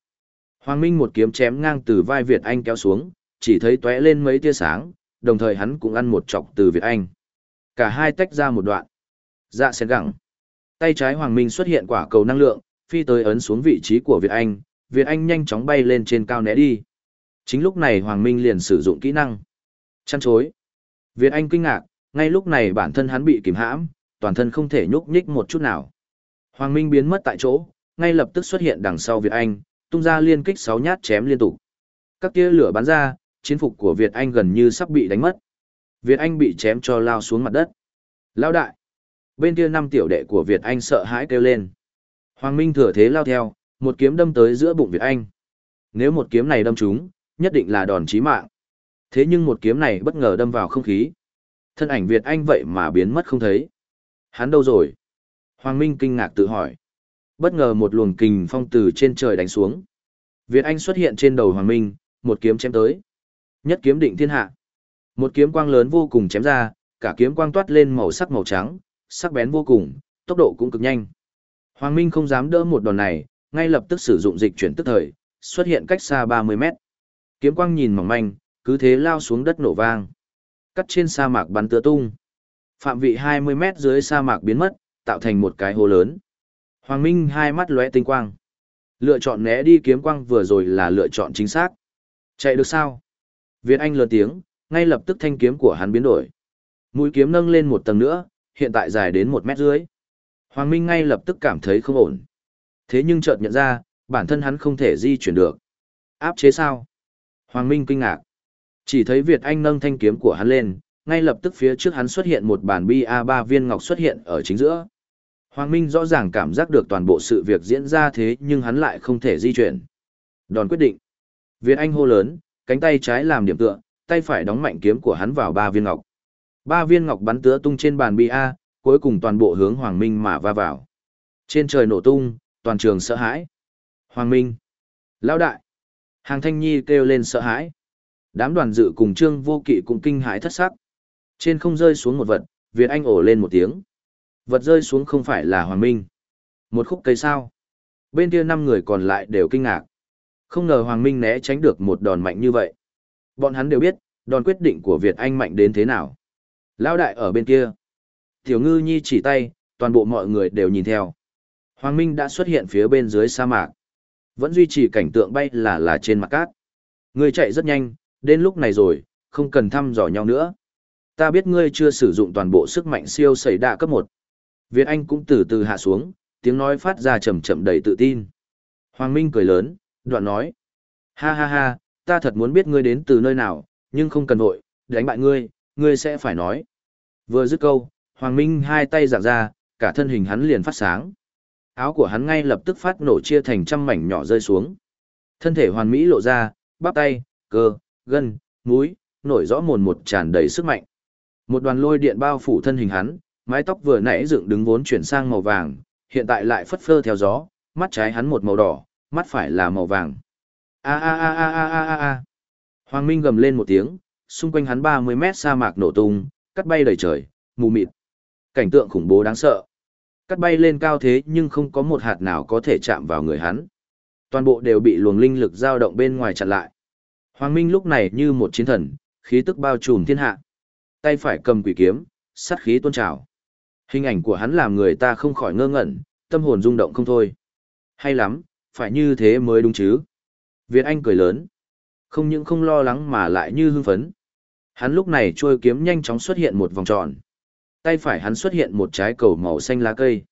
Hoàng Minh một kiếm chém ngang từ vai Việt Anh kéo xuống, chỉ thấy tóe lên mấy tia sáng, đồng thời hắn cũng ăn một chọc từ Việt Anh. Cả hai tách ra một đoạn. Dạ sen gẳng. Tay trái Hoàng Minh xuất hiện quả cầu năng lượng, phi tới ấn xuống vị trí của Việt Anh, Việt Anh nhanh chóng bay lên trên cao né đi. Chính lúc này Hoàng Minh liền sử dụng kỹ năng. Chăn chối. Việt Anh kinh ngạc, ngay lúc này bản thân hắn bị kìm hãm, toàn thân không thể nhúc nhích một chút nào. Hoàng Minh biến mất tại chỗ, ngay lập tức xuất hiện đằng sau Việt Anh, tung ra liên kích sáu nhát chém liên tục. Các tia lửa bắn ra, chiến phục của Việt Anh gần như sắp bị đánh mất. Việt Anh bị chém cho lao xuống mặt đất. Lao đại! Bên kia năm tiểu đệ của Việt Anh sợ hãi kêu lên. Hoàng Minh thừa thế lao theo, một kiếm đâm tới giữa bụng Việt Anh. Nếu một kiếm này đâm trúng, nhất định là đòn chí mạng. Thế nhưng một kiếm này bất ngờ đâm vào không khí. Thân ảnh Việt Anh vậy mà biến mất không thấy. Hắn đâu rồi? Hoàng Minh kinh ngạc tự hỏi. Bất ngờ một luồng kình phong từ trên trời đánh xuống. Việt Anh xuất hiện trên đầu Hoàng Minh, một kiếm chém tới. Nhất kiếm định thiên hạ. Một kiếm quang lớn vô cùng chém ra, cả kiếm quang toát lên màu sắc màu trắng, sắc bén vô cùng, tốc độ cũng cực nhanh. Hoàng Minh không dám đỡ một đòn này, ngay lập tức sử dụng dịch chuyển tức thời, xuất hiện cách xa 30 mét. Kiếm quang nhìn mỏng manh, cứ thế lao xuống đất nổ vang. Cắt trên sa mạc bắn tựa tung. Phạm vị 20 mét dưới sa mạc biến mất, tạo thành một cái hố lớn. Hoàng Minh hai mắt lóe tinh quang. Lựa chọn né đi kiếm quang vừa rồi là lựa chọn chính xác. Chạy được sao? Việt Anh lớn tiếng, ngay lập tức thanh kiếm của hắn biến đổi. Mũi kiếm nâng lên một tầng nữa, hiện tại dài đến một mét dưới. Hoàng Minh ngay lập tức cảm thấy không ổn. Thế nhưng chợt nhận ra, bản thân hắn không thể di chuyển được. Áp chế sao? Hoàng Minh kinh ngạc. Chỉ thấy Việt Anh nâng thanh kiếm của hắn lên, ngay lập tức phía trước hắn xuất hiện một bản bi a 3 viên ngọc xuất hiện ở chính giữa. Hoàng Minh rõ ràng cảm giác được toàn bộ sự việc diễn ra thế nhưng hắn lại không thể di chuyển. Đòn quyết định. Việt Anh hô lớn, cánh tay trái làm điểm tựa, tay phải đóng mạnh kiếm của hắn vào ba viên ngọc. Ba viên ngọc bắn tứa tung trên bàn bi a, cuối cùng toàn bộ hướng Hoàng Minh mà va vào. Trên trời nổ tung, toàn trường sợ hãi. Hoàng Minh. Lão đại. Hàng Thanh Nhi kêu lên sợ hãi. Đám đoàn dự cùng Trương Vô Kỵ cũng kinh hãi thất sắc. Trên không rơi xuống một vật, Việt Anh ổ lên một tiếng. Vật rơi xuống không phải là Hoàng Minh. Một khúc cây sao. Bên kia năm người còn lại đều kinh ngạc. Không ngờ Hoàng Minh né tránh được một đòn mạnh như vậy. Bọn hắn đều biết, đòn quyết định của Việt Anh mạnh đến thế nào. Lão đại ở bên kia. Tiểu ngư nhi chỉ tay, toàn bộ mọi người đều nhìn theo. Hoàng Minh đã xuất hiện phía bên dưới sa mạc. Vẫn duy trì cảnh tượng bay là là trên mặt cát. Người chạy rất nhanh, đến lúc này rồi, không cần thăm dò nhau nữa. Ta biết ngươi chưa sử dụng toàn bộ sức mạnh siêu xảy đạ cấp 1. Việt Anh cũng từ từ hạ xuống, tiếng nói phát ra chậm chậm đầy tự tin. Hoàng Minh cười lớn, đoạn nói. Ha ha ha, ta thật muốn biết ngươi đến từ nơi nào, nhưng không cần vội, đánh bại ngươi, ngươi sẽ phải nói. Vừa dứt câu, Hoàng Minh hai tay giảng ra, cả thân hình hắn liền phát sáng. Áo của hắn ngay lập tức phát nổ chia thành trăm mảnh nhỏ rơi xuống. Thân thể hoàn mỹ lộ ra, bắp tay, cơ, gân, múi, nổi rõ mồn một tràn đầy sức mạnh. Một đoàn lôi điện bao phủ thân hình hắn, mái tóc vừa nãy dựng đứng vốn chuyển sang màu vàng, hiện tại lại phất phơ theo gió, mắt trái hắn một màu đỏ, mắt phải là màu vàng. A a a a a a a a. Hoàng Minh gầm lên một tiếng, xung quanh hắn 30 mét sa mạc nổ tung, cắt bay đầy trời, mù mịt. Cảnh tượng khủng bố đáng sợ. Cắt bay lên cao thế nhưng không có một hạt nào có thể chạm vào người hắn. Toàn bộ đều bị luồng linh lực dao động bên ngoài chặn lại. Hoàng Minh lúc này như một chiến thần, khí tức bao trùm thiên hạ. Tay phải cầm quỷ kiếm, sát khí tôn trào. Hình ảnh của hắn làm người ta không khỏi ngơ ngẩn, tâm hồn rung động không thôi. Hay lắm, phải như thế mới đúng chứ. Việt Anh cười lớn. Không những không lo lắng mà lại như hưng phấn. Hắn lúc này trôi kiếm nhanh chóng xuất hiện một vòng tròn. Tay phải hắn xuất hiện một trái cầu màu xanh lá cây.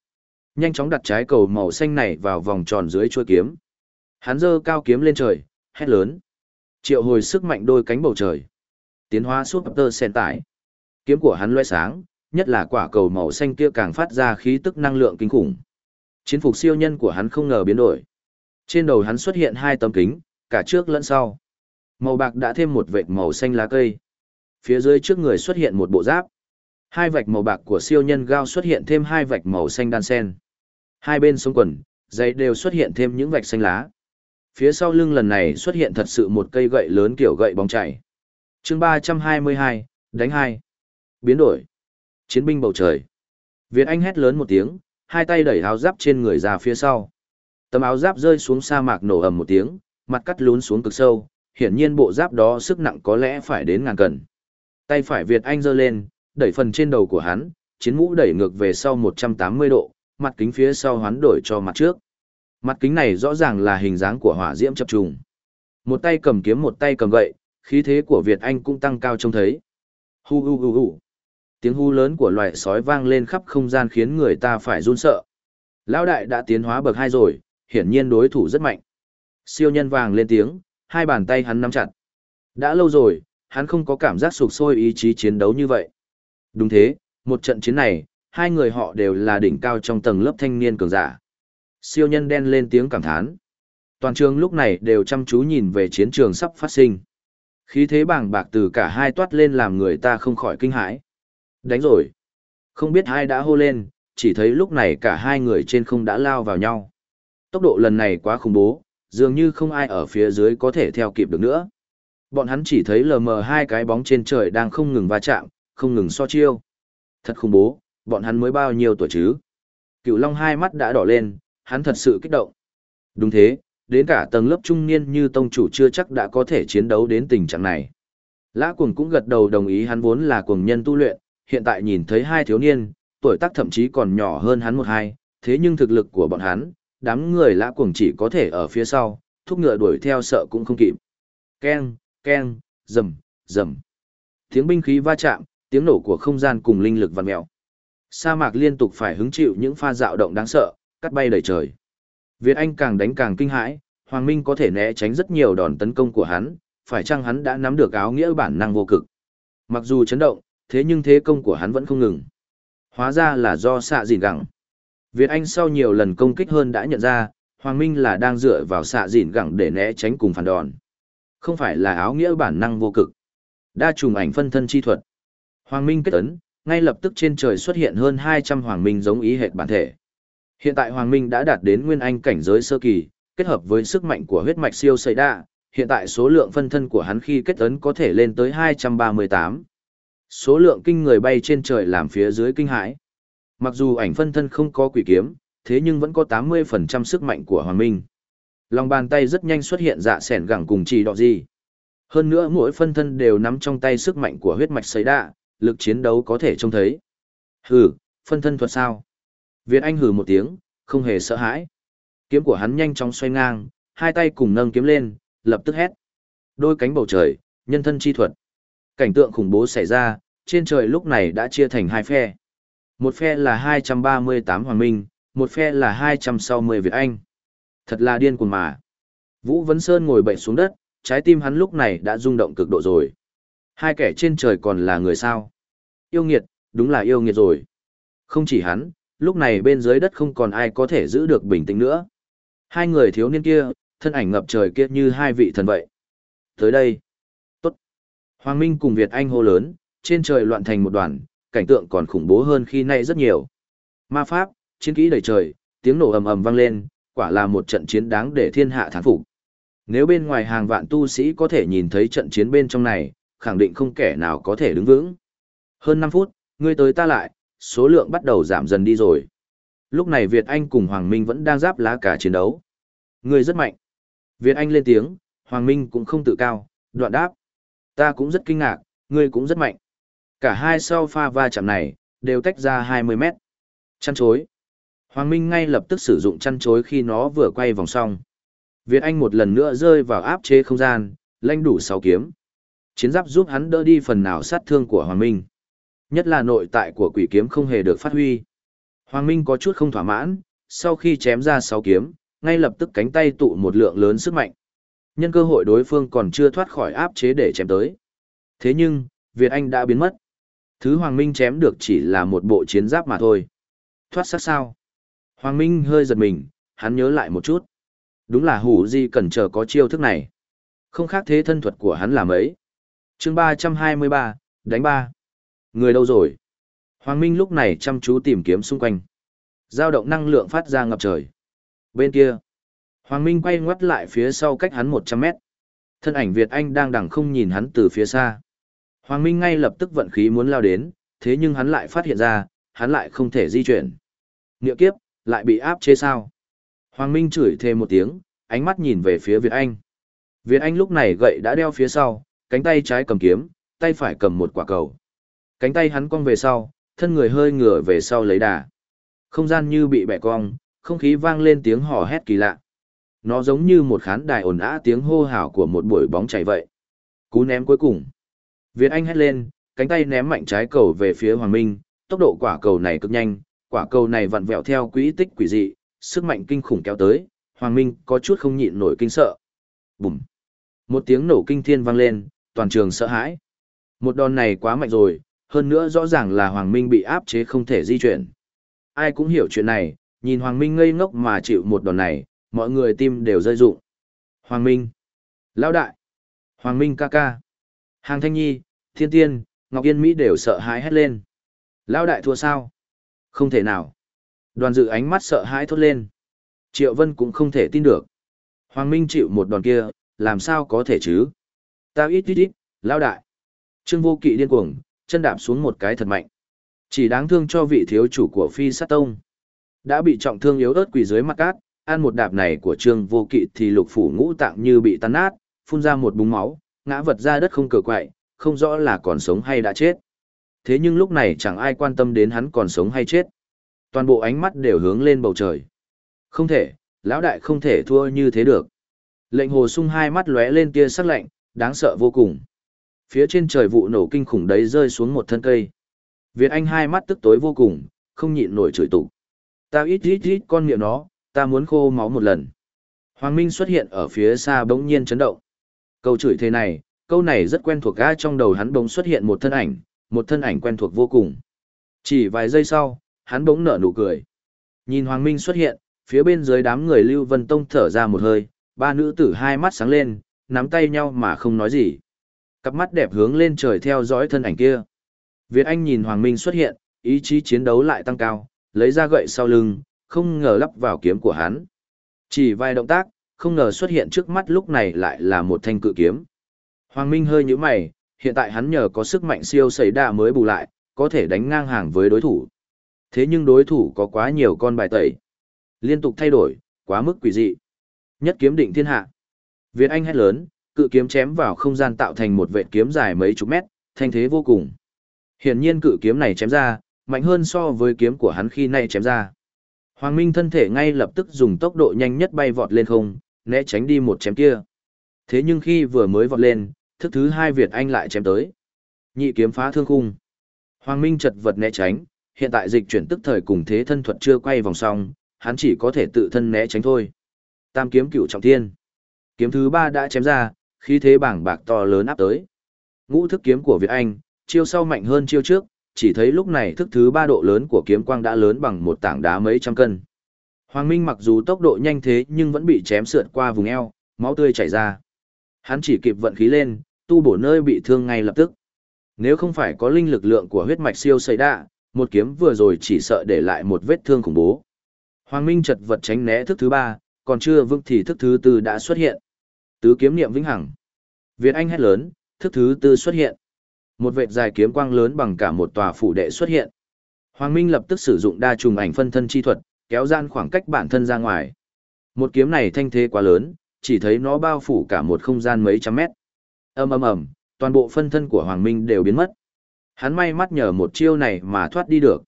Nhanh chóng đặt trái cầu màu xanh này vào vòng tròn dưới trôi kiếm. Hắn giơ cao kiếm lên trời, hét lớn. Triệu hồi sức mạnh đôi cánh bầu trời. Tiến hóa suốt tơ sen tải. Kiếm của hắn loe sáng, nhất là quả cầu màu xanh kia càng phát ra khí tức năng lượng kinh khủng. Chiến phục siêu nhân của hắn không ngờ biến đổi. Trên đầu hắn xuất hiện hai tấm kính, cả trước lẫn sau. Màu bạc đã thêm một vệt màu xanh lá cây. Phía dưới trước người xuất hiện một bộ giáp. Hai vạch màu bạc của siêu nhân gao xuất hiện thêm hai vạch màu xanh đan sen. Hai bên sống quần, dây đều xuất hiện thêm những vạch xanh lá. Phía sau lưng lần này xuất hiện thật sự một cây gậy lớn kiểu gậy bóng chảy. chương ba trăm hai mươi hai, đánh hai. Biến đổi. Chiến binh bầu trời. Việt Anh hét lớn một tiếng, hai tay đẩy áo giáp trên người ra phía sau. Tấm áo giáp rơi xuống sa mạc nổ ầm một tiếng, mặt cắt lún xuống cực sâu, hiển nhiên bộ giáp đó sức nặng có lẽ phải đến ngàn cân. Tay phải Việt Anh giơ lên, đẩy phần trên đầu của hắn, chiến mũ đẩy ngược về sau 180 độ, mặt kính phía sau hoán đổi cho mặt trước. Mặt kính này rõ ràng là hình dáng của hỏa diễm chập trùng. Một tay cầm kiếm một tay cầm gậy, khí thế của Việt Anh cũng tăng cao trông thấy. Hu hu hu hu. Tiếng hu lớn của loài sói vang lên khắp không gian khiến người ta phải run sợ. Lão đại đã tiến hóa bậc hai rồi, hiển nhiên đối thủ rất mạnh. Siêu nhân vàng lên tiếng, hai bàn tay hắn nắm chặt. Đã lâu rồi, hắn không có cảm giác sụp sôi ý chí chiến đấu như vậy. Đúng thế, một trận chiến này, hai người họ đều là đỉnh cao trong tầng lớp thanh niên cường giả. Siêu nhân đen lên tiếng cảm thán. Toàn trường lúc này đều chăm chú nhìn về chiến trường sắp phát sinh. Khí thế bàng bạc từ cả hai toát lên làm người ta không khỏi kinh hãi. Đánh rồi. Không biết hai đã hô lên, chỉ thấy lúc này cả hai người trên không đã lao vào nhau. Tốc độ lần này quá khủng bố, dường như không ai ở phía dưới có thể theo kịp được nữa. Bọn hắn chỉ thấy lờ mờ hai cái bóng trên trời đang không ngừng va chạm, không ngừng so chiêu. Thật khủng bố, bọn hắn mới bao nhiêu tuổi chứ? Cựu Long hai mắt đã đỏ lên, hắn thật sự kích động. Đúng thế, đến cả tầng lớp trung niên như tông chủ chưa chắc đã có thể chiến đấu đến tình trạng này. Lã Cuồng cũng gật đầu đồng ý hắn vốn là cuồng nhân tu luyện, hiện tại nhìn thấy hai thiếu niên, tuổi tác thậm chí còn nhỏ hơn hắn một hai, thế nhưng thực lực của bọn hắn, đám người Lã Cuồng chỉ có thể ở phía sau, thúc ngựa đuổi theo sợ cũng không kịp. Keng, keng, rầm, rầm. Tiếng binh khí va chạm, tiếng nổ của không gian cùng linh lực vặn mèo. Sa mạc liên tục phải hứng chịu những pha dạo động đáng sợ, cắt bay đầy trời. Việt Anh càng đánh càng kinh hãi, Hoàng Minh có thể né tránh rất nhiều đòn tấn công của hắn, phải chăng hắn đã nắm được áo nghĩa bản năng vô cực. Mặc dù chấn động, thế nhưng thế công của hắn vẫn không ngừng. Hóa ra là do xạ dìn gẳng. Việt Anh sau nhiều lần công kích hơn đã nhận ra, Hoàng Minh là đang dựa vào xạ dìn gẳng để né tránh cùng phản đòn. Không phải là áo nghĩa bản năng vô cực. Đa trùng ảnh phân thân chi thuật. Hoàng Minh kết ấn, ngay lập tức trên trời xuất hiện hơn 200 Hoàng Minh giống ý hệt bản thể. Hiện tại Hoàng Minh đã đạt đến nguyên anh cảnh giới sơ kỳ, kết hợp với sức mạnh của huyết mạch siêu sợi đa, hiện tại số lượng phân thân của hắn khi kết ấn có thể lên tới 238. Số lượng kinh người bay trên trời làm phía dưới kinh hãi. Mặc dù ảnh phân thân không có quỷ kiếm, thế nhưng vẫn có 80% sức mạnh của Hoàng Minh. Lòng bàn tay rất nhanh xuất hiện dạ sẻn gẳng cùng trì đọ gì. Hơn nữa mỗi phân thân đều nắm trong tay sức mạnh của huyết mạch sấy đạ, lực chiến đấu có thể trông thấy. Hừ, phân thân thuật sao? Việt Anh hừ một tiếng, không hề sợ hãi. Kiếm của hắn nhanh chóng xoay ngang, hai tay cùng nâng kiếm lên, lập tức hét. Đôi cánh bầu trời, nhân thân chi thuật. Cảnh tượng khủng bố xảy ra, trên trời lúc này đã chia thành hai phe. Một phe là 238 Hoàng Minh, một phe là 260 Việt Anh. Thật là điên cuồng mà. Vũ Vấn Sơn ngồi bệnh xuống đất, trái tim hắn lúc này đã rung động cực độ rồi. Hai kẻ trên trời còn là người sao? Yêu nghiệt, đúng là yêu nghiệt rồi. Không chỉ hắn, lúc này bên dưới đất không còn ai có thể giữ được bình tĩnh nữa. Hai người thiếu niên kia, thân ảnh ngập trời kia như hai vị thần vậy. Tới đây. Hoàng Minh cùng Việt Anh hô lớn, trên trời loạn thành một đoàn, cảnh tượng còn khủng bố hơn khi nay rất nhiều. Ma pháp, chiến kỹ đầy trời, tiếng nổ ầm ầm vang lên, quả là một trận chiến đáng để thiên hạ thán phục. Nếu bên ngoài hàng vạn tu sĩ có thể nhìn thấy trận chiến bên trong này, khẳng định không kẻ nào có thể đứng vững. Hơn 5 phút, ngươi tới ta lại, số lượng bắt đầu giảm dần đi rồi. Lúc này Việt Anh cùng Hoàng Minh vẫn đang giáp lá cả chiến đấu. Ngươi rất mạnh. Việt Anh lên tiếng, Hoàng Minh cũng không tự cao, đoạn đáp. Ta cũng rất kinh ngạc, ngươi cũng rất mạnh. Cả hai sau pha va chạm này, đều tách ra 20 mét. Chăn chối. Hoàng Minh ngay lập tức sử dụng chăn chối khi nó vừa quay vòng xong. Việt Anh một lần nữa rơi vào áp chế không gian, lanh đủ 6 kiếm. Chiến giáp giúp hắn đỡ đi phần nào sát thương của Hoàng Minh. Nhất là nội tại của quỷ kiếm không hề được phát huy. Hoàng Minh có chút không thỏa mãn, sau khi chém ra 6 kiếm, ngay lập tức cánh tay tụ một lượng lớn sức mạnh. Nhân cơ hội đối phương còn chưa thoát khỏi áp chế để chém tới. Thế nhưng, Việt Anh đã biến mất. Thứ Hoàng Minh chém được chỉ là một bộ chiến giáp mà thôi. Thoát sát sao? Hoàng Minh hơi giật mình, hắn nhớ lại một chút. Đúng là hủ di cần chờ có chiêu thức này. Không khác thế thân thuật của hắn là mấy. chương 323, đánh ba. Người đâu rồi? Hoàng Minh lúc này chăm chú tìm kiếm xung quanh. Giao động năng lượng phát ra ngập trời. Bên kia, Hoàng Minh quay ngoắt lại phía sau cách hắn 100 mét. Thân ảnh Việt Anh đang đằng không nhìn hắn từ phía xa. Hoàng Minh ngay lập tức vận khí muốn lao đến, thế nhưng hắn lại phát hiện ra, hắn lại không thể di chuyển. Nghĩa kiếp, lại bị áp chế sao? Hoàng Minh chửi thêm một tiếng, ánh mắt nhìn về phía Việt Anh. Việt Anh lúc này gậy đã đeo phía sau, cánh tay trái cầm kiếm, tay phải cầm một quả cầu. Cánh tay hắn cong về sau, thân người hơi ngửa về sau lấy đà. Không gian như bị bẻ cong, không khí vang lên tiếng hò hét kỳ lạ. Nó giống như một khán đài ồn ã tiếng hô hào của một buổi bóng chảy vậy. Cú ném cuối cùng. Việt Anh hét lên, cánh tay ném mạnh trái cầu về phía Hoàng Minh, tốc độ quả cầu này cực nhanh, quả cầu này vặn vẹo theo quỹ tích quỷ dị, sức mạnh kinh khủng kéo tới, Hoàng Minh có chút không nhịn nổi kinh sợ. Bùm! Một tiếng nổ kinh thiên vang lên, toàn trường sợ hãi. Một đòn này quá mạnh rồi, hơn nữa rõ ràng là Hoàng Minh bị áp chế không thể di chuyển. Ai cũng hiểu chuyện này, nhìn Hoàng Minh ngây ngốc mà chịu một đòn này, mọi người tim đều rơi rụng. Hoàng Minh! Lão đại! Hoàng Minh ca ca! Hàng Thanh Nhi, Thiên Tiên, Ngọc Yên Mỹ đều sợ hãi hét lên. Lão đại thua sao? Không thể nào. Đoàn dự ánh mắt sợ hãi thốt lên. Triệu Vân cũng không thể tin được. Hoàng Minh chịu một đòn kia, làm sao có thể chứ? Ta ít ít ít, lão đại. Trương vô kỵ điên cuồng, chân đạp xuống một cái thật mạnh. Chỉ đáng thương cho vị thiếu chủ của phi sát tông. Đã bị trọng thương yếu ớt quỳ dưới mặt cát, ăn một đạp này của trương vô kỵ thì lục phủ ngũ tạng như bị tan nát, phun ra một búng máu, ngã vật ra đất không cờ quậy, không rõ là còn sống hay đã chết. Thế nhưng lúc này chẳng ai quan tâm đến hắn còn sống hay chết. Toàn bộ ánh mắt đều hướng lên bầu trời. Không thể, lão đại không thể thua như thế được. Lệnh hồ sung hai mắt lóe lên tia sắc lạnh, đáng sợ vô cùng. Phía trên trời vụ nổ kinh khủng đấy rơi xuống một thân cây. Việt Anh hai mắt tức tối vô cùng, không nhịn nổi chửi tụ. tao ít ít ít con miệng nó, ta muốn khô máu một lần. Hoàng Minh xuất hiện ở phía xa bỗng nhiên chấn động. Câu chửi thế này, câu này rất quen thuộc ga trong đầu hắn bỗng xuất hiện một thân ảnh, một thân ảnh quen thuộc vô cùng. Chỉ vài giây sau, hắn bỗng nở nụ cười. Nhìn Hoàng Minh xuất hiện, phía bên dưới đám người Lưu Vân Tông thở ra một hơi, ba nữ tử hai mắt sáng lên, nắm tay nhau mà không nói gì. Cặp mắt đẹp hướng lên trời theo dõi thân ảnh kia. Việt Anh nhìn Hoàng Minh xuất hiện, ý chí chiến đấu lại tăng cao, lấy ra gậy sau lưng, không ngờ lắp vào kiếm của hắn. Chỉ vài động tác, không ngờ xuất hiện trước mắt lúc này lại là một thanh cự kiếm. Hoàng Minh hơi nhíu mày, hiện tại hắn nhờ có sức mạnh siêu xảy đà mới bù lại, có thể đánh ngang hàng với đối thủ. Thế nhưng đối thủ có quá nhiều con bài tẩy. Liên tục thay đổi, quá mức quỷ dị. Nhất kiếm định thiên hạ. Việt Anh hét lớn, cự kiếm chém vào không gian tạo thành một vệ kiếm dài mấy chục mét, thanh thế vô cùng. Hiển nhiên cự kiếm này chém ra, mạnh hơn so với kiếm của hắn khi nay chém ra. Hoàng Minh thân thể ngay lập tức dùng tốc độ nhanh nhất bay vọt lên không, né tránh đi một chém kia. Thế nhưng khi vừa mới vọt lên, thức thứ hai Việt Anh lại chém tới. Nhị kiếm phá thương khung. Hoàng Minh chật vật né tránh, hiện tại dịch chuyển tức thời cùng thế thân thuật chưa quay vòng xong, hắn chỉ có thể tự thân né tránh thôi. Tam kiếm cựu trọng thiên. Kiếm thứ ba đã chém ra, khí thế bảng bạc to lớn áp tới. Ngũ thức kiếm của Việt Anh, chiêu sau mạnh hơn chiêu trước, chỉ thấy lúc này thức thứ ba độ lớn của kiếm quang đã lớn bằng một tảng đá mấy trăm cân. Hoàng Minh mặc dù tốc độ nhanh thế nhưng vẫn bị chém sượt qua vùng eo, máu tươi chảy ra. Hắn chỉ kịp vận khí lên, tu bổ nơi bị thương ngay lập tức. Nếu không phải có linh lực lượng của huyết mạch siêu xây đạ, một kiếm vừa rồi chỉ sợ để lại một vết thương khủng bố. Hoàng Minh chật vật tránh né thức thứ ba, còn chưa vững thì thức thứ tư đã xuất hiện. Tứ kiếm niệm vĩnh hằng. Việt Anh hét lớn, thức thứ tư xuất hiện. Một vệt dài kiếm quang lớn bằng cả một tòa phủ đệ xuất hiện. Hoàng Minh lập tức sử dụng đa trùng ảnh phân thân chi thuật, kéo gian khoảng cách bản thân ra ngoài. Một kiếm này thanh thế quá lớn, chỉ thấy nó bao phủ cả một không gian mấy trăm mét. Ầm ầm ầm, toàn bộ phân thân của Hoàng Minh đều biến mất. Hắn may mắn nhờ một chiêu này mà thoát đi được.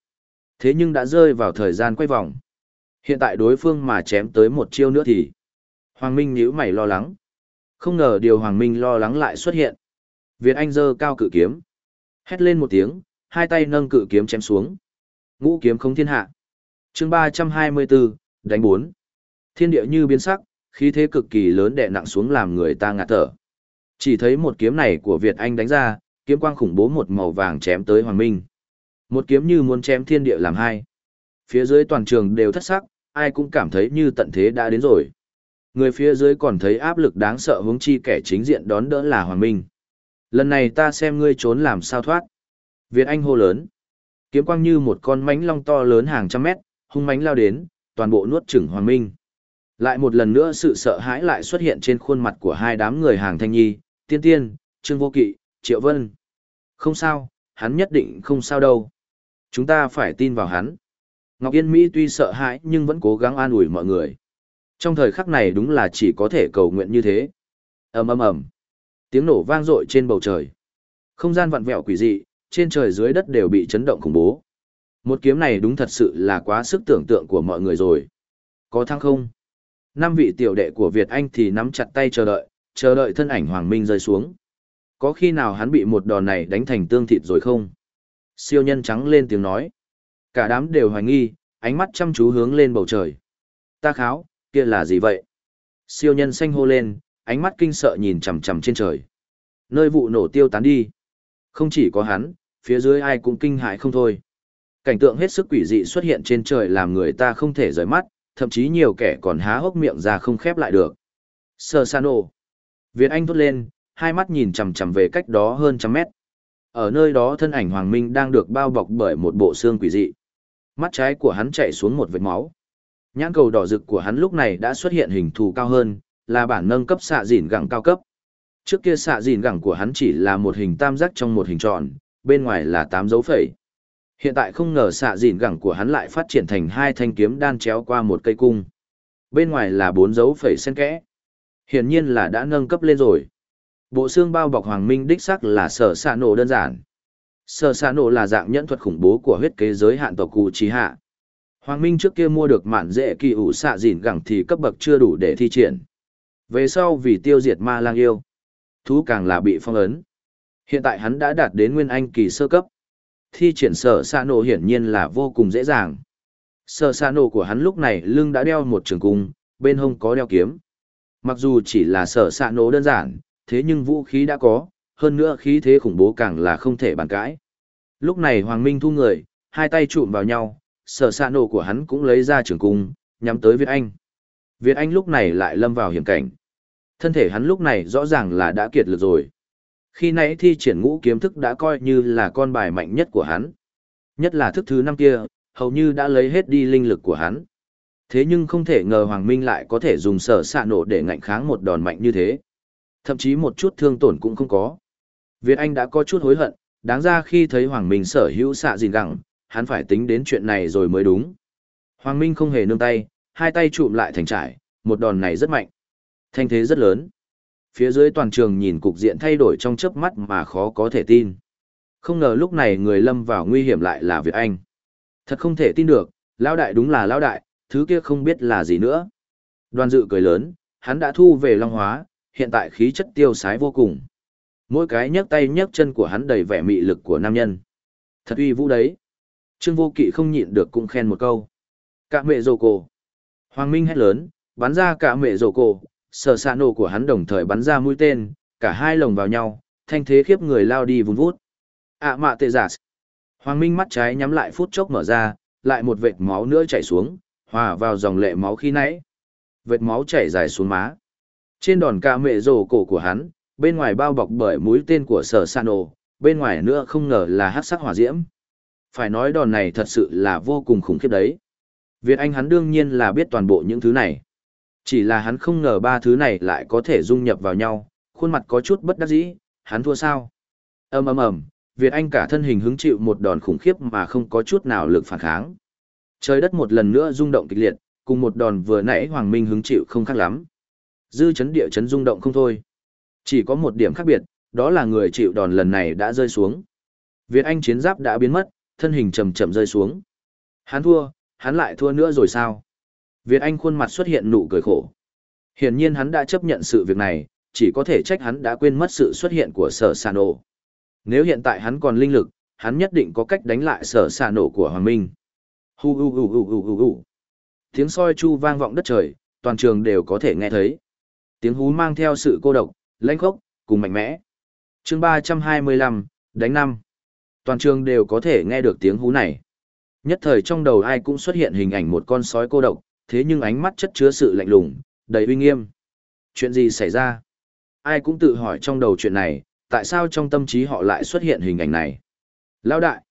Thế nhưng đã rơi vào thời gian quay vòng. Hiện tại đối phương mà chém tới một chiêu nữa thì... Hoàng Minh nhíu mày lo lắng. Không ngờ điều Hoàng Minh lo lắng lại xuất hiện. Việt Anh giơ cao cự kiếm. Hét lên một tiếng, hai tay nâng cự kiếm chém xuống. Ngũ kiếm không thiên hạ. chương 324, đánh bốn. Thiên địa như biến sắc, khí thế cực kỳ lớn đè nặng xuống làm người ta ngạt thở. Chỉ thấy một kiếm này của Việt Anh đánh ra, kiếm quang khủng bố một màu vàng chém tới Hoàng Minh. Một kiếm như muốn chém thiên địa làm hai. Phía dưới toàn trường đều thất sắc, ai cũng cảm thấy như tận thế đã đến rồi. Người phía dưới còn thấy áp lực đáng sợ hướng chi kẻ chính diện đón đỡ là Hoàng Minh. Lần này ta xem ngươi trốn làm sao thoát. Việt Anh hô lớn. Kiếm quang như một con mánh long to lớn hàng trăm mét, hung mánh lao đến, toàn bộ nuốt chửng Hoàng Minh. Lại một lần nữa sự sợ hãi lại xuất hiện trên khuôn mặt của hai đám người hàng thanh nhi, tiên tiên, trương vô kỵ, triệu vân. Không sao, hắn nhất định không sao đâu. Chúng ta phải tin vào hắn. Ngọc Yên Mỹ tuy sợ hãi nhưng vẫn cố gắng an ủi mọi người. Trong thời khắc này đúng là chỉ có thể cầu nguyện như thế. ầm ầm ầm, tiếng nổ vang dội trên bầu trời. Không gian vặn vẹo quỷ dị, trên trời dưới đất đều bị chấn động khủng bố. Một kiếm này đúng thật sự là quá sức tưởng tượng của mọi người rồi. Có thăng không? Năm vị tiểu đệ của Việt Anh thì nắm chặt tay chờ đợi, chờ đợi thân ảnh Hoàng Minh rơi xuống. Có khi nào hắn bị một đòn này đánh thành tương thịt rồi không? Siêu nhân trắng lên tiếng nói. Cả đám đều hoài nghi, ánh mắt chăm chú hướng lên bầu trời. Ta kháo, kia là gì vậy? Siêu nhân xanh hô lên, ánh mắt kinh sợ nhìn chằm chằm trên trời. Nơi vụ nổ tiêu tán đi. Không chỉ có hắn, phía dưới ai cũng kinh hãi không thôi. Cảnh tượng hết sức quỷ dị xuất hiện trên trời làm người ta không thể rời mắt, thậm chí nhiều kẻ còn há hốc miệng ra không khép lại được. Sơ Sano. Việt Anh thốt lên, hai mắt nhìn chằm chằm về cách đó hơn trăm mét. Ở nơi đó thân ảnh Hoàng Minh đang được bao bọc bởi một bộ xương quỷ dị. Mắt trái của hắn chạy xuống một vệt máu. Nhãn cầu đỏ rực của hắn lúc này đã xuất hiện hình thù cao hơn, là bản nâng cấp xạ dìn gẳng cao cấp. Trước kia xạ dìn gẳng của hắn chỉ là một hình tam giác trong một hình tròn, bên ngoài là tám dấu phẩy. Hiện tại không ngờ xạ dìn gẳng của hắn lại phát triển thành hai thanh kiếm đan chéo qua một cây cung. Bên ngoài là bốn dấu phẩy sen kẽ. Hiển nhiên là đã nâng cấp lên rồi. Bộ xương bao bọc hoàng minh đích sắc là sở xạ nổ đơn giản. Sở xạ nổ là dạng nhẫn thuật khủng bố của huyết kế giới hạn tộc cụ trí hạ. Hoàng minh trước kia mua được mạn dễ kỳ ủ xạ dìn gẳng thì cấp bậc chưa đủ để thi triển. Về sau vì tiêu diệt ma lang yêu, thú càng là bị phong ấn. Hiện tại hắn đã đạt đến nguyên anh kỳ sơ cấp. Thi triển sở xạ nổ hiển nhiên là vô cùng dễ dàng. Sở xạ nổ của hắn lúc này lưng đã đeo một trường cung, bên hông có đeo kiếm. Mặc dù chỉ là sở xạ nổ đơn giản, thế nhưng vũ khí đã có, hơn nữa khí thế khủng bố càng là không thể bàn cãi. Lúc này Hoàng Minh thu người, hai tay trụm vào nhau, sở xạ nổ của hắn cũng lấy ra trường cung, nhắm tới Việt Anh. Việt Anh lúc này lại lâm vào hiểm cảnh. Thân thể hắn lúc này rõ ràng là đã kiệt lực rồi. Khi nãy thi triển ngũ kiếm thức đã coi như là con bài mạnh nhất của hắn. Nhất là thức thứ năm kia, hầu như đã lấy hết đi linh lực của hắn. Thế nhưng không thể ngờ Hoàng Minh lại có thể dùng sở xạ nổ để ngạnh kháng một đòn mạnh như thế. Thậm chí một chút thương tổn cũng không có. Việt Anh đã có chút hối hận, đáng ra khi thấy Hoàng Minh sở hữu xạ gìn gẳng, hắn phải tính đến chuyện này rồi mới đúng. Hoàng Minh không hề nương tay, hai tay chụm lại thành trải, một đòn này rất mạnh. Thanh thế rất lớn. Phía dưới toàn trường nhìn cục diện thay đổi trong chớp mắt mà khó có thể tin. Không ngờ lúc này người lâm vào nguy hiểm lại là Việt Anh. Thật không thể tin được, lão đại đúng là lão đại, thứ kia không biết là gì nữa. Đoàn dự cười lớn, hắn đã thu về long hóa, hiện tại khí chất tiêu sái vô cùng. Mỗi cái nhấc tay nhấc chân của hắn đầy vẻ mị lực của nam nhân. Thật uy vũ đấy. Trương vô kỵ không nhịn được cũng khen một câu. Cả mẹ rồ cổ. Hoàng Minh hét lớn, bắn ra cả mẹ rồ cổ, sở xạ nổ của hắn đồng thời bắn ra mũi tên, cả hai lồng vào nhau, thanh thế khiếp người lao đi vun vút. ạ mạ tệ giả. Hoàng Minh mắt trái nhắm lại phút chốc mở ra, lại một vệt máu nữa chảy xuống, hòa vào dòng lệ máu khi nãy. Vệt máu chảy dài xuống má. Trên đòn ca mệ rổ cổ của hắn, bên ngoài bao bọc bởi mũi tên của sở san ồ, bên ngoài nữa không ngờ là hắc sắc hỏa diễm. Phải nói đòn này thật sự là vô cùng khủng khiếp đấy. Việt Anh hắn đương nhiên là biết toàn bộ những thứ này. Chỉ là hắn không ngờ ba thứ này lại có thể dung nhập vào nhau, khuôn mặt có chút bất đắc dĩ, hắn thua sao? ầm ầm ầm, Việt Anh cả thân hình hứng chịu một đòn khủng khiếp mà không có chút nào lực phản kháng. Trời đất một lần nữa rung động kịch liệt, cùng một đòn vừa nãy Hoàng Minh hứng chịu không khác lắm. Dư chấn địa chấn rung động không thôi. Chỉ có một điểm khác biệt, đó là người chịu đòn lần này đã rơi xuống. Việt Anh chiến giáp đã biến mất, thân hình chậm chậm rơi xuống. Hắn thua, hắn lại thua nữa rồi sao? Việt Anh khuôn mặt xuất hiện nụ cười khổ. Hiển nhiên hắn đã chấp nhận sự việc này, chỉ có thể trách hắn đã quên mất sự xuất hiện của sở sà nổ. Nếu hiện tại hắn còn linh lực, hắn nhất định có cách đánh lại sở sà nổ của Hoàng Minh. Hu hu hu hu hu hu hu. Tiếng soi chu vang vọng đất trời, toàn trường đều có thể nghe thấy. Tiếng hú mang theo sự cô độc, lãnh khốc, cùng mạnh mẽ. chương 325, đánh năm. Toàn trường đều có thể nghe được tiếng hú này. Nhất thời trong đầu ai cũng xuất hiện hình ảnh một con sói cô độc, thế nhưng ánh mắt chất chứa sự lạnh lùng, đầy uy nghiêm. Chuyện gì xảy ra? Ai cũng tự hỏi trong đầu chuyện này, tại sao trong tâm trí họ lại xuất hiện hình ảnh này? Lão đại!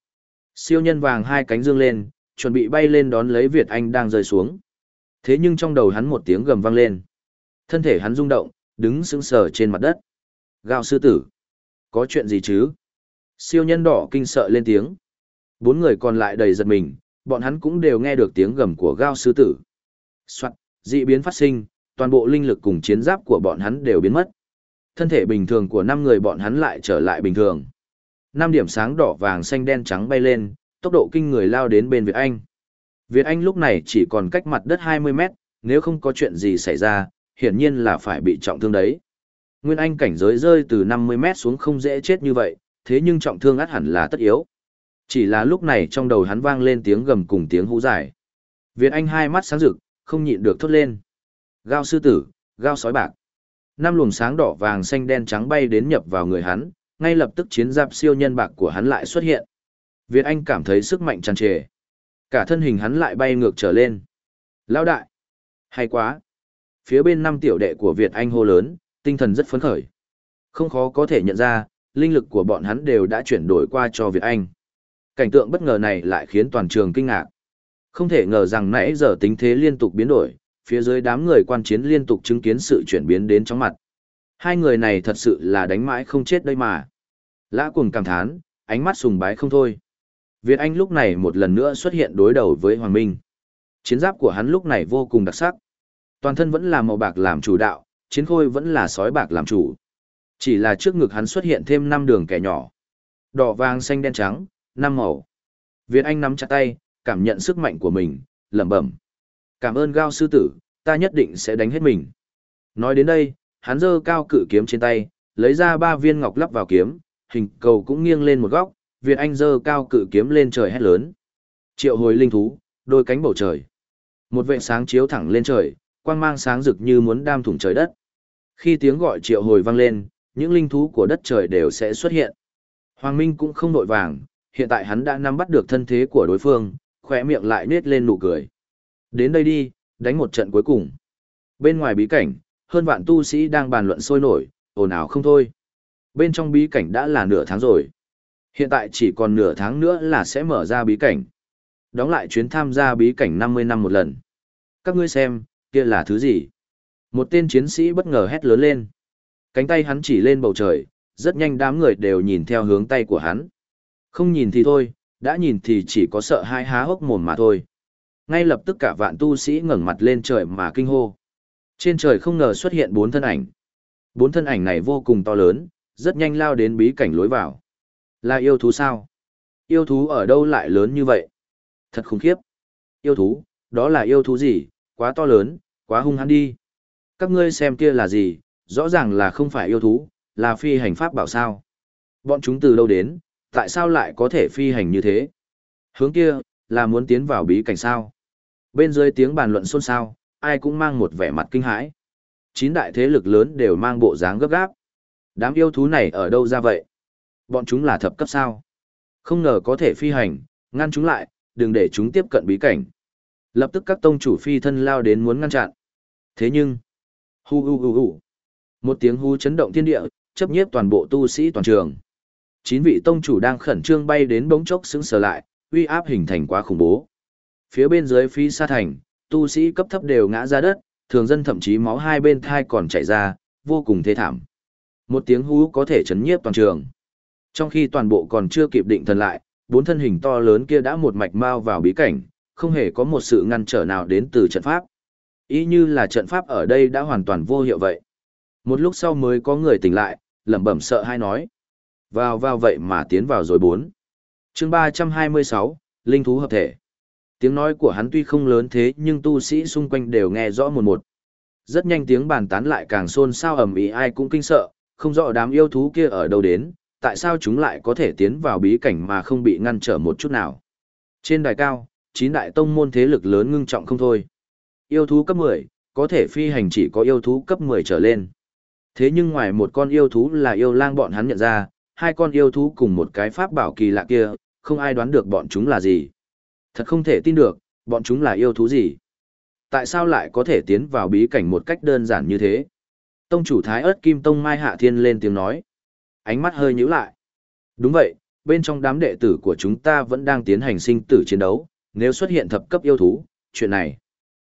Siêu nhân vàng hai cánh dương lên, chuẩn bị bay lên đón lấy Việt Anh đang rơi xuống. Thế nhưng trong đầu hắn một tiếng gầm vang lên. Thân thể hắn rung động, đứng sững sờ trên mặt đất. Gao sư tử! Có chuyện gì chứ? Siêu nhân đỏ kinh sợ lên tiếng. Bốn người còn lại đầy giật mình, bọn hắn cũng đều nghe được tiếng gầm của Gao sư tử. Soạn, dị biến phát sinh, toàn bộ linh lực cùng chiến giáp của bọn hắn đều biến mất. Thân thể bình thường của năm người bọn hắn lại trở lại bình thường. Năm điểm sáng đỏ vàng xanh đen trắng bay lên, tốc độ kinh người lao đến bên Việt Anh. Việt Anh lúc này chỉ còn cách mặt đất 20 mét, nếu không có chuyện gì xảy ra, hiển nhiên là phải bị trọng thương đấy. Nguyên Anh cảnh giới rơi từ 50 mét xuống không dễ chết như vậy, thế nhưng trọng thương át hẳn là tất yếu. Chỉ là lúc này trong đầu hắn vang lên tiếng gầm cùng tiếng hú dài. Việt Anh hai mắt sáng rực, không nhịn được thốt lên. Gao sư tử, gao sói bạc. Năm luồng sáng đỏ vàng xanh đen trắng bay đến nhập vào người hắn, ngay lập tức chiến giáp siêu nhân bạc của hắn lại xuất hiện. Việt Anh cảm thấy sức mạnh tràn trề. Cả thân hình hắn lại bay ngược trở lên. Lao đại! Hay quá! Phía bên năm tiểu đệ của Việt Anh hô lớn, tinh thần rất phấn khởi. Không khó có thể nhận ra, linh lực của bọn hắn đều đã chuyển đổi qua cho Việt Anh. Cảnh tượng bất ngờ này lại khiến toàn trường kinh ngạc. Không thể ngờ rằng nãy giờ tính thế liên tục biến đổi, phía dưới đám người quan chiến liên tục chứng kiến sự chuyển biến đến chóng mặt. Hai người này thật sự là đánh mãi không chết đây mà. Lã cùng cảm thán, ánh mắt sùng bái không thôi. Việt Anh lúc này một lần nữa xuất hiện đối đầu với Hoàng Minh. Chiến giáp của hắn lúc này vô cùng đặc sắc. Toàn thân vẫn là màu bạc làm chủ đạo, chiến khôi vẫn là sói bạc làm chủ. Chỉ là trước ngực hắn xuất hiện thêm năm đường kẻ nhỏ. Đỏ vàng xanh đen trắng, năm màu. Việt Anh nắm chặt tay, cảm nhận sức mạnh của mình, lẩm bẩm. Cảm ơn Gao sư tử, ta nhất định sẽ đánh hết mình. Nói đến đây, hắn giơ cao cự kiếm trên tay, lấy ra ba viên ngọc lắp vào kiếm, hình cầu cũng nghiêng lên một góc, Việt Anh giơ cao cự kiếm lên trời hét lớn. Triệu hồi linh thú, đôi cánh bầu trời. Một vệ sáng chiếu thẳng lên trời, quang mang sáng rực như muốn đam thủng trời đất. Khi tiếng gọi triệu hồi vang lên, những linh thú của đất trời đều sẽ xuất hiện. Hoàng Minh cũng không nội vàng, hiện tại hắn đã nắm bắt được thân thế của đối phương, khỏe miệng lại nết lên nụ cười. Đến đây đi, đánh một trận cuối cùng. Bên ngoài bí cảnh, hơn vạn tu sĩ đang bàn luận sôi nổi, ồn ào không thôi. Bên trong bí cảnh đã là nửa tháng rồi. Hiện tại chỉ còn nửa tháng nữa là sẽ mở ra bí cảnh. Đóng lại chuyến tham gia bí cảnh 50 năm một lần. Các ngươi xem, kia là thứ gì? Một tên chiến sĩ bất ngờ hét lớn lên. Cánh tay hắn chỉ lên bầu trời, rất nhanh đám người đều nhìn theo hướng tay của hắn. Không nhìn thì thôi, đã nhìn thì chỉ có sợ hai há hốc mồm mà thôi. Ngay lập tức cả vạn tu sĩ ngẩng mặt lên trời mà kinh hô. Trên trời không ngờ xuất hiện bốn thân ảnh. Bốn thân ảnh này vô cùng to lớn, rất nhanh lao đến bí cảnh lối vào. Là yêu thú sao? Yêu thú ở đâu lại lớn như vậy? Thật khủng khiếp. Yêu thú, đó là yêu thú gì? Quá to lớn, quá hung hăng đi. Các ngươi xem kia là gì? Rõ ràng là không phải yêu thú, là phi hành pháp bảo sao. Bọn chúng từ đâu đến, tại sao lại có thể phi hành như thế? Hướng kia, là muốn tiến vào bí cảnh sao? Bên dưới tiếng bàn luận xôn xao, ai cũng mang một vẻ mặt kinh hãi. Chín đại thế lực lớn đều mang bộ dáng gấp gáp. Đám yêu thú này ở đâu ra vậy? Bọn chúng là thập cấp sao? Không ngờ có thể phi hành, ngăn chúng lại, đừng để chúng tiếp cận bí cảnh. Lập tức các tông chủ phi thân lao đến muốn ngăn chặn. Thế nhưng, hu hu hu hu, một tiếng hu chấn động thiên địa, chấp nhiếp toàn bộ tu sĩ toàn trường. Chín vị tông chủ đang khẩn trương bay đến bỗng chốc sững sờ lại, uy áp hình thành quá khủng bố. Phía bên dưới phi sa thành, tu sĩ cấp thấp đều ngã ra đất, thường dân thậm chí máu hai bên thai còn chảy ra, vô cùng thê thảm. Một tiếng hú có thể chấn nhiếp toàn trường. Trong khi toàn bộ còn chưa kịp định thần lại, bốn thân hình to lớn kia đã một mạch mau vào bí cảnh, không hề có một sự ngăn trở nào đến từ trận pháp. Ý như là trận pháp ở đây đã hoàn toàn vô hiệu vậy. Một lúc sau mới có người tỉnh lại, lẩm bẩm sợ hai nói. Vào vào vậy mà tiến vào rồi bốn. chương 326, Linh thú hợp thể. Tiếng nói của hắn tuy không lớn thế nhưng tu sĩ xung quanh đều nghe rõ một một. Rất nhanh tiếng bàn tán lại càng xôn xao ầm ĩ ai cũng kinh sợ, không rõ đám yêu thú kia ở đâu đến, tại sao chúng lại có thể tiến vào bí cảnh mà không bị ngăn trở một chút nào. Trên đài cao, chín đại tông môn thế lực lớn ngưng trọng không thôi. Yêu thú cấp 10, có thể phi hành chỉ có yêu thú cấp 10 trở lên. Thế nhưng ngoài một con yêu thú là yêu lang bọn hắn nhận ra, hai con yêu thú cùng một cái pháp bảo kỳ lạ kia, không ai đoán được bọn chúng là gì. Thật không thể tin được, bọn chúng là yêu thú gì. Tại sao lại có thể tiến vào bí cảnh một cách đơn giản như thế? Tông chủ Thái ớt Kim Tông Mai Hạ Thiên lên tiếng nói. Ánh mắt hơi nhíu lại. Đúng vậy, bên trong đám đệ tử của chúng ta vẫn đang tiến hành sinh tử chiến đấu, nếu xuất hiện thập cấp yêu thú, chuyện này.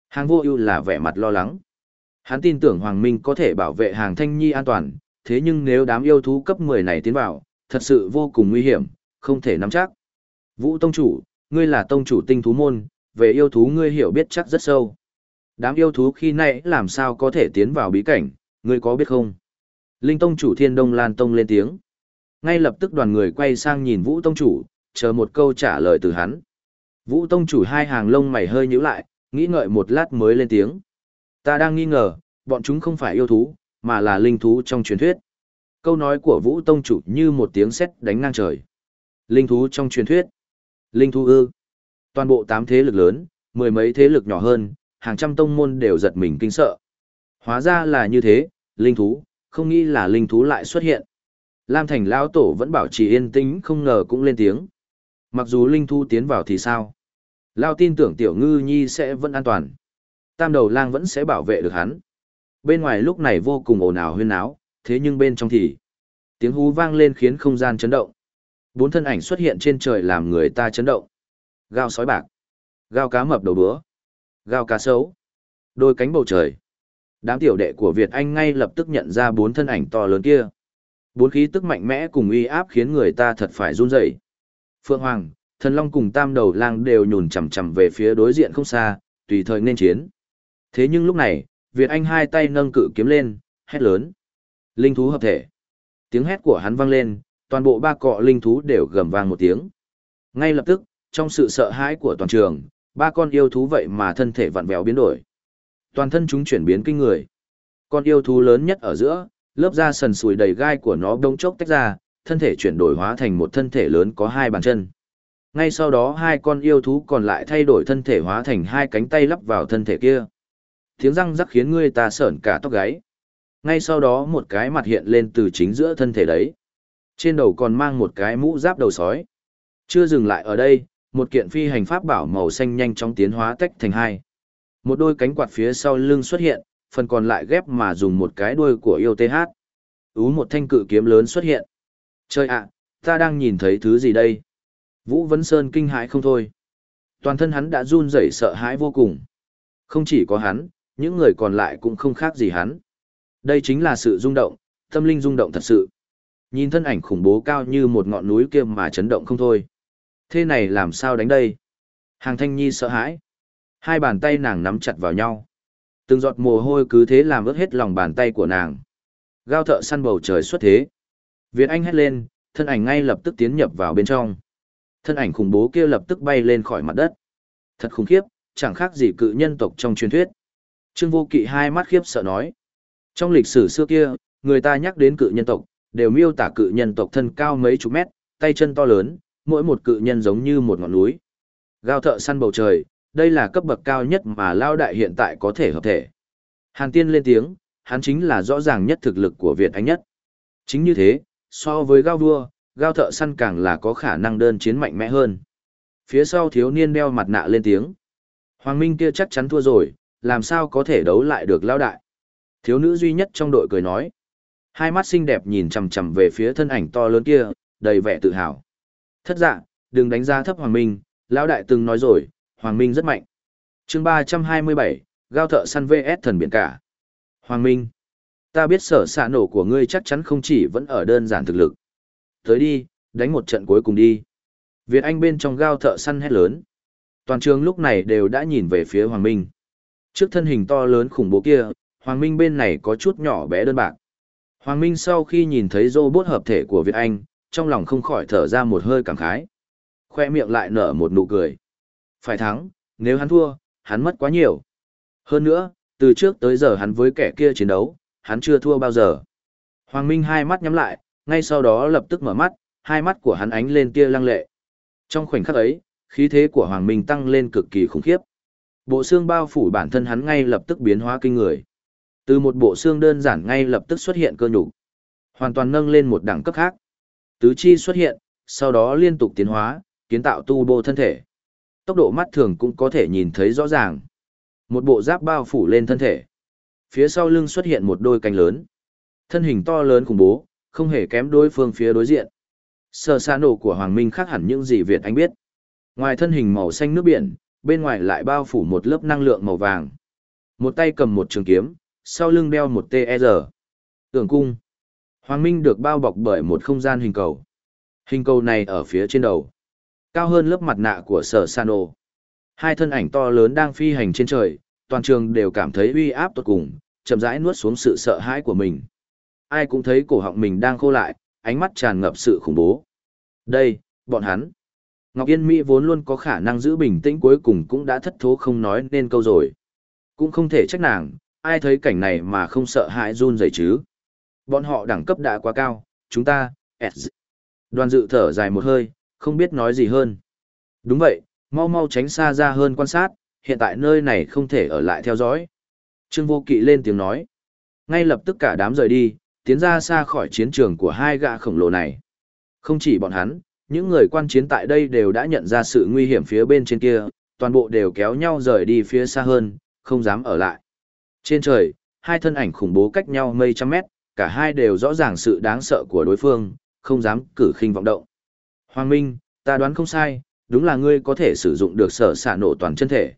Hàng vô ưu là vẻ mặt lo lắng. Hắn tin tưởng Hoàng Minh có thể bảo vệ hàng thanh nhi an toàn, thế nhưng nếu đám yêu thú cấp 10 này tiến vào, thật sự vô cùng nguy hiểm, không thể nắm chắc. Vũ Tông Chủ, ngươi là Tông Chủ tinh thú môn, về yêu thú ngươi hiểu biết chắc rất sâu. Đám yêu thú khi nãy làm sao có thể tiến vào bí cảnh, ngươi có biết không? Linh Tông Chủ Thiên Đông Lan Tông lên tiếng. Ngay lập tức đoàn người quay sang nhìn Vũ Tông Chủ, chờ một câu trả lời từ hắn. Vũ Tông Chủ hai hàng lông mày hơi nhíu lại, nghĩ ngợi một lát mới lên tiếng. Ta đang nghi ngờ, bọn chúng không phải yêu thú, mà là linh thú trong truyền thuyết. Câu nói của Vũ Tông Chủ như một tiếng sét đánh ngang trời. Linh thú trong truyền thuyết. Linh thú ư. Toàn bộ tám thế lực lớn, mười mấy thế lực nhỏ hơn, hàng trăm tông môn đều giật mình kinh sợ. Hóa ra là như thế, linh thú, không nghĩ là linh thú lại xuất hiện. Lam Thành Lão Tổ vẫn bảo trì yên tĩnh không ngờ cũng lên tiếng. Mặc dù linh thú tiến vào thì sao? Lao tin tưởng tiểu ngư nhi sẽ vẫn an toàn. Tam đầu lang vẫn sẽ bảo vệ được hắn. Bên ngoài lúc này vô cùng ồn ào huyên áo, thế nhưng bên trong thì tiếng hú vang lên khiến không gian chấn động. Bốn thân ảnh xuất hiện trên trời làm người ta chấn động. Gao sói bạc, gao cá mập đầu đúa, gao cá sấu, đôi cánh bầu trời. Đám tiểu đệ của Việt Anh ngay lập tức nhận ra bốn thân ảnh to lớn kia. Bốn khí tức mạnh mẽ cùng uy áp khiến người ta thật phải run rẩy. Phượng Hoàng, Thần Long cùng Tam Đầu Lang đều nhùn chằm chằm về phía đối diện không xa, tùy thời nên chiến. Thế nhưng lúc này, Việt Anh hai tay nâng cự kiếm lên, hét lớn. Linh thú hợp thể. Tiếng hét của hắn vang lên, toàn bộ ba cọ linh thú đều gầm vang một tiếng. Ngay lập tức, trong sự sợ hãi của toàn trường, ba con yêu thú vậy mà thân thể vặn vẹo biến đổi. Toàn thân chúng chuyển biến kinh người. Con yêu thú lớn nhất ở giữa, lớp da sần sùi đầy gai của nó đông chốc tách ra, thân thể chuyển đổi hóa thành một thân thể lớn có hai bàn chân. Ngay sau đó hai con yêu thú còn lại thay đổi thân thể hóa thành hai cánh tay lắp vào thân thể kia. Tiếng răng rắc khiến người ta sởn cả tóc gáy. Ngay sau đó một cái mặt hiện lên từ chính giữa thân thể đấy. Trên đầu còn mang một cái mũ giáp đầu sói. Chưa dừng lại ở đây, một kiện phi hành pháp bảo màu xanh nhanh chóng tiến hóa tách thành hai. Một đôi cánh quạt phía sau lưng xuất hiện, phần còn lại ghép mà dùng một cái đuôi của yêu TH. Ú một thanh cự kiếm lớn xuất hiện. Trời ạ, ta đang nhìn thấy thứ gì đây? Vũ Vấn Sơn kinh hãi không thôi. Toàn thân hắn đã run rẩy sợ hãi vô cùng. Không chỉ có hắn, những người còn lại cũng không khác gì hắn. Đây chính là sự rung động, tâm linh rung động thật sự. Nhìn thân ảnh khủng bố cao như một ngọn núi kia mà chấn động không thôi. Thế này làm sao đánh đây? Hàng thanh nhi sợ hãi. Hai bàn tay nàng nắm chặt vào nhau. Từng giọt mồ hôi cứ thế làm ướt hết lòng bàn tay của nàng. Gao thợ săn bầu trời xuất thế. Việt Anh hét lên, thân ảnh ngay lập tức tiến nhập vào bên trong. Thân ảnh khủng bố kia lập tức bay lên khỏi mặt đất. Thật khủng khiếp, chẳng khác gì cự nhân tộc trong truyền thuyết. Trương Vô Kỵ hai mắt khiếp sợ nói. Trong lịch sử xưa kia, người ta nhắc đến cự nhân tộc, đều miêu tả cự nhân tộc thân cao mấy chục mét, tay chân to lớn, mỗi một cự nhân giống như một ngọn núi. Gao thợ săn bầu trời, đây là cấp bậc cao nhất mà Lao Đại hiện tại có thể hợp thể. Hàn Tiên lên tiếng, hắn chính là rõ ràng nhất thực lực của Việt Anh nhất. Chính như thế, so với Gao Vua, Gao thợ săn càng là có khả năng đơn chiến mạnh mẽ hơn. Phía sau thiếu niên đeo mặt nạ lên tiếng. Hoàng Minh kia chắc chắn thua rồi, làm sao có thể đấu lại được Lao Đại. Thiếu nữ duy nhất trong đội cười nói. Hai mắt xinh đẹp nhìn chằm chằm về phía thân ảnh to lớn kia, đầy vẻ tự hào. Thất dạ, đừng đánh giá thấp Hoàng Minh, lão đại từng nói rồi, Hoàng Minh rất mạnh. chương 327, Gao thợ săn VS thần biển cả. Hoàng Minh, ta biết sở xạ nổ của ngươi chắc chắn không chỉ vẫn ở đơn giản thực lực. Tới đi, đánh một trận cuối cùng đi. Việt Anh bên trong gao thợ săn hét lớn. Toàn trường lúc này đều đã nhìn về phía Hoàng Minh. Trước thân hình to lớn khủng bố kia, Hoàng Minh bên này có chút nhỏ bé đơn bạc. Hoàng Minh sau khi nhìn thấy robot hợp thể của Việt Anh, trong lòng không khỏi thở ra một hơi cảm khái. Khoe miệng lại nở một nụ cười. Phải thắng, nếu hắn thua, hắn mất quá nhiều. Hơn nữa, từ trước tới giờ hắn với kẻ kia chiến đấu, hắn chưa thua bao giờ. Hoàng Minh hai mắt nhắm lại, ngay sau đó lập tức mở mắt, hai mắt của hắn ánh lên tia lăng lệ. Trong khoảnh khắc ấy, khí thế của Hoàng Minh tăng lên cực kỳ khủng khiếp. Bộ xương bao phủ bản thân hắn ngay lập tức biến hóa kinh người. Từ một bộ xương đơn giản ngay lập tức xuất hiện cơ nhục, hoàn toàn nâng lên một đẳng cấp khác. Tứ chi xuất hiện, sau đó liên tục tiến hóa, kiến tạo tu bô thân thể. Tốc độ mắt thường cũng có thể nhìn thấy rõ ràng. Một bộ giáp bao phủ lên thân thể. Phía sau lưng xuất hiện một đôi cánh lớn. Thân hình to lớn khủng bố, không hề kém đối phương phía đối diện. Sơ xa nổ của Hoàng Minh khác hẳn những gì Việt Anh biết. Ngoài thân hình màu xanh nước biển, bên ngoài lại bao phủ một lớp năng lượng màu vàng. Một tay cầm một trường kiếm, sau lưng đeo một TR. Tưởng cung. Hoàng Minh được bao bọc bởi một không gian hình cầu. Hình cầu này ở phía trên đầu. Cao hơn lớp mặt nạ của sở Sano. Hai thân ảnh to lớn đang phi hành trên trời, toàn trường đều cảm thấy uy áp tột cùng, chậm rãi nuốt xuống sự sợ hãi của mình. Ai cũng thấy cổ họng mình đang khô lại, ánh mắt tràn ngập sự khủng bố. Đây, bọn hắn. Ngọc Yên Mỹ vốn luôn có khả năng giữ bình tĩnh cuối cùng cũng đã thất thố không nói nên câu rồi. Cũng không thể trách nàng, ai thấy cảnh này mà không sợ hãi run rẩy chứ. Bọn họ đẳng cấp đã quá cao, chúng ta, S. Đoàn dự thở dài một hơi, không biết nói gì hơn. Đúng vậy, mau mau tránh xa ra hơn quan sát, hiện tại nơi này không thể ở lại theo dõi. Trương Vô Kỵ lên tiếng nói. Ngay lập tức cả đám rời đi, tiến ra xa khỏi chiến trường của hai gã khổng lồ này. Không chỉ bọn hắn, những người quan chiến tại đây đều đã nhận ra sự nguy hiểm phía bên trên kia, toàn bộ đều kéo nhau rời đi phía xa hơn, không dám ở lại. Trên trời, hai thân ảnh khủng bố cách nhau mây trăm mét, cả hai đều rõ ràng sự đáng sợ của đối phương, không dám cử khinh vọng động. Hoàng Minh, ta đoán không sai, đúng là ngươi có thể sử dụng được sở xạ nổ toàn chân thể.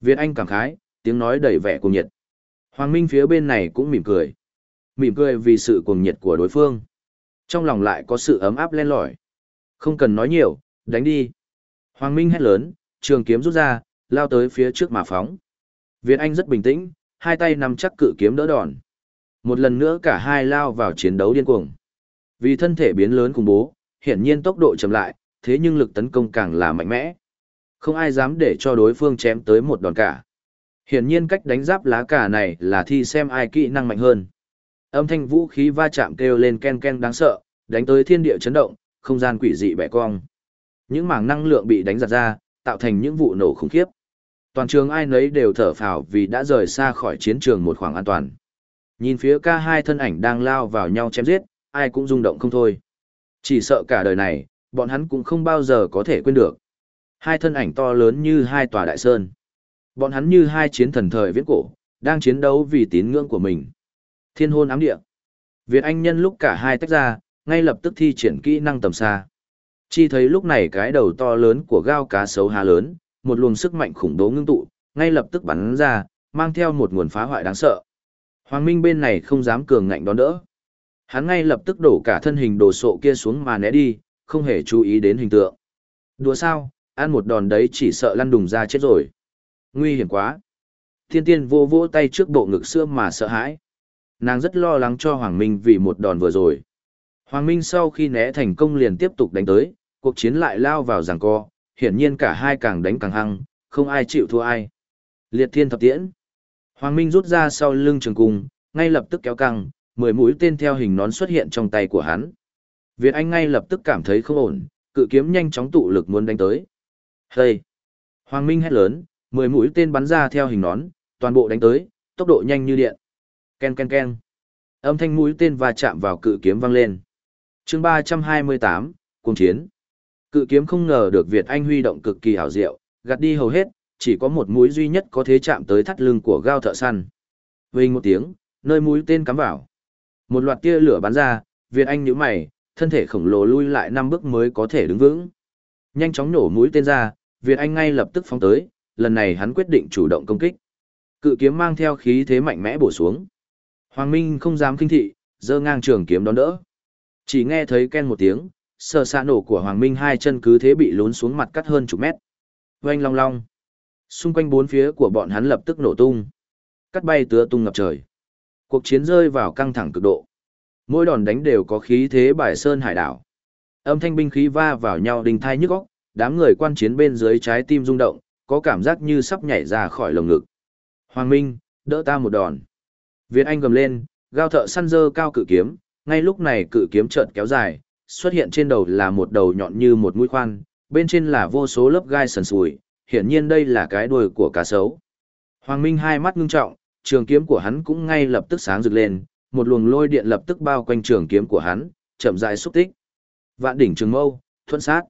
Việt Anh cảm khái, tiếng nói đầy vẻ cuồng nhiệt. Hoàng Minh phía bên này cũng mỉm cười. Mỉm cười vì sự cuồng nhiệt của đối phương. Trong lòng lại có sự ấm áp len lỏi. Không cần nói nhiều, đánh đi. Hoàng Minh hét lớn, trường kiếm rút ra, lao tới phía trước mà phóng. Việt Anh rất bình tĩnh, hai tay nắm chắc cự kiếm đỡ đòn. Một lần nữa cả hai lao vào chiến đấu điên cuồng. Vì thân thể biến lớn khủng bố, hiển nhiên tốc độ chậm lại, thế nhưng lực tấn công càng là mạnh mẽ. Không ai dám để cho đối phương chém tới một đòn cả. Hiển nhiên cách đánh giáp lá cả này là thi xem ai kỹ năng mạnh hơn. Âm thanh vũ khí va chạm kêu lên ken ken đáng sợ, đánh tới thiên địa chấn động, không gian quỷ dị bẻ cong. Những mảng năng lượng bị đánh giật ra, tạo thành những vụ nổ khủng khiếp. Toàn trường ai nấy đều thở phào vì đã rời xa khỏi chiến trường một khoảng an toàn. Nhìn phía ca hai thân ảnh đang lao vào nhau chém giết, ai cũng rung động không thôi. Chỉ sợ cả đời này, bọn hắn cũng không bao giờ có thể quên được. Hai thân ảnh to lớn như hai tòa đại sơn. Bọn hắn như hai chiến thần thời viễn cổ, đang chiến đấu vì tín ngưỡng của mình. Thiên hôn ám địa. Việt Anh nhân lúc cả hai tách ra, ngay lập tức thi triển kỹ năng tầm xa. Chi thấy lúc này cái đầu to lớn của gao cá sấu há lớn, một luồng sức mạnh khủng bố ngưng tụ, ngay lập tức bắn ra, mang theo một nguồn phá hoại đáng sợ. Hoàng Minh bên này không dám cường ngạnh đón đỡ. Hắn ngay lập tức đổ cả thân hình đồ sộ kia xuống mà né đi, không hề chú ý đến hình tượng. Đùa sao, ăn một đòn đấy chỉ sợ lăn đùng ra chết rồi. Nguy hiểm quá. Thiên tiên vô vỗ tay trước bộ ngực xưa mà sợ hãi. Nàng rất lo lắng cho Hoàng Minh vì một đòn vừa rồi. Hoàng Minh sau khi né thành công liền tiếp tục đánh tới, cuộc chiến lại lao vào giằng co, hiển nhiên cả hai càng đánh càng hăng, không ai chịu thua ai. Liệt thiên thập tiễn. Hoàng Minh rút ra sau lưng trường cung, ngay lập tức kéo căng, mười mũi tên theo hình nón xuất hiện trong tay của hắn. Việt Anh ngay lập tức cảm thấy không ổn, cự kiếm nhanh chóng tụ lực muốn đánh tới. Hey! Hoàng Minh hét lớn, mười mũi tên bắn ra theo hình nón, toàn bộ đánh tới, tốc độ nhanh như điện. Ken ken ken. Âm thanh mũi tên va chạm vào cự kiếm vang lên. Chương 328, cung chiến. Cự kiếm không ngờ được Việt Anh huy động cực kỳ hảo diệu, gạt đi hầu hết, chỉ có một mũi duy nhất có thể chạm tới thắt lưng của gao thợ săn. Vinh một tiếng, nơi mũi tên cắm vào. Một loạt tia lửa bắn ra, Việt Anh nhíu mày, thân thể khổng lồ lui lại năm bước mới có thể đứng vững. Nhanh chóng nổ mũi tên ra, Việt Anh ngay lập tức phóng tới, lần này hắn quyết định chủ động công kích. Cự kiếm mang theo khí thế mạnh mẽ bổ xuống. Hoàng Minh không dám kinh thị, giơ ngang trường kiếm đón đỡ. Chỉ nghe thấy ken một tiếng, sờ xa nổ của Hoàng Minh hai chân cứ thế bị lún xuống mặt cắt hơn chục mét. Oanh long long. Xung quanh bốn phía của bọn hắn lập tức nổ tung. Cắt bay tứa tung ngập trời. Cuộc chiến rơi vào căng thẳng cực độ. Mỗi đòn đánh đều có khí thế bài sơn hải đảo. Âm thanh binh khí va vào nhau đình thai nhức óc, đám người quan chiến bên dưới trái tim rung động, có cảm giác như sắp nhảy ra khỏi lồng ngực. Hoàng Minh, đỡ ta một đòn. Việt Anh gầm lên, gao thợ săn dơ cao cự kiếm, ngay lúc này cự kiếm trợn kéo dài, xuất hiện trên đầu là một đầu nhọn như một mũi khoan, bên trên là vô số lớp gai sần sùi, hiển nhiên đây là cái đuôi của cá sấu. Hoàng Minh hai mắt ngưng trọng, trường kiếm của hắn cũng ngay lập tức sáng rực lên, một luồng lôi điện lập tức bao quanh trường kiếm của hắn, chậm rãi xúc tích. Vạn đỉnh trường mâu, thuận sát.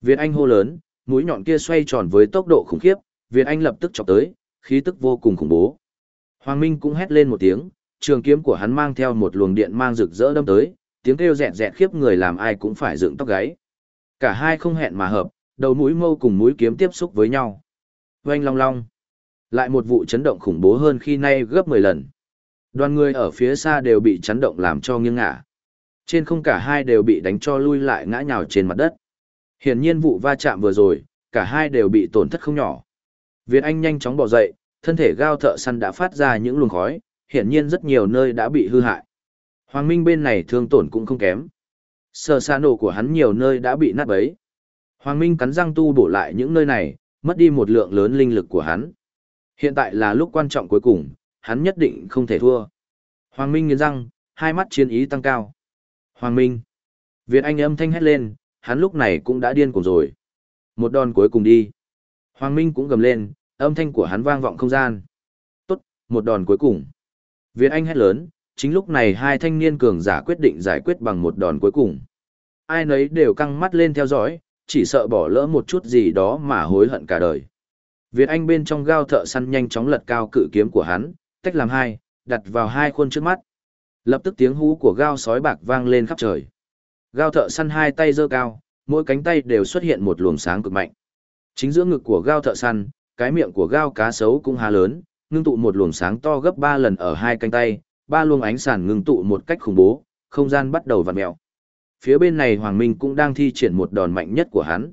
Việt Anh hô lớn, mũi nhọn kia xoay tròn với tốc độ khủng khiếp, Việt Anh lập tức chọc tới, khí tức vô cùng khủng bố. Hoàng Minh cũng hét lên một tiếng, trường kiếm của hắn mang theo một luồng điện mang rực rỡ đâm tới, tiếng kêu rẹt rẹt khiếp người làm ai cũng phải dựng tóc gáy. Cả hai không hẹn mà hợp, đầu mũi mâu cùng mũi kiếm tiếp xúc với nhau. Oanh long long. Lại một vụ chấn động khủng bố hơn khi nay gấp 10 lần. Đoàn người ở phía xa đều bị chấn động làm cho nghiêng ngả. Trên không cả hai đều bị đánh cho lui lại ngã nhào trên mặt đất. Hiển nhiên vụ va chạm vừa rồi, cả hai đều bị tổn thất không nhỏ. Việt Anh nhanh chóng bỏ dậy, thân thể gao thợ săn đã phát ra những luồng khói, hiển nhiên rất nhiều nơi đã bị hư hại. Hoàng Minh bên này thương tổn cũng không kém. Sờ xa nổ của hắn nhiều nơi đã bị nát bấy. Hoàng Minh cắn răng tu bổ lại những nơi này, mất đi một lượng lớn linh lực của hắn. Hiện tại là lúc quan trọng cuối cùng, hắn nhất định không thể thua. Hoàng Minh nghiến răng, hai mắt chiến ý tăng cao. Hoàng Minh. Việt Anh âm thanh hét lên, hắn lúc này cũng đã điên cuồng rồi. Một đòn cuối cùng đi. Hoàng Minh cũng gầm lên, âm thanh của hắn vang vọng không gian. Tốt, một đòn cuối cùng. Việt Anh hét lớn, chính lúc này hai thanh niên cường giả quyết định giải quyết bằng một đòn cuối cùng. Ai nấy đều căng mắt lên theo dõi, chỉ sợ bỏ lỡ một chút gì đó mà hối hận cả đời. Việt Anh bên trong gao thợ săn nhanh chóng lật cao cự kiếm của hắn, tách làm hai, đặt vào hai khuôn trước mắt. Lập tức tiếng hú của gao sói bạc vang lên khắp trời. Gao thợ săn hai tay giơ cao, mỗi cánh tay đều xuất hiện một luồng sáng cực mạnh. Chính giữa ngực của gao thợ săn, cái miệng của gao cá sấu cũng há lớn, ngưng tụ một luồng sáng to gấp ba lần ở hai cánh tay, ba luồng ánh sáng ngưng tụ một cách khủng bố, không gian bắt đầu vặn mèo. Phía bên này Hoàng Minh cũng đang thi triển một đòn mạnh nhất của hắn.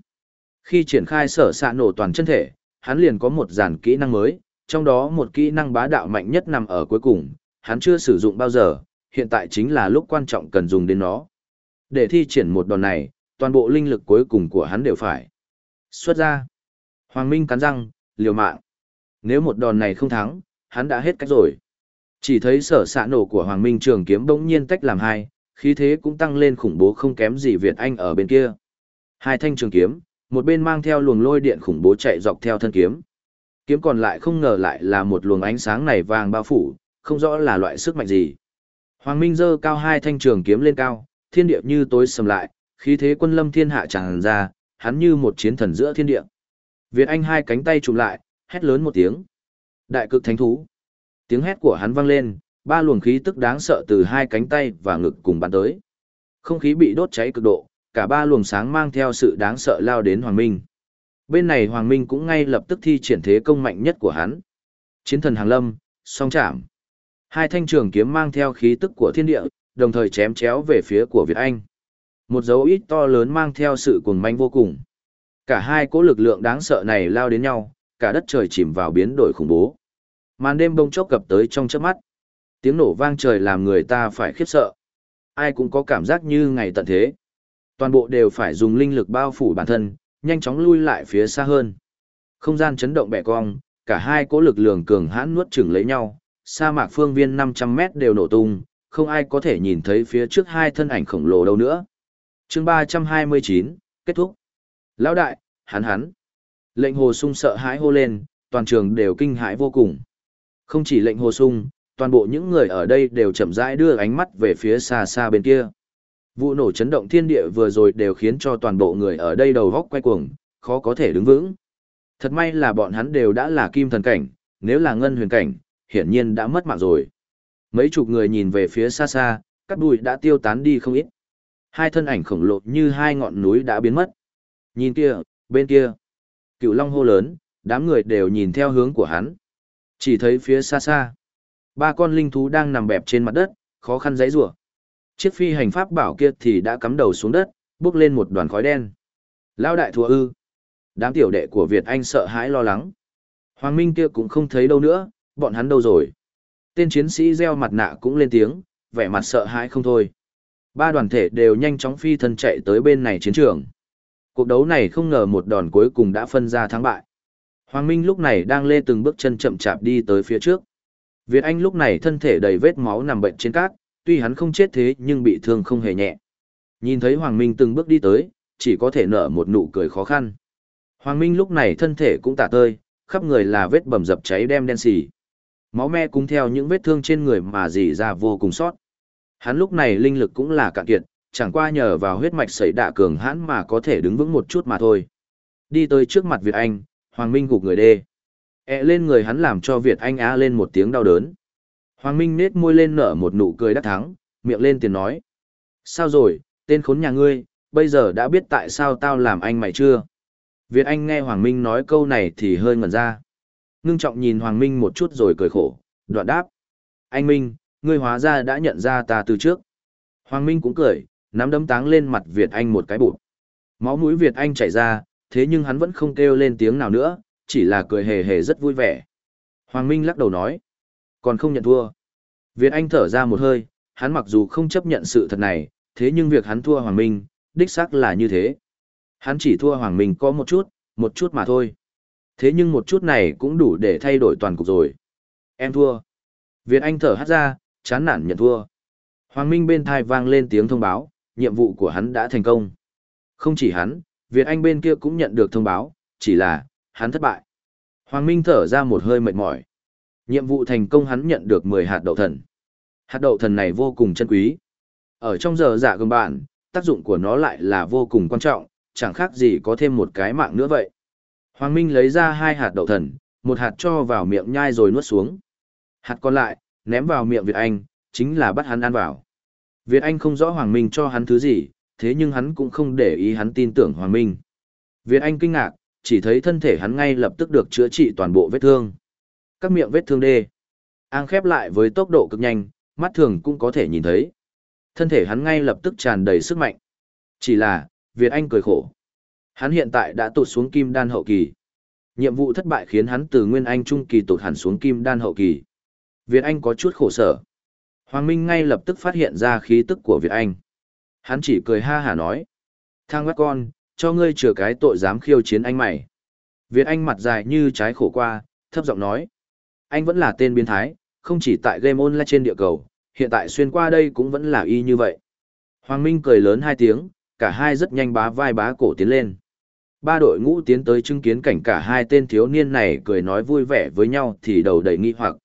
Khi triển khai sở xạ nổ toàn chân thể, hắn liền có một dàn kỹ năng mới, trong đó một kỹ năng bá đạo mạnh nhất nằm ở cuối cùng, hắn chưa sử dụng bao giờ, hiện tại chính là lúc quan trọng cần dùng đến nó. Để thi triển một đòn này, toàn bộ linh lực cuối cùng của hắn đều phải. Xuất ra. Hoàng Minh cắn răng, liều mạng. Nếu một đòn này không thắng, hắn đã hết cách rồi. Chỉ thấy sở xạ nổ của Hoàng Minh trường kiếm bỗng nhiên tách làm hai, khí thế cũng tăng lên khủng bố không kém gì Việt Anh ở bên kia. Hai thanh trường kiếm, một bên mang theo luồng lôi điện khủng bố chạy dọc theo thân kiếm. Kiếm còn lại không ngờ lại là một luồng ánh sáng này vàng bao phủ, không rõ là loại sức mạnh gì. Hoàng Minh giơ cao hai thanh trường kiếm lên cao, thiên địa như tối sầm lại, khí thế quân lâm thiên hạ tràn ra, hắn như một chiến thần giữa thiên địa. Việt Anh hai cánh tay chụm lại, hét lớn một tiếng. Đại cực thánh thú. Tiếng hét của hắn vang lên, ba luồng khí tức đáng sợ từ hai cánh tay và ngực cùng bắn tới. Không khí bị đốt cháy cực độ, cả ba luồng sáng mang theo sự đáng sợ lao đến Hoàng Minh. Bên này Hoàng Minh cũng ngay lập tức thi triển thế công mạnh nhất của hắn. Chiến thần hàng lâm, song chạm. Hai thanh trường kiếm mang theo khí tức của thiên địa, đồng thời chém chéo về phía của Việt Anh. Một dấu ít to lớn mang theo sự cuồng manh vô cùng. Cả hai cỗ lực lượng đáng sợ này lao đến nhau, cả đất trời chìm vào biến đổi khủng bố. Màn đêm bông chốc cập tới trong chớp mắt. Tiếng nổ vang trời làm người ta phải khiếp sợ. Ai cũng có cảm giác như ngày tận thế. Toàn bộ đều phải dùng linh lực bao phủ bản thân, nhanh chóng lui lại phía xa hơn. Không gian chấn động bẻ cong, cả hai cỗ lực lượng cường hãn nuốt chửng lấy nhau, sa mạc phương viên 500 mét đều nổ tung, không ai có thể nhìn thấy phía trước hai thân ảnh khổng lồ đâu nữa. chương 329, kết thúc. Lão đại, hắn hắn. Lệnh hồ sung sợ hãi hô lên, toàn trường đều kinh hãi vô cùng. Không chỉ lệnh hồ sung, toàn bộ những người ở đây đều chậm rãi đưa ánh mắt về phía xa xa bên kia. Vụ nổ chấn động thiên địa vừa rồi đều khiến cho toàn bộ người ở đây đầu góc quay cuồng, khó có thể đứng vững. Thật may là bọn hắn đều đã là kim thần cảnh, nếu là ngân huyền cảnh, hiển nhiên đã mất mạng rồi. Mấy chục người nhìn về phía xa xa, cắt bụi đã tiêu tán đi không ít. Hai thân ảnh khổng lồ như hai ngọn núi đã biến mất. Nhìn kia, bên kia. Cựu Long hô lớn, đám người đều nhìn theo hướng của hắn. Chỉ thấy phía xa xa. Ba con linh thú đang nằm bẹp trên mặt đất, khó khăn giấy rủa. Chiếc phi hành pháp bảo kia thì đã cắm đầu xuống đất, bước lên một đoàn khói đen. Lao đại thua ư. Đám tiểu đệ của Việt Anh sợ hãi lo lắng. Hoàng Minh kia cũng không thấy đâu nữa, bọn hắn đâu rồi. Tên chiến sĩ gieo mặt nạ cũng lên tiếng, vẻ mặt sợ hãi không thôi. Ba đoàn thể đều nhanh chóng phi thân chạy tới bên này chiến trường. Cuộc đấu này không ngờ một đòn cuối cùng đã phân ra thắng bại. Hoàng Minh lúc này đang lê từng bước chân chậm chạp đi tới phía trước. Việt Anh lúc này thân thể đầy vết máu nằm bệnh trên cát, tuy hắn không chết thế nhưng bị thương không hề nhẹ. Nhìn thấy Hoàng Minh từng bước đi tới, chỉ có thể nở một nụ cười khó khăn. Hoàng Minh lúc này thân thể cũng tả tơi, khắp người là vết bầm dập cháy đem đen xỉ. Máu me cũng theo những vết thương trên người mà dì ra vô cùng sót. Hắn lúc này linh lực cũng là cạn kiệt, chẳng qua nhờ vào huyết mạch sẩy đạ cường hãn mà có thể đứng vững một chút mà thôi. Đi tới trước mặt Việt Anh, Hoàng Minh gục người đê. E lên người hắn làm cho Việt Anh á lên một tiếng đau đớn. Hoàng Minh nết môi lên nở một nụ cười đắc thắng, miệng lên tiền nói. Sao rồi, tên khốn nhà ngươi, bây giờ đã biết tại sao tao làm anh mày chưa? Việt Anh nghe Hoàng Minh nói câu này thì hơi ngẩn ra. Ngưng trọng nhìn Hoàng Minh một chút rồi cười khổ, đoạn đáp. Anh Minh, ngươi hóa ra đã nhận ra ta từ trước. Hoàng Minh cũng cười, nắm đấm táng lên mặt Việt Anh một cái bụt. Máu mũi Việt Anh chảy ra, thế nhưng hắn vẫn không kêu lên tiếng nào nữa, chỉ là cười hề hề rất vui vẻ. Hoàng Minh lắc đầu nói, còn không nhận thua. Việt Anh thở ra một hơi, hắn mặc dù không chấp nhận sự thật này, thế nhưng việc hắn thua Hoàng Minh, đích xác là như thế. Hắn chỉ thua Hoàng Minh có một chút, một chút mà thôi. Thế nhưng một chút này cũng đủ để thay đổi toàn cục rồi. Em thua. Việt Anh thở hắt ra, chán nản nhận thua. Hoàng Minh bên thai vang lên tiếng thông báo, nhiệm vụ của hắn đã thành công. Không chỉ hắn, Việt Anh bên kia cũng nhận được thông báo, chỉ là, hắn thất bại. Hoàng Minh thở ra một hơi mệt mỏi. Nhiệm vụ thành công hắn nhận được 10 hạt đậu thần. Hạt đậu thần này vô cùng chân quý. Ở trong giờ giả gầm bạn, tác dụng của nó lại là vô cùng quan trọng, chẳng khác gì có thêm một cái mạng nữa vậy. Hoàng Minh lấy ra hai hạt đậu thần, một hạt cho vào miệng nhai rồi nuốt xuống. Hạt còn lại, ném vào miệng Việt Anh, chính là bắt hắn ăn vào. Việt Anh không rõ Hoàng Minh cho hắn thứ gì, thế nhưng hắn cũng không để ý hắn tin tưởng Hoàng Minh. Việt Anh kinh ngạc, chỉ thấy thân thể hắn ngay lập tức được chữa trị toàn bộ vết thương. Các miệng vết thương đê. Ang khép lại với tốc độ cực nhanh, mắt thường cũng có thể nhìn thấy. Thân thể hắn ngay lập tức tràn đầy sức mạnh. Chỉ là, Việt Anh cười khổ. Hắn hiện tại đã tụt xuống kim đan hậu kỳ. Nhiệm vụ thất bại khiến hắn từ Nguyên Anh trung kỳ tụt hẳn xuống kim đan hậu kỳ. Việt Anh có chút khổ sở. Hoàng Minh ngay lập tức phát hiện ra khí tức của Việt Anh. Hắn chỉ cười ha hà nói. Thang mắt con, cho ngươi chừa cái tội dám khiêu chiến anh mày. Việt Anh mặt dài như trái khổ qua, thấp giọng nói. Anh vẫn là tên biến thái, không chỉ tại game online trên địa cầu, hiện tại xuyên qua đây cũng vẫn là y như vậy. Hoàng Minh cười lớn hai tiếng, cả hai rất nhanh bá vai bá cổ tiến lên. Ba đội ngũ tiến tới chứng kiến cảnh cả hai tên thiếu niên này cười nói vui vẻ với nhau thì đầu đầy nghi hoặc.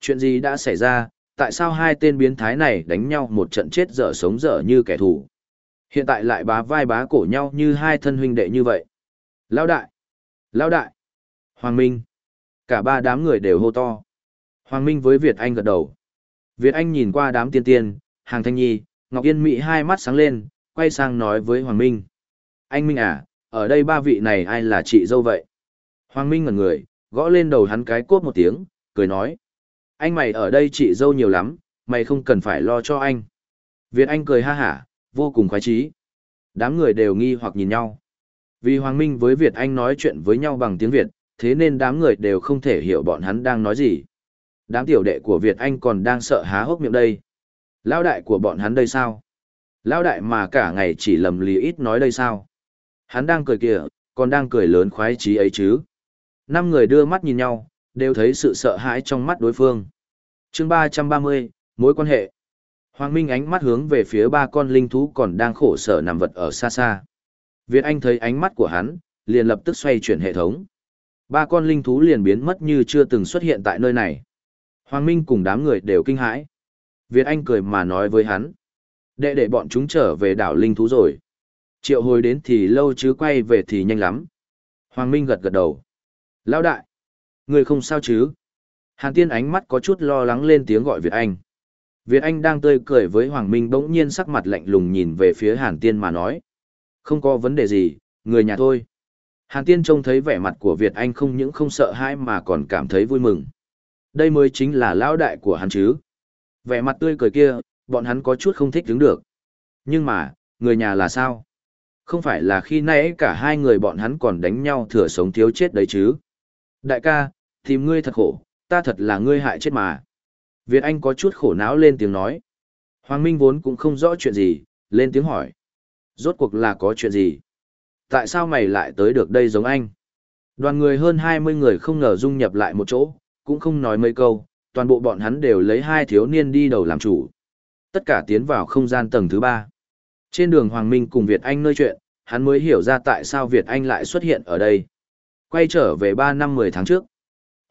Chuyện gì đã xảy ra, tại sao hai tên biến thái này đánh nhau một trận chết dở sống dở như kẻ thù? Hiện tại lại bá vai bá cổ nhau như hai thân huynh đệ như vậy. Lao đại! Lao đại! Hoàng Minh! Cả ba đám người đều hô to. Hoàng Minh với Việt Anh gật đầu. Việt Anh nhìn qua đám tiên tiên, hàng thanh nhi, Ngọc Yên Mỹ hai mắt sáng lên, quay sang nói với Hoàng Minh. Anh Minh à, ở đây ba vị này ai là chị dâu vậy? Hoàng Minh ngẩn người, gõ lên đầu hắn cái cốt một tiếng, cười nói. Anh mày ở đây chị dâu nhiều lắm, mày không cần phải lo cho anh. Việt Anh cười ha hả, vô cùng khoái trí. Đám người đều nghi hoặc nhìn nhau. Vì Hoàng Minh với Việt Anh nói chuyện với nhau bằng tiếng Việt, thế nên đám người đều không thể hiểu bọn hắn đang nói gì. Đám tiểu đệ của Việt Anh còn đang sợ há hốc miệng đây. Lao đại của bọn hắn đây sao? Lao đại mà cả ngày chỉ lầm lì ít nói đây sao? Hắn đang cười kìa, còn đang cười lớn khoái trí ấy chứ. Năm người đưa mắt nhìn nhau, đều thấy sự sợ hãi trong mắt đối phương. chương ba trăm ba mươi mối quan hệ. Hoàng Minh ánh mắt hướng về phía ba con linh thú còn đang khổ sở nằm vật ở xa xa. Việt Anh thấy ánh mắt của hắn, liền lập tức xoay chuyển hệ thống. Ba con linh thú liền biến mất như chưa từng xuất hiện tại nơi này. Hoàng Minh cùng đám người đều kinh hãi. Việt Anh cười mà nói với hắn. Đệ để bọn chúng trở về đảo linh thú rồi. Triệu hồi đến thì lâu chứ quay về thì nhanh lắm. Hoàng Minh gật gật đầu. Lão đại! Người không sao chứ? Hàn Tiên ánh mắt có chút lo lắng lên tiếng gọi Việt Anh. Việt Anh đang tươi cười với Hoàng Minh bỗng nhiên sắc mặt lạnh lùng nhìn về phía Hàn Tiên mà nói. Không có vấn đề gì, người nhà thôi. Hàn Tiên trông thấy vẻ mặt của Việt Anh không những không sợ hãi mà còn cảm thấy vui mừng. Đây mới chính là lão đại của hắn chứ. Vẻ mặt tươi cười kia, bọn hắn có chút không thích đứng được. Nhưng mà, người nhà là sao? Không phải là khi nãy cả hai người bọn hắn còn đánh nhau thừa sống thiếu chết đấy chứ. Đại ca, tìm ngươi thật khổ, ta thật là ngươi hại chết mà. Việt Anh có chút khổ não lên tiếng nói. Hoàng Minh vốn cũng không rõ chuyện gì, lên tiếng hỏi. Rốt cuộc là có chuyện gì? Tại sao mày lại tới được đây giống anh? Đoàn người hơn 20 người không ngờ dung nhập lại một chỗ, cũng không nói mấy câu, toàn bộ bọn hắn đều lấy hai thiếu niên đi đầu làm chủ. Tất cả tiến vào không gian tầng thứ ba. Trên đường Hoàng Minh cùng Việt Anh nơi chuyện, hắn mới hiểu ra tại sao Việt Anh lại xuất hiện ở đây. Quay trở về 3 năm 10 tháng trước.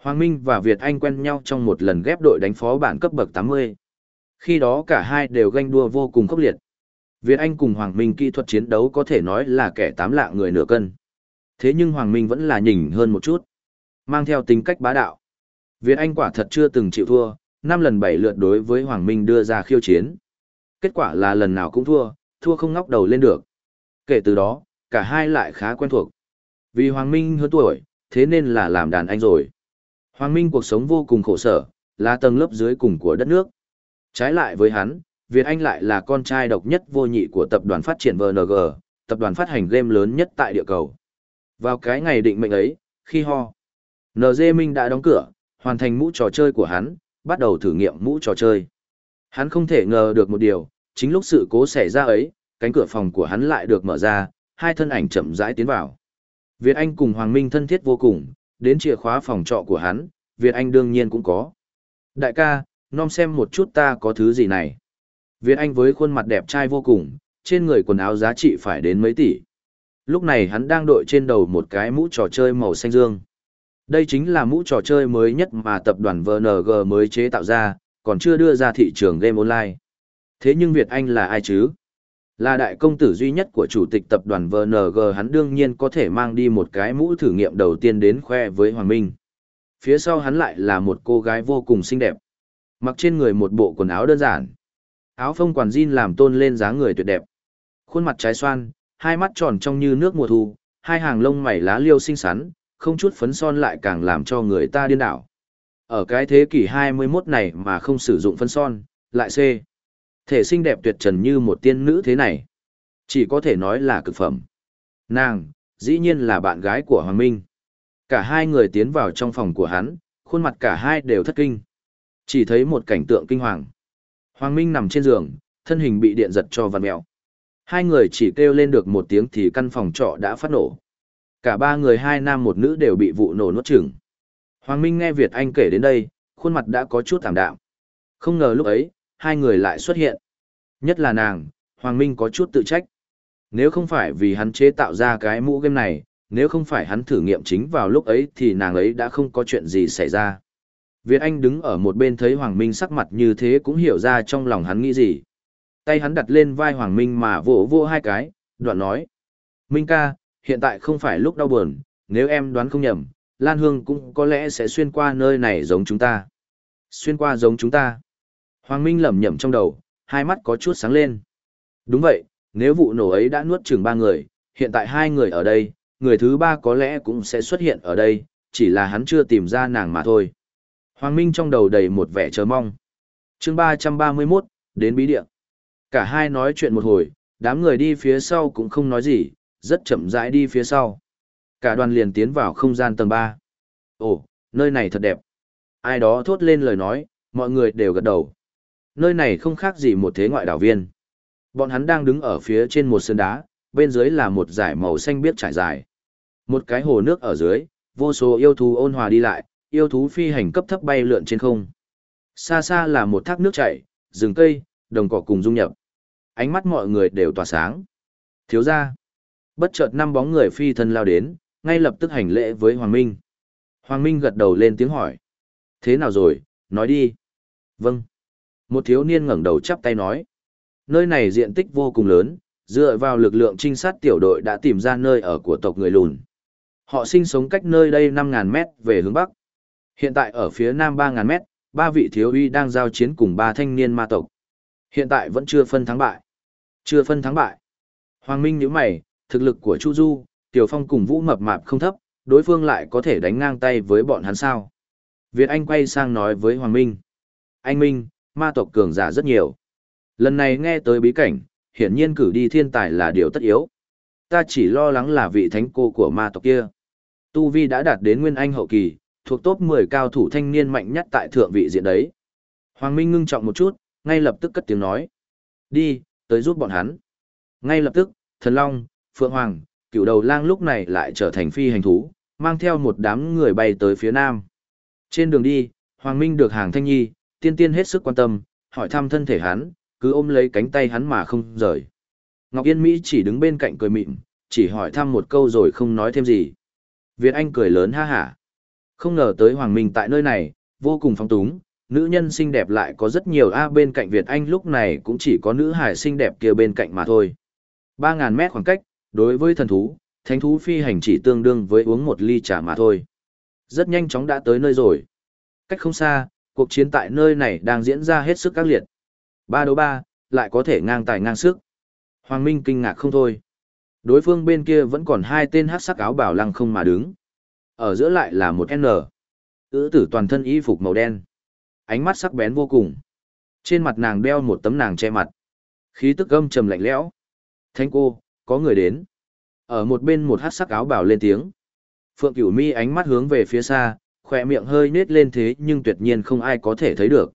Hoàng Minh và Việt Anh quen nhau trong một lần ghép đội đánh phó bản cấp bậc 80. Khi đó cả hai đều ganh đua vô cùng khốc liệt. Việt Anh cùng Hoàng Minh kỹ thuật chiến đấu có thể nói là kẻ tám lạ người nửa cân. Thế nhưng Hoàng Minh vẫn là nhỉnh hơn một chút. Mang theo tính cách bá đạo. Việt Anh quả thật chưa từng chịu thua, năm lần bảy lượt đối với Hoàng Minh đưa ra khiêu chiến. Kết quả là lần nào cũng thua, thua không ngóc đầu lên được. Kể từ đó, cả hai lại khá quen thuộc. Vì Hoàng Minh hơn tuổi, thế nên là làm đàn anh rồi. Hoàng Minh cuộc sống vô cùng khổ sở, là tầng lớp dưới cùng của đất nước. Trái lại với hắn, Việt Anh lại là con trai độc nhất vô nhị của tập đoàn phát triển VNG, tập đoàn phát hành game lớn nhất tại địa cầu. Vào cái ngày định mệnh ấy, khi ho, NG Minh đã đóng cửa, hoàn thành mũ trò chơi của hắn, bắt đầu thử nghiệm mũ trò chơi. Hắn không thể ngờ được một điều, chính lúc sự cố xảy ra ấy, cánh cửa phòng của hắn lại được mở ra, hai thân ảnh chậm rãi tiến vào. Việt Anh cùng Hoàng Minh thân thiết vô cùng, đến chìa khóa phòng trọ của hắn, Việt Anh đương nhiên cũng có. Đại ca, nom xem một chút ta có thứ gì này. Việt Anh với khuôn mặt đẹp trai vô cùng, trên người quần áo giá trị phải đến mấy tỷ. Lúc này hắn đang đội trên đầu một cái mũ trò chơi màu xanh dương. Đây chính là mũ trò chơi mới nhất mà tập đoàn VNG mới chế tạo ra, còn chưa đưa ra thị trường game online. Thế nhưng Việt Anh là ai chứ? Là đại công tử duy nhất của chủ tịch tập đoàn VNG hắn đương nhiên có thể mang đi một cái mũ thử nghiệm đầu tiên đến khoe với Hoàng Minh. Phía sau hắn lại là một cô gái vô cùng xinh đẹp. Mặc trên người một bộ quần áo đơn giản. Áo phông quản jean làm tôn lên dáng người tuyệt đẹp. Khuôn mặt trái xoan, hai mắt tròn trong như nước mùa thu, hai hàng lông mày lá liêu xinh xắn, không chút phấn son lại càng làm cho người ta điên đảo. Ở cái thế kỷ 21 này mà không sử dụng phấn son, lại C. Thể xinh đẹp tuyệt trần như một tiên nữ thế này. Chỉ có thể nói là cực phẩm. Nàng, dĩ nhiên là bạn gái của Hoàng Minh. Cả hai người tiến vào trong phòng của hắn, khuôn mặt cả hai đều thất kinh. Chỉ thấy một cảnh tượng kinh hoàng. Hoàng Minh nằm trên giường, thân hình bị điện giật cho vằn mẹo. Hai người chỉ kêu lên được một tiếng thì căn phòng trọ đã phát nổ. Cả ba người hai nam một nữ đều bị vụ nổ nuốt chửng. Hoàng Minh nghe Việt Anh kể đến đây, khuôn mặt đã có chút thảm đạm. Không ngờ lúc ấy, hai người lại xuất hiện. Nhất là nàng, Hoàng Minh có chút tự trách. Nếu không phải vì hắn chế tạo ra cái mũ game này, nếu không phải hắn thử nghiệm chính vào lúc ấy thì nàng ấy đã không có chuyện gì xảy ra. Việt Anh đứng ở một bên thấy Hoàng Minh sắc mặt như thế cũng hiểu ra trong lòng hắn nghĩ gì. Tay hắn đặt lên vai Hoàng Minh mà vỗ vỗ hai cái, đoạn nói. Minh ca, hiện tại không phải lúc đau buồn, nếu em đoán không nhầm, Lan Hương cũng có lẽ sẽ xuyên qua nơi này giống chúng ta. Xuyên qua giống chúng ta. Hoàng Minh lẩm nhẩm trong đầu, hai mắt có chút sáng lên. Đúng vậy, nếu vụ nổ ấy đã nuốt chừng ba người, hiện tại hai người ở đây, người thứ ba có lẽ cũng sẽ xuất hiện ở đây, chỉ là hắn chưa tìm ra nàng mà thôi. Hoàng Minh trong đầu đầy một vẻ chờ mong. chương 331, đến bí địa. Cả hai nói chuyện một hồi, đám người đi phía sau cũng không nói gì, rất chậm rãi đi phía sau. Cả đoàn liền tiến vào không gian tầng 3. Ồ, nơi này thật đẹp. Ai đó thốt lên lời nói, mọi người đều gật đầu. Nơi này không khác gì một thế ngoại đảo viên. Bọn hắn đang đứng ở phía trên một sơn đá, bên dưới là một dải màu xanh biếc trải dài. Một cái hồ nước ở dưới, vô số yêu thú ôn hòa đi lại, yêu thú phi hành cấp thấp bay lượn trên không. Xa xa là một thác nước chảy, rừng cây, đồng cỏ cùng dung nhập. Ánh mắt mọi người đều tỏa sáng. Thiếu ra. Bất chợt năm bóng người phi thân lao đến, ngay lập tức hành lễ với Hoàng Minh. Hoàng Minh gật đầu lên tiếng hỏi. Thế nào rồi, nói đi. Vâng. Một thiếu niên ngẩng đầu chắp tay nói. Nơi này diện tích vô cùng lớn, dựa vào lực lượng trinh sát tiểu đội đã tìm ra nơi ở của tộc người lùn. Họ sinh sống cách nơi đây 5.000 mét về hướng Bắc. Hiện tại ở phía Nam 3.000 mét, ba vị thiếu uy đang giao chiến cùng ba thanh niên ma tộc. Hiện tại vẫn chưa phân thắng bại. Chưa phân thắng bại. Hoàng Minh nhíu mày, thực lực của Chu Du, Tiểu Phong cùng Vũ Mập Mạp không thấp, đối phương lại có thể đánh ngang tay với bọn hắn sao. Việt Anh quay sang nói với Hoàng Minh. Anh Minh, ma tộc cường giả rất nhiều. Lần này nghe tới bí cảnh, hiển nhiên cử đi thiên tài là điều tất yếu. Ta chỉ lo lắng là vị thánh cô của ma tộc kia. Tu Vi đã đạt đến Nguyên Anh hậu kỳ, thuộc top 10 cao thủ thanh niên mạnh nhất tại thượng vị diện đấy. Hoàng Minh ngưng trọng một chút, ngay lập tức cất tiếng nói. Đi, tới giúp bọn hắn. Ngay lập tức, Thần Long, Phượng Hoàng, cựu đầu lang lúc này lại trở thành phi hành thú, mang theo một đám người bay tới phía nam. Trên đường đi, Hoàng Minh được hàng thanh nhi, tiên tiên hết sức quan tâm, hỏi thăm thân thể hắn, cứ ôm lấy cánh tay hắn mà không rời. Ngọc Yên Mỹ chỉ đứng bên cạnh cười mịn, chỉ hỏi thăm một câu rồi không nói thêm gì. Việt Anh cười lớn ha hả. Không ngờ tới Hoàng Minh tại nơi này, vô cùng phong túng, nữ nhân xinh đẹp lại có rất nhiều A bên cạnh Việt Anh lúc này cũng chỉ có nữ hải xinh đẹp kia bên cạnh mà thôi. 3.000 mét khoảng cách, đối với thần thú, thánh thú phi hành chỉ tương đương với uống một ly trà mà thôi. Rất nhanh chóng đã tới nơi rồi. Cách không xa, cuộc chiến tại nơi này đang diễn ra hết sức các liệt. Ba đấu ba, lại có thể ngang tài ngang sức. Hoàng Minh kinh ngạc không thôi. Đối phương bên kia vẫn còn hai tên hát sắc áo bảo lăng không mà đứng. Ở giữa lại là một N. Ứ tử toàn thân y phục màu đen. Ánh mắt sắc bén vô cùng. Trên mặt nàng đeo một tấm nàng che mặt. Khí tức âm trầm lạnh lẽo. Thánh cô, có người đến. Ở một bên một hát sắc áo bảo lên tiếng. Phượng Cửu Mi ánh mắt hướng về phía xa, khỏe miệng hơi nết lên thế nhưng tuyệt nhiên không ai có thể thấy được.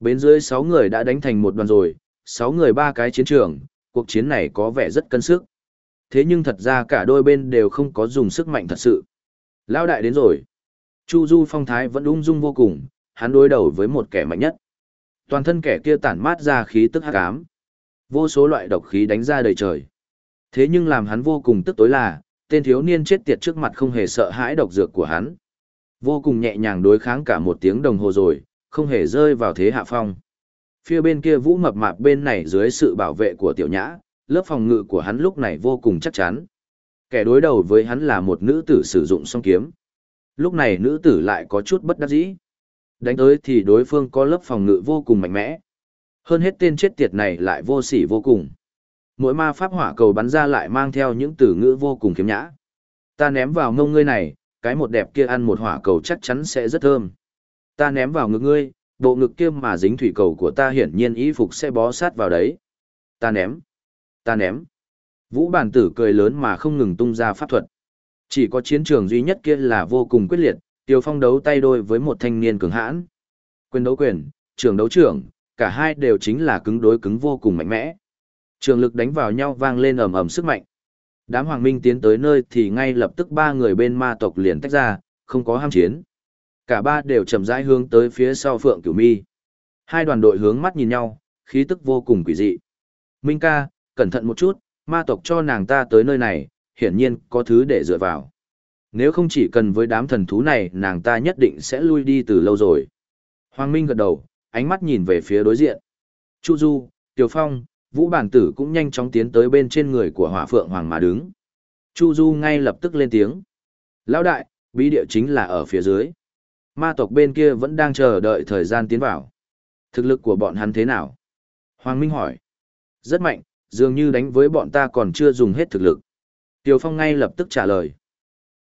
Bên dưới sáu người đã đánh thành một đoàn rồi, sáu người ba cái chiến trường, cuộc chiến này có vẻ rất cân sức. Thế nhưng thật ra cả đôi bên đều không có dùng sức mạnh thật sự. Lao đại đến rồi. Chu Du phong thái vẫn ung dung vô cùng, hắn đối đầu với một kẻ mạnh nhất. Toàn thân kẻ kia tản mát ra khí tức hắc ám. Vô số loại độc khí đánh ra đầy trời. Thế nhưng làm hắn vô cùng tức tối là, tên thiếu niên chết tiệt trước mặt không hề sợ hãi độc dược của hắn. Vô cùng nhẹ nhàng đối kháng cả một tiếng đồng hồ rồi, không hề rơi vào thế hạ phong. Phía bên kia vũ mập mạp bên này dưới sự bảo vệ của tiểu nhã, lớp phòng ngự của hắn lúc này vô cùng chắc chắn. Kẻ đối đầu với hắn là một nữ tử sử dụng song kiếm. Lúc này nữ tử lại có chút bất đắc dĩ. Đánh tới thì đối phương có lớp phòng ngự vô cùng mạnh mẽ. Hơn hết tên chết tiệt này lại vô sỉ vô cùng. Mỗi ma pháp hỏa cầu bắn ra lại mang theo những từ ngữ vô cùng kiếm nhã. Ta ném vào ngông ngươi này, cái một đẹp kia ăn một hỏa cầu chắc chắn sẽ rất thơm. Ta ném vào ngực ngươi, bộ ngực kia mà dính thủy cầu của ta hiển nhiên y phục sẽ bó sát vào đấy. Ta ném. Ta ném. Vũ bản tử cười lớn mà không ngừng tung ra pháp thuật. Chỉ có chiến trường duy nhất kia là vô cùng quyết liệt, Tiêu Phong đấu tay đôi với một thanh niên cường hãn. Quyền đấu quyền, trường đấu trưởng, cả hai đều chính là cứng đối cứng vô cùng mạnh mẽ. Trường lực đánh vào nhau vang lên ầm ầm sức mạnh. Đám hoàng minh tiến tới nơi thì ngay lập tức ba người bên ma tộc liền tách ra, không có ham chiến. Cả ba đều chậm rãi hướng tới phía sau Phượng Cửu Mi. Hai đoàn đội hướng mắt nhìn nhau, khí tức vô cùng quỷ dị. Minh ca, cẩn thận một chút, ma tộc cho nàng ta tới nơi này, hiển nhiên có thứ để dựa vào. Nếu không chỉ cần với đám thần thú này nàng ta nhất định sẽ lui đi từ lâu rồi. Hoàng Minh gật đầu, ánh mắt nhìn về phía đối diện. Chu Du, Tiểu Phong, Vũ Bản Tử cũng nhanh chóng tiến tới bên trên người của Hỏa Phượng Hoàng mà đứng. Chu Du ngay lập tức lên tiếng. Lão đại, bí địa chính là ở phía dưới. Ma tộc bên kia vẫn đang chờ đợi thời gian tiến vào. Thực lực của bọn hắn thế nào? Hoàng Minh hỏi. Rất mạnh, dường như đánh với bọn ta còn chưa dùng hết thực lực. Tiểu Phong ngay lập tức trả lời.